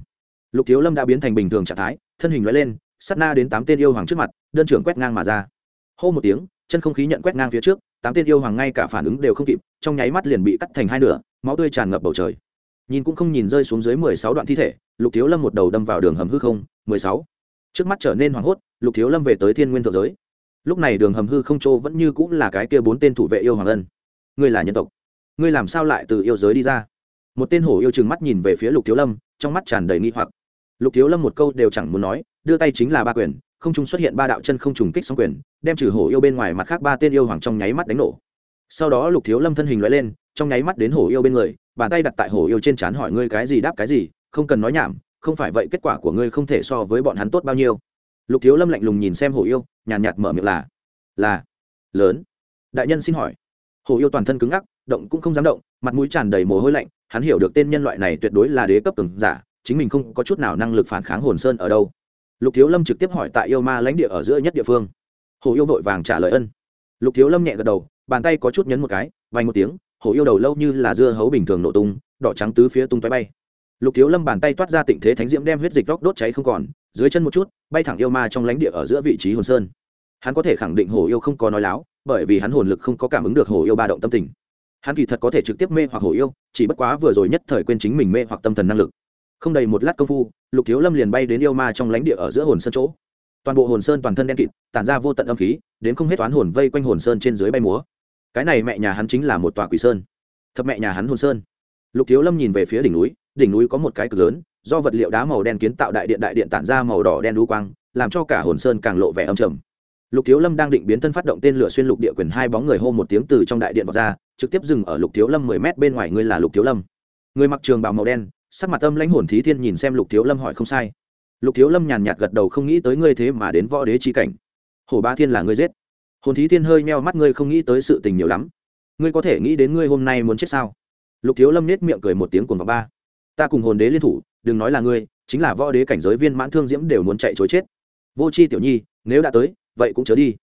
Lục thiếu lâm đã biến thành bình thường trạng thái, thân hình loại lên sắt na đến tám tên yêu hoàng trước mặt, đơn trưởng quét ngang mà ra. Hô một tiếng, chân không khí nhận quét ngang phía trước, tám tên yêu hoàng ngay cả phản ứng đều không kịp, trong nháy mắt liền bị cắt thành hai nửa, máu tươi tràn ngập bầu trời. Nhìn cũng không nhìn rơi xuống dưới mười sáu đoạn thi thể, lục thiếu lâm một đầu đâm vào đường hầm hư không, mười sáu. Trước mắt trở nên hoảng hốt, lục thiếu lâm về tới thiên nguyên thượng giới. Lúc này đường hầm hư không chỗ vẫn như cũng là cái kia bốn tên thủ vệ yêu hoàng ân. Ngươi là nhân tộc ngươi làm sao lại từ yêu giới đi ra? Một tên hổ yêu chừng mắt nhìn về phía lục thiếu lâm trong mắt tràn đầy nghi hoặc. Lục thiếu lâm một câu đều chẳng muốn nói đưa tay chính là ba quyền không trung xuất hiện ba đạo chân không trùng kích sóng quyền đem trừ hổ yêu bên ngoài mặt khác ba tên yêu hoàng trong nháy mắt đánh nổ. Sau đó lục thiếu lâm thân hình loại lên trong nháy mắt đến hổ yêu bên người bàn tay đặt tại hổ yêu trên trán hỏi ngươi cái gì đáp cái gì không cần nói nhảm không phải vậy kết quả của ngươi không thể so với bọn hắn tốt bao nhiêu. Lục thiếu lâm lạnh lùng nhìn xem hổ yêu nhàn nhạt, nhạt mở miệng là là lớn. Đại nhân xin hỏi. Hổ yêu toàn thân cứng ngắc động cũng không dám động, mặt mũi tràn đầy mồ hôi lạnh, hắn hiểu được tên nhân loại này tuyệt đối là đế cấp từng giả, chính mình không có chút nào năng lực phản kháng hồn sơn ở đâu. Lục thiếu lâm trực tiếp hỏi tại yêu ma lãnh địa ở giữa nhất địa phương. Hồ yêu vội vàng trả lời ân. Lục thiếu lâm nhẹ gật đầu, bàn tay có chút nhấn một cái vay một tiếng, hồ yêu đầu lâu như là dưa hấu bình thường nổ tung, đỏ trắng tứ phía tung tói bay. Lục thiếu lâm bàn tay toát ra tịnh thế thánh diễm đem huyết dịch góc đốt cháy không còn, dưới chân một chút, bay thẳng yêu ma trong lãnh địa ở giữa vị trí hồn sơn. Hắn có thể khẳng định hồ yêu không có nói láo, bởi vì hắn hồn lực không có cảm ứng được hồ yêu ba động tâm tình hắn kỳ thật có thể trực tiếp mê hoặc hổ yêu, chỉ bất quá vừa rồi nhất thời quên chính mình mê hoặc tâm thần năng lực. Không đầy một lát công phu, lục thiếu lâm liền bay đến yêu ma trong lãnh địa ở giữa hồn sơn chỗ. Toàn bộ hồn sơn toàn thân đen kịt, tản ra vô tận âm khí, đến không hết toán hồn vây quanh hồn sơn trên dưới bay múa. Cái này mẹ nhà hắn chính là một tòa quỷ sơn. Thập mẹ nhà hắn hồn sơn. Lục thiếu lâm nhìn về phía đỉnh núi đỉnh núi có một cái cực lớn, do vật liệu đá màu đen kiến tạo đại điện đại điện tản ra màu đỏ đen đu quang, làm cho cả hồn sơn càng lộ vẻ âm trầm. Lục thiếu lâm đang định biến thân phát động tên lửa xuyên lục địa quyền hai bóng người hô một tiếng từ trong đại điện vào ra trực tiếp dừng ở lục thiếu lâm mười mét bên ngoài, ngươi là lục thiếu lâm. Người mặc trường bào màu đen, sắc mặt âm lãnh hồn thí thiên nhìn xem lục thiếu lâm hỏi không sai. Lục thiếu lâm nhàn nhạt gật đầu không nghĩ tới ngươi thế mà đến võ đế chi cảnh. Hồ ba thiên là ngươi giết. Hồn thí thiên hơi meo mắt, ngươi không nghĩ tới sự tình nhiều lắm. Ngươi có thể nghĩ đến ngươi hôm nay muốn chết sao? Lục thiếu lâm nết miệng cười một tiếng cùng vào ba. Ta cùng hồn đế liên thủ, đừng nói là ngươi, chính là võ đế cảnh giới viên mãn thương diễm đều muốn chạy chối chết. Vô c h i tiểu nhi, nếu đã tới, vậy cũng chớ đi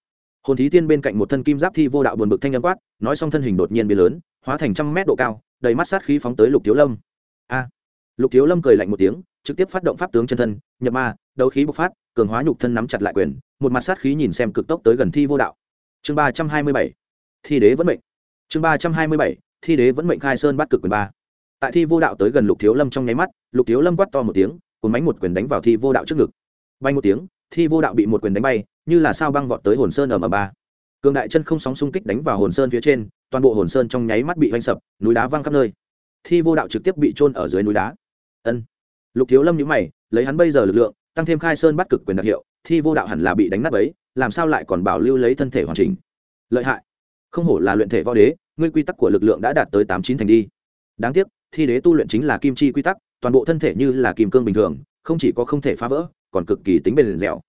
hồn thí tiên bên cạnh một thân kim giáp thi vô đạo buồn bực thanh âm quát, nói xong thân hình đột nhiên biến lớn, hóa thành trăm mét độ cao, đầy mắt sát khí phóng tới lục thiếu lâm. A! Lục thiếu lâm cười lạnh một tiếng, trực tiếp phát động pháp tướng chân thân, nhập ma, đấu khí bộc phát, cường hóa nhục thân nắm chặt lại quyền, một mặt sát khí nhìn xem cực tốc tới gần thi vô đạo. Chương ba trăm hai mươi bảy, thi đế vẫn mệnh. Chương ba trăm hai mươi bảy, thi đế vẫn mệnh khai sơn bắt cực quyền ba. Tại thi vô đạo tới gần lục thiếu lâm trong nháy mắt, lục thiếu lâm quát to một tiếng, cuốn bánh một quyền đánh vào thi vô đạo trước ngực. Bay một tiếng, thi vô đạo bị một quyền đánh bay như là sao băng vọt tới hồn sơn ở m ba. Cường đại chân không sóng xung kích đánh vào hồn sơn phía trên, toàn bộ hồn sơn trong nháy mắt bị oanh sập, núi đá văng khắp nơi. Thi vô đạo trực tiếp bị trôn ở dưới núi đá. Ân. Lục thiếu lâm nhữ mày, lấy hắn bây giờ lực lượng, tăng thêm khai sơn bắt cực quyền đặc hiệu, thi vô đạo hẳn là bị đánh nát ấy làm sao lại còn bảo lưu lấy thân thể hoàn chỉnh? Lợi hại. Không hổ là luyện thể võ đế, ngươi quy tắc của lực lượng đã đạt tới tám chín thành đi. Đáng tiếc, thi đế tu luyện chính là kim chi quy tắc, toàn bộ thân thể như là kim cương bình thường, không chỉ có không thể phá vỡ, còn cực kỳ tính bền dẻo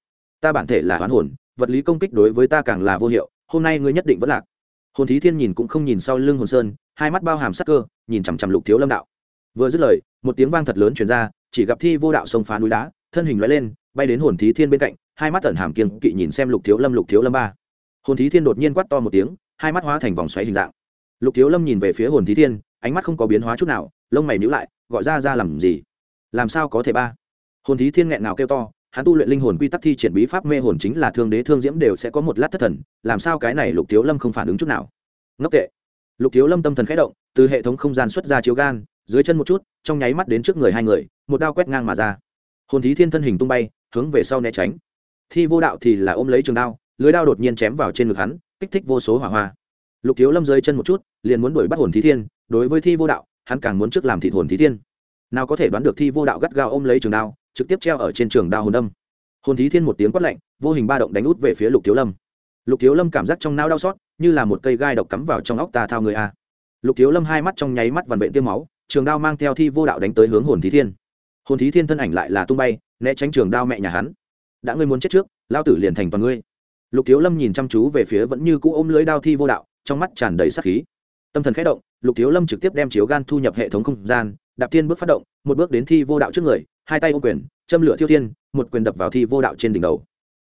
ta bản thể là hoán hồn, vật lý công kích đối với ta càng là vô hiệu, hôm nay ngươi nhất định vẫn lạc. Hồn thí thiên nhìn cũng không nhìn sau lưng hồn sơn, hai mắt bao hàm sắc cơ, nhìn chằm chằm lục thiếu lâm đạo. Vừa dứt lời, một tiếng vang thật lớn chuyển ra, chỉ gặp thi vô đạo sông phá núi đá, thân hình loại lên, bay đến hồn thí thiên bên cạnh, hai mắt tẩn hàm kiêng kỵ nhìn xem lục thiếu lâm, lục thiếu lâm ba. Hồn thí thiên đột nhiên quát to một tiếng, hai mắt hóa thành vòng xoáy hình dạng. Lục thiếu lâm nhìn về phía hồn thí thiên, ánh mắt không có biến hóa chút nào, lông mày nhíu lại, gọi ra ra làm gì? Làm sao có thể ba? Hồn thí thiên nghẹn nào kêu to hắn tu luyện linh hồn quy tắc thi triển bí pháp mê hồn chính là thương đế thương diễm đều sẽ có một lát thất thần, làm sao cái này lục thiếu lâm không phản ứng chút nào? Ngốc tệ. Lục thiếu lâm tâm thần khẽ động, từ hệ thống không gian xuất ra chiếu gan, dưới chân một chút, trong nháy mắt đến trước người hai người, một đao quét ngang mà ra. Hồn thí thiên thân hình tung bay, hướng về sau né tránh. Thi vô đạo thì là ôm lấy trường đao, lưới đao đột nhiên chém vào trên ngực hắn, kích thích vô số hỏa hoa. Lục thiếu lâm dưới chân một chút, liền muốn đuổi bắt hồn thí thiên, đối với thi vô đạo, hắn càng muốn trước làm thịt hồn thí thiên. Nào có thể đoán được thi vô đạo gắt gao ôm lấy trường đao trực tiếp treo ở trên trường đao hồn âm. Hồn thí thiên một tiếng quát lạnh, vô hình ba động đánh út về phía lục thiếu lâm. Lục thiếu lâm cảm giác trong nao đau xót, như là một cây gai độc cắm vào trong óc ta thao người a. Lục thiếu lâm hai mắt trong nháy mắt vằn vện tiêm máu, trường đao mang theo thi vô đạo đánh tới hướng hồn thí thiên. Hồn thí thiên thân ảnh lại là tung bay, né tránh trường đao mẹ nhà hắn. Đã ngươi muốn chết trước, lao tử liền thành toàn ngươi. Lục thiếu lâm nhìn chăm chú về phía vẫn như cũ ôm lưới đao thi vô đạo, trong mắt tràn đầy sắc khí. Tâm thần khẽ động, lục thiếu lâm trực tiếp đem chiếu gan thu nhập hệ thống không gian, đạp thiên bước phát động, một bước đến thi vô đạo trước người hai tay ô quyền, châm lửa thiêu thiên, một quyền đập vào thi vô đạo trên đỉnh đầu.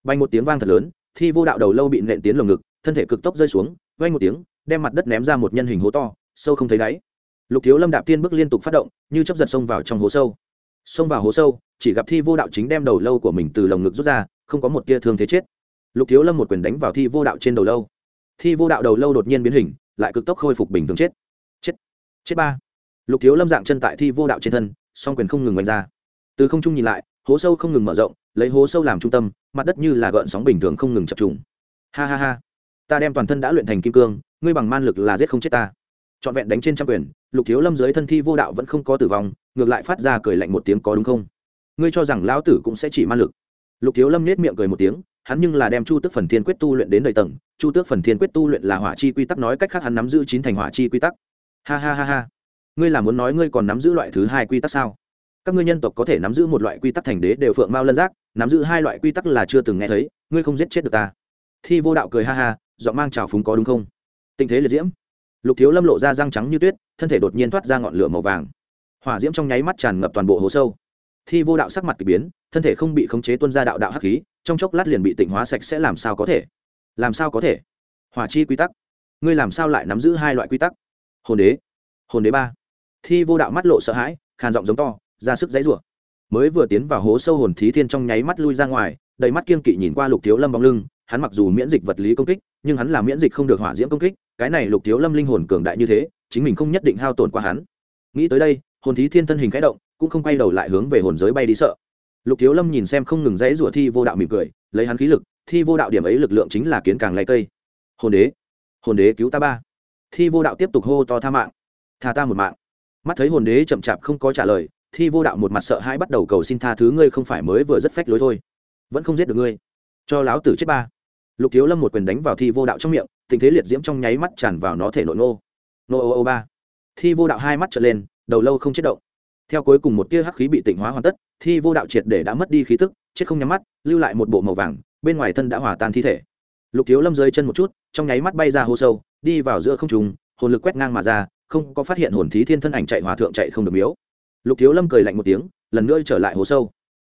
Vang một tiếng vang thật lớn, thi vô đạo đầu lâu bị nện tiến lồng ngực, thân thể cực tốc rơi xuống, vang một tiếng, đem mặt đất ném ra một nhân hình hố to, sâu không thấy đáy. Lục thiếu lâm đạp tiên bước liên tục phát động, như chấp giật xông vào trong hố sâu. Xông vào hố sâu, chỉ gặp thi vô đạo chính đem đầu lâu của mình từ lồng ngực rút ra, không có một tia thương thế chết. Lục thiếu lâm một quyền đánh vào thi vô đạo trên đầu lâu. Thi vô đạo đầu lâu đột nhiên biến hình, lại cực tốc khôi phục bình thường chết. Chết. Chết ba. Lục thiếu lâm dạng chân tại thi vô đạo trên thân, song quyền không ngừng đánh ra từ không trung nhìn lại, hố sâu không ngừng mở rộng, lấy hố sâu làm trung tâm, mặt đất như là gợn sóng bình thường không ngừng chập trùng. Ha ha ha. Ta đem toàn thân đã luyện thành kim cương, ngươi bằng man lực là giết không chết ta. Trọn vẹn đánh trên trăm quyền, lục thiếu lâm dưới thân thi vô đạo vẫn không có tử vong, ngược lại phát ra cười lạnh một tiếng có đúng không? Ngươi cho rằng lão tử cũng sẽ chỉ man lực. Lục thiếu lâm nết miệng cười một tiếng, hắn nhưng là đem chu tước phần thiên quyết tu luyện đến đầy tầng, chu tước phần thiên quyết tu luyện là hỏa chi quy tắc, nói cách khác hắn nắm giữ chín thành hỏa chi quy tắc. Ha ha ha ha. Ngươi là muốn nói ngươi còn nắm giữ loại thứ hai quy tắc sao? Các ngươi nhân tộc có thể nắm giữ một loại quy tắc thành đế đều phượng mao lân giác, nắm giữ hai loại quy tắc là chưa từng nghe thấy, ngươi không giết chết được ta. Thi vô đạo cười ha ha, giọng mang trào phúng có đúng không? Tình thế liệt diễm. Lục thiếu lâm lộ ra răng trắng như tuyết, thân thể đột nhiên thoát ra ngọn lửa màu vàng. Hỏa diễm trong nháy mắt tràn ngập toàn bộ hồ sâu. Thi vô đạo sắc mặt k ỳ biến, thân thể không bị khống chế tuân ra đạo đạo hắc khí, trong chốc lát liền bị tịnh hóa sạch sẽ làm sao có thể? Làm sao có thể? Hỏa chi quy tắc. Ngươi làm sao lại nắm giữ hai loại quy tắc? Hồn đế. Hồn đế ba. Thi vô đạo mắt lộ sợ hãi, khàn giọng giống to ra sức dãy rủa. Mới vừa tiến vào hố sâu hồn thí thiên trong nháy mắt lui ra ngoài, đầy mắt kiên kỵ nhìn qua lục thiếu lâm bóng lưng, hắn mặc dù miễn dịch vật lý công kích, nhưng hắn là miễn dịch không được hỏa diễm công kích, cái này lục thiếu lâm linh hồn cường đại như thế, chính mình không nhất định hao tổn qua hắn. Nghĩ tới đây, hồn thí thiên thân hình khẽ động, cũng không quay đầu lại hướng về hồn giới bay đi sợ. Lục thiếu lâm nhìn xem không ngừng dãy rủa thi vô đạo mỉm cười, lấy hắn khí lực, thi vô đạo điểm ấy lực lượng chính là kiến càng lay cây. Hồn đế hồn đế cứu ta ba. Thi vô đạo tiếp tục hô to tha mạng. Tha ta một mạng. Mắt thấy hồn đế chậm chạp không có trả lời thi vô đạo một mặt sợ hãi bắt đầu cầu xin tha thứ ngươi không phải mới vừa rất phách lối thôi. Vẫn không giết được ngươi. Cho láo tử chết ba. Lục thiếu lâm một quyền đánh vào thi vô đạo trong miệng, tình thế liệt diễm trong nháy mắt tràn vào nó thể nội ngô. Nô ô ô, ba. Thi vô đạo hai mắt trở lên, đầu lâu không chết động. Theo cuối cùng một tia hắc khí bị tịnh hóa hoàn tất, thi vô đạo triệt để đã mất đi khí tức, chết không nhắm mắt, lưu lại một bộ màu vàng, bên ngoài thân đã hòa tan thi thể. Lục thiếu lâm rơi chân một chút, trong nháy mắt bay ra hô sâu, đi vào giữa không trùng hồn lực quét ngang mà ra, không có phát hiện hồn thí thiên thân ảnh chạy hòa thượng chạy không được miếu lục thiếu lâm cười lạnh một tiếng, lần nữa trở lại hố sâu.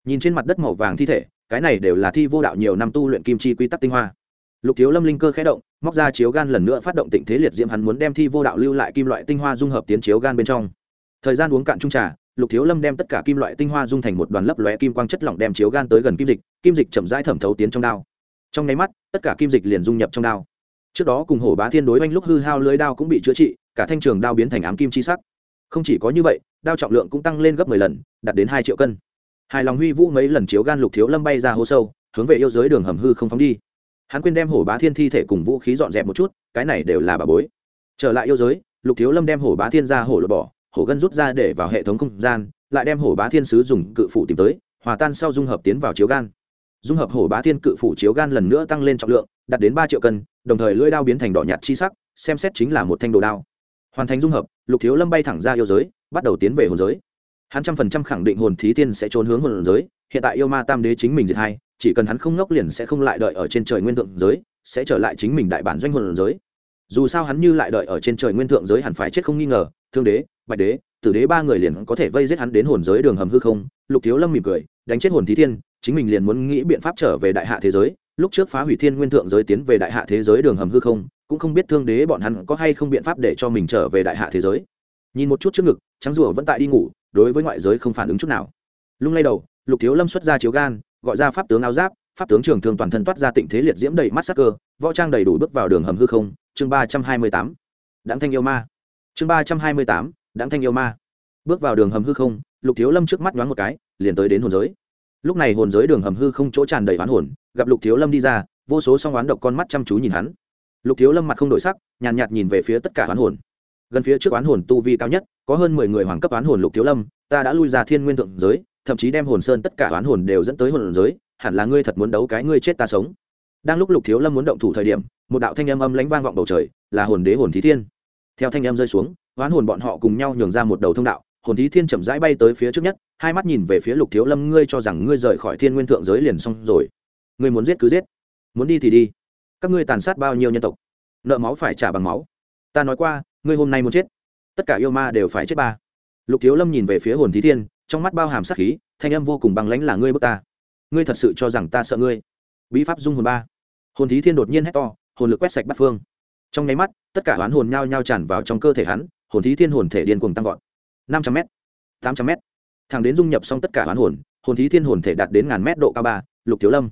Nhìn trên mặt đất màu vàng thi thể, cái này đều là thi vô đạo nhiều năm tu luyện kim chi quy tắc tinh hoa. Lục thiếu lâm linh cơ khẽ động, móc ra chiếu gan lần nữa phát động tịnh thế liệt diễm, hắn muốn đem thi vô đạo lưu lại kim loại tinh hoa dung hợp tiến chiếu gan bên trong. Thời gian uống cạn trung trà, lục thiếu lâm đem tất cả kim loại tinh hoa dung thành một đoàn lấp lóe kim quang chất lỏng đem chiếu gan tới gần kim dịch kim dịch chậm rãi thẩm thấu tiến trong đao. Trong nháy mắt, tất cả kim dịch liền dung nhập trong đao. Trước đó cùng hổ bá thiên đối oanh lúc hư hao lưới đao cũng bị chữa trị, cả thanh trường đao biến thành ám kim chi sắc không chỉ có như vậy, đao trọng lượng cũng tăng lên gấp mười lần, đạt đến hai triệu cân. Hài lòng huy vũ mấy lần chiếu gan lục thiếu lâm bay ra hố sâu, hướng về yêu giới đường hầm hư không phóng đi. Hắn quên đem hổ bá thiên thi thể cùng vũ khí dọn dẹp một chút, cái này đều là bà bối. Trở lại yêu giới, lục thiếu lâm đem hổ bá thiên ra hổ lột bỏ, hổ gân rút ra để vào hệ thống không gian, lại đem hổ bá thiên sứ dùng cự phủ tìm tới, hòa tan sau dung hợp tiến vào chiếu gan. Dung hợp hổ bá thiên cự phủ chiếu gan lần nữa tăng lên trọng lượng, đạt đến ba triệu cân, đồng thời lưỡi đao biến thành đỏ nhạt chi sắc, xem xét chính là một thanh đồ đao hoàn thành dung hợp, lục thiếu lâm bay thẳng ra yêu giới, bắt đầu tiến về hồn giới. Hắn trăm phần trăm khẳng định hồn thí tiên sẽ trốn hướng hồn giới, hiện tại yêu ma tam đế chính mình diệt hai, chỉ cần hắn không ngốc liền sẽ không lại đợi ở trên trời nguyên thượng giới, sẽ trở lại chính mình đại bản doanh hồn giới. Dù sao hắn như lại đợi ở trên trời nguyên thượng giới hẳn phải chết không nghi ngờ, thương đế, bạch đế, tử đế ba người liền có thể vây giết hắn đến hồn giới đường hầm hư không. Lục thiếu lâm mỉm cười, đánh chết hồn thí thiên chính mình liền muốn nghĩ biện pháp trở về đại hạ thế giới, lúc trước phá hủy thiên nguyên thượng giới tiến về đại hạ thế giới đường hầm hư không cũng không biết thương đế bọn hắn có hay không biện pháp để cho mình trở về đại hạ thế giới. Nhìn một chút trước ngực trắng rùa vẫn tại đi ngủ, đối với ngoại giới không phản ứng chút nào. Lung lay đầu, lục thiếu lâm xuất ra chiếu gan, gọi ra pháp tướng áo giáp, pháp tướng trường thường toàn thân toát ra tịnh thế liệt diễm đầy mắt sắc cơ, võ trang đầy đủ bước vào đường hầm hư không, chương ba trăm hai mươi tám. Đáng thanh yêu ma. Chương ba trăm hai mươi tám đáng thanh yêu ma. Bước vào đường hầm hư không, lục thiếu lâm trước mắt nhoáng một cái, liền tới đến hồn giới. Lúc này hồn giới đường hầm hư không chỗ tràn đầy oán hồn, gặp lục thiếu lâm đi ra, vô số song oán độc con mắt chăm chú nhìn hắn lục thiếu lâm mặt không đổi sắc nhàn nhạt, nhạt nhìn về phía tất cả oán hồn. Gần phía trước oán hồn tu vi cao nhất có hơn mười người hoàng cấp oán hồn lục thiếu lâm ta đã lui ra thiên nguyên thượng giới thậm chí đem hồn sơn tất cả oán hồn đều dẫn tới hồn giới hẳn là ngươi thật muốn đấu cái ngươi chết ta sống. Đang lúc lục thiếu lâm muốn động thủ thời điểm một đạo thanh âm âm lãnh vang vọng bầu trời là hồn đế hồn thí thiên. Theo thanh âm rơi xuống oán hồn bọn họ cùng nhau nhường ra một đầu thông đạo hồn thí thiên chậm rãi bay tới phía trước nhất hai mắt nhìn về phía lục thiếu lâm ngươi cho rằng ngươi rời khỏi thiên nguyên thượng giới liền xong rồi? Ngươi muốn giết cứ giết muốn đi thì đi các ngươi tàn sát bao nhiêu nhân tộc? Nợ máu phải trả bằng máu. Ta nói qua, ngươi hôm nay muốn chết. Tất cả yêu ma đều phải chết ba. Lục thiếu lâm nhìn về phía hồn thí thiên, trong mắt bao hàm sát khí, thanh âm vô cùng bằng lãnh là ngươi bước ta. Ngươi thật sự cho rằng ta sợ ngươi? Bí pháp dung hồn ba. Hồn thí thiên đột nhiên hét to, hồn lực quét sạch bắt phương. Trong nháy mắt, tất cả oán hồn nhao nhao tràn vào trong cơ thể hắn, hồn thí thiên hồn thể điên cuồng tăng vọt. Năm trăm m tám trăm m thằng đến dung nhập xong tất cả oán hồn hồn thí thiên hồn thể đạt đến ngàn mét độ cao ba, lục thiếu lâm.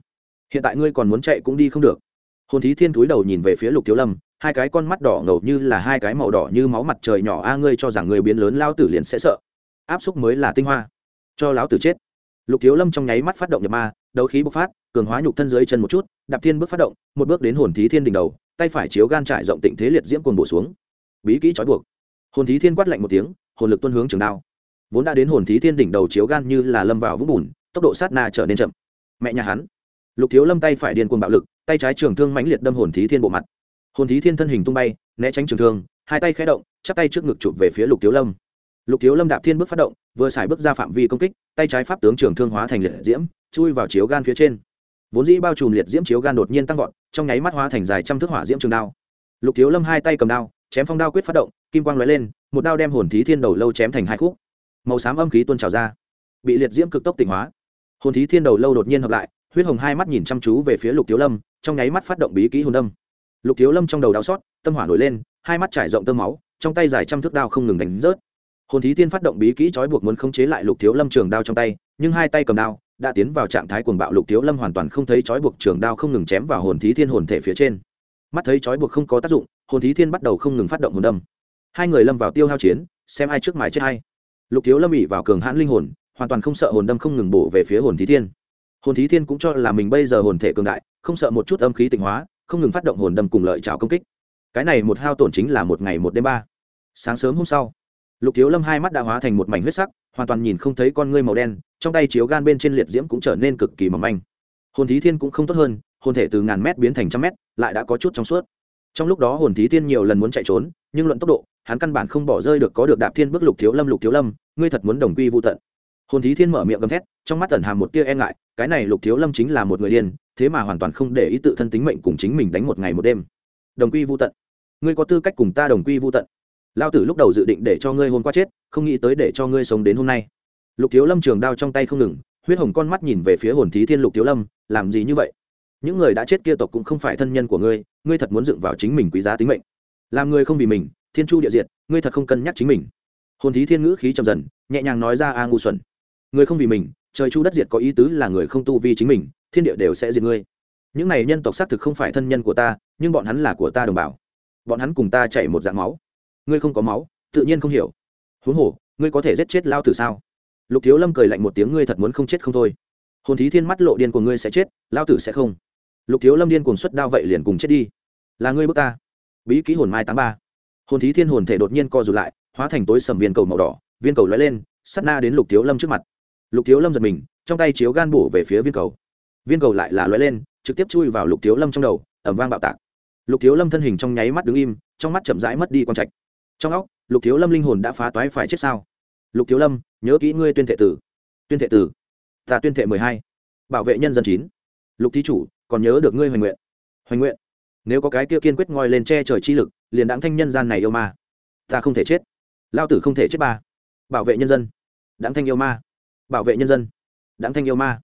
Hiện tại ngươi còn muốn chạy cũng đi không được hồn thí thiên túi đầu nhìn về phía lục thiếu lâm, hai cái con mắt đỏ ngầu như là hai cái màu đỏ như máu mặt trời nhỏ, a, ngươi cho rằng người biến lớn lao tử liền sẽ sợ? Áp xúc mới là tinh hoa. Cho lão tử chết. Lục thiếu lâm trong nháy mắt phát động nhập ma, đấu khí bộc phát, cường hóa nhục thân dưới chân một chút, đạp thiên bước phát động, một bước đến hồn thí thiên đỉnh đầu, tay phải chiếu gan trải rộng tịnh thế liệt diễm cồn bổ xuống. Bí kỹ trói buộc. Hồn thí thiên quát lạnh một tiếng, hồn lực tuân hướng trường đao. Vốn đã đến hồn thí thiên đỉnh đầu chiếu gan như là lâm vào vũng bùn, tốc độ sát na trở nên chậm. Mẹ nhà hắn. Lục thiếu lâm tay phải điên cuồng bạo lực tay trái trường thương mãnh liệt đâm hồn thí thiên bộ mặt. Hồn thí thiên thân hình tung bay, né tránh trường thương, hai tay khé động, chắp tay trước ngực chụp về phía lục thiếu lâm. Lục thiếu lâm đạp thiên bước phát động, vừa xài bước ra phạm vi công kích, tay trái pháp tướng trường thương hóa thành liệt diễm, chui vào chiếu gan phía trên. Vốn dĩ bao trùm liệt diễm chiếu gan đột nhiên tăng vọt, trong nháy mắt hóa thành dài trăm thước hỏa diễm trường đao. Lục thiếu lâm hai tay cầm đao, chém phong đao quyết phát động, kim quang lóe lên, một đao đem hồn thí thiên đầu lâu chém thành hai khúc. Màu xám âm khí tuôn trào ra, bị liệt diễm cực tốc tỉnh hóa. Hồn thí thiên đầu lâu đột nhiên hợp lại huyết hồng hai mắt nhìn chăm chú về phía lục thiếu lâm, trong nháy mắt phát động bí kỹ hồn đâm. Lục thiếu lâm trong đầu đau xót, tâm hỏa nổi lên, hai mắt trải rộng tơ máu, trong tay dài trăm thước đao không ngừng đánh rớt. Hồn thí tiên phát động bí kỹ trói buộc muốn khống chế lại lục thiếu lâm trường đao trong tay, nhưng hai tay cầm đao đã tiến vào trạng thái cuồng bạo, lục thiếu lâm hoàn toàn không thấy trói buộc trường đao không ngừng chém vào hồn thí thiên hồn thể phía trên. Mắt thấy trói buộc không có tác dụng, hồn thí thiên bắt đầu không ngừng phát động hồn đâm. Hai người lâm vào tiêu hao chiến, xem ai trước mài chết hay. Lục thiếu lâm ỉ vào cường hãn linh hồn, hoàn toàn không sợ hồn đâm không ngừng bổ về phía hồn thí thiên hồn thí thiên cũng cho là mình bây giờ hồn thể cường đại, không sợ một chút âm khí tịnh hóa, không ngừng phát động hồn đâm cùng lợi trào công kích. Cái này một hao tổn chính là một ngày một đêm ba. Sáng sớm hôm sau, lục thiếu lâm hai mắt đã hóa thành một mảnh huyết sắc, hoàn toàn nhìn không thấy con ngươi màu đen, trong tay chiếu gan bên trên liệt diễm cũng trở nên cực kỳ mỏng manh. Hồn thí thiên cũng không tốt hơn, hồn thể từ ngàn mét biến thành trăm mét, lại đã có chút trong suốt. Trong lúc đó hồn thí thiên nhiều lần muốn chạy trốn, nhưng luận tốc độ, hắn căn bản không bỏ rơi được có được đạp thiên bước lục thiếu lâm, lục thiếu lâm, ngươi thật muốn đồng quy vô tận hồn thí thiên mở miệng gầm thét, trong mắt tẩn hàm một tia e ngại, cái này lục thiếu lâm chính là một người điên, thế mà hoàn toàn không để ý tự thân tính mệnh cùng chính mình đánh một ngày một đêm. Đồng quy vô tận, ngươi có tư cách cùng ta đồng quy vô tận. Lao tử lúc đầu dự định để cho ngươi hôm qua chết, không nghĩ tới để cho ngươi sống đến hôm nay. Lục thiếu lâm trường đao trong tay không ngừng, huyết hồng con mắt nhìn về phía hồn thí thiên lục thiếu lâm, làm gì như vậy? Những người đã chết kia tộc cũng không phải thân nhân của ngươi ngươi thật muốn dựng vào chính mình quý giá tính mệnh. Làm người không vì mình, thiên chu địa diệt, ngươi thật không cân nhắc chính mình. Hồn thí thiên ngữ khí trầm dần, nhẹ nhàng nói ra a ngu xuẩn người không vì mình, trời chu đất diệt có ý tứ là người không tu vi chính mình, thiên địa đều sẽ diệt ngươi. Những này nhân tộc xác thực không phải thân nhân của ta, nhưng bọn hắn là của ta đồng bào. Bọn hắn cùng ta chảy một dạng máu. Ngươi không có máu, tự nhiên không hiểu. Huống hồ, ngươi có thể giết chết lao tử sao? Lục thiếu lâm cười lạnh một tiếng, ngươi thật muốn không chết không thôi. Hồn thí thiên mắt lộ điên của ngươi sẽ chết lao tử sẽ không. Lục thiếu lâm điên cuồng xuất đao vậy liền cùng chết đi. Là ngươi bước ta. Bí ký hồn mai tám ba. Hồn thí thiên hồn thể đột nhiên co rụt lại, hóa thành tối sầm viên cầu màu đỏ, viên cầu lóe lên sắt na đến lục thiếu lâm trước mặt lục thiếu lâm giật mình, trong tay chiếu gan bổ về phía viên cầu. Viên cầu lại là lóe lên, trực tiếp chui vào lục thiếu lâm trong đầu ẩm vang bạo tạc. Lục thiếu lâm thân hình trong nháy mắt đứng im, trong mắt chậm rãi mất đi con trạch. Trong óc, lục thiếu lâm linh hồn đã phá toái phải chết sao? Lục thiếu lâm, nhớ kỹ ngươi tuyên thệ tử. Tuyên thệ tử? Ta tuyên thệ mười hai. Bảo vệ nhân dân chín. Lục thí chủ, còn nhớ được ngươi hoành nguyện. Hoành nguyện? Nếu có cái kia kiên quyết ngoi lên che trời chi lực, liền đáng thanh nhân gian này yêu ma. Ta không thể chết. Lao tử không thể chết ba. Bảo vệ nhân dân. Đáng thanh yêu ma bảo vệ nhân dân. Đáng thanh yêu ma.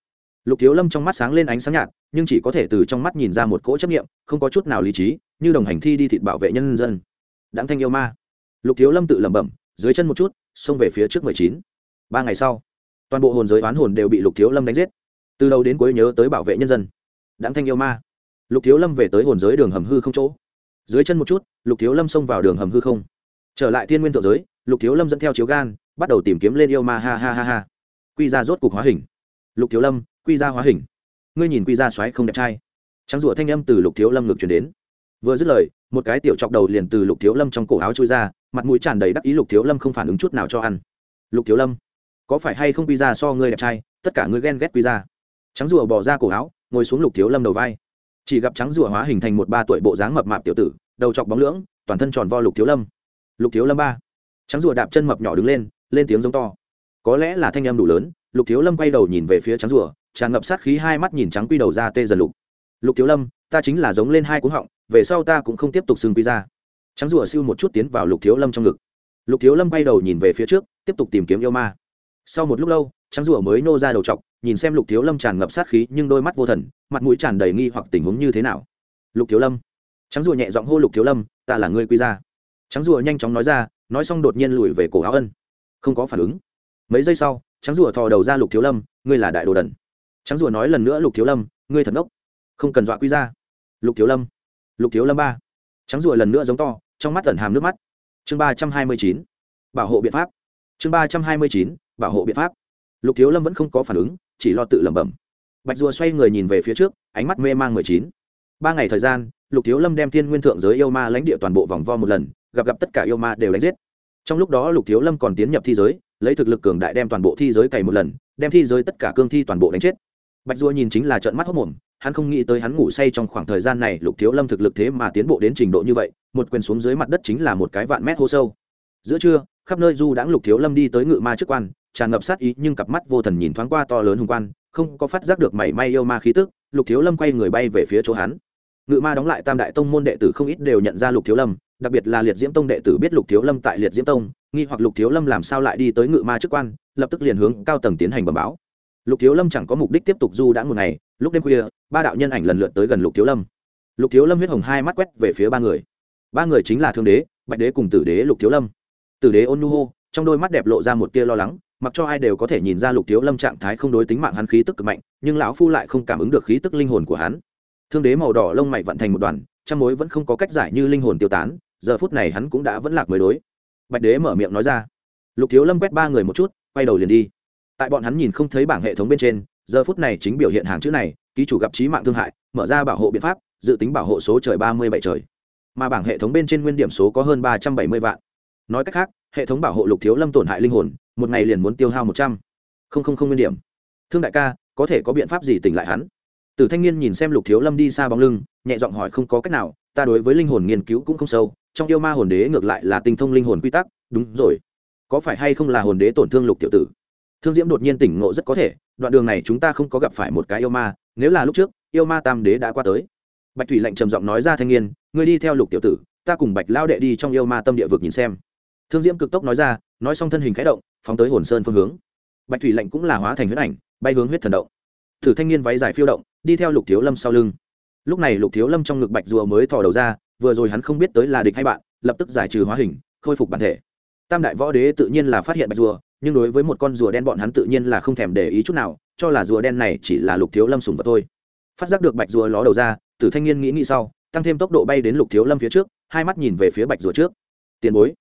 Lục thiếu lâm trong mắt sáng lên ánh sáng nhạt, nhưng chỉ có thể từ trong mắt nhìn ra một cỗ chấp nghiệm không có chút nào lý trí, như đồng hành thi đi thịt bảo vệ nhân dân. Đáng thanh yêu ma. Lục thiếu lâm tự lẩm bẩm, dưới chân một chút, xông về phía trước mười chín. Ba ngày sau, toàn bộ hồn giới oán hồn đều bị lục thiếu lâm đánh giết. Từ đầu đến cuối nhớ tới bảo vệ nhân dân. Đáng thanh yêu ma. Lục thiếu lâm về tới hồn giới đường hầm hư không chỗ. Dưới chân một chút, lục thiếu lâm xông vào đường hầm hư không. Trở lại thiên nguyên thượng giới, lục thiếu lâm dẫn theo chiếu gan, bắt đầu tìm kiếm lên yêu ma, ha ha ha ha quy ra rốt cục hóa hình. Lục thiếu lâm, quy ra hóa hình. Ngươi nhìn quy ra xoáy không đẹp trai. Trắng rủa thanh âm từ lục thiếu lâm ngược chuyển đến. Vừa dứt lời, một cái tiểu chọc đầu liền từ lục thiếu lâm trong cổ áo trôi ra, mặt mũi tràn đầy đắc ý lục thiếu lâm không phản ứng chút nào cho ăn. Lục thiếu lâm, có phải hay không quy ra so ngươi đẹp trai? Tất cả ngươi ghen ghét quy ra. Trắng rùa bỏ ra cổ áo, ngồi xuống lục thiếu lâm đầu vai. Chỉ gặp trắng rùa hóa hình thành một ba tuổi bộ dáng mập mạp tiểu tử, đầu chọc bóng lưỡng, toàn thân tròn vo lục thiếu lâm. Lục thiếu lâm ba. Trắng rùa đạp chân mập nhỏ đứng lên lên tiếng giống to có lẽ là thanh âm đủ lớn, lục thiếu lâm quay đầu nhìn về phía trắng rùa, tràn ngập sát khí hai mắt nhìn trắng quy đầu ra tê dần lục. Lục thiếu lâm, ta chính là giống lên hai cú họng, về sau ta cũng không tiếp tục xưng quy ra. Trắng rùa siêu một chút tiến vào lục thiếu lâm trong ngực. Lục thiếu lâm quay đầu nhìn về phía trước, tiếp tục tìm kiếm yêu ma. Sau một lúc lâu, trắng rùa mới nô ra đầu t nhìn xem lục thiếu lâm tràn ngập sát khí nhưng đôi mắt vô thần, mặt mũi tràn đầy nghi hoặc tình huống như thế nào. Lục thiếu lâm, trắng rùa nhẹ giọng hô lục thiếu lâm, ta là người quy ra. Trắng rùa nhanh chóng nói ra, nói xong đột nhiên lùi về cổ áo ân. Không có phản ứng mấy giây sau, trắng rùa thò đầu ra lục thiếu lâm, ngươi là đại đồ đần. Trắng rùa nói lần nữa, lục thiếu lâm, ngươi thật ngốc. Không cần dọa quy ra. Lục thiếu lâm, lục thiếu lâm ba. Trắng rùa lần nữa giống to, trong mắt tẩn hàm nước mắt. Chương ba trăm hai mươi chín, bảo hộ biện pháp. Chương ba trăm hai mươi chín, bảo hộ biện pháp. Lục thiếu lâm vẫn không có phản ứng, chỉ lo tự lẩm bẩm. Bạch rùa xoay người nhìn về phía trước, ánh mắt mê mang mười chín. Ba ngày thời gian, lục thiếu lâm đem thiên nguyên thượng giới yêu ma lãnh địa toàn bộ vòng vo một lần, gặp gặp tất cả yêu ma đều đánh giết. Trong lúc đó lục thiếu lâm còn tiến nhập thi giới lấy thực lực cường đại đem toàn bộ thi giới cày một lần, đem thi giới tất cả cương thi toàn bộ đánh chết. Bạch dua nhìn chính là trợn mắt hốc mồm, hắn không nghĩ tới hắn ngủ say trong khoảng thời gian này lục thiếu lâm thực lực thế mà tiến bộ đến trình độ như vậy, một quyền xuống dưới mặt đất chính là một cái vạn mét hô sâu. Giữa trưa, khắp nơi du đãng lục thiếu lâm đi tới ngự ma trước quan, tràn ngập sát ý nhưng cặp mắt vô thần nhìn thoáng qua to lớn hùng quan, không có phát giác được mảy may yêu ma khí tức, lục thiếu lâm quay người bay về phía chỗ hắn. Ngự ma đóng lại tam đại tông môn đệ tử không ít đều nhận ra lục thiếu lâm, đặc biệt là liệt diễm tông đệ tử biết lục thiếu lâm tại liệt diễm tông nghi hoặc lục thiếu lâm làm sao lại đi tới ngự ma chức quan, lập tức liền hướng cao tầng tiến hành bẩm báo. Lục thiếu lâm chẳng có mục đích tiếp tục du đã một ngày, lúc đêm khuya, ba đạo nhân ảnh lần lượt tới gần lục thiếu lâm. Lục thiếu lâm huyết hồng hai mắt quét về phía ba người. Ba người chính là thương đế, bạch đế cùng tử đế lục thiếu lâm. Tử đế ôn nu hô, trong đôi mắt đẹp lộ ra một tia lo lắng, mặc cho ai đều có thể nhìn ra lục thiếu lâm trạng thái không đối tính mạng hắn khí tức cực mạnh, nhưng lão phu lại không cảm ứng được khí tức linh hồn của hắn. Thương đế màu đỏ lông mày vận thành một đoàn, trăm mối vẫn không có cách giải như linh hồn tiêu tán, giờ phút này hắn cũng đã vẫn lạc mới đối bạch đế mở miệng nói ra. Lục thiếu lâm quét ba người một chút, quay đầu liền đi. Tại bọn hắn nhìn không thấy bảng hệ thống bên trên, giờ phút này chính biểu hiện hàng chữ này, ký chủ gặp trí mạng thương hại, mở ra bảo hộ biện pháp, dự tính bảo hộ số trời ba mươi bảy trời. Mà bảng hệ thống bên trên nguyên điểm số có hơn ba trăm bảy mươi vạn. Nói cách khác, hệ thống bảo hộ lục thiếu lâm tổn hại linh hồn, một ngày liền muốn tiêu hao một trăm. Linh nguyên điểm. Thương đại ca, có thể có biện pháp gì tỉnh lại hắn? Từ thanh niên nhìn xem lục thiếu lâm đi xa bóng lưng, nhẹ giọng hỏi không có cách nào, ta đối với linh hồn nghiên cứu cũng không sâu trong yêu ma hồn đế ngược lại là tinh thông linh hồn quy tắc, đúng rồi. Có phải hay không là hồn đế tổn thương lục tiểu tử? Thương diễm đột nhiên tỉnh ngộ rất có thể, đoạn đường này chúng ta không có gặp phải một cái yêu ma, nếu là lúc trước, yêu ma tam đế đã qua tới. Bạch thủy lệnh trầm giọng nói ra thanh niên, ngươi đi theo lục tiểu tử, ta cùng bạch lao đệ đi trong yêu ma tâm địa vực nhìn xem. Thương diễm cực tốc nói ra, nói xong thân hình khẽ động, phóng tới hồn sơn phương hướng. Bạch thủy lệnh cũng là hóa thành huyết ảnh, bay hướng huyết thần động. Thử thanh niên váy dài phiêu động, đi theo lục thiếu lâm sau lưng. Lúc này lục thiếu lâm trong ngực bạch rùa mới thò đầu ra vừa rồi hắn không biết tới là địch hay bạn, lập tức giải trừ hóa hình, khôi phục bản thể. Tam đại võ đế tự nhiên là phát hiện bạch rùa, nhưng đối với một con rùa đen bọn hắn tự nhiên là không thèm để ý chút nào, cho là rùa đen này chỉ là lục thiếu lâm sùng vật thôi. Phát giác được bạch rùa ló đầu ra, tử thanh niên nghĩ nghĩ sau, tăng thêm tốc độ bay đến lục thiếu lâm phía trước, hai mắt nhìn về phía bạch rùa trước. Tiền bối.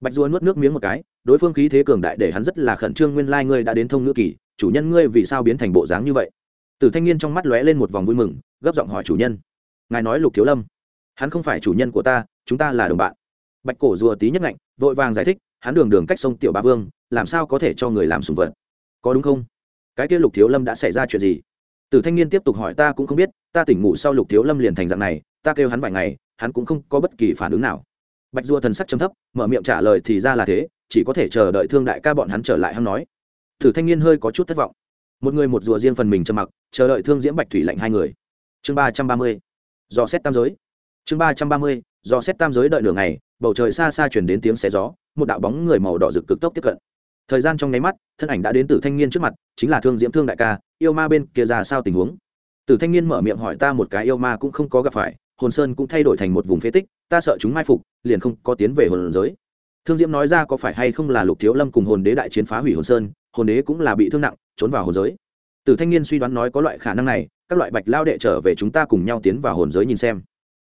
Bạch rùa nuốt nước miếng một cái, đối phương khí thế cường đại để hắn rất là khẩn trương nguyên lai ngươi đã đến thông ngữ kỳ, chủ nhân ngươi vì sao biến thành bộ dáng như vậy? Tử thanh niên trong mắt lóe lên một vòng vui mừng, gấp giọng hỏi chủ nhân. Ngài nói lục thiếu lâm hắn không phải chủ nhân của ta, chúng ta là đồng bạn. Bạch cổ rùa tí nhất ngạnh, vội vàng giải thích, hắn đường đường cách sông tiểu ba vương, làm sao có thể cho người làm sùng vật? Có đúng không? Cái kia lục thiếu lâm đã xảy ra chuyện gì? Tử thanh niên tiếp tục hỏi ta cũng không biết, ta tỉnh ngủ sau lục thiếu lâm liền thành dạng này, ta kêu hắn vài ngày, hắn cũng không có bất kỳ phản ứng nào. Bạch rùa thần sắc chấm thấp, mở miệng trả lời thì ra là thế, chỉ có thể chờ đợi thương đại ca bọn hắn trở lại hắn nói. Tử thanh niên hơi có chút thất vọng. Một người một rùa riêng phần mình trầm mặc, chờ đợi thương diễm bạch thủy lạnh hai người. Chương ba trăm ba mươi do xét tam giới chương ba trăm ba mươi, do xét tam giới đợi nửa ngày, bầu trời xa xa chuyển đến tiếng xé gió, một đạo bóng người màu đỏ rực cực tốc tiếp cận. Thời gian trong nháy mắt, thân ảnh đã đến từ thanh niên trước mặt, chính là thương diễm thương đại ca, yêu ma bên kia ra sao tình huống? Từ thanh niên mở miệng hỏi ta một cái yêu ma cũng không có gặp phải, hồn sơn cũng thay đổi thành một vùng phế tích, ta sợ chúng mai phục, liền không có tiến về hồn giới. Thương diễm nói ra có phải hay không là lục thiếu lâm cùng hồn đế đại chiến phá hủy hồn sơn, hồn đế cũng là bị thương nặng, trốn vào hồn giới. Từ thanh niên suy đoán nói có loại khả năng này, các loại bạch lao đệ trở về chúng ta cùng nhau tiến vào hồn giới nhìn xem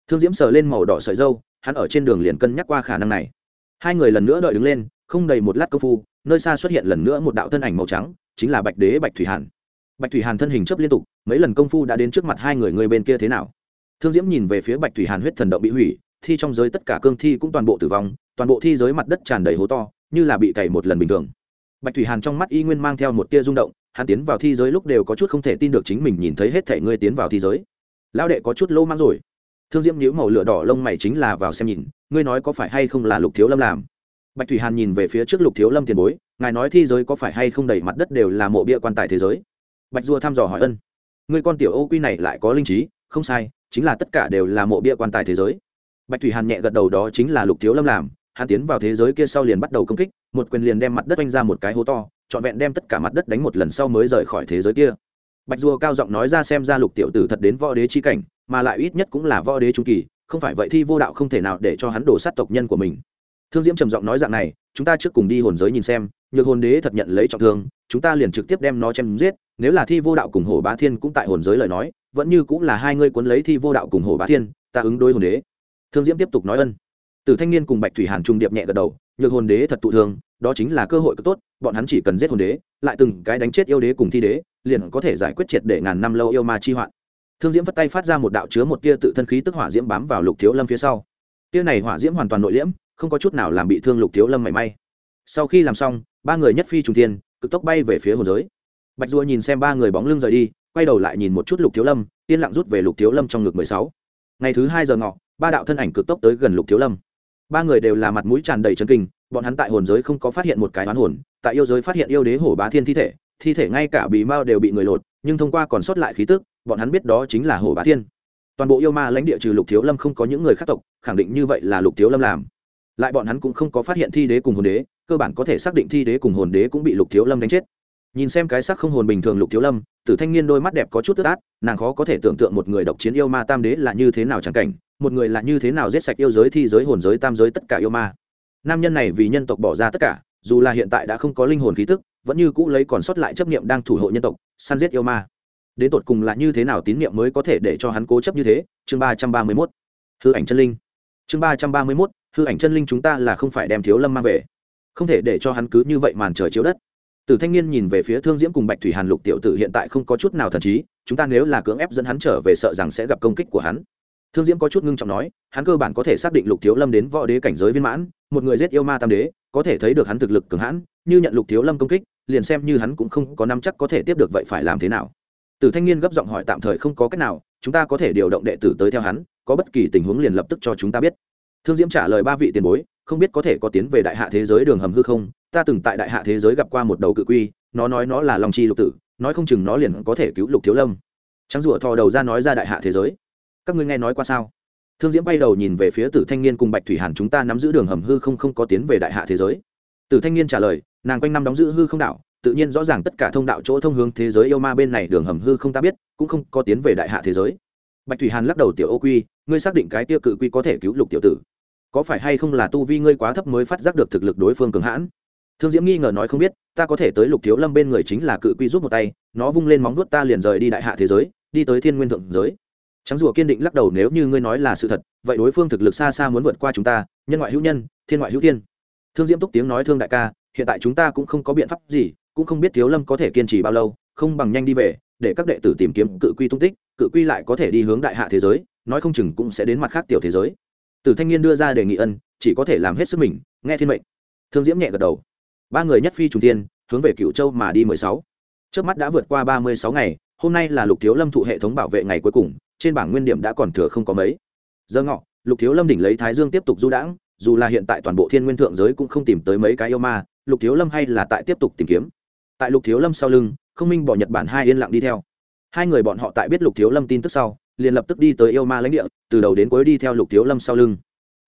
thương diễm sờ lên màu đỏ sợi dâu, hắn ở trên đường liền cân nhắc qua khả năng này. Hai người lần nữa đợi đứng lên, không đầy một lát công phu, nơi xa xuất hiện lần nữa một đạo thân ảnh màu trắng, chính là bạch đế bạch thủy hàn. Bạch thủy hàn thân hình chấp liên tục, mấy lần công phu đã đến trước mặt hai người người bên kia thế nào? Thương diễm nhìn về phía bạch thủy hàn huyết thần động bị hủy, thi trong giới tất cả cương thi cũng toàn bộ tử vong, toàn bộ thi giới mặt đất tràn đầy hố to, như là bị cày một lần bình thường. Bạch thủy hàn trong mắt y nguyên mang theo một tia rung động, hắn tiến vào thi giới lúc đều có chút không thể tin được chính mình nhìn thấy hết thể ngươi tiến vào thi giới. Lao đệ có chút lô mang rồi thương diễm nhíu màu lửa đỏ lông mày chính là vào xem nhìn, ngươi nói có phải hay không là lục thiếu lâm làm? Bạch thủy hàn nhìn về phía trước lục thiếu lâm tiền bối, ngài nói thi giới có phải hay không đầy mặt đất đều là mộ bia quan tài thế giới? Bạch dua thăm dò hỏi ân. Người con tiểu ô quy này lại có linh trí, không sai, chính là tất cả đều là mộ bia quan tài thế giới. Bạch thủy hàn nhẹ gật đầu đó chính là lục thiếu lâm làm, hắn tiến vào thế giới kia sau liền bắt đầu công kích, một quyền liền đem mặt đất oanh ra một cái hố to, trọn vẹn đem tất cả mặt đất đánh một lần sau mới rời khỏi thế giới kia bạch rùa cao giọng nói ra xem ra lục tiểu tử thật đến võ đế chi cảnh, mà lại ít nhất cũng là võ đế trung kỳ, không phải vậy thi vô đạo không thể nào để cho hắn đổ sát tộc nhân của mình. Thương diễm trầm giọng nói dạng này, chúng ta trước cùng đi hồn giới nhìn xem, nhược hồn đế thật nhận lấy trọng thương, chúng ta liền trực tiếp đem nó chém giết, nếu là thi vô đạo cùng hổ bá thiên cũng tại hồn giới lời nói, vẫn như cũng là hai ngươi cuốn lấy thi vô đạo cùng hổ bá thiên, ta ứng đối hồn đế. Thương diễm tiếp tục nói ân. Từ thanh niên cùng bạch thủy hàn trung điệp nhẹ gật đầu, nhược hồn đế thật tụ thương, đó chính là cơ hội cực tốt, bọn hắn chỉ cần giết hồn đế, lại từng cái đánh chết yêu đế cùng thi đế liền có thể giải quyết triệt để ngàn năm lâu yêu ma chi hoạn. Thương diễm vất tay phát ra một đạo chứa một tia tự thân khí tức hỏa diễm bám vào lục thiếu lâm phía sau. Tia này hỏa diễm hoàn toàn nội liễm, không có chút nào làm bị thương lục thiếu lâm mảy may. Sau khi làm xong, ba người nhất phi trùng tiên cực tốc bay về phía hồn giới. Bạch dua nhìn xem ba người bóng lưng rời đi, quay đầu lại nhìn một chút lục thiếu lâm, yên lặng rút về lục thiếu lâm trong ngực mười sáu. Ngày thứ hai giờ ngọ, ba đạo thân ảnh cực tốc tới gần lục thiếu lâm. Ba người đều là mặt mũi tràn đầy chân kinh, bọn hắn tại hồn giới không có phát hiện một cái oán hồn, tại yêu giới phát hiện yêu đế hổ bá thiên thi thể thi thể ngay cả bì mao đều bị người lột, nhưng thông qua còn sót lại khí tức, bọn hắn biết đó chính là hồ bá thiên. Toàn bộ yêu ma lãnh địa trừ lục thiếu lâm không có những người khác tộc, khẳng định như vậy là lục thiếu lâm làm. Lại bọn hắn cũng không có phát hiện thi đế cùng hồn đế, cơ bản có thể xác định thi đế cùng hồn đế cũng bị lục thiếu lâm đánh chết. Nhìn xem cái sắc không hồn bình thường lục thiếu lâm, tử thanh niên đôi mắt đẹp có chút tức át, nàng khó có thể tưởng tượng một người độc chiến yêu ma tam đế là như thế nào chẳng cảnh, một người là như thế nào giết sạch yêu giới thi giới hồn giới tam giới tất cả yêu ma. Nam nhân này vì nhân tộc bỏ ra tất cả dù là hiện tại đã không có linh hồn khí tức, vẫn như cũ lấy còn sót lại chấp niệm đang thủ hộ nhân tộc, săn giết yêu ma. Đến tột cùng là như thế nào tín niệm mới có thể để cho hắn cố chấp như thế? Chương ba trăm ba mươi mốt. Hư ảnh chân linh. Chương ba trăm ba mươi mốt. Hư ảnh chân linh chúng ta là không phải đem thiếu lâm mang về. Không thể để cho hắn cứ như vậy màn trời chiếu đất. Từ thanh niên nhìn về phía thương diễm cùng bạch thủy hàn lục tiểu tử hiện tại không có chút nào thần trí, chúng ta nếu là cưỡng ép dẫn hắn trở về sợ rằng sẽ gặp công kích của hắn. Thương diễm có chút ngưng trọng nói, hắn cơ bản có thể xác định lục thiếu lâm đến võ đế cảnh giới viên mãn, một người giết yêu ma tam đế có thể thấy được hắn thực lực cường hãn, như nhận lục thiếu lâm công kích, liền xem như hắn cũng không có năm chắc có thể tiếp được vậy phải làm thế nào. Từ thanh niên gấp giọng hỏi tạm thời không có cách nào, chúng ta có thể điều động đệ tử tới theo hắn, có bất kỳ tình huống liền lập tức cho chúng ta biết. Thương diễm trả lời ba vị tiền bối, không biết có thể có tiến về đại hạ thế giới đường hầm hư không, ta từng tại đại hạ thế giới gặp qua một đầu cự quy, nó nói nó là lòng chi lục tử, nói không chừng nó liền có thể cứu lục thiếu lâm. Trắng rủa thò đầu ra nói ra đại hạ thế giới. Các ngươi nghe nói qua sao? Thương diễm bay đầu nhìn về phía tử thanh niên cùng bạch thủy hàn, chúng ta nắm giữ đường hầm hư không không có tiến về đại hạ thế giới. Tử thanh niên trả lời, nàng quanh năm đóng giữ hư không đạo tự nhiên rõ ràng tất cả thông đạo chỗ thông hướng thế giới yêu ma bên này đường hầm hư không ta biết, cũng không có tiến về đại hạ thế giới. Bạch thủy hàn lắc đầu, tiểu ô quy, ngươi xác định cái tiêu cự quy có thể cứu lục tiểu tử. Có phải hay không là tu vi ngươi quá thấp mới phát giác được thực lực đối phương cường hãn? Thương diễm nghi ngờ nói, không biết, ta có thể tới lục thiếu lâm bên người chính là cự quy giúp một tay, nó vung lên móng vuốt ta liền rời đi đại hạ thế giới, đi tới thiên nguyên thượng giới trắng rùa kiên định lắc đầu, nếu như ngươi nói là sự thật, vậy đối phương thực lực xa xa muốn vượt qua chúng ta, nhân ngoại hữu nhân, thiên ngoại hữu thiên. Thương diễm túc tiếng nói thương đại ca, hiện tại chúng ta cũng không có biện pháp gì, cũng không biết thiếu lâm có thể kiên trì bao lâu, không bằng nhanh đi về, để các đệ tử tìm kiếm cự quy tung tích, cự quy lại có thể đi hướng đại hạ thế giới, nói không chừng cũng sẽ đến mặt khác tiểu thế giới. Từ thanh niên đưa ra đề nghị ân, chỉ có thể làm hết sức mình, nghe thiên mệnh. Thương diễm nhẹ gật đầu. Ba người nhất phi trùng tiên hướng về cựu châu mà đi mười sáu. Trước mắt đã vượt qua ba mươi sáu ngày, hôm nay là lục thiếu lâm thụ hệ thống bảo vệ ngày cuối cùng trên bảng nguyên điểm đã còn thừa không có mấy. Giờ ngọ, lục thiếu lâm đỉnh lấy thái dương tiếp tục du đãng, dù là hiện tại toàn bộ thiên nguyên thượng giới cũng không tìm tới mấy cái yêu ma, lục thiếu lâm hay là tại tiếp tục tìm kiếm. Tại lục thiếu lâm sau lưng, không minh bỏ nhật bản hai yên lặng đi theo. Hai người bọn họ tại biết lục thiếu lâm tin tức sau, liền lập tức đi tới yêu ma lãnh địa, từ đầu đến cuối đi theo lục thiếu lâm sau lưng.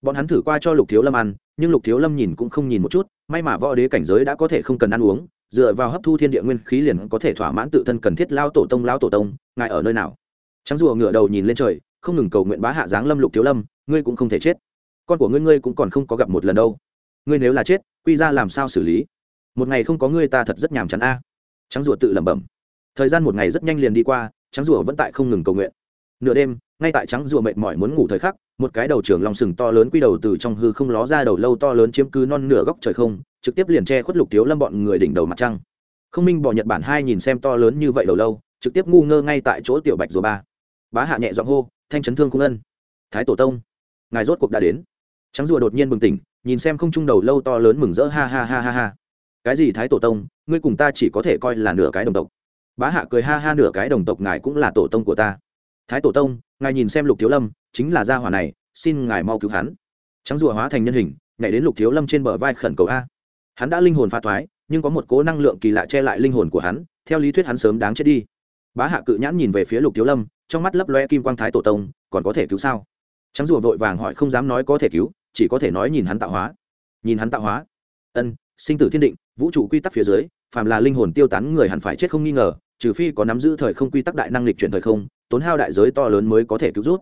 Bọn hắn thử qua cho lục thiếu lâm ăn, nhưng lục thiếu lâm nhìn cũng không nhìn một chút, may mà võ đế cảnh giới đã có thể không cần ăn uống, dựa vào hấp thu thiên địa nguyên khí liền có thể thỏa mãn tự thân cần thiết lao tổ tông, lao tổ tông, ngài ở nơi nào? Trắng rùa ngửa đầu nhìn lên trời, không ngừng cầu nguyện bá hạ giáng lâm lục thiếu lâm, ngươi cũng không thể chết. Con của ngươi ngươi cũng còn không có gặp một lần đâu. Ngươi nếu là chết, quy ra làm sao xử lý? Một ngày không có ngươi ta thật rất nhàm chán a. Trắng rùa tự lẩm bẩm. Thời gian một ngày rất nhanh liền đi qua, trắng rùa vẫn tại không ngừng cầu nguyện. Nửa đêm, ngay tại trắng rùa mệt mỏi muốn ngủ thời khắc, một cái đầu trưởng lòng sừng to lớn quy đầu từ trong hư không ló ra đầu lâu to lớn chiếm cứ non nửa góc trời không, trực tiếp liền che khuất lục thiếu lâm bọn người đỉnh đầu mặt trăng. Không minh bỏ nhật bản hai nhìn xem to lớn như vậy đầu lâu, trực tiếp ngu ngơ ngay tại chỗ tiểu bạch rùa ba bá hạ nhẹ giọng hô, thanh chấn thương cung ân, thái tổ tông, ngài rốt cuộc đã đến. Trắng rùa đột nhiên bừng tỉnh, nhìn xem không trung đầu lâu to lớn mừng rỡ, ha ha ha ha ha. Cái gì thái tổ tông, ngươi cùng ta chỉ có thể coi là nửa cái đồng tộc. Bá hạ cười ha ha, nửa cái đồng tộc ngài cũng là tổ tông của ta. Thái tổ tông, ngài nhìn xem lục thiếu lâm, chính là gia hỏa này, xin ngài mau cứu hắn. Trắng rùa hóa thành nhân hình, nhảy đến lục thiếu lâm trên bờ vai khẩn cầu a. Hắn đã linh hồn pha thoái, nhưng có một cố năng lượng kỳ lạ che lại linh hồn của hắn, theo lý thuyết hắn sớm đáng chết đi. Bá hạ cự nhãn nhìn về phía lục thiếu lâm trong mắt lấp loe kim quang thái tổ tông, còn có thể cứu sao? Trắng rùa vội vàng hỏi không dám nói có thể cứu, chỉ có thể nói nhìn hắn tạo hóa. Nhìn hắn tạo hóa. Ân, sinh tử thiên định, vũ trụ quy tắc phía dưới, phàm là linh hồn tiêu tán người hẳn phải chết không nghi ngờ, trừ phi có nắm giữ thời không quy tắc đại năng lịch chuyển thời không, tốn hao đại giới to lớn mới có thể cứu rút.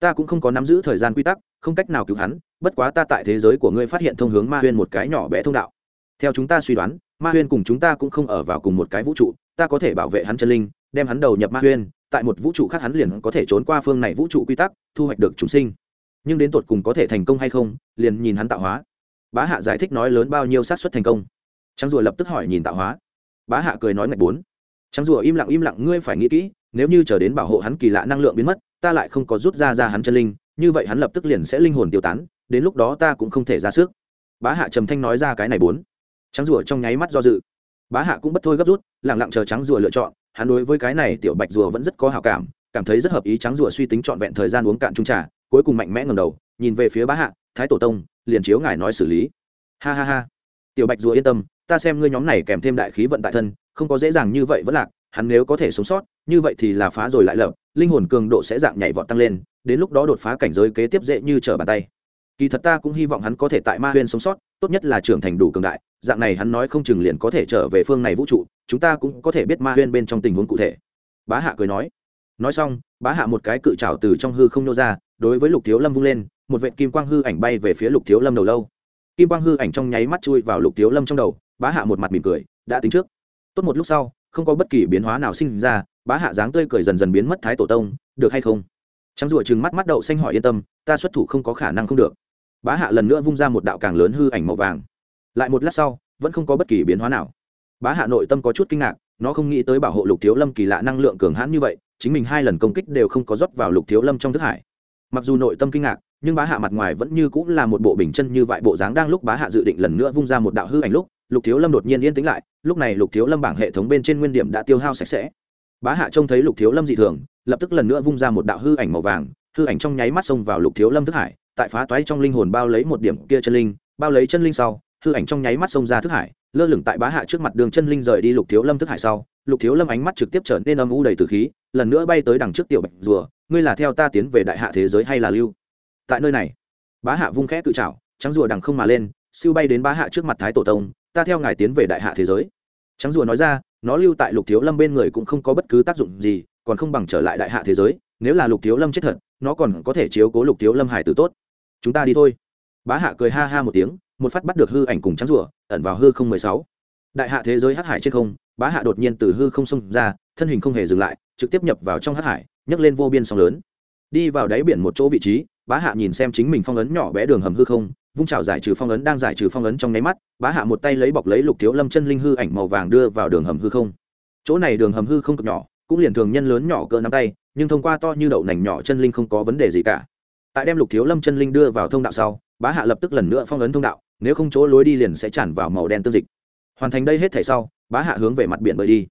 Ta cũng không có nắm giữ thời gian quy tắc, không cách nào cứu hắn, bất quá ta tại thế giới của ngươi phát hiện thông hướng ma huyên một cái nhỏ bé thông đạo. Theo chúng ta suy đoán, ma huyên cùng chúng ta cũng không ở vào cùng một cái vũ trụ, ta có thể bảo vệ hắn chân linh, đem hắn đầu nhập ma huyên tại một vũ trụ khác hắn liền có thể trốn qua phương này vũ trụ quy tắc, thu hoạch được chúng sinh. Nhưng đến tột cùng có thể thành công hay không, liền nhìn hắn tạo hóa. Bá hạ giải thích nói lớn bao nhiêu xác suất thành công. Trắng rùa lập tức hỏi nhìn tạo hóa. Bá hạ cười nói ngạch bốn. Trắng rùa im lặng im lặng, ngươi phải nghĩ kỹ, nếu như chờ đến bảo hộ hắn kỳ lạ năng lượng biến mất, ta lại không có rút ra ra hắn chân linh, như vậy hắn lập tức liền sẽ linh hồn tiêu tán, đến lúc đó ta cũng không thể ra sức. Bá hạ trầm thanh nói ra cái này bốn. Trắng rùa trong nháy mắt do dự. Bá hạ cũng bất thôi gấp rút lẳng lặng chờ trắng rùa lựa chọn hắn đối với cái này tiểu bạch rùa vẫn rất có hào cảm cảm thấy rất hợp ý trắng rùa suy tính trọn vẹn thời gian uống cạn trung trà, cuối cùng mạnh mẽ ngầm đầu, nhìn về phía bá hạ, thái tổ tông, liền chiếu ngài nói xử lý. Ha ha ha. Tiểu bạch rùa yên tâm, ta xem ngươi nhóm này kèm thêm đại khí vận tại thân, không có dễ dàng như vậy vẫn lạc, hắn nếu có thể sống sót, như vậy thì là phá rồi lại lợp linh hồn cường độ sẽ dạng nhảy vọt tăng lên, đến lúc đó đột phá cảnh giới kế tiếp dễ như trở bàn tay kỳ thật ta cũng hy vọng hắn có thể tại ma huyên sống sót, tốt nhất là trưởng thành đủ cường đại, dạng này hắn nói không chừng liền có thể trở về phương này vũ trụ, chúng ta cũng có thể biết ma huyên bên trong tình huống cụ thể. Bá hạ cười nói. Nói xong, bá hạ một cái cự trào từ trong hư không nô ra, đối với lục thiếu lâm vung lên, một vệ kim quang hư ảnh bay về phía lục thiếu lâm đầu lâu. Kim quang hư ảnh trong nháy mắt chui vào lục thiếu lâm trong đầu, bá hạ một mặt mỉm cười, đã tính trước. Tốt một lúc sau, không có bất kỳ biến hóa nào sinh ra, bá hạ dáng tươi cười dần dần biến mất thái tổ tông, được hay không? Trắng rủa chừng mắt mắt đậu xanh hỏi yên tâm, ta xuất thủ không có khả năng không được bá hạ lần nữa vung ra một đạo càng lớn hư ảnh màu vàng. Lại một lát sau, vẫn không có bất kỳ biến hóa nào. Bá hạ nội tâm có chút kinh ngạc, nó không nghĩ tới bảo hộ lục thiếu lâm kỳ lạ năng lượng cường hãn như vậy, chính mình hai lần công kích đều không có rót vào lục thiếu lâm trong thức hải. Mặc dù nội tâm kinh ngạc, nhưng bá hạ mặt ngoài vẫn như cũng là một bộ bình chân như vậy bộ dáng đang lúc bá hạ dự định lần nữa vung ra một đạo hư ảnh lúc, lục thiếu lâm đột nhiên yên tĩnh lại, lúc này lục thiếu lâm bảng hệ thống bên trên nguyên điểm đã tiêu hao sạch sẽ. Bá hạ trông thấy lục thiếu lâm dị thường, lập tức lần nữa vung ra một đạo hư ảnh màu vàng, hư ảnh trong nháy mắt xông vào lục thiếu lâm thức hải tại phá toái trong linh hồn bao lấy một điểm kia chân linh, bao lấy chân linh sau, hư ảnh trong nháy mắt xông ra thức hải, lơ lửng tại bá hạ trước mặt đường chân linh rời đi lục thiếu lâm thức hải sau. Lục thiếu lâm ánh mắt trực tiếp trở nên âm u đầy từ khí, lần nữa bay tới đằng trước tiểu bạch rùa, ngươi là theo ta tiến về đại hạ thế giới hay là lưu? Tại nơi này, bá hạ vung khẽ tự trảo trắng rùa đằng không mà lên, siêu bay đến bá hạ trước mặt thái tổ tông, ta theo ngài tiến về đại hạ thế giới. Trắng rùa nói ra, nó lưu tại lục thiếu lâm bên người cũng không có bất cứ tác dụng gì, còn không bằng trở lại đại hạ thế giới, nếu là lục thiếu lâm chết thật, nó còn có thể chiếu cố lục thiếu lâm hải tử tốt chúng ta đi thôi. Bá hạ cười ha ha một tiếng, một phát bắt được hư ảnh cùng trắng rùa, ẩn vào hư không mười sáu. Đại hạ thế giới hắc hải trên không, bá hạ đột nhiên từ hư không xông ra, thân hình không hề dừng lại, trực tiếp nhập vào trong hắc hải, nhấc lên vô biên sóng lớn. Đi vào đáy biển một chỗ vị trí, bá hạ nhìn xem chính mình phong ấn nhỏ bé đường hầm hư không, vung trào giải trừ phong ấn đang giải trừ phong ấn trong nháy mắt, bá hạ một tay lấy bọc lấy lục thiếu lâm chân linh hư ảnh màu vàng đưa vào đường hầm hư không. Chỗ này đường hầm hư không cực nhỏ, cũng liền thường nhân lớn nhỏ cỡ nắm tay, nhưng thông qua to như đậu nành nhỏ chân linh không có vấn đề gì cả tại đem lục thiếu lâm chân linh đưa vào thông đạo sau, bá hạ lập tức lần nữa phong ấn thông đạo, nếu không chỗ lối đi liền sẽ tràn vào màu đen tương dịch. Hoàn thành đây hết thể sau, bá hạ hướng về mặt biển bơi đi.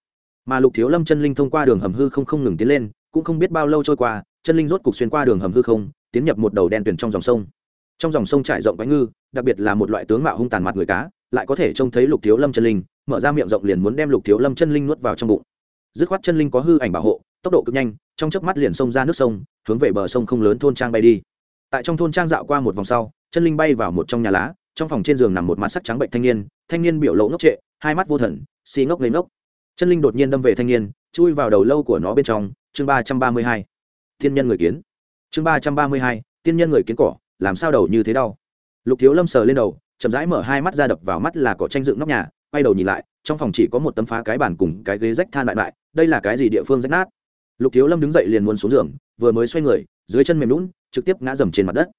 Mà lục thiếu lâm chân linh thông qua đường hầm hư không không ngừng tiến lên, cũng không biết bao lâu trôi qua, chân linh rốt cục xuyên qua đường hầm hư không, tiến nhập một đầu đen tuyển trong dòng sông. Trong dòng sông trải rộng bánh ngư, đặc biệt là một loại tướng mạo hung tàn mặt người cá, lại có thể trông thấy lục thiếu lâm chân linh, mở ra miệng rộng liền muốn đem lục thiếu lâm chân linh nuốt vào trong bụng. Dứt khoát chân linh có hư ảnh bảo hộ, tốc độ cực nhanh, trong chớp mắt liền xông ra nước sông, hướng về bờ sông không lớn thôn trang bay đi tại trong thôn trang dạo qua một vòng sau, chân linh bay vào một trong nhà lá, trong phòng trên giường nằm một mặt sắc trắng bệnh thanh niên thanh niên biểu lộ ngốc trệ, hai mắt vô thần, xì ngốc lấy ngốc. Chân linh đột nhiên đâm về thanh niên, chui vào đầu lâu của nó bên trong, chương ba trăm ba mươi hai. Thiên nhân người kiến. Chương ba trăm ba mươi hai, tiên nhân người kiến cỏ, làm sao đầu như thế đau? Lục thiếu lâm sờ lên đầu, chậm rãi mở hai mắt ra đập vào mắt là cỏ tranh dựng nóc nhà, quay đầu nhìn lại, trong phòng chỉ có một tấm phá cái bàn cùng cái ghế rách than lại lại đây là cái gì địa phương rách nát? Lục thiếu lâm đứng dậy liền muốn xuống giường, vừa mới xoay người, dưới chân mềm lún trực tiếp ngã dầm trên mặt đất.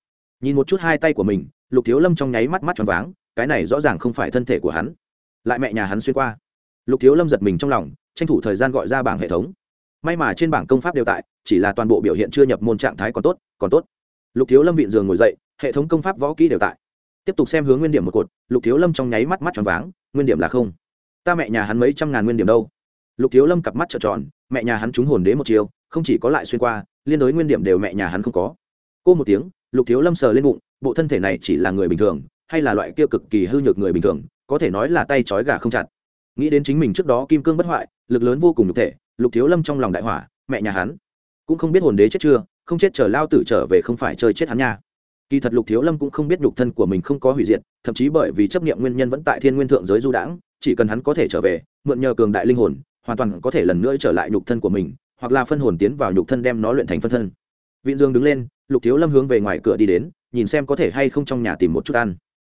Nhìn một chút hai tay của mình, lục thiếu lâm trong nháy mắt mắt tròn váng, cái này rõ ràng không phải thân thể của hắn. Lại mẹ nhà hắn xuyên qua. Lục thiếu lâm giật mình trong lòng, tranh thủ thời gian gọi ra bảng hệ thống. May mà trên bảng công pháp đều tại, chỉ là toàn bộ biểu hiện chưa nhập môn trạng thái còn tốt còn tốt. Lục thiếu lâm vịn giường ngồi dậy, hệ thống công pháp võ kỹ đều tại. Tiếp tục xem hướng nguyên điểm một cột, lục thiếu lâm trong nháy mắt mắt tròn váng, nguyên điểm là không. Ta mẹ nhà hắn mấy trăm ngàn nguyên điểm đâu? Lục thiếu lâm cặp mắt trợn tròn, mẹ nhà hắn trúng hồn đế một chiều không chỉ có lại xuyên qua, liên đối nguyên điểm đều mẹ nhà hắn không có cô một tiếng, lục thiếu lâm sờ lên bụng, bộ thân thể này chỉ là người bình thường, hay là loại kia cực kỳ hư nhược người bình thường, có thể nói là tay trói gà không chặt. Nghĩ đến chính mình trước đó kim cương bất hoại, lực lớn vô cùng nhục thể, lục thiếu lâm trong lòng đại hỏa, mẹ nhà hắn. Cũng không biết hồn đế chết chưa, không chết chờ lao tử trở về không phải chơi chết hắn nha. Kỳ thật lục thiếu lâm cũng không biết nhục thân của mình không có hủy diệt, thậm chí bởi vì chấp nghiệm nguyên nhân vẫn tại thiên nguyên thượng giới du đãng, chỉ cần hắn có thể trở về, mượn nhờ cường đại linh hồn, hoàn toàn có thể lần nữa trở lại nhục thân của mình, hoặc là phân hồn tiến vào nhục thân đem nó luyện thành phân thân vịn dương đứng lên, lục thiếu lâm hướng về ngoài cửa đi đến, nhìn xem có thể hay không trong nhà tìm một chút ăn.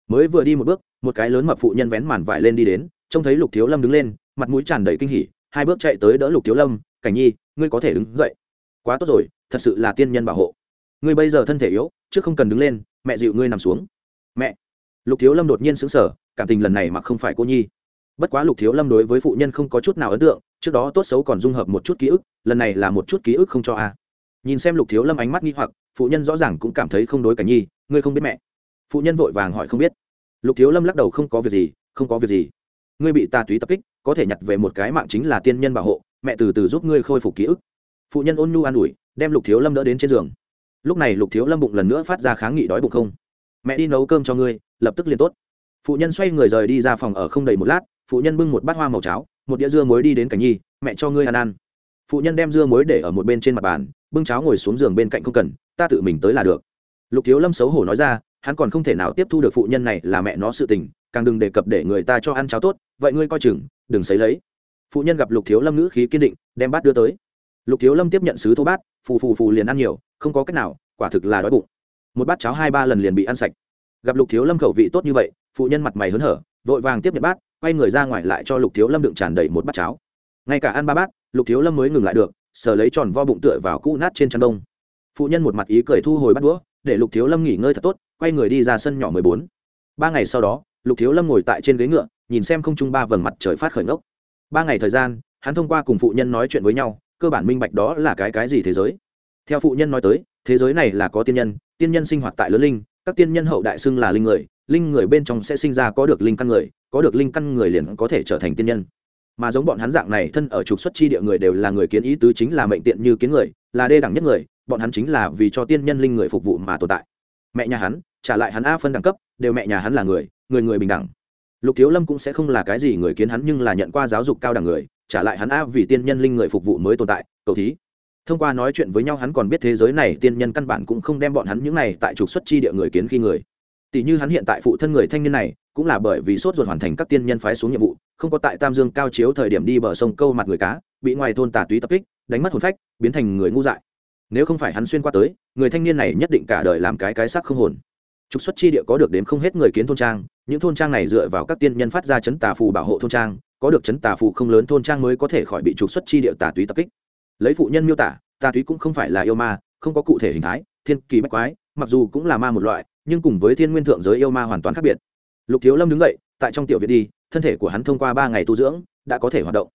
Mới vừa đi một bước, một cái lớn mập phụ nhân vén màn vải lên đi đến, trông thấy lục thiếu lâm đứng lên, mặt mũi tràn đầy kinh hỉ, hai bước chạy tới đỡ lục thiếu lâm, cảnh nhi, ngươi có thể đứng dậy. Quá tốt rồi, thật sự là tiên nhân bảo hộ. Ngươi bây giờ thân thể yếu chứ không cần đứng lên, mẹ dịu ngươi nằm xuống. Mẹ. Lục thiếu lâm đột nhiên sững sờ, cảm tình lần này mà không phải cô nhi. Bất quá lục thiếu lâm đối với phụ nhân không có chút nào ấn tượng, trước đó tốt xấu còn dung hợp một chút ký ức, lần này là một chút ký ức không cho a nhìn xem lục thiếu lâm ánh mắt nghi hoặc, phụ nhân rõ ràng cũng cảm thấy không đối cảnh nhi, ngươi không biết mẹ. Phụ nhân vội vàng hỏi không biết. Lục thiếu lâm lắc đầu không có việc gì, không có việc gì. Ngươi bị tà túy tập kích, có thể nhặt về một cái mạng chính là tiên nhân bảo hộ, mẹ từ từ giúp ngươi khôi phục ký ức. Phụ nhân ôn nhu an ủi, đem lục thiếu lâm đỡ đến trên giường. Lúc này lục thiếu lâm bụng lần nữa phát ra kháng nghị đói bụng không. Mẹ đi nấu cơm cho ngươi, lập tức liền tốt. Phụ nhân xoay người rời đi ra phòng ở không đầy một lát, phụ nhân bưng một bát hoa màu cháo, một đĩa dưa muối đi đến cảnh nhi, mẹ cho ngươi ăn ăn. Phụ nhân đem dưa muối để ở một bên trên mặt bàn bưng cháo ngồi xuống giường bên cạnh không cần, ta tự mình tới là được. Lục thiếu lâm xấu hổ nói ra, hắn còn không thể nào tiếp thu được phụ nhân này là mẹ nó sự tình, càng đừng đề cập để người ta cho ăn cháo tốt, vậy ngươi coi chừng, đừng xấy lấy. Phụ nhân gặp lục thiếu lâm ngữ khí kiên định, đem bát đưa tới. Lục thiếu lâm tiếp nhận sứ thô bát, phù phù phù liền ăn nhiều, không có cách nào, quả thực là đói bụng. Một bát cháo hai ba lần liền bị ăn sạch. Gặp lục thiếu lâm khẩu vị tốt như vậy, phụ nhân mặt mày hớn hở, vội vàng tiếp nhận bát, quay người ra ngoài lại cho lục thiếu lâm đựng tràn đầy một bát cháo. Ngay cả ăn ba bát, lục thiếu lâm mới ngừng lại được sờ lấy tròn vo bụng tựa vào cũ nát trên chăn đông. Phụ nhân một mặt ý cười thu hồi bắt đũa, để lục thiếu lâm nghỉ ngơi thật tốt, quay người đi ra sân nhỏ mười bốn. Ba ngày sau đó, lục thiếu lâm ngồi tại trên ghế ngựa, nhìn xem không trung ba vầng mặt trời phát khởi ngốc. Ba ngày thời gian, hắn thông qua cùng phụ nhân nói chuyện với nhau, cơ bản minh bạch đó là cái cái gì thế giới. Theo phụ nhân nói tới, thế giới này là có tiên nhân tiên nhân sinh hoạt tại lớn linh, các tiên nhân hậu đại xưng là linh người linh người bên trong sẽ sinh ra có được linh căn người, có được linh căn người liền có thể trở thành tiên nhân mà giống bọn hắn dạng này thân ở trục xuất chi địa người đều là người kiến ý tứ chính là mệnh tiện như kiến người, là đê đẳng nhất người, bọn hắn chính là vì cho tiên nhân linh người phục vụ mà tồn tại. Mẹ nhà hắn, trả lại hắn a phân đẳng cấp, đều mẹ nhà hắn là người người người bình đẳng. Lục thiếu lâm cũng sẽ không là cái gì người kiến hắn nhưng là nhận qua giáo dục cao đẳng người, trả lại hắn a vì tiên nhân linh người phục vụ mới tồn tại, cầu thí. Thông qua nói chuyện với nhau hắn còn biết thế giới này tiên nhân căn bản cũng không đem bọn hắn những này tại trục xuất chi địa người kiến khi người. Tỷ như hắn hiện tại phụ thân người thanh niên này cũng là bởi vì sốt ruột hoàn thành các tiên nhân phái xuống nhiệm vụ, không có tại tam dương cao chiếu thời điểm đi bờ sông câu mặt người cá, bị ngoài thôn tà túy tập kích, đánh mất hồn phách, biến thành người ngu dại. Nếu không phải hắn xuyên qua tới, người thanh niên này nhất định cả đời làm cái cái sắc không hồn. Trục xuất chi địa có được đến không hết người kiến thôn trang, những thôn trang này dựa vào các tiên nhân phát ra chấn tà phù bảo hộ thôn trang, có được chấn tà phù không lớn thôn trang mới có thể khỏi bị trục xuất chi địa tà túy tập kích. Lấy phụ nhân miêu tả, tà túy cũng không phải là yêu ma, không có cụ thể hình thái, thiên kỳ bách quái, mặc dù cũng là ma một loại, nhưng cùng với thiên nguyên thượng giới yêu ma hoàn toàn khác biệt lục thiếu lâm đứng dậy, tại trong tiểu viện đi, thân thể của hắn thông qua ba ngày tu dưỡng, đã có thể hoạt động.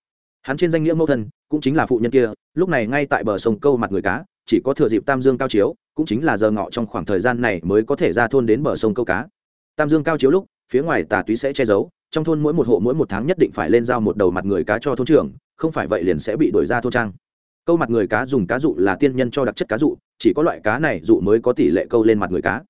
Hắn trên danh nghĩa mẫu thân, cũng chính là phụ nhân kia, lúc này ngay tại bờ sông câu mặt người cá, chỉ có thừa dịp tam dương cao chiếu, cũng chính là giờ ngọ trong khoảng thời gian này mới có thể ra thôn đến bờ sông câu cá. Tam dương cao chiếu lúc, phía ngoài tà túy sẽ che giấu, trong thôn mỗi một hộ mỗi một tháng nhất định phải lên giao một đầu mặt người cá cho thôn trưởng, không phải vậy liền sẽ bị đổi ra thôn trang. Câu mặt người cá dùng cá dụ là tiên nhân cho đặc chất cá dụ, chỉ có loại cá này dụ mới có tỷ lệ câu lên mặt người cá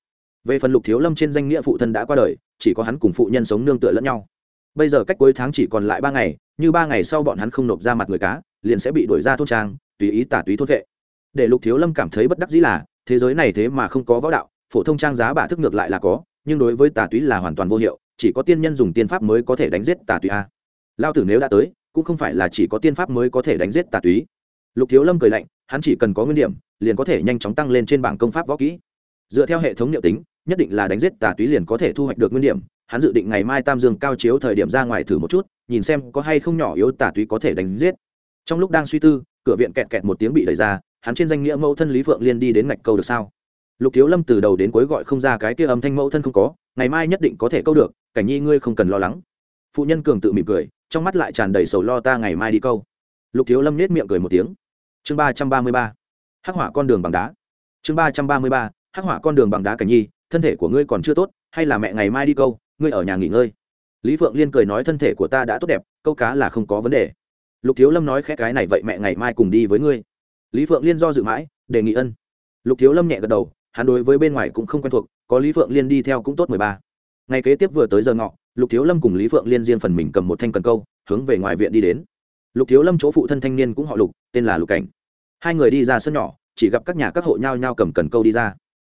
về phần lục thiếu lâm trên danh nghĩa phụ thân đã qua đời, chỉ có hắn cùng phụ nhân sống nương tựa lẫn nhau. Bây giờ cách cuối tháng chỉ còn lại ba ngày, như ba ngày sau bọn hắn không nộp ra mặt người cá, liền sẽ bị đuổi ra thôn trang, tùy ý tả túy thôn vệ. Để lục thiếu lâm cảm thấy bất đắc dĩ là, thế giới này thế mà không có võ đạo, phổ thông trang giá bả thức ngược lại là có, nhưng đối với tà túy là hoàn toàn vô hiệu, chỉ có tiên nhân dùng tiên pháp mới có thể đánh giết tà túy a. Lao tử nếu đã tới, cũng không phải là chỉ có tiên pháp mới có thể đánh giết tà túy. Lục thiếu lâm cười lạnh, hắn chỉ cần có nguyên điểm, liền có thể nhanh chóng tăng lên trên bảng công pháp võ kỹ. Dựa theo hệ thống liệu tính nhất định là đánh giết tà túy liền có thể thu hoạch được nguyên điểm. Hắn dự định ngày mai tam dương cao chiếu thời điểm ra ngoài thử một chút, nhìn xem có hay không nhỏ yếu tà túy có thể đánh giết. Trong lúc đang suy tư, cửa viện kẹt kẹt một tiếng bị đẩy ra, hắn trên danh nghĩa mẫu thân lý phượng liên đi đến ngạch câu được sao? Lục thiếu lâm từ đầu đến cuối gọi không ra cái kia âm thanh mẫu thân không có, ngày mai nhất định có thể câu được, cảnh nhi ngươi không cần lo lắng. Phụ nhân cường tự mỉm cười, trong mắt lại tràn đầy sầu lo ta ngày mai đi câu. Lục thiếu lâm nết miệng cười một tiếng. Chương ba trăm ba mươi ba. Hắc hỏa con đường bằng đá. Chương ba trăm ba mươi ba. Hắc hỏa con đường bằng đá cảnh nhi thân thể của ngươi còn chưa tốt, hay là mẹ ngày mai đi câu, ngươi ở nhà nghỉ ngơi. Lý phượng liên cười nói thân thể của ta đã tốt đẹp, câu cá là không có vấn đề. Lục thiếu lâm nói khẽ cái này vậy mẹ ngày mai cùng đi với ngươi. Lý phượng liên do dự mãi, đề nghị ân. Lục thiếu lâm nhẹ gật đầu, hắn đối với bên ngoài cũng không quen thuộc, có lý phượng liên đi theo cũng tốt mười ba. Ngày kế tiếp vừa tới giờ ngọ, lục thiếu lâm cùng lý phượng liên riêng phần mình cầm một thanh cần câu, hướng về ngoài viện đi đến. Lục thiếu lâm chỗ phụ thân thanh niên cũng họ lục, tên là lục cảnh. Hai người đi ra sân nhỏ, chỉ gặp các nhà các hộ nhao nhao cầm cần câu đi ra.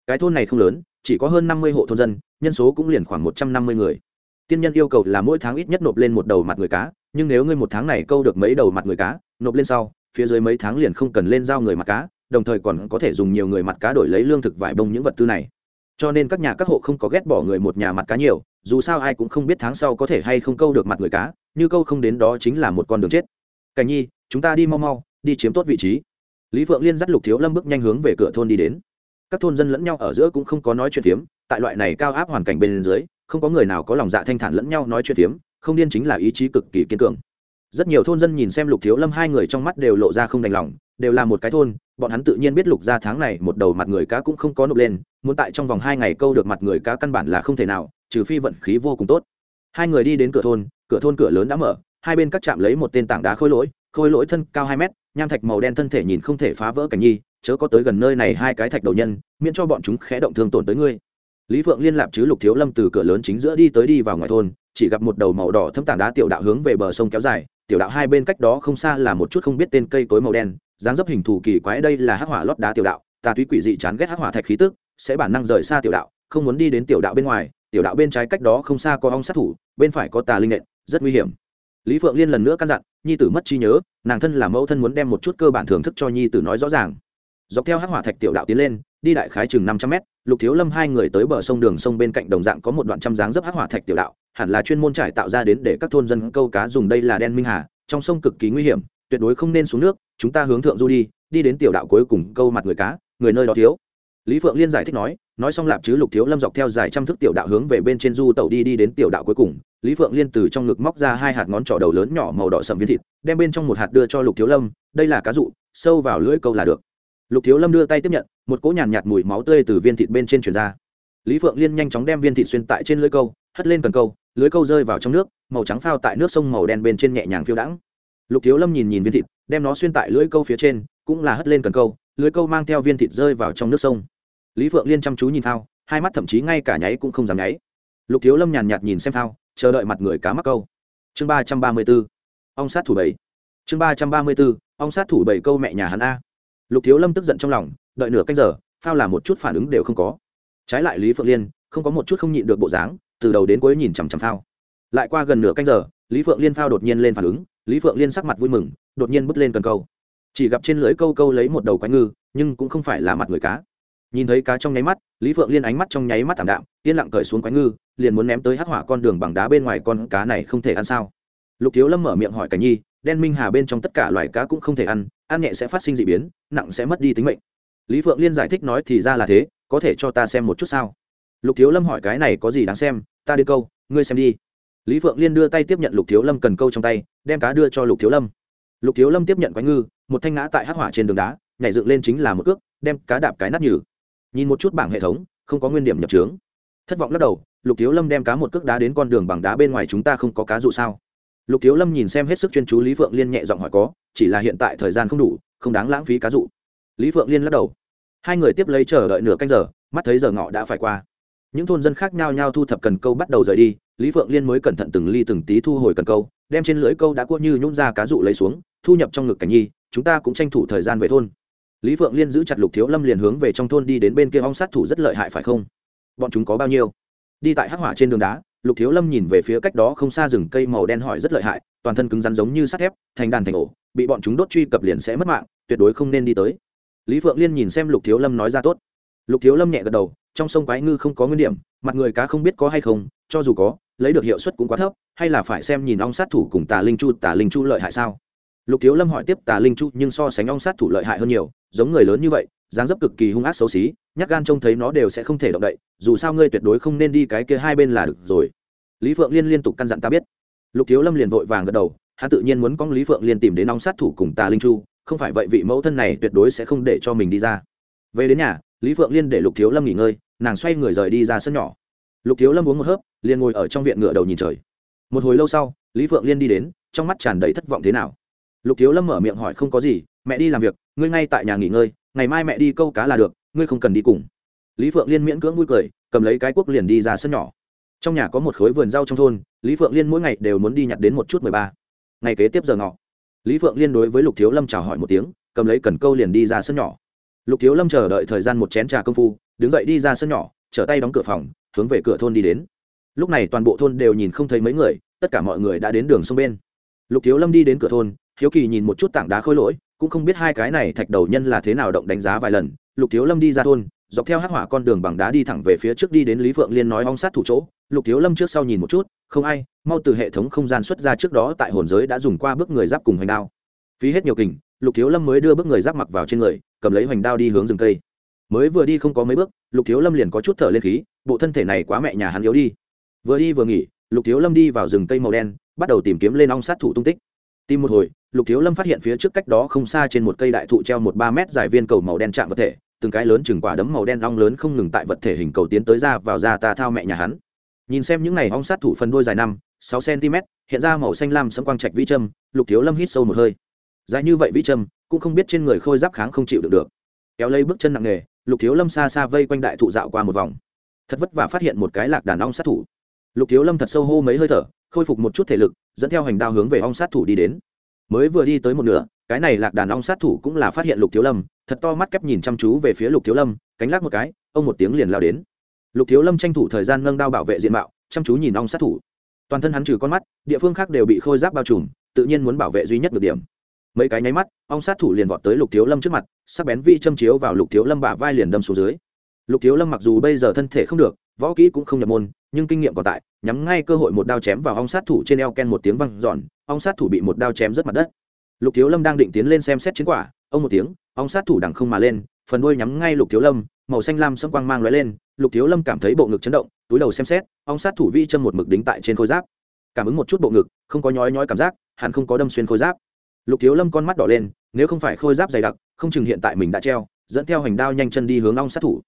Cái thôn này không lớn chỉ có hơn năm mươi hộ thôn dân, nhân số cũng liền khoảng một trăm năm mươi người. Tiên nhân yêu cầu là mỗi tháng ít nhất nộp lên một đầu mặt người cá, nhưng nếu ngươi một tháng này câu được mấy đầu mặt người cá, nộp lên sau, phía dưới mấy tháng liền không cần lên giao người mặt cá, đồng thời còn có thể dùng nhiều người mặt cá đổi lấy lương thực vải bông những vật tư này. Cho nên các nhà các hộ không có ghét bỏ người một nhà mặt cá nhiều, dù sao ai cũng không biết tháng sau có thể hay không câu được mặt người cá, như câu không đến đó chính là một con đường chết. Cảnh nhi, chúng ta đi mau mau, đi chiếm tốt vị trí. Lý phượng liên dắt lục thiếu lâm bước nhanh hướng về cửa thôn đi đến các thôn dân lẫn nhau ở giữa cũng không có nói chuyện phiếm, tại loại này cao áp hoàn cảnh bên dưới, không có người nào có lòng dạ thanh thản lẫn nhau nói chuyện phiếm, không điên chính là ý chí cực kỳ kiên cường. Rất nhiều thôn dân nhìn xem lục thiếu lâm hai người trong mắt đều lộ ra không đành lòng, đều là một cái thôn, bọn hắn tự nhiên biết lục ra tháng này một đầu mặt người cá cũng không có nộp lên, muốn tại trong vòng hai ngày câu được mặt người cá căn bản là không thể nào, trừ phi vận khí vô cùng tốt. Hai người đi đến cửa thôn cửa thôn cửa lớn đã mở, hai bên các trạm lấy một tên tảng đá khôi lỗi khôi lỗi thân cao hai mét, nham thạch màu đen thân thể nhìn không thể phá vỡ cảnh nhi chớ có tới gần nơi này hai cái thạch đầu nhân, miễn cho bọn chúng khẽ động thương tổn tới ngươi. Lý phượng liên lạc chứ lục thiếu lâm từ cửa lớn chính giữa đi tới đi vào ngoài thôn, chỉ gặp một đầu màu đỏ thâm tảng đá tiểu đạo hướng về bờ sông kéo dài, tiểu đạo hai bên cách đó không xa là một chút không biết tên cây cối màu đen, dáng dấp hình thù kỳ quái đây là hắc hỏa lót đá tiểu đạo, tà túy quỷ dị chán ghét hắc hỏa thạch khí tức, sẽ bản năng rời xa tiểu đạo, không muốn đi đến tiểu đạo bên ngoài, tiểu đạo bên trái cách đó không xa có ong sát thủ, bên phải có tà linh nện, rất nguy hiểm. Lý phượng liên lần nữa căn dặn, nhi tử mất trí nhớ, nàng thân là mẫu thân muốn đem một chút cơ bản thưởng thức cho nhi tử nói rõ ràng dọc theo hắc hỏa thạch tiểu đạo tiến lên, đi đại khái chừng năm trăm mét, lục thiếu lâm hai người tới bờ sông đường sông bên cạnh đồng dạng có một đoạn trăm dáng dấp hắc hỏa thạch tiểu đạo, hẳn là chuyên môn trải tạo ra đến để các thôn dân câu cá dùng đây là đen minh hà, trong sông cực kỳ nguy hiểm, tuyệt đối không nên xuống nước, chúng ta hướng thượng du đi đi đến tiểu đạo cuối cùng câu mặt người cá, người nơi đó thiếu. Lý phượng liên giải thích nói nói xong lạp chứ lục thiếu lâm dọc theo dài trăm thước tiểu đạo hướng về bên trên du tàu đi đi đến tiểu đạo cuối cùng, lý phượng liên từ trong ngực móc ra hai hạt ngón trỏ đầu lớn nhỏ màu đỏ sầm viên thịt, đem bên trong một hạt đưa cho lục thiếu lâm, đây là cá dụ, sâu vào lưỡi câu là được lục thiếu lâm đưa tay tiếp nhận một cỗ nhàn nhạt, nhạt mùi máu tươi từ viên thịt bên trên truyền ra. Lý phượng liên nhanh chóng đem viên thịt xuyên tại trên lưới câu hất lên cần câu lưới câu rơi vào trong nước màu trắng phao tại nước sông màu đen bên trên nhẹ nhàng phiêu đãng. Lục thiếu lâm nhìn nhìn viên thịt đem nó xuyên tại lưới câu phía trên cũng là hất lên cần câu lưới câu mang theo viên thịt rơi vào trong nước sông. Lý phượng liên chăm chú nhìn thao hai mắt thậm chí ngay cả nháy cũng không dám nháy. Lục thiếu lâm nhàn nhạt nhìn xem thao chờ đợi mặt người cá mắc câu. Chương ba trăm ba mươi b ố ông sát thủ bảy. Chương ba trăm ba mươi b ố ông sát thủ bảy câu mẹ nhà hắn a lục thiếu lâm tức giận trong lòng, đợi nửa canh giờ, phao là một chút phản ứng đều không có. Trái lại lý phượng liên, không có một chút không nhịn được bộ dáng, từ đầu đến cuối nhìn chằm chằm phao. Lại qua gần nửa canh giờ, lý phượng liên phao đột nhiên lên phản ứng, lý phượng liên sắc mặt vui mừng, đột nhiên bước lên cần câu. Chỉ gặp trên lưới câu câu lấy một đầu quái ngư, nhưng cũng không phải là mặt người cá. Nhìn thấy cá trong nháy mắt, lý phượng liên ánh mắt trong nháy mắt thảm đạm, yên lặng cởi xuống quái ngư, liền muốn ném tới hắc hỏa con đường bằng đá bên ngoài con cá này không thể ăn sao. Lục thiếu lâm mở miệng hỏi cảnh nhi đen minh hà bên trong tất cả loài cá cũng không thể ăn ăn nhẹ sẽ phát sinh d ị biến, nặng sẽ mất đi tính mệnh. Lý phượng liên giải thích nói thì ra là thế, có thể cho ta xem một chút sao? Lục thiếu lâm hỏi cái này có gì đáng xem, ta đi câu, ngươi xem đi. Lý phượng liên đưa tay tiếp nhận lục thiếu lâm cần câu trong tay, đem cá đưa cho lục thiếu lâm. Lục thiếu lâm tiếp nhận quái ngư, một thanh ngã tại hắc hỏa trên đường đá, nhảy dựng lên chính là một cước, đem cá đạp cái nát nhừ. Nhìn một chút bảng hệ thống, không có nguyên điểm nhập trướng thất vọng lắc đầu, lục thiếu lâm đem cá một cước đá đến con đường bằng đá bên ngoài chúng ta không có cá dụ sao? Lục thiếu lâm nhìn xem hết sức chuyên chú lý phượng liên nhẹ giọng hỏi có, chỉ là hiện tại thời gian không đủ, không đáng lãng phí cá dụ. Lý phượng liên lắc đầu. Hai người tiếp lấy chờ đợi nửa canh giờ, mắt thấy giờ ngọ đã phải qua. Những thôn dân khác nhau nhau thu thập cần câu bắt đầu rời đi, lý phượng liên mới cẩn thận từng ly từng tí thu hồi cần câu, đem trên lưỡi câu đã cua như nhún ra cá dụ lấy xuống, thu nhập trong ngực cảnh nhi, chúng ta cũng tranh thủ thời gian về thôn. Lý phượng liên giữ chặt lục thiếu lâm liền hướng về trong thôn đi đến bên kia ong sát thủ rất lợi hại phải không? Bọn chúng có bao nhiêu? Đi tại hắc hỏa trên đường đá lục thiếu lâm nhìn về phía cách đó không xa rừng cây màu đen hỏi rất lợi hại, toàn thân cứng rắn giống như sắt thép, thành đàn thành ổ, bị bọn chúng đốt truy cập liền sẽ mất mạng, tuyệt đối không nên đi tới. Lý phượng liên nhìn xem lục thiếu lâm nói ra tốt. Lục thiếu lâm nhẹ gật đầu, trong sông quái ngư không có nguyên điểm, mặt người cá không biết có hay không, cho dù có, lấy được hiệu suất cũng quá thấp, hay là phải xem nhìn ong sát thủ cùng tà linh chu, tà linh chu lợi hại sao? Lục thiếu lâm hỏi tiếp, tà linh chu nhưng so sánh ong sát thủ lợi hại hơn nhiều, giống người lớn như vậy, dáng dấp cực kỳ hung ác xấu xí nhắc gan trông thấy nó đều sẽ không thể động đậy, dù sao ngươi tuyệt đối không nên đi cái kia hai bên là được rồi. Lý phượng liên liên tục căn dặn ta biết. Lục thiếu lâm liền vội vàng gật đầu, hắn tự nhiên muốn con lý phượng liên tìm đến nóng sát thủ cùng tà linh chu, không phải vậy vị mẫu thân này tuyệt đối sẽ không để cho mình đi ra. Về đến nhà, lý phượng liên để lục thiếu lâm nghỉ ngơi, nàng xoay người rời đi ra sân nhỏ. Lục thiếu lâm uống một hớp, liền ngồi ở trong viện ngựa đầu nhìn trời. Một hồi lâu sau, lý phượng liên đi đến, trong mắt tràn đầy thất vọng thế nào. Lục thiếu lâm mở miệng hỏi không có gì, mẹ đi làm việc, ngươi ngay tại nhà nghỉ ngơi, ngày mai mẹ đi câu cá là được ngươi không cần đi cùng. Lý phượng liên miễn cưỡng vui cười, cầm lấy cái cuốc liền đi ra sân nhỏ. Trong nhà có một khối vườn rau trong thôn, lý phượng liên mỗi ngày đều muốn đi nhặt đến một chút mười ba. Ngày kế tiếp giờ ngọ, lý phượng liên đối với lục thiếu lâm chào hỏi một tiếng, cầm lấy cần câu liền đi ra sân nhỏ. Lục thiếu lâm chờ đợi thời gian một chén trà công phu, đứng dậy đi ra sân nhỏ, trở tay đóng cửa phòng, hướng về cửa thôn đi đến. Lúc này toàn bộ thôn đều nhìn không thấy mấy người, tất cả mọi người đã đến đường sông bên. Lục thiếu lâm đi đến cửa thôn, hiếu kỳ nhìn một chút tảng đá khôi lỗi, cũng không biết hai cái này thạch đầu nhân là thế nào động đánh giá vài lần lục thiếu lâm đi ra thôn, dọc theo hắc hỏa con đường bằng đá đi thẳng về phía trước đi đến lý phượng liên nói ong sát thủ chỗ. Lục thiếu lâm trước sau nhìn một chút, không ai, mau từ hệ thống không gian xuất ra trước đó tại hồn giới đã dùng qua bước người giáp cùng hoành đao. Phí hết nhiều kình, lục thiếu lâm mới đưa bước người giáp mặc vào trên người, cầm lấy hoành đao đi hướng rừng cây. Mới vừa đi không có mấy bước, lục thiếu lâm liền có chút thở lên khí, bộ thân thể này quá mẹ nhà hắn yếu đi. Vừa đi vừa nghỉ, lục thiếu lâm đi vào rừng cây màu đen, bắt đầu tìm kiếm lên ong sát thủ tung tích. Tìm một hồi, lục thiếu lâm phát hiện phía trước cách đó không xa trên một cây đại thụ treo một ba mét dài viên cầu màu đen chạm vật thể từng cái lớn chừng quả đấm màu đen long lớn không ngừng tại vật thể hình cầu tiến tới ra vào ra ta thao mẹ nhà hắn. Nhìn xem những này ong sát thủ phần đôi dài năm, sáu cm hiện ra màu xanh lam sấm quang trạch vi châm lục thiếu lâm hít sâu một hơi. Dài như vậy vi châm cũng không biết trên người khôi giáp kháng không chịu được được. Kéo lấy bước chân nặng nề, lục thiếu lâm xa xa vây quanh đại thụ dạo qua một vòng. Thật vất vả phát hiện một cái lạc đàn ong sát thủ. Lục thiếu lâm thật sâu hô mấy hơi thở, khôi phục một chút thể lực, dẫn theo hành đao hướng về ong sát thủ đi đến. Mới vừa đi tới một nửa cái này lạc đàn ong sát thủ cũng là phát hiện lục thiếu lâm, thật to mắt kép nhìn chăm chú về phía lục thiếu lâm, cánh lắc một cái, ông một tiếng liền lao đến. Lục thiếu lâm tranh thủ thời gian nâng đao bảo vệ diện mạo, chăm chú nhìn ong sát thủ. Toàn thân hắn trừ con mắt, địa phương khác đều bị khôi giáp bao trùm, tự nhiên muốn bảo vệ duy nhất được điểm. Mấy cái nháy mắt ong sát thủ liền vọt tới lục thiếu lâm trước mặt, sắc bén vi châm chiếu vào lục thiếu lâm bả vai liền đâm xuống dưới. Lục thiếu lâm mặc dù bây giờ thân thể không được, võ kỹ cũng không nhập môn, nhưng kinh nghiệm còn tại, nhắm ngay cơ hội một đao chém vào ong sát thủ trên eo ken một tiếng văng giòn ong sát thủ bị một đao chém rất mặt đất lục thiếu lâm đang định tiến lên xem xét chiến quả, ông một tiếng, ong sát thủ đằng không mà lên, phần đuôi nhắm ngay lục thiếu lâm, màu xanh lam sâm quang mang lóe lên, lục thiếu lâm cảm thấy bộ ngực chấn động, túi đầu xem xét, ong sát thủ vi châm một mực đính tại trên khôi giáp. Cảm ứng một chút bộ ngực, không có nhói nhói cảm giác, hẳn không có đâm xuyên khôi giáp. Lục thiếu lâm con mắt đỏ lên, nếu không phải khôi giáp dày đặc, không chừng hiện tại mình đã treo, dẫn theo hành đao nhanh chân đi hướng ong sát thủ.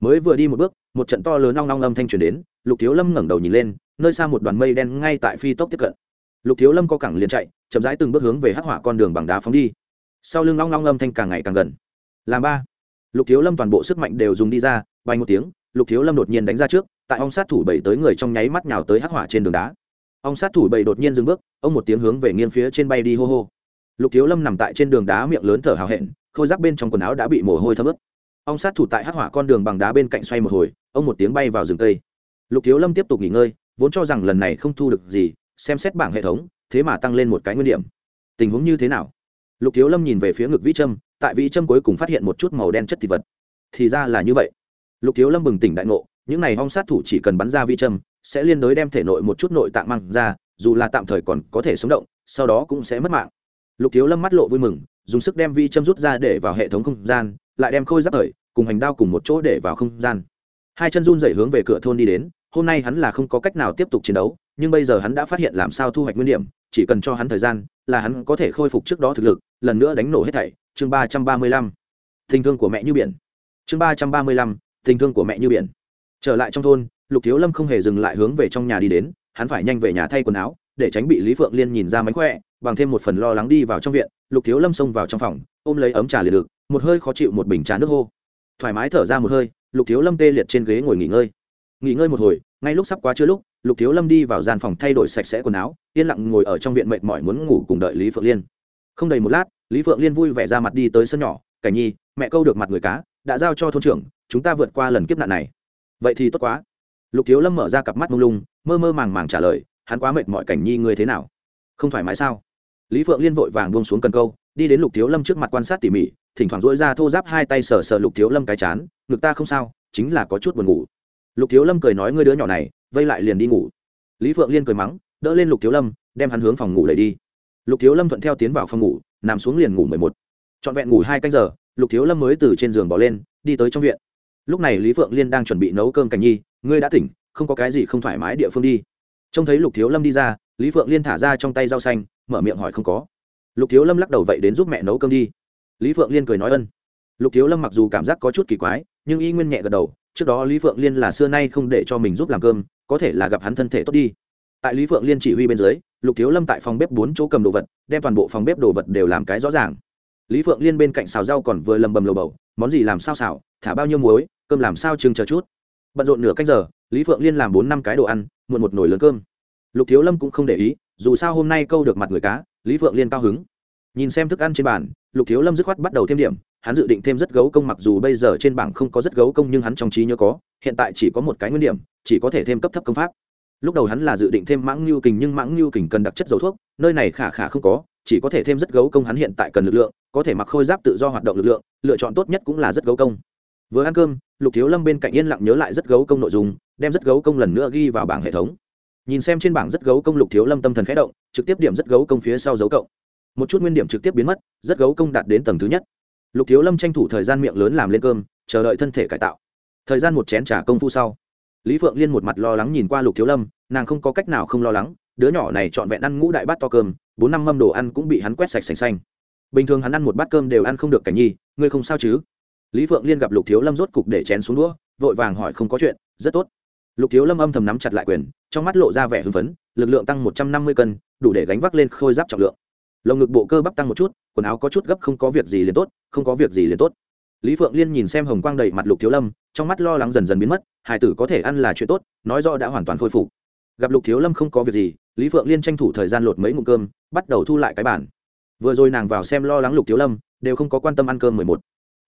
Mới vừa đi một bước, một trận to lớn ong ong âm thanh truyền đến, lục thiếu lâm ngẩng đầu nhìn lên, nơi xa một đoàn mây đen ngay tại phi tốc tiếp cận lục thiếu lâm có cẳng liền chạy, chậm rãi từng bước hướng về hắc hỏa con đường bằng đá phóng đi. Sau lưng Long Long âm thanh càng ngày càng gần. Làm ba. Lục thiếu lâm toàn bộ sức mạnh đều dùng đi ra, bay một tiếng, lục thiếu lâm đột nhiên đánh ra trước, tại ong sát thủ bảy tới người trong nháy mắt nhào tới hắc hỏa trên đường đá. Ong sát thủ bảy đột nhiên dừng bước, ông một tiếng hướng về nghiêng phía trên bay đi hô hô. Lục thiếu lâm nằm tại trên đường đá miệng lớn thở hào hẹn, khôi giáp bên trong quần áo đã bị mồ hôi thấm ướt. Ông sát thủ tại hắc hỏa con đường bằng đá bên cạnh xoay một hồi, ông một tiếng bay vào rừng cây. Lục thiếu lâm tiếp tục nghỉ ngơi, vốn cho rằng lần này không thu được gì xem xét bảng hệ thống, thế mà tăng lên một cái nguyên điểm. Tình huống như thế nào? Lục thiếu lâm nhìn về phía ngực vĩ trâm, tại vĩ trâm cuối cùng phát hiện một chút màu đen chất thịt vật. Thì ra là như vậy. Lục thiếu lâm bừng tỉnh đại ngộ, những này hong sát thủ chỉ cần bắn ra vĩ trâm, sẽ liên đối đem thể nội một chút nội tạng mang ra, dù là tạm thời còn có thể sống động, sau đó cũng sẽ mất mạng. Lục thiếu lâm mắt lộ vui mừng, dùng sức đem vi châm rút ra để vào hệ thống không gian, lại đem khôi giáp thời, cùng hành đao cùng một chỗ để vào không gian. Hai chân run dậy hướng về cửa thôn đi đến, hôm nay hắn là không có cách nào tiếp tục chiến đấu nhưng bây giờ hắn đã phát hiện làm sao thu hoạch nguyên điểm, chỉ cần cho hắn thời gian, là hắn có thể khôi phục trước đó thực lực, lần nữa đánh nổ hết thảy. Chương ba trăm ba mươi lăm. Tình thương của mẹ như biển. Chương ba trăm ba mươi lăm. Tình thương của mẹ như biển. Trở lại trong thôn, lục thiếu lâm không hề dừng lại hướng về trong nhà đi đến, hắn phải nhanh về nhà thay quần áo, để tránh bị lý phượng liên nhìn ra mánh khỏe, bằng thêm một phần lo lắng đi vào trong viện, lục thiếu lâm xông vào trong phòng, ôm lấy ấm trà liệt được, một hơi khó chịu một bình trà nước hô. Thoải mái thở ra một hơi, lục thiếu lâm tê liệt trên ghế ngồi nghỉ ngơi. Nghỉ ngơi một hồi, ngay lúc sắp quá chưa lúc lục thiếu lâm đi vào gian phòng thay đổi sạch sẽ quần áo, yên lặng ngồi ở trong viện mệt mỏi muốn ngủ cùng đợi lý phượng liên. Không đầy một lát, lý phượng liên vui vẻ ra mặt đi tới sân nhỏ, cảnh nhi, mẹ câu được mặt người cá, đã giao cho thôn trưởng, chúng ta vượt qua lần kiếp nạn này. Vậy thì tốt quá. Lục thiếu lâm mở ra cặp mắt mông lung, mơ mơ màng màng trả lời, hắn quá mệt mỏi, cảnh nhi, ngươi thế nào? Không thoải mái sao? Lý phượng liên vội vàng buông xuống cần câu, đi đến lục thiếu lâm trước mặt quan sát tỉ mỉ, thỉnh thoảng dỗi ra thô giáp hai tay sờ sờ lục thiếu lâm cái chán, ngực ta không sao, chính là có chút buồn ngủ lục thiếu lâm cười nói, ngươi đứa nhỏ này, vây lại liền đi ngủ. Lý phượng liên cười mắng, đỡ lên lục thiếu lâm, đem hắn hướng phòng ngủ đẩy đi. Lục thiếu lâm thuận theo tiến vào phòng ngủ, nằm xuống liền ngủ mười một. Trọn vẹn ngủ hai canh giờ, lục thiếu lâm mới từ trên giường bỏ lên, đi tới trong viện. Lúc này lý phượng liên đang chuẩn bị nấu cơm cảnh nhi, ngươi đã tỉnh, không có cái gì không thoải mái địa phương đi. Trông thấy lục thiếu lâm đi ra, lý phượng liên thả ra trong tay rau xanh, mở miệng hỏi không có. Lục thiếu lâm lắc đầu vậy đến giúp mẹ nấu cơm đi. Lý phượng liên cười nói, ân. Lục thiếu lâm mặc dù cảm giác có chút kỳ quái, nhưng y nguyên nhẹ gật đầu trước đó lý phượng liên là xưa nay không để cho mình giúp làm cơm, có thể là gặp hắn thân thể tốt đi. Tại lý phượng liên chỉ huy bên dưới, lục thiếu lâm tại phòng bếp bốn chỗ cầm đồ vật, đem toàn bộ phòng bếp đồ vật đều làm cái rõ ràng. Lý phượng liên bên cạnh xào rau còn vừa lầm bầm lầu bầu, món gì làm sao xào, thả bao nhiêu muối, cơm làm sao chừng chờ chút. Bận rộn nửa canh giờ, lý phượng liên làm bốn năm cái đồ ăn, muộn một nồi lớn cơm. Lục thiếu lâm cũng không để ý, dù sao hôm nay câu được mặt người cá, lý phượng liên cao hứng. Nhìn xem thức ăn trên bàn, lục thiếu lâm dứt khoát bắt đầu thêm điểm hắn dự định thêm rất gấu công mặc dù bây giờ trên bảng không có rất gấu công nhưng hắn trong trí nhớ có, hiện tại chỉ có một cái nguyên điểm, chỉ có thể thêm cấp thấp công pháp. Lúc đầu hắn là dự định thêm mãng lưu kình nhưng mãng lưu kình cần đặc chất dầu thuốc, nơi này khả khả không có, chỉ có thể thêm rất gấu công hắn hiện tại cần lực lượng, có thể mặc khôi giáp tự do hoạt động lực lượng, lựa chọn tốt nhất cũng là rất gấu công. Vừa ăn cơm, lục thiếu lâm bên cạnh yên lặng nhớ lại rất gấu công nội dung, đem rất gấu công lần nữa ghi vào bảng hệ thống. Nhìn xem trên bảng rất gấu công lục thiếu lâm tâm thần khẽ động, trực tiếp điểm rất gấu công phía sau dấu cộng. Một chút nguyên điểm trực tiếp biến mất, rất gấu công đạt đến tầng thứ nhất lục thiếu lâm tranh thủ thời gian miệng lớn làm lên cơm, chờ đợi thân thể cải tạo. Thời gian một chén trả công phu sau, lý phượng liên một mặt lo lắng nhìn qua lục thiếu lâm, nàng không có cách nào không lo lắng, đứa nhỏ này trọn vẹn ăn ngũ đại bát to cơm, bốn năm mâm đồ ăn cũng bị hắn quét sạch sành xanh. Bình thường hắn ăn một bát cơm đều ăn không được cảnh nhi ngươi không sao chứ? Lý phượng liên gặp lục thiếu lâm rốt cục để chén xuống đũa, vội vàng hỏi không có chuyện, rất tốt. Lục thiếu lâm âm thầm nắm chặt lại quyền, trong mắt lộ ra vẻ hưng phấn, lực lượng tăng một trăm năm mươi cân, đủ để gánh vác lên khôi giáp trọng lượng. Lồng ngực bộ cơ bắp tăng một chút quần áo có chút gấp không có việc gì liền tốt, không có việc gì liền tốt. Lý phượng liên nhìn xem hồng quang đầy mặt lục thiếu lâm, trong mắt lo lắng dần dần biến mất hải tử có thể ăn là chuyện tốt, nói rõ đã hoàn toàn khôi phục. Gặp lục thiếu lâm không có việc gì, lý phượng liên tranh thủ thời gian lột mấy ngụm cơm, bắt đầu thu lại cái bản vừa rồi nàng vào xem lo lắng lục thiếu lâm, đều không có quan tâm ăn cơm mười một.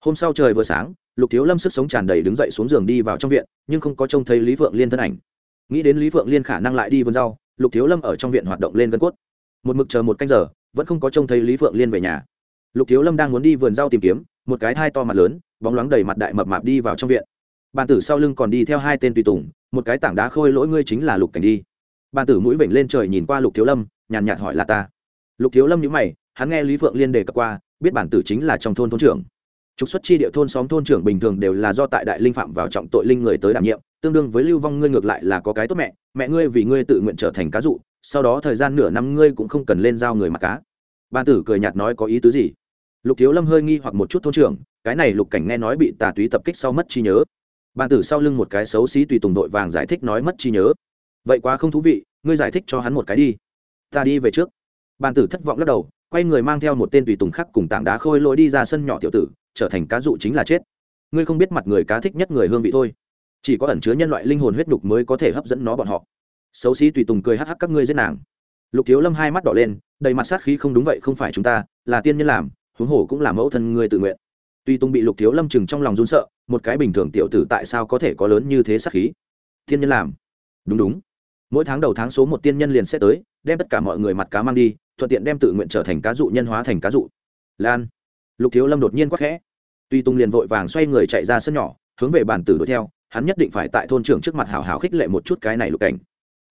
Hôm sau trời vừa sáng, lục thiếu lâm sức sống tràn đầy đứng dậy xuống giường đi vào trong viện, nhưng không có trông thấy lý phượng liên thân ảnh. Nghĩ đến lý phượng liên khả năng lại đi vườn rau, lục thiếu lâm ở trong viện hoạt động lên gân cốt. Một mực chờ một canh giờ vẫn không có trông thấy lý phượng liên về nhà lục thiếu lâm đang muốn đi vườn rau tìm kiếm một cái thai to mặt lớn bóng loáng đầy mặt đại mập mạp đi vào trong viện bàn tử sau lưng còn đi theo hai tên tùy tùng một cái tảng đá khôi lỗi ngươi chính là lục cảnh đi bàn tử mũi vểnh lên trời nhìn qua lục thiếu lâm nhàn nhạt hỏi là ta lục thiếu lâm nhữ mày hắn nghe lý phượng liên đề cập qua biết bản tử chính là trong thôn thôn trưởng trục xuất chi địa thôn xóm thôn trưởng bình thường đều là do tại đại linh phạm vào trọng tội linh người tới đảm nhiệm tương đương với lưu vong ngươi ngược lại là có cái tốt mẹ mẹ ngươi vì ngươi tự nguyện trở thành cá dụ sau đó thời gian nửa năm ngươi cũng không cần lên giao người mặc cá. Ban tử cười nhạt nói có ý tứ gì? Lục thiếu lâm hơi nghi hoặc một chút thôn trưởng, cái này lục cảnh nghe nói bị tà túy tập kích sau mất trí nhớ. Ban tử sau lưng một cái xấu xí tùy tùng đội vàng giải thích nói mất trí nhớ. Vậy quá không thú vị, ngươi giải thích cho hắn một cái đi. Ta đi về trước. Ban tử thất vọng lắc đầu, quay người mang theo một tên tùy tùng khác cùng tảng đá khôi lỗi đi ra sân nhỏ tiểu tử, trở thành cá dụ chính là chết. Ngươi không biết mặt người cá thích nhất người hương vị thôi. Chỉ có ẩn chứa nhân loại linh hồn huyết nhục mới có thể hấp dẫn nó bọn họ xấu xí tùy tùng cười hắc hắc các ngươi giết nàng. Lục thiếu lâm hai mắt đỏ lên, đầy mặt sát khí không đúng vậy không phải chúng ta, là tiên nhân làm, huống hồ cũng là mẫu thân ngươi tự nguyện. Tuy tùng bị lục thiếu lâm chừng trong lòng run sợ, một cái bình thường tiểu tử tại sao có thể có lớn như thế sát khí? Tiên nhân làm. Đúng đúng. Mỗi tháng đầu tháng số một tiên nhân liền sẽ tới, đem tất cả mọi người mặt cá mang đi, thuận tiện đem tự nguyện trở thành cá dụ, nhân hóa thành cá dụ. Lan. Lục thiếu lâm đột nhiên quắc khẽ. Tuy tung liền vội vàng xoay người chạy ra sân nhỏ, hướng về bản tử đuổi theo, hắn nhất định phải tại thôn trưởng trước mặt hào hào khích lệ một chút cái này lục cảnh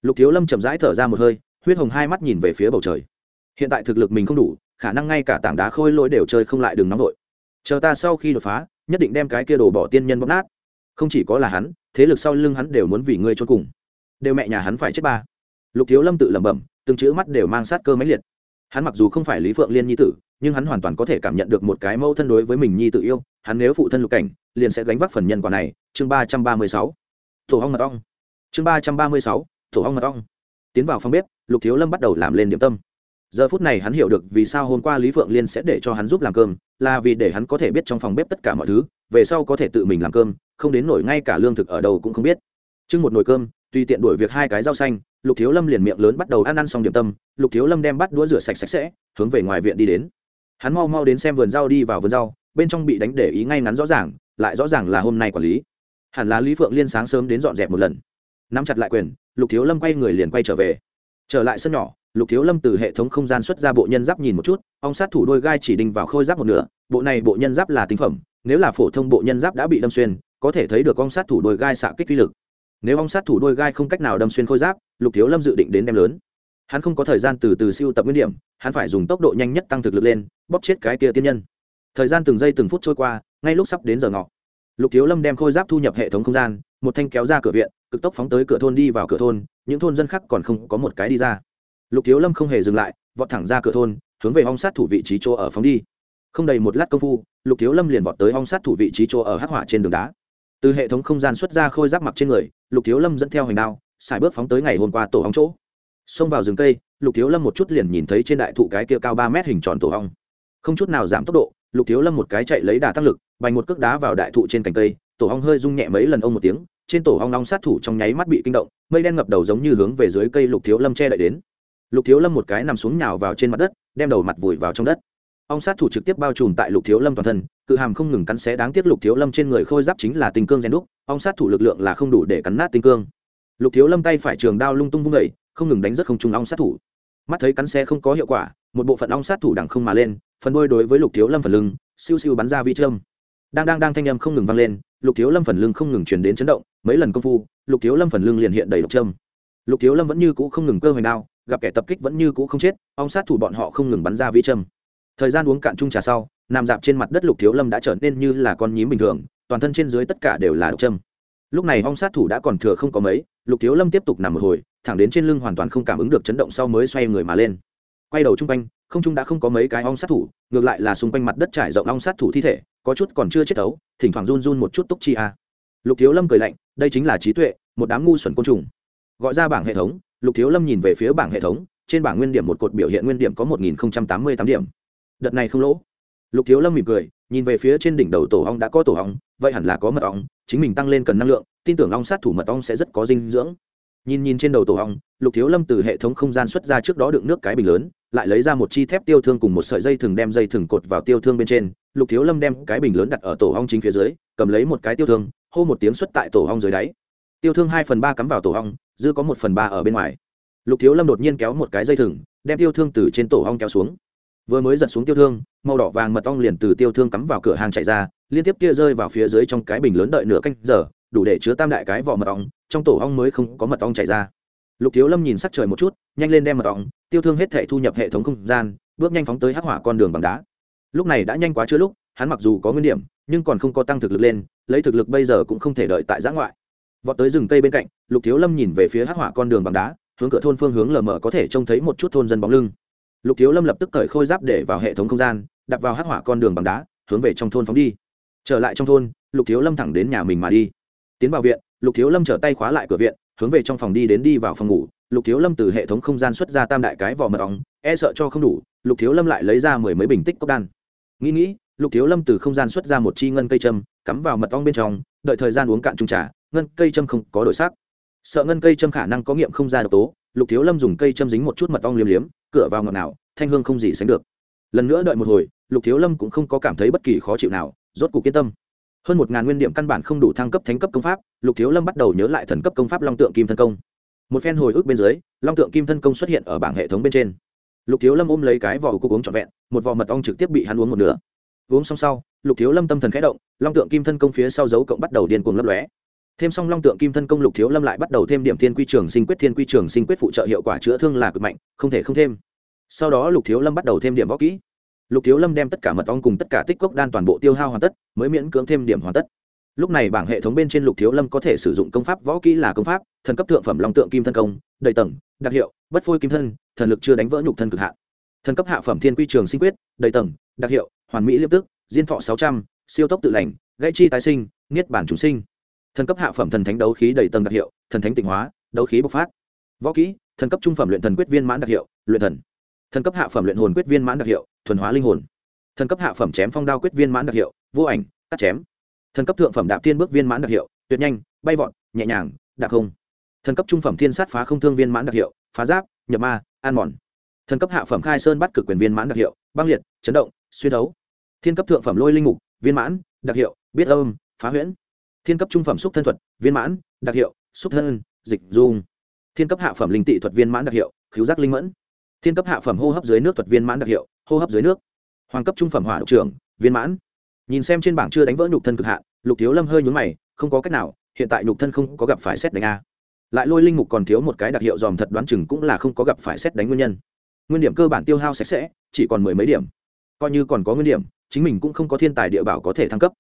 lục thiếu lâm chậm rãi thở ra một hơi, huyết hồng hai mắt nhìn về phía bầu trời. Hiện tại thực lực mình không đủ, khả năng ngay cả tảng đá khôi lỗi đều chơi không lại đường nóng vội. Chờ ta sau khi đột phá, nhất định đem cái kia đồ bỏ tiên nhân bóp nát. Không chỉ có là hắn, thế lực sau lưng hắn đều muốn vì ngươi cho cùng. Đều mẹ nhà hắn phải chết ba. Lục thiếu lâm tự lẩm bẩm, từng chữ mắt đều mang sát cơ máy liệt. Hắn mặc dù không phải lý phượng liên nhi tử, nhưng hắn hoàn toàn có thể cảm nhận được một cái mâu thân đối với mình nhi tự yêu, hắn nếu phụ thân lục cảnh, liền sẽ gánh vác phần nhân quả này. Chương ba trăm ba mươi sáu. Tổ hong mật ong. Chương ba trăm ba mươi sáu thổ ong mật ong. Tiến vào phòng bếp, lục thiếu lâm bắt đầu làm lên điểm tâm. Giờ phút này hắn hiểu được vì sao hôm qua lý phượng liên sẽ để cho hắn giúp làm cơm, là vì để hắn có thể biết trong phòng bếp tất cả mọi thứ, về sau có thể tự mình làm cơm, không đến nổi ngay cả lương thực ở đâu cũng không biết. Chưng một nồi cơm, tùy tiện đuổi việc hai cái rau xanh, lục thiếu lâm liền miệng lớn bắt đầu ăn ăn xong điểm tâm, lục thiếu lâm đem bắt đũa rửa sạch sạch sẽ, hướng về ngoài viện đi đến. Hắn mau mau đến xem vườn rau đi vào vườn rau, bên trong bị đánh để ý ngay ngắn rõ ràng, lại rõ ràng là hôm nay quản lý. Hẳn là lý phượng liên sáng sớm đến dọn dẹp một lần. Nắm chặt lại quyền lục thiếu lâm quay người liền quay trở về. Trở lại sân nhỏ, lục thiếu lâm từ hệ thống không gian xuất ra bộ nhân giáp nhìn một chút, ông sát thủ đôi gai chỉ đinh vào khôi giáp một nửa, bộ này bộ nhân giáp là tinh phẩm, nếu là phổ thông bộ nhân giáp đã bị đâm xuyên, có thể thấy được ông sát thủ đôi gai xạ kích vi lực. Nếu ông sát thủ đôi gai không cách nào đâm xuyên khôi giáp, lục thiếu lâm dự định đến đem lớn. Hắn không có thời gian từ từ siêu tập nguyên điểm, hắn phải dùng tốc độ nhanh nhất tăng thực lực lên, bóp chết cái kia tiên nhân. Thời gian từng giây từng phút trôi qua, ngay lúc sắp đến giờ ngọ, lục thiếu lâm đem khôi giáp thu nhập hệ thống không gian một thanh kéo ra cửa viện, cực tốc phóng tới cửa thôn đi vào cửa thôn, những thôn dân khác còn không có một cái đi ra. Lục thiếu lâm không hề dừng lại, vọt thẳng ra cửa thôn, hướng về hong sát thủ vị trí chỗ ở phóng đi. Không đầy một lát công phu, lục thiếu lâm liền vọt tới hong sát thủ vị trí chỗ ở hắc hỏa trên đường đá. Từ hệ thống không gian xuất ra khôi giáp mặc trên người, lục thiếu lâm dẫn theo hành đao xài bước phóng tới ngày hôm qua tổ hong chỗ. Xông vào rừng cây, lục thiếu lâm một chút liền nhìn thấy trên đại thụ cái kia cao ba mét hình tròn tổ hong. Không chút nào giảm tốc độ, lục thiếu lâm một cái chạy lấy đà tăng lực, bành một cước đá vào đại thụ trên cành cây, tổ hong hơi rung nhẹ mấy lần ông một tiếng trên tổ hong long sát thủ trong nháy mắt bị kinh động, mây đen ngập đầu giống như hướng về dưới cây lục thiếu lâm che đậy đến. Lục thiếu lâm một cái nằm xuống nhào vào trên mặt đất, đem đầu mặt vùi vào trong đất. Ong sát thủ trực tiếp bao trùm tại lục thiếu lâm toàn thân, cự hàm không ngừng cắn xé đáng tiếc lục thiếu lâm trên người khôi giáp chính là tinh cương gen đúc ong sát thủ lực lượng là không đủ để cắn nát tinh cương. Lục thiếu lâm tay phải trường đao lung tung vung vẩy không ngừng đánh rất không trung ong sát thủ. Mắt thấy cắn xe không có hiệu quả, một bộ phận ong sát thủ đằng không mà lên, phần đôi đối với lục thiếu lâm phần lưng, siêu siêu bắn ra vi trâm đang đang đang thanh âm không ngừng vang lên, lục thiếu lâm phần lưng không ngừng chuyển đến chấn động, mấy lần công phu, lục thiếu lâm phần lưng liền hiện đầy độc trâm lục thiếu lâm vẫn như cũ không ngừng cơ hoành đao, gặp kẻ tập kích vẫn như cũ không chết, ong sát thủ bọn họ không ngừng bắn ra vi trâm thời gian uống cạn chung trà sau, nằm dạp trên mặt đất lục thiếu lâm đã trở nên như là con nhím bình thường, toàn thân trên dưới tất cả đều là độc trâm lúc này ong sát thủ đã còn thừa không có mấy, lục thiếu lâm tiếp tục nằm một hồi, thẳng đến trên lưng hoàn toàn không cảm ứng được chấn động sau mới xoay người mà lên. Quay đầu chung quanh, không trung đã không có mấy cái ong sát thủ, ngược lại là xung quanh mặt đất trải rộng ong sát thủ thi thể có chút còn chưa chết đấu, thỉnh thoảng run run một chút túc chi a. Lục thiếu lâm cười lạnh, đây chính là trí tuệ, một đám ngu xuẩn côn trùng. Gọi ra bảng hệ thống, lục thiếu lâm nhìn về phía bảng hệ thống, trên bảng nguyên điểm một cột biểu hiện nguyên điểm có một nghìn tám mươi tám điểm. Đợt này không lỗ. Lục thiếu lâm mỉm cười, nhìn về phía trên đỉnh đầu tổ ong đã có tổ ong, vậy hẳn là có mật ong, chính mình tăng lên cần năng lượng, tin tưởng ong sát thủ mật ong sẽ rất có dinh dưỡng. Nhìn nhìn trên đầu tổ ong, lục thiếu lâm từ hệ thống không gian xuất ra trước đó đựng nước cái bình lớn lại lấy ra một chi thép tiêu thương cùng một sợi dây thừng đem dây thừng cột vào tiêu thương bên trên, lục thiếu lâm đem cái bình lớn đặt ở tổ ong chính phía dưới, cầm lấy một cái tiêu thương, hô một tiếng xuất tại tổ ong dưới đáy. Tiêu thương hai phần ba cắm vào tổ ong dư có một phần ba ở bên ngoài. Lục thiếu lâm đột nhiên kéo một cái dây thừng, đem tiêu thương từ trên tổ ong kéo xuống. Vừa mới giật xuống tiêu thương, màu đỏ vàng mật ong liền từ tiêu thương cắm vào cửa hàng chạy ra, liên tiếp kia rơi vào phía dưới trong cái bình lớn đợi nửa canh giờ, đủ để chứa tam đại cái vỏ mật ong, trong tổ ong mới không có mật ong chạy ra. Lục thiếu lâm nhìn sắc trời một chút, nhanh lên đem mật ong tiêu thương hết thể thu nhập hệ thống không gian, bước nhanh phóng tới hắc hỏa con đường bằng đá. Lúc này đã nhanh quá chưa lúc, hắn mặc dù có nguyên điểm, nhưng còn không có tăng thực lực lên, lấy thực lực bây giờ cũng không thể đợi tại giã ngoại. Vọt tới rừng cây bên cạnh, lục thiếu lâm nhìn về phía hắc hỏa con đường bằng đá, hướng cửa thôn phương hướng lờ mờ có thể trông thấy một chút thôn dân bóng lưng. Lục thiếu lâm lập tức cởi khôi giáp để vào hệ thống không gian đặt vào hắc hỏa con đường bằng đá, hướng về trong thôn phóng đi. Trở lại trong thôn, lục thiếu lâm thẳng đến nhà mình mà đi. Tiến vào viện, lục thiếu lâm trở tay khóa lại cửa viện, hướng về trong phòng đi đến đi vào phòng ngủ lục thiếu lâm từ hệ thống không gian xuất ra tam đại cái vỏ mật ong e sợ cho không đủ, lục thiếu lâm lại lấy ra mười mấy bình tích cốc đan. Nghĩ nghĩ, lục thiếu lâm từ không gian xuất ra một chi ngân cây châm, cắm vào mật ong bên trong, đợi thời gian uống cạn trung trà, ngân cây châm không có đổi sắc. Sợ ngân cây châm khả năng có nghiệm không ra độc tố, lục thiếu lâm dùng cây châm dính một chút mật ong liếm liếm, cửa vào ngọt nào thanh hương không gì sánh được. Lần nữa đợi một hồi, lục thiếu lâm cũng không có cảm thấy bất kỳ khó chịu nào, rốt cuộc yên tâm. Hơn một ngàn nguyên điểm căn bản không đủ thăng cấp thánh cấp công pháp, lục thiếu lâm bắt đầu nhớ lại thần cấp công pháp long tượng kim thân công một phen hồi ức bên dưới, long tượng kim thân công xuất hiện ở bảng hệ thống bên trên. Lục thiếu lâm ôm lấy cái vỏ cục uống trọn vẹn, một vỏ mật ong trực tiếp bị hắn uống một nửa. Uống xong sau, lục thiếu lâm tâm thần khẽ động, long tượng kim thân công phía sau dấu cộng bắt đầu điên cuồng lấp lóe. Thêm xong long tượng kim thân công, lục thiếu lâm lại bắt đầu thêm điểm thiên quy trường sinh quyết, thiên quy trường sinh quyết phụ trợ hiệu quả chữa thương là cực mạnh, không thể không thêm. Sau đó lục thiếu lâm bắt đầu thêm điểm võ kỹ. Lục thiếu lâm đem tất cả mật ong cùng tất cả tích cốc đan toàn bộ tiêu hao hoàn tất, mới miễn cưỡng thêm điểm hoàn tất lúc này bảng hệ thống bên trên lục thiếu lâm có thể sử dụng công pháp võ kỹ là công pháp, thần cấp thượng phẩm long tượng kim thân công, đầy tầng, đặc hiệu, bất phôi kim thân, thần lực chưa đánh vỡ nhục thân cực hạn. Thần cấp hạ phẩm thiên quy trường sinh quyết, đầy tầng, đặc hiệu, hoàn mỹ liêm tức, diên thọ sáu trăm, siêu tốc tự lành, gãy chi tái sinh, niết bản chủ sinh. Thần cấp hạ phẩm thần thánh đấu khí đầy tầng đặc hiệu, thần thánh tịnh hóa, đấu khí bộc phát. Võ kỹ, thần cấp trung phẩm luyện thần quyết viên mãn đặc hiệu, luyện thần. Thần cấp hạ phẩm luyện hồn quyết viên mãn đặc hiệu, thuần hóa linh hồn. Thần cấp hạ phẩm chém phong đao quyết viên mãn đặc hiệu, vô ảnh, cắt chém thần cấp thượng phẩm đạp tiên bước viên mãn đặc hiệu, tuyệt nhanh, bay vọt, nhẹ nhàng, đạp không. Thần cấp trung phẩm thiên sát phá không thương viên mãn đặc hiệu, phá giáp, nhập ma an mòn. Thần cấp hạ phẩm khai sơn bắt cực quyền viên mãn đặc hiệu, băng liệt, chấn động, xuyên đấu thiên cấp thượng phẩm lôi linh mục, viên mãn, đặc hiệu, biết âm, phá huyễn. Thiên cấp trung phẩm xúc thân thuật, viên mãn, đặc hiệu, xúc thân, dịch dung. Thiên cấp hạ phẩm linh tị thuật viên mãn đặc hiệu khiếu giác linh mẫn. Thiên cấp hạ phẩm hô hấp dưới nước thuật viên mãn đặc hiệu, hô hấp dưới nước. Hoàng cấp trung phẩm hỏa độc trưởng, viên mãn nhìn xem trên bảng chưa đánh vỡ nhục thân cực hạn, lục thiếu lâm hơi nhún mày, không có cách nào, hiện tại nhục thân không có gặp phải xét đánh a. Lại lôi linh mục còn thiếu một cái đặc hiệu dòm thật đoán chừng cũng là không có gặp phải xét đánh nguyên nhân. Nguyên điểm cơ bản tiêu hao sạch sẽ, chỉ còn mười mấy điểm. Coi như còn có nguyên điểm, chính mình cũng không có thiên tài địa bảo có thể thăng cấp.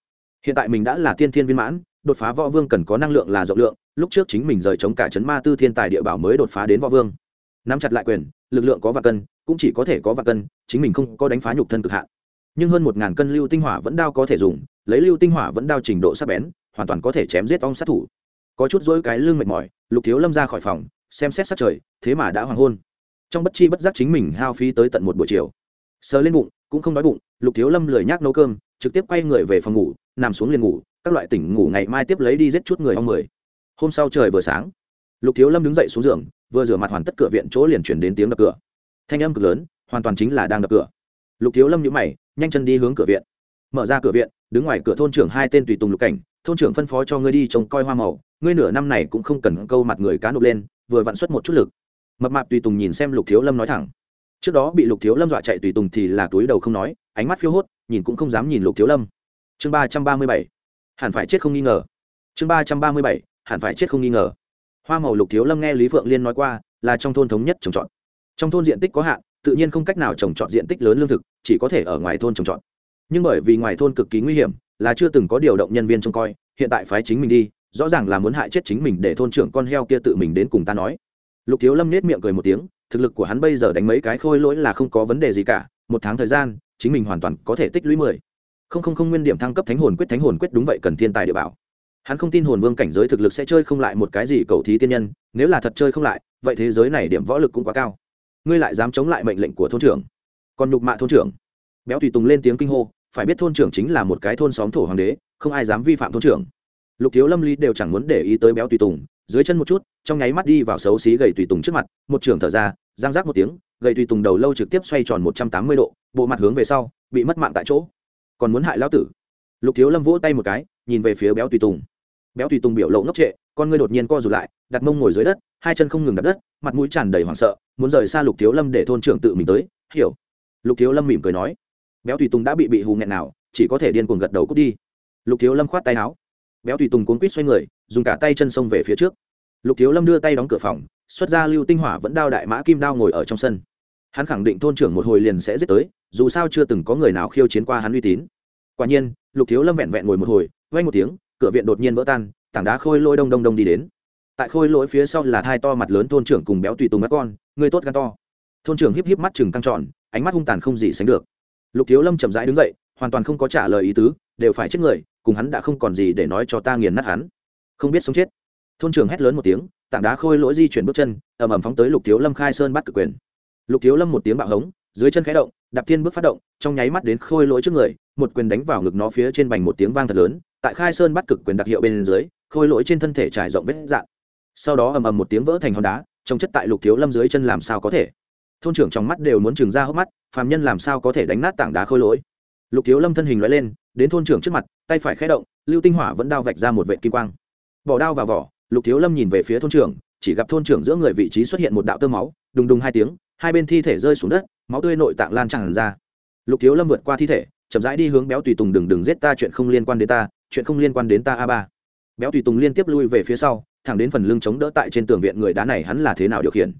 Hiện tại mình đã là tiên thiên viên mãn, đột phá võ vương cần có năng lượng là rộng lượng, lúc trước chính mình rời chống cả chấn ma tư thiên tài địa bảo mới đột phá đến võ vương. Nắm chặt lại quyền, lực lượng có vạn cân, cũng chỉ có thể có vạn cân, chính mình không có đánh phá nhục thân cực hạn nhưng hơn một ngàn cân lưu tinh hỏa vẫn đao có thể dùng, lấy lưu tinh hỏa vẫn đao trình độ sắc bén, hoàn toàn có thể chém giết ong sát thủ. Có chút dỗi cái lưng mệt mỏi, lục thiếu lâm ra khỏi phòng, xem xét sát trời, thế mà đã hoàng hôn. Trong bất chi bất giác chính mình hao phí tới tận một buổi chiều. Sờ lên bụng, cũng không đói bụng, lục thiếu lâm lười nhác nấu cơm, trực tiếp quay người về phòng ngủ, nằm xuống liền ngủ, các loại tỉnh ngủ ngày mai tiếp lấy đi giết chút người ong mười. Hôm sau trời vừa sáng, lục thiếu lâm đứng dậy xuống giường, vừa rửa mặt hoàn tất cửa viện chỗ liền chuyển đến tiếng đập cửa. Thanh âm cực lớn, hoàn toàn chính là đang đập cửa lục thiếu lâm nhữ mày, nhanh chân đi hướng cửa viện. Mở ra cửa viện, đứng ngoài cửa thôn trưởng hai tên tùy tùng lục cảnh. Thôn trưởng phân phó cho ngươi đi trông coi hoa màu. Ngươi nửa năm này cũng không cần câu mặt người cá nộp lên, vừa vặn xuất một chút lực. Mập mạp tùy tùng nhìn xem lục thiếu lâm nói thẳng. Trước đó bị lục thiếu lâm dọa chạy tùy tùng thì là túi đầu không nói, ánh mắt phiêu hốt, nhìn cũng không dám nhìn lục thiếu lâm. Chương ba trăm ba mươi bảy. Hẳn phải chết không nghi ngờ. Chương ba trăm ba mươi bảy. Hẳn phải chết không nghi ngờ. Hoa màu lục thiếu lâm nghe lý phượng liên nói qua, là trong thôn thống nhất trồng trọt. Trong thôn diện tích có hạn tự nhiên không cách nào trồng trọt diện tích lớn lương thực, chỉ có thể ở ngoài thôn trồng trọt. Nhưng bởi vì ngoài thôn cực kỳ nguy hiểm, là chưa từng có điều động nhân viên trông coi, hiện tại phái chính mình đi, rõ ràng là muốn hại chết chính mình để thôn trưởng con heo kia tự mình đến cùng ta nói. Lục thiếu lâm nết miệng cười một tiếng, thực lực của hắn bây giờ đánh mấy cái khôi lỗi là không có vấn đề gì cả, một tháng thời gian, chính mình hoàn toàn có thể tích lũy mười. Không không không nguyên điểm thăng cấp thánh hồn quyết thánh hồn quyết đúng vậy cần thiên tài địa bảo. Hắn không tin hồn vương cảnh giới thực lực sẽ chơi không lại một cái gì cầu thí tiên nhân, nếu là thật chơi không lại, vậy thế giới này điểm võ lực cũng quá cao ngươi lại dám chống lại mệnh lệnh của thôn trưởng. Còn nhục mạ thôn trưởng. Béo tùy tùng lên tiếng kinh hô, phải biết thôn trưởng chính là một cái thôn xóm thổ hoàng đế, không ai dám vi phạm thôn trưởng. Lục thiếu lâm ly đều chẳng muốn để ý tới béo tùy tùng, dưới chân một chút, trong nháy mắt đi vào xấu xí gầy tùy tùng trước mặt, một trưởng thở ra, giang rác một tiếng, gầy tùy tùng đầu lâu trực tiếp xoay tròn một trăm tám mươi độ, bộ mặt hướng về sau, bị mất mạng tại chỗ. Còn muốn hại lão tử. Lục thiếu lâm vỗ tay một cái, nhìn về phía béo tùy tùng. Béo tùy tùng biểu lộ ngốc trệ, con ngươi đột nhiên co rụt lại, đặt mông ngồi dưới đất, hai chân không ngừng đặt đất mặt mũi tràn đầy hoảng sợ, muốn rời xa lục thiếu lâm để thôn trưởng tự mình tới, hiểu. Lục thiếu lâm mỉm cười nói. Béo tùy tùng đã bị bị hù nghẹn nào, chỉ có thể điên cuồng gật đầu cút đi. Lục thiếu lâm khoát tay áo. Béo tùy tùng cuốn quýt xoay người, dùng cả tay chân xông về phía trước. Lục thiếu lâm đưa tay đóng cửa phòng, xuất ra lưu tinh hỏa vẫn đao đại mã kim đao ngồi ở trong sân. Hắn khẳng định thôn trưởng một hồi liền sẽ giết tới, dù sao chưa từng có người nào khiêu chiến qua hắn uy tín. Quả nhiên, lục thiếu lâm vẹn vẹn ngồi một hồi vay một tiếng, cửa viện đột nhiên vỡ tan, tảng đá khôi lôi đông đông đông đi đến tại khôi lỗi phía sau là thai to mặt lớn thôn trưởng cùng béo tùy tùng các con, người tốt gan to. Thôn trưởng híp híp mắt chừng căng tròn, ánh mắt hung tàn không gì sánh được. Lục thiếu lâm chậm rãi đứng dậy, hoàn toàn không có trả lời ý tứ, đều phải chết người, cùng hắn đã không còn gì để nói cho ta nghiền nát hắn. Không biết sống chết. Thôn trưởng hét lớn một tiếng, tảng đá khôi lỗi di chuyển bước chân, ầm ầm phóng tới lục thiếu lâm khai sơn bắt cực quyền. Lục thiếu lâm một tiếng bạo hống, dưới chân khẽ động, đạp thiên bước phát động, trong nháy mắt đến khôi lỗi trước người, một quyền đánh vào ngực nó phía trên bành một tiếng vang thật lớn, tại khai sơn bắt cực quyền đặc hiệu bên dưới, khôi lỗi trên thân thể trải rộng vết dạn sau đó ầm ầm một tiếng vỡ thành hòn đá trông chất tại lục thiếu lâm dưới chân làm sao có thể? Thôn trưởng trong mắt đều muốn trừng ra hốc mắt, phàm nhân làm sao có thể đánh nát tảng đá khôi lỗi? Lục thiếu lâm thân hình loại lên, đến thôn trưởng trước mặt, tay phải khẽ động, lưu tinh hỏa vẫn đao vạch ra một vệ kim quang. Bỏ đao vào vỏ, lục thiếu lâm nhìn về phía thôn trưởng, chỉ gặp thôn trưởng giữa người vị trí xuất hiện một đạo tơ máu, đùng đùng hai tiếng, hai bên thi thể rơi xuống đất, máu tươi nội tạng lan tràn ra. Lục thiếu lâm vượt qua thi thể, chậm rãi đi hướng béo tùy tùng đừng đừng giết ta, chuyện không liên quan đến ta, chuyện không liên quan đến ta a ba. Béo tùy tùng liên tiếp lui về phía sau thẳng đến phần lưng chống đỡ tại trên tường viện người đá này hắn là thế nào điều khiển.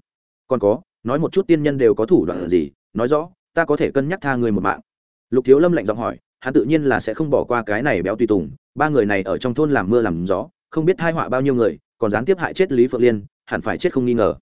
Còn có, nói một chút tiên nhân đều có thủ đoạn gì, nói rõ, ta có thể cân nhắc tha người một mạng. Lục thiếu lâm lạnh giọng hỏi, hắn tự nhiên là sẽ không bỏ qua cái này béo tùy tùng, ba người này ở trong thôn làm mưa làm gió, không biết thai họa bao nhiêu người, còn gián tiếp hại chết lý phượng liên, hẳn phải chết không nghi ngờ.